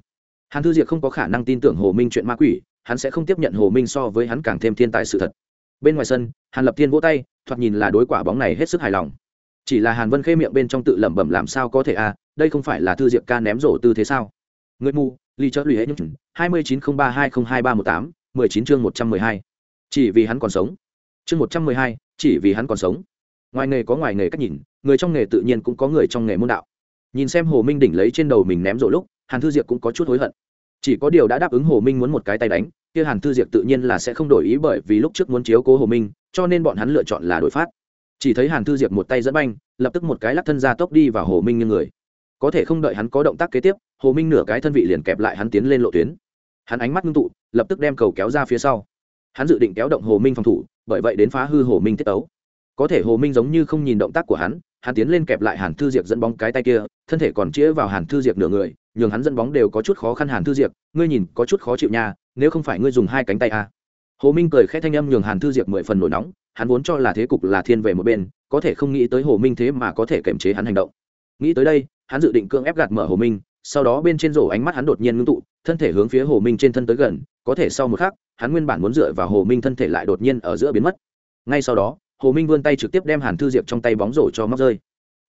Hàn thư diệp không có khả năng tin tưởng hồ minh chuyện ma quỷ, hắn sẽ không tiếp nhận hồ minh so với hắn càng thêm thiên tài sự thật. Bên ngoài sân, hàn lập thiên vỗ tay, thoạt nhìn là đối quả bóng này hết sức hài lòng. Chỉ là hàn vân khê miệng bên trong tự lẩm bẩm làm sao có thể à đây không phải là thư diệp ca ném rổ tư thế sao? Người mù ly chớ lụy hết những hai mươi chín không ba hai không hai ba một tám, mười chín chương một trăm mười hai. Chỉ vì hắn còn sống. Chương một trăm mười hai, chỉ vì hắn còn sống. Ngoài nghề có ngoài nghề cách nhìn, người trong nghề tự nhiên cũng có người trong nghề môn đạo nhìn xem hồ minh đỉnh lấy trên đầu mình ném rổ lúc, hàn thư diệp cũng có chút hối hận. Chỉ có điều đã đáp ứng hồ minh muốn một cái tay đánh, kia hàn thư diệp tự nhiên là sẽ không đổi ý bởi vì lúc trước muốn chiếu cố hồ minh, cho nên bọn hắn lựa chọn là đổi phát. Chỉ thấy hàn thư diệp một tay dẫn banh, lập tức một cái lắc thân ra tốc đi vào hồ minh như người. Có thể không đợi hắn có động tác kế tiếp, hồ minh nửa cái thân vị liền kẹp lại hắn tiến lên lộ tuyến. Hắn ánh mắt ngưng tụ, lập tức đem cầu kéo ra phía sau. Hắn dự định kéo động hồ minh phòng thủ, bởi vậy đến phá hư hồ minh tiết ấu có thể hồ minh giống như không nhìn động tác của hắn hắn tiến lên kẹp lại hàn thư diệp dẫn bóng cái tay kia, thân thể còn chĩa vào hàn thư diệp nửa người, nhường hắn dẫn bóng đều có chút khó khăn hàn thư diệp, ngươi nhìn có chút khó chịu nha, nếu không phải ngươi dùng hai cánh tay à. hồ minh cười khẽ thanh âm nhường hàn thư diệp mười phần nổi nóng, hắn vốn cho là thế cục là thiên về một bên, có thể không nghĩ tới hồ minh thế mà có thể kiềm chế hắn hành động nghĩ tới đây, hắn dự định cưỡng ép gạt mở hồ minh, sau đó bên trên rổ ánh mắt hắn đột nhiên ngưng tụ, thân thể hướng phía hồ minh trên thân tới gần, có thể sau một khắc, hắn nguyên bản muốn dựa vào hồ minh thân thể lại đột nhiên ở giữa biến mất ngay sau đó hồ minh vươn tay trực tiếp đem hàn thư diệp trong tay bóng rổ cho móc rơi.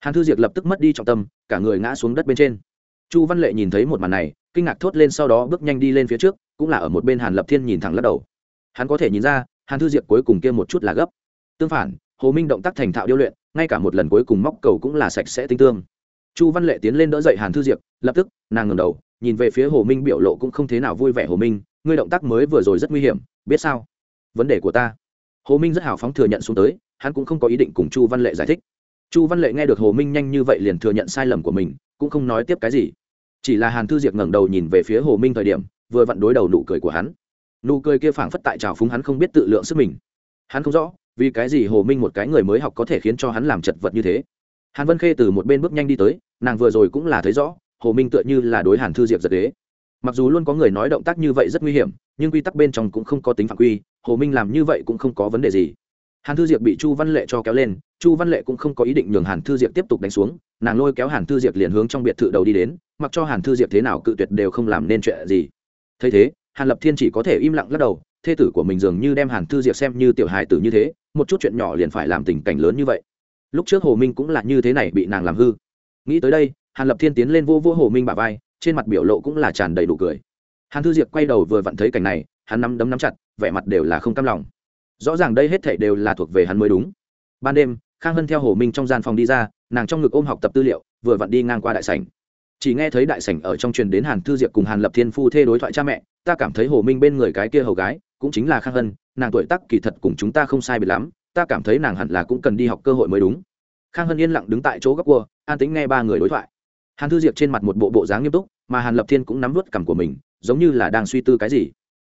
Hàn thư diệp lập tức mất đi trọng tâm, cả người ngã xuống đất bên trên. Chu văn lệ nhìn thấy một màn này, kinh ngạc thốt lên sau đó bước nhanh đi lên phía trước, cũng là ở một bên hàn lập thiên nhìn thẳng lắc đầu. Hắn có thể nhìn ra, hàn thư diệp cuối cùng kia một chút là gấp. Tương phản, hồ minh động tác thành thạo điêu luyện, ngay cả một lần cuối cùng móc cầu cũng là sạch sẽ tinh tương chu văn lệ tiến lên đỡ dậy hàn thư diệp, lập tức, nàng ngẩng đầu, nhìn về phía hồ minh biểu lộ cũng không thế nào vui vẻ hồ minh, ngươi động tác mới vừa rồi rất nguy hiểm, biết sao? Vấn đề của ta hồ minh rất hào phóng thừa nhận xuống tới, hắn cũng không có ý định cùng chu văn lệ giải thích. Chu văn lệ nghe được hồ minh nhanh như vậy liền thừa nhận sai lầm của mình, cũng không nói tiếp cái gì. Chỉ là hàn thư diệp ngẩng đầu nhìn về phía hồ minh thời điểm, vừa vặn đối đầu nụ cười của hắn. Nụ cười kia phảng phất tại trào phúng hắn không biết tự lượng sức mình. Hắn không rõ, vì cái gì hồ minh một cái người mới học có thể khiến cho hắn làm chật vật như thế. Hàn vân khê từ một bên bước nhanh đi tới, nàng vừa rồi cũng là thấy rõ, hồ minh tựa như là đối hàn thư diệp giật đế mặc dù luôn có người nói động tác như vậy rất nguy hiểm, nhưng quy tắc bên trong cũng không có tính phạm quy hồ minh làm như vậy cũng không có vấn đề gì. Hàn thư diệp bị chu văn lệ cho kéo lên, chu văn lệ cũng không có ý định nhường hàn thư diệp tiếp tục đánh xuống, nàng lôi kéo hàn thư diệp liền hướng trong biệt thự đầu đi đến, mặc cho hàn thư diệp thế nào cự tuyệt đều không làm nên chuyện gì. Thấy thế, hàn lập thiên chỉ có thể im lặng lắc đầu, thê tử của mình dường như đem hàn thư diệp xem như tiểu hài tử như thế, một chút chuyện nhỏ liền phải làm tình cảnh lớn như vậy. Lúc trước hồ minh cũng là như thế này bị nàng làm hư. Nghĩ tới đây, hàn lập thiên tiến lên vô vô hồ minh bà vai, trên mặt biểu lộ cũng là tràn đầy đủ cười. Hàn thư diệp quay đầu vừa vặn thấy cảnh này hắn nắm đấm nắm chặt, vẻ mặt đều là không cam lòng. Rõ ràng đây hết thảy đều là thuộc về hắn mới đúng. Ban đêm, khang hân theo hồ minh trong gian phòng đi ra, nàng trong ngực ôm học tập tư liệu, vừa vặn đi ngang qua đại sảnh. Chỉ nghe thấy đại sảnh ở trong truyền đến hàn thư diệp cùng hàn lập thiên phu thê đối thoại cha mẹ, ta cảm thấy hồ minh bên người cái kia hầu gái, cũng chính là khang hân, nàng tuổi tác kỳ thật cùng chúng ta không sai biệt lắm, ta cảm thấy nàng hẳn là cũng cần đi học cơ hội mới đúng. Khang hân yên lặng đứng tại chỗ góc cua, an tính nghe ba người đối thoại. Hàn thư diệp trên mặt một bộ bộ dáng nghiêm túc, mà hàn lập thiên cũng nắm vớt cằm của mình, giống như là đang suy tư cái gì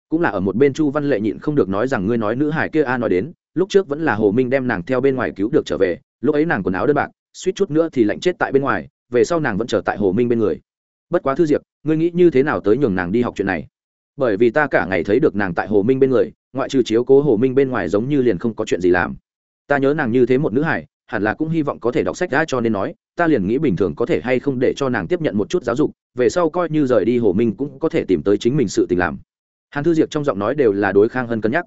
cũng là ở một bên chu văn lệ nhịn không được nói rằng ngươi nói nữ hải kia a nói đến, lúc trước vẫn là hồ minh đem nàng theo bên ngoài cứu được trở về, lúc ấy nàng quần áo đơn bạc, suýt chút nữa thì lạnh chết tại bên ngoài, về sau nàng vẫn trở tại hồ minh bên người. Bất quá thư diệp, ngươi nghĩ như thế nào tới nhường nàng đi học chuyện này? Bởi vì ta cả ngày thấy được nàng tại hồ minh bên người, ngoại trừ chiếu cố hồ minh bên ngoài giống như liền không có chuyện gì làm. Ta nhớ nàng như thế một nữ hải hẳn là cũng hy vọng có thể đọc sách đã cho nên nói, ta liền nghĩ bình thường có thể hay không để cho nàng tiếp nhận một chút giáo dục, về sau coi như rời đi hồ minh cũng có thể tìm tới chính mình sự tình làm hàn thư diệp trong giọng nói đều là đối khang hân cân nhắc.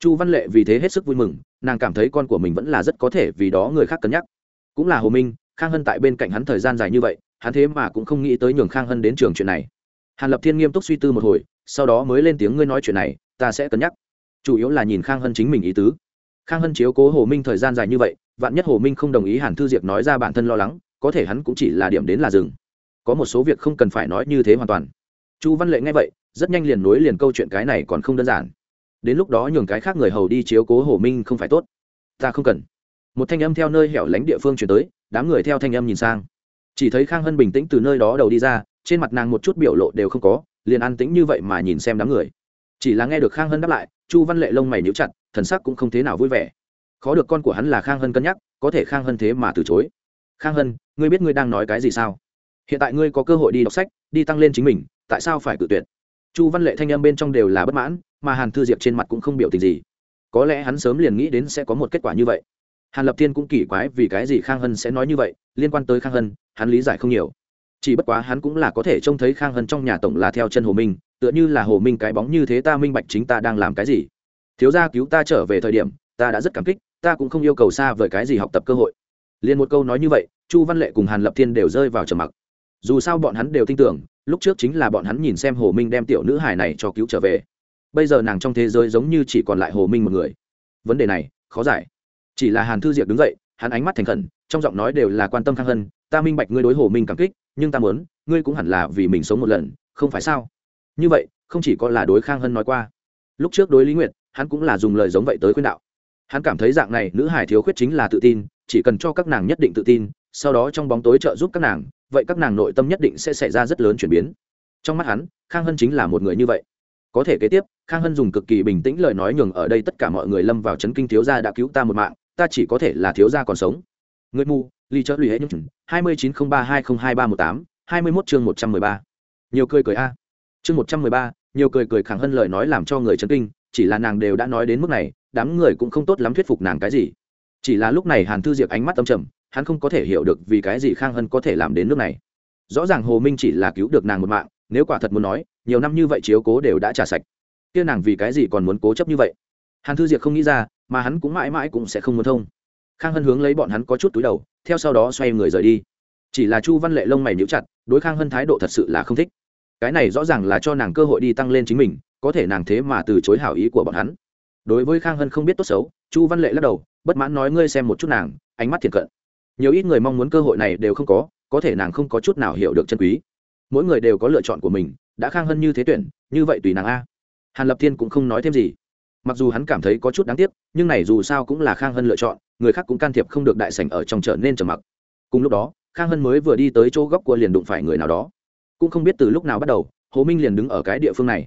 Chu văn lệ vì thế hết sức vui mừng, nàng cảm thấy con của mình vẫn là rất có thể vì đó người khác cân nhắc. Cũng là hồ minh, khang hân tại bên cạnh hắn thời gian dài như vậy, hắn thế mà cũng không nghĩ tới nhường khang hân đến trường chuyện này. Hàn lập thiên nghiêm túc suy tư một hồi, sau đó mới lên tiếng ngươi nói chuyện này, ta sẽ cân nhắc. Chủ yếu là nhìn khang hân chính mình ý tứ. Khang hân chiếu cố hồ minh thời gian dài như vậy, vạn nhất hồ minh không đồng ý hàn thư diệp nói ra bản thân lo lắng, có thể hắn cũng chỉ là điểm đến là dừng. Có một số việc không cần phải nói như thế hoàn toàn chu văn lệ nghe vậy, rất nhanh liền nối liền câu chuyện cái này còn không đơn giản. Đến lúc đó nhường cái khác người hầu đi chiếu cố hồ minh không phải tốt. Ta không cần. Một thanh âm theo nơi hẻo lánh địa phương chuyển tới, đám người theo thanh âm nhìn sang. Chỉ thấy khang hân bình tĩnh từ nơi đó đầu đi ra, trên mặt nàng một chút biểu lộ đều không có, liền an tĩnh như vậy mà nhìn xem đám người. Chỉ là nghe được khang hân đáp lại, chu văn lệ lông mày níu chặt, thần sắc cũng không thế nào vui vẻ. Khó được con của hắn là khang hân cân nhắc, có thể khang hân thế mà từ chối. Khang hân, ngươi biết ngươi đang nói cái gì sao? Hiện tại ngươi có cơ hội đi đọc sách, đi tăng lên chính mình tại sao phải cự tuyệt? Chu văn lệ thanh âm bên trong đều là bất mãn, mà hàn thư diệp trên mặt cũng không biểu tình gì. Có lẽ hắn sớm liền nghĩ đến sẽ có một kết quả như vậy. Hàn lập thiên cũng kỳ quái vì cái gì khang hân sẽ nói như vậy, liên quan tới khang hân, hắn lý giải không nhiều. Chỉ bất quá hắn cũng là có thể trông thấy khang hân trong nhà tổng là theo chân hồ minh, tựa như là hồ minh cái bóng như thế ta minh bạch chính ta đang làm cái gì. Thiếu gia cứu ta trở về thời điểm, ta đã rất cảm kích, ta cũng không yêu cầu xa vời cái gì học tập cơ hội. Liền một câu nói như vậy, chu văn lệ cùng hàn lập thiên đều rơi vào trầm mặc dù sao bọn hắn đều tin tưởng, lúc trước chính là bọn hắn nhìn xem hồ minh đem tiểu nữ hài này cho cứu trở về. Bây giờ nàng trong thế giới giống như chỉ còn lại hồ minh một người. Vấn đề này, khó giải. Chỉ là hàn thư diệp đứng dậy, hắn ánh mắt thành khẩn, trong giọng nói đều là quan tâm khang hân ta minh bạch ngươi đối hồ minh cảm kích, nhưng ta muốn, ngươi cũng hẳn là vì mình sống một lần, không phải sao? Như vậy, không chỉ có là đối khang hân nói qua. Lúc trước đối lý nguyệt, hắn cũng là dùng lời giống vậy tới khuyên đạo. Hắn cảm thấy dạng này nữ hải thiếu khuyết chính là tự tin, chỉ cần cho các nàng nhất định tự tin sau đó trong bóng tối trợ giúp các nàng, vậy các nàng nội tâm nhất định sẽ xảy ra rất lớn chuyển biến. Trong mắt hắn, khang hân chính là một người như vậy. Có thể kế tiếp, khang hân dùng cực kỳ bình tĩnh lời nói nhường ở đây tất cả mọi người lâm vào chấn kinh thiếu gia đã cứu ta một mạng, ta chỉ có thể là thiếu gia còn sống. Người mù, ly chớ lùi hết những hai mươi chín không ba hai không hai ba một tám, hai mươi mốt chương một trăm mười ba. Nhiều cười cười a. Chương một trăm mười ba, nhiều cười cười khang hân lời nói làm cho người chấn kinh, chỉ là nàng đều đã nói đến mức này, đám người cũng không tốt lắm thuyết phục nàng cái gì. Chỉ là lúc này hàn thư diệp ánh mắt âm trầm hắn không có thể hiểu được vì cái gì khang hân có thể làm đến nước này. Rõ ràng hồ minh chỉ là cứu được nàng một mạng, nếu quả thật muốn nói, nhiều năm như vậy chiếu cố đều đã trả sạch. Kia nàng vì cái gì còn muốn cố chấp như vậy? Hàn thư diệp không nghĩ ra, mà hắn cũng mãi mãi cũng sẽ không muốn thông. Khang hân hướng lấy bọn hắn có chút túi đầu, theo sau đó xoay người rời đi. Chỉ là chu văn lệ lông mày níu chặt, đối khang hân thái độ thật sự là không thích. Cái này rõ ràng là cho nàng cơ hội đi tăng lên chính mình, có thể nàng thế mà từ chối hảo ý của bọn hắn. Đối với khang hân không biết tốt xấu, chu văn lệ lắc đầu, bất mãn nói, ngươi xem một chút nàng, ánh mắt thiệt cận nhiều ít người mong muốn cơ hội này đều không có có thể nàng không có chút nào hiểu được chân quý. Mỗi người đều có lựa chọn của mình, đã khang hơn như thế tuyển, như vậy tùy nàng a. Hàn lập thiên cũng không nói thêm gì. Mặc dù hắn cảm thấy có chút đáng tiếc, nhưng này dù sao cũng là khang hân lựa chọn, người khác cũng can thiệp không được đại sảnh ở trong trở nên trầm mặc. Cùng lúc đó, khang hân mới vừa đi tới chỗ góc của liền đụng phải người nào đó. Cũng không biết từ lúc nào bắt đầu, hồ minh liền đứng ở cái địa phương này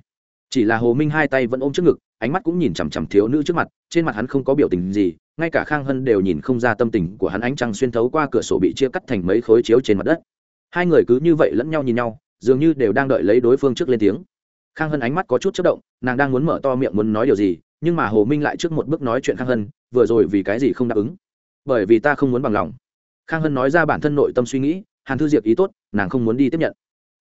chỉ là hồ minh hai tay vẫn ôm trước ngực, ánh mắt cũng nhìn chằm chằm thiếu nữ trước mặt, trên mặt hắn không có biểu tình gì, ngay cả khang hân đều nhìn không ra tâm tình của hắn ánh trăng xuyên thấu qua cửa sổ bị chia cắt thành mấy khối chiếu trên mặt đất. Hai người cứ như vậy lẫn nhau nhìn nhau, dường như đều đang đợi lấy đối phương trước lên tiếng. Khang hân ánh mắt có chút chất động, nàng đang muốn mở to miệng muốn nói điều gì, nhưng mà hồ minh lại trước một bước nói chuyện khang hân, vừa rồi vì cái gì không đáp ứng? Bởi vì ta không muốn bằng lòng. Khang hân nói ra bản thân nội tâm suy nghĩ, hàn thư diệp ý tốt, nàng không muốn đi tiếp nhận.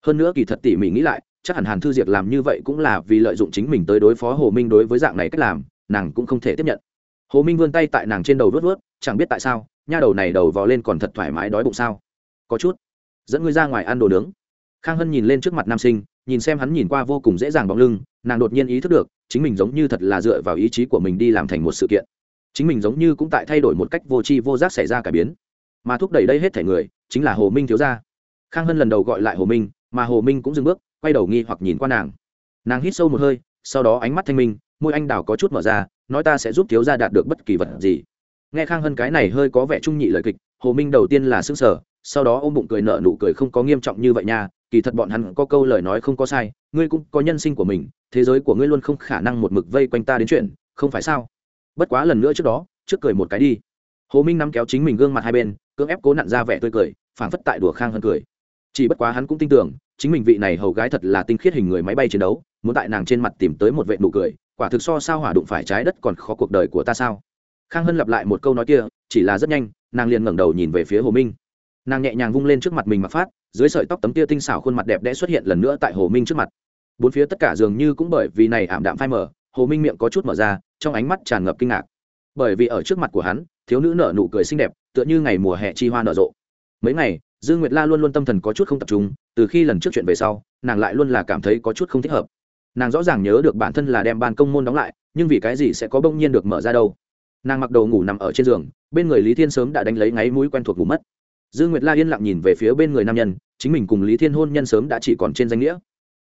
Hơn nữa kỳ thật tỉ mỉ nghĩ lại chắc hẳn hàn thư diệp làm như vậy cũng là vì lợi dụng chính mình tới đối phó hồ minh đối với dạng này cách làm, nàng cũng không thể tiếp nhận. Hồ minh vươn tay tại nàng trên đầu vớt vớt chẳng biết tại sao, nha đầu này đầu vò lên còn thật thoải mái đói bụng sao? Có chút. Dẫn ngươi ra ngoài ăn đồ nướng. Khang hân nhìn lên trước mặt nam sinh, nhìn xem hắn nhìn qua vô cùng dễ dàng bóng lưng, nàng đột nhiên ý thức được, chính mình giống như thật là dựa vào ý chí của mình đi làm thành một sự kiện. Chính mình giống như cũng tại thay đổi một cách vô tri vô giác xảy ra cải biến. Mà thúc đẩy đây hết thể người, chính là hồ minh thiếu gia. Khang hân lần đầu gọi lại hồ minh, mà hồ minh cũng dừng bước quay đầu nghi hoặc nhìn qua nàng. Nàng hít sâu một hơi, sau đó ánh mắt thanh minh, môi anh đào có chút mở ra, nói ta sẽ giúp thiếu gia đạt được bất kỳ vật gì. Nghe khang hân cái này hơi có vẻ trung nhị lời kịch, hồ minh đầu tiên là s sở sau đó ôm bụng cười nợ nụ cười không có nghiêm trọng như vậy nha, kỳ thật bọn hắn có câu lời nói không có sai, ngươi cũng có nhân sinh của mình, thế giới của ngươi luôn không khả năng một mực vây quanh ta đến chuyện, không phải sao? Bất quá lần nữa trước đó, trước cười một cái đi. Hồ minh nắm kéo chính mình gương mặt hai bên, cưỡng ép cố nặn ra vẻ tươi cười, phảng phất tại đùa khang hơn cười chỉ bất quá hắn cũng tin tưởng, chính mình vị này hầu gái thật là tinh khiết hình người máy bay chiến đấu, muốn tại nàng trên mặt tìm tới một vệ nụ cười, quả thực so sao hỏa đụng phải trái đất còn khó cuộc đời của ta sao? Khang hân lặp lại một câu nói kia, chỉ là rất nhanh, nàng liền ngẩng đầu nhìn về phía hồ minh. Nàng nhẹ nhàng vung lên trước mặt mình mặc phát, dưới sợi tóc tấm tia tinh xảo khuôn mặt đẹp đẽ xuất hiện lần nữa tại hồ minh trước mặt. Bốn phía tất cả dường như cũng bởi vì này ảm đạm phai mở hồ minh miệng có chút mở ra, trong ánh mắt tràn ngập kinh ngạc. Bởi vì ở trước mặt của hắn, thiếu nữ nở nụ cười xinh đẹp, tựa như ngày mùa hè chi hoa nở rộ. Mấy ngày dương nguyệt la luôn luôn tâm thần có chút không tập trung, từ khi lần trước chuyện về sau, nàng lại luôn là cảm thấy có chút không thích hợp. Nàng rõ ràng nhớ được bản thân là đem ban công môn đóng lại, nhưng vì cái gì sẽ có bỗng nhiên được mở ra đâu? Nàng mặc đồ ngủ nằm ở trên giường, bên người lý thiên sớm đã đánh lấy ngáy mũi quen thuộc ngủ mất. Dương nguyệt la yên lặng nhìn về phía bên người nam nhân, chính mình cùng lý thiên hôn nhân sớm đã chỉ còn trên danh nghĩa.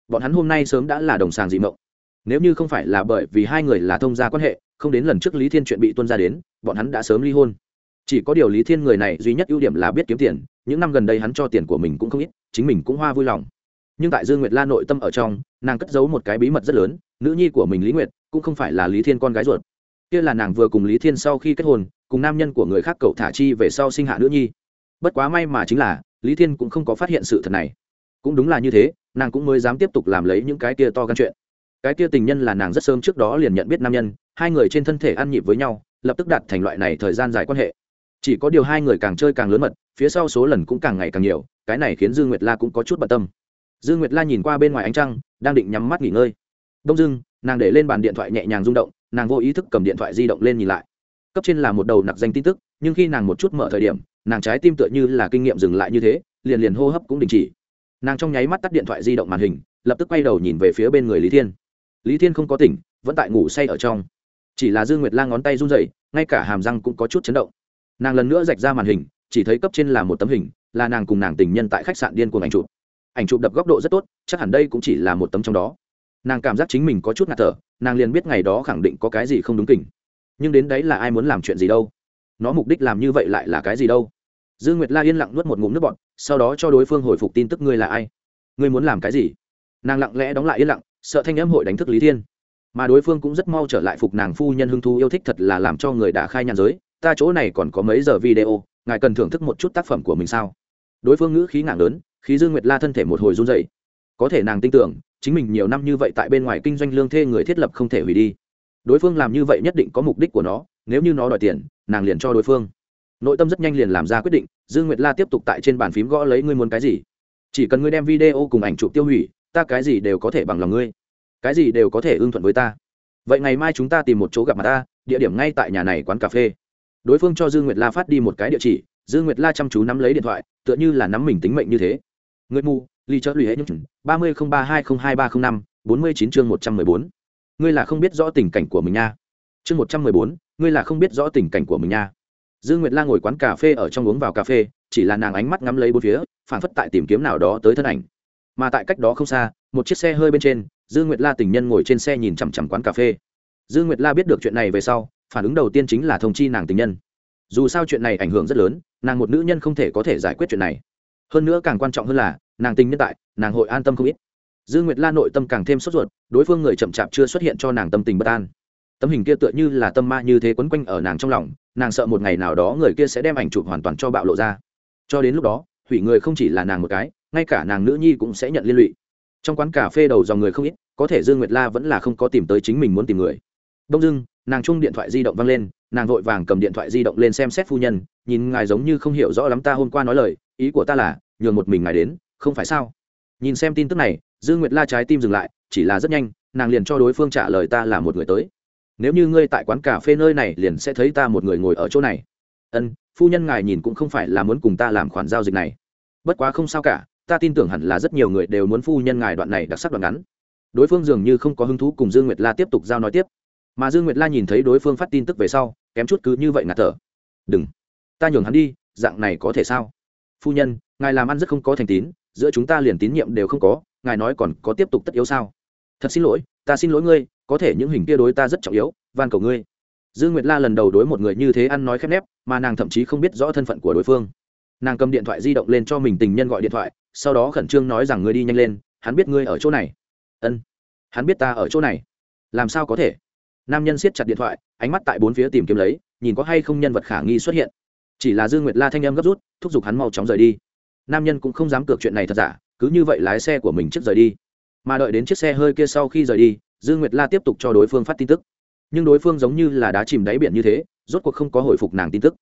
Bọn hắn hôm nay sớm đã là đồng sàng dị mộng. Nếu như không phải là bởi vì hai người là thông gia quan hệ, không đến lần trước lý thiên chuyện bị tuân ra đến, bọn hắn đã sớm ly hôn chỉ có điều lý thiên người này duy nhất ưu điểm là biết kiếm tiền, những năm gần đây hắn cho tiền của mình cũng không ít, chính mình cũng hoa vui lòng. Nhưng tại dương nguyệt la nội tâm ở trong, nàng cất giấu một cái bí mật rất lớn, nữ nhi của mình lý nguyệt cũng không phải là lý thiên con gái ruột. Kia là nàng vừa cùng lý thiên sau khi kết hôn, cùng nam nhân của người khác cậu thả chi về sau sinh hạ nữ nhi. Bất quá may mà chính là, lý thiên cũng không có phát hiện sự thật này. Cũng đúng là như thế, nàng cũng mới dám tiếp tục làm lấy những cái kia to gan chuyện. Cái kia tình nhân là nàng rất sớm trước đó liền nhận biết nam nhân, hai người trên thân thể ăn nhịp với nhau, lập tức đặt thành loại này thời gian dài quan hệ chỉ có điều hai người càng chơi càng lớn mật, phía sau số lần cũng càng ngày càng nhiều, cái này khiến dương nguyệt la cũng có chút bận tâm. Dương nguyệt la nhìn qua bên ngoài ánh trăng, đang định nhắm mắt nghỉ ngơi. Đông dưng, nàng để lên bàn điện thoại nhẹ nhàng rung động, nàng vô ý thức cầm điện thoại di động lên nhìn lại. Cấp trên là một đầu nặc danh tin tức, nhưng khi nàng một chút mở thời điểm, nàng trái tim tựa như là kinh nghiệm dừng lại như thế, liền liền hô hấp cũng đình chỉ. Nàng trong nháy mắt tắt điện thoại di động màn hình, lập tức quay đầu nhìn về phía bên người lý thiên. Lý thiên không có tỉnh, vẫn tại ngủ say ở trong. Chỉ là dương nguyệt la ngón tay run rẩy, ngay cả hàm răng cũng có chút chấn động nàng lần nữa rạch ra màn hình, chỉ thấy cấp trên là một tấm hình, là nàng cùng nàng tình nhân tại khách sạn điên cuồng ảnh chụp. Ảnh chụp đập góc độ rất tốt, chắc hẳn đây cũng chỉ là một tấm trong đó. Nàng cảm giác chính mình có chút ngạt thở, nàng liền biết ngày đó khẳng định có cái gì không đúng kỉnh nhưng đến đấy là ai muốn làm chuyện gì đâu? Nó mục đích làm như vậy lại là cái gì đâu? Dương nguyệt la yên lặng nuốt một ngụm nước bọt, sau đó cho đối phương hồi phục tin tức ngươi là ai? Ngươi muốn làm cái gì? Nàng lặng lẽ đóng lại yên lặng, sợ thanh âm hội đánh thức lý thiên. Mà đối phương cũng rất mau trở lại phục nàng phu nhân hưng thu yêu thích thật là làm cho người đã khai nhàn giới ta chỗ này còn có mấy giờ video, ngài cần thưởng thức một chút tác phẩm của mình sao? Đối phương ngữ khí ngạc lớn, khí dương nguyệt la thân thể một hồi run dậy có thể nàng tin tưởng, chính mình nhiều năm như vậy tại bên ngoài kinh doanh lương thê người thiết lập không thể hủy đi. Đối phương làm như vậy nhất định có mục đích của nó, nếu như nó đòi tiền, nàng liền cho đối phương. Nội tâm rất nhanh liền làm ra quyết định, dương nguyệt la tiếp tục tại trên bàn phím gõ lấy ngươi muốn cái gì. Chỉ cần ngươi đem video cùng ảnh chụp tiêu hủy, ta cái gì đều có thể bằng lòng ngươi. Cái gì đều có thể ưng thuận với ta. Vậy ngày mai chúng ta tìm một chỗ gặp mặt ta, địa điểm ngay tại nhà này quán cà phê đối phương cho dương nguyệt la phát đi một cái địa chỉ dương nguyệt la chăm chú nắm lấy điện thoại, tựa như là nắm mình tính mệnh như thế. Người mù ly chớ Lụy hết những ba mươi không ba hai không hai ba không năm, bốn mươi chín chương một trăm mười bốn. Ngươi là không biết rõ tình cảnh của mình nha. Chương một trăm mười bốn, ngươi là không biết rõ tình cảnh của mình nha. Dương nguyệt la ngồi quán cà phê ở trong uống vào cà phê, chỉ là nàng ánh mắt ngắm lấy bốn phía phản phất tại tìm kiếm nào đó tới thân ảnh. Mà tại cách đó không xa, một chiếc xe hơi bên trên dương nguyệt la tình nhân ngồi trên xe nhìn chằm chằm quán cà phê. Dương nguyệt la biết được chuyện này về sau phản ứng đầu tiên chính là thông chi nàng tình nhân. Dù sao chuyện này ảnh hưởng rất lớn, nàng một nữ nhân không thể có thể giải quyết chuyện này. Hơn nữa càng quan trọng hơn là, nàng tình nhân tại, nàng hội an tâm không ít. Dương nguyệt la nội tâm càng thêm sốt ruột, đối phương người chậm chạp chưa xuất hiện cho nàng tâm tình bất an. Tấm hình kia tựa như là tâm ma như thế quấn quanh ở nàng trong lòng, nàng sợ một ngày nào đó người kia sẽ đem ảnh chụp hoàn toàn cho bạo lộ ra. Cho đến lúc đó, hủy người không chỉ là nàng một cái, ngay cả nàng nữ nhi cũng sẽ nhận liên lụy. Trong quán cà phê đầu dòng người không ít, có thể dương nguyệt la vẫn là không có tìm tới chính mình muốn tìm người. Đông dưng nàng chung điện thoại di động văng lên, nàng vội vàng cầm điện thoại di động lên xem xét phu nhân, nhìn ngài giống như không hiểu rõ lắm ta hôm qua nói lời, ý của ta là, nhường một mình ngài đến, không phải sao? Nhìn xem tin tức này dương nguyệt la trái tim dừng lại, chỉ là rất nhanh, nàng liền cho đối phương trả lời ta là một người tới. Nếu như ngươi tại quán cà phê nơi này liền sẽ thấy ta một người ngồi ở chỗ này. Ân, phu nhân ngài nhìn cũng không phải là muốn cùng ta làm khoản giao dịch này. Bất quá không sao cả, ta tin tưởng hẳn là rất nhiều người đều muốn phu nhân ngài đoạn này đặc sắc đoạn ngắn. Đối phương dường như không có hứng thú cùng dương nguyệt la tiếp tục giao nói tiếp mà dương nguyệt la nhìn thấy đối phương phát tin tức về sau, kém chút cứ như vậy ngạt thở. Đừng, ta nhường hắn đi, dạng này có thể sao? Phu nhân, ngài làm ăn rất không có thành tín, giữa chúng ta liền tín nhiệm đều không có, ngài nói còn có tiếp tục tất yếu sao? Thật xin lỗi, ta xin lỗi ngươi, có thể những hình kia đối ta rất trọng yếu, van cầu ngươi. Dương nguyệt la lần đầu đối một người như thế ăn nói khép nép, mà nàng thậm chí không biết rõ thân phận của đối phương. Nàng cầm điện thoại di động lên cho mình tình nhân gọi điện thoại, sau đó khẩn trương nói rằng ngươi đi nhanh lên, hắn biết ngươi ở chỗ này. Ân, hắn biết ta ở chỗ này. Làm sao có thể? Nam nhân siết chặt điện thoại, ánh mắt tại bốn phía tìm kiếm lấy, nhìn có hay không nhân vật khả nghi xuất hiện. Chỉ là dương nguyệt la thanh em gấp rút, thúc giục hắn mau chóng rời đi. Nam nhân cũng không dám cược chuyện này thật giả, cứ như vậy lái xe của mình trước rời đi. Mà đợi đến chiếc xe hơi kia sau khi rời đi, dương nguyệt la tiếp tục cho đối phương phát tin tức. Nhưng đối phương giống như là đá chìm đáy biển như thế, rốt cuộc không có hồi phục nàng tin tức.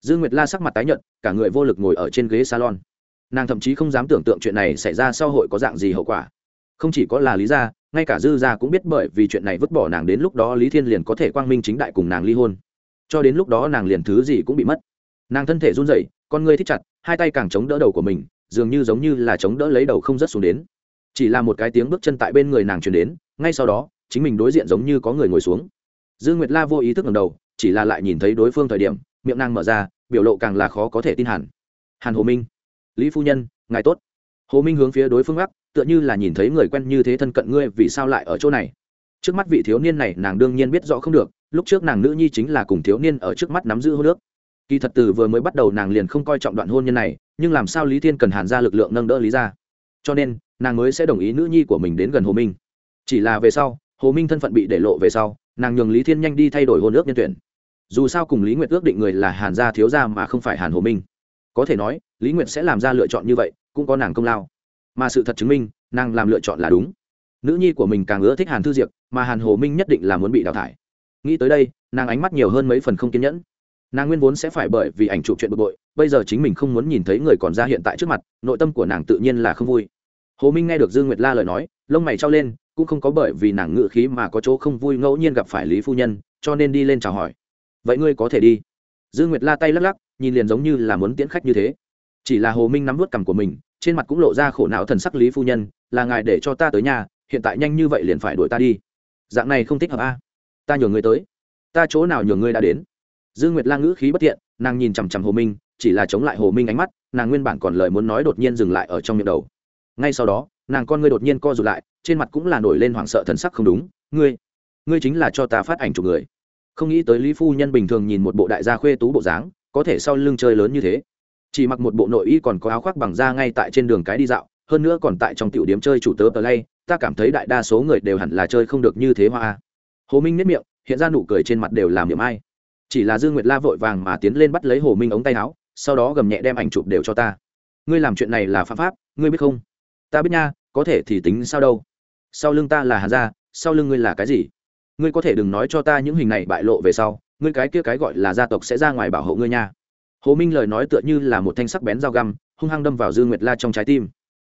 Dương nguyệt la sắc mặt tái nhợt, cả người vô lực ngồi ở trên ghế salon. Nàng thậm chí không dám tưởng tượng chuyện này xảy ra sau hội có dạng gì hậu quả. Không chỉ có là lý gia ngay cả dư gia cũng biết bởi vì chuyện này vứt bỏ nàng đến lúc đó lý thiên liền có thể quang minh chính đại cùng nàng ly hôn. Cho đến lúc đó nàng liền thứ gì cũng bị mất. Nàng thân thể run rẩy, con ngươi thích chặt, hai tay càng chống đỡ đầu của mình, dường như giống như là chống đỡ lấy đầu không rớt xuống đến. Chỉ là một cái tiếng bước chân tại bên người nàng truyền đến, ngay sau đó, chính mình đối diện giống như có người ngồi xuống. Dương nguyệt la vô ý thức ngầm đầu, chỉ là lại nhìn thấy đối phương thời điểm, miệng nàng mở ra, biểu lộ càng là khó có thể tin hẳn. Hàn hồ minh, lý phu nhân, ngài tốt. Hồ minh hướng phía đối phương gác tựa như là nhìn thấy người quen như thế thân cận ngươi, vì sao lại ở chỗ này? Trước mắt vị thiếu niên này, nàng đương nhiên biết rõ không được, lúc trước nàng nữ nhi chính là cùng thiếu niên ở trước mắt nắm giữ hô nước kỳ thật từ vừa mới bắt đầu nàng liền không coi trọng đoạn hôn nhân này, nhưng làm sao lý thiên cần hàn ra lực lượng nâng đỡ lý ra? Cho nên, nàng mới sẽ đồng ý nữ nhi của mình đến gần hồ minh. Chỉ là về sau, hồ minh thân phận bị để lộ về sau, nàng nhường lý thiên nhanh đi thay đổi hôn ước nhân tuyển. Dù sao cùng lý nguyệt ước định người là hàn gia thiếu gia mà không phải hàn hồ minh. Có thể nói, lý nguyệt sẽ làm ra lựa chọn như vậy, cũng có nàng công lao mà sự thật chứng minh, nàng làm lựa chọn là đúng. Nữ nhi của mình càng ưa thích hàn thư diệp, mà hàn hồ minh nhất định là muốn bị đào thải. Nghĩ tới đây, nàng ánh mắt nhiều hơn mấy phần không kiên nhẫn. Nàng nguyên vốn sẽ phải bởi vì ảnh chụp chuyện bực bội, bây giờ chính mình không muốn nhìn thấy người còn ra hiện tại trước mặt, nội tâm của nàng tự nhiên là không vui. Hồ minh nghe được dương nguyệt la lời nói, lông mày trao lên, cũng không có bởi vì nàng ngự khí mà có chỗ không vui ngẫu nhiên gặp phải lý phu nhân, cho nên đi lên chào hỏi. Vậy ngươi có thể đi? Dương nguyệt la tay lắc lắc, nhìn liền giống như là muốn tiễn khách như thế. Chỉ là hồ minh nắm vút cằm của mình trên mặt cũng lộ ra khổ não thần sắc lý phu nhân, là ngài để cho ta tới nhà, hiện tại nhanh như vậy liền phải đuổi ta đi. Dạng này không thích hợp a. Ta nhường người tới. Ta chỗ nào nhường ngươi đã đến. Dương nguyệt lang ngữ khí bất thiện, nàng nhìn chằm chằm hồ minh, chỉ là chống lại hồ minh ánh mắt, nàng nguyên bản còn lời muốn nói đột nhiên dừng lại ở trong miệng đầu. Ngay sau đó, nàng con ngươi đột nhiên co rụt lại, trên mặt cũng là nổi lên hoảng sợ thần sắc không đúng, ngươi ngươi chính là cho ta phát ảnh chụp người. Không nghĩ tới lý phu nhân bình thường nhìn một bộ đại gia khuê tú bộ dáng, có thể sau lưng chơi lớn như thế chỉ mặc một bộ nội y còn có áo khoác bằng da ngay tại trên đường cái đi dạo, hơn nữa còn tại trong tiểu điểm chơi chủ tớ play, ta cảm thấy đại đa số người đều hẳn là chơi không được như thế hoa hồ minh nếp miệng, hiện ra nụ cười trên mặt đều làm miệng ai. Chỉ là dương nguyệt la vội vàng mà tiến lên bắt lấy hồ minh ống tay áo, sau đó gầm nhẹ đem ảnh chụp đều cho ta. Ngươi làm chuyện này là pháp pháp, ngươi biết không? Ta biết nha, có thể thì tính sao đâu. Sau lưng ta là hà gia, sau lưng ngươi là cái gì? Ngươi có thể đừng nói cho ta những hình này bại lộ về sau, ngươi cái kia cái gọi là gia tộc sẽ ra ngoài bảo hộ ngươi nha hồ minh lời nói tựa như là một thanh sắc bén dao găm, hung hăng đâm vào dương nguyệt la trong trái tim.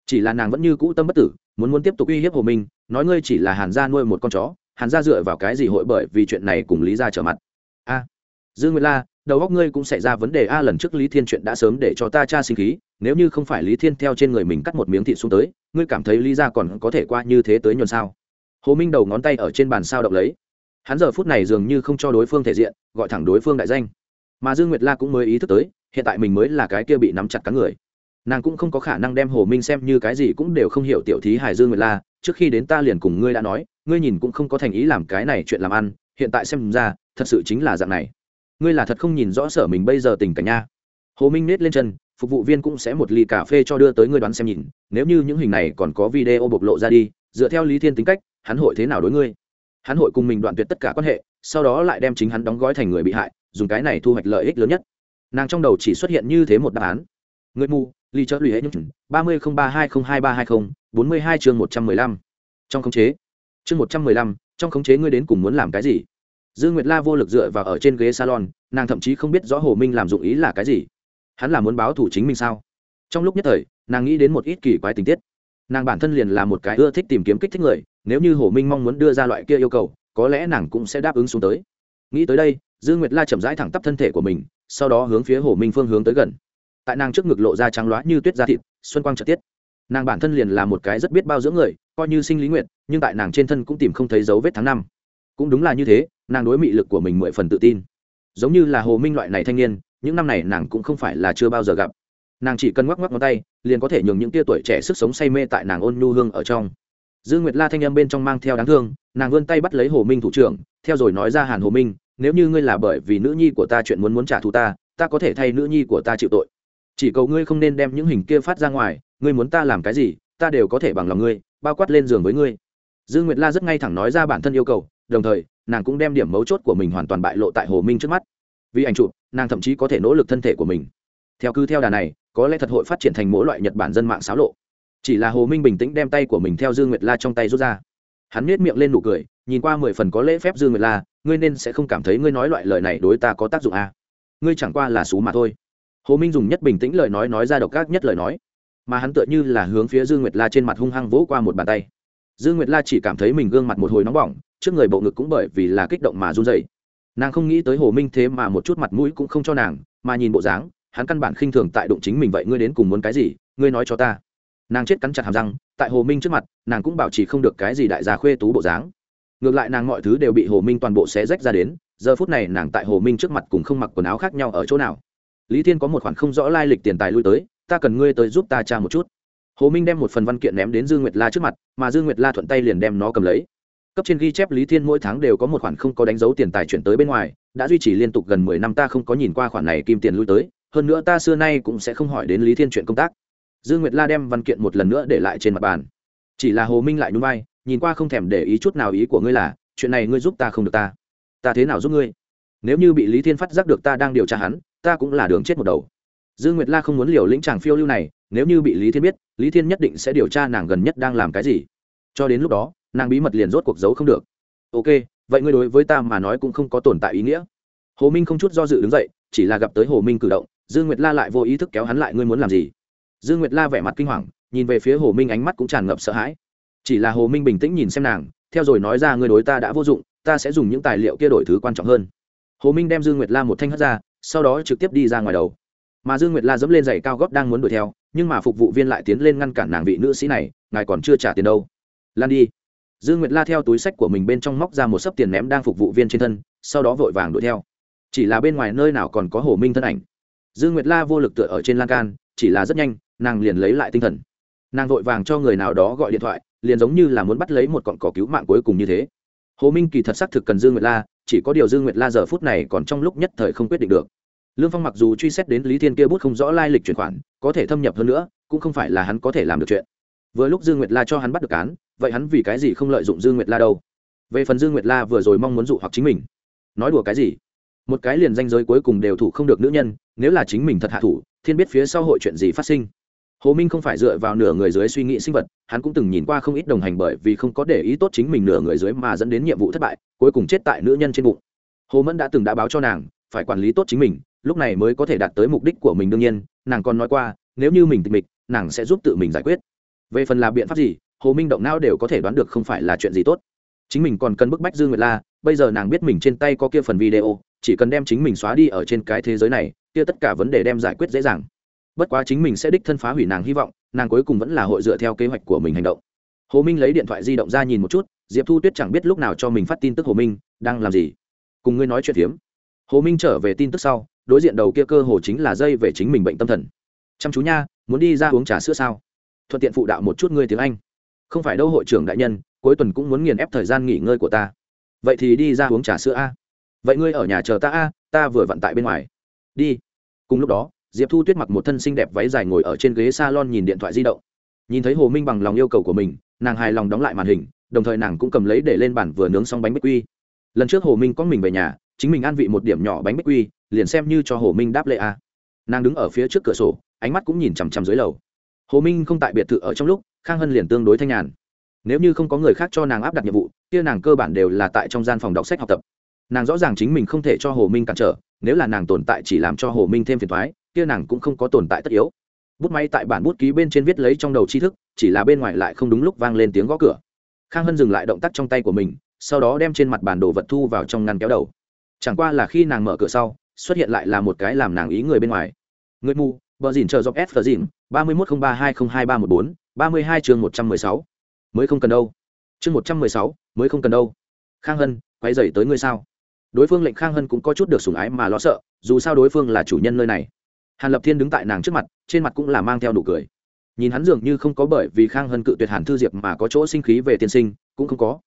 Chỉ là nàng vẫn như cũ tâm bất tử, muốn muốn tiếp tục uy hiếp hồ minh, nói ngươi chỉ là hàn gia nuôi một con chó, hàn gia dựa vào cái gì hội bởi vì chuyện này cùng lý gia trở mặt? A dương nguyệt la, đầu óc ngươi cũng xảy ra vấn đề a, lần trước lý thiên chuyện đã sớm để cho ta tra sinh khí, nếu như không phải lý thiên theo trên người mình cắt một miếng thịt xuống tới, ngươi cảm thấy lý gia còn có thể qua như thế tới nhuần sao? Hồ minh đầu ngón tay ở trên bàn sao động lấy. Hắn giờ phút này dường như không cho đối phương thể diện, gọi thẳng đối phương đại danh mà dương nguyệt la cũng mới ý thức tới, hiện tại mình mới là cái kia bị nắm chặt cắn người. Nàng cũng không có khả năng đem hồ minh xem như cái gì cũng đều không hiểu tiểu thí hải dương nguyệt la, trước khi đến ta liền cùng ngươi đã nói, ngươi nhìn cũng không có thành ý làm cái này chuyện làm ăn, hiện tại xem ra, thật sự chính là dạng này. Ngươi là thật không nhìn rõ sở mình bây giờ tình cảnh nha. Hồ minh nết lên chân, phục vụ viên cũng sẽ một ly cà phê cho đưa tới ngươi đoán xem nhìn, nếu như những hình này còn có video bộc lộ ra đi, dựa theo lý thiên tính cách, hắn hội thế nào đối ngươi? Hắn hội cùng mình đoạn tuyệt tất cả quan hệ, sau đó lại đem chính hắn đóng gói thành người bị hại dùng cái này thu hoạch lợi ích lớn nhất. Nàng trong đầu chỉ xuất hiện như thế một đáp án. Người mù ly chớ lụy hết những ba mươi không ba hai không hai ba hai không, bốn mươi hai chương một trăm mười lăm. Trong khống chế. Chương một trăm mười lăm, trong khống chế ngươi đến cùng muốn làm cái gì? Dương nguyệt la vô lực dựa vào ở trên ghế salon, nàng thậm chí không biết rõ hồ minh làm dụng ý là cái gì. Hắn là muốn báo thủ chính mình sao? Trong lúc nhất thời, nàng nghĩ đến một ít kỳ quái tình tiết. Nàng bản thân liền là một cái ưa thích tìm kiếm kích thích người, nếu như hồ minh mong muốn đưa ra loại kia yêu cầu, có lẽ nàng cũng sẽ đáp ứng xuống tới. Nghĩ tới đây dương nguyệt la chậm rãi thẳng tắp thân thể của mình, sau đó hướng phía hồ minh phương hướng tới gần. Tại nàng trước ngực lộ ra trắng loá như tuyết da thịt, xuân quang trợ tiết. Nàng bản thân liền là một cái rất biết bao dưỡng người, coi như sinh lý nguyện nhưng tại nàng trên thân cũng tìm không thấy dấu vết tháng năm. Cũng đúng là như thế, nàng đối mị lực của mình mười phần tự tin. Giống như là hồ minh loại này thanh niên, những năm này nàng cũng không phải là chưa bao giờ gặp. Nàng chỉ cần ngoắc ngoắc ngón tay, liền có thể nhường những tia tuổi trẻ sức sống say mê tại nàng ôn nhu hương ở trong. Dương nguyệt la thanh em bên trong mang theo đáng thương, nàng vươn tay bắt lấy hồ minh thủ trưởng, theo rồi nói ra hàn hồ minh nếu như ngươi là bởi vì nữ nhi của ta chuyện muốn muốn trả thù ta ta có thể thay nữ nhi của ta chịu tội. Chỉ cầu ngươi không nên đem những hình kia phát ra ngoài, ngươi muốn ta làm cái gì, ta đều có thể bằng lòng ngươi, bao quát lên giường với ngươi. Dương nguyệt la rất ngay thẳng nói ra bản thân yêu cầu, đồng thời, nàng cũng đem điểm mấu chốt của mình hoàn toàn bại lộ tại hồ minh trước mắt. Vì ảnh chụp, nàng thậm chí có thể nỗ lực thân thể của mình. Theo cứ theo đà này, có lẽ thật hội phát triển thành mỗi loại nhật bản dân mạng xáo lộ. Chỉ là hồ minh bình tĩnh đem tay của mình theo dương nguyệt la trong tay rút ra. Hắn nhếch miệng lên nụ cười nhìn qua mười phần có lễ phép dương nguyệt la, ngươi nên sẽ không cảm thấy ngươi nói loại lời này đối ta có tác dụng à. ngươi chẳng qua là xú mà thôi. Hồ minh dùng nhất bình tĩnh lời nói nói ra độc ác nhất lời nói. Mà hắn tựa như là hướng phía dương nguyệt la trên mặt hung hăng vỗ qua một bàn tay. Dương nguyệt la chỉ cảm thấy mình gương mặt một hồi nóng bỏng, trước người bộ ngực cũng bởi vì là kích động mà run dậy nàng không nghĩ tới hồ minh thế mà một chút mặt mũi cũng không cho nàng, mà nhìn bộ dáng, hắn căn bản khinh thường tại đụng chính mình vậy ngươi đến cùng muốn cái gì, ngươi nói cho ta. Nàng chết cắn chặt hàm răng, tại hồ minh trước mặt, nàng cũng bảo trì không được cái gì đại gia khuê tú bộ dáng ngược lại nàng mọi thứ đều bị hồ minh toàn bộ xé rách ra đến, giờ phút này nàng tại hồ minh trước mặt cùng không mặc quần áo khác nhau ở chỗ nào? Lý thiên có một khoản không rõ lai lịch tiền tài lui tới, ta cần ngươi tới giúp ta tra một chút. Hồ minh đem một phần văn kiện ném đến dương nguyệt la trước mặt, mà dương nguyệt la thuận tay liền đem nó cầm lấy. Cấp trên ghi chép lý thiên mỗi tháng đều có một khoản không có đánh dấu tiền tài chuyển tới bên ngoài, đã duy trì liên tục gần mười năm ta không có nhìn qua khoản này kim tiền lui tới, hơn nữa ta xưa nay cũng sẽ không hỏi đến lý thiên chuyện công tác. Dương nguyệt la đem văn kiện một lần nữa để lại trên mặt bàn. Chỉ là hồ minh lại nhún vai nhìn qua không thèm để ý chút nào ý của ngươi là, chuyện này ngươi giúp ta không được ta. Ta thế nào giúp ngươi? Nếu như bị lý thiên phát giác được ta đang điều tra hắn, ta cũng là đường chết một đầu. Dương nguyệt la không muốn liều lĩnh chàng phiêu lưu này, nếu như bị lý thiên biết, lý thiên nhất định sẽ điều tra nàng gần nhất đang làm cái gì. Cho đến lúc đó, nàng bí mật liền rốt cuộc giấu không được. Ok, vậy ngươi đối với ta mà nói cũng không có tồn tại ý nghĩa. Hồ minh không chút do dự đứng dậy, chỉ là gặp tới hồ minh cử động, dương nguyệt la lại vô ý thức kéo hắn lại, ngươi muốn làm gì? Dương nguyệt la vẻ mặt kinh hoàng, nhìn về phía hồ minh ánh mắt cũng tràn ngập sợ hãi chỉ là hồ minh bình tĩnh nhìn xem nàng, theo rồi nói ra ngươi đối ta đã vô dụng, ta sẽ dùng những tài liệu kia đổi thứ quan trọng hơn. Hồ minh đem dương nguyệt la một thanh hất ra, sau đó trực tiếp đi ra ngoài đầu. Mà dương nguyệt la dẫm lên giày cao góp đang muốn đuổi theo, nhưng mà phục vụ viên lại tiến lên ngăn cản nàng vị nữ sĩ này, ngài còn chưa trả tiền đâu. Lan đi. Dương nguyệt la theo túi sách của mình bên trong móc ra một sấp tiền ném đang phục vụ viên trên thân, sau đó vội vàng đuổi theo. Chỉ là bên ngoài nơi nào còn có hồ minh thân ảnh. Dương nguyệt la vô lực tựa ở trên lan can, chỉ là rất nhanh, nàng liền lấy lại tinh thần. Nàng vội vàng cho người nào đó gọi điện thoại liền giống như là muốn bắt lấy một cọn cỏ cứu mạng cuối cùng như thế. Hồ minh kỳ thật xác thực cần dương nguyệt la, chỉ có điều dương nguyệt la giờ phút này còn trong lúc nhất thời không quyết định được. Lương phong mặc dù truy xét đến lý thiên kia bút không rõ lai lịch chuyển khoản, có thể thâm nhập hơn nữa, cũng không phải là hắn có thể làm được chuyện. Vừa lúc dương nguyệt la cho hắn bắt được án, vậy hắn vì cái gì không lợi dụng dương nguyệt la đâu? Về phần dương nguyệt la vừa rồi mong muốn dụ hoặc chính mình. Nói đùa cái gì? Một cái liền danh giới cuối cùng đều thủ không được nữ nhân, nếu là chính mình thật hạ thủ, thiên biết phía sau hội chuyện gì phát sinh hồ minh không phải dựa vào nửa người dưới suy nghĩ sinh vật, hắn cũng từng nhìn qua không ít đồng hành bởi vì không có để ý tốt chính mình nửa người dưới mà dẫn đến nhiệm vụ thất bại, cuối cùng chết tại nữ nhân trên bụng. Hồ mẫn đã từng đã báo cho nàng, phải quản lý tốt chính mình, lúc này mới có thể đạt tới mục đích của mình đương nhiên, nàng còn nói qua, nếu như mình tịch mịch, nàng sẽ giúp tự mình giải quyết. Về phần là biện pháp gì, hồ minh động não đều có thể đoán được không phải là chuyện gì tốt. Chính mình còn cần bức bách dương nguyệt la, bây giờ nàng biết mình trên tay có kia phần video, chỉ cần đem chính mình xóa đi ở trên cái thế giới này, kia tất cả vấn đề đem giải quyết dễ dàng bất quá chính mình sẽ đích thân phá hủy nàng hy vọng, nàng cuối cùng vẫn là hội dựa theo kế hoạch của mình hành động. Hồ minh lấy điện thoại di động ra nhìn một chút, diệp thu tuyết chẳng biết lúc nào cho mình phát tin tức hồ minh, đang làm gì? Cùng ngươi nói chuyện phiếm. Hồ minh trở về tin tức sau, đối diện đầu kia cơ hồ chính là dây về chính mình bệnh tâm thần. Chăm chú nha, muốn đi ra uống trà sữa sao? Thuận tiện phụ đạo một chút ngươi tiếng anh. Không phải đâu hội trưởng đại nhân, cuối tuần cũng muốn nghiền ép thời gian nghỉ ngơi của ta. Vậy thì đi ra uống trà sữa a. Vậy ngươi ở nhà chờ ta a, ta vừa vận tại bên ngoài. Đi. Cùng lúc đó diệp thu tuyết mặc một thân xinh đẹp váy dài ngồi ở trên ghế s a lon nhìn điện thoại di động. Nhìn thấy hồ minh bằng lòng yêu cầu của mình, nàng hài lòng đóng lại màn hình, đồng thời nàng cũng cầm lấy để lên bản vừa nướng xong bánh bích quy. Lần trước hồ minh có mình về nhà, chính mình ăn vị một điểm nhỏ bánh bích quy, liền xem như cho hồ minh đáp lệ a. Nàng đứng ở phía trước cửa sổ, ánh mắt cũng nhìn chằm chằm dưới lầu. Hồ minh không tại biệt thự ở trong lúc, khang hân liền tương đối thanh nhàn. Nếu như không có người khác cho nàng áp đặt nhiệm vụ, kia nàng cơ bản đều là tại trong gian phòng đọc sách học tập. Nàng rõ ràng chính mình không thể cho hồ minh cản trở, nếu là nàng tồn tại chỉ làm cho hồ minh thêm phiền thoái kia nàng cũng không có tồn tại tất yếu. Bút máy tại bản bút ký bên trên viết lấy trong đầu tri thức, chỉ là bên ngoài lại không đúng lúc vang lên tiếng gõ cửa. Khang hân dừng lại động tác trong tay của mình, sau đó đem trên mặt bản đồ vật thu vào trong ngăn kéo đầu. Chẳng qua là khi nàng mở cửa sau, xuất hiện lại là một cái làm nàng ý người bên ngoài. Người mù, bờ dìn chờ dọc s phờ dìn, ba mươi một không ba hai không hai ba một bốn, ba mươi hai chương một trăm mười sáu. Mới không cần đâu. Chương một trăm mười sáu, mới không cần đâu. Khang hân, quay dày tới ngươi sao? Đối phương lệnh khang hân cũng có chút được sủng ái mà lo sợ, dù sao đối phương là chủ nhân nơi này hàn lập thiên đứng tại nàng trước mặt, trên mặt cũng là mang theo nụ cười. Nhìn hắn dường như không có bởi vì khang hân cự tuyệt hàn thư diệp mà có chỗ sinh khí về tiên sinh, cũng không có.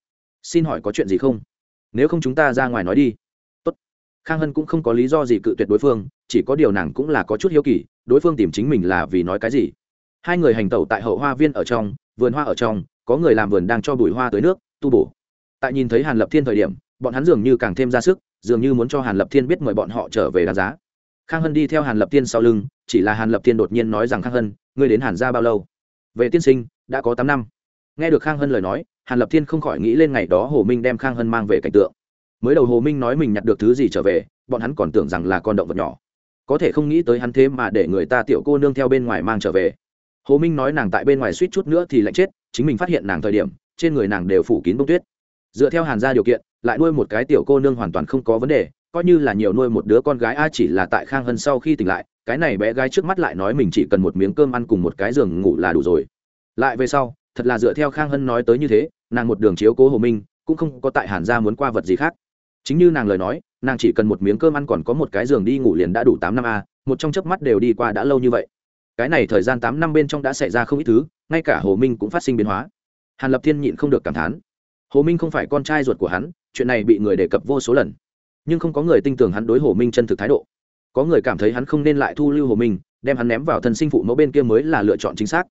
Xin hỏi có chuyện gì không? Nếu không chúng ta ra ngoài nói đi. Tốt. khang hân cũng không có lý do gì cự tuyệt đối phương, chỉ có điều nàng cũng là có chút hiếu kỳ, đối phương tìm chính mình là vì nói cái gì? Hai người hành tẩu tại hậu hoa viên ở trong, vườn hoa ở trong, có người làm vườn đang cho bụi hoa tới nước, tu bổ. Tại nhìn thấy hàn lập thiên thời điểm, bọn hắn dường như càng thêm ra sức, dường như muốn cho hàn lập thiên biết mời bọn họ trở về đáng giá khang hân đi theo hàn lập thiên sau lưng, chỉ là hàn lập thiên đột nhiên nói rằng, khang hân, ngươi đến hàn ra bao lâu? Về tiên sinh, đã có tám năm. Nghe được khang hân lời nói, hàn lập thiên không khỏi nghĩ lên ngày đó hồ minh đem khang hân mang về cảnh tượng. Mới đầu hồ minh nói mình nhặt được thứ gì trở về, bọn hắn còn tưởng rằng là con động vật nhỏ. Có thể không nghĩ tới hắn thế mà để người ta tiểu cô nương theo bên ngoài mang trở về. Hồ minh nói nàng tại bên ngoài suýt chút nữa thì lạnh chết, chính mình phát hiện nàng thời điểm, trên người nàng đều phủ kín bông tuyết. Dựa theo hàn gia điều kiện, lại nuôi một cái tiểu cô nương hoàn toàn không có vấn đề coi như là nhiều nuôi một đứa con gái, a, chỉ là tại khang hân sau khi tỉnh lại, cái này bé gái trước mắt lại nói mình chỉ cần một miếng cơm ăn cùng một cái giường ngủ là đủ rồi. Lại về sau, thật là dựa theo khang hân nói tới như thế, nàng một đường chiếu cố hồ minh, cũng không có tại hàn gia muốn qua vật gì khác. Chính như nàng lời nói, nàng chỉ cần một miếng cơm ăn còn có một cái giường đi ngủ liền đã đủ tám năm, a, một trong chớp mắt đều đi qua đã lâu như vậy. Cái này thời gian tám năm bên trong đã xảy ra không ít thứ, ngay cả hồ minh cũng phát sinh biến hóa. Hàn lập thiên nhịn không được cảm thán. Hồ minh không phải con trai ruột của hắn, chuyện này bị người đề cập vô số lần nhưng không có người tin tưởng hắn đối hồ minh chân thực thái độ. Có người cảm thấy hắn không nên lại thu lưu hồ minh, đem hắn ném vào thân sinh phụ mẫu bên kia mới là lựa chọn chính xác.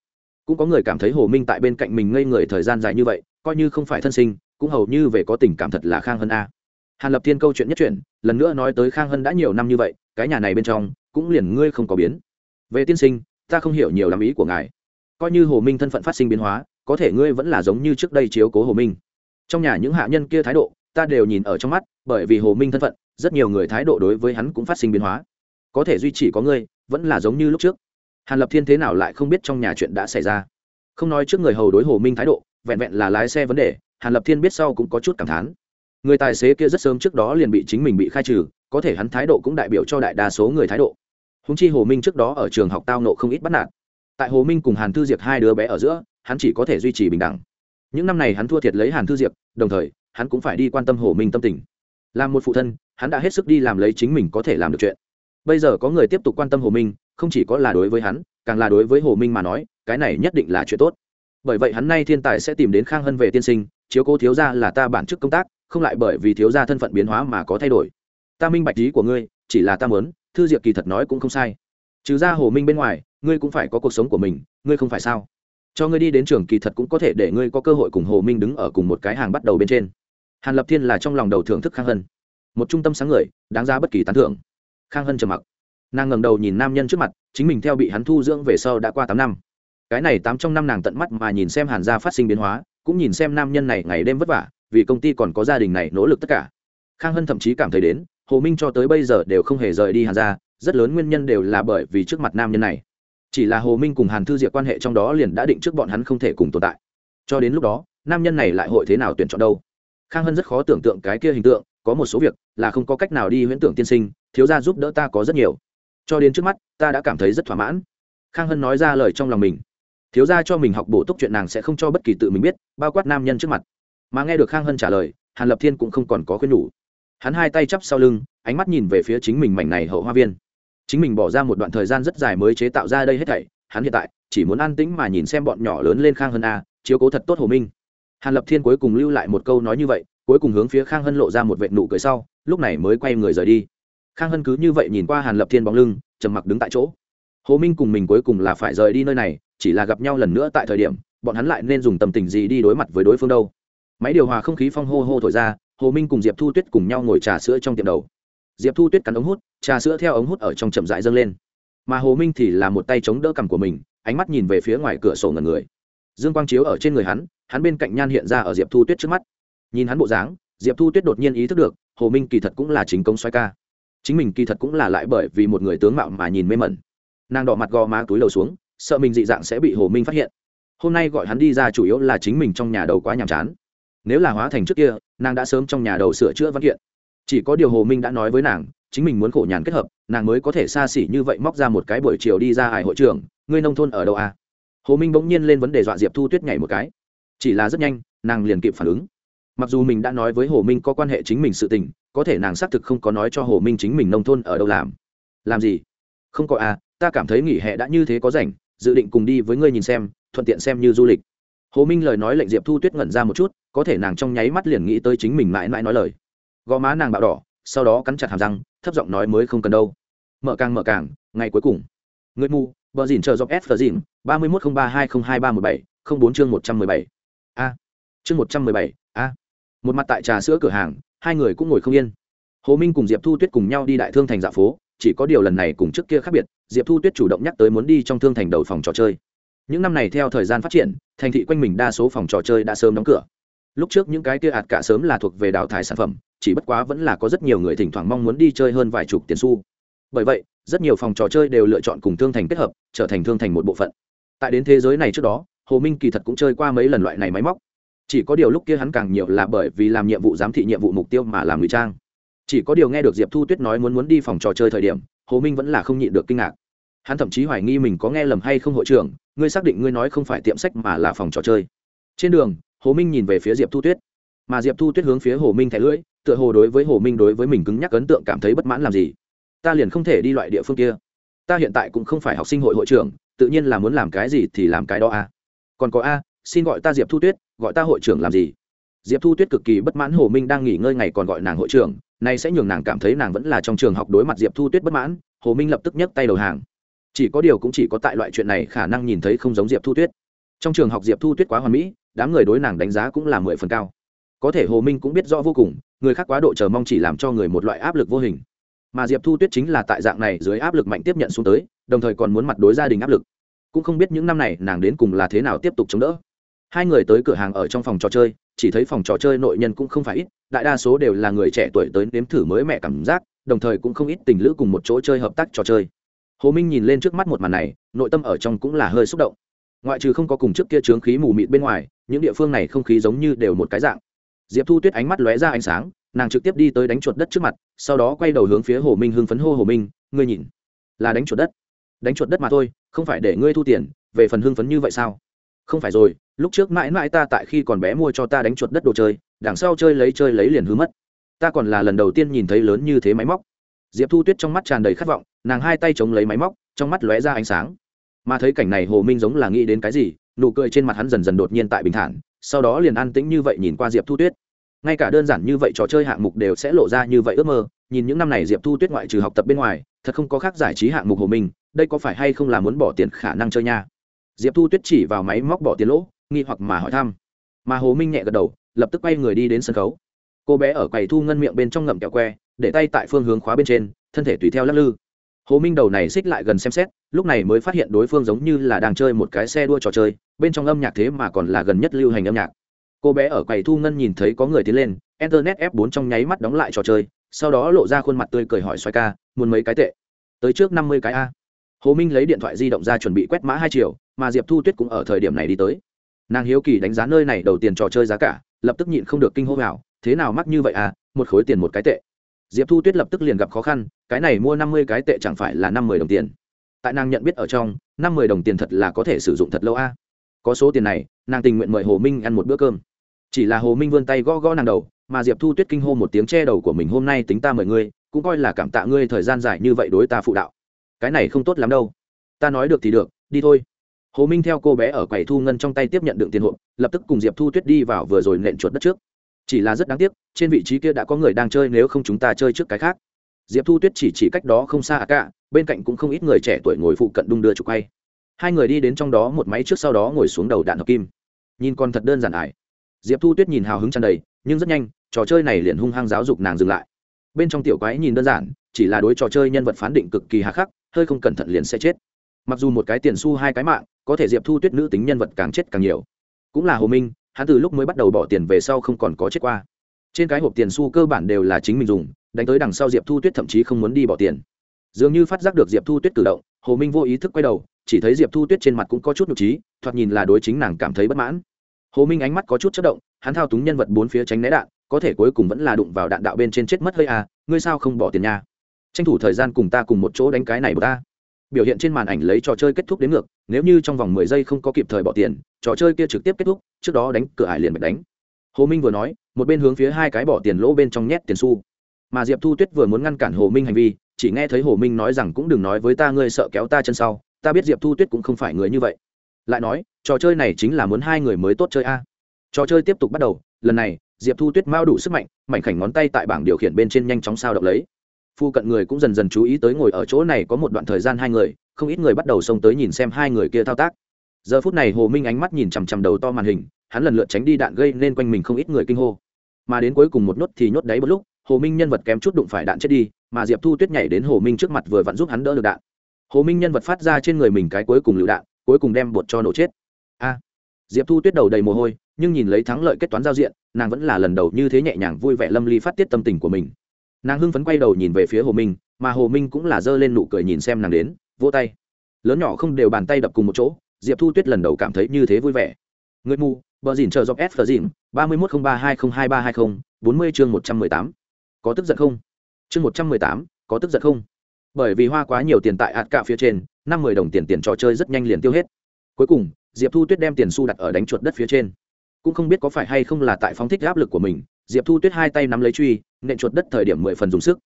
Cũng có người cảm thấy hồ minh tại bên cạnh mình ngây người thời gian dài như vậy, coi như không phải thân sinh, cũng hầu như về có tình cảm thật là khang hân a. Hàn lập thiên câu chuyện nhất chuyện lần nữa nói tới khang hân đã nhiều năm như vậy, cái nhà này bên trong, cũng liền ngươi không có biến. Về tiên sinh, ta không hiểu nhiều lắm ý của ngài. Coi như hồ minh thân phận phát sinh biến hóa, có thể ngươi vẫn là giống như trước đây chiếu cố hồ minh. Trong nhà những hạ nhân kia thái độ ta đều nhìn ở trong mắt, bởi vì hồ minh thân phận, rất nhiều người thái độ đối với hắn cũng phát sinh biến hóa. Có thể duy trì có ngươi, vẫn là giống như lúc trước. Hàn lập thiên thế nào lại không biết trong nhà chuyện đã xảy ra. Không nói trước người hầu đối hồ minh thái độ, vẹn vẹn là lái xe vấn đề, hàn lập thiên biết sau cũng có chút cảm thán. Người tài xế kia rất sớm trước đó liền bị chính mình bị khai trừ, có thể hắn thái độ cũng đại biểu cho đại đa số người thái độ. Húng chi hồ minh trước đó ở trường học tao nộ không ít bắt nạt. Tại hồ minh cùng hàn thư diệp hai đứa bé ở giữa, hắn chỉ có thể duy trì bình đẳng. Những năm này hắn thua thiệt lấy hàn thư diệp, đồng thời hắn cũng phải đi quan tâm hồ minh tâm tình. Làm một phụ thân, hắn đã hết sức đi làm lấy chính mình có thể làm được chuyện. Bây giờ có người tiếp tục quan tâm hồ minh, không chỉ có là đối với hắn, càng là đối với hồ minh mà nói, cái này nhất định là chuyện tốt. Bởi vậy hắn nay thiên tài sẽ tìm đến khang hân về tiên sinh, chiếu cố thiếu gia là ta bản chức công tác, không lại bởi vì thiếu gia thân phận biến hóa mà có thay đổi. Ta minh bạch ý của ngươi, chỉ là ta muốn, thư diệp kỳ thật nói cũng không sai. Trừ ra hồ minh bên ngoài, ngươi cũng phải có cuộc sống của mình, ngươi không phải sao? Cho ngươi đi đến trường kỳ thật cũng có thể để ngươi có cơ hội cùng hồ minh đứng ở cùng một cái hàng bắt đầu bên trên hàn lập thiên là trong lòng đầu thưởng thức khang hân. Một trung tâm sáng người đáng ra bất kỳ tán thưởng. Khang hân trầm mặc. Nàng ngẩng đầu nhìn nam nhân trước mặt, chính mình theo bị hắn thu dưỡng về sau đã qua tám năm. Cái này tám trong năm nàng tận mắt mà nhìn xem hàn gia phát sinh biến hóa, cũng nhìn xem nam nhân này ngày đêm vất vả, vì công ty còn có gia đình này nỗ lực tất cả. Khang hân thậm chí cảm thấy đến, hồ minh cho tới bây giờ đều không hề rời đi hàn gia, rất lớn nguyên nhân đều là bởi vì trước mặt nam nhân này. Chỉ là hồ minh cùng hàn thư diệp quan hệ trong đó liền đã định trước bọn hắn không thể cùng tồn tại. Cho đến lúc đó, nam nhân này lại hội thế nào tuyển chọn đâu? Khang hân rất khó tưởng tượng cái kia hình tượng, có một số việc là không có cách nào đi huyễn tưởng tiên sinh, thiếu gia giúp đỡ ta có rất nhiều. Cho đến trước mắt, ta đã cảm thấy rất thỏa mãn. Khang hân nói ra lời trong lòng mình. Thiếu gia cho mình học bổ túc chuyện nàng sẽ không cho bất kỳ tự mình biết, bao quát nam nhân trước mặt. Mà nghe được khang hân trả lời, hàn lập thiên cũng không còn có khuyên nhủ. Hắn hai tay chắp sau lưng, ánh mắt nhìn về phía chính mình mảnh này hậu hoa viên. Chính mình bỏ ra một đoạn thời gian rất dài mới chế tạo ra đây hết thảy, hắn hiện tại chỉ muốn an tĩnh mà nhìn xem bọn nhỏ lớn lên khang hân a, chiếu cố thật tốt hồ minh hàn lập thiên cuối cùng lưu lại một câu nói như vậy, cuối cùng hướng phía khang hân lộ ra một vệ nụ cười sau, lúc này mới quay người rời đi. Khang hân cứ như vậy nhìn qua hàn lập thiên bóng lưng, trầm mặc đứng tại chỗ. Hồ minh cùng mình cuối cùng là phải rời đi nơi này, chỉ là gặp nhau lần nữa tại thời điểm, bọn hắn lại nên dùng tầm tình gì đi đối mặt với đối phương đâu. Máy điều hòa không khí phong hô hô thổi ra, hồ minh cùng diệp thu tuyết cùng nhau ngồi trà sữa trong tiệm đầu. Diệp thu tuyết cắn ống hút, trà sữa theo ống hút ở trong chậm rãi dâng lên. Mà hồ minh thì là một tay chống đỡ cằm của mình, ánh mắt nhìn về phía ngoài cửa sổ ngần người. Dương quang chiếu ở trên người hắn hắn bên cạnh nhan hiện ra ở diệp thu tuyết trước mắt nhìn hắn bộ dáng diệp thu tuyết đột nhiên ý thức được hồ minh kỳ thật cũng là chính công xoay ca chính mình kỳ thật cũng là lại bởi vì một người tướng mạo mà nhìn mê mẩn nàng đỏ mặt gò má túi lầu xuống sợ mình dị dạng sẽ bị hồ minh phát hiện hôm nay gọi hắn đi ra chủ yếu là chính mình trong nhà đầu quá nhàm chán nếu là hóa thành trước kia nàng đã sớm trong nhà đầu sửa chữa văn kiện chỉ có điều hồ minh đã nói với nàng chính mình muốn khổ nhàn kết hợp nàng mới có thể xa xỉ như vậy móc ra một cái buổi chiều đi ra hải hội trường, ngươi nông thôn ở đâu à? hồ minh bỗng nhiên lên vấn đề dọa diệp thu tuyết nhảy một cái chỉ là rất nhanh, nàng liền kịp phản ứng. Mặc dù mình đã nói với hồ minh có quan hệ chính mình sự tình, có thể nàng xác thực không có nói cho hồ minh chính mình nông thôn ở đâu làm. Làm gì? Không có à ta cảm thấy nghỉ hè đã như thế có rảnh, dự định cùng đi với ngươi nhìn xem, thuận tiện xem như du lịch. Hồ minh lời nói lệnh diệp thu tuyết ngẩn ra một chút, có thể nàng trong nháy mắt liền nghĩ tới chính mình mãi mãi nói lời. Gò má nàng bạo đỏ, sau đó cắn chặt hàm răng, thấp giọng nói mới không cần đâu. Mở càng mở càng, ngày cuối cùng. Người mù, bờ dìn chờ dọc s tờ dìn ba mươi một không ba hai không hai ba một bảy, không bốn chương một trăm mười bảy chương một trăm mười bảy, a. Một mặt tại trà sữa cửa hàng, hai người cũng ngồi không yên. Hồ minh cùng diệp thu tuyết cùng nhau đi đại thương thành dạ phố, chỉ có điều lần này cùng trước kia khác biệt, diệp thu tuyết chủ động nhắc tới muốn đi trong thương thành đầu phòng trò chơi. Những năm này theo thời gian phát triển, thành thị quanh mình đa số phòng trò chơi đã sớm đóng cửa. Lúc trước những cái kia ạt cả sớm là thuộc về đào thải sản phẩm, chỉ bất quá vẫn là có rất nhiều người thỉnh thoảng mong muốn đi chơi hơn vài chục tiền xu. Bởi vậy, rất nhiều phòng trò chơi đều lựa chọn cùng thương thành kết hợp, trở thành thương thành một bộ phận. Tại đến thế giới này trước đó, hồ minh kỳ thật cũng chơi qua mấy lần loại này máy móc chỉ có điều lúc kia hắn càng nhiều là bởi vì làm nhiệm vụ giám thị nhiệm vụ mục tiêu mà làm ngụy trang. Chỉ có điều nghe được diệp thu tuyết nói muốn muốn đi phòng trò chơi thời điểm, hồ minh vẫn là không nhịn được kinh ngạc. Hắn thậm chí hoài nghi mình có nghe lầm hay không hội trưởng, ngươi xác định ngươi nói không phải tiệm sách mà là phòng trò chơi. Trên đường, hồ minh nhìn về phía diệp thu tuyết. Mà diệp thu tuyết hướng phía hồ minh thẻ lưỡi, tựa hồ đối với hồ minh đối với mình cứng nhắc ấn tượng cảm thấy bất mãn làm gì. Ta liền không thể đi loại địa phương kia. Ta hiện tại cũng không phải học sinh hội hội trưởng, tự nhiên là muốn làm cái gì thì làm cái đó a còn có a xin gọi ta diệp thu tuyết, gọi ta hội trưởng làm gì? Diệp thu tuyết cực kỳ bất mãn hồ minh đang nghỉ ngơi ngày còn gọi nàng hội trưởng, nay sẽ nhường nàng cảm thấy nàng vẫn là trong trường học đối mặt diệp thu tuyết bất mãn, hồ minh lập tức nhấc tay đầu hàng. Chỉ có điều cũng chỉ có tại loại chuyện này khả năng nhìn thấy không giống diệp thu tuyết. Trong trường học diệp thu tuyết quá hoàn mỹ, đám người đối nàng đánh giá cũng là mười phần cao. Có thể hồ minh cũng biết rõ vô cùng, người khác quá độ chờ mong chỉ làm cho người một loại áp lực vô hình. Mà diệp thu tuyết chính là tại dạng này dưới áp lực mạnh tiếp nhận xuống tới, đồng thời còn muốn mặt đối gia đình áp lực. Cũng không biết những năm này nàng đến cùng là thế nào tiếp tục chống đỡ hai người tới cửa hàng ở trong phòng trò chơi, chỉ thấy phòng trò chơi nội nhân cũng không phải ít, đại đa số đều là người trẻ tuổi tới nếm thử mới mẹ cảm giác, đồng thời cũng không ít tình lữ cùng một chỗ chơi hợp tác trò chơi. Hồ minh nhìn lên trước mắt một màn này, nội tâm ở trong cũng là hơi xúc động. Ngoại trừ không có cùng trước kia trướng khí mù mịt bên ngoài, những địa phương này không khí giống như đều một cái dạng. Diệp thu tuyết ánh mắt lóe ra ánh sáng, nàng trực tiếp đi tới đánh chuột đất trước mặt, sau đó quay đầu hướng phía hồ minh hưng phấn hô hồ minh, ngươi nhìn, là đánh chuột đất. Đánh chuột đất mà thôi, không phải để ngươi thu tiền, về phần hưng phấn như vậy sao? Không phải rồi, lúc trước mãi mãi ta tại khi còn bé mua cho ta đánh chuột đất đồ chơi, đằng sau chơi lấy chơi lấy liền hứa mất. Ta còn là lần đầu tiên nhìn thấy lớn như thế máy móc. Diệp thu tuyết trong mắt tràn đầy khát vọng, nàng hai tay chống lấy máy móc, trong mắt lóe ra ánh sáng. Mà thấy cảnh này hồ minh giống là nghĩ đến cái gì, nụ cười trên mặt hắn dần dần đột nhiên tại bình thản, sau đó liền an tĩnh như vậy nhìn qua diệp thu tuyết. Ngay cả đơn giản như vậy trò chơi hạng mục đều sẽ lộ ra như vậy ước mơ, nhìn những năm này diệp thu tuyết ngoại trừ học tập bên ngoài, thật không có khác giải trí hạng mục hồ minh, đây có phải hay không là muốn bỏ tiền khả năng chơi nha? Diệp thu tuyết chỉ vào máy móc bỏ tiền lỗ, nghi hoặc mà hỏi thăm. Mà hồ minh nhẹ gật đầu, lập tức quay người đi đến sân khấu. Cô bé ở quầy thu ngân miệng bên trong ngậm kẹo que, để tay tại phương hướng khóa bên trên, thân thể tùy theo lắc lư. Hồ minh đầu này xích lại gần xem xét, lúc này mới phát hiện đối phương giống như là đang chơi một cái xe đua trò chơi, bên trong âm nhạc thế mà còn là gần nhất lưu hành âm nhạc. Cô bé ở quầy thu ngân nhìn thấy có người tiến lên, internet f 4 trong nháy mắt đóng lại trò chơi, sau đó lộ ra khuôn mặt tươi cười hỏi xoay ca, muốn mấy cái tệ? Tới trước năm mươi cái a hồ minh lấy điện thoại di động ra chuẩn bị quét mã hai triệu mà diệp thu tuyết cũng ở thời điểm này đi tới. Nàng hiếu kỳ đánh giá nơi này đầu tiền trò chơi giá cả lập tức nhịn không được kinh hô hào, thế nào mắc như vậy à? Một khối tiền một cái tệ. Diệp thu tuyết lập tức liền gặp khó khăn cái này mua năm mươi cái tệ chẳng phải là năm mươi đồng tiền? Tại nàng nhận biết ở trong năm mươi đồng tiền thật là có thể sử dụng thật lâu a. Có số tiền này nàng tình nguyện mời hồ minh ăn một bữa cơm. Chỉ là hồ minh vươn tay gõ gõ nàng đầu mà diệp thu tuyết kinh hô một tiếng che đầu của mình hôm nay tính ta mời ngươi cũng coi là cảm tạ ngươi thời gian dài như vậy đối ta phụ đạo cái này không tốt lắm đâu. Ta nói được thì được, đi thôi. Hồ minh theo cô bé ở quầy thu ngân trong tay tiếp nhận đựng tiền hộp, lập tức cùng diệp thu tuyết đi vào vừa rồi nện chuột đất trước. Chỉ là rất đáng tiếc, trên vị trí kia đã có người đang chơi nếu không chúng ta chơi trước cái khác. Diệp thu tuyết chỉ chỉ cách đó không xa cả, bên cạnh cũng không ít người trẻ tuổi ngồi phụ cận đung đưa chụp quay. Hai người đi đến trong đó một máy trước sau đó ngồi xuống đầu đạn hợp kim. Nhìn còn thật đơn giản ải. Diệp thu tuyết nhìn hào hứng tràn đầy, nhưng rất nhanh, trò chơi này liền hung hăng giáo dục nàng dừng lại. Bên trong tiểu quái nhìn đơn giản, chỉ là đối trò chơi nhân vật phán định cực kỳ hà khắc hơi không cẩn thận liền sẽ chết. Mặc dù một cái tiền xu hai cái mạng, có thể diệp thu tuyết nữ tính nhân vật càng chết càng nhiều. Cũng là hồ minh, hắn từ lúc mới bắt đầu bỏ tiền về sau không còn có chết qua. Trên cái hộp tiền xu cơ bản đều là chính mình dùng, đánh tới đằng sau diệp thu tuyết thậm chí không muốn đi bỏ tiền. Dường như phát giác được diệp thu tuyết tự động, hồ minh vô ý thức quay đầu, chỉ thấy diệp thu tuyết trên mặt cũng có chút nhục trí, thoạt nhìn là đối chính nàng cảm thấy bất mãn. Hồ minh ánh mắt có chút chất động, hắn thao túng nhân vật bốn phía tránh né đạn, có thể cuối cùng vẫn là đụng vào đạn đạo bên trên chết mất hơi à ngươi sao không bỏ tiền nha? Tranh thủ thời gian cùng ta cùng một chỗ đánh cái này của ta. Biểu hiện trên màn ảnh lấy trò chơi kết thúc đến ngược, nếu như trong vòng mười giây không có kịp thời bỏ tiền, trò chơi kia trực tiếp kết thúc, trước đó đánh cửa ải liền bạch đánh. Hồ minh vừa nói, một bên hướng phía hai cái bỏ tiền lỗ bên trong nhét tiền xu. Mà diệp thu tuyết vừa muốn ngăn cản hồ minh hành vi, chỉ nghe thấy hồ minh nói rằng cũng đừng nói với ta ngươi sợ kéo ta chân sau, ta biết diệp thu tuyết cũng không phải người như vậy. Lại nói, trò chơi này chính là muốn hai người mới tốt chơi a. Trò chơi tiếp tục bắt đầu, lần này, diệp thu tuyết mao đủ sức mạnh, mảnh khảnh ngón tay tại bảng điều khiển bên trên nhanh chóng sao động lấy phu cận người cũng dần dần chú ý tới ngồi ở chỗ này có một đoạn thời gian hai người, không ít người bắt đầu xông tới nhìn xem hai người kia thao tác. Giờ phút này hồ minh ánh mắt nhìn chằm chằm đầu to màn hình, hắn lần lượt tránh đi đạn gây nên quanh mình không ít người kinh hô. Mà đến cuối cùng một nhốt thì nhốt đáy một lúc, hồ minh nhân vật kém chút đụng phải đạn chết đi, mà diệp thu tuyết nhảy đến hồ minh trước mặt vừa vặn giúp hắn đỡ được đạn. Hồ minh nhân vật phát ra trên người mình cái cuối cùng lựu đạn, cuối cùng đem bột cho nổ chết. A! Diệp thu tuyết đầu đầy mồ hôi, nhưng nhìn lấy thắng lợi kết toán giao diện, nàng vẫn là lần đầu như thế nhẹ nhàng vui vẻ lâm ly phát tiết tâm tình của mình nàng hưng phấn quay đầu nhìn về phía hồ minh, mà hồ minh cũng là giơ lên nụ cười nhìn xem nàng đến, vỗ tay. Lớn nhỏ không đều bàn tay đập cùng một chỗ, diệp thu tuyết lần đầu cảm thấy như thế vui vẻ. Người mù, bờ dìn chờ dọc s phờ dìn ba mươi mốt không ba hai không hai ba hai không, bốn mươi chương một trăm mười tám. Có tức giận không? Chương một trăm mười tám, có tức giận không? Bởi vì hoa quá nhiều tiền tại hạt cạ phía trên, năm mười đồng tiền tiền trò chơi rất nhanh liền tiêu hết. Cuối cùng, diệp thu tuyết đem tiền su đặt ở đánh chuột đất phía trên. Cũng không biết có phải hay không là tại phóng thích áp lực của mình, diệp thu tuyết hai tay nắm lấy truy nện chuột đất thời điểm mười phần dùng sức.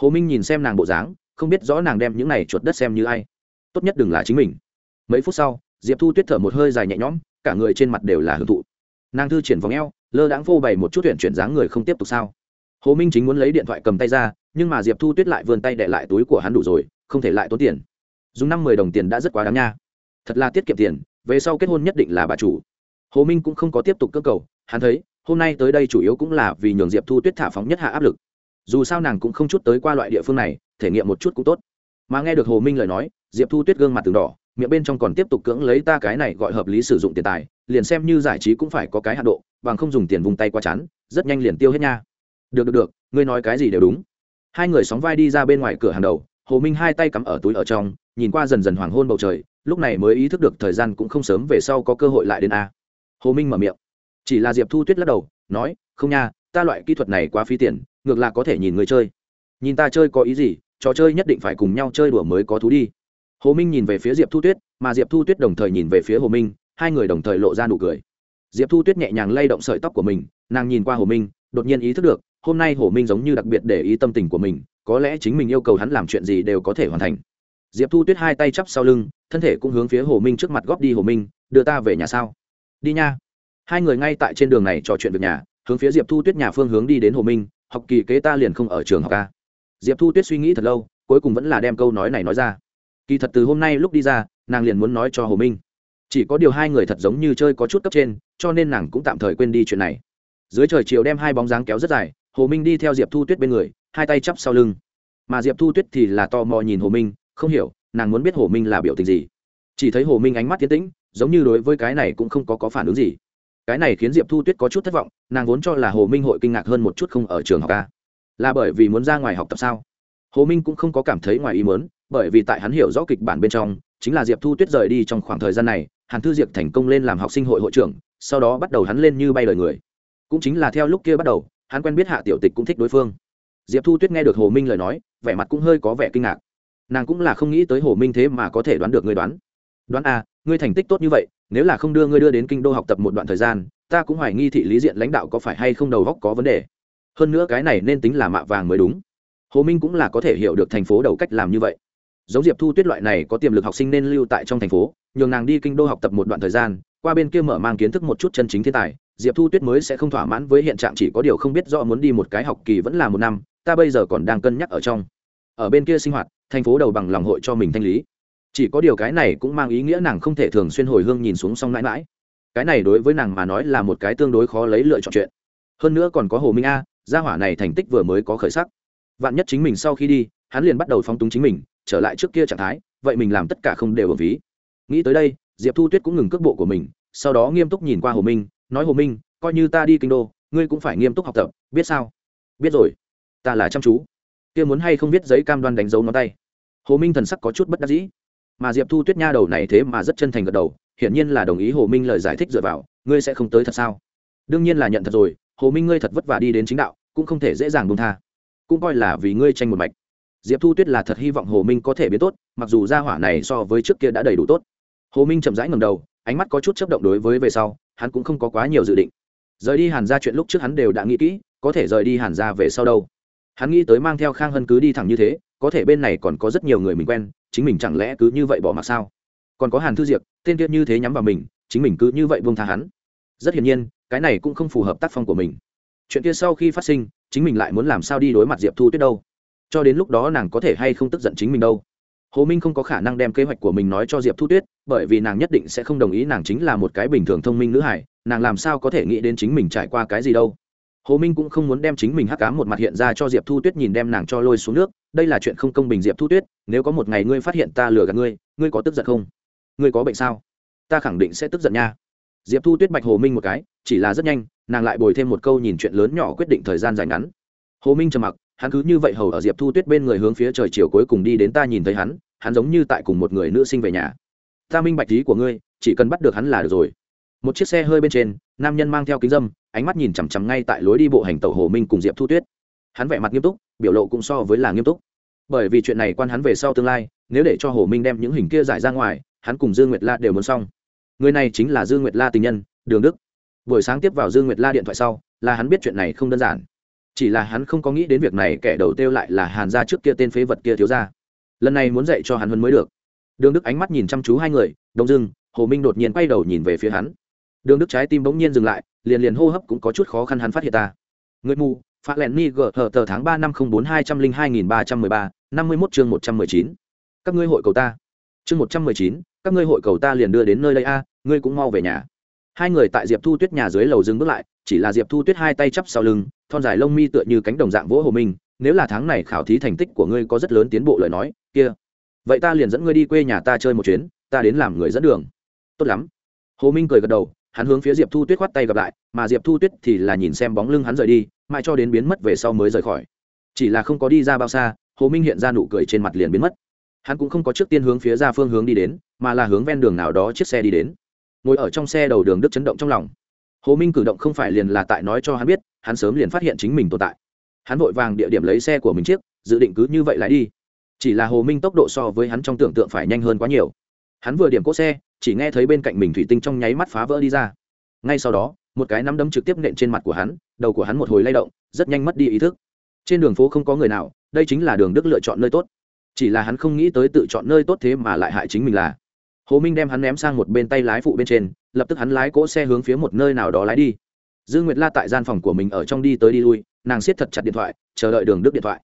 Hồ minh nhìn xem nàng bộ dáng, không biết rõ nàng đem những này chuột đất xem như ai. Tốt nhất đừng là chính mình. Mấy phút sau, diệp thu tuyết thở một hơi dài nhẹ nhõm, cả người trên mặt đều là hưởng thụ. Nàng thư triển vòng eo, lơ đãng phô bày một chút tuyển chuyển dáng người không tiếp tục sao? Hồ minh chính muốn lấy điện thoại cầm tay ra, nhưng mà diệp thu tuyết lại vươn tay để lại túi của hắn đủ rồi, không thể lại tốn tiền. Dùng năm mười đồng tiền đã rất quá đáng nha. Thật là tiết kiệm tiền, về sau kết hôn nhất định là bà chủ. Hồ minh cũng không có tiếp tục cơ cầu, hắn thấy hôm nay tới đây chủ yếu cũng là vì nhường diệp thu tuyết thả phóng nhất hạ áp lực. Dù sao nàng cũng không chút tới qua loại địa phương này, thể nghiệm một chút cũng tốt. Mà nghe được hồ minh lời nói, diệp thu tuyết gương mặt từng đỏ, miệng bên trong còn tiếp tục cưỡng lấy ta cái này gọi hợp lý sử dụng tiền tài, liền xem như giải trí cũng phải có cái hạ độ, bằng không dùng tiền vùng tay qua chắn rất nhanh liền tiêu hết nha. Được được được, ngươi nói cái gì đều đúng. Hai người sóng vai đi ra bên ngoài cửa hàng đầu, hồ minh hai tay cắm ở túi ở trong, nhìn qua dần dần hoàng hôn bầu trời, lúc này mới ý thức được thời gian cũng không sớm về sau có cơ hội lại đến a. Hồ minh mở miệng chỉ là diệp thu tuyết lắc đầu, nói, không nha, ta loại kỹ thuật này quá phí tiền, ngược là có thể nhìn người chơi. Nhìn ta chơi có ý gì, trò chơi nhất định phải cùng nhau chơi đùa mới có thú đi. Hồ minh nhìn về phía diệp thu tuyết, mà diệp thu tuyết đồng thời nhìn về phía hồ minh, hai người đồng thời lộ ra nụ cười. Diệp thu tuyết nhẹ nhàng lay động sợi tóc của mình, nàng nhìn qua hồ minh, đột nhiên ý thức được, hôm nay hồ minh giống như đặc biệt để ý tâm tình của mình, có lẽ chính mình yêu cầu hắn làm chuyện gì đều có thể hoàn thành. Diệp thu tuyết hai tay chắp sau lưng, thân thể cũng hướng phía hồ minh trước mặt góp đi, hồ minh, đưa ta về nhà sao? Đi nha hai người ngay tại trên đường này trò chuyện việc nhà hướng phía diệp thu tuyết nhà phương hướng đi đến hồ minh học kỳ kế ta liền không ở trường học ca diệp thu tuyết suy nghĩ thật lâu cuối cùng vẫn là đem câu nói này nói ra. Kỳ thật từ hôm nay lúc đi ra nàng liền muốn nói cho hồ minh. Chỉ có điều hai người thật giống như chơi có chút cấp trên cho nên nàng cũng tạm thời quên đi chuyện này. Dưới trời chiều đem hai bóng dáng kéo rất dài hồ minh đi theo diệp thu tuyết bên người hai tay chắp sau lưng. Mà diệp thu tuyết thì là tò mò nhìn hồ minh không hiểu nàng muốn biết hồ minh là biểu tình gì. Chỉ thấy hồ minh ánh mắt tiến tĩnh giống như đối với cái này cũng không có, có phản ứng gì cái này khiến diệp thu tuyết có chút thất vọng nàng vốn cho là hồ minh hội kinh ngạc hơn một chút không ở trường học ca là bởi vì muốn ra ngoài học tập sao? hồ minh cũng không có cảm thấy ngoài ý muốn bởi vì tại hắn hiểu rõ kịch bản bên trong chính là diệp thu tuyết rời đi trong khoảng thời gian này hàn thư diệp thành công lên làm học sinh hội hội trưởng sau đó bắt đầu hắn lên như bay lời người. cũng chính là theo lúc kia bắt đầu hắn quen biết hạ tiểu tịch cũng thích đối phương. diệp thu tuyết nghe được hồ minh lời nói vẻ mặt cũng hơi có vẻ kinh ngạc. nàng cũng là không nghĩ tới hồ minh thế mà có thể đoán được người đoán. đoán a à, ngươi thành tích tốt như vậy nếu là không đưa ngươi đưa đến kinh đô học tập một đoạn thời gian, ta cũng hoài nghi thị lý diện lãnh đạo có phải hay không đầu góc có vấn đề. Hơn nữa cái này nên tính là mạ vàng mới đúng. Hồ minh cũng là có thể hiểu được thành phố đầu cách làm như vậy. Giống diệp thu tuyết loại này có tiềm lực học sinh nên lưu tại trong thành phố, nhường nàng đi kinh đô học tập một đoạn thời gian, qua bên kia mở mang kiến thức một chút chân chính thiên tài, diệp thu tuyết mới sẽ không thỏa mãn với hiện trạng chỉ có điều không biết rõ muốn đi một cái học kỳ vẫn là một năm, ta bây giờ còn đang cân nhắc ở trong. Ở bên kia sinh hoạt, thành phố đầu bằng lòng hội cho mình thanh lý chỉ có điều cái này cũng mang ý nghĩa nàng không thể thường xuyên hồi hương nhìn xuống xong mãi mãi. Cái này đối với nàng mà nói là một cái tương đối khó lấy lựa chọn chuyện. Hơn nữa còn có hồ minh a, gia hỏa này thành tích vừa mới có khởi sắc. Vạn nhất chính mình sau khi đi, hắn liền bắt đầu phong túng chính mình, trở lại trước kia trạng thái, vậy mình làm tất cả không đều ở ví. Nghĩ tới đây, diệp thu tuyết cũng ngừng cước bộ của mình, sau đó nghiêm túc nhìn qua hồ minh, nói hồ minh, coi như ta đi kinh đô, ngươi cũng phải nghiêm túc học tập, biết sao? Biết rồi. Ta là chăm chú. Kia muốn hay không biết giấy cam đoan đánh dấu ngón tay. Hồ minh thần sắc có chút bất đắc dĩ mà diệp thu tuyết nha đầu này thế mà rất chân thành gật đầu hiển nhiên là đồng ý hồ minh lời giải thích dựa vào ngươi sẽ không tới thật sao đương nhiên là nhận thật rồi hồ minh ngươi thật vất vả đi đến chính đạo cũng không thể dễ dàng buông tha cũng coi là vì ngươi tranh một mạch diệp thu tuyết là thật hy vọng hồ minh có thể biến tốt mặc dù gia hỏa này so với trước kia đã đầy đủ tốt hồ minh chậm rãi ngầm đầu ánh mắt có chút chấp động đối với về sau hắn cũng không có quá nhiều dự định rời đi hàn ra chuyện lúc trước hắn đều đã nghĩ kỹ có thể rời đi hàn ra về sau đâu hắn nghĩ tới mang theo khang hân cứ đi thẳng như thế có thể bên này còn có rất nhiều người mình quen, chính mình chẳng lẽ cứ như vậy bỏ mặc sao? Còn có hàn thư diệp, tên kia như thế nhắm vào mình, chính mình cứ như vậy buông tha hắn. Rất hiển nhiên, cái này cũng không phù hợp tác phong của mình. Chuyện kia sau khi phát sinh, chính mình lại muốn làm sao đi đối mặt diệp thu tuyết đâu? Cho đến lúc đó nàng có thể hay không tức giận chính mình đâu? Hồ minh không có khả năng đem kế hoạch của mình nói cho diệp thu tuyết, bởi vì nàng nhất định sẽ không đồng ý nàng chính là một cái bình thường thông minh nữ hải nàng làm sao có thể nghĩ đến chính mình trải qua cái gì đâu? Hồ minh cũng không muốn đem chính mình hắc cám một mặt hiện ra cho diệp thu tuyết nhìn đem nàng cho lôi xuống nước. Đây là chuyện không công bình diệp thu tuyết, nếu có một ngày ngươi phát hiện ta lừa gạt ngươi ngươi có tức giận không? Ngươi có bệnh sao? Ta khẳng định sẽ tức giận nha. Diệp thu tuyết bạch hồ minh một cái, chỉ là rất nhanh, nàng lại bồi thêm một câu nhìn chuyện lớn nhỏ quyết định thời gian dài ngắn. Hồ minh trầm mặc, hắn cứ như vậy hầu ở diệp thu tuyết bên người hướng phía trời chiều cuối cùng đi đến ta nhìn thấy hắn hắn giống như tại cùng một người nữ sinh về nhà. Ta minh bạch ý của ngươi, chỉ cần bắt được hắn là được rồi. Một chiếc xe hơi bên trên, nam nhân mang theo kính dâm ánh mắt nhìn chằm chằm ngay tại lối đi bộ hành tàu hồ minh cùng diệp thu tuyết. Hắn vẻ mặt nghiêm túc, biểu lộ cũng so với là nghiêm túc. Bởi vì chuyện này quan hắn về sau tương lai, nếu để cho hồ minh đem những hình kia giải ra ngoài, hắn cùng dương nguyệt la đều muốn xong. Người này chính là dương nguyệt la tình nhân, đường đức. Buổi sáng tiếp vào dương nguyệt la điện thoại sau, là hắn biết chuyện này không đơn giản. Chỉ là hắn không có nghĩ đến việc này kẻ đầu tiêu lại là hàn gia trước kia tên phế vật kia thiếu ra lần này muốn dạy cho hắn hơn mới được. Đường đức ánh mắt nhìn chăm chú hai người, đông dưng hồ minh đột nhiên quay đầu nhìn về phía hắn. Đường đức trái tim bỗng nhiên dừng lại liền liền hô hấp cũng có chút khó khăn hắn phát hiện ta. Người mù Pha lẹn ni gờ thờ tờ tháng ba năm không bốn hai trăm linh hai nghìn ba trăm mười ba, năm mươi mốt chương một trăm mười chín. Các ngươi hội cầu ta. Chương một trăm mười chín, các ngươi hội cầu ta liền đưa đến nơi đây a, ngươi cũng mau về nhà. Hai người tại diệp thu tuyết nhà dưới lầu dừng bước lại, chỉ là diệp thu tuyết hai tay chắp sau lưng, thon dài lông mi tựa như cánh đồng dạng vỗ hồ minh nếu là tháng này khảo thí thành tích của ngươi có rất lớn tiến bộ lời nói, kia. Vậy ta liền dẫn ngươi đi quê nhà ta chơi một chuyến, ta đến làm người dẫn đường. Tốt lắm. Hồ minh cười gật đầu hắn hướng phía diệp thu tuyết khoát tay gặp lại, mà diệp thu tuyết thì là nhìn xem bóng lưng hắn rời đi, mãi cho đến biến mất về sau mới rời khỏi. Chỉ là không có đi ra bao xa, hồ minh hiện ra nụ cười trên mặt liền biến mất. Hắn cũng không có trước tiên hướng phía ra phương hướng đi đến, mà là hướng ven đường nào đó chiếc xe đi đến. Ngồi ở trong xe đầu đường đức chấn động trong lòng. Hồ minh cử động không phải liền là tại nói cho hắn biết, hắn sớm liền phát hiện chính mình tồn tại. Hắn vội vàng địa điểm lấy xe của mình chiếc, dự định cứ như vậy lại đi. Chỉ là hồ minh tốc độ so với hắn trong tưởng tượng phải nhanh hơn quá nhiều. Hắn vừa điểm cỗ xe chỉ nghe thấy bên cạnh mình thủy tinh trong nháy mắt phá vỡ đi ra. Ngay sau đó, một cái nắm đấm trực tiếp nện trên mặt của hắn, đầu của hắn một hồi lay động, rất nhanh mất đi ý thức. Trên đường phố không có người nào, đây chính là đường đức lựa chọn nơi tốt. Chỉ là hắn không nghĩ tới tự chọn nơi tốt thế mà lại hại chính mình là. Hồ minh đem hắn ném sang một bên tay lái phụ bên trên, lập tức hắn lái cỗ xe hướng phía một nơi nào đó lái đi. Dương nguyệt la tại gian phòng của mình ở trong đi tới đi lui, nàng siết thật chặt điện thoại, chờ đợi đường đức điện thoại.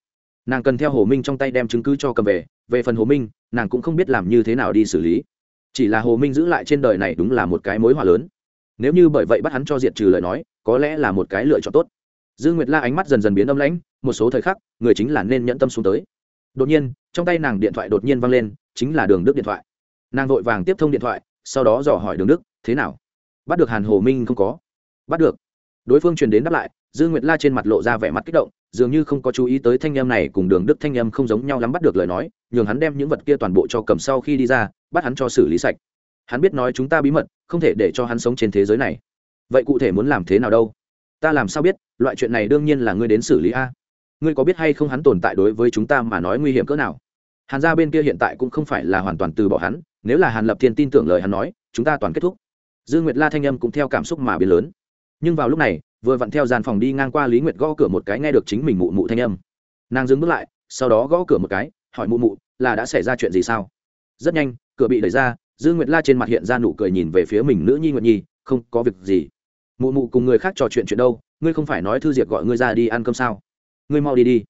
Nàng cần theo hồ minh trong tay đem chứng cứ cho cầm về về phần hồ minh, nàng cũng không biết làm như thế nào đi xử lý chỉ là hồ minh giữ lại trên đời này đúng là một cái mối hòa lớn. Nếu như bởi vậy bắt hắn cho diệt trừ lời nói, có lẽ là một cái lựa chọn tốt. Dương nguyệt la ánh mắt dần dần biến âm lãnh, một số thời khắc, người chính là nên nhẫn tâm xuống tới. Đột nhiên, trong tay nàng điện thoại đột nhiên văng lên, chính là đường đức điện thoại. Nàng vội vàng tiếp thông điện thoại, sau đó dò hỏi đường đức, thế nào? Bắt được hàn hồ minh không có? Bắt được. Đối phương truyền đến đáp lại dương nguyệt la trên mặt lộ ra vẻ mặt kích động, dường như không có chú ý tới thanh em này cùng đường đức thanh em không giống nhau lắm bắt được lời nói, nhường hắn đem những vật kia toàn bộ cho cầm sau khi đi ra, bắt hắn cho xử lý sạch. Hắn biết nói chúng ta bí mật, không thể để cho hắn sống trên thế giới này. Vậy cụ thể muốn làm thế nào đâu? Ta làm sao biết, loại chuyện này đương nhiên là ngươi đến xử lý a. Ngươi có biết hay không hắn tồn tại đối với chúng ta mà nói nguy hiểm cỡ nào? Hàn gia bên kia hiện tại cũng không phải là hoàn toàn từ bỏ hắn, nếu là hàn lập thiên tin tưởng lời hắn nói, chúng ta toàn kết thúc. Dương nguyệt la thanh âm cũng theo cảm xúc mà biến lớn. Nhưng vào lúc này vừa vặn theo gian phòng đi ngang qua lý nguyệt gõ cửa một cái nghe được chính mình mụ mụ thanh âm. Nàng dừng bước lại, sau đó gõ cửa một cái, hỏi mụ mụ, là đã xảy ra chuyện gì sao? Rất nhanh, cửa bị đẩy ra dương nguyệt la trên mặt hiện ra nụ cười nhìn về phía mình nữ nhi nguyệt nhi, không có việc gì. Mụ mụ cùng người khác trò chuyện chuyện đâu, ngươi không phải nói thư diệt gọi ngươi ra đi ăn cơm sao? Ngươi mau đi đi.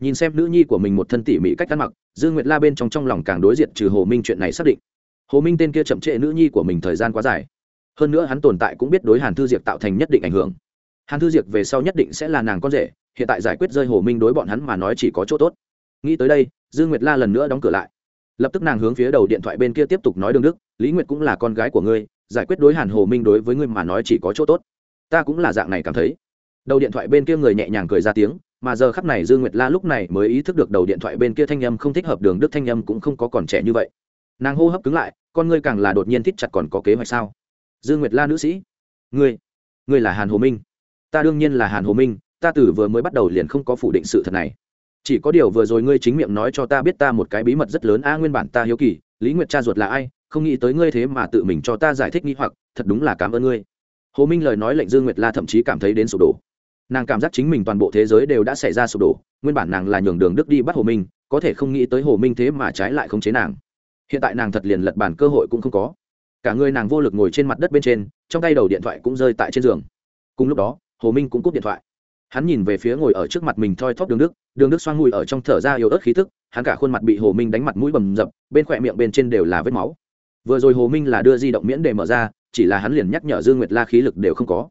Nhìn xem nữ nhi của mình một thân tỉ mỉ cách ăn mặc dương nguyệt la bên trong trong lòng càng đối diện trừ hồ minh chuyện này xác định. Hồ minh tên kia chậm trễ nữ nhi của mình thời gian quá dài. Hơn nữa hắn tồn tại cũng biết đối hàn thư Diệt tạo thành nhất định ảnh hưởng hàn thư diệp về sau nhất định sẽ là nàng con rể, hiện tại giải quyết rơi hồ minh đối bọn hắn mà nói chỉ có chỗ tốt. Nghĩ tới đây, dương nguyệt la lần nữa đóng cửa lại. Lập tức nàng hướng phía đầu điện thoại bên kia tiếp tục nói đường đức, lý nguyệt cũng là con gái của ngươi, giải quyết đối hàn hồ minh đối với ngươi mà nói chỉ có chỗ tốt. Ta cũng là dạng này cảm thấy. Đầu điện thoại bên kia người nhẹ nhàng cười ra tiếng, mà giờ khắp này dương nguyệt la lúc này mới ý thức được đầu điện thoại bên kia thanh âm không thích hợp, đường đức thanh âm cũng không có còn trẻ như vậy. Nàng hô hấp cứng lại, con ngươi càng là đột nhiên thích chặt còn có kế hoạch sao? Dương nguyệt la nữ sĩ, ngươi ngươi là hàn hồ minh ta đương nhiên là hàn hồ minh ta từ vừa mới bắt đầu liền không có phủ định sự thật này chỉ có điều vừa rồi ngươi chính miệng nói cho ta biết ta một cái bí mật rất lớn a nguyên bản ta hiếu kỳ lý nguyệt cha ruột là ai không nghĩ tới ngươi thế mà tự mình cho ta giải thích nghĩ hoặc thật đúng là cảm ơn ngươi hồ minh lời nói lệnh dương nguyệt la thậm chí cảm thấy đến sụp đổ nàng cảm giác chính mình toàn bộ thế giới đều đã xảy ra sụp đổ nguyên bản nàng là nhường đường đức đi bắt hồ minh có thể không nghĩ tới hồ minh thế mà trái lại không chế nàng hiện tại nàng thật liền lật bản cơ hội cũng không có cả người nàng vô lực ngồi trên mặt đất bên trên trong tay đầu điện thoại cũng rơi tại trên giường cùng lúc đó hồ minh cũng cúp điện thoại. Hắn nhìn về phía ngồi ở trước mặt mình thoi thóp đường đức đường đức xoang mùi ở trong thở ra yếu ớt khí thức hắn cả khuôn mặt bị hồ minh đánh mặt mũi bầm dập, bên khỏe miệng bên trên đều là vết máu. Vừa rồi hồ minh là đưa di động miễn để mở ra, chỉ là hắn liền nhắc nhở dương nguyệt la khí lực đều không có.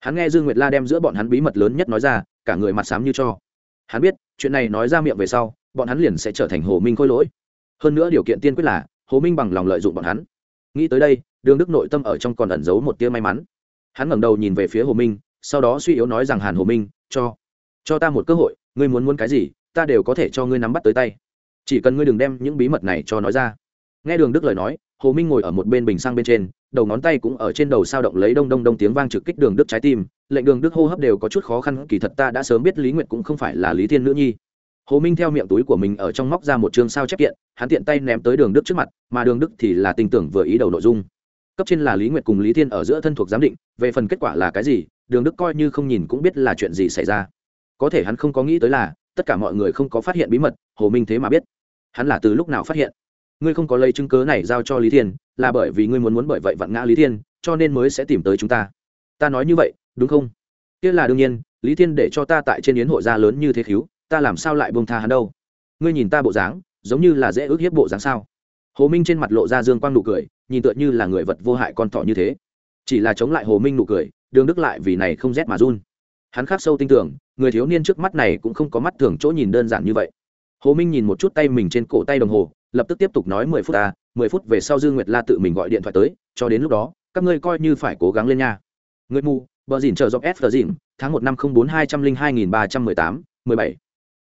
Hắn nghe dương nguyệt la đem giữa bọn hắn bí mật lớn nhất nói ra, cả người mặt xám như cho. Hắn biết, chuyện này nói ra miệng về sau, bọn hắn liền sẽ trở thành hồ minh khôi lỗi. Hơn nữa điều kiện tiên quyết là, hồ minh bằng lòng lợi dụng bọn hắn. Nghĩ tới đây, đường đức nội tâm ở trong còn ẩn giấu một tia may mắn. Hắn ngẩng đầu nhìn về phía hồ minh sau đó suy yếu nói rằng hàn hồ minh cho cho ta một cơ hội ngươi muốn muốn cái gì ta đều có thể cho ngươi nắm bắt tới tay chỉ cần ngươi đừng đem những bí mật này cho nói ra nghe đường đức lời nói hồ minh ngồi ở một bên bình sang bên trên đầu ngón tay cũng ở trên đầu sao động lấy đông đông đông tiếng vang trực kích đường đức trái tim lệnh đường đức hô hấp đều có chút khó khăn kỳ thật ta đã sớm biết lý nguyệt cũng không phải là lý thiên nữ nhi hồ minh theo miệng túi của mình ở trong móc ra một chương sao chép kiện hắn tiện tay ném tới đường đức trước mặt mà đường đức thì là tình tưởng vừa ý đầu nội dung cấp trên là lý nguyệt cùng lý thiên ở giữa thân thuộc giám định về phần kết quả là cái gì đường đức coi như không nhìn cũng biết là chuyện gì xảy ra. Có thể hắn không có nghĩ tới là, tất cả mọi người không có phát hiện bí mật, hồ minh thế mà biết. Hắn là từ lúc nào phát hiện? Ngươi không có lấy chứng cớ này giao cho lý thiên, là bởi vì ngươi muốn muốn bởi vậy vặn ngã lý thiên, cho nên mới sẽ tìm tới chúng ta. Ta nói như vậy, đúng không? Kia là đương nhiên, lý thiên để cho ta tại trên yến hội gia lớn như thế thiếu ta làm sao lại bông tha hắn đâu? Ngươi nhìn ta bộ dáng, giống như là dễ ước hiếp bộ dáng sao? Hồ minh trên mặt lộ ra dương quang nụ cười, nhìn tựa như là người vật vô hại con thỏ như thế. Chỉ là chống lại hồ minh nụ cười đường đức lại vì này không rét mà run. Hắn khắc sâu tin tưởng, người thiếu niên trước mắt này cũng không có mắt thường chỗ nhìn đơn giản như vậy. Hồ minh nhìn một chút tay mình trên cổ tay đồng hồ, lập tức tiếp tục nói mười phút ta mười phút về sau dương nguyệt la tự mình gọi điện thoại tới, cho đến lúc đó, các ngươi coi như phải cố gắng lên nha. Người mù, bờ dìn chờ dọc s tờ dìn tháng một năm không bốn hai trăm linh hai nghìn ba trăm mười tám, mười bảy.